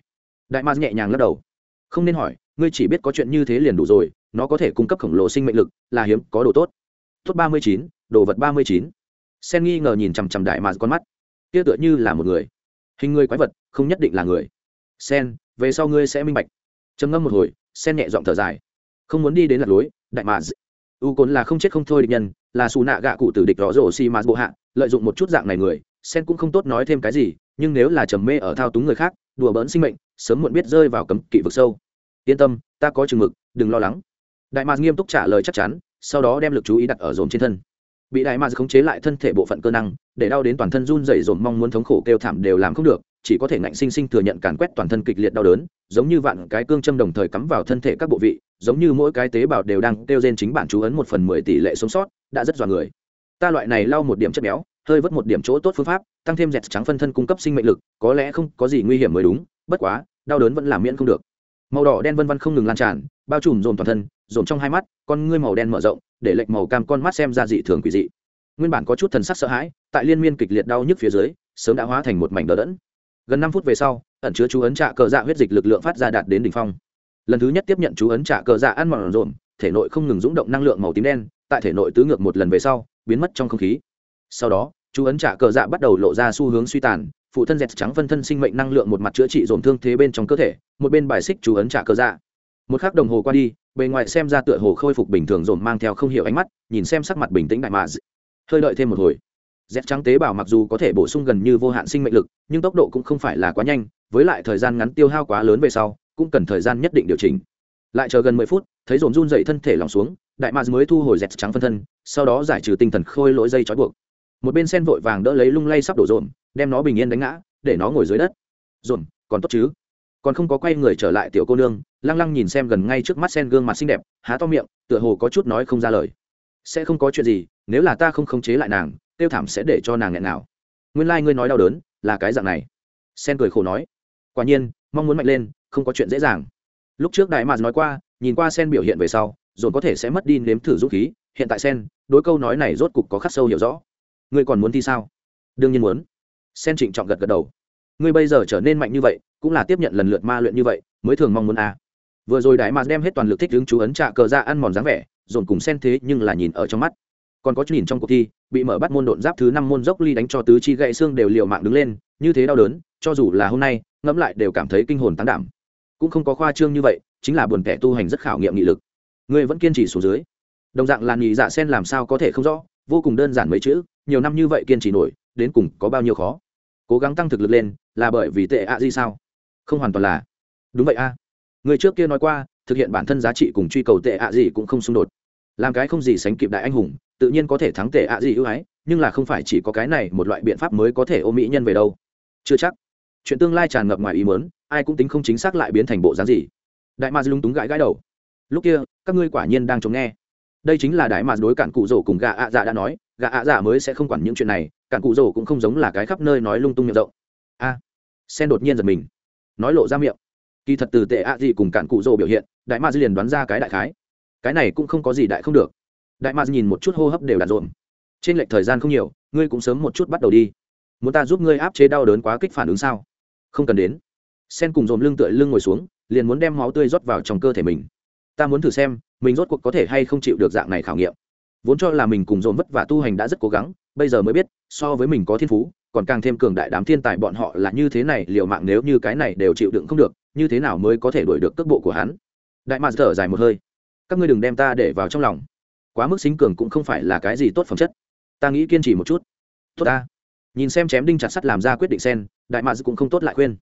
Speaker 1: Đại mạc nhẹ nhàng lắc đầu. Không nên hỏi, ngươi chỉ biết có chuyện như thế liền đủ rồi, nó có thể cung cấp khổng lồ sinh mệnh lực, là hiếm, có đồ tốt. Tốt ba mươi chín, đồ vật ba mươi chín sen nghi ngờ nhìn chằm chằm đại mà con mắt. Kia tựa như là một người. Hình người quái vật, không nhất định là người. Sen, về sau ngươi sẽ minh bạch. Trầm ngâm một hồi, sen nhẹ giọng thở dài. Không muốn đi đến lạc lối, đại mà u cồn là không chết không thôi địch nhân, là xù nạ gạ cụ tử địch rõ rổ xi mà bộ hạ, lợi dụng một chút dạng này người, sen cũng không tốt nói thêm cái gì, nhưng nếu là trầm mê ở thao túng người khác, đùa bỡn sinh mệnh, sớm muộn biết rơi vào cấm kỵ vực sâu. Yên tâm, ta có chừng mực, đừng lo lắng. Đại mạc nghiêm túc trả lời chắc chắn, sau đó đem lực chú ý đặt ở dồn trên thân bị đại mạc khống chế lại thân thể bộ phận cơ năng, để đau đến toàn thân run rẩy dồn mong muốn thống khổ kêu thảm đều làm không được, chỉ có thể ngạnh sinh sinh thừa nhận càn quét toàn thân kịch liệt đau đớn, giống như vạn cái cương châm đồng thời cắm vào thân thể các bộ vị, giống như mỗi cái tế bào đều đang kêu trên chính bản chú ấn một phần mười tỷ lệ sống sót, đã rất dọa người. Ta loại này lau một điểm chất béo, hơi vớt một điểm chỗ tốt phương pháp, tăng thêm dẹt trắng phân thân cung cấp sinh mệnh lực, có lẽ không có gì nguy hiểm mới đúng, bất quá, đau đớn vẫn làm miễn không được. Màu đỏ đen vân vân không ngừng lan tràn, bao trùm dồn toàn thân dồn trong hai mắt, con ngươi màu đen mở rộng để lệch màu cam con mắt xem ra dị thường quỷ dị. Nguyên bản có chút thần sắc sợ hãi, tại liên miên kịch liệt đau nhức phía dưới, sớm đã hóa thành một mảnh đờ đẫn. Gần năm phút về sau, ẩn chứa chú ấn trạ cờ dạ huyết dịch lực lượng phát ra đạt đến đỉnh phong. Lần thứ nhất tiếp nhận chú ấn trạ cờ dạ ăn mòn rộn, thể nội không ngừng rúng động năng lượng màu tím đen, tại thể nội tứ ngược một lần về sau, biến mất trong không khí. Sau đó, chú ấn trạ cờ dạ bắt đầu lộ ra xu hướng suy tàn, phụ thân dẹt trắng phân thân sinh mệnh năng lượng một mặt chữa trị dồn thương thế bên trong cơ thể, một bên bài xích chú ấn trạ cờ dạ. Một khắc đồng hồ qua đi bề ngoài xem ra tựa hồ khôi phục bình thường dồn mang theo không hiểu ánh mắt, nhìn xem sắc mặt bình tĩnh đại mà hơi đợi thêm một hồi. Dép trắng tế bào mặc dù có thể bổ sung gần như vô hạn sinh mệnh lực, nhưng tốc độ cũng không phải là quá nhanh, với lại thời gian ngắn tiêu hao quá lớn về sau, cũng cần thời gian nhất định điều chỉnh. Lại chờ gần mười phút, thấy dồn run dậy thân thể lòng xuống, đại mạc mới thu hồi dẹt trắng phân thân, sau đó giải trừ tinh thần khôi lỗi dây trói buộc. Một bên sen vội vàng đỡ lấy lung lay sắp đổ dồn đem nó bình yên đánh ngã, để nó ngồi dưới đất. Dồn còn tốt chứ? Còn không có quay người trở lại tiểu cô nương, lăng lăng nhìn xem gần ngay trước mắt sen gương mặt xinh đẹp, há to miệng, tựa hồ có chút nói không ra lời. Sẽ không có chuyện gì, nếu là ta không khống chế lại nàng, tiêu thảm sẽ để cho nàng nghẹn nào. Nguyên lai、like、ngươi nói đau đớn, là cái dạng này. Sen cười khổ nói. Quả nhiên, mong muốn mạnh lên, không có chuyện dễ dàng. Lúc trước đại mạt nói qua, nhìn qua sen biểu hiện về sau, dồn có thể sẽ mất đi nếm thử dũng khí. Hiện tại sen, đối câu nói này rốt cục có khắc sâu hiểu rõ. Ngươi còn muốn thi sao? Đương nhiên muốn. Sen trịnh trọng gật gật đầu. Ngươi bây giờ trở nên mạnh như vậy cũng là tiếp nhận lần lượt ma luyện như vậy, mới thường mong muốn a. À. vừa rồi đại mạc đem hết toàn lực thích đứng chú ấn trạ cờ ra ăn mòn dáng vẻ, dồn cùng sen thế nhưng là nhìn ở trong mắt. Còn có nhìn trong cuộc thi, bị mở bắt môn độn giáp thứ năm môn dốc ly đánh cho tứ chi gãy xương đều liều mạng đứng lên, như thế đau đớn, cho dù là hôm nay, ngẫm lại đều cảm thấy kinh hồn tán đảm. Cũng không có khoa trương như vậy, chính là buồn kẻ tu hành rất khảo nghiệm nghị lực. Người vẫn kiên trì xuống dưới. Đồng dạng là nhị dạ sen làm sao có thể không rõ, vô cùng đơn giản mấy chữ, nhiều năm như vậy kiên trì nổi, đến cùng có bao nhiêu khó. Cố gắng tăng thực lực lên, là bởi vì tệ ạ gì sao? Không hoàn toàn là. Đúng vậy a. Người trước kia nói qua, thực hiện bản thân giá trị cùng truy cầu tệ ạ gì cũng không xung đột. Làm cái không gì sánh kịp đại anh hùng, tự nhiên có thể thắng tệ ạ gì ưu ái, nhưng là không phải chỉ có cái này một loại biện pháp mới có thể ôm mỹ nhân về đâu. Chưa chắc. Chuyện tương lai tràn ngập ngoài ý mớn ai cũng tính không chính xác lại biến thành bộ dáng gì. Đại ma lúng túng gãi gãi đầu. Lúc kia, các ngươi quả nhiên đang chống nghe. Đây chính là đại ma đối cản cụ rổ cùng gà ạ dạ đã nói gà ạ dạ mới sẽ không quản những chuyện này, cản cụ rổ cũng không giống là cái khắp nơi nói lung tung miệng rộng. A. Sen đột nhiên giật mình nói lộ ra miệng. Kỳ thật từ tệ ạ gì cùng cản cụ rồ biểu hiện, đại ma liền đoán ra cái đại khái. Cái này cũng không có gì đại không được. Đại ma nhìn một chút hô hấp đều đàn rộn. Trên lệch thời gian không nhiều, ngươi cũng sớm một chút bắt đầu đi. Muốn ta giúp ngươi áp chế đau đớn quá kích phản ứng sao? Không cần đến. Sen cùng dồn lưng tựa lưng ngồi xuống, liền muốn đem máu tươi rót vào trong cơ thể mình. Ta muốn thử xem, mình rốt cuộc có thể hay không chịu được dạng này khảo nghiệm. Vốn cho là mình cùng dồn vất và tu hành đã rất cố gắng, bây giờ mới biết, so với mình có thiên phú còn càng thêm cường đại đám thiên tài bọn họ là như thế này, liều mạng nếu như cái này đều chịu đựng không được, như thế nào mới có thể đuổi được cước bộ của hắn? Đại mạc thở dài một hơi. Các ngươi đừng đem ta để vào trong lòng. Quá mức xính cường cũng không phải là cái gì tốt phẩm chất. Ta nghĩ kiên trì một chút. Tốt ta. Nhìn xem chém đinh chặt sắt làm ra quyết định sen đại mạc cũng không tốt lại khuyên.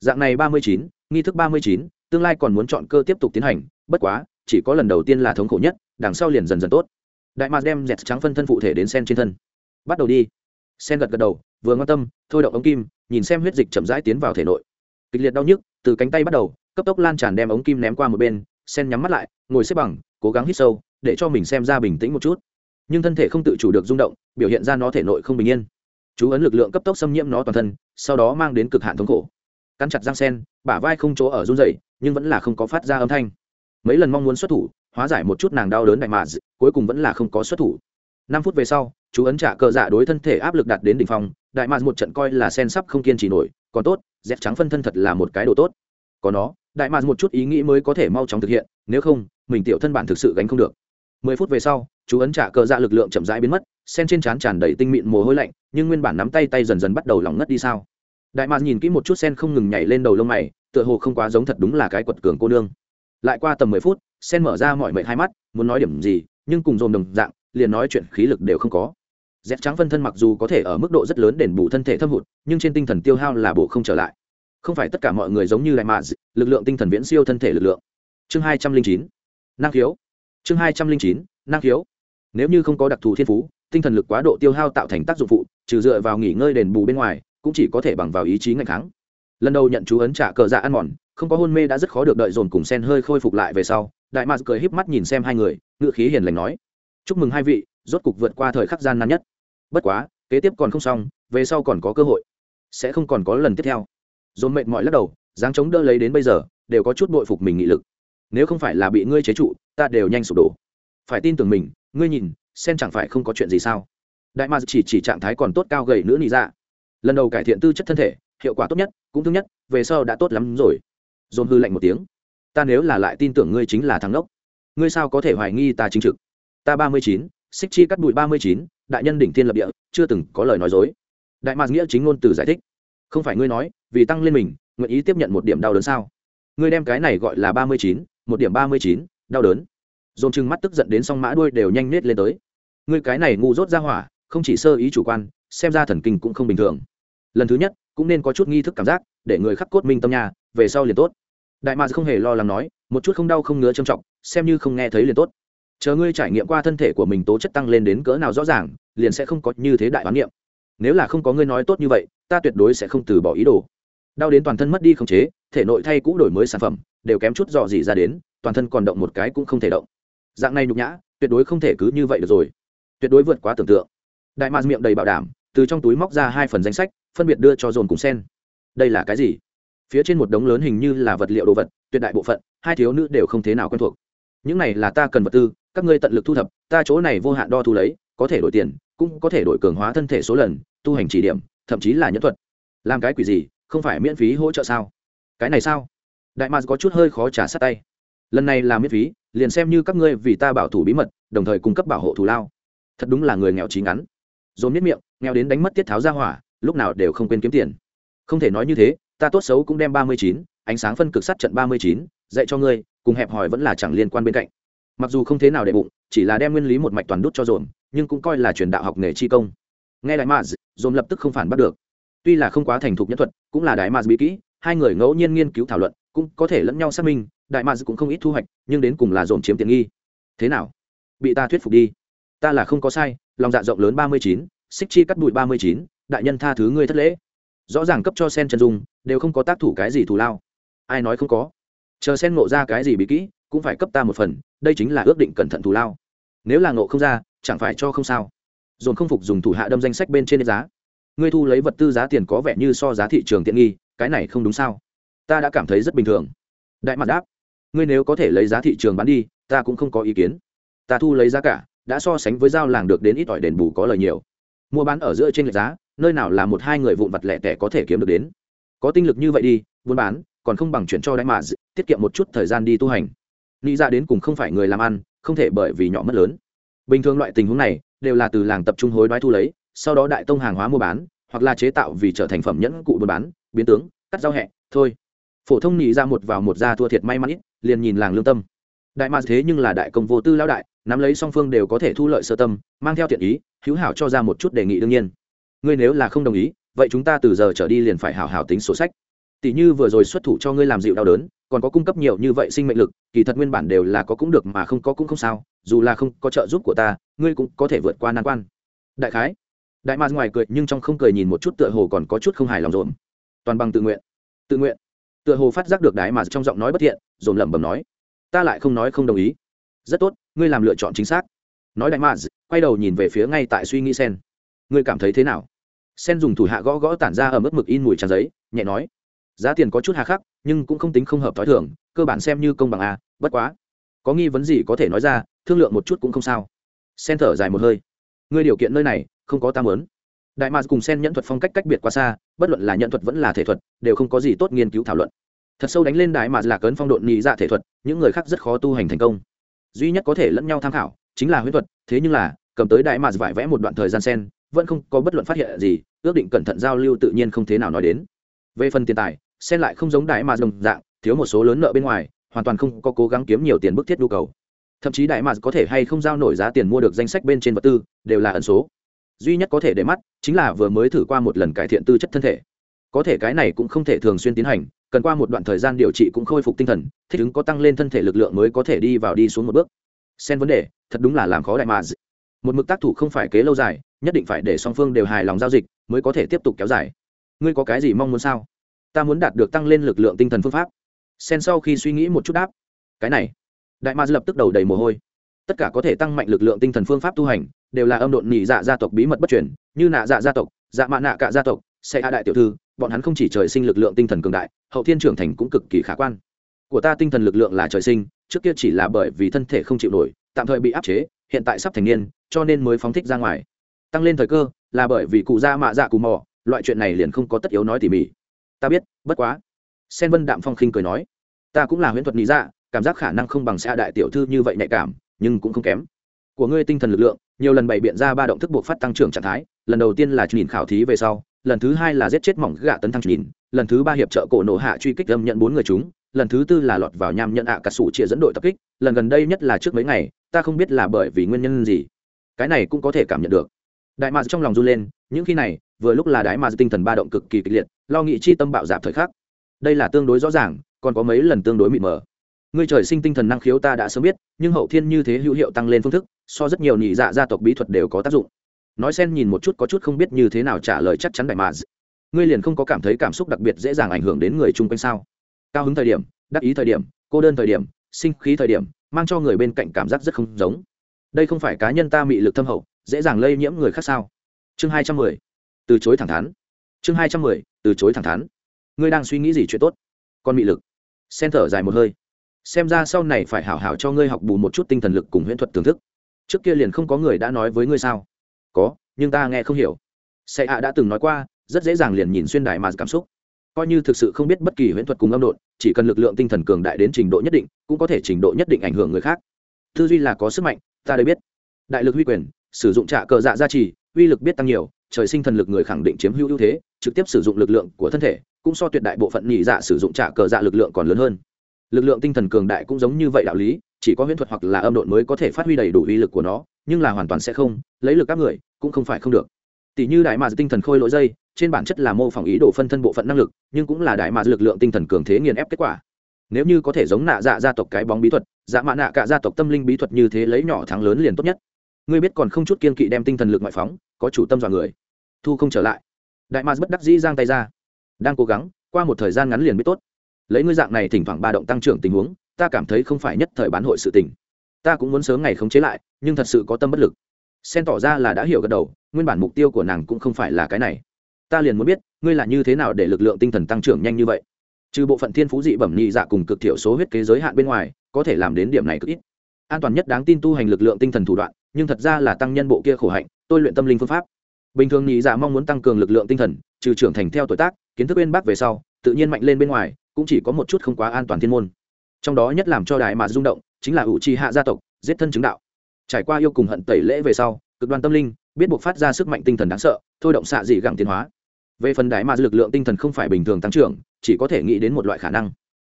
Speaker 1: Dạng này ba mươi chín, nghi thức ba mươi chín, tương lai còn muốn chọn cơ tiếp tục tiến hành, bất quá, chỉ có lần đầu tiên là thống khổ nhất, đằng sau liền dần dần tốt. Đại mạc đem dẹt trắng phân thân phụ thể đến sen trên thân. Bắt đầu đi. Sen gật gật đầu vừa ngoan tâm, thôi động ống kim, nhìn xem huyết dịch chậm rãi tiến vào thể nội. Kịch liệt đau nhức, từ cánh tay bắt đầu, cấp tốc lan tràn đem ống kim ném qua một bên, sen nhắm mắt lại, ngồi xếp bằng, cố gắng hít sâu, để cho mình xem ra bình tĩnh một chút. Nhưng thân thể không tự chủ được rung động, biểu hiện ra nó thể nội không bình yên. Chú ấn lực lượng cấp tốc xâm nhiễm nó toàn thân, sau đó mang đến cực hạn thống khổ. Cắn chặt răng sen, bả vai không chỗ ở run rẩy, nhưng vẫn là không có phát ra âm thanh. Mấy lần mong muốn xuất thủ, hóa giải một chút nàng đau đớn đại mà cuối cùng vẫn là không có xuất thủ. Năm phút về sau, chú ấn trả cờ dạ đối thân thể áp lực đạt đến đỉnh phong đại mạc một trận coi là sen sắp không kiên trì nổi, còn tốt, dép trắng phân thân thật là một cái đồ tốt. Có nó, đại mạc một chút ý nghĩ mới có thể mau chóng thực hiện, nếu không, mình tiểu thân bản thực sự gánh không được. Mười phút về sau, chú ấn trả cờ dạ lực lượng chậm rãi biến mất, sen trên trán tràn đầy tinh mịn mồ hôi lạnh, nhưng nguyên bản nắm tay tay dần dần bắt đầu lỏng ngất đi sao. Đại mạc nhìn kỹ một chút sen không ngừng nhảy lên đầu lông mày, tựa hồ không quá giống thật đúng là cái quật cường cô nương. Lại qua tầm mười phút, sen mở ra mọi mệnh hai mắt, muốn nói điểm gì, nhưng cùng dồn đồng dạng, liền nói chuyện khí lực đều không có dép trắng phân thân mặc dù có thể ở mức độ rất lớn đền bù thân thể thâm hụt, nhưng trên tinh thần tiêu hao là bộ không trở lại. Không phải tất cả mọi người giống như đại mạ lực lượng tinh thần viễn siêu thân thể lực lượng. Chương hai trăm linh chín, năng khiếu. Chương hai trăm linh chín, năng khiếu. Nếu như không có đặc thù thiên phú, tinh thần lực quá độ tiêu hao tạo thành tác dụng phụ, trừ dựa vào nghỉ ngơi đền bù bên ngoài, cũng chỉ có thể bằng vào ý chí ngày kháng. Lần đầu nhận chú ấn trả cờ dạ ăn mòn, không có hôn mê đã rất khó được đợi dồn cùng sen hơi khôi phục lại về sau, đại mạc cười híp mắt nhìn xem hai người ngự khí hiền lành nói, chúc mừng hai vị, rốt cục vượt qua thời khắc gian nan nhất bất quá, kế tiếp còn không xong, về sau còn có cơ hội. Sẽ không còn có lần tiếp theo. Dồn mệt mỏi lắc đầu, dáng chống đỡ lấy đến bây giờ, đều có chút bội phục mình nghị lực. Nếu không phải là bị ngươi chế trụ, ta đều nhanh sụp đổ. Phải tin tưởng mình, ngươi nhìn, sen chẳng phải không có chuyện gì sao? Đại ma chỉ chỉ trạng thái còn tốt cao gầy nữa nị ra lần đầu cải thiện tư chất thân thể, hiệu quả tốt nhất, cũng thứ nhất, về sau đã tốt lắm rồi. Dồn hư lạnh một tiếng. Ta nếu là lại tin tưởng ngươi chính là thằng ngốc. Ngươi sao có thể hoài nghi ta chính trực? Ta ba mươi chín, xích chi cắt bụi ba mươi chín đại nhân đỉnh thiên lập địa, chưa từng có lời nói dối. Đại mạc nghĩa chính ngôn từ giải thích, không phải ngươi nói, vì tăng lên mình, nguyện ý tiếp nhận một điểm đau đớn sao? Ngươi đem cái này gọi là ba mươi chín, một điểm ba mươi chín, đau đớn. Dồn chừng mắt tức giận đến song mã đuôi đều nhanh nết lên tới. Ngươi cái này ngu dốt ra hỏa, không chỉ sơ ý chủ quan, xem ra thần kinh cũng không bình thường. Lần thứ nhất, cũng nên có chút nghi thức cảm giác, để người khắc cốt minh tâm nhà về sau liền tốt. Đại mạc không hề lo lắng nói, một chút không đau không ngứa trầm trọng, xem như không nghe thấy liền tốt chờ ngươi trải nghiệm qua thân thể của mình tố chất tăng lên đến cỡ nào rõ ràng, liền sẽ không có như thế đại hoán niệm. Nếu là không có ngươi nói tốt như vậy, ta tuyệt đối sẽ không từ bỏ ý đồ. Đau đến toàn thân mất đi khống chế, thể nội thay cũ đổi mới sản phẩm, đều kém chút dò dỉ ra đến, toàn thân còn động một cái cũng không thể động. Dạng này nhục nhã, tuyệt đối không thể cứ như vậy được rồi. Tuyệt đối vượt quá tưởng tượng. Đại mạc miệng đầy bảo đảm, từ trong túi móc ra hai phần danh sách, phân biệt đưa cho dồn cùng sen. Đây là cái gì? Phía trên một đống lớn hình như là vật liệu đồ vật, tuyệt đại bộ phận, hai thiếu nữ đều không thế nào quen thuộc. Những này là ta cần vật tư các ngươi tận lực thu thập, ta chỗ này vô hạn đo thu lấy, có thể đổi tiền, cũng có thể đổi cường hóa thân thể số lần, tu hành chỉ điểm, thậm chí là nhẫn thuật. Làm cái quỷ gì, không phải miễn phí hỗ trợ sao? Cái này sao? Đại mạc có chút hơi khó trả sát tay. Lần này là miễn phí, liền xem như các ngươi vì ta bảo thủ bí mật, đồng thời cung cấp bảo hộ thù lao. Thật đúng là người nghèo trí ngắn. Dồn miết miệng, nghèo đến đánh mất tiết tháo ra hỏa, lúc nào đều không quên kiếm tiền. Không thể nói như thế, ta tốt xấu cũng đem ba mươi chín, ánh sáng phân cực sát trận ba mươi chín, dạy cho ngươi, cùng hẹp hòi vẫn là chẳng liên quan bên cạnh mặc dù không thế nào để bụng, chỉ là đem nguyên lý một mạch toàn đút cho dồn, nhưng cũng coi là truyền đạo học nghề chi công. Nghe đại maz, dồn lập tức không phản bắt được. Tuy là không quá thành thục nhất thuật, cũng là đại maz bí kỹ, hai người ngẫu nhiên nghiên cứu thảo luận, cũng có thể lẫn nhau xác minh, đại maz cũng không ít thu hoạch, nhưng đến cùng là dồn chiếm tiện nghi. Thế nào? Bị ta thuyết phục đi. Ta là không có sai, lòng dạ rộng lớn ba mươi chín, xích chi cắt bụi ba mươi chín, đại nhân tha thứ ngươi thất lễ. Rõ ràng cấp cho sen chân dung, đều không có tác thủ cái gì thù lao. Ai nói không có? Chờ sen ngộ ra cái gì bí kỹ, cũng phải cấp ta một phần đây chính là ước định cẩn thận thù lao. Nếu là ngộ không ra, chẳng phải cho không sao. Dồn không phục dùng thủ hạ đâm danh sách bên trên giá. Ngươi thu lấy vật tư giá tiền có vẻ như so giá thị trường tiện nghi, cái này không đúng sao? Ta đã cảm thấy rất bình thường. Đại mặt đáp. Ngươi nếu có thể lấy giá thị trường bán đi, ta cũng không có ý kiến. Ta thu lấy giá cả, đã so sánh với giao làng được đến ít ỏi đền bù có lời nhiều. Mua bán ở giữa trên lệch giá, nơi nào là một hai người vụn vặt lẻ tẻ có thể kiếm được đến. Có tinh lực như vậy đi, buôn bán, còn không bằng chuyển cho đại mạ tiết kiệm một chút thời gian đi tu hành nghĩ ra dạ đến cùng không phải người làm ăn, không thể bởi vì nhỏ mất lớn. Bình thường loại tình huống này, đều là từ làng tập trung hối đoái thu lấy, sau đó đại tông hàng hóa mua bán, hoặc là chế tạo vì trở thành phẩm nhẫn cụ buôn bán, biến tướng, cắt giao hẹ, thôi. Phổ thông nghĩ ra dạ một vào một ra thua thiệt may mắn ít, liền nhìn làng lương tâm. Đại mạc thế nhưng là đại công vô tư lão đại, nắm lấy song phương đều có thể thu lợi sơ tâm, mang theo thiện ý, hữu hảo cho ra một chút đề nghị đương nhiên. Ngươi nếu là không đồng ý, vậy chúng ta từ giờ trở đi liền phải hảo hảo tính sổ sách tỷ như vừa rồi xuất thủ cho ngươi làm dịu đau đớn, còn có cung cấp nhiều như vậy sinh mệnh lực, kỳ thật nguyên bản đều là có cũng được mà không có cũng không sao, dù là không có trợ giúp của ta, ngươi cũng có thể vượt qua nan quan. Đại khái, đại mạc ngoài cười nhưng trong không cười nhìn một chút tựa hồ còn có chút không hài lòng rộn toàn bằng tự nguyện tự nguyện. Tựa hồ phát giác được đại mà trong giọng nói bất thiện, dồn lẩm bẩm nói, ta lại không nói không đồng ý. Rất tốt, ngươi làm lựa chọn chính xác. Nói đại mạc quay đầu nhìn về phía ngay tại suy nghĩ sen. Ngươi cảm thấy thế nào? Sen dùng thủ hạ gõ gõ tản ra ở mức mực in mùi tràn giấy, nhẹ nói giá tiền có chút hà khắc, nhưng cũng không tính không hợp t h ó i thường, cơ bản xem như công bằng a bất quá. Có nghi vấn gì có thể nói ra, thương lượng một chút cũng không sao. Sen thở dài một hơi. Người điều kiện nơi này, không có tam lớn đại mạc cùng sen nhẫn thuật phong cách cách biệt quá xa, bất luận là nhận thuật vẫn là thể thuật, đều không có gì tốt nghiên cứu thảo luận. Thật sâu đánh lên đại mạc là cấn phong độn nhị dạ thể thuật, những người khác rất khó tu hành thành công. Duy nhất có thể lẫn nhau tham khảo, chính là huyễn thuật, thế nhưng là, cầm tới đại mạc vải vẽ một đoạn thời gian sen, vẫn không có bất luận phát hiện gì, ước định cẩn thận giao lưu tự nhiên không thế nào nói đến. Về phần tiền tài xem lại không giống đại mà đồng dạng, thiếu một số lớn nợ bên ngoài, hoàn toàn không có cố gắng kiếm nhiều tiền bức thiết nhu cầu. Thậm chí đại mà có thể hay không giao nổi giá tiền mua được danh sách bên trên vật tư, đều là ẩn số. Duy nhất có thể để mắt, chính là vừa mới thử qua một lần cải thiện tư chất thân thể. Có thể cái này cũng không thể thường xuyên tiến hành, cần qua một đoạn thời gian điều trị cũng khôi phục tinh thần, thích ứng có tăng lên thân thể lực lượng mới có thể đi vào đi xuống một bước. Xen vấn đề, thật đúng là làm khó đại mà một mực tác thủ không phải kế lâu dài, nhất định phải để song phương đều hài lòng giao dịch, mới có thể tiếp tục kéo dài. Ngươi có cái gì mong muốn sao? Ta muốn đạt được tăng lên lực lượng tinh thần phương pháp. Sen sau khi suy nghĩ một chút đáp, cái này, đại ma lập tức đầu đầy mồ hôi. Tất cả có thể tăng mạnh lực lượng tinh thần phương pháp tu hành, đều là âm độn nhị dạ gia tộc bí mật bất truyền, như nạ dạ gia tộc dạ mạ nạ cả gia tộc, sẽ hạ đại tiểu thư, bọn hắn không chỉ trời sinh lực lượng tinh thần cường đại, hậu thiên trưởng thành cũng cực kỳ khả quan. Của ta tinh thần lực lượng là trời sinh, trước kia chỉ là bởi vì thân thể không chịu nổi, tạm thời bị áp chế, hiện tại sắp thành niên, cho nên mới phóng thích ra ngoài. Tăng lên thời cơ, là bởi vì cụ gia mạ dạ cù mò, loại chuyện này liền không có tất yếu nói tỉ mỉ ta biết, bất quá. Sen vân đạm phong khinh cười nói, ta cũng là huyễn thuật lý dạ cảm giác khả năng không bằng xa đại tiểu thư như vậy nhạy cảm, nhưng cũng không kém. Của ngươi tinh thần lực lượng, nhiều lần bày biện ra ba động thức buộc phát tăng trưởng trạng thái, lần đầu tiên là nhìn khảo thí về sau, lần thứ hai là giết chết mỏng gạ tấn thăng nhìn, lần thứ ba hiệp trợ cổ nổ hạ truy kích âm nhận bốn người chúng, lần thứ tư là lọt vào nham nhận ạ à cà sủ chia dẫn đội tập kích, lần gần đây nhất là trước mấy ngày, ta không biết là bởi vì nguyên nhân gì. Cái này cũng có thể cảm nhận được. Đại mạc trong lòng run lên, những khi này, vừa lúc là đại mạc tinh thần ba động cực kỳ kịch liệt lo nghị chi tâm bạo dạp thời khắc. Đây là tương đối rõ ràng, còn có mấy lần tương đối mịt mờ. Ngươi trời sinh tinh thần năng khiếu ta đã sớm biết, nhưng hậu thiên như thế hữu hiệu tăng lên phương thức, so rất nhiều nhị dạ gia tộc bí thuật đều có tác dụng. Nói xen nhìn một chút có chút không biết như thế nào trả lời chắc chắn đại mà ngươi liền không có cảm thấy cảm xúc đặc biệt dễ dàng ảnh hưởng đến người chung quanh sao? Cao hứng thời điểm, đắc ý thời điểm, cô đơn thời điểm, sinh khí thời điểm, mang cho người bên cạnh cảm giác rất không giống. Đây không phải cá nhân ta mị lực thâm hậu, dễ dàng lây nhiễm người khác sao? Chương hai trăm mười. Từ chối thẳng thắn. Chương hai trăm mười từ chối thẳng thắn. Ngươi đang suy nghĩ gì chuyện tốt? Con mị lực. Sen thở dài một hơi. Xem ra sau này phải hảo hảo cho ngươi học bù một chút tinh thần lực cùng huyễn thuật thưởng thức. Trước kia liền không có người đã nói với ngươi sao? Có, nhưng ta nghe không hiểu. Sẽ ạ đã từng nói qua, rất dễ dàng liền nhìn xuyên đại mà cảm xúc. Coi như thực sự không biết bất kỳ huyễn thuật cùng âm độn, chỉ cần lực lượng tinh thần cường đại đến trình độ nhất định, cũng có thể trình độ nhất định ảnh hưởng người khác. Tư duy là có sức mạnh, ta đây biết. Đại lực huy quyền, sử dụng trạ cờ dạ gia trì, uy lực biết tăng nhiều trời sinh thần lực người khẳng định chiếm hữu ưu thế, trực tiếp sử dụng lực lượng của thân thể, cũng so tuyệt đại bộ phận nhị dạ sử dụng trả cờ dạ lực lượng còn lớn hơn. Lực lượng tinh thần cường đại cũng giống như vậy đạo lý, chỉ có huyễn thuật hoặc là âm độn mới có thể phát huy đầy đủ uy lực của nó, nhưng là hoàn toàn sẽ không, lấy lực các người, cũng không phải không được. Tỷ như đại mà tinh thần khôi lỗi dây, trên bản chất là mô phỏng ý đồ phân thân bộ phận năng lực, nhưng cũng là đại mà lực lượng tinh thần cường thế nghiền ép kết quả. Nếu như có thể giống nạ dạ gia tộc cái bóng bí thuật dạ mạ nạ cả gia tộc tâm linh bí thuật như thế lấy nhỏ thắng lớn liền tốt nhất ngươi biết còn không chút kiên kỵ đem tinh thần lực ngoại phóng, có chủ tâm dọa người. Thu không trở lại. Đại ma bất đắc dĩ giang tay ra. Đang cố gắng, qua một thời gian ngắn liền biết tốt. Lấy ngươi dạng này thỉnh thoảng ba động tăng trưởng tình huống, ta cảm thấy không phải nhất thời bán hội sự tình. Ta cũng muốn sớm ngày khống chế lại, nhưng thật sự có tâm bất lực. Sen tỏ ra là đã hiểu gật đầu, nguyên bản mục tiêu của nàng cũng không phải là cái này. Ta liền muốn biết, ngươi là như thế nào để lực lượng tinh thần tăng trưởng nhanh như vậy? Trừ bộ phận thiên phú dị bẩm nhị dạ cùng cực thiểu số huyết kế giới hạn bên ngoài, có thể làm đến điểm này cực ít an toàn nhất đáng tin tu hành lực lượng tinh thần thủ đoạn, nhưng thật ra là tăng nhân bộ kia khổ hạnh, tôi luyện tâm linh phương pháp. Bình thường nhị dạ mong muốn tăng cường lực lượng tinh thần, trừ trưởng thành theo tuổi tác, kiến thức bên bác về sau, tự nhiên mạnh lên bên ngoài, cũng chỉ có một chút không quá an toàn thiên môn. Trong đó nhất làm cho đại mà rung động, chính là ủ trì hạ gia tộc, giết thân chứng đạo. Trải qua yêu cùng hận tẩy lễ về sau, cực đoan tâm linh, biết buộc phát ra sức mạnh tinh thần đáng sợ, thôi động xạ dị gẳng tiến hóa. Về phần đại mà lực lượng tinh thần không phải bình thường tăng trưởng, chỉ có thể nghĩ đến một loại khả năng.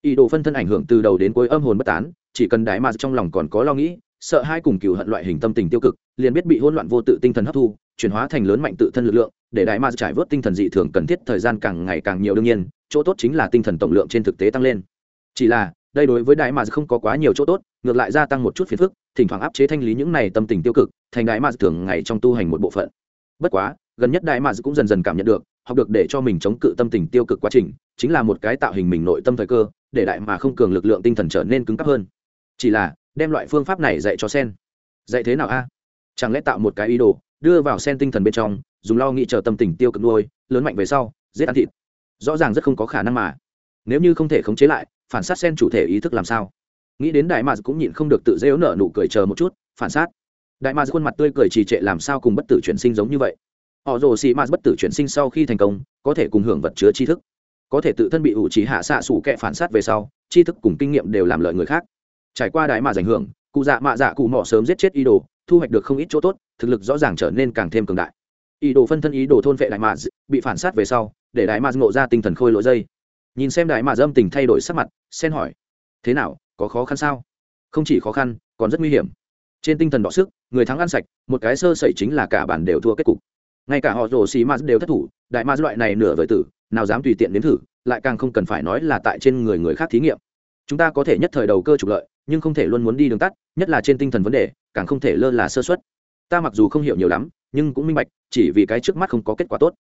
Speaker 1: Ý đồ phân thân ảnh hưởng từ đầu đến cuối âm hồn bất tán chỉ cần đại mà trong lòng còn có lo nghĩ, sợ hai cùng cựu hận loại hình tâm tình tiêu cực, liền biết bị hỗn loạn vô tự tinh thần hấp thu, chuyển hóa thành lớn mạnh tự thân lực lượng, để đại ma trải vớt tinh thần dị thường cần thiết thời gian càng ngày càng nhiều đương nhiên, chỗ tốt chính là tinh thần tổng lượng trên thực tế tăng lên. Chỉ là, đây đối với đại ma không có quá nhiều chỗ tốt, ngược lại gia tăng một chút phiền phức, thỉnh thoảng áp chế thanh lý những này tâm tình tiêu cực, thành đại ma thường ngày trong tu hành một bộ phận. Bất quá, gần nhất đại ma cũng dần dần cảm nhận được, học được để cho mình chống cự tâm tình tiêu cực quá trình, chính là một cái tạo hình mình nội tâm thời cơ, để đại mà không cường lực lượng tinh thần trở nên cứng cáp hơn chỉ là, đem loại phương pháp này dạy cho sen. Dạy thế nào a? Chẳng lẽ tạo một cái ý đồ, đưa vào sen tinh thần bên trong, dùng lo nghĩ chờ tâm tình tiêu cực nuôi, lớn mạnh về sau, giết ăn thịt. Rõ ràng rất không có khả năng mà. Nếu như không thể khống chế lại, phản sát sen chủ thể ý thức làm sao? Nghĩ đến đại mạc cũng nhịn không được tự dễ nở nụ cười chờ một chút, phản sát đại mạc khuôn mặt tươi cười trì trệ làm sao cùng bất tử chuyển sinh giống như vậy? Họ rồ xì mạc bất tử chuyển sinh sau khi thành công, có thể cùng hưởng vật chứa tri thức. Có thể tự thân bị ủ trí hạ xạ xủ kẹ phản sát về sau, tri thức cùng kinh nghiệm đều làm lợi người khác trải qua đại mà ảnh hưởng, cụ dạ mạ dạ cụ mỏ sớm giết chết ý đồ, thu hoạch được không ít chỗ tốt, thực lực rõ ràng trở nên càng thêm cường đại. Ý đồ phân thân ý đồ thôn vệ đại mà bị phản sát về sau, để đại mà ngộ ra tinh thần khôi lỗi dây. Nhìn xem đại mà dâm tình thay đổi sắc mặt xen hỏi, thế nào, có khó khăn sao? Không chỉ khó khăn, còn rất nguy hiểm. Trên tinh thần đọ sức, người thắng ăn sạch, một cái sơ sẩy chính là cả bản đều thua kết cục. Ngay cả họ rồ xì ma đều thất thủ đại ma loại này nửa vời tử, nào dám tùy tiện đến thử, lại càng không cần phải nói là tại trên người người khác thí nghiệm. Chúng ta có thể nhất thời đầu cơ trục lợi nhưng không thể luôn muốn đi đường tắt, nhất là trên tinh thần vấn đề, càng không thể lơ là sơ xuất ta mặc dù không hiểu nhiều lắm, nhưng cũng minh bạch, chỉ vì cái trước mắt không có kết quả tốt.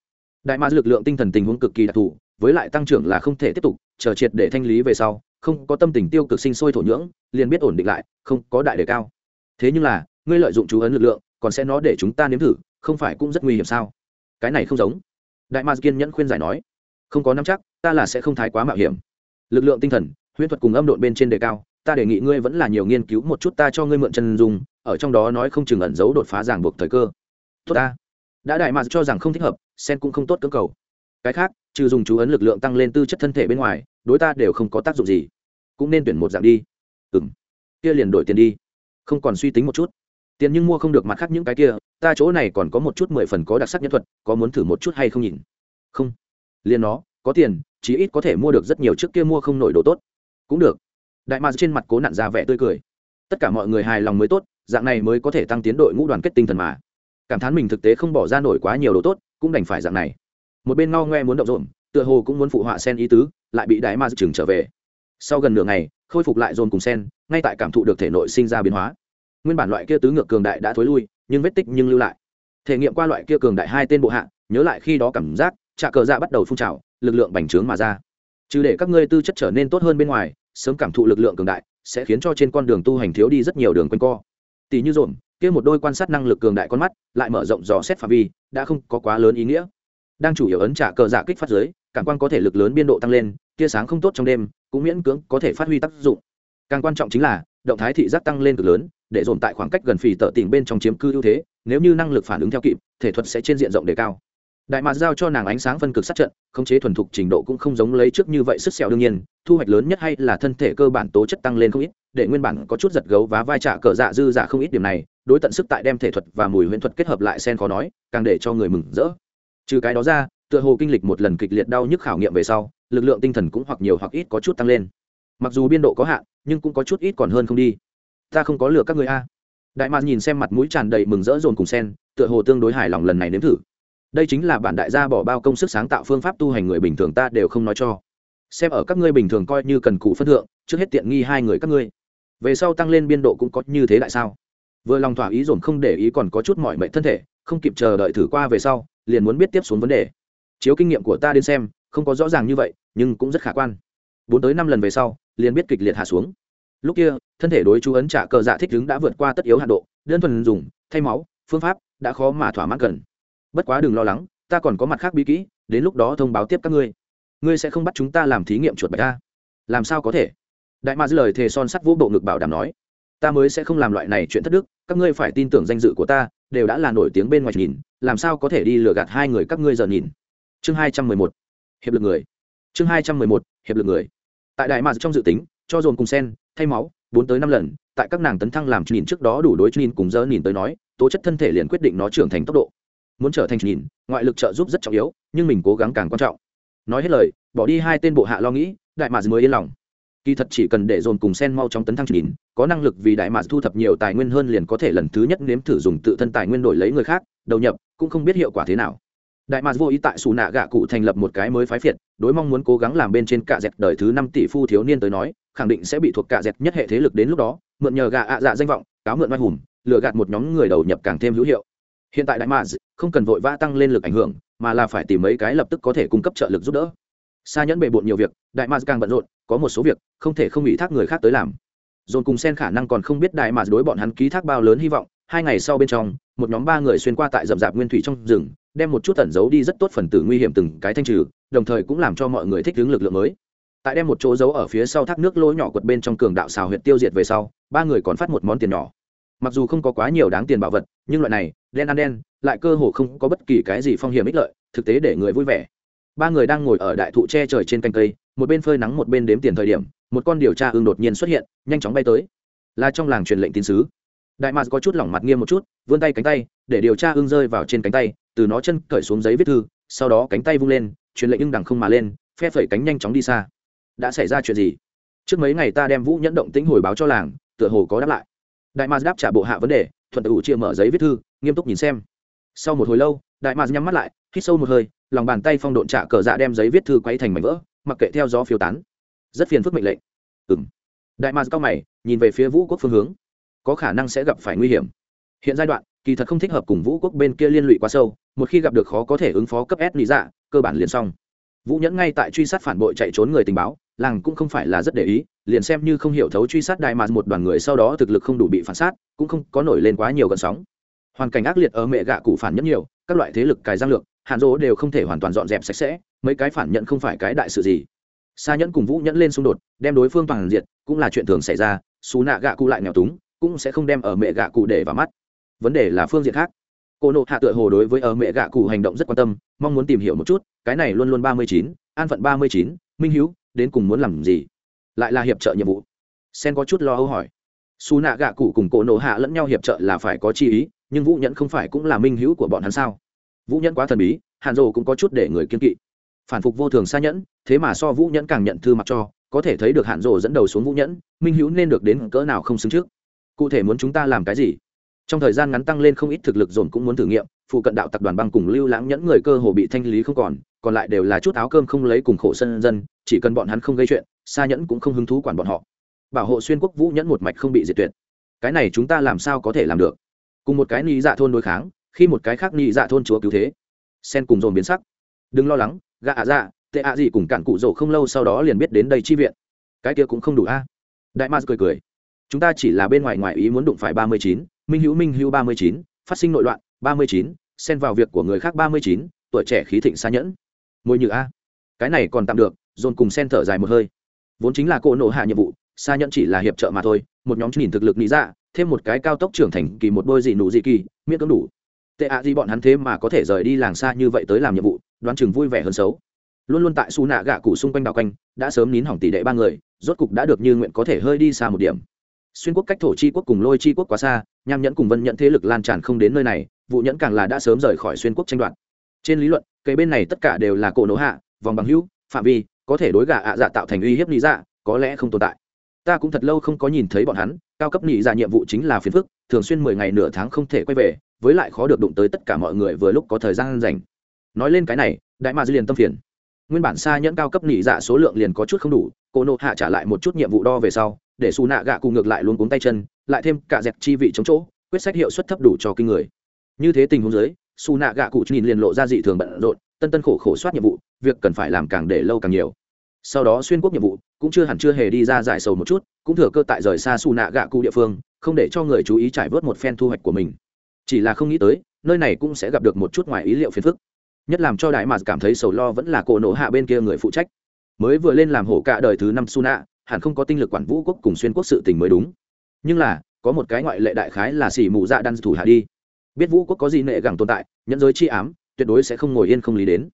Speaker 1: Đại mạc lực lượng tinh thần tình huống cực kỳ đặc thù, với lại tăng trưởng là không thể tiếp tục, chờ triệt để thanh lý về sau, không có tâm tình tiêu cực sinh sôi thổ nhưỡng, liền biết ổn định lại, không có đại đề cao. Thế nhưng là, ngươi lợi dụng chú ấn lực lượng, còn sẽ nó để chúng ta nếm thử, không phải cũng rất nguy hiểm sao? Cái này không giống. Đại mạc kiên nhẫn khuyên giải nói. Không có nắm chắc, ta là sẽ không thái quá mạo hiểm. Lực lượng tinh thần, huyễn thuật cùng âm độn bên trên đề cao ta đề nghị ngươi vẫn là nhiều nghiên cứu một chút ta cho ngươi mượn chân dùng ở trong đó nói không chừng ẩn giấu đột phá ràng buộc thời cơ. Tốt ta. Đã đại mà cho rằng không thích hợp, sen cũng không tốt cơ cầu. Cái khác, trừ dùng chú ấn lực lượng tăng lên tư chất thân thể bên ngoài, đối ta đều không có tác dụng gì. Cũng nên tuyển một dạng đi. Ừ m kia liền đổi tiền đi. Không còn suy tính một chút. Tiền nhưng mua không được mặt khác những cái kia, ta chỗ này còn có một chút mười phần có đặc sắc nhân thuật, có muốn thử một chút hay không nhìn? Không. Liền nó, có tiền, chí ít có thể mua được rất nhiều trước kia mua không nổi đồ tốt. Cũng được đại ma trên mặt cố nặn ra vẻ tươi cười. Tất cả mọi người hài lòng mới tốt, dạng này mới có thể tăng tiến đội ngũ đoàn kết tinh thần mà. Cảm thán mình thực tế không bỏ ra nổi quá nhiều đồ tốt, cũng đành phải dạng này. Một bên ngao ngoe muốn động rộn tựa hồ cũng muốn phụ họa sen ý tứ, lại bị đại ma chừng trở về. Sau gần nửa ngày, khôi phục lại dồn cùng sen, ngay tại cảm thụ được thể nội sinh ra biến hóa. Nguyên bản loại kia tứ ngược cường đại đã thối lui, nhưng vết tích nhưng lưu lại. Thể nghiệm qua loại kia cường đại hai tên bộ hạ, nhớ lại khi đó cảm giác trà cờ dạ bắt đầu phun trào, lực lượng bành trướng mà ra. Trừ để các ngươi tư chất trở nên tốt hơn bên ngoài sớm cảm thụ lực lượng cường đại, sẽ khiến cho trên con đường tu hành thiếu đi rất nhiều đường quanh co. Tỷ như dồn kia một đôi quan sát năng lực cường đại con mắt, lại mở rộng dò xét phạm vi, đã không có quá lớn ý nghĩa. Đang chủ yếu ấn trả cờ giả kích phát giới, cảm quan có thể lực lớn biên độ tăng lên, tia sáng không tốt trong đêm, cũng miễn cưỡng có thể phát huy tác dụng. Càng quan trọng chính là, động thái thị giác tăng lên cực lớn, để dồn tại khoảng cách gần phì tợ tỉnh bên trong chiếm cư ưu thế, nếu như năng lực phản ứng theo kịp, thể thuật sẽ trên diện rộng đề cao đại mạc giao cho nàng ánh sáng phân cực sát trận, khống chế thuần thục trình độ cũng không giống lấy trước như vậy sức xẻo đương nhiên, thu hoạch lớn nhất hay là thân thể cơ bản tố chất tăng lên không ít, để nguyên bản có chút giật gấu và vai trạ cờ dạ dư dạ không ít điểm này, đối tận sức tại đem thể thuật và mùi huyễn thuật kết hợp lại sen khó nói, càng để cho người mừng rỡ. Trừ cái đó ra, tựa hồ kinh lịch một lần kịch liệt đau nhức khảo nghiệm về sau, lực lượng tinh thần cũng hoặc nhiều hoặc ít có chút tăng lên. Mặc dù biên độ có hạn, nhưng cũng có chút ít còn hơn không đi. Ta không có lừa các người a. Đại mạc nhìn xem mặt mũi tràn đầy mừng rỡ dồn cùng sen tựa hồ tương đối hài lòng lần này nếm thử đây chính là bản đại gia bỏ bao công sức sáng tạo phương pháp tu hành người bình thường ta đều không nói cho. Xem ở các ngươi bình thường coi như cần cụ phân thượng, trước hết tiện nghi hai người các ngươi. Về sau tăng lên biên độ cũng có như thế tại sao? Vừa lòng thỏa ý dồn không để ý còn có chút mọi mệnh thân thể, không kịp chờ đợi thử qua về sau, liền muốn biết tiếp xuống vấn đề. Chiếu kinh nghiệm của ta đến xem, không có rõ ràng như vậy, nhưng cũng rất khả quan. Bốn tới năm lần về sau, liền biết kịch liệt hạ xuống. Lúc kia, thân thể đối chú ấn trả cờ dạ thích đứng đã vượt qua tất yếu hạ độ, đơn thuần dùng, thay máu, phương pháp, đã khó mà thỏa mãn cần bất quá đừng lo lắng, ta còn có mặt khác bí kỹ, đến lúc đó thông báo tiếp các ngươi. Ngươi sẽ không bắt chúng ta làm thí nghiệm chuột bạch ta làm sao có thể? Đại ma dư lời thề son sắt vũ bộ ngực bảo đảm nói. Ta mới sẽ không làm loại này chuyện thất đức, các ngươi phải tin tưởng danh dự của ta, đều đã là nổi tiếng bên ngoài nhìn, làm sao có thể đi lừa gạt hai người các ngươi giờ nhìn. Chương hai trăm mười một. Hiệp lực người. Chương hai trăm mười một. Hiệp lực người. Tại đại mạc trong dự tính, cho dồn cùng sen, thay máu, bốn tới năm lần, tại các nàng tấn thăng làm nhìn trước đó đủ đối nhìn cùng giờ nhìn tới nói, tố chất thân thể liền quyết định nó trưởng thành tốc độ muốn trở thành nhìn, ngoại lực trợ giúp rất trọng yếu, nhưng mình cố gắng càng quan trọng. Nói hết lời, bỏ đi hai tên bộ hạ lo nghĩ, đại mạc mới yên lòng. Kỳ thật chỉ cần để dồn cùng sen mau trong tấn thăng nhìn, có năng lực vì đại mạc thu thập nhiều tài nguyên hơn liền có thể lần thứ nhất nếm thử dùng tự thân tài nguyên đổi lấy người khác, đầu nhập, cũng không biết hiệu quả thế nào. Đại mạc vô ý tại xù nạ gạ cụ thành lập một cái mới phái phiệt, đối mong muốn cố gắng làm bên trên cạ dẹt đời thứ năm tỷ phu thiếu niên tới nói, khẳng định sẽ bị thuộc cạ dẹt nhất hệ thế lực đến lúc đó, mượn nhờ gạ ạ dạ danh vọng, cáo mượn oai hùng, lừa gạt một nhóm người đầu nhập càng thêm hữu hiệu hiện tại đại maz không cần vội vã tăng lên lực ảnh hưởng, mà là phải tìm mấy cái lập tức có thể cung cấp trợ lực giúp đỡ. Xa nhẫn bề bộn nhiều việc, đại maz càng bận rộn, có một số việc không thể không ủy thác người khác tới làm. Dồn cùng sen khả năng còn không biết đại maz đối bọn hắn ký thác bao lớn hy vọng, hai ngày sau bên trong, một nhóm ba người xuyên qua tại rậm rạp nguyên thủy trong rừng, đem một chút tẩn giấu đi rất tốt phần tử nguy hiểm từng cái thanh trừ, đồng thời cũng làm cho mọi người thích ứng lực lượng mới. Tại đem một chỗ giấu ở phía sau thác nước lỗ nhỏ quật bên trong cường đạo xào huyệt tiêu diệt về sau, ba người còn phát một món tiền nhỏ mặc dù không có quá nhiều đáng tiền bảo vật, nhưng loại này, đen ăn đen, lại cơ hồ không có bất kỳ cái gì phong hiểm ích lợi, thực tế để người vui vẻ. Ba người đang ngồi ở đại thụ che trời trên canh cây, một bên phơi nắng một bên đếm tiền thời điểm, một con điều tra ưng đột nhiên xuất hiện, nhanh chóng bay tới. Là trong làng truyền lệnh tín sứ. Đại mạc có chút lỏng mặt nghiêm một chút, vươn tay cánh tay, để điều tra ưng rơi vào trên cánh tay, từ nó chân cởi xuống giấy viết thư, sau đó cánh tay vung lên, truyền lệnh ưng đằng không mà lên, phe phẩy cánh nhanh chóng đi xa. Đã xảy ra chuyện gì? Trước mấy ngày ta đem vũ nhẫn động tĩnh hồi báo cho làng, tựa hồ có đáp lại đại mars đáp trả bộ hạ vấn đề, thuận tự chia mở giấy viết thư, nghiêm túc nhìn xem. Sau một hồi lâu, đại mars nhắm mắt lại, hít sâu một hơi, lòng bàn tay phong độn trả cờ dạ đem giấy viết thư quay thành mảnh vỡ, mặc kệ theo gió phiêu tán. Rất phiền phức mệnh lệnh. Ừng đại mars cao mày, nhìn về phía vũ quốc phương hướng. Có khả năng sẽ gặp phải nguy hiểm. Hiện giai đoạn, kỳ thật không thích hợp cùng vũ quốc bên kia liên lụy quá sâu, một khi gặp được khó có thể ứng phó cấp s lý dạ cơ bản liền xong. Vũ nhẫn ngay tại truy sát phản bội chạy trốn người tình báo làng cũng không phải là rất để ý, liền xem như không hiểu thấu truy sát đại mà một đoàn người sau đó thực lực không đủ bị phản sát, cũng không có nổi lên quá nhiều gần sóng. Hoàn cảnh ác liệt ở mẹ gạ cụ phản nhất nhiều, các loại thế lực cài giang lược hạn dỗ đều không thể hoàn toàn dọn dẹp sạch sẽ, mấy cái phản nhận không phải cái đại sự gì. Xa nhẫn cùng vũ nhẫn lên xung đột, đem đối phương toàn diệt, cũng là chuyện thường xảy ra xú nạ gạ cụ lại nghèo túng, cũng sẽ không đem ở mẹ gạ cụ để vào mắt. Vấn đề là phương diện khác. Cô nộ hạ tựa hồ đối với ở mẹ gạ cụ hành động rất quan tâm, mong muốn tìm hiểu một chút, cái này luôn luôn ba mươi chín, an phận ba mươi chín, minh hữu đến cùng muốn làm gì? Lại là hiệp trợ nhiệm vụ. Sen có chút lo âu hỏi. Xù nạ gạ cụ cùng cổ nổ hạ lẫn nhau hiệp trợ là phải có chi ý, nhưng vũ nhẫn không phải cũng là minh hữu của bọn hắn sao? Vũ nhẫn quá thần bí, hàn rồ cũng có chút để người kiên kỵ. Phản phục vô thường xa nhẫn, thế mà so vũ nhẫn càng nhận thư mặc cho, có thể thấy được hạn rồ dẫn đầu xuống vũ nhẫn, minh hữu nên được đến cỡ nào không xứng trước. Cụ thể muốn chúng ta làm cái gì? Trong thời gian ngắn tăng lên không ít thực lực dồn cũng muốn thử nghiệm phụ cận đạo tập đoàn băng cùng lưu lãng nhẫn người cơ hồ bị thanh lý không còn còn lại đều là chút áo cơm không lấy cùng khổ sân dân, chỉ cần bọn hắn không gây chuyện xa nhẫn cũng không hứng thú quản bọn họ. Bảo hộ xuyên quốc vũ nhẫn một mạch không bị diệt tuyệt. Cái này chúng ta làm sao có thể làm được? Cùng một cái ni dạ thôn đối kháng, khi một cái khác ni dạ thôn chúa cứu thế. Sen cùng dồn biến sắc. Đừng lo lắng, gạ ạ dạ tệ ạ gì cùng cản cụ rổ không lâu sau đó liền biết đến đây chi viện. Cái kia cũng không đủ a. Đại mars cười cười. Chúng ta chỉ là bên ngoài ngoài ý muốn đụng phải ba mươi chín, minh hữu minh hữu ba mươi chín, phát sinh nội loạn ba mươi chín, xen vào việc của người khác ba mươi chín, tuổi trẻ khí thịnh xa nhẫn. Môi như a. Cái này còn tạm được, dồn cùng sen thở dài một hơi. Vốn chính là cô nộ hạ nhiệm vụ, xa nhẫn chỉ là hiệp trợ mà thôi, một nhóm nhìn thực lực nghĩ ra dạ, thêm một cái cao tốc trưởng thành kỳ một đôi gì nụ gì kỳ, miễn cưỡng đủ. Tệ ạ gì bọn hắn thế mà có thể rời đi làng xa như vậy tới làm nhiệm vụ, đoán chừng vui vẻ hơn xấu. Luôn luôn tại su nạ gạ cụ xung quanh đào quanh, đã sớm nín hỏng tỷ đệ ba người, rốt cục đã được như nguyện có thể hơi đi xa một điểm. Xuyên quốc cách thổ chi quốc cùng lôi chi quốc quá xa, nham nhẫn cùng vân nhận thế lực lan tràn không đến nơi này vụ nhẫn càng là đã sớm rời khỏi xuyên quốc tranh đoạt. Trên lý luận, cây bên này tất cả đều là cổ nổ hạ, vòng bằng hữu, phạm vi, có thể đối gà ạ dạ tạo thành uy hiếp lý dạ có lẽ không tồn tại. Ta cũng thật lâu không có nhìn thấy bọn hắn, cao cấp nhị dạ nhiệm vụ chính là phiền phức, thường xuyên mười ngày nửa tháng không thể quay về, với lại khó được đụng tới tất cả mọi người vừa lúc có thời gian dành nói lên cái này, đại ma dư liền tâm phiền. Nguyên bản xa nhẫn cao cấp nhị dạ số lượng liền có chút không đủ cô nộ hạ trả lại một chút nhiệm vụ đo về sau, để xù nạ gạ cùng ngược lại luôn cuống tay chân, lại thêm cả dẹp chi vị chống chỗ, quyết sách hiệu suất thấp đủ cho kinh người như thế tình huống dưới xù nạ gạ cụ nhìn liền lộ ra dị thường bận rộn, tân tân khổ khổ soát nhiệm vụ, việc cần phải làm càng để lâu càng nhiều. Sau đó xuyên quốc nhiệm vụ, cũng chưa hẳn chưa hề đi ra giải sầu một chút, cũng thừa cơ tại rời xa xù nạ gạ cụ địa phương, không để cho người chú ý trải vớt một phen thu hoạch của mình. Chỉ là không nghĩ tới, nơi này cũng sẽ gặp được một chút ngoài ý liệu phiền phức. Nhất làm cho đại mà cảm thấy sầu lo vẫn là cổ nổ hạ bên kia người phụ trách. Mới vừa lên làm hổ cả đời thứ năm su nạ hẳn không có tinh lực quản vũ quốc cùng xuyên quốc sự tình mới đúng. Nhưng là, có một cái ngoại lệ đại khái là xỉ mù dạ đan thủ hạ đi biết vũ quốc có gì nệ gẳng tồn tại, nhẫn giới chi ám, tuyệt đối sẽ không ngồi yên không lý đến.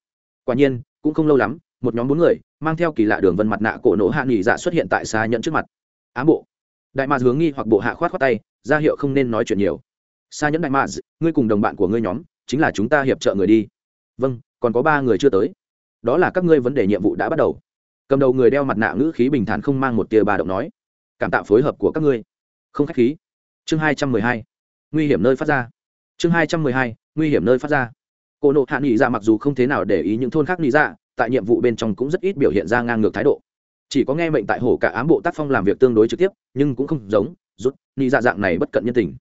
Speaker 1: Quả nhiên, cũng không lâu lắm, một nhóm bốn người, mang theo kỳ lạ đường vân mặt nạ cổ nổ hạ nghỉ dạ xuất hiện tại xa nhận trước mặt. Ám bộ. Đại mạc hướng nghi hoặc bộ hạ khoát khoát tay, ra hiệu không nên nói chuyện nhiều. Xa nhẫn đại mạc ngươi cùng đồng bạn của ngươi nhóm, chính là chúng ta hiệp trợ người đi. Vâng còn có ba người chưa tới. Đó là các ngươi vấn đề nhiệm vụ đã bắt đầu. Cầm đầu người đeo mặt nạ ngữ khí bình thản không mang một tia bà động nói. Cảm tạ phối hợp của các ngươi. Không khách khí. Chương hai trăm mười hai. Nguy hiểm nơi phát ra chương hai trăm mười hai, nguy hiểm nơi phát ra. Cô nộ hạ nghị dạ mặc dù không thế nào để ý những thôn khác nghị dạ tại nhiệm vụ bên trong cũng rất ít biểu hiện ra ngang ngược thái độ. Chỉ có nghe mệnh tại hổ cả ám bộ tác phong làm việc tương đối trực tiếp, nhưng cũng không giống, rút, nghị dạ dạng này bất cận nhân tình.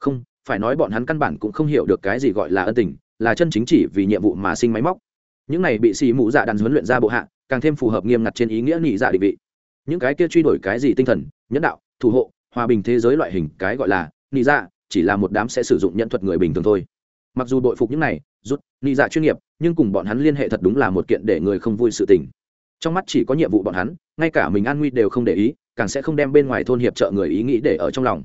Speaker 1: Không, phải nói bọn hắn căn bản cũng không hiểu được cái gì gọi là ân tình, là chân chính chỉ vì nhiệm vụ mà sinh máy móc. Những này bị xì mũ dạ đàn huấn luyện ra bộ hạ, càng thêm phù hợp nghiêm ngặt trên ý nghĩa nghị dạ định vị. Những cái kia truy đuổi cái gì tinh thần, nhẫn đạo, thủ hộ, hòa bình thế giới loại hình, cái gọi là nghị dạ chỉ là một đám sẽ sử dụng nhận thuật người bình thường thôi. Mặc dù đội phục những này, rút, nị dạ chuyên nghiệp, nhưng cùng bọn hắn liên hệ thật đúng là một kiện để người không vui sự tình. Trong mắt chỉ có nhiệm vụ bọn hắn, ngay cả mình an nguy đều không để ý, càng sẽ không đem bên ngoài thôn hiệp trợ người ý nghĩ để ở trong lòng.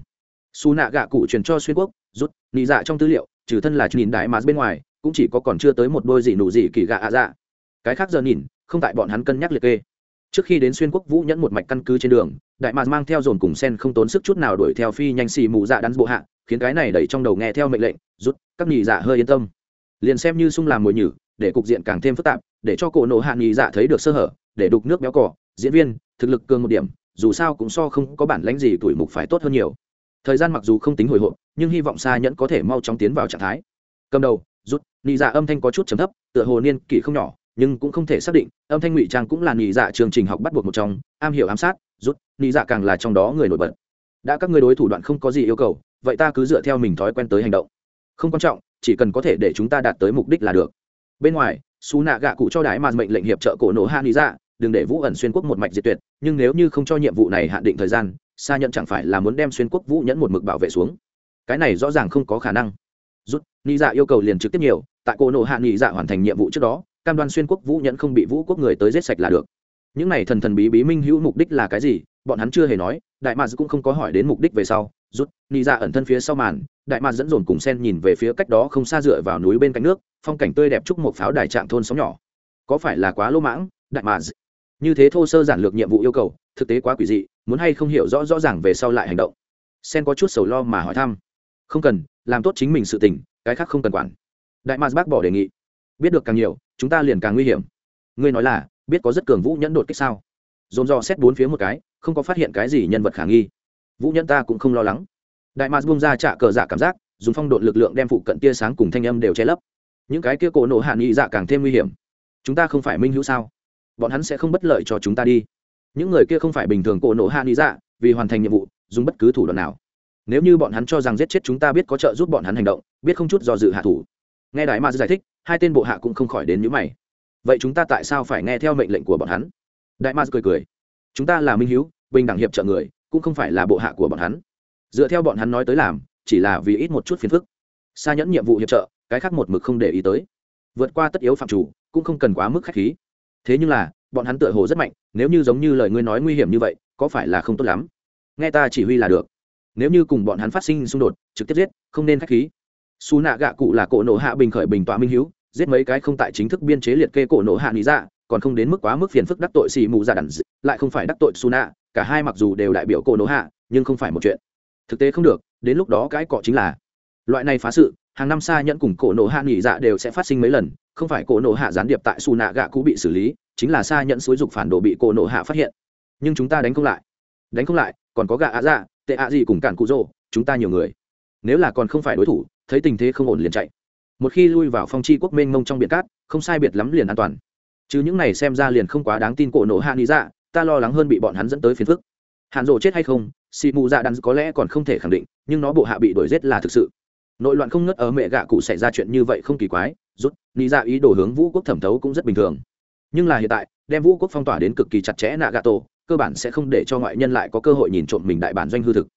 Speaker 1: Xù nạ gạ cụ truyền cho xuyên quốc, rút, nị dạ trong tư liệu, trừ thân là nhìn đại mà bên ngoài, cũng chỉ có còn chưa tới một đôi gì nụ gì kỳ gạ ạ dạ. Cái khác giờ nhìn, không tại bọn hắn cân nhắc liệt kê trước khi đến xuyên quốc vũ nhẫn một mạch căn cứ trên đường, đại mạc mang theo dồn cùng sen không tốn sức chút nào đuổi theo phi nhanh xì mù dạ đắn bộ hạ, khiến cái này đẩy trong đầu nghe theo mệnh lệnh, rút, các nhị dạ hơi yên tâm. Liền xem như sung làm mồi nhử, để cục diện càng thêm phức tạp, để cho cổ nộ hạ nhị dạ thấy được sơ hở, để đục nước béo cỏ diễn viên, thực lực cường một điểm, dù sao cũng so không có bản lãnh gì tuổi mục phải tốt hơn nhiều. Thời gian mặc dù không tính hồi hộp, nhưng hy vọng xa nhẫn có thể mau chóng tiến vào trạng thái. Cầm đầu, rút, nhị dạ âm thanh có chút trầm thấp, tựa hồ niên kỷ không nhỏ nhưng cũng không thể xác định, âm thanh ngụy trang cũng là nhị dạ chương trình học bắt buộc một trong, am hiểu ám sát, rút nhị dạ càng là trong đó người nổi bật. Đã các người đối thủ đoạn không có gì yêu cầu, vậy ta cứ dựa theo mình thói quen tới hành động. Không quan trọng, chỉ cần có thể để chúng ta đạt tới mục đích là được. Bên ngoài xú nạ gạ cụ cho đại mà mệnh lệnh hiệp trợ cổ nổ hạ lý dạ đừng để vũ ẩn xuyên quốc một mạch diệt tuyệt, nhưng nếu như không cho nhiệm vụ này hạn định thời gian xa nhận chẳng phải là muốn đem xuyên quốc vũ nhẫn một mực bảo vệ xuống. Cái này rõ ràng không có khả năng. Rút lý dạ yêu cầu liền trực tiếp nhiều, tại cổ nổ hạ lý dạ hoàn thành nhiệm vụ trước đó cam đoan xuyên quốc vũ nhẫn không bị vũ quốc người tới giết sạch là được. Những này thần thần bí bí minh hữu mục đích là cái gì? Bọn hắn chưa hề nói, đại mads cũng không có hỏi đến mục đích về sau, rút ni ra dạ ẩn thân phía sau màn, đại mads dẫn dồn cùng sen nhìn về phía cách đó không xa dựa vào núi bên cạnh nước, phong cảnh tươi đẹp chúc một pháo đài trạng thôn sóng nhỏ. Có phải là quá lỗ mãng? Đại mads như thế thô sơ giản lược nhiệm vụ yêu cầu, thực tế quá quỷ dị, muốn hay không hiểu rõ rõ ràng về sau lại hành động. Sen có chút sầu lo mà hỏi thăm. Không cần, làm tốt chính mình sự tình, cái khác không cần quản. Đại mads bác bỏ đề nghị. Biết được càng nhiều chúng ta liền càng nguy hiểm. Ngươi nói là, biết có rất cường vũ nhẫn đột kích sao? Dồn dò xét bốn phía một cái, không có phát hiện cái gì nhân vật khả nghi. Vũ nhẫn ta cũng không lo lắng. Đại mạc bung ra trả cờ giả cảm giác, dùng phong độn lực lượng đem phụ cận tia sáng cùng thanh âm đều che lấp. Những cái kia cổ nổ hạ nghị dạ càng thêm nguy hiểm. Chúng ta không phải minh hữu sao? Bọn hắn sẽ không bất lợi cho chúng ta đi. Những người kia không phải bình thường cổ nổ hạ nghị dạ vì hoàn thành nhiệm vụ, dùng bất cứ thủ đoạn nào. Nếu như bọn hắn cho rằng giết chết chúng ta biết có trợ giúp bọn hắn hành động, biết không chút do dự hạ thủ. Nghe đại mạc giải thích hai tên bộ hạ cũng không khỏi đến nhíu mày. Vậy chúng ta tại sao phải nghe theo mệnh lệnh của bọn hắn? Đại ma cười cười. Chúng ta là minh hiếu, bình đẳng hiệp trợ người, cũng không phải là bộ hạ của bọn hắn. Dựa theo bọn hắn nói tới làm, chỉ là vì ít một chút phiền phức. Xa nhẫn nhiệm vụ hiệp trợ, cái khác một mực không để ý tới. Vượt qua tất yếu phạm chủ, cũng không cần quá mức khách khí. Thế nhưng là, bọn hắn tựa hồ rất mạnh, nếu như giống như lời ngươi nói nguy hiểm như vậy, có phải là không tốt lắm? Nghe ta chỉ huy là được. Nếu như cùng bọn hắn phát sinh xung đột, trực tiếp giết, không nên khách khí xù nạ gạ cụ là cổ nổ hạ bình khởi bình tọa minh hữu giết mấy cái không tại chính thức biên chế liệt kê cổ nổ hạ lý dạ còn không đến mức quá mức phiền phức đắc tội xì mù dạ đàn lại không phải đắc tội su nạ cả hai mặc dù đều đại biểu cổ nổ hạ, nhưng không phải một chuyện. Thực tế không được, đến lúc đó cái cọ chính là. Loại này phá sự, hàng năm xa nhẫn cùng cổ nổ hạ nghỉ dạ đều sẽ phát sinh mấy lần, không phải cổ nổ hạ gián điệp tại su nạ gạ cũ bị xử lý, chính là xa nhẫn xối dục phản đồ bị cổ nổ hạ phát hiện. Nhưng chúng ta đánh không lại. Đánh không lại, còn có gạ ạ dạ tệ ạ gì cùng cản cụ rô chúng ta nhiều người. Nếu là còn không phải đối thủ thấy tình thế không ổn liền chạy. Một khi lui vào phong chi quốc mênh mông trong biển cát, không sai biệt lắm liền an toàn. Chứ những này xem ra liền không quá đáng tin cổ nổ hạ lý dạ ta lo lắng hơn bị bọn hắn dẫn tới phiền phức. Hạn rộ chết hay không xì mù dạ đắn có lẽ còn không thể khẳng định, nhưng nó bộ hạ bị đuổi giết là thực sự. Nội loạn không ngất ở mẹ gạ cụ xảy ra chuyện như vậy không kỳ quái, rút lý dạ ý đồ hướng vũ quốc thẩm thấu cũng rất bình thường. Nhưng là hiện tại, đem vũ quốc phong tỏa đến cực kỳ chặt chẽ nạ gạ tổ cơ bản sẽ không để cho ngoại nhân lại có cơ hội nhìn trộm mình đại bản doanh hư thực.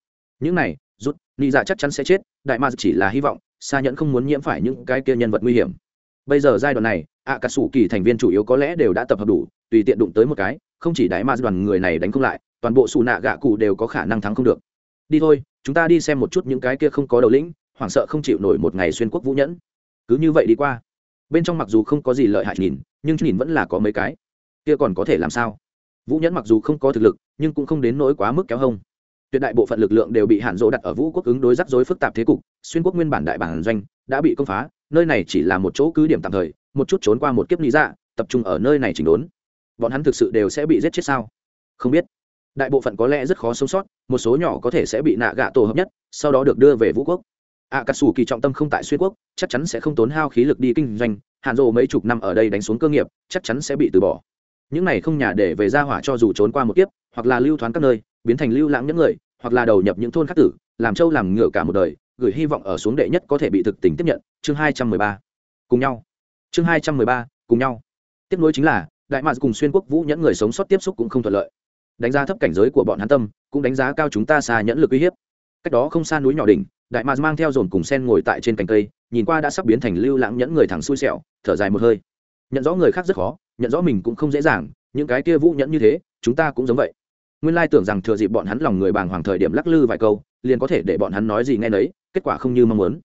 Speaker 1: Những này rút lý dạ chắc chắn sẽ chết, đại ma chỉ là hy vọng xa nhẫn không muốn nhiễm phải những cái kia nhân vật nguy hiểm. Bây giờ giai đoạn này ạ cả sủ kỳ thành viên chủ yếu có lẽ đều đã tập hợp đủ, tùy tiện đụng tới một cái, không chỉ đại ma đoàn người này đánh không lại, toàn bộ xù nạ gạ cụ đều có khả năng thắng không được. Đi thôi, chúng ta đi xem một chút những cái kia không có đầu lĩnh, hoảng sợ không chịu nổi một ngày xuyên quốc vũ nhẫn. Cứ như vậy đi qua. Bên trong mặc dù không có gì lợi hại nhìn, nhưng nhìn vẫn là có mấy cái. Kia còn có thể làm sao? Vũ nhẫn mặc dù không có thực lực, nhưng cũng không đến nỗi quá mức kéo hông tuyệt đại bộ phận lực lượng đều bị hạn dỗ đặt ở vũ quốc ứng đối rắc rối phức tạp thế cục, xuyên quốc nguyên bản đại bản doanh đã bị công phá, nơi này chỉ là một chỗ cứ điểm tạm thời, một chút trốn qua một kiếp lý dạ tập trung ở nơi này chỉnh đốn. Bọn hắn thực sự đều sẽ bị giết chết sao? Không biết. Đại bộ phận có lẽ rất khó sống sót, một số nhỏ có thể sẽ bị nạ gạ tổ hợp nhất, sau đó được đưa về vũ quốc. Ạ cà sù kỳ trọng tâm không tại xuyên quốc, chắc chắn sẽ không tốn hao khí lực đi kinh doanh, hàn rộ mấy chục năm ở đây đánh xuống cơ nghiệp, chắc chắn sẽ bị từ bỏ. Những này không nhà để về ra hỏa cho dù trốn qua một kiếp, hoặc là lưu thoáng các nơi, biến thành lưu lãng những người hoặc là đầu nhập những thôn khắc tử, làm trâu làm ngựa cả một đời, gửi hy vọng ở xuống đệ nhất có thể bị thực tình tiếp nhận. Chương hai trăm mười ba. Cùng nhau. Chương hai trăm mười ba, cùng nhau. Tiếp nối chính là, đại mạc cùng xuyên quốc vũ nhẫn người sống sót tiếp xúc cũng không thuận lợi. Đánh giá thấp cảnh giới của bọn hắn tâm, cũng đánh giá cao chúng ta xa nhẫn lực uy hiếp. Cách đó không xa núi nhỏ đỉnh, đại mạc mang theo dồn cùng sen ngồi tại trên cành cây, nhìn qua đã sắp biến thành lưu lãng nhẫn người thẳng xui xẻo, thở dài một hơi. Nhận rõ người khác rất khó, nhận rõ mình cũng không dễ dàng, những cái kia vũ nhẫn như thế, chúng ta cũng giống vậy nguyên lai tưởng rằng thừa dịp bọn hắn lòng người bàng hoàng thời điểm lắc lư vài câu, liền có thể để bọn hắn nói gì nghe nấy, kết quả không như mong muốn.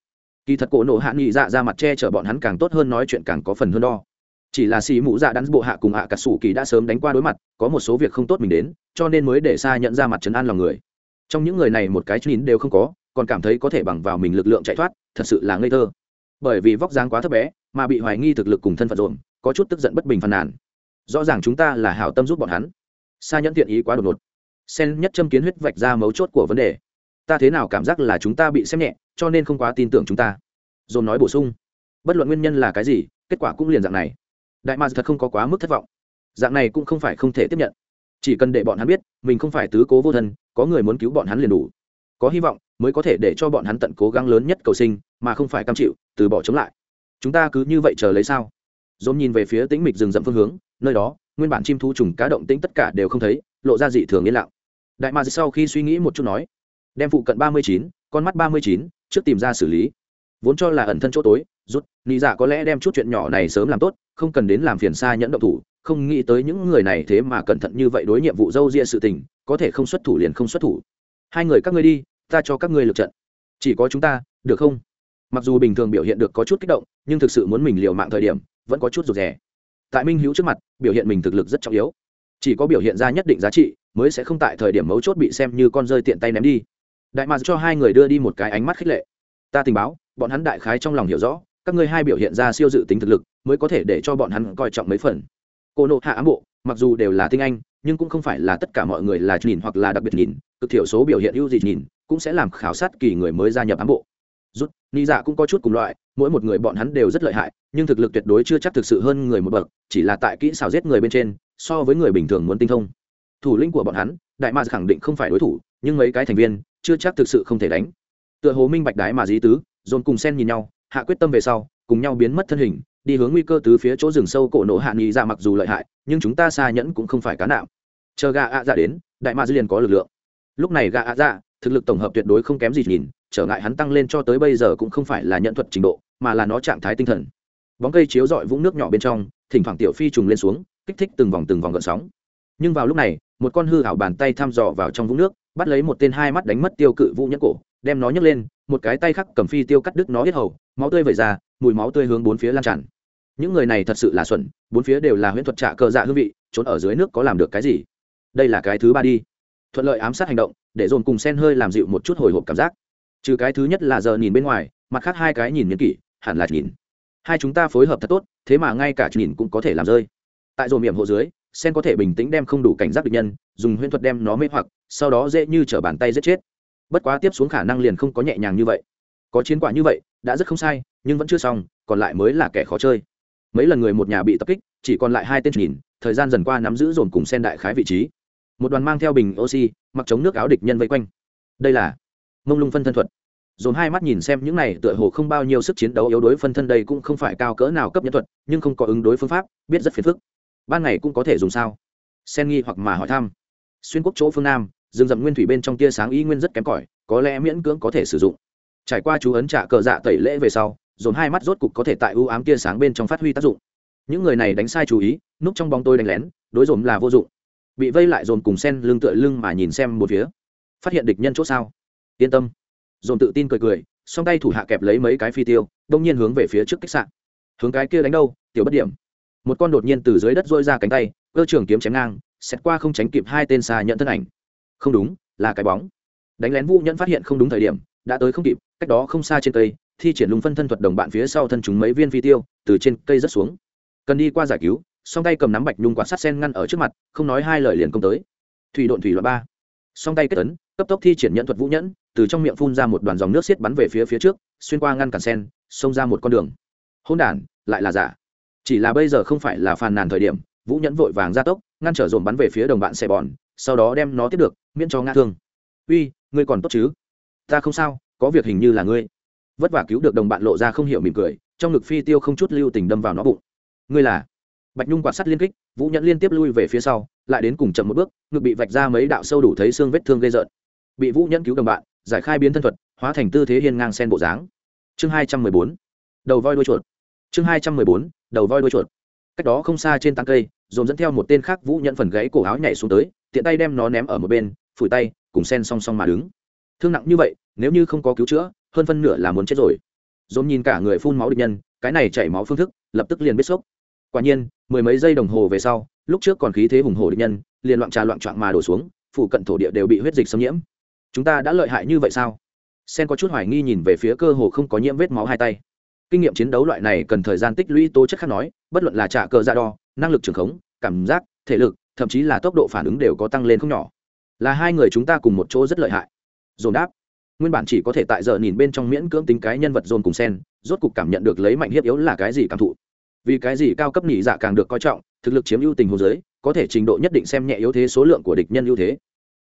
Speaker 1: Kỳ thật cổ nộ hạ nghị dạ ra mặt che chở bọn hắn càng tốt hơn nói chuyện càng có phần hơn đo. Chỉ là xì mũ dạ đắn bộ hạ cùng hạ cả sủ kỳ đã sớm đánh qua đối mặt, có một số việc không tốt mình đến, cho nên mới để xa nhận ra mặt trấn an lòng người. Trong những người này một cái chín đều không có, còn cảm thấy có thể bằng vào mình lực lượng chạy thoát, thật sự là ngây thơ. Bởi vì vóc dáng quá thấp bé, mà bị hoài nghi thực lực cùng thân phận rộn có chút tức giận bất bình phàn nàn. Rõ ràng chúng ta là hảo tâm giúp bọn hắn. Xa nhẫn tiện ý quá đột ngột sen nhất châm kiến huyết vạch ra mấu chốt của vấn đề. Ta thế nào cảm giác là chúng ta bị xem nhẹ, cho nên không quá tin tưởng chúng ta. Dồn nói bổ sung. Bất luận nguyên nhân là cái gì, kết quả cũng liền dạng này. Đại ma thật không có quá mức thất vọng. Dạng này cũng không phải không thể tiếp nhận. Chỉ cần để bọn hắn biết, mình không phải tứ cố vô thân, có người muốn cứu bọn hắn liền đủ. Có hy vọng, mới có thể để cho bọn hắn tận cố gắng lớn nhất cầu sinh, mà không phải cam chịu, từ bỏ chống lại. Chúng ta cứ như vậy chờ lấy sao? Dồn nhìn về phía tĩnh mịch rừng rậm phương hướng, nơi đó, nguyên bản chim thu trùng cá động tĩnh tất cả đều không thấy, lộ ra dị thường yên lặng đại ma sau khi suy nghĩ một chút nói, đem phụ cận ba mươi chín, con mắt ba mươi chín, trước tìm ra xử lý. Vốn cho là ẩn thân chỗ tối, rút nghĩ dạ có lẽ đem chút chuyện nhỏ này sớm làm tốt, không cần đến làm phiền xa nhẫn động thủ, không nghĩ tới những người này thế mà cẩn thận như vậy đối nhiệm vụ dâu ria sự tình, có thể không xuất thủ liền không xuất thủ. Hai người các ngươi đi, ta cho các ngươi lượt trận. Chỉ có chúng ta, được không? Mặc dù bình thường biểu hiện được có chút kích động, nhưng thực sự muốn mình liều mạng thời điểm, vẫn có chút rụt rè. Tại minh hữu trước mặt, biểu hiện mình thực lực rất trọng yếu. Chỉ có biểu hiện ra nhất định giá trị mới sẽ không tại thời điểm mấu chốt bị xem như con rơi tiện tay ném đi. Đại mạc cho hai người đưa đi một cái ánh mắt khích lệ. Ta tình báo, bọn hắn đại khái trong lòng hiểu rõ, các ngươi hai biểu hiện ra siêu dự tính thực lực, mới có thể để cho bọn hắn coi trọng mấy phần. Cô nộ hạ ám bộ, mặc dù đều là tinh anh, nhưng cũng không phải là tất cả mọi người là nhìn hoặc là đặc biệt nhìn, cực thiểu số biểu hiện ưu dị nhìn, cũng sẽ làm khảo sát kỳ người mới gia nhập ám bộ. Rút, ni dạ cũng có chút cùng loại, mỗi một người bọn hắn đều rất lợi hại, nhưng thực lực tuyệt đối chưa chắc thực sự hơn người một bậc, chỉ là tại kỹ xảo giết người bên trên, so với người bình thường muốn tinh thông thủ lĩnh của bọn hắn, đại ma khẳng định không phải đối thủ, nhưng mấy cái thành viên chưa chắc thực sự không thể đánh. Tựa hồ minh bạch đái mà dí tứ, dồn cùng sen nhìn nhau, hạ quyết tâm về sau, cùng nhau biến mất thân hình, đi hướng nguy cơ tứ phía chỗ rừng sâu cổ nổ hạ nghị ra dạ mặc dù lợi hại, nhưng chúng ta xa nhẫn cũng không phải cá nạo chờ gà ạ dạ đến, đại ma dư liền có lực lượng. Lúc này gà ạ dạ thực lực tổng hợp tuyệt đối không kém gì nhìn, trở ngại hắn tăng lên cho tới bây giờ cũng không phải là nhận thuật trình độ, mà là nó trạng thái tinh thần. Bóng cây chiếu dọi vũng nước nhỏ bên trong, thỉnh thoảng tiểu phi trùng lên xuống, kích thích từng vòng từng vòng gợn sóng. Nhưng vào lúc này một con hư hảo bàn tay thăm dò vào trong vũng nước, bắt lấy một tên hai mắt đánh mất tiêu cự vũ nhẫn cổ, đem nó nhấc lên, một cái tay khắc cầm phi tiêu cắt đứt nó hết hầu, máu tươi vẩy ra, mùi máu tươi hướng bốn phía lan tràn. Những người này thật sự là xuẩn, bốn phía đều là huyễn thuật trạ cờ dạ hương vị, trốn ở dưới nước có làm được cái gì? Đây là cái thứ ba đi. Thuận lợi ám sát hành động, để dồn cùng sen hơi làm dịu một chút hồi hộp cảm giác. Trừ cái thứ nhất là giờ nhìn bên ngoài, mặt khác hai cái nhìn n kỷ, hẳn là nhìn. Hai chúng ta phối hợp thật tốt, thế mà ngay cả nhìn cũng có thể làm rơi tại dồn miệng hộ dưới, sen có thể bình tĩnh đem không đủ cảnh giác địch nhân, dùng huyễn thuật đem nó mê hoặc, sau đó dễ như t bàn tay giết chết. Bất quá tiếp xuống khả năng liền không có nhẹ nhàng như vậy. Có chiến quả như vậy, đã rất không sai, nhưng vẫn chưa xong, còn lại mới là kẻ khó chơi. Mấy lần người một nhà bị tập kích, chỉ còn lại hai tên nhìn, thời gian dần qua nắm giữ dồn cùng sen đại khái vị trí. Một đoàn mang theo bình oxy, mặc chống nước áo địch nhân vây quanh. Đây là mông lung phân thân thuật. Dồn hai mắt nhìn xem những này, tựa hồ không bao nhiêu sức chiến đấu yếu đối phân thân đây cũng không phải cao cỡ nào cấp nhân thuật, nhưng không có ứng đối phương pháp, biết rất phiền phức ban ngày cũng có thể dùng sao? Sen nghi hoặc mà hỏi thăm. Xuyên quốc chỗ phương nam, rừng rậm nguyên thủy bên trong tia sáng y nguyên rất kém cỏi, có lẽ miễn cưỡng có thể sử dụng. Trải qua chú ấn trả cờ dạ tẩy lễ về sau, dồn hai mắt rốt cục có thể tại ưu ám tia sáng bên trong phát huy tác dụng. Những người này đánh sai chú ý, núp trong bóng tôi đánh lén, đối dồn là vô dụng. Bị vây lại dồn cùng sen lưng tựa lưng mà nhìn xem một phía. Phát hiện địch nhân chỗ sao? Yên tâm. Dồn tự tin cười cười, song tay thủ hạ kẹp lấy mấy cái phi tiêu, đông nhiên hướng về phía trước khách sạn hướng cái kia đánh đâu, tiểu bất điểm một con đột nhiên từ dưới đất dôi ra cánh tay, cơ trường kiếm chém ngang, xét qua không tránh kịp hai tên xà nhận thân ảnh. Không đúng, là cái bóng. Đánh lén vũ nhẫn phát hiện không đúng thời điểm, đã tới không kịp, cách đó không xa trên cây, thi triển lùng phân thân thuật đồng bạn phía sau thân chúng mấy viên phi tiêu, từ trên cây rất xuống. Cần đi qua giải cứu, song tay cầm nắm bạch nhung quạt sắt sen ngăn ở trước mặt, không nói hai lời liền công tới. Thủy độn thủy loại ba. Song tay kết tấn cấp tốc thi triển nhận thuật vũ nhẫn, từ trong miệng phun ra một đoàn dòng nước xiết bắn về phía phía trước, xuyên qua ngăn cản sen, xông ra một con đường. Hôn đản, lại là giả chỉ là bây giờ không phải là phàn nàn thời điểm, vũ nhẫn vội vàng ra tốc, ngăn trở dồn bắn về phía đồng bạn xe bòn, sau đó đem nó tiếp được, miễn cho ngã thương. Uy, ngươi còn tốt chứ? Ta không sao, có việc hình như là ngươi. Vất vả cứu được đồng bạn lộ ra không hiểu mỉm cười, trong ngực phi tiêu không chút lưu tình đâm vào nó bụng. Ngươi là? Bạch nhung quạt sắt liên kích, vũ nhẫn liên tiếp lui về phía sau, lại đến cùng chậm một bước, ngực bị vạch ra mấy đạo sâu đủ thấy xương vết thương gây rợn. Bị vũ nhẫn cứu đồng bạn, giải khai biến thân thuật, hóa thành tư thế hiên ngang sen bộ dáng. Chương hai trăm mười bốn. Đầu voi đuôi chuột. Chương hai trăm mười bốn đầu voi đuôi chuột. Cách đó không xa trên tăng cây, dồn dẫn theo một tên khác vũ nhẫn phần gãy cổ áo nhảy xuống tới, tiện tay đem nó ném ở một bên, phủi tay, cùng sen song song mà đứng. Thương nặng như vậy, nếu như không có cứu chữa, hơn phân nửa là muốn chết rồi. Dồn nhìn cả người phun máu địch nhân, cái này chảy máu phương thức, lập tức liền biết sốc. Quả nhiên, mười mấy giây đồng hồ về sau, lúc trước còn khí thế hùng hồ địch nhân, liền loạn trà loạn trọn mà đổ xuống phụ cận thổ địa đều bị huyết dịch xâm nhiễm. Chúng ta đã lợi hại như vậy sao? Sen có chút hoài nghi nhìn về phía cơ hồ không có nhiễm vết máu hai tay kinh nghiệm chiến đấu loại này cần thời gian tích lũy tố chất khác nói, bất luận là trả cờ ra đo, năng lực trường khống, cảm giác, thể lực, thậm chí là tốc độ phản ứng đều có tăng lên không nhỏ. Là hai người chúng ta cùng một chỗ rất lợi hại. Dồn đáp. Nguyên bản chỉ có thể tại giờ nhìn bên trong miễn cưỡng tính cái nhân vật dồn cùng sen, rốt cục cảm nhận được lấy mạnh hiếp yếu là cái gì cảm thụ. Vì cái gì cao cấp nhị dạ càng được coi trọng, thực lực chiếm ưu tình hồ giới có thể trình độ nhất định xem nhẹ yếu thế số lượng của địch nhân ưu thế.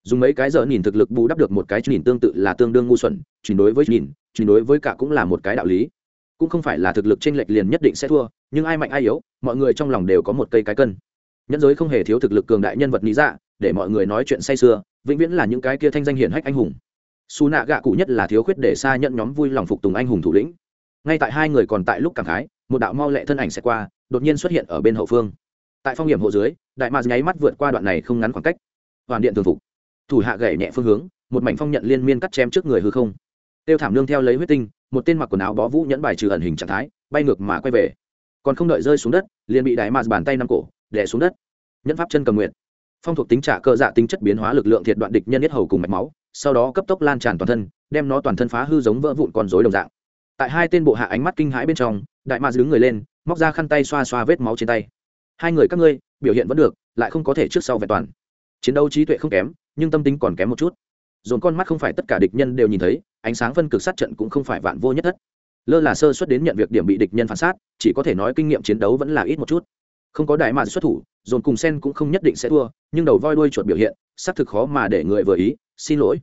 Speaker 1: Dùng mấy cái giờ nhìn thực lực bù đắp được một cái nhìn tương tự là tương đương ngu xuẩn chuyển đối với nhìn chuyển đối với cả cũng là một cái đạo lý cũng không phải là thực lực chênh lệch liền nhất định sẽ thua, nhưng ai mạnh ai yếu, mọi người trong lòng đều có một cây cái cân. Nhẫn giới không hề thiếu thực lực cường đại nhân vật lý dạ để mọi người nói chuyện say sưa, vĩnh viễn là những cái kia thanh danh hiển hách anh hùng. Xù nạ gạ cụ nhất là thiếu khuyết để xa nhận nhóm vui lòng phục tùng anh hùng thủ lĩnh. Ngay tại hai người còn tại lúc cảm khái, một đạo mau lẹ thân ảnh sẽ qua, đột nhiên xuất hiện ở bên hậu phương. Tại phong hiểm hộ dưới, đại mạc nháy mắt vượt qua đoạn này không ngắn khoảng cách. Hoàn điện thường phục. Thủ hạ gậy nhẹ phương hướng, một mảnh phong nhận liên miên cắt chém trước người hư không. Tiêu thảm nương theo lấy huyết tinh một tên mặc quần áo bó vũ nhẫn bài trừ ẩn hình trạng thái, bay ngược mà quay về. Còn không đợi rơi xuống đất, liền bị đại mạt bàn tay nắm cổ đè xuống đất. Nhẫn pháp chân cầm nguyện phong thuộc tính trả cơ dạ tính chất biến hóa lực lượng thiệt đoạn địch nhân nhất hầu cùng mạch máu, sau đó cấp tốc lan tràn toàn thân, đem nó toàn thân phá hư giống vỡ vụn con rối đồng dạng. Tại hai tên bộ hạ ánh mắt kinh hãi bên trong, đại mạt đứng người lên, móc ra khăn tay xoa xoa vết máu trên tay. Hai người các ngươi, biểu hiện vẫn được, lại không có thể trước sau vẹn toàn. Chiến đấu trí tuệ không kém, nhưng tâm tính còn kém một chút dồn con mắt không phải tất cả địch nhân đều nhìn thấy, ánh sáng phân cực sát trận cũng không phải vạn vô nhất thất. Lơ là sơ xuất đến nhận việc điểm bị địch nhân phản sát, chỉ có thể nói kinh nghiệm chiến đấu vẫn là ít một chút. Không có đại mạn xuất thủ, dồn cùng sen cũng không nhất định sẽ thua, nhưng đầu voi đuôi chuột biểu hiện, xác thực khó mà để người vừa ý, xin lỗi.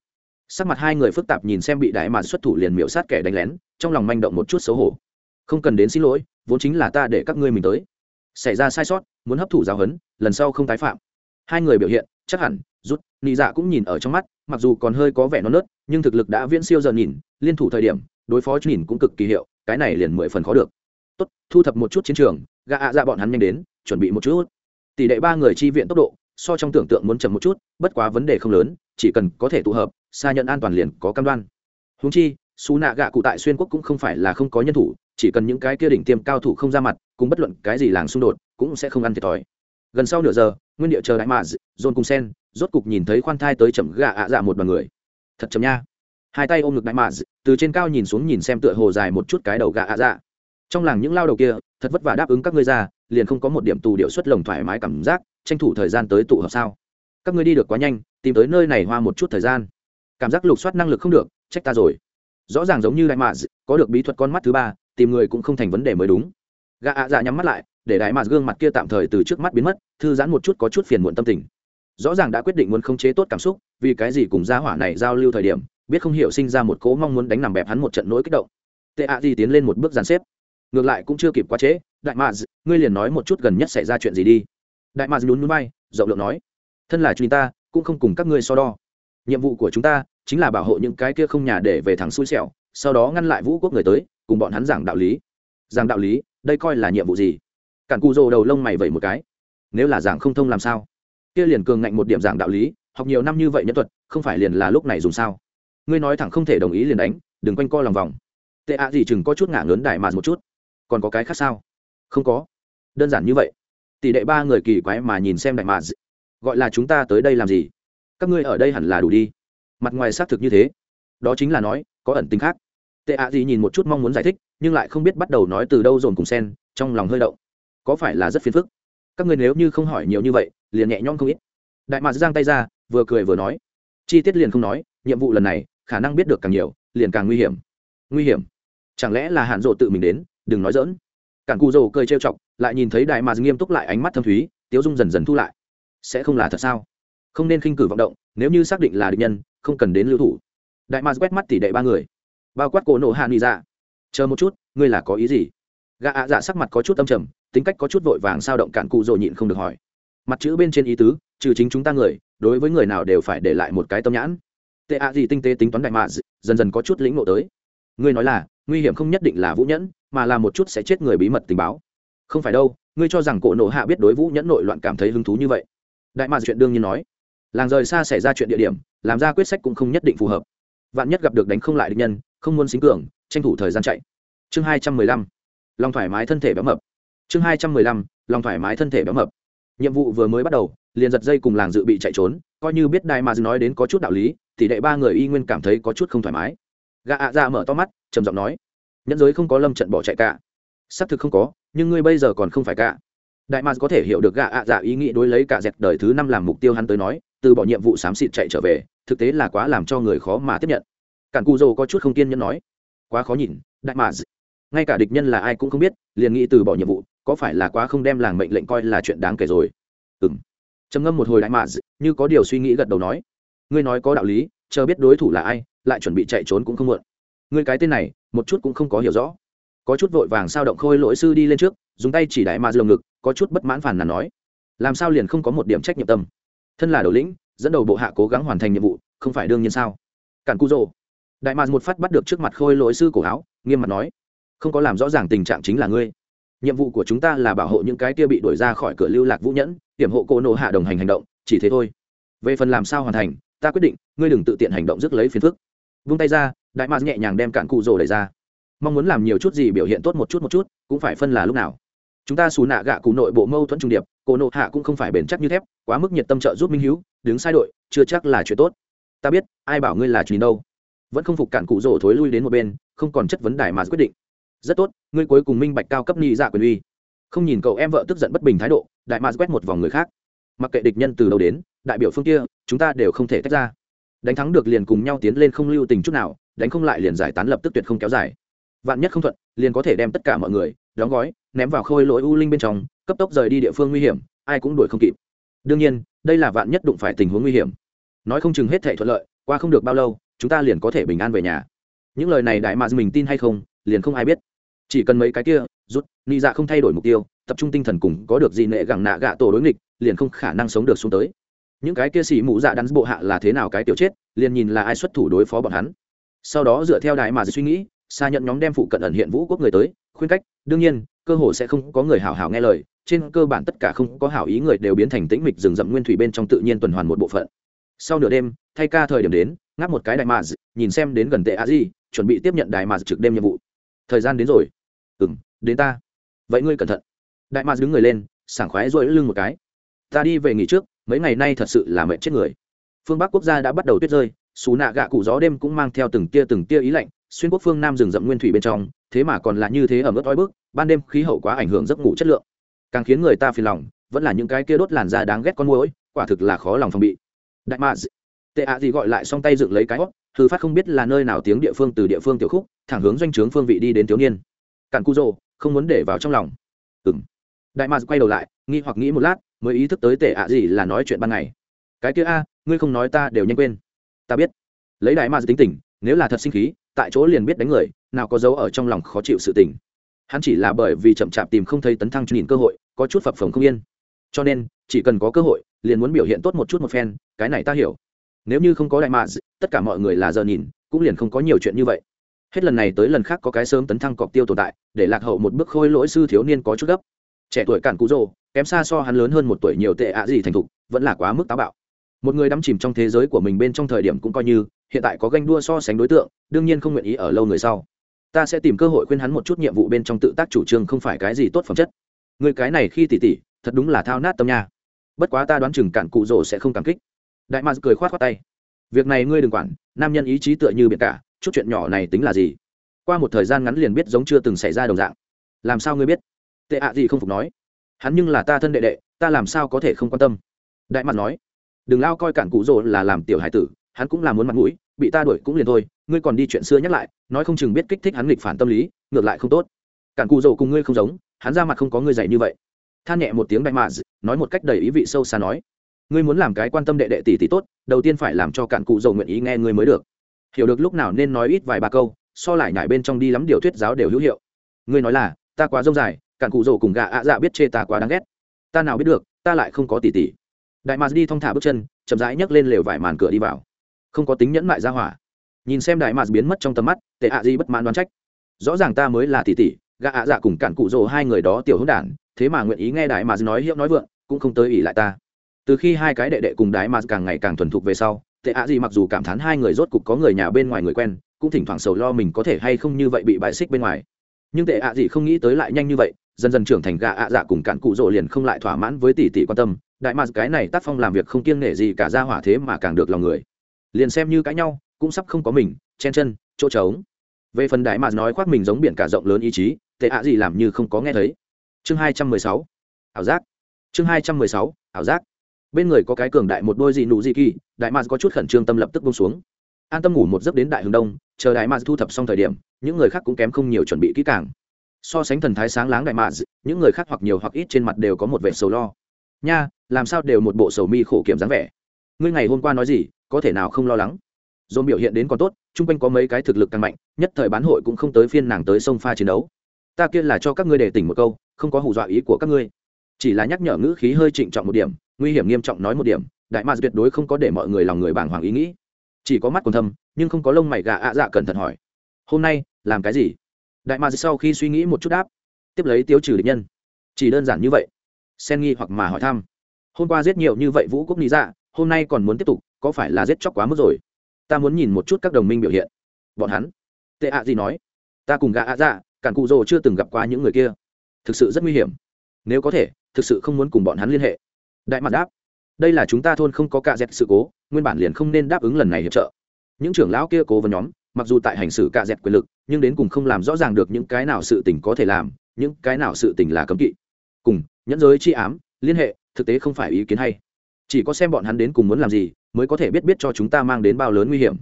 Speaker 1: Sắc mặt hai người phức tạp nhìn xem bị đại mạn xuất thủ liền miễu sát kẻ đánh lén, trong lòng manh động một chút xấu hổ. Không cần đến xin lỗi, vốn chính là ta để các ngươi mình tới. Xảy ra sai sót, muốn hấp thụ giáo huấn, lần sau không tái phạm. Hai người biểu hiện, chắc hẳn rút, nị dạ cũng nhìn ở trong mắt, mặc dù còn hơi có vẻ non nớt, nhưng thực lực đã viễn siêu giờ nhìn, liên thủ thời điểm, đối phó nhìn cũng cực kỳ hiệu, cái này liền mười phần khó được. Tốt, thu thập một chút chiến trường gạ ạ dạ bọn hắn nhanh đến, chuẩn bị một chút. Tỷ lệ ba người chi viện tốc độ, so trong tưởng tượng muốn chậm một chút, bất quá vấn đề không lớn, chỉ cần có thể tụ hợp, xa nhận an toàn liền có cam đoan. Húng chi xú nạ gạ cụ tại xuyên quốc cũng không phải là không có nhân thủ, chỉ cần những cái kia đỉnh tiêm cao thủ không ra mặt, cùng bất luận cái gì làng xung đột, cũng sẽ không ăn thiệt thòi. Gần sau nửa giờ nguyên địa chờ đại mạ dồn cùng sen, rốt cục nhìn thấy khoan thai tới chậm gạ ạ dạ một đoàn người. Thật chậm nha. Hai tay ôm ngực đại mạ từ trên cao nhìn xuống nhìn xem tựa hồ dài một chút cái đầu gạ ạ dạ. Trong làng những lao đầu kia, thật vất vả đáp ứng các ngươi ra, liền không có một điểm tù điệu xuất lồng thoải mái cảm giác, tranh thủ thời gian tới tụ hợp sao? Các ngươi đi được quá nhanh, tìm tới nơi này hoa một chút thời gian. Cảm giác lục soát năng lực không được, trách ta rồi. Rõ ràng giống như đại mạ có được bí thuật con mắt thứ ba, tìm người cũng không thành vấn đề mới đúng. Gạ ạ dạ nhắm mắt lại để đại mạt gương mặt kia tạm thời từ trước mắt biến mất, thư giãn một chút có chút phiền muộn tâm tình. Rõ ràng đã quyết định muốn khống chế tốt cảm xúc, vì cái gì cùng gia hỏa này giao lưu thời điểm, biết không hiểu sinh ra một cố mong muốn đánh nằm bẹp hắn một trận nỗi kích động. Tệ ạ gì tiến lên một bước dàn xếp. Ngược lại cũng chưa kịp quá trễ, đại mạ ngươi liền nói một chút gần nhất xảy ra chuyện gì đi. Đại mạ nhún núi bay rộng lượng nói. Thân là chúng ta, cũng không cùng các ngươi so đo. Nhiệm vụ của chúng ta chính là bảo hộ những cái kia không nhà để về thẳng xui xẻo, sau đó ngăn lại vũ quốc người tới, cùng bọn hắn giảng đạo lý. Giảng đạo lý, đây coi là nhiệm vụ gì? Cản cù rồ đầu lông mày vẩy một cái. Nếu là giảng không thông làm sao? Kia liền cường ngạnh một điểm giảng đạo lý, học nhiều năm như vậy nhân thuật, không phải liền là lúc này dùng sao? Ngươi nói thẳng không thể đồng ý liền đánh, đừng quanh co lòng vòng. Tệ ạ gì chừng có chút ngả lớn đại mà một chút. Còn có cái khác sao? Không có. Đơn giản như vậy. Tỷ đệ ba người kỳ quái mà nhìn xem đại mà. Gọi là chúng ta tới đây làm gì? Các ngươi ở đây hẳn là đủ đi. Mặt ngoài xác thực như thế. Đó chính là nói, có ẩn tính khác. Tệ ạ gì nhìn một chút mong muốn giải thích, nhưng lại không biết bắt đầu nói từ đâu dồn cùng sen, trong lòng hơi động có phải là rất phiền phức? Các ngươi nếu như không hỏi nhiều như vậy, liền nhẹ nhõm không ít. Đại mạc giang tay ra, vừa cười vừa nói. Chi tiết liền không nói, nhiệm vụ lần này, khả năng biết được càng nhiều, liền càng nguy hiểm. Nguy hiểm? Chẳng lẽ là hạn rộ tự mình đến? Đừng nói dỡn cản cù rồ cười trêu chọc, lại nhìn thấy đại mạc nghiêm túc lại ánh mắt thâm thúy, tiếu dung dần dần thu lại. Sẽ không là thật sao? Không nên khinh cử vọng động, nếu như xác định là địch nhân, không cần đến lưu thủ. Đại mạc quét mắt tỷ đệ ba người. Bao quát cổ nổ hạ nghị dạ. Chờ một chút, ngươi là có ý gì? Gã ạ dạ sắc mặt có chút âm trầm tính cách có chút vội vàng sao động cạn cụ rồi nhịn không được hỏi. Mặt chữ bên trên ý tứ, trừ chính chúng ta người, đối với người nào đều phải để lại một cái tâm nhãn. Tệ ạ gì tinh tế tính toán đại mạ dần dần có chút lĩnh ngộ tới. Ngươi nói là, nguy hiểm không nhất định là vũ nhẫn, mà là một chút sẽ chết người bí mật tình báo. Không phải đâu, ngươi cho rằng cổ nộ hạ biết đối vũ nhẫn nội loạn cảm thấy hứng thú như vậy. Đại mạ chuyện đương nhiên nói. Làng rời xa xảy ra chuyện địa điểm, làm ra quyết sách cũng không nhất định phù hợp. Vạn nhất gặp được đánh không lại địch nhân, không muốn xính cường, tranh thủ thời gian chạy. Chương hai trăm mười lăm. Lòng thoải mái thân thể béo mập chương hai trăm mười lăm, lòng thoải mái thân thể béo mập. Nhiệm vụ vừa mới bắt đầu, liền giật dây cùng làng dự bị chạy trốn, coi như biết đại mà nói đến có chút đạo lý, thì đệ ba người y nguyên cảm thấy có chút không thoải mái. Gã ạ ra mở to mắt, trầm giọng nói, nhẫn giới không có lâm trận bỏ chạy cả. Xác thực không có, nhưng ngươi bây giờ còn không phải cả. Đại mars có thể hiểu được gã ạ dạ ý nghĩ đối lấy cả dẹt đời thứ năm làm mục tiêu hắn tới nói, từ bỏ nhiệm vụ xám xịt chạy trở về, thực tế là quá làm cho người khó mà tiếp nhận. Cản cù dô có chút không kiên nhẫn nói, quá khó nhìn đại mars ngay cả địch nhân là ai cũng không biết, liền nghĩ từ bỏ nhiệm vụ có phải là quá không đem làng mệnh lệnh coi là chuyện đáng kể rồi? Ừng trầm ngâm một hồi đại mạ như có điều suy nghĩ gật đầu nói, ngươi nói có đạo lý, chờ biết đối thủ là ai, lại chuẩn bị chạy trốn cũng không muộn. Ngươi cái tên này, một chút cũng không có hiểu rõ. Có chút vội vàng sao động khôi lỗi sư đi lên trước, dùng tay chỉ đại mạ lồng ngực, có chút bất mãn phản là nói, làm sao liền không có một điểm trách nhiệm tâm? Thân là đầu lĩnh, dẫn đầu bộ hạ cố gắng hoàn thành nhiệm vụ, không phải đương nhiên sao? Cản cu rồ đại mạ một phát bắt được trước mặt khôi lỗi sư cổ áo, nghiêm mặt nói, không có làm rõ ràng tình trạng chính là ngươi nhiệm vụ của chúng ta là bảo hộ những cái kia bị đuổi ra khỏi cửa lưu lạc vũ nhẫn, hiểm hộ cô nộ hạ đồng hành hành động, chỉ thế thôi. Về phần làm sao hoàn thành, ta quyết định, ngươi đừng tự tiện hành động rước lấy phiền phức. Vung tay ra, đại mạc nhẹ nhàng đem cạn cụ rồ đẩy ra. Mong muốn làm nhiều chút gì biểu hiện tốt một chút một chút, cũng phải phân là lúc nào. Chúng ta xù nạ gạ cụ nội bộ mâu thuẫn trung điệp, cô nộ hạ cũng không phải bền chắc như thép, quá mức nhiệt tâm trợ giúp minh hữu đứng sai đội, chưa chắc là chuyện tốt. Ta biết, ai bảo ngươi là chuyện đâu. Vẫn không phục cạn cụ rồ thối lui đến một bên, không còn chất vấn đại mà quyết định rất tốt, ngươi cuối cùng minh bạch cao cấp ni dạ quyền uy. Không nhìn cậu em vợ tức giận bất bình thái độ, đại mạc quét một vòng người khác. Mặc kệ địch nhân từ đâu đến, đại biểu phương kia, chúng ta đều không thể tách ra. Đánh thắng được liền cùng nhau tiến lên không lưu tình chút nào, đánh không lại liền giải tán lập tức tuyệt không kéo dài. Vạn nhất không thuận, liền có thể đem tất cả mọi người, đóng gói, ném vào khôi lỗi u linh bên trong, cấp tốc rời đi địa phương nguy hiểm, ai cũng đuổi không kịp. Đương nhiên, đây là vạn nhất đụng phải tình huống nguy hiểm. Nói không chừng hết thể thuận lợi, qua không được bao lâu, chúng ta liền có thể bình an về nhà. Những lời này đại mạc mình tin hay không, liền không ai biết chỉ cần mấy cái kia, rút ni dạ không thay đổi mục tiêu, tập trung tinh thần cùng có được gì nệ gẳng nạ gạ tổ đối nghịch, liền không khả năng sống được xuống tới. Những cái kia xỉ mũ dạ đắn bộ hạ là thế nào cái tiểu chết, liền nhìn là ai xuất thủ đối phó bọn hắn. Sau đó dựa theo đại mà suy nghĩ xa nhận nhóm đem phụ cận ẩn hiện vũ quốc người tới, khuyên cách, đương nhiên, cơ hồ sẽ không có người hảo hảo nghe lời, trên cơ bản tất cả không có hảo ý người đều biến thành tĩnh mịch rừng rậm nguyên thủy bên trong tự nhiên tuần hoàn một bộ phận. Sau nửa đêm, thay ca thời điểm đến, ngáp một cái đại mà, nhìn xem đến gần tệ a di, chuẩn bị tiếp nhận đại mà trực đêm nhiệm vụ. Thời gian đến rồi ừ m đến ta. Vậy ngươi cẩn thận. Đại mạc đứng người lên, sảng khoái rỗi lưng một cái. Ta đi về nghỉ trước, mấy ngày nay thật sự là mệt chết người. Phương bắc quốc gia đã bắt đầu tuyết rơi, xù nạ gạ cụ gió đêm cũng mang theo từng tia từng tia ý lạnh, xuyên quốc phương nam rừng rậm nguyên thủy bên trong, thế mà còn là như thế ở mức oi bức, ban đêm khí hậu quá ảnh hưởng giấc ngủ chất lượng. Càng khiến người ta phiền lòng, vẫn là những cái kia đốt làn da đáng ghét con môi quả thực là khó lòng phòng bị. Đại mạc tệ ạ gì gọi lại xong tay dựng lấy cái hót thư phát không biết là nơi nào tiếng địa phương từ địa phương tiểu khúc, thẳng hướng doanh trướng phương vị đi đến thiếu niên cản cu rồ không muốn để vào trong lòng. Ừng đại mạc quay đầu lại, nghi hoặc nghĩ một lát, mới ý thức tới tệ ạ gì là nói chuyện ban ngày. Cái kia a, ngươi không nói ta đều nhanh quên. Ta biết. Lấy đại mạc tính tình, nếu là thật sinh khí, tại chỗ liền biết đánh người, nào có dấu ở trong lòng khó chịu sự tình. Hắn chỉ là bởi vì chậm chạp tìm không thấy tấn thăng nhìn cơ hội, có chút phập phồng không yên. Cho nên, chỉ cần có cơ hội, liền muốn biểu hiện tốt một chút một phen, cái này ta hiểu. Nếu như không có đại mạc tất cả mọi người là giờ nhìn, cũng liền không có nhiều chuyện như vậy hết lần này tới lần khác có cái sớm tấn thăng cọc tiêu tồn tại, để lạc hậu một bước khôi lỗi sư thiếu niên có chút gấp. Trẻ tuổi cản cú rồ, kém xa so hắn lớn hơn một tuổi nhiều tệ ạ gì thành thục, vẫn là quá mức táo bạo. Một người đắm chìm trong thế giới của mình bên trong thời điểm cũng coi như, hiện tại có ganh đua so sánh đối tượng, đương nhiên không nguyện ý ở lâu người sau. Ta sẽ tìm cơ hội khuyên hắn một chút nhiệm vụ bên trong tự tác chủ trương không phải cái gì tốt phẩm chất. Người cái này khi tỉ tỉ, thật đúng là thao nát tâm nha. Bất quá ta đoán chừng cản cụ rồ sẽ không cảm kích. Đại mạc cười khoát khoát tay. Việc này ngươi đừng quản, nam nhân ý chí tựa như biển cả chút chuyện nhỏ này tính là gì? Qua một thời gian ngắn liền biết giống chưa từng xảy ra đồng dạng. Làm sao ngươi biết? Tệ ạ gì không phục nói. Hắn nhưng là ta thân đệ đệ, ta làm sao có thể không quan tâm? Đại mặt nói. Đừng lao coi cản cụ rồ là làm tiểu hải tử, hắn cũng là muốn mặt mũi, bị ta đuổi cũng liền thôi, ngươi còn đi chuyện xưa nhắc lại, nói không chừng biết kích thích hắn nghịch phản tâm lý, ngược lại không tốt. Cản cụ rồ cùng ngươi không giống, hắn ra mặt không có ngươi dạy như vậy. Than nhẹ một tiếng đại mạ nói một cách đầy ý vị sâu xa nói. Ngươi muốn làm cái quan tâm đệ đệ tỷ tỷ tốt, đầu tiên phải làm cho cản cụ dầu nguyện ý nghe ngươi mới được hiểu được lúc nào nên nói ít vài ba câu, so lại nhải bên trong đi lắm điều thuyết giáo đều hữu hiệu. Ngươi nói là, ta quá rông dài, cản cụ rổ cùng gà ạ dạ biết chê ta quá đáng ghét. Ta nào biết được, ta lại không có tỷ tỷ đại mạt đi thong thả bước chân, chậm rãi nhấc lên lều vải màn cửa đi vào. Không có tính nhẫn mại ra hỏa. Nhìn xem đại mạt biến mất trong tầm mắt, tệ ạ di bất mãn đoán trách. Rõ ràng ta mới là tỷ tỷ gà ạ dạ cùng cản cụ rổ hai người đó tiểu hữu đản, thế mà nguyện ý nghe đại mạt nói hiệu nói vượng, cũng không tới ỉ lại ta từ khi hai cái đệ đệ cùng đái mà càng ngày càng thuần thục về sau, tệ ạ gì mặc dù cảm thán hai người rốt cục có người nhà bên ngoài người quen, cũng thỉnh thoảng sầu lo mình có thể hay không như vậy bị bại xích bên ngoài. Nhưng tệ ạ gì không nghĩ tới lại nhanh như vậy, dần dần trưởng thành gà ạ dạ cùng cạn cụ rỗ liền không lại thỏa mãn với tỷ tỷ quan tâm. Đại mà cái này tác phong làm việc không kiêng nể gì cả ra hỏa thế mà càng được lòng người. Liền xem như cãi nhau, cũng sắp không có mình, chen chân, chỗ trống. Về phần đại mà nói khoác mình giống biển cả rộng lớn ý chí, tệ ạ gì làm như không có nghe thấy. Chương hai trăm mười sáu. Ảo giác. Chương hai trăm mười sáu. Ảo giác bên người có cái cường đại một đôi dị nụ dị kỳ, đại mars có chút khẩn trương tâm lập tức bông xuống. An tâm ngủ một giấc đến đại hướng đông, chờ đại mars thu thập xong thời điểm, những người khác cũng kém không nhiều chuẩn bị kỹ càng. So sánh thần thái sáng láng đại mars những người khác hoặc nhiều hoặc ít trên mặt đều có một vẻ sầu lo. Nha, làm sao đều một bộ sầu mi khổ kiểm dáng vẻ? Ngươi ngày hôm qua nói gì, có thể nào không lo lắng? Dồn biểu hiện đến còn tốt, chung quanh có mấy cái thực lực càng mạnh, nhất thời bán hội cũng không tới phiên nàng tới sông pha chiến đấu. Ta kia là cho các ngươi để tỉnh một câu, không có hù dọa ý của các ngươi. Chỉ là nhắc nhở ngữ khí hơi trịnh trọng một điểm nguy hiểm nghiêm trọng nói một điểm, đại mạc tuyệt đối không có để mọi người lòng người bàng hoàng ý nghĩ. Chỉ có mắt còn thâm, nhưng không có lông mày gà ạ dạ cẩn thận hỏi. Hôm nay, làm cái gì? Đại mạc sau khi suy nghĩ một chút đáp. Tiếp lấy tiêu trừ địch nhân. Chỉ đơn giản như vậy. Sen nghi hoặc mà hỏi thăm. Hôm qua giết nhiều như vậy vũ quốc lý dạ hôm nay còn muốn tiếp tục, có phải là giết chóc quá mức rồi? Ta muốn nhìn một chút các đồng minh biểu hiện. Bọn hắn. Tệ ạ gì nói. Ta cùng gà ạ dạ cản cụ rồ chưa từng gặp qua những người kia. Thực sự rất nguy hiểm. Nếu có thể, thực sự không muốn cùng bọn hắn liên hệ đại mặt đáp, đây là chúng ta thôn không có cạ dẹt sự cố, nguyên bản liền không nên đáp ứng lần này hiệp trợ. Những trưởng lão kia cố vấn nhóm, mặc dù tại hành xử cạ dẹt quyền lực, nhưng đến cùng không làm rõ ràng được những cái nào sự tình có thể làm, những cái nào sự tình là cấm kỵ. Cùng, nhẫn giới chi ám, liên hệ, thực tế không phải ý kiến hay. Chỉ có xem bọn hắn đến cùng muốn làm gì, mới có thể biết biết cho chúng ta mang đến bao lớn nguy hiểm.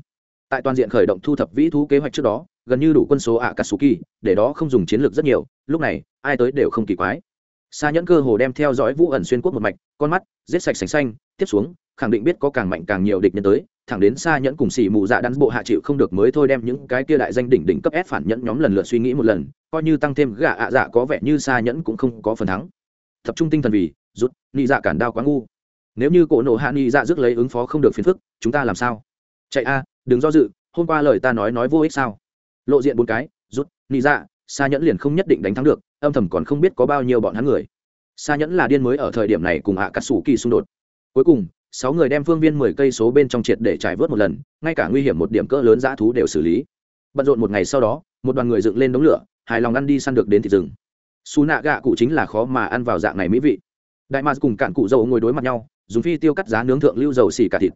Speaker 1: Tại toàn diện khởi động thu thập vĩ thú kế hoạch trước đó, gần như đủ quân số ạ katsuki để đó không dùng chiến lược rất nhiều, lúc này, ai tới đều không kỳ quái xa nhẫn cơ hồ đem theo dõi vũ ẩn xuyên quốc một mạch, con mắt, giết sạch sành xanh, tiếp xuống, khẳng định biết có càng mạnh càng nhiều địch nhân tới, thẳng đến xa nhẫn cùng xỉ mù dạ đắn bộ hạ chịu không được mới thôi đem những cái kia đại danh đỉnh đỉnh cấp ép phản nhẫn nhóm lần lượt suy nghĩ một lần, coi như tăng thêm gạ ạ dạ có vẻ như xa nhẫn cũng không có phần thắng. Tập trung tinh thần vì, rút, nị dạ cản đao quá ngu. Nếu như cổ nổ hạ nị dạ rước lấy ứng phó không được phiền phức, chúng ta làm sao? Chạy a, đừng do dự, hôm qua lời ta nói nói vô ích sao? Lộ diện bốn cái, rút, nị dạ xa nhẫn liền không nhất định đánh thắng được, âm thầm còn không biết có bao nhiêu bọn hắn người. Xa nhẫn là điên mới ở thời điểm này cùng ạ cắt xù kỳ xung đột. Cuối cùng, sáu người đem phương viên mười cây số bên trong triệt để trải vớt một lần, ngay cả nguy hiểm một điểm cỡ lớn dã thú đều xử lý. Bận rộn một ngày sau đó, một đoàn người dựng lên đống lửa, hài lòng ăn đi săn được đến thịt rừng. Xù nạ gạ cụ chính là khó mà ăn vào dạng này mỹ vị. Đại mars cùng cạn cụ dầu ngồi đối mặt nhau, dùng phi tiêu cắt giá nướng thượng lưu dầu xì cả thịt.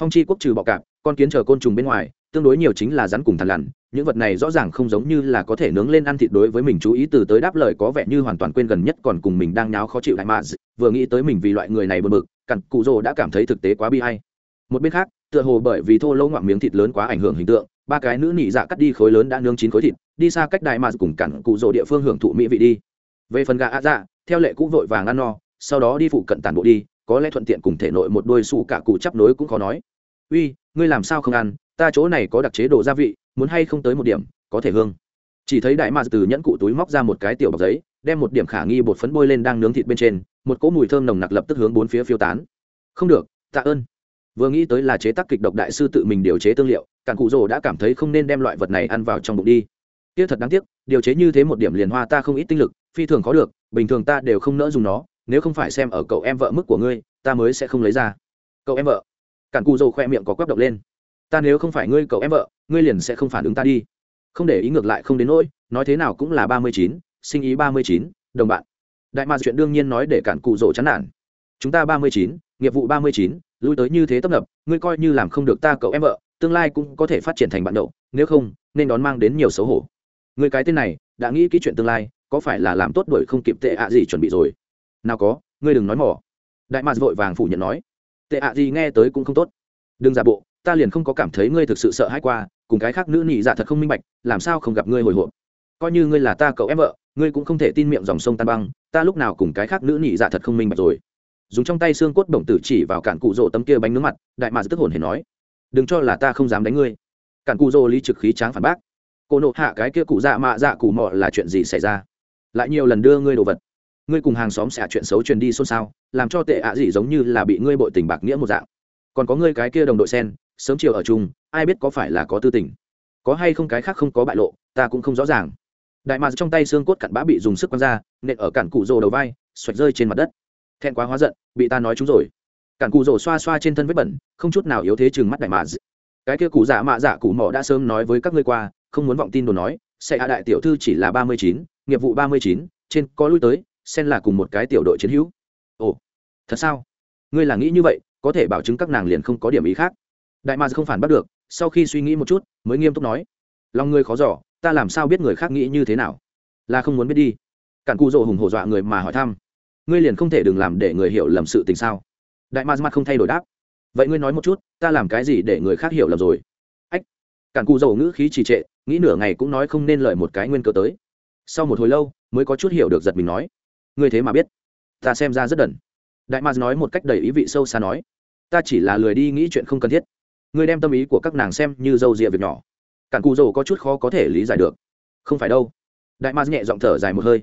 Speaker 1: Phong chi quốc trừ bọ cạp, con kiến chờ côn trùng bên ngoài, tương đối nhiều chính là rắn cùng thằn lằn những vật này rõ ràng không giống như là có thể nướng lên ăn thịt đối với mình chú ý, từ tới đáp lời có vẻ như hoàn toàn quên gần nhất còn cùng mình đang nháo khó chịu đại mà vừa nghĩ tới mình vì loại người này bực bực, cặn cụ rồ đã cảm thấy thực tế quá bi hay một bên khác, tựa hồ bởi vì thô lỗ ngoạm miếng thịt lớn quá ảnh hưởng hình tượng, ba cái nữ nị dạ cắt đi khối lớn đã nướng chín khối thịt, đi xa cách đại mà cùng cặn cụ rồ địa phương hưởng thụ mỹ vị đi. Về phần gà ạ dạ theo lệ cũ vội vàng ăn no, sau đó đi phụ cận tản bộ đi, có lẽ thuận tiện cùng thể nội một đôi xù cả cụ chắp nối cũng khó nói. Uy, ngươi làm sao không ăn? Ta chỗ này có đặc chế đồ gia vị muốn hay không tới một điểm, có thể hương. Chỉ thấy đại mạc từ nhẫn cụ túi móc ra một cái tiểu bọc giấy, đem một điểm khả nghi bột phấn bôi lên đang nướng thịt bên trên, một cỗ mùi thơm nồng nặc lập tức hướng bốn phía phiêu tán. Không được, tạ ơn. Vừa nghĩ tới là chế tác kịch độc đại sư tự mình điều chế tương liệu, cản cụ rồ đã cảm thấy không nên đem loại vật này ăn vào trong bụng đi. Tiếc thật đáng tiếc, điều chế như thế một điểm liền hoa ta không ít tinh lực, phi thường khó được, bình thường ta đều không nỡ dùng nó, nếu không phải xem ở cậu em vợ mức của ngươi, ta mới sẽ không lấy ra. Cậu em vợ. Cản cụ rồ khoe miệng có quắp độc lên. Ta nếu không phải ngươi cậu em vợ ngươi liền sẽ không phản ứng ta đi. Không để ý ngược lại không đến nỗi, nói thế nào cũng là ba mươi chín, sinh ý ba mươi chín, đồng bạn. Đại mạc chuyện đương nhiên nói để cản cụ rỗ chán nản. Chúng ta ba mươi chín, nghiệp vụ ba mươi chín, lui tới như thế tấp nập, ngươi coi như làm không được ta cậu em vợ, tương lai cũng có thể phát triển thành bạn đậu, nếu không, nên đón mang đến nhiều xấu hổ. Người cái tên này, đã nghĩ kỹ chuyện tương lai, có phải là làm tốt đuổi không kịp tệ ạ gì chuẩn bị rồi? Nào có, ngươi đừng nói mỏ. Đại mạc vội vàng phủ nhận nói. Tệ ạ gì nghe tới cũng không tốt. Đừng giả bộ ta liền không có cảm thấy ngươi thực sự sợ hãi qua, cùng cái khác nữ nhị dạ thật không minh bạch, làm sao không gặp ngươi hồi hộp? Coi như ngươi là ta cậu em vợ, ngươi cũng không thể tin miệng dòng sông tan băng, ta lúc nào cùng cái khác nữ nhị dạ thật không minh bạch rồi. Dùng trong tay xương cốt bổng tử chỉ vào cản cụ rỗ tấm kia bánh nướng mặt, đại mạc tức hồn hề nói, đừng cho là ta không dám đánh ngươi. Cản cụ rỗ lý trực khí tráng phản bác, cô nộ hạ cái kia cụ dạ mạ dạ cụ mọ là chuyện gì xảy ra? Lại nhiều lần đưa ngươi đồ vật, ngươi cùng hàng xóm xả chuyện xấu truyền đi xôn xao, làm cho tệ ạ gì giống như là bị ngươi bội tình bạc nghĩa một dạng. Còn có ngươi cái kia đồng đội sen sớm chiều ở chung, ai biết có phải là có tư tình. Có hay không cái khác không có bại lộ, ta cũng không rõ ràng. Đại mạc trong tay xương cốt cặn bã bị dùng sức quăng ra, nện ở cản cụ rồ đầu vai, xoạch rơi trên mặt đất. Thẹn quá hóa giận, bị ta nói chúng rồi. Cản cụ rồ xoa xoa trên thân vết bẩn, không chút nào yếu thế chừng mắt đại mạc cái kia cụ giả mạ giả cụ mỏ đã sớm nói với các ngươi qua, không muốn vọng tin đồ nói xe hạ đại tiểu thư chỉ là ba mươi chín, nghiệp vụ ba mươi chín, trên có lui tới, xen là cùng một cái tiểu đội chiến hữu. Ồ, thật sao? Ngươi là nghĩ như vậy, có thể bảo chứng các nàng liền không có điểm ý khác đại ma không phản bắt được, sau khi suy nghĩ một chút, mới nghiêm túc nói. Lòng ngươi khó giỏ ta làm sao biết người khác nghĩ như thế nào? Là không muốn biết đi. Cản cụ rồ hùng hổ dọa người mà hỏi thăm. Ngươi liền không thể đừng làm để người hiểu lầm sự tình sao? Đại ma mặt không thay đổi đáp. Vậy ngươi nói một chút, ta làm cái gì để người khác hiểu lầm rồi? Ách, cản cụ dầu ngữ khí trì trệ, nghĩ nửa ngày cũng nói không nên lời một cái nguyên cơ tới. Sau một hồi lâu, mới có chút hiểu được giật mình nói. Ngươi thế mà biết. Ta xem ra rất đần. Đại ma nói một cách đầy ý vị sâu xa nói. Ta chỉ là lười đi nghĩ chuyện không cần thiết ngươi đem tâm ý của các nàng xem như dâu rịa việc nhỏ. Cản cù dầu có chút khó có thể lý giải được. Không phải đâu. Đại mars nhẹ giọng thở dài một hơi.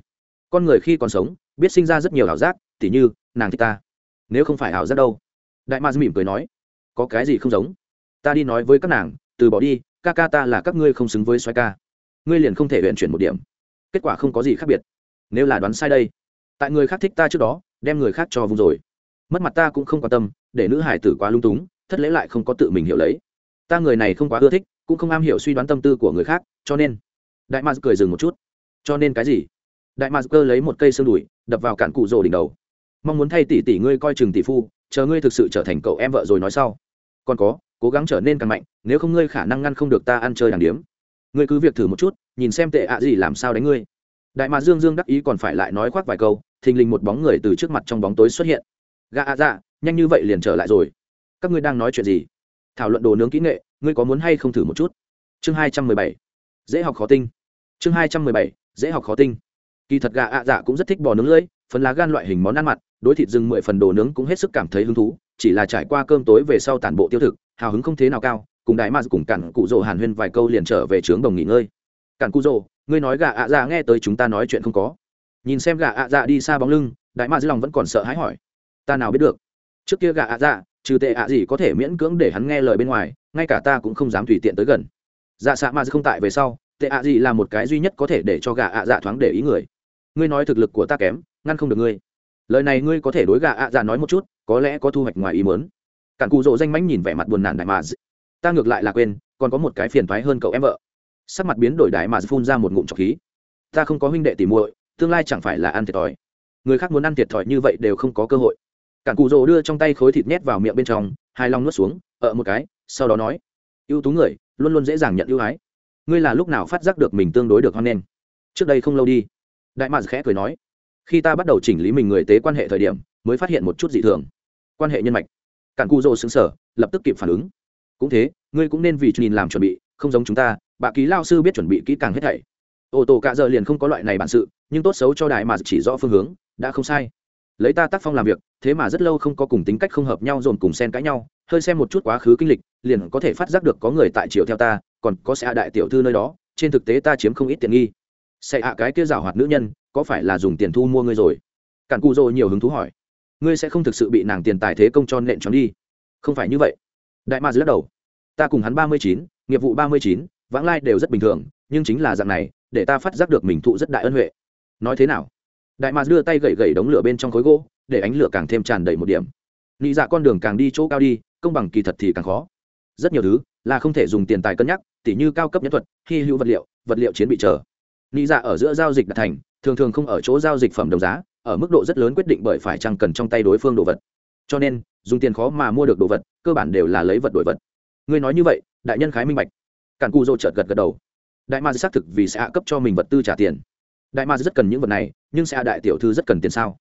Speaker 1: Con người khi còn sống, biết sinh ra rất nhiều ảo giác, tỉ như, nàng thích ta. Nếu không phải ảo giác đâu. Đại mars mỉm cười nói. Có cái gì không giống? Ta đi nói với các nàng, từ bỏ đi, ca ca ta là các ngươi không xứng với xoay ca. Ngươi liền không thể huyện chuyển một điểm. Kết quả không có gì khác biệt. Nếu là đoán sai đây. Tại người khác thích ta trước đó, đem người khác cho vùng rồi. Mất mặt ta cũng không quan tâm, để nữ hải tử quá lung túng thất lễ lại không có tự mình hiểu lấy. Ta người này không quá ưa thích, cũng không am hiểu suy đoán tâm tư của người khác, cho nên, đại mars cười dừng một chút. Cho nên cái gì? Đại mars cơ lấy một cây xương đùi, đập vào cản cụ rồ đỉnh đầu. Mong muốn thay tỷ tỷ ngươi coi chừng tỷ phu, chờ ngươi thực sự trở thành cậu em vợ rồi nói sau. Còn có, cố gắng trở nên càng mạnh, nếu không ngươi khả năng ngăn không được ta ăn chơi đàng điếm. Ngươi cứ việc thử một chút, nhìn xem tệ ạ gì làm sao đánh ngươi. Đại mà dương dương đắc ý còn phải lại nói khoác vài câu, thình lình một bóng người từ trước mặt trong bóng tối xuất hiện. Gà ạ dạ nhanh như vậy liền trở lại rồi các ngươi đang nói chuyện gì? Thảo luận đồ nướng kỹ nghệ, ngươi có muốn hay không thử một chút? Chương hai trăm mười bảy. Dễ học khó tinh. Chương hai trăm mười bảy, dễ học khó tinh. Kỳ thật gà ạ dạ cũng rất thích bò nướng lưỡi, phần lá gan loại hình món ăn mặn, đối thịt rừng mười phần đồ nướng cũng hết sức cảm thấy hứng thú, chỉ là trải qua cơm tối về sau tản bộ tiêu thực, hào hứng không thế nào cao, cùng đại ma cùng cản cụ rồ hàn huyên vài câu liền trở về trướng đồng nghỉ ngơi. Cản cụ rồ, ngươi nói gà ạ dạ nghe tới chúng ta nói chuyện không có? Nhìn xem gà ạ dạ đi xa bóng lưng, đại ma lòng vẫn còn sợ hãi hỏi. Ta nào biết được? Trước kia gà ạ dạ trừ tệ ạ gì có thể miễn cưỡng để hắn nghe lời bên ngoài, ngay cả ta cũng không dám tùy tiện tới gần. Dạ xạ ma không tại về sau, tệ ạ gì là một cái duy nhất có thể để cho gà ạ dạ thoáng để ý người. Ngươi nói thực lực của ta kém, ngăn không được ngươi. Lời này ngươi có thể đối gà ạ dạ nói một chút, có lẽ có thu hoạch ngoài ý mớn cản cụ rộ danh mánh nhìn vẻ mặt buồn nản đại mà ta ngược lại là quên, còn có một cái phiền thoái hơn cậu em vợ. Sắc mặt biến đổi đại mà phun ra một ngụm trọc khí. Ta không có huynh đệ tỉ muội, tương lai chẳng phải là ăn thiệt thòi. Người khác muốn ăn thiệt thòi như vậy đều không có cơ hội cản cụ rồ đưa trong tay khối thịt nhét vào miệng bên trong hai long nuốt xuống Ở một cái, sau đó nói, ưu tú người, luôn luôn dễ dàng nhận ưu ái. Ngươi là lúc nào phát giác được mình tương đối được hoan nghênh? Trước đây không lâu đi. Đại mạc khẽ cười nói, khi ta bắt đầu chỉnh lý mình người tế quan hệ thời điểm, mới phát hiện một chút dị thường. Quan hệ nhân mạch. Cản cù rồ xứng sở lập tức kịp phản ứng. Cũng thế, ngươi cũng nên vì nhìn làm chuẩn bị, không giống chúng ta, bà ký lao sư biết chuẩn bị kỹ càng hết thảy. Ô tô cả giờ liền không có loại này bản sự, nhưng tốt xấu cho đại mà chỉ rõ phương hướng, đã không sai lấy ta tác phong làm việc, thế mà rất lâu không có cùng tính cách không hợp nhau dồn cùng xen cãi nhau, hơi xem một chút quá khứ kinh lịch, liền có thể phát giác được có người tại chiều theo ta, còn có xe đại tiểu thư nơi đó, trên thực tế ta chiếm không ít tiện nghi. Sẽ hạ cái kia rào hoạt nữ nhân, có phải là dùng tiền thu mua ngươi rồi? Cản cụ rồ nhiều hứng thú hỏi. Ngươi sẽ không thực sự bị nàng tiền tài thế công cho nện tròn đi. Không phải như vậy. Đại ma lắc đầu. Ta cùng hắn ba mươi chín, nghiệp vụ ba mươi chín, vãng lai đều rất bình thường, nhưng chính là dạng này, để ta phát giác được mình thụ rất đại ân huệ. Nói thế nào? Đại ma đưa tay gậy gậy đống lửa bên trong khối gỗ, để ánh lửa càng thêm tràn đầy một điểm. Nghĩ dạ con đường càng đi chỗ cao đi, công bằng kỳ thật thì càng khó. Rất nhiều thứ là không thể dùng tiền tài cân nhắc, tỉ như cao cấp nhân thuật, hy hữu vật liệu vật liệu chiến bị chờ. Nghĩ dạ ở giữa giao dịch đặt thành, thường thường không ở chỗ giao dịch phẩm đồng giá, ở mức độ rất lớn quyết định bởi phải chăng cần trong tay đối phương đồ vật. Cho nên, dùng tiền khó mà mua được đồ vật, cơ bản đều là lấy vật đổi vật. Ngươi nói như vậy, đại nhân khái minh bạch. Cản cu dô chợt gật gật đầu. Đại ma xác thực vì sẽ hạ cấp cho mình vật tư trả tiền đại ma rất cần những vật này, nhưng xe à đại tiểu thư rất cần tiền sao?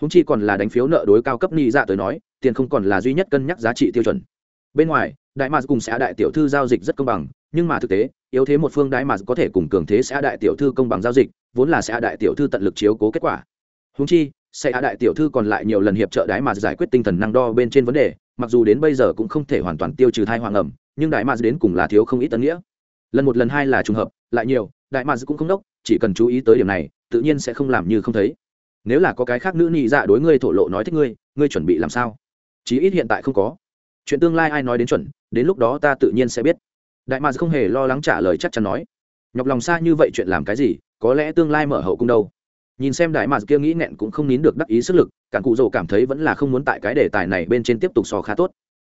Speaker 1: Húng chi còn là đánh phiếu nợ đối cao cấp ni dạ tới nói, tiền không còn là duy nhất cân nhắc giá trị tiêu chuẩn. Bên ngoài, đại ma cùng xe à đại tiểu thư giao dịch rất công bằng, nhưng mà thực tế, yếu thế một phương đại ma có thể cùng cường thế xe à đại tiểu thư công bằng giao dịch, vốn là xe đại tiểu thư tận lực chiếu cố kết quả. Húng chi xe đại tiểu thư còn lại nhiều lần hiệp trợ đại ma giải quyết tinh thần năng đo bên trên vấn đề, mặc dù đến bây giờ cũng không thể hoàn toàn tiêu trừ thai hoàng ẩm, nhưng đại ma đến cùng là thiếu không ít tân nghĩa. Lần một lần hai là trùng hợp, lại nhiều đại mads cũng không đốc, chỉ cần chú ý tới điểm này, tự nhiên sẽ không làm như không thấy. Nếu là có cái khác nữ nhị dạ đối ngươi thổ lộ nói thích ngươi ngươi chuẩn bị làm sao? Chí ít hiện tại không có. Chuyện tương lai ai nói đến chuẩn, đến lúc đó ta tự nhiên sẽ biết. Đại mads không hề lo lắng trả lời chắc chắn nói. Nhọc lòng xa như vậy chuyện làm cái gì, có lẽ tương lai mở hậu cung đâu. Nhìn xem đại mads kia nghĩ nghẹn cũng không nín được đắc ý sức lực, cản cụ rồ cảm thấy vẫn là không muốn tại cái đề tài này bên trên tiếp tục so khá tốt.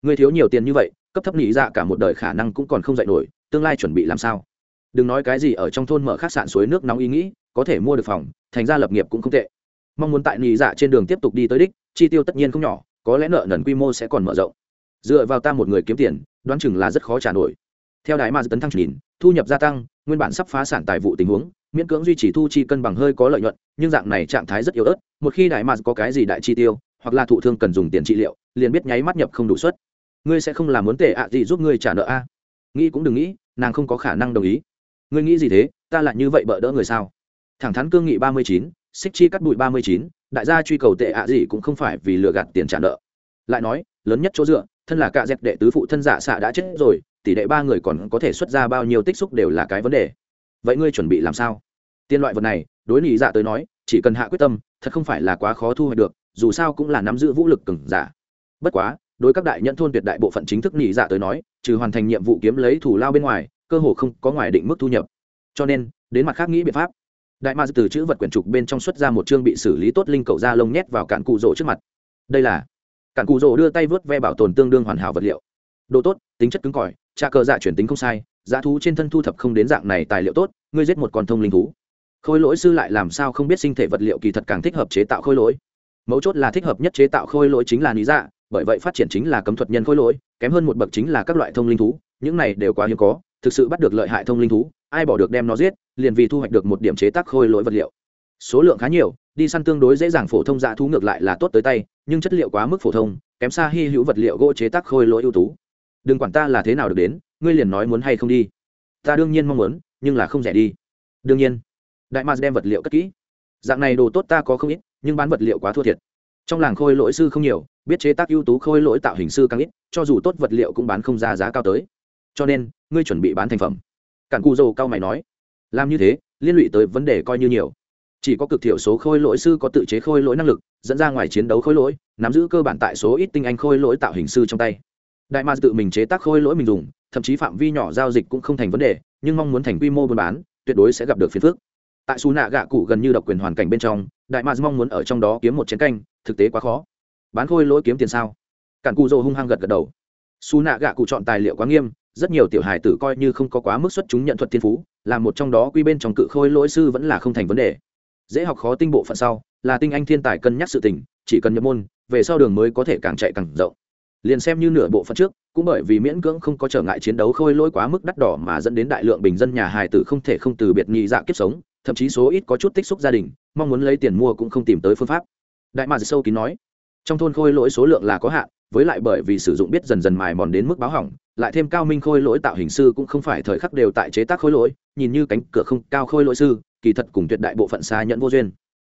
Speaker 1: Ngươi thiếu nhiều tiền như vậy, cấp thấp nị dạ cả một đời khả năng cũng còn không dạy nổi, tương lai chuẩn bị làm sao? Đừng nói cái gì ở trong thôn mở khách sạn suối nước nóng ý nghĩ, có thể mua được phòng, thành ra lập nghiệp cũng không tệ. Mong muốn tại nghĩ dạ trên đường tiếp tục đi tới đích, chi tiêu tất nhiên không nhỏ, có lẽ nợ nần quy mô sẽ còn mở rộng. Dựa vào ta một người kiếm tiền, đoán chừng là rất khó trả nổi. Theo đài ma tấn thăng nhìn, thu nhập gia tăng, nguyên bản sắp phá sản tài vụ tình huống, miễn cưỡng duy trì thu chi cân bằng hơi có lợi nhuận, nhưng dạng này trạng thái rất yếu ớt, một khi đại ma có cái gì đại chi tiêu, hoặc là thụ thương cần dùng tiền trị liệu, liền biết nháy mắt nhập không đủ suất. Ngươi sẽ không làm muốn tệ ạ gì giúp ngươi trả nợ a? Nghĩ cũng đừng nghĩ, nàng không có khả năng đồng ý ngươi nghĩ gì thế? Ta lại như vậy bỡ đỡ người sao? Thẳng thắn cương nghị ba mươi chín, xích chi cắt bụi ba mươi chín, đại gia truy cầu tệ ạ gì cũng không phải vì lừa gạt tiền trả nợ. Lại nói, lớn nhất chỗ dựa, thân là cạ dẹp đệ tứ phụ thân giả xạ đã chết rồi, tỷ đệ ba người còn có thể xuất ra bao nhiêu tích xúc đều là cái vấn đề. Vậy ngươi chuẩn bị làm sao? Tiên loại vật này, đối lý dạ tới nói, chỉ cần hạ quyết tâm, thật không phải là quá khó thu hoạch được, dù sao cũng là nắm giữ vũ lực cừng giả. Bất quá, đối các đại nhận thôn tuyệt đại bộ phận chính thức nhị dạ tới nói, trừ hoàn thành nhiệm vụ kiếm lấy thủ lao bên ngoài cơ hồ không có ngoài định mức thu nhập. Cho nên, đến mặt khác nghĩ biện pháp. Đại ma từ chữ vật quyển trục bên trong xuất ra một chương bị xử lý tốt linh cầu da lông nhét vào cạn cụ rỗ trước mặt. Đây là cạn cụ rỗ đưa tay vớt ve bảo tồn tương đương hoàn hảo vật liệu. Độ tốt, tính chất cứng cỏi, trà cờ dạ chuyển tính không sai, giá thú trên thân thu thập không đến dạng này tài liệu tốt, ngươi giết một con thông linh thú. Khôi lỗi sư lại làm sao không biết sinh thể vật liệu kỳ thật càng thích hợp chế tạo khôi lỗi. Mấu chốt là thích hợp nhất chế tạo khôi lỗi chính là lý dạ bởi vậy phát triển chính là cấm thuật nhân khôi lỗi, kém hơn một bậc chính là các loại thông linh thú, những này đều quá hiếm có thực sự bắt được lợi hại thông linh thú, ai bỏ được đem nó giết, liền vì thu hoạch được một điểm chế tác khôi lỗi vật liệu. Số lượng khá nhiều, đi săn tương đối dễ dàng phổ thông dạ thú ngược lại là tốt tới tay, nhưng chất liệu quá mức phổ thông, kém xa hy hữu vật liệu gỗ chế tác khôi lỗi ưu tú. Đừng quản ta là thế nào được đến, ngươi liền nói muốn hay không đi. Ta đương nhiên mong muốn, nhưng là không rẻ đi. Đương nhiên. Đại mars đem vật liệu cất kỹ. Dạng này đồ tốt ta có không ít, nhưng bán vật liệu quá thua thiệt. Trong làng khôi lỗi sư không nhiều, biết chế tác ưu tú khôi lỗi tạo hình sư càng ít, cho dù tốt vật liệu cũng bán không ra giá cao tới cho nên, ngươi chuẩn bị bán thành phẩm. Cản cù dầu cao mày nói, làm như thế, liên lụy tới vấn đề coi như nhiều. Chỉ có cực thiểu số khôi lỗi sư có tự chế khôi lỗi năng lực, dẫn ra ngoài chiến đấu khôi lỗi, nắm giữ cơ bản tại số ít tinh anh khôi lỗi tạo hình sư trong tay. Đại ma tự mình chế tác khôi lỗi mình dùng, thậm chí phạm vi nhỏ giao dịch cũng không thành vấn đề, nhưng mong muốn thành quy mô buôn bán, tuyệt đối sẽ gặp được phiền phức. Tại xù nạ gạ cụ gần như độc quyền hoàn cảnh bên trong, đại ma mong muốn ở trong đó kiếm một chiến canh, thực tế quá khó. Bán khôi lỗi kiếm tiền sao? Cản cụ dô hung hăng gật gật đầu. Xù nạ gạ cụ chọn tài liệu quá nghiêm rất nhiều tiểu hài tử coi như không có quá mức xuất chúng nhận thuật thiên phú, là một trong đó quy bên trong cự khôi lỗi sư vẫn là không thành vấn đề. Dễ học khó tinh bộ phận sau, là tinh anh thiên tài cân nhắc sự tình, chỉ cần nhập môn, về sau đường mới có thể càng chạy càng rộng. Liền xem như nửa bộ phận trước, cũng bởi vì miễn cưỡng không có trở ngại chiến đấu khôi lỗi quá mức đắt đỏ mà dẫn đến đại lượng bình dân nhà hài tử không thể không từ biệt nhị dạ kiếp sống, thậm chí số ít có chút tích xúc gia đình, mong muốn lấy tiền mua cũng không tìm tới phương pháp. Đại mà sâu kín nói, trong thôn khôi lỗi số lượng là có hạn, với lại bởi vì sử dụng biết dần dần mài mòn đến mức báo hỏng lại thêm cao minh khôi lỗi tạo hình sư cũng không phải thời khắc đều tại chế tác khôi lỗi, nhìn như cánh cửa không cao khôi lỗi sư, kỳ thật cùng tuyệt đại bộ phận xa nhận vô duyên.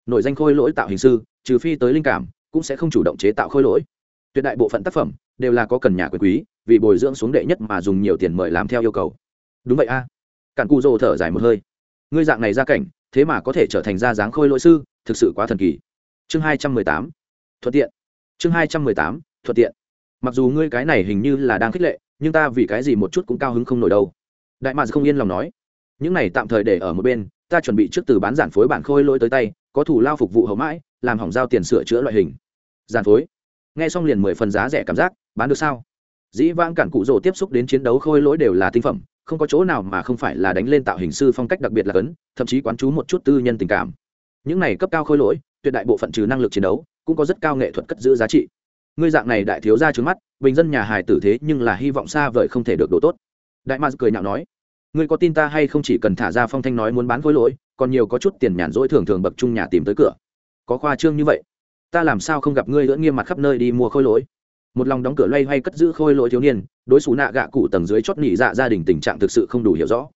Speaker 1: Nội danh khôi lỗi tạo hình sư, trừ phi tới linh cảm, cũng sẽ không chủ động chế tạo khôi lỗi. Tuyệt đại bộ phận tác phẩm đều là có cần nhà quyền quý, vì bồi dưỡng xuống đệ nhất mà dùng nhiều tiền mời làm theo yêu cầu. Đúng vậy a. À. cản cu rồ thở dài một hơi. Ngươi dạng này ra cảnh, thế mà có thể trở thành ra dáng khôi lỗi sư, thực sự quá thần kỳ. Chương hai trăm mười tám. Thuận tiện. Chương hai trăm mười tám. Thuận tiện. Mặc dù ngươi cái này hình như là đang khích lệ nhưng ta vì cái gì một chút cũng cao hứng không nổi đâu. Đại mạc không yên lòng nói, những này tạm thời để ở một bên, ta chuẩn bị trước từ bán giản phối bản khôi lỗi tới tay, có thủ lao phục vụ hậu mãi, làm hỏng giao tiền sửa chữa loại hình. Giản phối. Nghe xong liền mười phần giá rẻ cảm giác, bán được sao? Dĩ vãng cản cụ rồ tiếp xúc đến chiến đấu khôi lỗi đều là tinh phẩm, không có chỗ nào mà không phải là đánh lên tạo hình sư phong cách đặc biệt là cấn, thậm chí quán chú một chút tư nhân tình cảm. Những này cấp cao khôi lỗi, tuyệt đại bộ phận trừ năng lực chiến đấu, cũng có rất cao nghệ thuật cất giữ giá trị ngươi dạng này đại thiếu gia trướng mắt, bình dân nhà hài tử thế nhưng là hy vọng xa vời không thể được độ tốt. Đại ma cười nhạo nói, ngươi có tin ta hay không chỉ cần thả ra phong thanh nói muốn bán khối lỗi, còn nhiều có chút tiền nhàn rỗi thường thường bậc trung nhà tìm tới cửa. Có khoa trương như vậy, ta làm sao không gặp ngươi lưỡng nghiêm mặt khắp nơi đi mua khôi lỗi? Một lòng đóng cửa loay hoay cất giữ khôi lỗi thiếu niên, đối xù nạ gạ cụ tầng dưới chót nỉ dạ gia đình tình trạng thực sự không đủ hiểu rõ.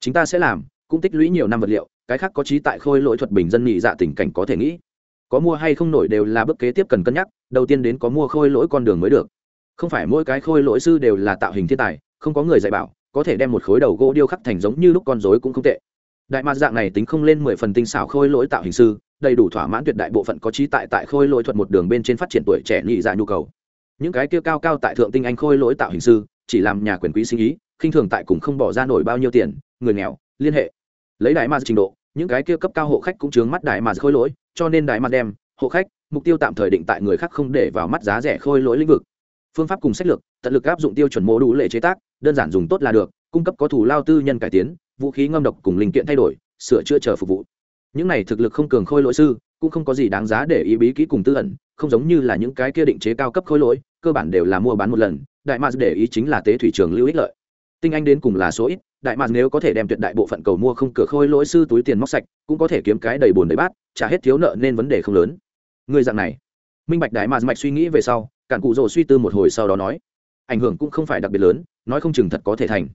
Speaker 1: Chúng ta sẽ làm, cũng tích lũy nhiều năm vật liệu, cái khác có trí tại khôi lỗi thuật bình dân nỉ dạ tình cảnh có thể nghĩ có mua hay không nổi đều là bước kế tiếp cần cân nhắc, đầu tiên đến có mua khôi lỗi con đường mới được. Không phải mỗi cái khôi lỗi sư đều là tạo hình thiên tài, không có người dạy bảo, có thể đem một khối đầu gỗ điêu khắc thành giống như lúc con rối cũng không tệ. Đại mạc dạng này tính không lên mười phần tinh xảo khôi lỗi tạo hình sư, đầy đủ thỏa mãn tuyệt đại bộ phận có trí tại tại khôi lỗi thuật một đường bên trên phát triển tuổi trẻ nhị dạ nhu cầu. Những cái kia cao cao tại thượng tinh anh khôi lỗi tạo hình sư, chỉ làm nhà quyền quý sinh ý, khinh thường tại cùng không bỏ ra nổi bao nhiêu tiền, người nghèo, liên hệ. Lấy đại mạc trình độ, những cái kia cấp cao hộ khách cũng chướng mắt đại mạc khôi lỗi cho nên đại mặt đem, hộ khách, mục tiêu tạm thời định tại người khác không để vào mắt giá rẻ khôi lỗi lĩnh vực. Phương pháp cùng sách lược, tận lực áp dụng tiêu chuẩn mô đủ lệ chế tác, đơn giản dùng tốt là được, cung cấp có thủ lao tư nhân cải tiến, vũ khí ngâm độc cùng linh kiện thay đổi, sửa chữa chờ phục vụ. Những này thực lực không cường khôi lỗi sư, cũng không có gì đáng giá để ý bí kỹ cùng tư ẩn, không giống như là những cái kia định chế cao cấp khôi lỗi, cơ bản đều là mua bán một lần, đại mạc để ý chính là tế thủy trường lưu ích lợi. Tinh anh đến cùng là số ít, đại mạc nếu có thể đem tuyệt đại bộ phận cầu mua không cửa khôi lỗi sư túi tiền móc sạch, cũng có thể kiếm cái đầy bồn đầy bát trả hết thiếu nợ nên vấn đề không lớn. Người dạng này. Minh bạch đại mà mạch suy nghĩ về sau, cản cụ rồ suy tư một hồi sau đó nói, ảnh hưởng cũng không phải đặc biệt lớn, nói không chừng thật có thể thành.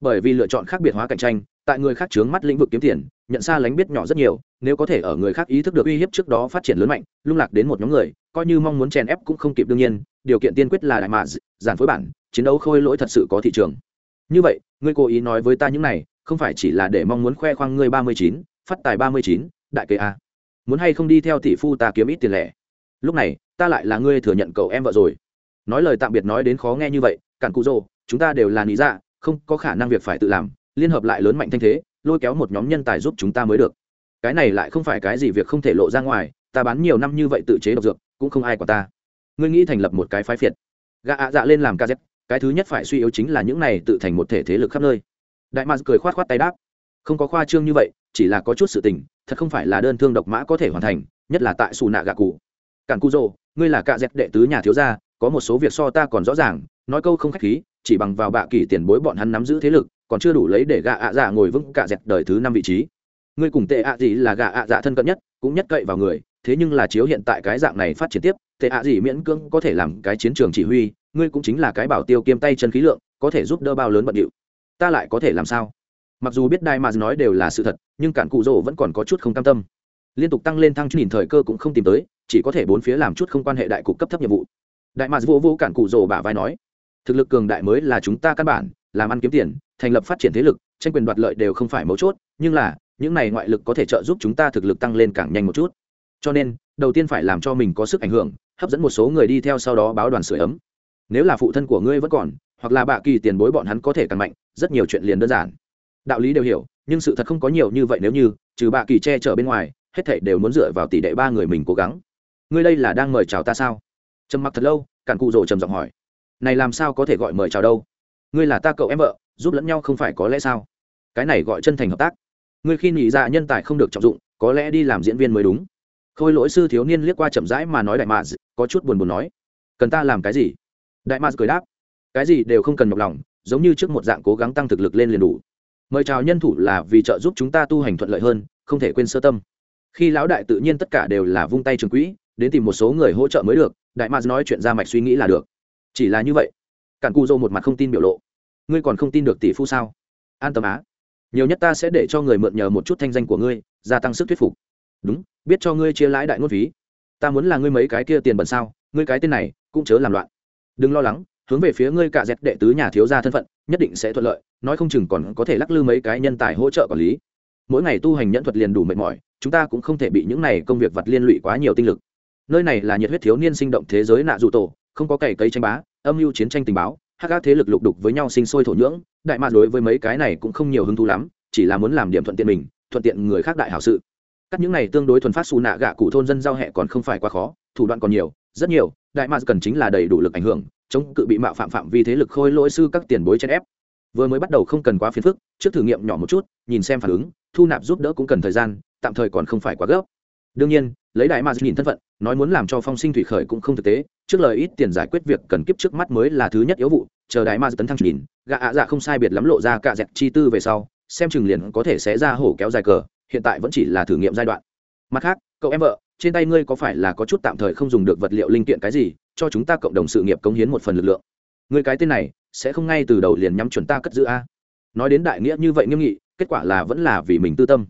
Speaker 1: Bởi vì lựa chọn khác biệt hóa cạnh tranh, tại người khác chướng mắt lĩnh vực kiếm tiền, nhận xa lánh biết nhỏ rất nhiều, nếu có thể ở người khác ý thức được uy hiếp trước đó phát triển lớn mạnh, lung lạc đến một nhóm người, coi như mong muốn chèn ép cũng không kịp đương nhiên, điều kiện tiên quyết là đại mạ giản phối bản, chiến đấu khôi lỗi thật sự có thị trường. Như vậy, ngươi cố ý nói với ta những này, không phải chỉ là để mong muốn khoe khoang ngươi ba mươi chín, phát tài ba mươi chín, đại kế a muốn hay không đi theo tỷ phu ta kiếm ít tiền lẻ? Lúc này, ta lại là ngươi thừa nhận cậu em vợ rồi. Nói lời tạm biệt nói đến khó nghe như vậy, cản cụ rồ, chúng ta đều là lý dạ không có khả năng việc phải tự làm, liên hợp lại lớn mạnh thanh thế, lôi kéo một nhóm nhân tài giúp chúng ta mới được. Cái này lại không phải cái gì việc không thể lộ ra ngoài, ta bán nhiều năm như vậy tự chế độc dược, cũng không ai của ta. Ngươi nghĩ thành lập một cái phái phiệt. Gạ ạ dạ lên làm ca dép, cái thứ nhất phải suy yếu chính là những này tự thành một thể thế lực khắp nơi. Đại mạc cười khoát khoát tay đáp. Không có khoa trương như vậy chỉ là có chút sự tình, thật không phải là đơn thương độc mã có thể hoàn thành, nhất là tại xù nạ gạ cụ. Cản cu rồ ngươi là cạ dẹp đệ tứ nhà thiếu gia, có một số việc so ta còn rõ ràng, nói câu không khách khí, chỉ bằng vào bạ kỳ tiền bối bọn hắn nắm giữ thế lực, còn chưa đủ lấy để gạ ạ dạ ngồi vững cạ dẹp đời thứ năm vị trí. Ngươi cùng tệ ạ gì là gạ ạ dạ thân cận nhất, cũng nhất cậy vào người, thế nhưng là chiếu hiện tại cái dạng này phát triển tiếp, tệ ạ gì miễn cưỡng có thể làm cái chiến trường chỉ huy, ngươi cũng chính là cái bảo tiêu kiêm tay chân khí lượng, có thể giúp đỡ bao lớn bận điệu. Ta lại có thể làm sao? Mặc dù biết đại mà nói đều là sự thật, nhưng cản cụ rỗ vẫn còn có chút không cam tâm. Liên tục tăng lên thăng chút nhìn thời cơ cũng không tìm tới, chỉ có thể bốn phía làm chút không quan hệ đại cục cấp thấp nhiệm vụ. Đại mà vô vô cản cụ rỗ bả vai nói, thực lực cường đại mới là chúng ta căn bản, làm ăn kiếm tiền, thành lập phát triển thế lực, tranh quyền đoạt lợi đều không phải mấu chốt, nhưng là, những này ngoại lực có thể trợ giúp chúng ta thực lực tăng lên càng nhanh một chút. Cho nên, đầu tiên phải làm cho mình có sức ảnh hưởng, hấp dẫn một số người đi theo sau đó báo đoàn sửa ấm. Nếu là phụ thân của ngươi vẫn còn, hoặc là bạ kỳ tiền bối bọn hắn có thể càng mạnh, rất nhiều chuyện liền đơn giản đạo lý đều hiểu, nhưng sự thật không có nhiều như vậy nếu như, trừ bạ kỳ che chở bên ngoài, hết thảy đều muốn dựa vào tỷ đệ ba người mình cố gắng. Ngươi đây là đang mời chào ta sao? Trầm mặc thật lâu, cản cụ rồ trầm giọng hỏi. Này làm sao có thể gọi mời chào đâu? Ngươi là ta cậu em vợ, giúp lẫn nhau không phải có lẽ sao? Cái này gọi chân thành hợp tác. Ngươi khi nghỉ ra dạ nhân tài không được trọng dụng, có lẽ đi làm diễn viên mới đúng. Khôi lỗi sư thiếu niên liếc qua chậm rãi mà nói đại mạc có chút buồn buồn nói. Cần ta làm cái gì? Đại mạc cười đáp. Cái gì đều không cần nhọc lòng, giống như trước một dạng cố gắng tăng thực lực lên liền đủ mời chào nhân thủ là vì trợ giúp chúng ta tu hành thuận lợi hơn, không thể quên sơ tâm. Khi lão đại tự nhiên tất cả đều là vung tay trường quỹ, đến tìm một số người hỗ trợ mới được, đại mạc nói chuyện ra mạch suy nghĩ là được. Chỉ là như vậy, cản cu dô một mặt không tin biểu lộ. Ngươi còn không tin được tỷ phu sao? An tâm á. Nhiều nhất ta sẽ để cho người mượn nhờ một chút thanh danh của ngươi, gia tăng sức thuyết phục. Đúng, biết cho ngươi chia lãi đại ngôn phí. Ta muốn là ngươi mấy cái kia tiền bẩn sao, ngươi cái tên này cũng chớ làm loạn. Đừng lo lắng hướng về phía ngươi cả dẹt đệ tứ nhà thiếu gia thân phận, nhất định sẽ thuận lợi, nói không chừng còn có thể lắc lư mấy cái nhân tài hỗ trợ quản lý. Mỗi ngày tu hành nhẫn thuật liền đủ mệt mỏi, chúng ta cũng không thể bị những này công việc vật liên lụy quá nhiều tinh lực. Nơi này là nhiệt huyết thiếu niên sinh động thế giới nạ dù tổ, không có cày cấy tranh bá, âm mưu chiến tranh tình báo hắc các thế lực lục đục với nhau sinh sôi thổ nhưỡng, đại mạc đối với mấy cái này cũng không nhiều hứng thú lắm, chỉ là muốn làm điểm thuận tiện mình, thuận tiện người khác đại hảo sự. Các những này tương đối thuần phát xù nạ gạ cụ thôn dân giao hẹ còn không phải quá khó, thủ đoạn còn nhiều, rất nhiều, đại mạc cần chính là đầy đủ lực ảnh hưởng chống cự bị mạo phạm phạm vi thế lực khôi lỗi sư các tiền bối chen ép. Vừa mới bắt đầu không cần quá phiền phức, trước thử nghiệm nhỏ một chút, nhìn xem phản ứng, thu nạp giúp đỡ cũng cần thời gian, tạm thời còn không phải quá gấp. Đương nhiên, lấy đại ma nhìn thân phận, nói muốn làm cho phong sinh thủy khởi cũng không thực tế, trước lời ít tiền giải quyết việc cần kiếp trước mắt mới là thứ nhất yếu vụ, chờ đại ma tấn thăng nhìn gạ ạ dạ không sai biệt lắm lộ ra cả dẹt chi tư về sau, xem chừng liền có thể sẽ ra hổ kéo dài cờ, hiện tại vẫn chỉ là thử nghiệm giai đoạn. Mặt khác, cậu em vợ, trên tay ngươi có phải là có chút tạm thời không dùng được vật liệu linh kiện cái gì cho chúng ta cộng đồng sự nghiệp cống hiến một phần lực lượng. Người cái tên này sẽ không ngay từ đầu liền nhắm chuẩn ta cất giữ a. Nói đến đại nghĩa như vậy nghiêm nghị, kết quả là vẫn là vì mình tư tâm.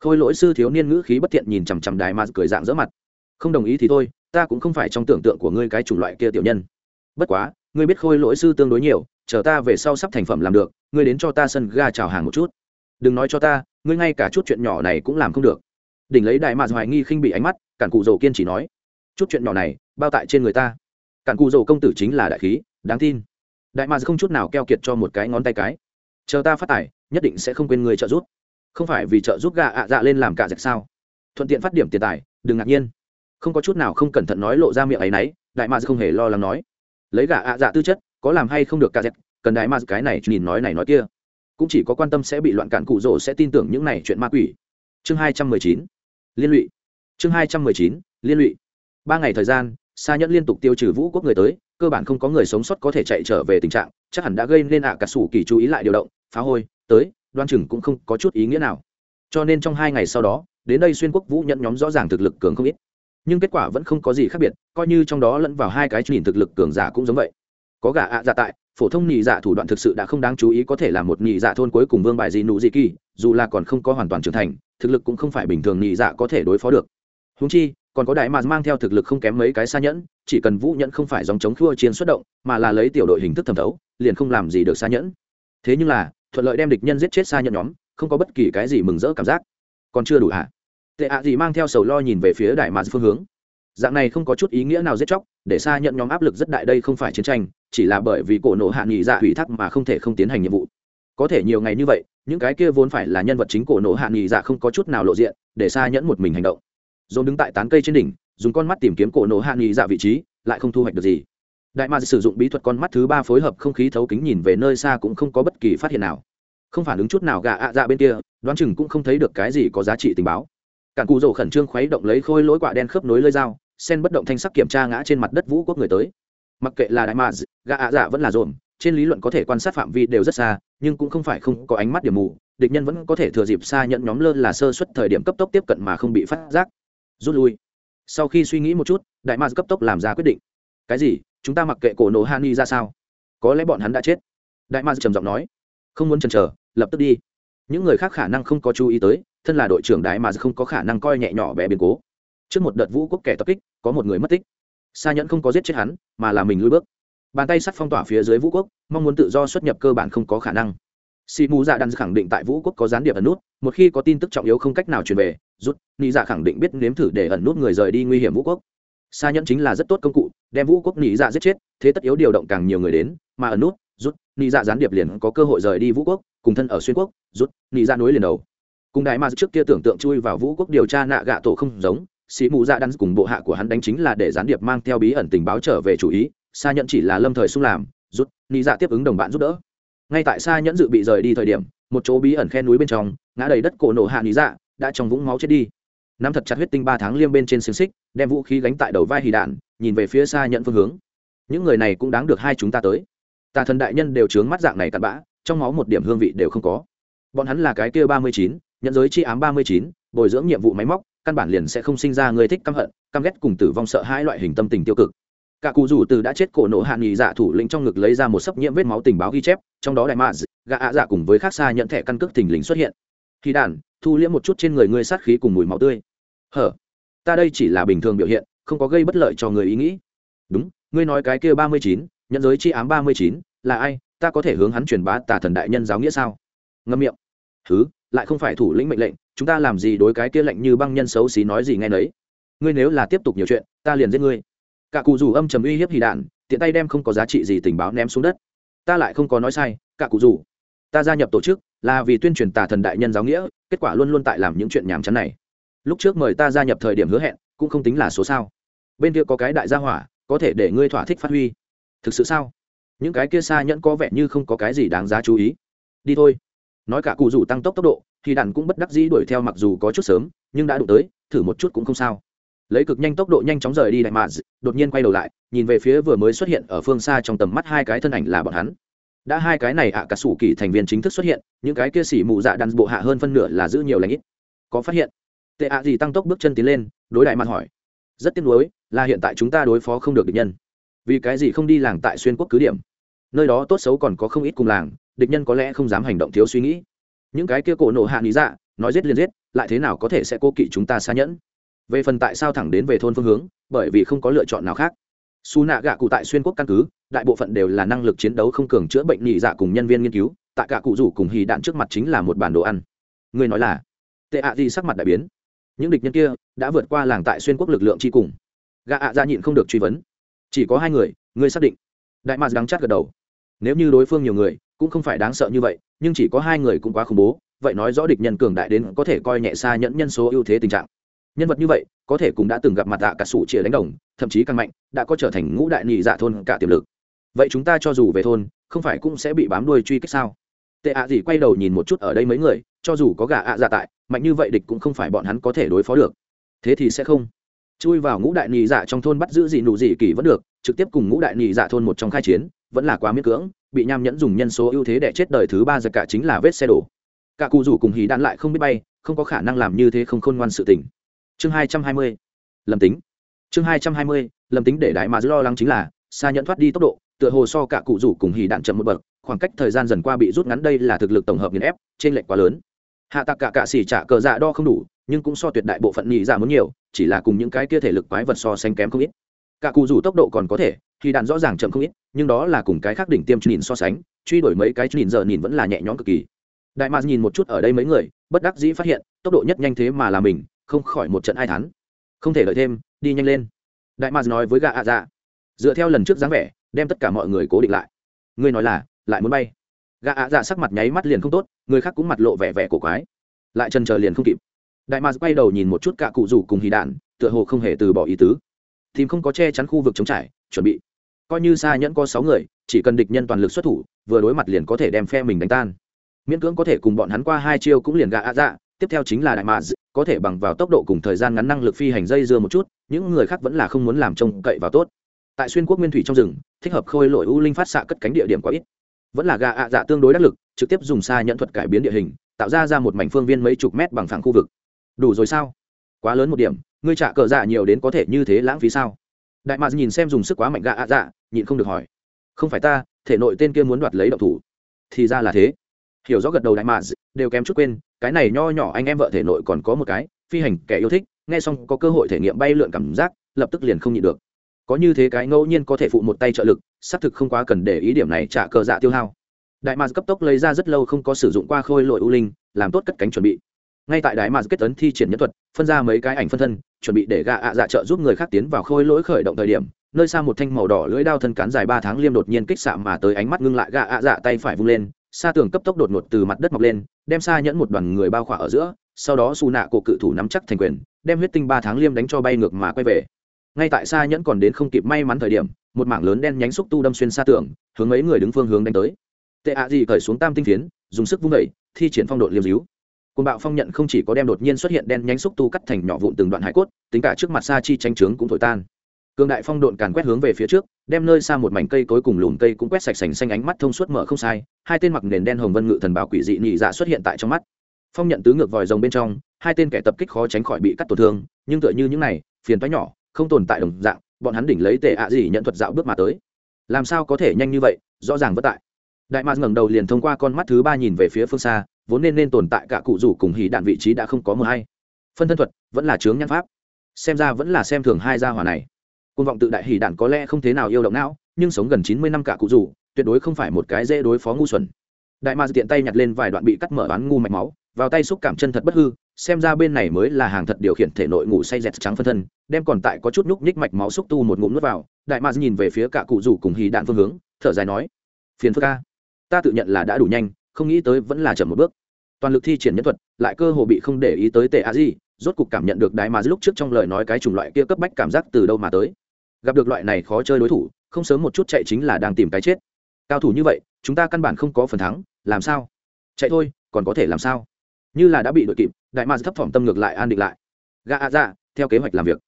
Speaker 1: Khôi lỗi sư thiếu niên ngữ khí bất thiện nhìn chằm chằm đài mà cười dạng dỡ mặt. Không đồng ý thì thôi, ta cũng không phải trong tưởng tượng của ngươi cái chủng loại kia tiểu nhân. Bất quá, ngươi biết khôi lỗi sư tương đối nhiều, chờ ta về sau sắp thành phẩm làm được, ngươi đến cho ta sân ga chào hàng một chút. Đừng nói cho ta, ngươi ngay cả chút chuyện nhỏ này cũng làm không được. Đỉnh lấy đại mạc hoài nghi khinh bị ánh mắt, cản cụ dầu kiên chỉ nói. Chút chuyện nhỏ này, bao tại trên người ta cản cụ dầu công tử chính là đại khí, đáng tin. Đại mà không chút nào keo kiệt cho một cái ngón tay cái. Chờ ta phát tài, nhất định sẽ không quên người trợ giúp. Không phải vì trợ giúp gà ạ dạ lên làm cả dạch sao? Thuận tiện phát điểm tiền tài, đừng ngạc nhiên. Không có chút nào không cẩn thận nói lộ ra miệng ấy nấy, đại mà không hề lo lắng nói. Lấy gà ạ dạ tư chất, có làm hay không được cả dạch cần đại mà cái này nhìn nói này nói kia. Cũng chỉ có quan tâm sẽ bị loạn cản cụ rỗ sẽ tin tưởng những này chuyện ma quỷ. Chương hai trăm mười chín, liên lụy. Chương hai trăm mười chín, liên lụy. Ba ngày thời gian xa nhẫn liên tục tiêu trừ vũ quốc người tới, cơ bản không có người sống sót có thể chạy trở về tình trạng, chắc hẳn đã gây nên ạ cả sủ kỳ chú ý lại điều động, phá hôi, tới, đoan chừng cũng không có chút ý nghĩa nào. Cho nên trong hai ngày sau đó, đến đây xuyên quốc vũ nhận nhóm rõ ràng thực lực cường không ít. Nhưng kết quả vẫn không có gì khác biệt, coi như trong đó lẫn vào hai cái nhìn thực lực cường giả cũng giống vậy. Có gà ạ à dạ tại, phổ thông nhị dạ thủ đoạn thực sự đã không đáng chú ý có thể là một nhị dạ thôn cuối cùng vương bài gì nụ gì kỳ, dù là còn không có hoàn toàn trưởng thành, thực lực cũng không phải bình thường nhị dạ có thể đối phó được. Húng chi còn có đại mà mang theo thực lực không kém mấy cái xa nhẫn, chỉ cần vũ nhẫn không phải dòng chống khua chiến xuất động, mà là lấy tiểu đội hình thức thẩm thấu, liền không làm gì được xa nhẫn. Thế nhưng là, thuận lợi đem địch nhân giết chết xa nhẫn nhóm, không có bất kỳ cái gì mừng rỡ cảm giác. Còn chưa đủ hả? Tệ ạ gì mang theo sầu lo nhìn về phía đại mà phương hướng. Dạng này không có chút ý nghĩa nào giết chóc, để xa nhận nhóm áp lực rất đại đây không phải chiến tranh, chỉ là bởi vì cổ nộ hạ nghị dạ hủy thác mà không thể không tiến hành nhiệm vụ. Có thể nhiều ngày như vậy, những cái kia vốn phải là nhân vật chính cổ nộ hạ nghị dạ không có chút nào lộ diện, để xa nhẫn một mình hành động dồn đứng tại tán cây trên đỉnh, dùng con mắt tìm kiếm cổ nổ hạ nghị dạ vị trí, lại không thu hoạch được gì. Đại ma sử dụng bí thuật con mắt thứ ba phối hợp không khí thấu kính nhìn về nơi xa cũng không có bất kỳ phát hiện nào. Không phản ứng chút nào gà ạ dạ bên kia, đoán chừng cũng không thấy được cái gì có giá trị tình báo. Cản cụ rổ khẩn trương khuấy động lấy khôi lỗi quạ đen khớp nối lơi dao sen bất động thanh sắc kiểm tra ngã trên mặt đất vũ quốc người tới. Mặc kệ là đại ma, gà ạ dạ vẫn là dồn, trên lý luận có thể quan sát phạm vi đều rất xa, nhưng cũng không phải không có ánh mắt điểm mù, địch nhân vẫn có thể thừa dịp xa nhận nhóm lơ là sơ suất thời điểm cấp tốc tiếp cận mà không bị phát giác rút lui. Sau khi suy nghĩ một chút, đại ma cấp tốc làm ra quyết định. Cái gì? Chúng ta mặc kệ cổ nổ hani ra sao? Có lẽ bọn hắn đã chết. Đại ma trầm giọng nói. Không muốn chần chờ, lập tức đi. Những người khác khả năng không có chú ý tới, thân là đội trưởng đại Ma không có khả năng coi nhẹ nhỏ bé biến cố. Trước một đợt vũ quốc kẻ tập kích, có một người mất tích. Sa nhẫn không có giết chết hắn, mà là mình lui bước. Bàn tay sắt phong tỏa phía dưới vũ quốc, mong muốn tự do xuất nhập cơ bản không có khả năng sĩ mù dạ đan khẳng định tại vũ quốc có gián điệp ẩn nút, một khi có tin tức trọng yếu không cách nào truyền về, rút, Nị dạ khẳng định biết nếm thử để ẩn nút người rời đi nguy hiểm vũ quốc. Sa nhẫn chính là rất tốt công cụ, đem vũ quốc Nị dạ giết chết, thế tất yếu điều động càng nhiều người đến, mà ẩn nút, rút, Nị dạ gián điệp liền có cơ hội rời đi vũ quốc, cùng thân ở xuyên quốc, rút, Nị dạ nối liền đầu. Cùng đại ma trước kia tưởng tượng chui vào vũ quốc điều tra nạ gạ tổ không giống sĩ mù dạ đan cùng bộ hạ của hắn đánh chính là để gián điệp mang theo bí ẩn tình báo trở về chủ ý, sa nhẫn chỉ là lâm thời xung làm, rút, Nị dạ tiếp ứng đồng bạn giúp đỡ ngay tại xa nhẫn dự bị rời đi thời điểm, một chỗ bí ẩn khe núi bên trong, ngã đầy đất cổ nổ hạ lý dạ đã trong vũng máu chết đi. Nắm thật chặt huyết tinh ba tháng liêm bên trên xiềng xích, đem vũ khí gánh tại đầu vai hì đạn, nhìn về phía xa nhận phương hướng. Những người này cũng đáng được hai chúng ta tới. Tà thần đại nhân đều trướng mắt dạng này cặn bã, trong máu một điểm hương vị đều không có. Bọn hắn là cái kia ba mươi chín, nhận giới chi ám ba mươi chín, bồi dưỡng nhiệm vụ máy móc, căn bản liền sẽ không sinh ra người thích căm hận, căm ghét cùng tử vong sợ hai loại hình tâm tình tiêu cực cả cụ rủ từ đã chết cổ nổ hạ nghỉ dạ thủ lĩnh trong ngực lấy ra một sấp nhiễm vết máu tình báo ghi chép, trong đó đại mạ gạ ạ dạ cùng với khác xa nhận thẻ căn cước thình lình xuất hiện. Khi đàn, thu liễm một chút trên người ngươi sát khí cùng mùi máu tươi. Hở, ta đây chỉ là bình thường biểu hiện, không có gây bất lợi cho người ý nghĩ. Đúng, ngươi nói cái kia ba mươi chín, nhận giới chi ám ba mươi chín, là ai, ta có thể hướng hắn truyền bá tà thần đại nhân giáo nghĩa sao? Ngâm miệng. Thứ lại không phải thủ lĩnh mệnh lệnh, chúng ta làm gì đối cái kia lệnh như băng nhân xấu xí nói gì nghe nấy. Ngươi nếu là tiếp tục nhiều chuyện, ta liền giết ngươi cả cụ dù âm trầm uy hiếp hy đạn, tiện tay đem không có giá trị gì tình báo ném xuống đất. Ta lại không có nói sai, cả cụ dù. ta gia nhập tổ chức là vì tuyên truyền tà thần đại nhân giáo nghĩa, kết quả luôn luôn tại làm những chuyện nhàm chán này. Lúc trước mời ta gia nhập thời điểm hứa hẹn, cũng không tính là số sao. Bên kia có cái đại gia hỏa, có thể để ngươi thỏa thích phát huy. Thực sự sao? Những cái kia xa nhẫn có vẻ như không có cái gì đáng giá chú ý. Đi thôi. Nói cả cụ rủ tăng tốc tốc độ, thì đạn cũng bất đắc dĩ đuổi theo mặc dù có chút sớm, nhưng đã đụng tới, thử một chút cũng không sao lấy cực nhanh tốc độ nhanh chóng rời đi đại mạ đột nhiên quay đầu lại, nhìn về phía vừa mới xuất hiện ở phương xa trong tầm mắt hai cái thân ảnh là bọn hắn. Đã hai cái này ạ, cả sủ kỳ thành viên chính thức xuất hiện, những cái kia xỉ mù dạ đàn bộ hạ hơn phân nửa là giữ nhiều lãnh ít. Có phát hiện? Tệ ạ gì tăng tốc bước chân tiến lên, đối đại mặt hỏi. Rất tiếc nuối, là hiện tại chúng ta đối phó không được địch nhân. Vì cái gì không đi làng tại xuyên quốc cứ điểm? Nơi đó tốt xấu còn có không ít cùng làng, địch nhân có lẽ không dám hành động thiếu suy nghĩ. Những cái kia cổ nổ hạ lý dạ nói giết liền giết, lại thế nào có thể sẽ cô kỵ chúng ta xa nhẫn? Về phần tại sao thẳng đến về thôn phương hướng, bởi vì không có lựa chọn nào khác. Su nạ gạ cụ tại xuyên quốc căn cứ, đại bộ phận đều là năng lực chiến đấu không cường chữa bệnh nhị dạ cùng nhân viên nghiên cứu, tại cả cụ rủ cùng hì đạn trước mặt chính là một bản đồ ăn. Người nói là, tệ ạ gì sắc mặt đại biến. Những địch nhân kia đã vượt qua làng tại xuyên quốc lực lượng tri cùng. Gạ ạ ra nhịn không được truy vấn. Chỉ có hai người ngươi xác định. Đại mạc đắng chát gật đầu. Nếu như đối phương nhiều người, cũng không phải đáng sợ như vậy, nhưng chỉ có hai người cũng quá khủng bố, vậy nói rõ địch nhân cường đại đến có thể coi nhẹ xa nhẫn nhân số ưu thế tình trạng nhân vật như vậy, có thể cũng đã từng gặp mặt tạ cả sủ chia đánh đồng, thậm chí càng mạnh, đã có trở thành ngũ đại nhị dạ thôn cả tiềm lực. Vậy chúng ta cho dù về thôn, không phải cũng sẽ bị bám đuôi truy kích sao? Tệ ạ gì quay đầu nhìn một chút ở đây mấy người, cho dù có gà ạ dạ tại, mạnh như vậy địch cũng không phải bọn hắn có thể đối phó được. Thế thì sẽ không. Chui vào ngũ đại nhị dạ trong thôn bắt giữ gì nụ gì kỳ vẫn được, trực tiếp cùng ngũ đại nhị dạ thôn một trong khai chiến, vẫn là quá miễn cưỡng, bị nham nhẫn dùng nhân số ưu thế để chết đời thứ ba giật cả chính là vết xe đổ. Cả cụ rủ cùng hí đạn lại không biết bay, không có khả năng làm như thế không khôn ngoan sự tình chương hai trăm hai mươi, lầm tính. Chương hai trăm hai mươi, lầm tính để đại mà lo lắng chính là xa nhận thoát đi tốc độ, tựa hồ so cả cụ rủ cùng hì đạn chậm một bậc, khoảng cách thời gian dần qua bị rút ngắn đây là thực lực tổng hợp nghiền ép, trên lệch quá lớn. Hạ tạc cả cạ xỉ trả cờ dạ đo không đủ, nhưng cũng so tuyệt đại bộ phận nhị dạ muốn nhiều, chỉ là cùng những cái kia thể lực quái vật so sánh kém không ít. Cả cụ rủ tốc độ còn có thể thì đạn rõ ràng chậm không ít, nhưng đó là cùng cái khác đỉnh tiêm nhìn so sánh, truy đuổi mấy cái nhìn giờ nhìn vẫn là nhẹ nhõm cực kỳ. Đại mạc nhìn một chút ở đây mấy người, bất đắc dĩ phát hiện, tốc độ nhất nhanh thế mà là mình không khỏi một trận ai thắn không thể đợi thêm, đi nhanh lên. Đại mạc nói với gà ạ dạ. Dựa theo lần trước dáng vẻ, đem tất cả mọi người cố định lại. Ngươi nói là, lại muốn bay. Gà ạ dạ sắc mặt nháy mắt liền không tốt, người khác cũng mặt lộ vẻ vẻ cổ quái. Lại chân chờ liền không kịp. Đại mạc quay đầu nhìn một chút cả cụ rủ cùng hì đạn, tựa hồ không hề từ bỏ ý tứ. Tìm không có che chắn khu vực chống trải, chuẩn bị. Coi như xa nhẫn có sáu người, chỉ cần địch nhân toàn lực xuất thủ, vừa đối mặt liền có thể đem phe mình đánh tan. Miễn cưỡng có thể cùng bọn hắn qua hai chiêu cũng liền gạ ạ dạ tiếp theo chính là đại mạc có thể bằng vào tốc độ cùng thời gian ngắn năng lực phi hành dây dưa một chút, những người khác vẫn là không muốn làm trông cậy vào tốt. Tại xuyên quốc nguyên thủy trong rừng, thích hợp khôi lội u linh phát xạ cất cánh địa điểm quá ít. Vẫn là gà ạ dạ tương đối đắc lực, trực tiếp dùng xa nhận thuật cải biến địa hình, tạo ra ra một mảnh phương viên mấy chục mét bằng phẳng khu vực. Đủ rồi sao? Quá lớn một điểm, ngươi trả cờ dạ nhiều đến có thể như thế lãng phí sao? Đại mạc nhìn xem dùng sức quá mạnh gà ạ dạ nhịn không được hỏi. Không phải ta, thể nội tên kia muốn đoạt lấy độc thủ. Thì ra là thế. Hiểu rõ gật đầu đại mạc đều kém chút quên cái này nho nhỏ anh em vợ thể nội còn có một cái, phi hành kẻ yêu thích, nghe xong có cơ hội thể nghiệm bay lượn cảm giác, lập tức liền không nhịn được. Có như thế cái ngẫu nhiên có thể phụ một tay trợ lực, xác thực không quá cần để ý điểm này trả cờ dạ tiêu hao. Đại mạc cấp tốc lấy ra rất lâu không có sử dụng qua khôi lội u linh, làm tốt cất cánh chuẩn bị. Ngay tại đại mạc kết tấn thi triển nhân thuật, phân ra mấy cái ảnh phân thân, chuẩn bị để gạ ạ dạ trợ giúp người khác tiến vào khôi lỗi khởi động thời điểm, nơi xa một thanh màu đỏ lưỡi đao thân cán dài ba tháng liêm đột nhiên kích xạ mà tới ánh mắt ngưng lại gạ ạ dạ tay phải vung lên xa tường cấp tốc đột ngột từ mặt đất mọc lên đem xa nhẫn một đoàn người bao khỏa ở giữa sau đó xù nạ cổ cự thủ nắm chắc thành quyền đem huyết tinh ba tháng liêm đánh cho bay ngược mà quay về. Ngay tại xa nhẫn còn đến không kịp may mắn thời điểm một mảng lớn đen nhánh xúc tu đâm xuyên xa tường hướng mấy người đứng phương hướng đánh tới. Tệ ạ gì cởi xuống tam tinh phiến dùng sức vung đẩy, thi triển phong độ liêm díu. Côn bạo phong nhận không chỉ có đem đột nhiên xuất hiện đen nhánh xúc tu cắt thành nhỏ vụn từng đoạn hải cốt tính cả trước mặt xa chi tranh trướng cũng thổi tan cường đại phong độn càn quét hướng về phía trước, đem nơi xa một mảnh cây cối cùng lùm cây cũng quét sạch sành xanh ánh mắt thông suốt mở không sai, hai tên mặc nền đen hồng vân ngự thần bảo quỷ dị nhị dạ xuất hiện tại trong mắt. Phong nhận tứ ngược vòi rồng bên trong, hai tên kẻ tập kích khó tránh khỏi bị cắt tổn thương, nhưng tựa như những này, phiền toái nhỏ, không tồn tại đồng dạng, bọn hắn đỉnh lấy tệ ạ gì nhận thuật dạo bước mà tới. Làm sao có thể nhanh như vậy, rõ ràng vất tại. Đại mạc ngẩng đầu liền thông qua con mắt thứ ba nhìn về phía phương xa, vốn nên nên tồn tại cả cụ rủ cùng hỉ đạn vị trí đã không có mờ hay. Phân thân thuật vẫn là chướng nhãn pháp. Xem ra vẫn là xem thường hai gia hỏa này côn vọng tự đại hỉ đạn có lẽ không thế nào yêu động não, nhưng sống gần chín mươi năm cả cụ rủ, tuyệt đối không phải một cái dễ đối phó ngu xuẩn. Đại ma tiện tay nhặt lên vài đoạn bị cắt mở bán ngu mạch máu, vào tay xúc cảm chân thật bất hư, xem ra bên này mới là hàng thật điều khiển thể nội ngủ say dẹt trắng phân thân, đem còn tại có chút nhúc nhích mạch máu xúc tu một ngụm nuốt vào, đại ma nhìn về phía cả cụ rủ cùng hì đạn phương hướng, thở dài nói, phiền phức ca ta tự nhận là đã đủ nhanh, không nghĩ tới vẫn là chậm một bước. Toàn lực thi triển nhân thuật, lại cơ hồ bị không để ý tới tệ a di, rốt cục cảm nhận được đại ma lúc trước trong lời nói cái chủng loại kia cấp bách cảm giác từ đâu mà tới gặp được loại này khó chơi đối thủ, không sớm một chút chạy chính là đang tìm cái chết. Cao thủ như vậy, chúng ta căn bản không có phần thắng, làm sao? Chạy thôi, còn có thể làm sao? Như là đã bị đội kịp, đại ma thấp thỏm tâm ngược lại an định lại. Gà ạ ra theo kế hoạch làm việc.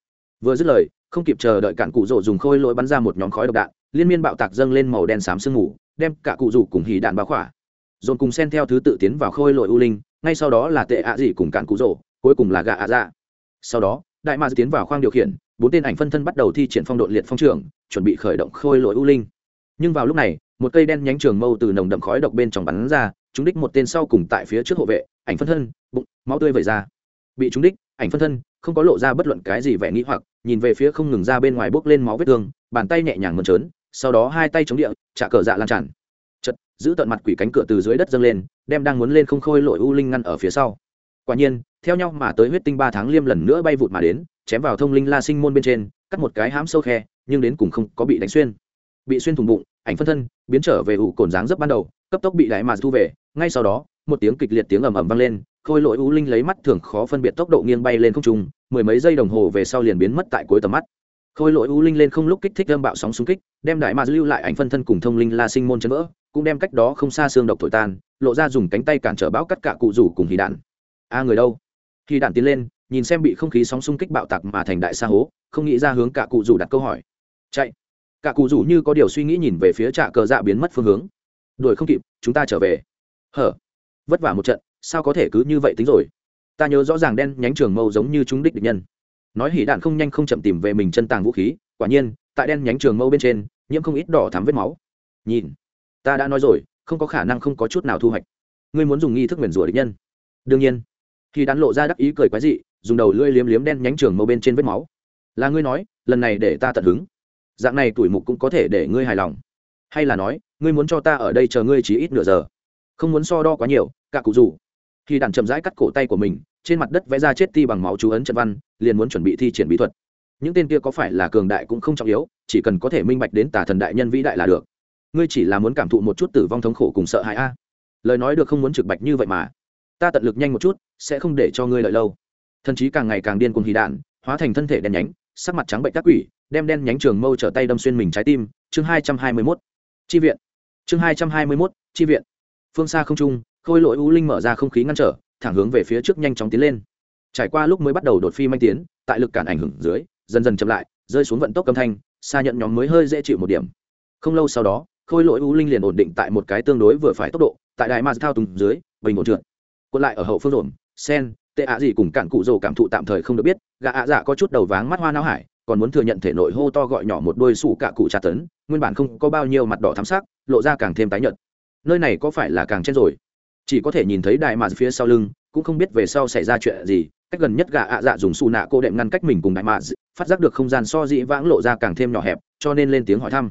Speaker 1: Vừa dứt lời, không kịp chờ đợi cản cụ rỗ dùng khôi lỗi bắn ra một nhóm khói độc đạn, liên miên bạo tạc dâng lên màu đen xám sương mù, đem cả cụ rủ cùng hì đạn báo khỏa. Dồn cùng sen theo thứ tự tiến vào khôi lội u linh, ngay sau đó là tệ ạ à dị cùng cạn cụ rỗ cuối cùng là gà ạ dạ. Sau đó đại ma tiến vào khoang điều khiển, bốn tên ảnh phân thân bắt đầu thi triển phong độ liệt phong trường, chuẩn bị khởi động khôi lỗi u linh. Nhưng vào lúc này, một cây đen nhánh trường mâu từ nồng đậm khói độc bên trong bắn ra, chúng đích một tên sau cùng tại phía trước hộ vệ, ảnh phân thân, bụng, máu tươi vẩy ra. Bị chúng đích, ảnh phân thân, không có lộ ra bất luận cái gì vẻ nghĩ hoặc, nhìn về phía không ngừng ra bên ngoài bốc lên máu vết thương, bàn tay nhẹ nhàng mơn trớn, sau đó hai tay chống địa, trả cờ dạ lan tràn. Chật giữ tận mặt quỷ cánh cửa từ dưới đất dâng lên, đem đang muốn lên không khôi lội u linh ngăn ở phía sau quả nhiên, theo nhau mà tới huyết tinh ba tháng liêm lần nữa bay vụt mà đến, chém vào thông linh la sinh môn bên trên, cắt một cái hãm sâu khe, nhưng đến cùng không có bị đánh xuyên. Bị xuyên thủng bụng, ảnh phân thân, biến trở về ủ cồn dáng dấp ban đầu, cấp tốc bị đại mà thu về, ngay sau đó, một tiếng kịch liệt tiếng ầm ầm vang lên, khôi lỗi u linh lấy mắt thường khó phân biệt tốc độ nghiêng bay lên không trung, mười mấy giây đồng hồ về sau liền biến mất tại cuối tầm mắt. Khôi lỗi u linh lên không lúc kích thích âm bạo sóng xung kích, đem đại mà lưu lại ảnh phân thân cùng thông linh la sinh môn chấn vỡ, cũng đem cách đó không xa xương độc thổi tan, lộ ra dùng cánh tay cản trở bão cắt cả cụ rủ cùng hì đạn a người đâu? Khi đạn tiến lên, nhìn xem bị không khí sóng xung kích bạo tạc mà thành đại sa hố, không nghĩ ra hướng cả cụ rủ đặt câu hỏi. Chạy. Cả cụ rủ như có điều suy nghĩ nhìn về phía trạ cờ dạ biến mất phương hướng. Đuổi không kịp, chúng ta trở về. Hở. Vất vả một trận, sao có thể cứ như vậy tính rồi? Ta nhớ rõ ràng đen nhánh trường mâu giống như chúng đích địch nhân. Nói hỉ đạn không nhanh không chậm tìm về mình chân tàng vũ khí, quả nhiên, tại đen nhánh trường mâu bên trên, nhiễm không ít đỏ thắm vết máu. Nhìn. Ta đã nói rồi, không có khả năng không có chút nào thu hoạch. Ngươi muốn dùng nghi thức nguyền rủa địch nhân. Đương nhiên khi đạn lộ ra đắc ý cười quái dị, dùng đầu lưỡi liếm liếm đen nhánh trường mâu bên trên vết máu. Là ngươi nói, lần này để ta tận hứng. Dạng này tuổi mục cũng có thể để ngươi hài lòng. Hay là nói, ngươi muốn cho ta ở đây chờ ngươi chỉ ít nửa giờ. Không muốn so đo quá nhiều, cả cụ rủ khi đàn chậm rãi cắt cổ tay của mình, trên mặt đất vẽ ra chết ti bằng máu chú ấn trận văn, liền muốn chuẩn bị thi triển bí thuật. Những tên kia có phải là cường đại cũng không trọng yếu, chỉ cần có thể minh bạch đến tà thần đại nhân vĩ đại là được. Ngươi chỉ là muốn cảm thụ một chút tử vong thống khổ cùng sợ hãi a. Lời nói được không muốn trực bạch như vậy mà ta tận lực nhanh một chút, sẽ không để cho ngươi lợi lâu. Thần chí càng ngày càng điên cùng hì đạn, hóa thành thân thể đen nhánh, sắc mặt trắng bệnh các quỷ, đem đen nhánh trường mâu trở tay đâm xuyên mình trái tim. Chương hai trăm hai mươi mốt. Chi viện. Chương hai trăm hai mươi mốt, chi viện. Phương xa không trung, khôi lỗi u linh mở ra không khí ngăn trở, thẳng hướng về phía trước nhanh chóng tiến lên. Trải qua lúc mới bắt đầu đột phi manh tiến, tại lực cản ảnh hưởng dưới, dần dần chậm lại, rơi xuống vận tốc âm thanh, xa nhận nhóm mới hơi dễ chịu một điểm. Không lâu sau đó, khôi lỗi u linh liền ổn định tại một cái tương đối vừa phải tốc độ, tại đại ma thao tùng dưới, bình ổn trượt quân lại ở hậu phương rộn sen, tệ ạ gì cùng cản cụ rồ cảm thụ tạm thời không được biết, gã ạ dạ có chút đầu váng mắt hoa não hải, còn muốn thừa nhận thể nội hô to gọi nhỏ một đôi sủ cả cụ tra tấn, nguyên bản không có bao nhiêu mặt đỏ thắm sắc, lộ ra càng thêm tái nhợt. Nơi này có phải là càng chết rồi? Chỉ có thể nhìn thấy đại mạn phía sau lưng, cũng không biết về sau xảy ra chuyện gì, cách gần nhất gà ạ dạ dùng xù nạ cô đệm ngăn cách mình cùng đại mạn phát giác được không gian so dĩ vãng lộ ra càng thêm nhỏ hẹp, cho nên lên tiếng hỏi thăm.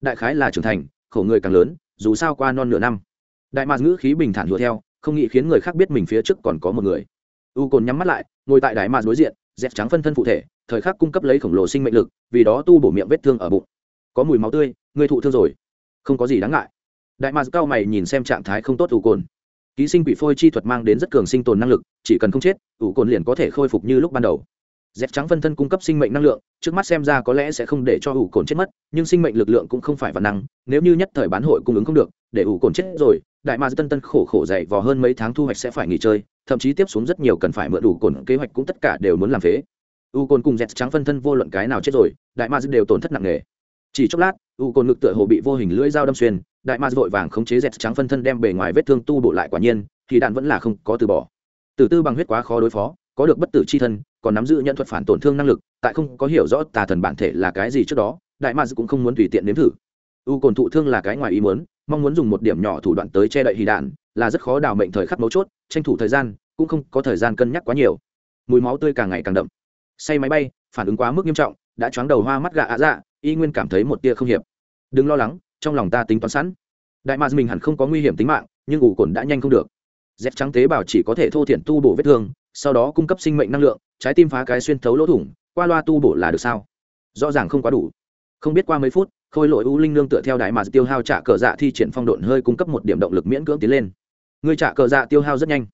Speaker 1: Đại khái là trưởng thành, khổ người càng lớn, dù sao qua non nửa năm. Đại mạn ngữ khí bình thản hùa theo không nghĩ khiến người khác biết mình phía trước còn có một người. U cồn nhắm mắt lại, ngồi tại đại mà đối diện dẹp trắng phân thân phụ thể, thời khắc cung cấp lấy khổng lồ sinh mệnh lực, vì đó tu bổ miệng vết thương ở bụng. Có mùi máu tươi, người thụ thương rồi. Không có gì đáng ngại. Đại mà cao mày nhìn xem trạng thái không tốt u cồn ký sinh quỷ phôi chi thuật mang đến rất cường sinh tồn năng lực, chỉ cần không chết, u cồn liền có thể khôi phục như lúc ban đầu. Dẹp trắng phân thân cung cấp sinh mệnh năng lượng, trước mắt xem ra có lẽ sẽ không để cho ủ cồn chết mất, nhưng sinh mệnh lực lượng cũng không phải văn năng, nếu như nhất thời bán hội cung ứng không được, để ủ cồn chết rồi đại ma tân tân khổ khổ dậy vò hơn mấy tháng thu hoạch sẽ phải nghỉ chơi, thậm chí tiếp xuống rất nhiều cần phải mượn đủ cồn kế hoạch cũng tất cả đều muốn làm phế. U cồn cùng dẹt trắng phân thân vô luận cái nào chết rồi, đại ma đều tổn thất nặng nề. Chỉ chốc lát, u cồn ngực tựa hồ bị vô hình lưỡi dao đâm xuyên, đại ma vội vàng khống chế dẹt trắng phân thân đem bề ngoài vết thương tu bổ lại quả nhiên, thì đạn vẫn là không có từ bỏ. Tử tư bằng huyết quá khó đối phó, có được bất tử chi thân, còn nắm giữ nhận thuật phản tổn thương năng lực, tại không có hiểu rõ tà thần bản thể là cái gì trước đó, đại ma cũng không muốn tùy tiện nếm thử. U cồn thụ thương là cái ngoài ý muốn mong muốn dùng một điểm nhỏ thủ đoạn tới che đậy hì đạn, là rất khó đào mệnh thời khắc mấu chốt, tranh thủ thời gian, cũng không có thời gian cân nhắc quá nhiều. Mùi máu tươi càng ngày càng đậm. Say máy bay, phản ứng quá mức nghiêm trọng, đã choáng đầu hoa mắt gạ ạ dạ y nguyên cảm thấy một tia không hiệp. Đừng lo lắng, trong lòng ta tính toán sẵn. Đại mạc mình hẳn không có nguy hiểm tính mạng, nhưng ủ cồn đã nhanh không được. Dép trắng tế bào chỉ có thể thô thiển tu bổ vết thương, sau đó cung cấp sinh mệnh năng lượng, trái tim phá cái xuyên thấu lỗ thủng, qua loa tu bổ là được sao? Rõ ràng không quá đủ. Không biết qua mấy phút khôi Lỗi u linh nương tựa theo đại mà tiêu hao trả cờ dạ thi triển phong độn hơi cung cấp một điểm động lực miễn cưỡng tiến lên. Người trả cờ dạ tiêu hao rất nhanh.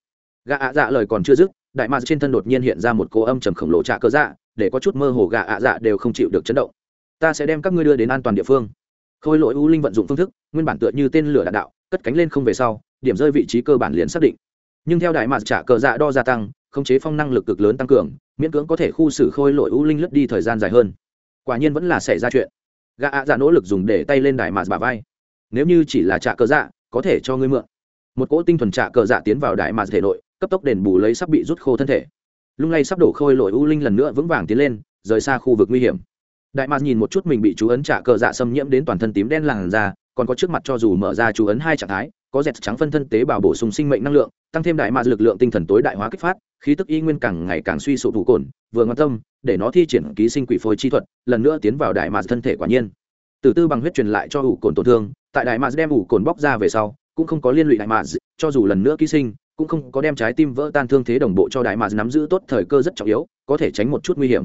Speaker 1: Gà ạ dạ lời còn chưa dứt, đại mà trên thân đột nhiên hiện ra một cô âm trầm khổng lồ trả cờ dạ để có chút mơ hồ gà ạ dạ đều không chịu được chấn động. Ta sẽ đem các ngươi đưa đến an toàn địa phương. Khôi lỗi u linh vận dụng phương thức, nguyên bản tựa như tên lửa đạn đạo, cất cánh lên không về sau, điểm rơi vị trí cơ bản liền xác định. Nhưng theo đại mạt trả cờ dạ đo gia tăng, khống chế phong năng lực cực lớn tăng cường, miễn cưỡng có thể khu xử khôi Lỗi u linh lướt đi thời gian dài hơn. Quả nhiên vẫn là xảy ra chuyện gã ạ dạ nỗ lực dùng để tay lên đài mạt bà vai. Nếu như chỉ là trạ cờ dạ có thể cho ngươi mượn. Một cỗ tinh thuần trạ cờ dạ tiến vào đại mạt thể nội, cấp tốc đền bù lấy sắp bị rút khô thân thể. Lung lay sắp đổ khôi lội u linh lần nữa vững vàng tiến lên, rời xa khu vực nguy hiểm. Đại mạt nhìn một chút mình bị chú ấn trạ cờ dạ xâm nhiễm đến toàn thân tím đen làn da, còn có trước mặt cho dù mở ra chú ấn hai trạng thái có dẹt trắng phân thân tế bào bổ sung sinh mệnh năng lượng, tăng thêm đại mạc lực lượng tinh thần tối đại hóa kích phát, khí tức y nguyên càng ngày càng suy sụp thủ cồn, vừa ngoan tâm, để nó thi triển ký sinh quỷ phôi chi thuật, lần nữa tiến vào đại mạc thân thể quả nhiên. Từ tư bằng huyết truyền lại cho ủ cồn tổn thương, tại đại mạc đem ủ cồn bóc ra về sau, cũng không có liên lụy đại mạc cho dù lần nữa ký sinh, cũng không có đem trái tim vỡ tan thương thế đồng bộ cho đại mạc nắm giữ tốt thời cơ rất trọng yếu, có thể tránh một chút nguy hiểm.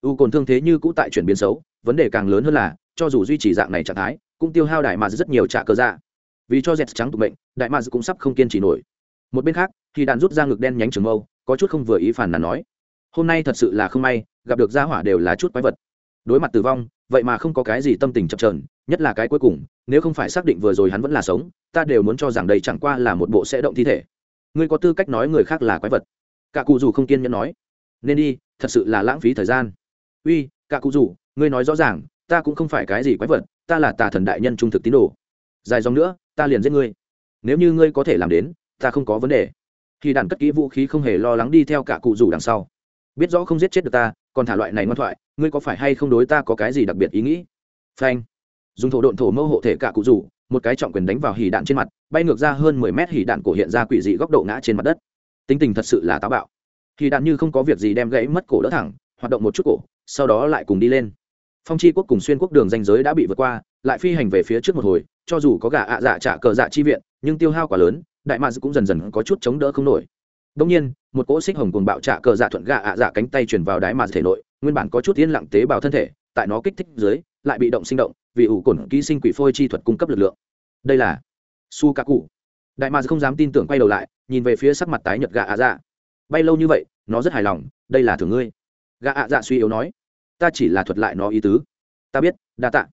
Speaker 1: U cồn thương thế như cũ tại chuyển biến xấu, vấn đề càng lớn hơn là, cho dù duy trì dạng này trạng thái, cũng tiêu hao đại mạc rất nhiều trả cơ dạ vì cho dẹt trắng tụ bệnh đại mads cũng sắp không kiên trì nổi. Một bên khác, thì đạn rút ra ngực đen nhánh trường mâu, có chút không vừa ý phản là nói, hôm nay thật sự là không may, gặp được gia hỏa đều là chút quái vật. Đối mặt tử vong, vậy mà không có cái gì tâm tình chập trờn nhất là cái cuối cùng, nếu không phải xác định vừa rồi hắn vẫn là sống, ta đều muốn cho rằng đây chẳng qua là một bộ sẽ động thi thể. Ngươi có tư cách nói người khác là quái vật. Cả cụ dù không kiên nhẫn nói, nên đi, thật sự là lãng phí thời gian. Uy, cả cụ dù ngươi nói rõ ràng, ta cũng không phải cái gì quái vật, ta là tà thần đại nhân trung thực tín đồ. Dài dòng nữa ta liền giết ngươi. Nếu như ngươi có thể làm đến, ta không có vấn đề. Khi đàn cất kỹ vũ khí không hề lo lắng đi theo cả cụ rủ đằng sau. Biết rõ không giết chết được ta, còn thả loại này ngoan thoại, ngươi có phải hay không đối ta có cái gì đặc biệt ý nghĩ? Phanh. Dùng thổ độn thổ mâu hộ thể cả cụ rủ, một cái trọng quyền đánh vào hỉ đạn trên mặt, bay ngược ra hơn mười mét hỉ đạn cổ hiện ra quỷ dị góc độ ngã trên mặt đất. Tính tình thật sự là táo bạo. Hỉ đạn như không có việc gì đem gãy mất cổ đỡ thẳng, hoạt động một chút cổ, sau đó lại cùng đi lên. Phong chi quốc cùng xuyên quốc đường danh giới đã bị vượt qua, lại phi hành về phía trước một hồi cho dù có gà ạ dạ trả cờ dạ chi viện, nhưng tiêu hao quá lớn, đại mads cũng dần dần có chút chống đỡ không nổi. Đông nhiên, một cỗ xích hồng cùng bạo trả cờ dạ thuận gà ạ dạ cánh tay chuyển vào đáy mads thể nội, nguyên bản có chút yên lặng tế bào thân thể, tại nó kích thích dưới, lại bị động sinh động, vì ủ cổn ký sinh quỷ phôi chi thuật cung cấp lực lượng. Đây là su ca cụ. Đại mads không dám tin tưởng quay đầu lại, nhìn về phía sắc mặt tái nhợt gà ạ dạ. Bay lâu như vậy, nó rất hài lòng, đây là thường ngươi. Gà ạ dạ suy yếu nói, ta chỉ là thuật lại nó ý tứ. Ta biết, đa tạ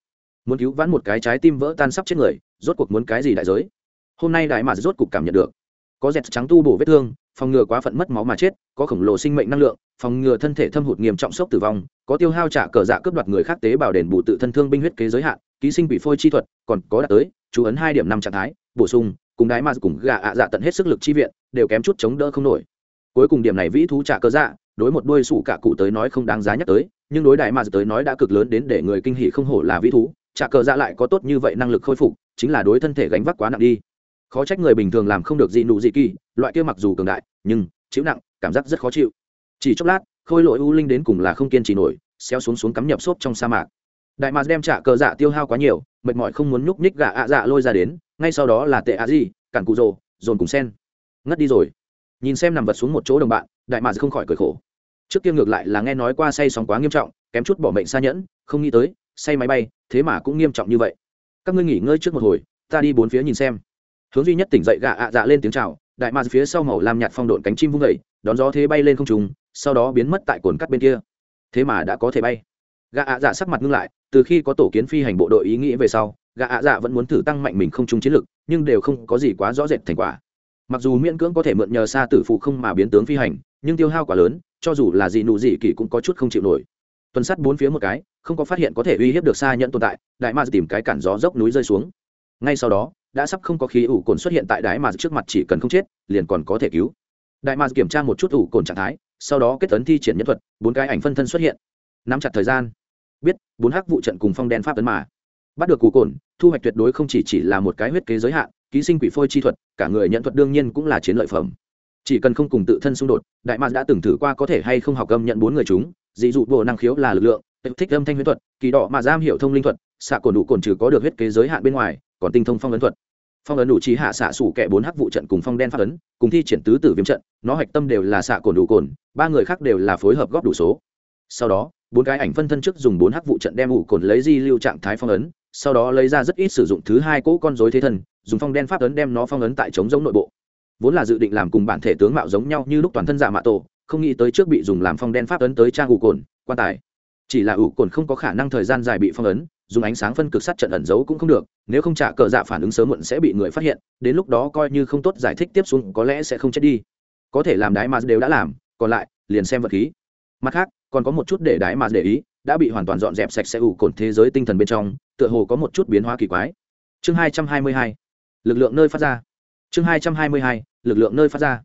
Speaker 1: muốn cứu vãn một cái trái tim vỡ tan sắp chết người, rốt cuộc muốn cái gì đại giới? Hôm nay đại mà rốt cuộc cảm nhận được. Có dẹt trắng tu bổ vết thương, phòng ngừa quá phận mất máu mà chết, có khổng lồ sinh mệnh năng lượng, phòng ngừa thân thể thâm hụt nghiêm trọng sốc tử vong, có tiêu hao trả cờ dạ cướp đoạt người khác tế bào đền bù tự thân thương binh huyết kế giới hạn, ký sinh bị phôi chi thuật, còn có đạt tới, chú ấn hai điểm năm trạng thái, bổ sung, cùng đái mà cùng gà ạ dạ tận hết sức lực chi viện, đều kém chút chống đỡ không nổi. Cuối cùng điểm này vĩ thú trả cờ dạ đối một đôi sủ cả cụ tới nói không đáng giá nhắc tới, nhưng đối đại mà tới nói đã cực lớn đến để người kinh hỉ không hổ là vĩ thú trả cờ dạ lại có tốt như vậy năng lực khôi phục, chính là đối thân thể gánh vác quá nặng đi. Khó trách người bình thường làm không được gì nụ gì kỳ, loại kia mặc dù cường đại, nhưng chịu nặng, cảm giác rất khó chịu. Chỉ chốc lát, khôi lỗi u linh đến cùng là không kiên trì nổi, xéo xuống xuống cắm nhập xốp trong sa mạc. Đại mạc đem trả cờ dạ tiêu hao quá nhiều, mệt mỏi không muốn nhúc nhích gà ạ dạ lôi ra đến, ngay sau đó là tệ ạ gì, cản cụ rồ, dồn cùng sen. Ngất đi rồi. Nhìn xem nằm vật xuống một chỗ đồng bạn, đại mạc không khỏi cười khổ. Trước kia ngược lại là nghe nói qua say sóng quá nghiêm trọng, kém chút bỏ mệnh xa nhẫn, không nghĩ tới say máy bay, thế mà cũng nghiêm trọng như vậy. Các ngươi nghỉ ngơi trước một hồi, ta đi bốn phía nhìn xem. Hướng duy nhất tỉnh dậy gạ ạ dạ lên tiếng chào, đại mạc phía sau màu lam nhạt phong độn cánh chim vung vẩy đón gió thế bay lên không trùng sau đó biến mất tại cồn cắt bên kia. Thế mà đã có thể bay. Gạ ạ dạ sắc mặt ngưng lại, từ khi có tổ kiến phi hành bộ đội ý nghĩ về sau, gạ ạ dạ vẫn muốn thử tăng mạnh mình không trung chiến lực, nhưng đều không có gì quá rõ rệt thành quả. Mặc dù miễn cưỡng có thể mượn nhờ xa tử phụ không mà biến tướng phi hành, nhưng tiêu hao quá lớn, cho dù là gì nụ gì kỳ cũng có chút không chịu nổi. Tuần sắt bốn phía một cái không có phát hiện có thể uy hiếp được xa nhận tồn tại, đại ma tìm cái cản gió dốc núi rơi xuống. Ngay sau đó, đã sắp không có khí ủ cồn xuất hiện tại đại ma trước mặt chỉ cần không chết, liền còn có thể cứu. Đại ma kiểm tra một chút ủ cồn trạng thái, sau đó kết tấn thi triển nhân thuật, bốn cái ảnh phân thân xuất hiện. Nắm chặt thời gian. Biết, bốn hắc vụ trận cùng phong đen pháp tấn mà. Bắt được củ cồn, thu hoạch tuyệt đối không chỉ chỉ là một cái huyết kế giới hạn, ký sinh quỷ phôi chi thuật, cả người nhận thuật đương nhiên cũng là chiến lợi phẩm. Chỉ cần không cùng tự thân xung đột, đại mạc đã từng thử qua có thể hay không học âm nhận bốn người chúng, dị dụ bộ năng khiếu là lực lượng thích âm thanh huyễn thuật, kỳ đỏ mà giam hiểu thông linh thuật, xạ cổ đủ cồn trừ có được huyết kế giới hạn bên ngoài, còn tinh thông phong ấn thuật. Phong ấn đủ trí hạ xạ sủ kẻ bốn hắc vụ trận cùng phong đen phát ấn, cùng thi triển tứ tử viêm trận, nó hạch tâm đều là xạ cồn đủ cồn, ba người khác đều là phối hợp góp đủ số. Sau đó, bốn cái ảnh phân thân trước dùng bốn hắc vụ trận đem ủ cồn lấy di lưu trạng thái phong ấn, sau đó lấy ra rất ít sử dụng thứ hai cỗ con dối thế thần dùng phong đen pháp ấn đem nó phong ấn tại chống giống nội bộ. Vốn là dự định làm cùng bản thể tướng mạo giống nhau như lúc toàn thân giả mạ tổ, không nghĩ tới trước bị dùng làm phong đen pháp ấn tới trang ủ cồn, quan tài chỉ là ủ cồn không có khả năng thời gian dài bị phong ấn, dùng ánh sáng phân cực sát trận ẩn giấu cũng không được, nếu không trả cờ dạ phản ứng sớm muộn sẽ bị người phát hiện, đến lúc đó coi như không tốt giải thích tiếp xuống có lẽ sẽ không chết đi. Có thể làm đái mà đều đã làm, còn lại, liền xem vật khí. Mặt khác, còn có một chút để đái mà để ý, đã bị hoàn toàn dọn dẹp sạch sẽ ủ cồn thế giới tinh thần bên trong, tựa hồ có một chút biến hóa kỳ quái. Chương hai trăm hai mươi hai. Lực lượng nơi phát ra. Chương hai trăm hai mươi hai. Lực lượng nơi phát ra.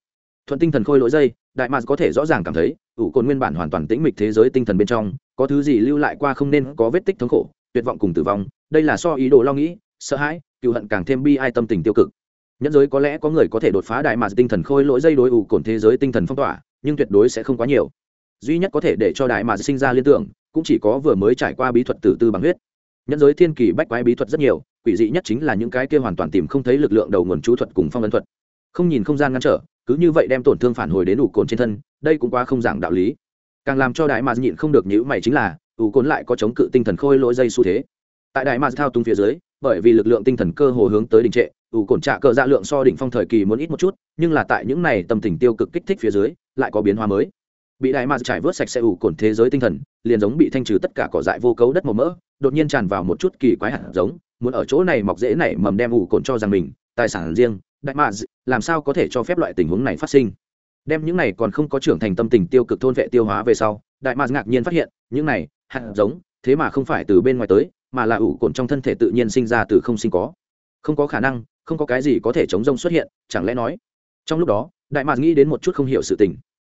Speaker 1: Thuận tinh thần khôi lỗi dây đại mạc có thể rõ ràng cảm thấy, ủ cồn nguyên bản hoàn toàn tĩnh mịch thế giới tinh thần bên trong, có thứ gì lưu lại qua không nên có vết tích thống khổ, tuyệt vọng cùng tử vong, đây là so ý đồ lo nghĩ, sợ hãi cựu hận càng thêm bi ai tâm tình tiêu cực. Nhẫn giới có lẽ có người có thể đột phá đại mạc tinh thần khôi lỗi dây đối ủ cồn thế giới tinh thần phong tỏa, nhưng tuyệt đối sẽ không quá nhiều. Duy nhất có thể để cho đại mạc sinh ra liên tưởng, cũng chỉ có vừa mới trải qua bí thuật tử tư bằng huyết. Nhẫn giới thiên kỳ bách quái bí thuật rất nhiều, quỷ dị nhất chính là những cái kia hoàn toàn tìm không thấy lực lượng đầu nguồn chú thuật cùng phong ấn thuật. Không nhìn không gian ngăn trở cứ như vậy đem tổn thương phản hồi đến ủ cồn trên thân, đây cũng quá không giảng đạo lý. Càng làm cho đại mạc nhịn không được nhữ mày chính là, ủ cồn lại có chống cự tinh thần khôi lỗi dây xu thế. Tại đại mạc thao túng phía dưới, bởi vì lực lượng tinh thần cơ hồ hướng tới đình trệ, ủ cồn trạ cờ dạ lượng so đỉnh phong thời kỳ muốn ít một chút, nhưng là tại những này tâm tình tiêu cực kích thích phía dưới, lại có biến hóa mới. Bị đại mạc trải vớt sạch sẽ ủ cồn thế giới tinh thần, liền giống bị thanh trừ tất cả cỏ dại vô cấu đất màu mỡ, đột nhiên tràn vào một chút kỳ quái hạt giống, muốn ở chỗ này mọc dễ nảy mầm đem ủ cồn cho rằng mình, tài sản riêng đại mạ làm sao có thể cho phép loại tình huống này phát sinh? Đem những này còn không có trưởng thành tâm tình tiêu cực thôn vệ tiêu hóa về sau, đại mạc ngạc nhiên phát hiện, những này hạt giống, thế mà không phải từ bên ngoài tới, mà là ủ cồn trong thân thể tự nhiên sinh ra từ không sinh có. Không có khả năng, không có cái gì có thể chống rông xuất hiện, chẳng lẽ nói? Trong lúc đó, đại mạc nghĩ đến một chút không hiểu sự tình.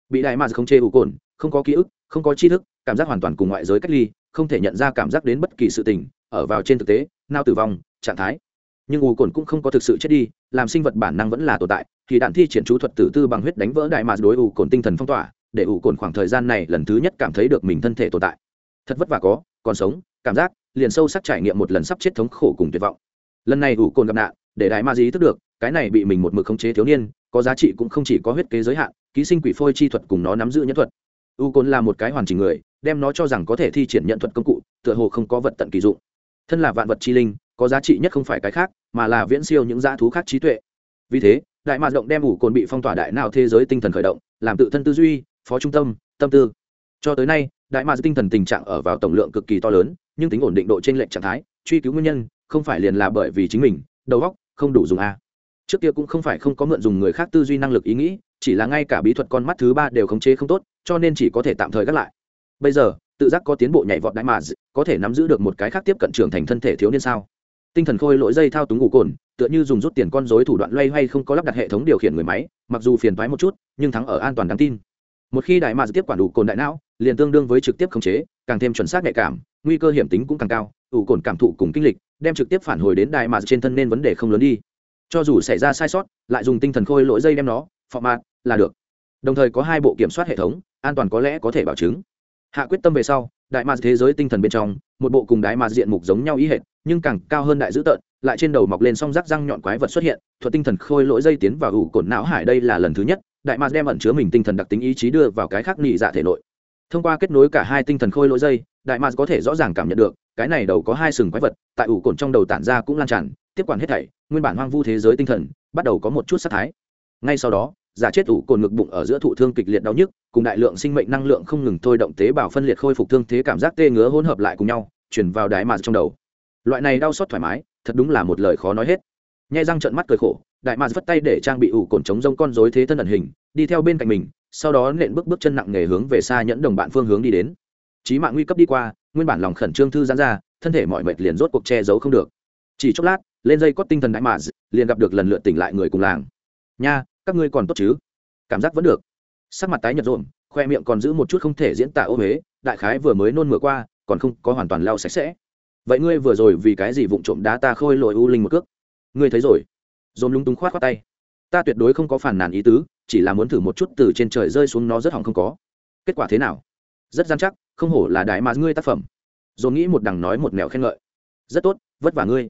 Speaker 1: Bị đại mạc không chê ủ cồn, không có ký ức, không có tri thức, cảm giác hoàn toàn cùng ngoại giới cách ly, không thể nhận ra cảm giác đến bất kỳ sự tình, ở vào trên thực tế, nao tử vong, trạng thái nhưng U cồn cũng không có thực sự chết đi, làm sinh vật bản năng vẫn là tồn tại, thì đạn thi triển chú thuật tử tư bằng huyết đánh vỡ đại mạc đối U cồn tinh thần phong tỏa, để U cồn khoảng thời gian này lần thứ nhất cảm thấy được mình thân thể tồn tại. Thật vất vả có, còn sống, cảm giác, liền sâu sắc trải nghiệm một lần sắp chết thống khổ cùng tuyệt vọng. Lần này U cồn gặp nạn, để đại ma dí thức được, cái này bị mình một mực khống chế thiếu niên, có giá trị cũng không chỉ có huyết kế giới hạn, ký sinh quỷ phôi chi thuật cùng nó nắm giữ nhân thuật. U cồn là một cái hoàn chỉnh người, đem nó cho rằng có thể thi triển nhận thuật công cụ, tựa hồ không có vật tận kỳ dụng. Thân là vạn vật chi linh có giá trị nhất không phải cái khác, mà là viễn siêu những dã thú khác trí tuệ. Vì thế, đại mạc động đem ủ cồn bị phong tỏa đại nào thế giới tinh thần khởi động, làm tự thân tư duy, phó trung tâm tâm tư. Cho tới nay, đại mạc tinh thần tình trạng ở vào tổng lượng cực kỳ to lớn, nhưng tính ổn định độ trên lệnh trạng thái, truy cứu nguyên nhân, không phải liền là bởi vì chính mình, đầu óc, không đủ dùng a. Trước kia cũng không phải không có mượn dùng người khác tư duy năng lực ý nghĩ, chỉ là ngay cả bí thuật con mắt thứ ba đều khống chế không tốt, cho nên chỉ có thể tạm thời gác lại. Bây giờ, tự giác có tiến bộ nhảy vọt đại mà có thể nắm giữ được một cái khác tiếp cận trưởng thành thân thể thiếu niên sao? Tinh thần khôi lỗi dây thao túng ngủ cồn, tựa như dùng rút tiền con dối thủ đoạn loay hay không có lắp đặt hệ thống điều khiển người máy, mặc dù phiền thoái một chút, nhưng thắng ở an toàn đáng tin. Một khi đại mạc tiếp quản đủ cồn đại não, liền tương đương với trực tiếp khống chế, càng thêm chuẩn xác nhạy cảm, nguy cơ hiểm tính cũng càng cao ủ cồn cảm thụ cùng kinh lịch, đem trực tiếp phản hồi đến đại mạc trên thân nên vấn đề không lớn đi. Cho dù xảy ra sai sót, lại dùng tinh thần khôi lỗi dây đem nó, phọ mạt, là được. Đồng thời có hai bộ kiểm soát hệ thống, an toàn có lẽ có thể bảo chứng. Hạ quyết tâm về sau, đại mạc thế giới tinh thần bên trong, một bộ cùng đại mạc diện mục giống nhau ý hệt nhưng càng cao hơn đại dữ tợn, lại trên đầu mọc lên song rác răng nhọn quái vật xuất hiện, thuật tinh thần khôi lỗi dây tiến vào ủ cồn não hải, đây là lần thứ nhất, đại mạc đem ẩn chứa mình tinh thần đặc tính ý chí đưa vào cái khác nhị dạ thể nội. Thông qua kết nối cả hai tinh thần khôi lỗi dây, đại mạc có thể rõ ràng cảm nhận được, cái này đầu có hai sừng quái vật, tại ủ cồn trong đầu tản ra cũng lan tràn, tiếp quản hết thảy, nguyên bản hoang vu thế giới tinh thần, bắt đầu có một chút sát thái. Ngay sau đó, giả chết ủ cồn ngực bụng ở giữa thụ thương kịch liệt đau nhức, cùng đại lượng sinh mệnh năng lượng không ngừng thôi động tế bào phân liệt khôi phục thương thế cảm giác tê ngứa hỗn hợp lại cùng nhau, chuyển vào đại mạt trong đầu loại này đau xót thoải mái, thật đúng là một lời khó nói hết. Nhai răng trợn mắt cười khổ, đại mạc vất tay để trang bị ủ cồn chống rông con rối thế thân ẩn hình, đi theo bên cạnh mình, sau đó nện bước bước chân nặng nghề hướng về xa nhẫn đồng bạn phương hướng đi đến. Chí mạng nguy cấp đi qua, nguyên bản lòng khẩn trương thư giãn ra, thân thể mọi mệt liền rốt cuộc che giấu không được. Chỉ chốc lát, lên dây cót tinh thần đại mạc liền gặp được lần lượt tỉnh lại người cùng làng. Nha, các ngươi còn tốt chứ? Cảm giác vẫn được. Sắc mặt tái nhợt rộn khoe miệng còn giữ một chút không thể diễn tả ô huế đại khái vừa mới nôn mửa qua, còn không có hoàn toàn lau sạch sẽ vậy ngươi vừa rồi vì cái gì vụng trộm đá ta khôi lội u linh một cước? Ngươi thấy rồi. Dồn lúng túng khoát khoát tay. Ta tuyệt đối không có phản nàn ý tứ, chỉ là muốn thử một chút từ trên trời rơi xuống nó rất hỏng không có. Kết quả thế nào? Rất gian chắc, không hổ là đại mà ngươi tác phẩm. Dồn nghĩ một đằng nói một nẻo khen ngợi. Rất tốt, vất vả ngươi.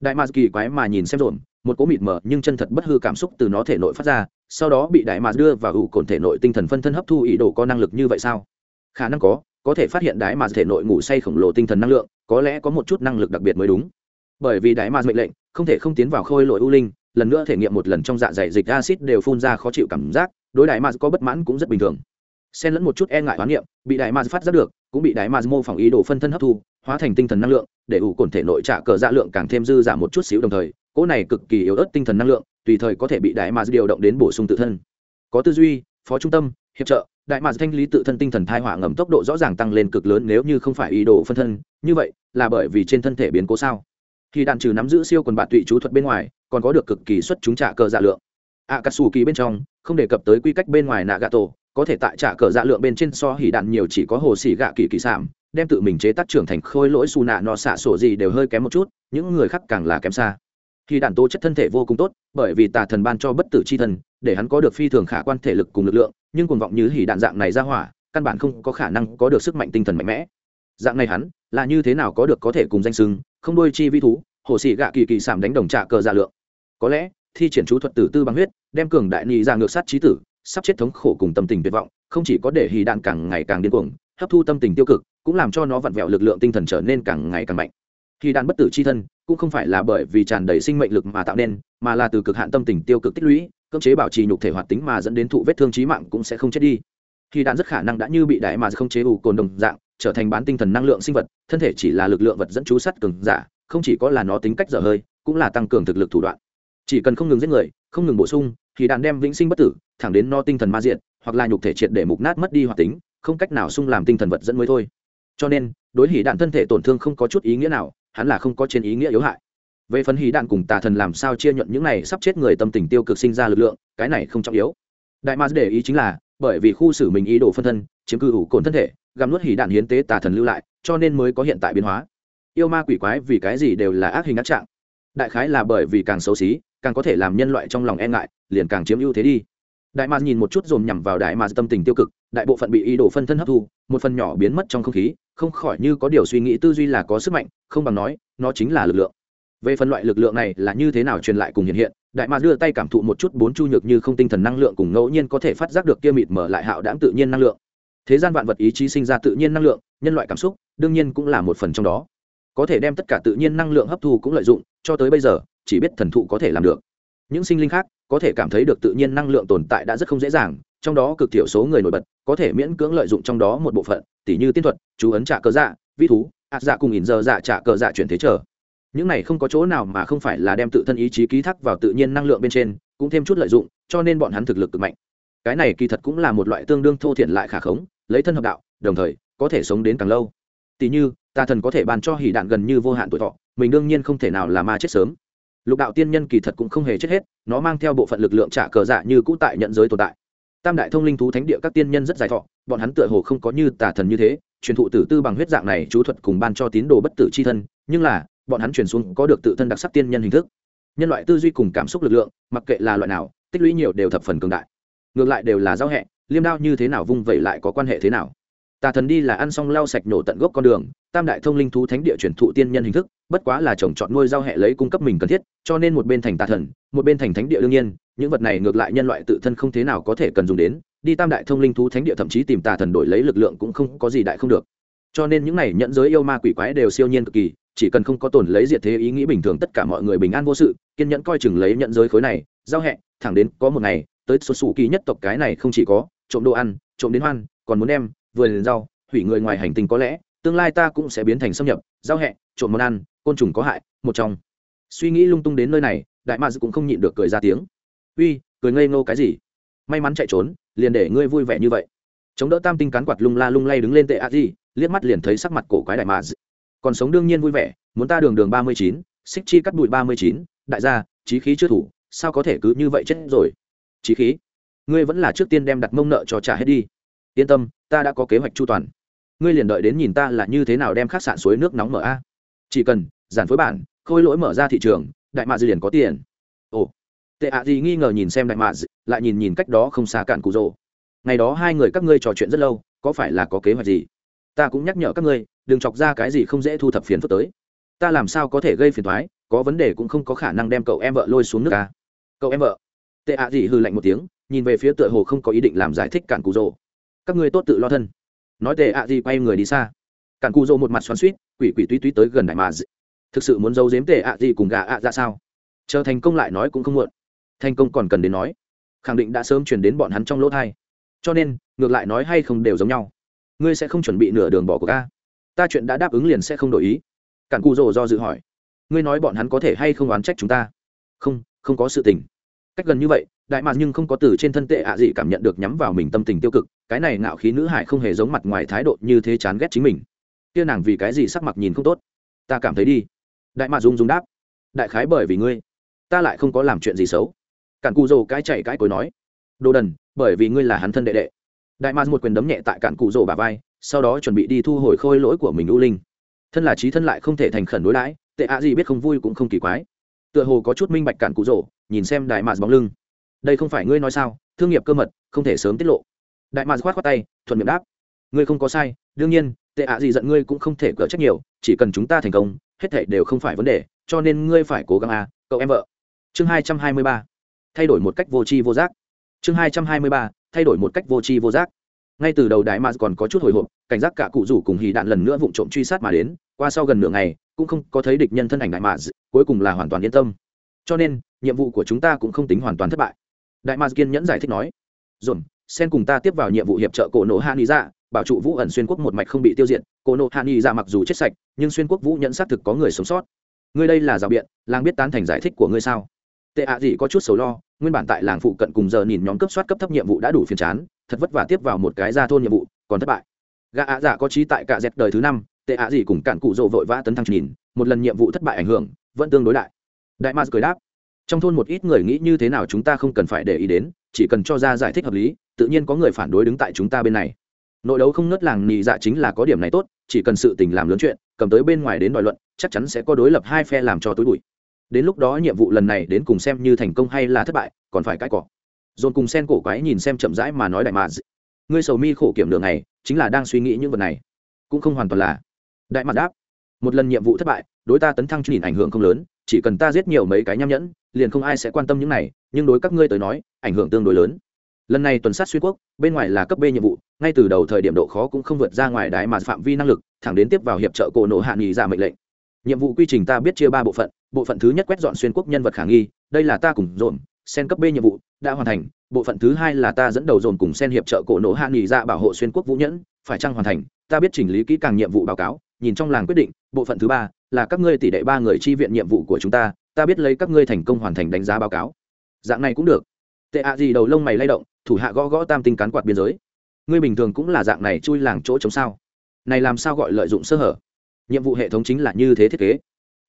Speaker 1: Đại mà kỳ quái mà nhìn xem dồn, một cỗ mịt mờ nhưng chân thật bất hư cảm xúc từ nó thể nội phát ra, sau đó bị đại mà đưa vào ủ cồn thể nội tinh thần phân thân hấp thu ý đồ có năng lực như vậy sao? Khả năng có có thể phát hiện đái mà thể nội ngủ say khổng lồ tinh thần năng lượng, có lẽ có một chút năng lực đặc biệt mới đúng. Bởi vì đái mà mệnh lệnh, không thể không tiến vào khôi lội u linh, lần nữa thể nghiệm một lần trong dạ dày dịch acid đều phun ra khó chịu cảm giác, đối đại mà có bất mãn cũng rất bình thường. Xen lẫn một chút e ngại hoán niệm, bị đại mà phát giác được, cũng bị đại ma mô phỏng ý đồ phân thân hấp thu, hóa thành tinh thần năng lượng, để ủ cồn thể nội trả cờ dạ lượng càng thêm dư giảm một chút xíu đồng thời, cỗ này cực kỳ yếu ớt tinh thần năng lượng, tùy thời có thể bị đại ma điều động đến bổ sung tự thân. Có tư duy, phó trung tâm, hiệp trợ đại mạc thanh lý tự thân tinh thần thai hỏa ngầm tốc độ rõ ràng tăng lên cực lớn nếu như không phải ý đồ phân thân, như vậy là bởi vì trên thân thể biến cố sao? Khi đạn trừ nắm giữ siêu quần bạn tụy chú thuật bên ngoài, còn có được cực kỳ xuất chúng trả cờ dạ lượng. Ạ cà sù kỳ bên trong, không đề cập tới quy cách bên ngoài nạ gà tổ có thể tại trả cờ dạ lượng bên trên so hỉ đạn nhiều chỉ có hồ xỉ gạ kỳ kỳ sảm đem tự mình chế tác trưởng thành khôi lỗi xù nạ nọ xạ sổ gì đều hơi kém một chút, những người khác càng là kém xa. Khi đạn tố chất thân thể vô cùng tốt, bởi vì tà thần ban cho bất tử c h i thần, để hắn có được phi thường khả quan thể lực cùng lực lượng nhưng cuồng vọng như hỉ đạn dạng này ra hỏa, căn bản không có khả năng có được sức mạnh tinh thần mạnh mẽ. Dạng này hắn, là như thế nào có được có thể cùng danh sưng không đôi chi vi thú, hồ sĩ gạ kỳ kỳ sảm đánh đồng trạ cờ dạ lượng. Có lẽ, thi triển chú thuật tử tư bằng huyết, đem cường đại nghị ra ngược sát trí tử, sắp chết thống khổ cùng tâm tình tuyệt vọng, không chỉ có để hì đạn càng ngày càng điên cuồng, hấp thu tâm tình tiêu cực, cũng làm cho nó vặn vẹo lực lượng tinh thần trở nên càng ngày càng mạnh. Hì đạn bất tử c h i thân, cũng không phải là bởi vì tràn đầy sinh mệnh lực mà tạo nên, mà là từ cực hạn tâm tình tiêu cực tích lũy cưỡng chế bảo trì nhục thể hoạt tính mà dẫn đến thụ vết thương trí mạng cũng sẽ không chết đi. Khi đạn rất khả năng đã như bị đại mà không chế ủ cồn đồng dạng, trở thành bán tinh thần năng lượng sinh vật, thân thể chỉ là lực lượng vật dẫn chú sắt cường giả, không chỉ có là nó tính cách dở hơi, cũng là tăng cường thực lực thủ đoạn. Chỉ cần không ngừng giết người, không ngừng bổ sung, thì đạn đem vĩnh sinh bất tử, thẳng đến no tinh thần ma diện hoặc là nhục thể triệt để mục nát mất đi hoạt tính, không cách nào sung làm tinh thần vật dẫn mới thôi. Cho nên, đối hỉ đạn thân thể tổn thương không có chút ý nghĩa nào, hắn là không có trên ý nghĩa yếu hại về phần hỉ đạn cùng tà thần làm sao chia nhuận những này sắp chết người tâm tình tiêu cực sinh ra lực lượng, cái này không trọng yếu. Đại ma để ý chính là, bởi vì khu xử mình ý đồ phân thân, chiếm cư ủ cồn thân thể, gặm nuốt hỉ đạn hiến tế tà thần lưu lại, cho nên mới có hiện tại biến hóa. Yêu ma quỷ quái vì cái gì đều là ác hình ác trạng. Đại khái là bởi vì càng xấu xí, càng có thể làm nhân loại trong lòng e ngại, liền càng chiếm ưu thế đi. Đại mars nhìn một chút dồn nhằm vào đại mars tâm tình tiêu cực, đại bộ phận bị ý đồ phân thân hấp thu, một phần nhỏ biến mất trong không khí, không khỏi như có điều suy nghĩ tư duy là có sức mạnh, không bằng nói, nó chính là lực lượng về phần loại lực lượng này là như thế nào truyền lại cùng hiện hiện, đại mạc đưa tay cảm thụ một chút bốn chu nhược như không tinh thần năng lượng cùng ngẫu nhiên có thể phát giác được kia mịt mở lại hạo đãng tự nhiên năng lượng. Thế gian vạn vật ý chí sinh ra tự nhiên năng lượng, nhân loại cảm xúc, đương nhiên cũng là một phần trong đó. Có thể đem tất cả tự nhiên năng lượng hấp thu cũng lợi dụng, cho tới bây giờ, chỉ biết thần thụ có thể làm được. Những sinh linh khác, có thể cảm thấy được tự nhiên năng lượng tồn tại đã rất không dễ dàng, trong đó cực thiểu số người nổi bật, có thể miễn cưỡng lợi dụng trong đó một bộ phận, tỉ như tiên thuật, chú ấn trả cờ dạ vi thú ạt dạ cùng ỉn giờ dạ trả cờ dạ chuyển thế trở những này không có chỗ nào mà không phải là đem tự thân ý chí ký thác vào tự nhiên năng lượng bên trên, cũng thêm chút lợi dụng, cho nên bọn hắn thực lực cực mạnh. Cái này kỳ thật cũng là một loại tương đương thô thiện lại khả khống, lấy thân hợp đạo, đồng thời, có thể sống đến càng lâu. Tỉ như tà thần có thể bàn cho hỉ đạn gần như vô hạn tuổi thọ, mình đương nhiên không thể nào là ma chết sớm. Lục đạo tiên nhân kỳ thật cũng không hề chết hết, nó mang theo bộ phận lực lượng trả cờ dạ như cũ tại nhận giới tồn tại. Tam đại thông linh thú thánh địa các tiên nhân rất dài thọ, bọn hắn tựa hồ không có như tà thần như thế, truyền thụ tử tư bằng huyết dạng này chú thuật cùng ban cho tín đồ bất tử c h i thân, nhưng là bọn hắn truyền xuống có được tự thân đặc sắc tiên nhân hình thức. Nhân loại tư duy cùng cảm xúc lực lượng, mặc kệ là loại nào, tích lũy nhiều đều thập phần cường đại. Ngược lại đều là giao hẹ, liêm đao như thế nào vung vẩy lại có quan hệ thế nào. Tà thần đi là ăn xong lau sạch nổ tận gốc con đường, tam đại thông linh thú thánh địa truyền thụ tiên nhân hình thức, bất quá là trồng trọt nuôi giao hệ lấy cung cấp mình cần thiết, cho nên một bên thành tà thần, một bên thành thánh địa đương nhiên, những vật này ngược lại nhân loại tự thân không thế nào có thể cần dùng đến, đi tam đại thông linh thú thánh địa thậm chí tìm tà thần đổi lấy lực lượng cũng không có gì đại không được. Cho nên những này nhận giới yêu ma quỷ quái đều siêu nhiên cực kỳ chỉ cần không có tổn lấy diệt thế ý nghĩ bình thường tất cả mọi người bình an vô sự, kiên nhẫn coi chừng lấy nhận giới khối này, giao hẹ, thẳng đến có một ngày, tới xuất xù kỳ nhất tộc cái này không chỉ có, trộm đồ ăn, trộm đến hoan, còn muốn đem, vườn rau, hủy người ngoài hành tinh có lẽ, tương lai ta cũng sẽ biến thành xâm nhập, giao hẹ, trộm món ăn, côn trùng có hại, một trong. Suy nghĩ lung tung đến nơi này, đại mads cũng không nhịn được cười ra tiếng. Uy, cười ngây ngô cái gì? May mắn chạy trốn, liền để ngươi vui vẻ như vậy. Chống đỡ tam tinh cán quạt lung la lung lay đứng lên tệ a di, liếc mắt liền thấy sắc mặt cổ quái đại mads còn sống đương nhiên vui vẻ, muốn ta đường đường ba mươi chín, xích chi cắt bụi ba mươi chín, đại gia trí khí chưa thủ, sao có thể cứ như vậy chết rồi? Trí khí, ngươi vẫn là trước tiên đem đặt mông nợ cho trả hết đi. Yên tâm, ta đã có kế hoạch chu toàn. Ngươi liền đợi đến nhìn ta là như thế nào đem khách sạn suối nước nóng mở a. Chỉ cần, giản phối bản, khôi lỗi mở ra thị trường, đại mạ dư liền có tiền. Ồ. Tệ ạ gì nghi ngờ nhìn xem đại mạ lại nhìn nhìn cách đó không xa cạn cụ rồ. Ngày đó hai người các ngươi trò chuyện rất lâu, có phải là có kế hoạch gì? Ta cũng nhắc nhở các ngươi đừng chọc ra cái gì không dễ thu thập phiền phức tới. Ta làm sao có thể gây phiền thoái có vấn đề cũng không có khả năng đem cậu em vợ lôi xuống nước ca cậu em vợ. Tệ ạ gì hư lạnh một tiếng, nhìn về phía tựa hồ không có ý định làm giải thích cản cụ rồ các ngươi tốt tự lo thân. Nói tệ ạ gì quay người đi xa. Cản cù rồ một mặt xoắn suýt quỷ quỷ tuy tuy tới gần đại mà thực sự muốn giấu giếm tệ ạ gì cùng gà ạ ra sao? Chờ thành công lại nói cũng không muộn. Thành công còn cần đến nói. Khẳng định đã sớm chuyển đến bọn hắn trong lỗ thai. Cho nên, ngược lại nói hay không đều giống nhau. Ngươi sẽ không chuẩn bị nửa đường bỏ của ca ta chuyện đã đáp ứng liền sẽ không đổi ý. Cản cụ rồ do dự hỏi, ngươi nói bọn hắn có thể hay không oán trách chúng ta? Không không có sự tình. Cách gần như vậy, đại mạc nhưng không có từ trên thân tệ ạ gì cảm nhận được nhắm vào mình tâm tình tiêu cực, cái này ngạo khí nữ hải không hề giống mặt ngoài thái độ như thế chán ghét chính mình. Kia nàng vì cái gì sắc mặt nhìn không tốt? Ta cảm thấy đi. Đại mạc dung dung đáp, đại khái bởi vì ngươi, ta lại không có làm chuyện gì xấu. Cản cụ rồ cái chạy cái cối nói, đồ đần, bởi vì ngươi là hắn thân đệ đệ. Đại mạc một quyền đấm nhẹ tại cản cụ rồ bà vai sau đó chuẩn bị đi thu hồi khôi lỗi của mình u linh. Thân là trí thân lại không thể thành khẩn đối đãi, tệ ạ gì biết không vui cũng không kỳ quái. Tựa hồ có chút minh bạch cản cụ rỗ, nhìn xem đại mạt bóng lưng. Đây không phải ngươi nói sao, thương nghiệp cơ mật, không thể sớm tiết lộ. Đại mạt khoát khoát tay, thuận miệng đáp. Ngươi không có sai, đương nhiên, tệ ạ gì giận ngươi cũng không thể cỡ trách nhiều, chỉ cần chúng ta thành công, hết thảy đều không phải vấn đề, cho nên ngươi phải cố gắng à cậu em vợ. Chương hai trăm hai mươi ba. Thay đổi một cách vô tri vô giác. Chương hai trăm hai mươi ba. Thay đổi một cách vô tri vô giác ngay từ đầu đại mars còn có chút hồi hộp, cảnh giác cả cụ rủ cùng hì đạn lần nữa vụng trộm truy sát mà đến, qua sau gần nửa ngày, cũng không có thấy địch nhân thân ảnh đại mars cuối cùng là hoàn toàn yên tâm. Cho nên, nhiệm vụ của chúng ta cũng không tính hoàn toàn thất bại. Đại mars kiên nhẫn giải thích nói, dồn sen cùng ta tiếp vào nhiệm vụ hiệp trợ cổ nổ hạ nghĩ ra bảo trụ vũ ẩn xuyên quốc một mạch không bị tiêu diệt. Cổ nổ hạ nghĩ ra mặc dù chết sạch, nhưng xuyên quốc vũ nhận xác thực có người sống sót. Ngươi đây là rào biện lang biết tán thành giải thích của ngươi sao? Tệ ạ gì có chút sầu lo nguyên bản tại làng phụ cận cùng giờ nhìn nhóm cấp soát cấp thấp nhiệm vụ đã đủ phiền chán, thật vất vả tiếp vào một cái ra thôn nhiệm vụ, còn thất bại. Gã ạ dạ có trí tại cả dẹt đời thứ năm, tệ ạ gì cùng cản cụ rộ vội vã tấn thăng nhìn, một lần nhiệm vụ thất bại ảnh hưởng, vẫn tương đối đại. Đại ma cười đáp, trong thôn một ít người nghĩ như thế nào chúng ta không cần phải để ý đến, chỉ cần cho ra giải thích hợp lý, tự nhiên có người phản đối đứng tại chúng ta bên này. Nội đấu không nớt làng nhị dạ chính là có điểm này tốt, chỉ cần sự tình làm lớn chuyện, cầm tới bên ngoài đến đòi luận, chắc chắn sẽ có đối lập hai phe làm cho tối bụi đến lúc đó nhiệm vụ lần này đến cùng xem như thành công hay là thất bại, còn phải cãi cọ. Dồn cùng sen cổ quái nhìn xem chậm rãi mà nói đại mà ngươi sầu mi khổ kiểm đường này chính là đang suy nghĩ những vật này. Cũng không hoàn toàn là. Đại mặt đáp. Một lần nhiệm vụ thất bại, đối ta tấn thăng nhìn ảnh hưởng không lớn, chỉ cần ta giết nhiều mấy cái nham nhẫn, liền không ai sẽ quan tâm những này, nhưng đối các ngươi tới nói, ảnh hưởng tương đối lớn. Lần này tuần sát xuyên quốc, bên ngoài là cấp b nhiệm vụ, ngay từ đầu thời điểm độ khó cũng không vượt ra ngoài đái mà phạm vi năng lực, thẳng đến tiếp vào hiệp trợ cổ nộ hạ nghỉ ra mệnh lệnh nhiệm vụ quy trình ta biết chia ba bộ phận bộ phận thứ nhất quét dọn xuyên quốc nhân vật khả nghi, đây là ta cùng dồn, sen cấp b nhiệm vụ, đã hoàn thành, bộ phận thứ hai là ta dẫn đầu dồn cùng sen hiệp trợ cổ nổ hạ nghỉ ra dạ bảo hộ xuyên quốc vũ nhẫn, phải chăng hoàn thành, ta biết chỉnh lý kỹ càng nhiệm vụ báo cáo, nhìn trong làng quyết định, bộ phận thứ ba là các ngươi tỷ đệ ba người chi viện nhiệm vụ của chúng ta ta biết lấy các ngươi thành công hoàn thành đánh giá báo cáo. Dạng này cũng được. Tệ ạ gì đầu lông mày lay động, thủ hạ gõ gõ tam tinh cán quạt biên giới. Ngươi bình thường cũng là dạng này chui làng chỗ chống sao? Này làm sao gọi lợi dụng sơ hở? Nhiệm vụ hệ thống chính là như thế thiết kế.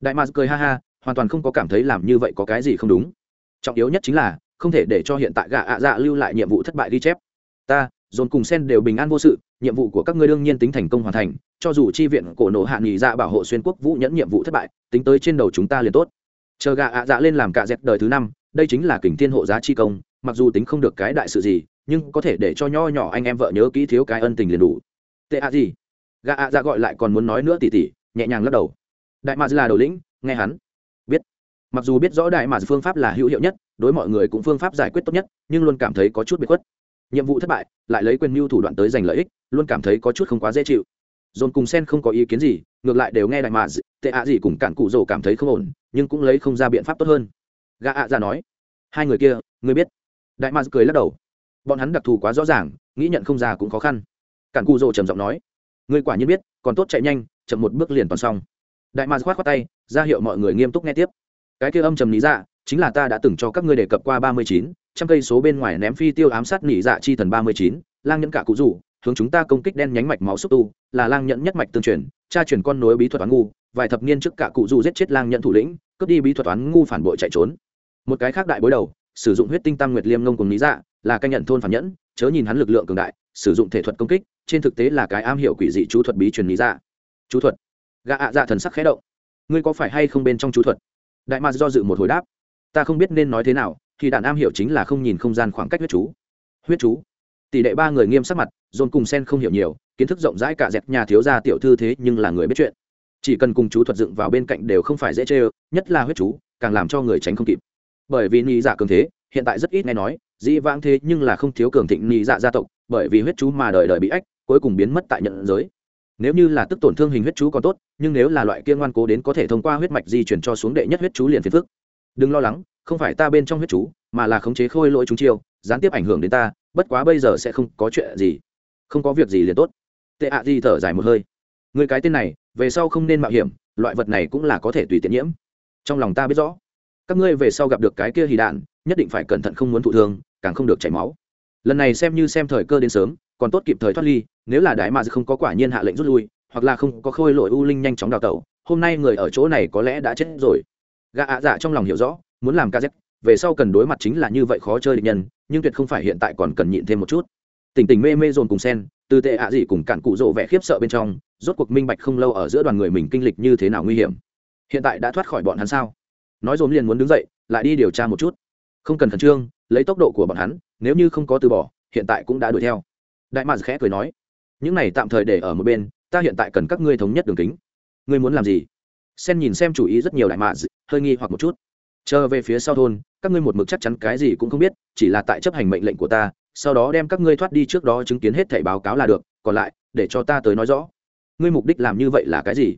Speaker 1: Đại mars cười ha ha, hoàn toàn không có cảm thấy làm như vậy có cái gì không đúng. Trọng yếu nhất chính là, không thể để cho hiện tại gạ ạ dạ lưu lại nhiệm vụ thất bại ghi chép. Ta, dồn cùng sen đều bình an vô sự, nhiệm vụ của các ngươi đương nhiên tính thành công hoàn thành, cho dù chi viện cổ nổ hạ nghỉ dạ bảo hộ xuyên quốc vũ nhẫn nhiệm vụ thất bại, tính tới trên đầu chúng ta liền tốt. Chờ gạ ạ dạ lên làm cạ dẹp đời thứ năm, đây chính là kình thiên hộ giá chi công, mặc dù tính không được cái đại sự gì, nhưng có thể để cho nho nhỏ anh em vợ nhớ kỹ thiếu cái ân tình liền đủ. Tệ ạ gì? Gà ạ dạ gọi lại còn muốn nói nữa tỉ tỉ, nhẹ nhàng lắc đầu. Đại mạc là đầu lĩnh, nghe hắn. Biết. Mặc dù biết rõ đại mạc phương pháp là hữu hiệu nhất, đối mọi người cũng phương pháp giải quyết tốt nhất, nhưng luôn cảm thấy có chút bị khuất. Nhiệm vụ thất bại, lại lấy quyền mưu thủ đoạn tới giành lợi ích, luôn cảm thấy có chút không quá dễ chịu. Dồn cùng sen không có ý kiến gì, ngược lại đều nghe đại mạc tệ ạ gì cùng cản cụ rồ cảm thấy không ổn, nhưng cũng lấy không ra biện pháp tốt hơn. Gà ạ dạ nói, hai người kia, ngươi biết? Đại mạc cười lắc đầu. Bọn hắn đặc thù quá rõ ràng, nghĩ nhận không ra cũng khó khăn. Cản cụ rồ trầm giọng nói ngươi quả nhiên biết, còn tốt chạy nhanh, chậm một bước liền toàn xong. Đại mạc khoát khoát tay, ra hiệu mọi người nghiêm túc nghe tiếp. Cái kia âm trầm lý dạ chính là ta đã từng cho các ngươi đề cập qua ba mươi chín, trăm cây số bên ngoài ném phi tiêu ám sát nỉ dạ chi thần ba mươi chín, lang nhẫn cả cụ rủ, hướng chúng ta công kích đen nhánh mạch máu xúc tu, là lang nhẫn nhất mạch tương truyền, cha truyền con nối bí thuật toán ngu, vài thập niên trước cả cụ rủ giết chết lang nhẫn thủ lĩnh, cướp đi bí thuật toán ngu phản bội chạy trốn. Một cái khác đại bối đầu, sử dụng huyết tinh tam nguyệt liêm ngông cùng lý dạ là canh nhận thôn phản nhẫn, chớ nhìn hắn lực lượng cường đại sử dụng thể thuật công kích, trên thực tế là cái am hiểu quỷ dị chú thuật bí truyền lý dạ. Chú thuật. Gạ ạ dạ thần sắc khẽ động. Ngươi có phải hay không bên trong chú thuật? Đại ma do dự một hồi đáp. Ta không biết nên nói thế nào, thì đàn am hiểu chính là không nhìn không gian khoảng cách huyết chú. Huyết chú. Tỷ đệ ba người nghiêm sắc mặt, dồn cùng sen không hiểu nhiều, kiến thức rộng rãi cả dẹp nhà thiếu gia tiểu thư thế nhưng là người biết chuyện. Chỉ cần cùng chú thuật dựng vào bên cạnh đều không phải dễ chê nhất là huyết chú, càng làm cho người tránh không kịp. Bởi vì ni dạ cường thế, hiện tại rất ít nghe nói, dĩ vãng thế nhưng là không thiếu cường thịnh ni dạ gia tộc bởi vì huyết chú mà đời đời bị ách, cuối cùng biến mất tại nhận giới. Nếu như là tức tổn thương hình huyết chú còn tốt, nhưng nếu là loại kia ngoan cố đến có thể thông qua huyết mạch di chuyển cho xuống đệ nhất huyết chú liền phiền phức. Đừng lo lắng, không phải ta bên trong huyết chú, mà là khống chế khôi lỗi chúng chiêu, gián tiếp ảnh hưởng đến ta, bất quá bây giờ sẽ không có chuyện gì. Không có việc gì liền tốt. Tệ ạ gì thở dài một hơi. Người cái tên này, về sau không nên mạo hiểm, loại vật này cũng là có thể tùy tiện nhiễm. Trong lòng ta biết rõ, các ngươi về sau gặp được cái kia hì đạn, nhất định phải cẩn thận không muốn thụ thương, càng không được chảy máu lần này xem như xem thời cơ đến sớm, còn tốt kịp thời thoát ly, nếu là đại mà không có quả nhiên hạ lệnh rút lui, hoặc là không có khôi lội u linh nhanh chóng đào tẩu, hôm nay người ở chỗ này có lẽ đã chết rồi. Gã ạ dạ trong lòng hiểu rõ, muốn làm ca z về sau cần đối mặt chính là như vậy khó chơi địch nhân, nhưng tuyệt không phải hiện tại còn cần nhịn thêm một chút. Tình tình mê mê dồn cùng sen, từ tệ ạ à gì cùng cản cụ rộ vẻ khiếp sợ bên trong, rốt cuộc minh bạch không lâu ở giữa đoàn người mình kinh lịch như thế nào nguy hiểm. Hiện tại đã thoát khỏi bọn hắn sao? Nói dồn liền muốn đứng dậy, lại đi điều tra một chút. Không cần khẩn trương, lấy tốc độ của bọn hắn nếu như không có từ bỏ, hiện tại cũng đã đuổi theo. Đại mạc khẽ cười nói, những này tạm thời để ở một bên, ta hiện tại cần các ngươi thống nhất đường kính. Ngươi muốn làm gì? Sen nhìn xem chủ ý rất nhiều đại mạc hơi nghi hoặc một chút. Chờ về phía sau thôn, các ngươi một mực chắc chắn cái gì cũng không biết, chỉ là tại chấp hành mệnh lệnh của ta, sau đó đem các ngươi thoát đi trước đó chứng kiến hết thẻ báo cáo là được, còn lại, để cho ta tới nói rõ. Ngươi mục đích làm như vậy là cái gì?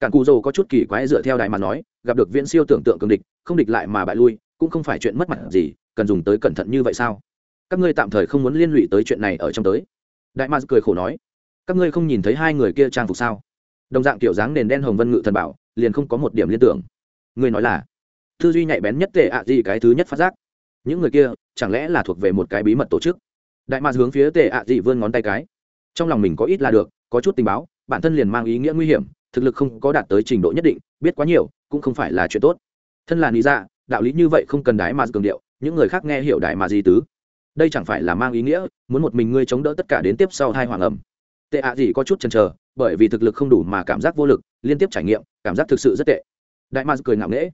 Speaker 1: Cản cù dầu có chút kỳ quái dựa theo đại mà nói, gặp được viễn siêu tưởng tượng cường địch, không địch lại mà bại lui, cũng không phải chuyện mất mặt gì, cần dùng tới cẩn thận như vậy sao? Các ngươi tạm thời không muốn liên lụy tới chuyện này ở trong tới. Đại mạc cười khổ nói, các ngươi không nhìn thấy hai người kia trang phục sao? Đồng dạng kiểu dáng nền đen hồng vân ngự thần bảo, liền không có một điểm liên tưởng. Ngươi nói là, tư duy nhạy bén nhất tệ ạ gì cái thứ nhất phát giác. Những người kia, chẳng lẽ là thuộc về một cái bí mật tổ chức? Đại mạc hướng phía tệ ạ gì vươn ngón tay cái. Trong lòng mình có ít là được, có chút tình báo, bản thân liền mang ý nghĩa nguy hiểm, thực lực không có đạt tới trình độ nhất định, biết quá nhiều, cũng không phải là chuyện tốt. Thân là lý dạ đạo lý như vậy không cần đại mà cường điệu, những người khác nghe hiểu đại mà gì tứ đây chẳng phải là mang ý nghĩa, muốn một mình ngươi chống đỡ tất cả đến tiếp sau hai hoàng ẩm. Tệ ạ gì có chút chần chờ, bởi vì thực lực không đủ mà cảm giác vô lực, liên tiếp trải nghiệm, cảm giác thực sự rất tệ. Đại ma cười ngạo nghễ.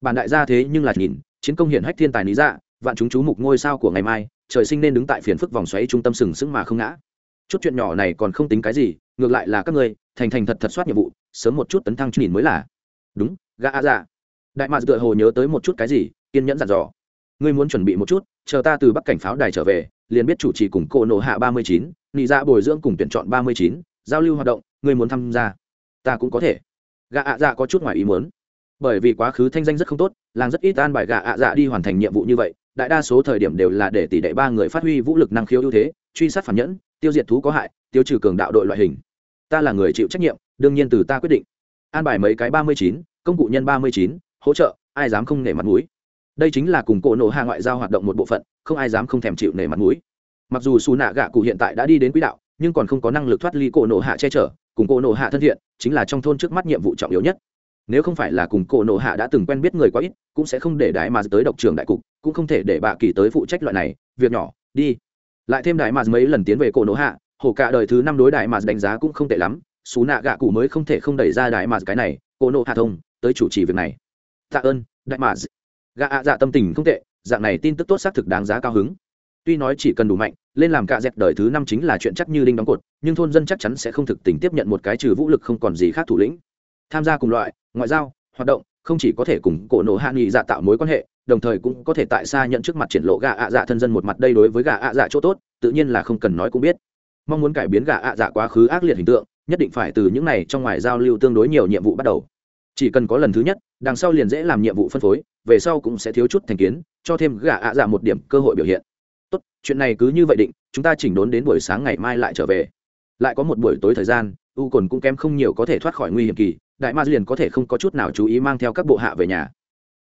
Speaker 1: Bản đại gia thế nhưng là nhìn, chiến công hiển hách thiên tài lý dạ vạn chúng chú mục ngôi sao của ngày mai, trời sinh nên đứng tại phiền phức vòng xoáy trung tâm sừng sững mà không ngã. Chút chuyện nhỏ này còn không tính cái gì, ngược lại là các ngươi, thành thành thật thật soát nhiệm vụ, sớm một chút tấn thăng nhìn mới là. Đúng, gã a dạ. Đại mạc tựa hồ nhớ tới một chút cái gì, kiên nhẫn dặn dò. Ngươi muốn chuẩn bị một chút chờ ta từ bắc cảnh pháo đài trở về, liền biết chủ trì cùng cô nổ hạ ba mươi chín, nị ra dạ bồi dưỡng cùng tuyển chọn ba mươi chín, giao lưu hoạt động ngươi muốn tham gia, ta cũng có thể. Gạ ạ dạ có chút ngoài ý muốn. Bởi vì quá khứ thanh danh rất không tốt, làng rất ít an bài gạ ạ dạ đi hoàn thành nhiệm vụ như vậy, đại đa số thời điểm đều là để tỷ đệ ba người phát huy vũ lực năng khiếu ưu thế, truy sát phản nhẫn, tiêu diệt thú có hại, tiêu trừ cường đạo đội loại hình. Ta là người chịu trách nhiệm, đương nhiên từ ta quyết định. An bài mấy cái ba mươi chín, công cụ nhân ba mươi chín, hỗ trợ, ai dám không nể mặt mũi đây chính là cùng cổ nổ hạ ngoại giao hoạt động một bộ phận, không ai dám không thèm chịu nể mặt mũi. Mặc dù xù nạ gạ cụ hiện tại đã đi đến quỹ đạo, nhưng còn không có năng lực thoát ly cổ nổ hạ che chở, cùng cổ nổ hạ thân thiện, chính là trong thôn trước mắt nhiệm vụ trọng yếu nhất. Nếu không phải là cùng cổ nổ hạ đã từng quen biết người quá ít, cũng sẽ không để đại mà tới độc trường đại cục, cũng không thể để bà kỳ tới phụ trách loại này, việc nhỏ, đi. Lại thêm đại mà mấy lần tiến về cổ nổ hạ, hồ cả đời thứ năm đối đại mà đánh giá cũng không tệ lắm xú nạ gạ cụ mới không thể không đẩy ra đại mà cái này, cổ nổ hạ thông, tới chủ trì việc này. Tạ ơn đại mà gạ ạ dạ tâm tình không tệ, dạng này tin tức tốt xác thực đáng giá cao hứng. Tuy nói chỉ cần đủ mạnh, lên làm cạ dẹp đời thứ năm chính là chuyện chắc như đinh đóng cột, nhưng thôn dân chắc chắn sẽ không thực tình tiếp nhận một cái trừ vũ lực không còn gì khác thủ lĩnh. Tham gia cùng loại, ngoại giao, hoạt động, không chỉ có thể cùng cổ nổ hạ nghị dạ tạo mối quan hệ, đồng thời cũng có thể tại xa nhận trước mặt triển lộ gà ạ dạ thân dân một mặt đây đối với gà ạ dạ chỗ tốt, tự nhiên là không cần nói cũng biết. Mong muốn cải biến gà ạ dạ quá khứ ác liệt hình tượng, nhất định phải từ những này trong ngoài giao lưu tương đối nhiều nhiệm vụ bắt đầu. Chỉ cần có lần thứ nhất đằng sau liền dễ làm nhiệm vụ phân phối, về sau cũng sẽ thiếu chút thành kiến, cho thêm gà ạ dạ một điểm cơ hội biểu hiện. Tốt, chuyện này cứ như vậy định, chúng ta chỉnh đốn đến buổi sáng ngày mai lại trở về. Lại có một buổi tối thời gian, u cồn cũng kém không nhiều có thể thoát khỏi nguy hiểm kỳ, đại ma liền có thể không có chút nào chú ý mang theo các bộ hạ về nhà.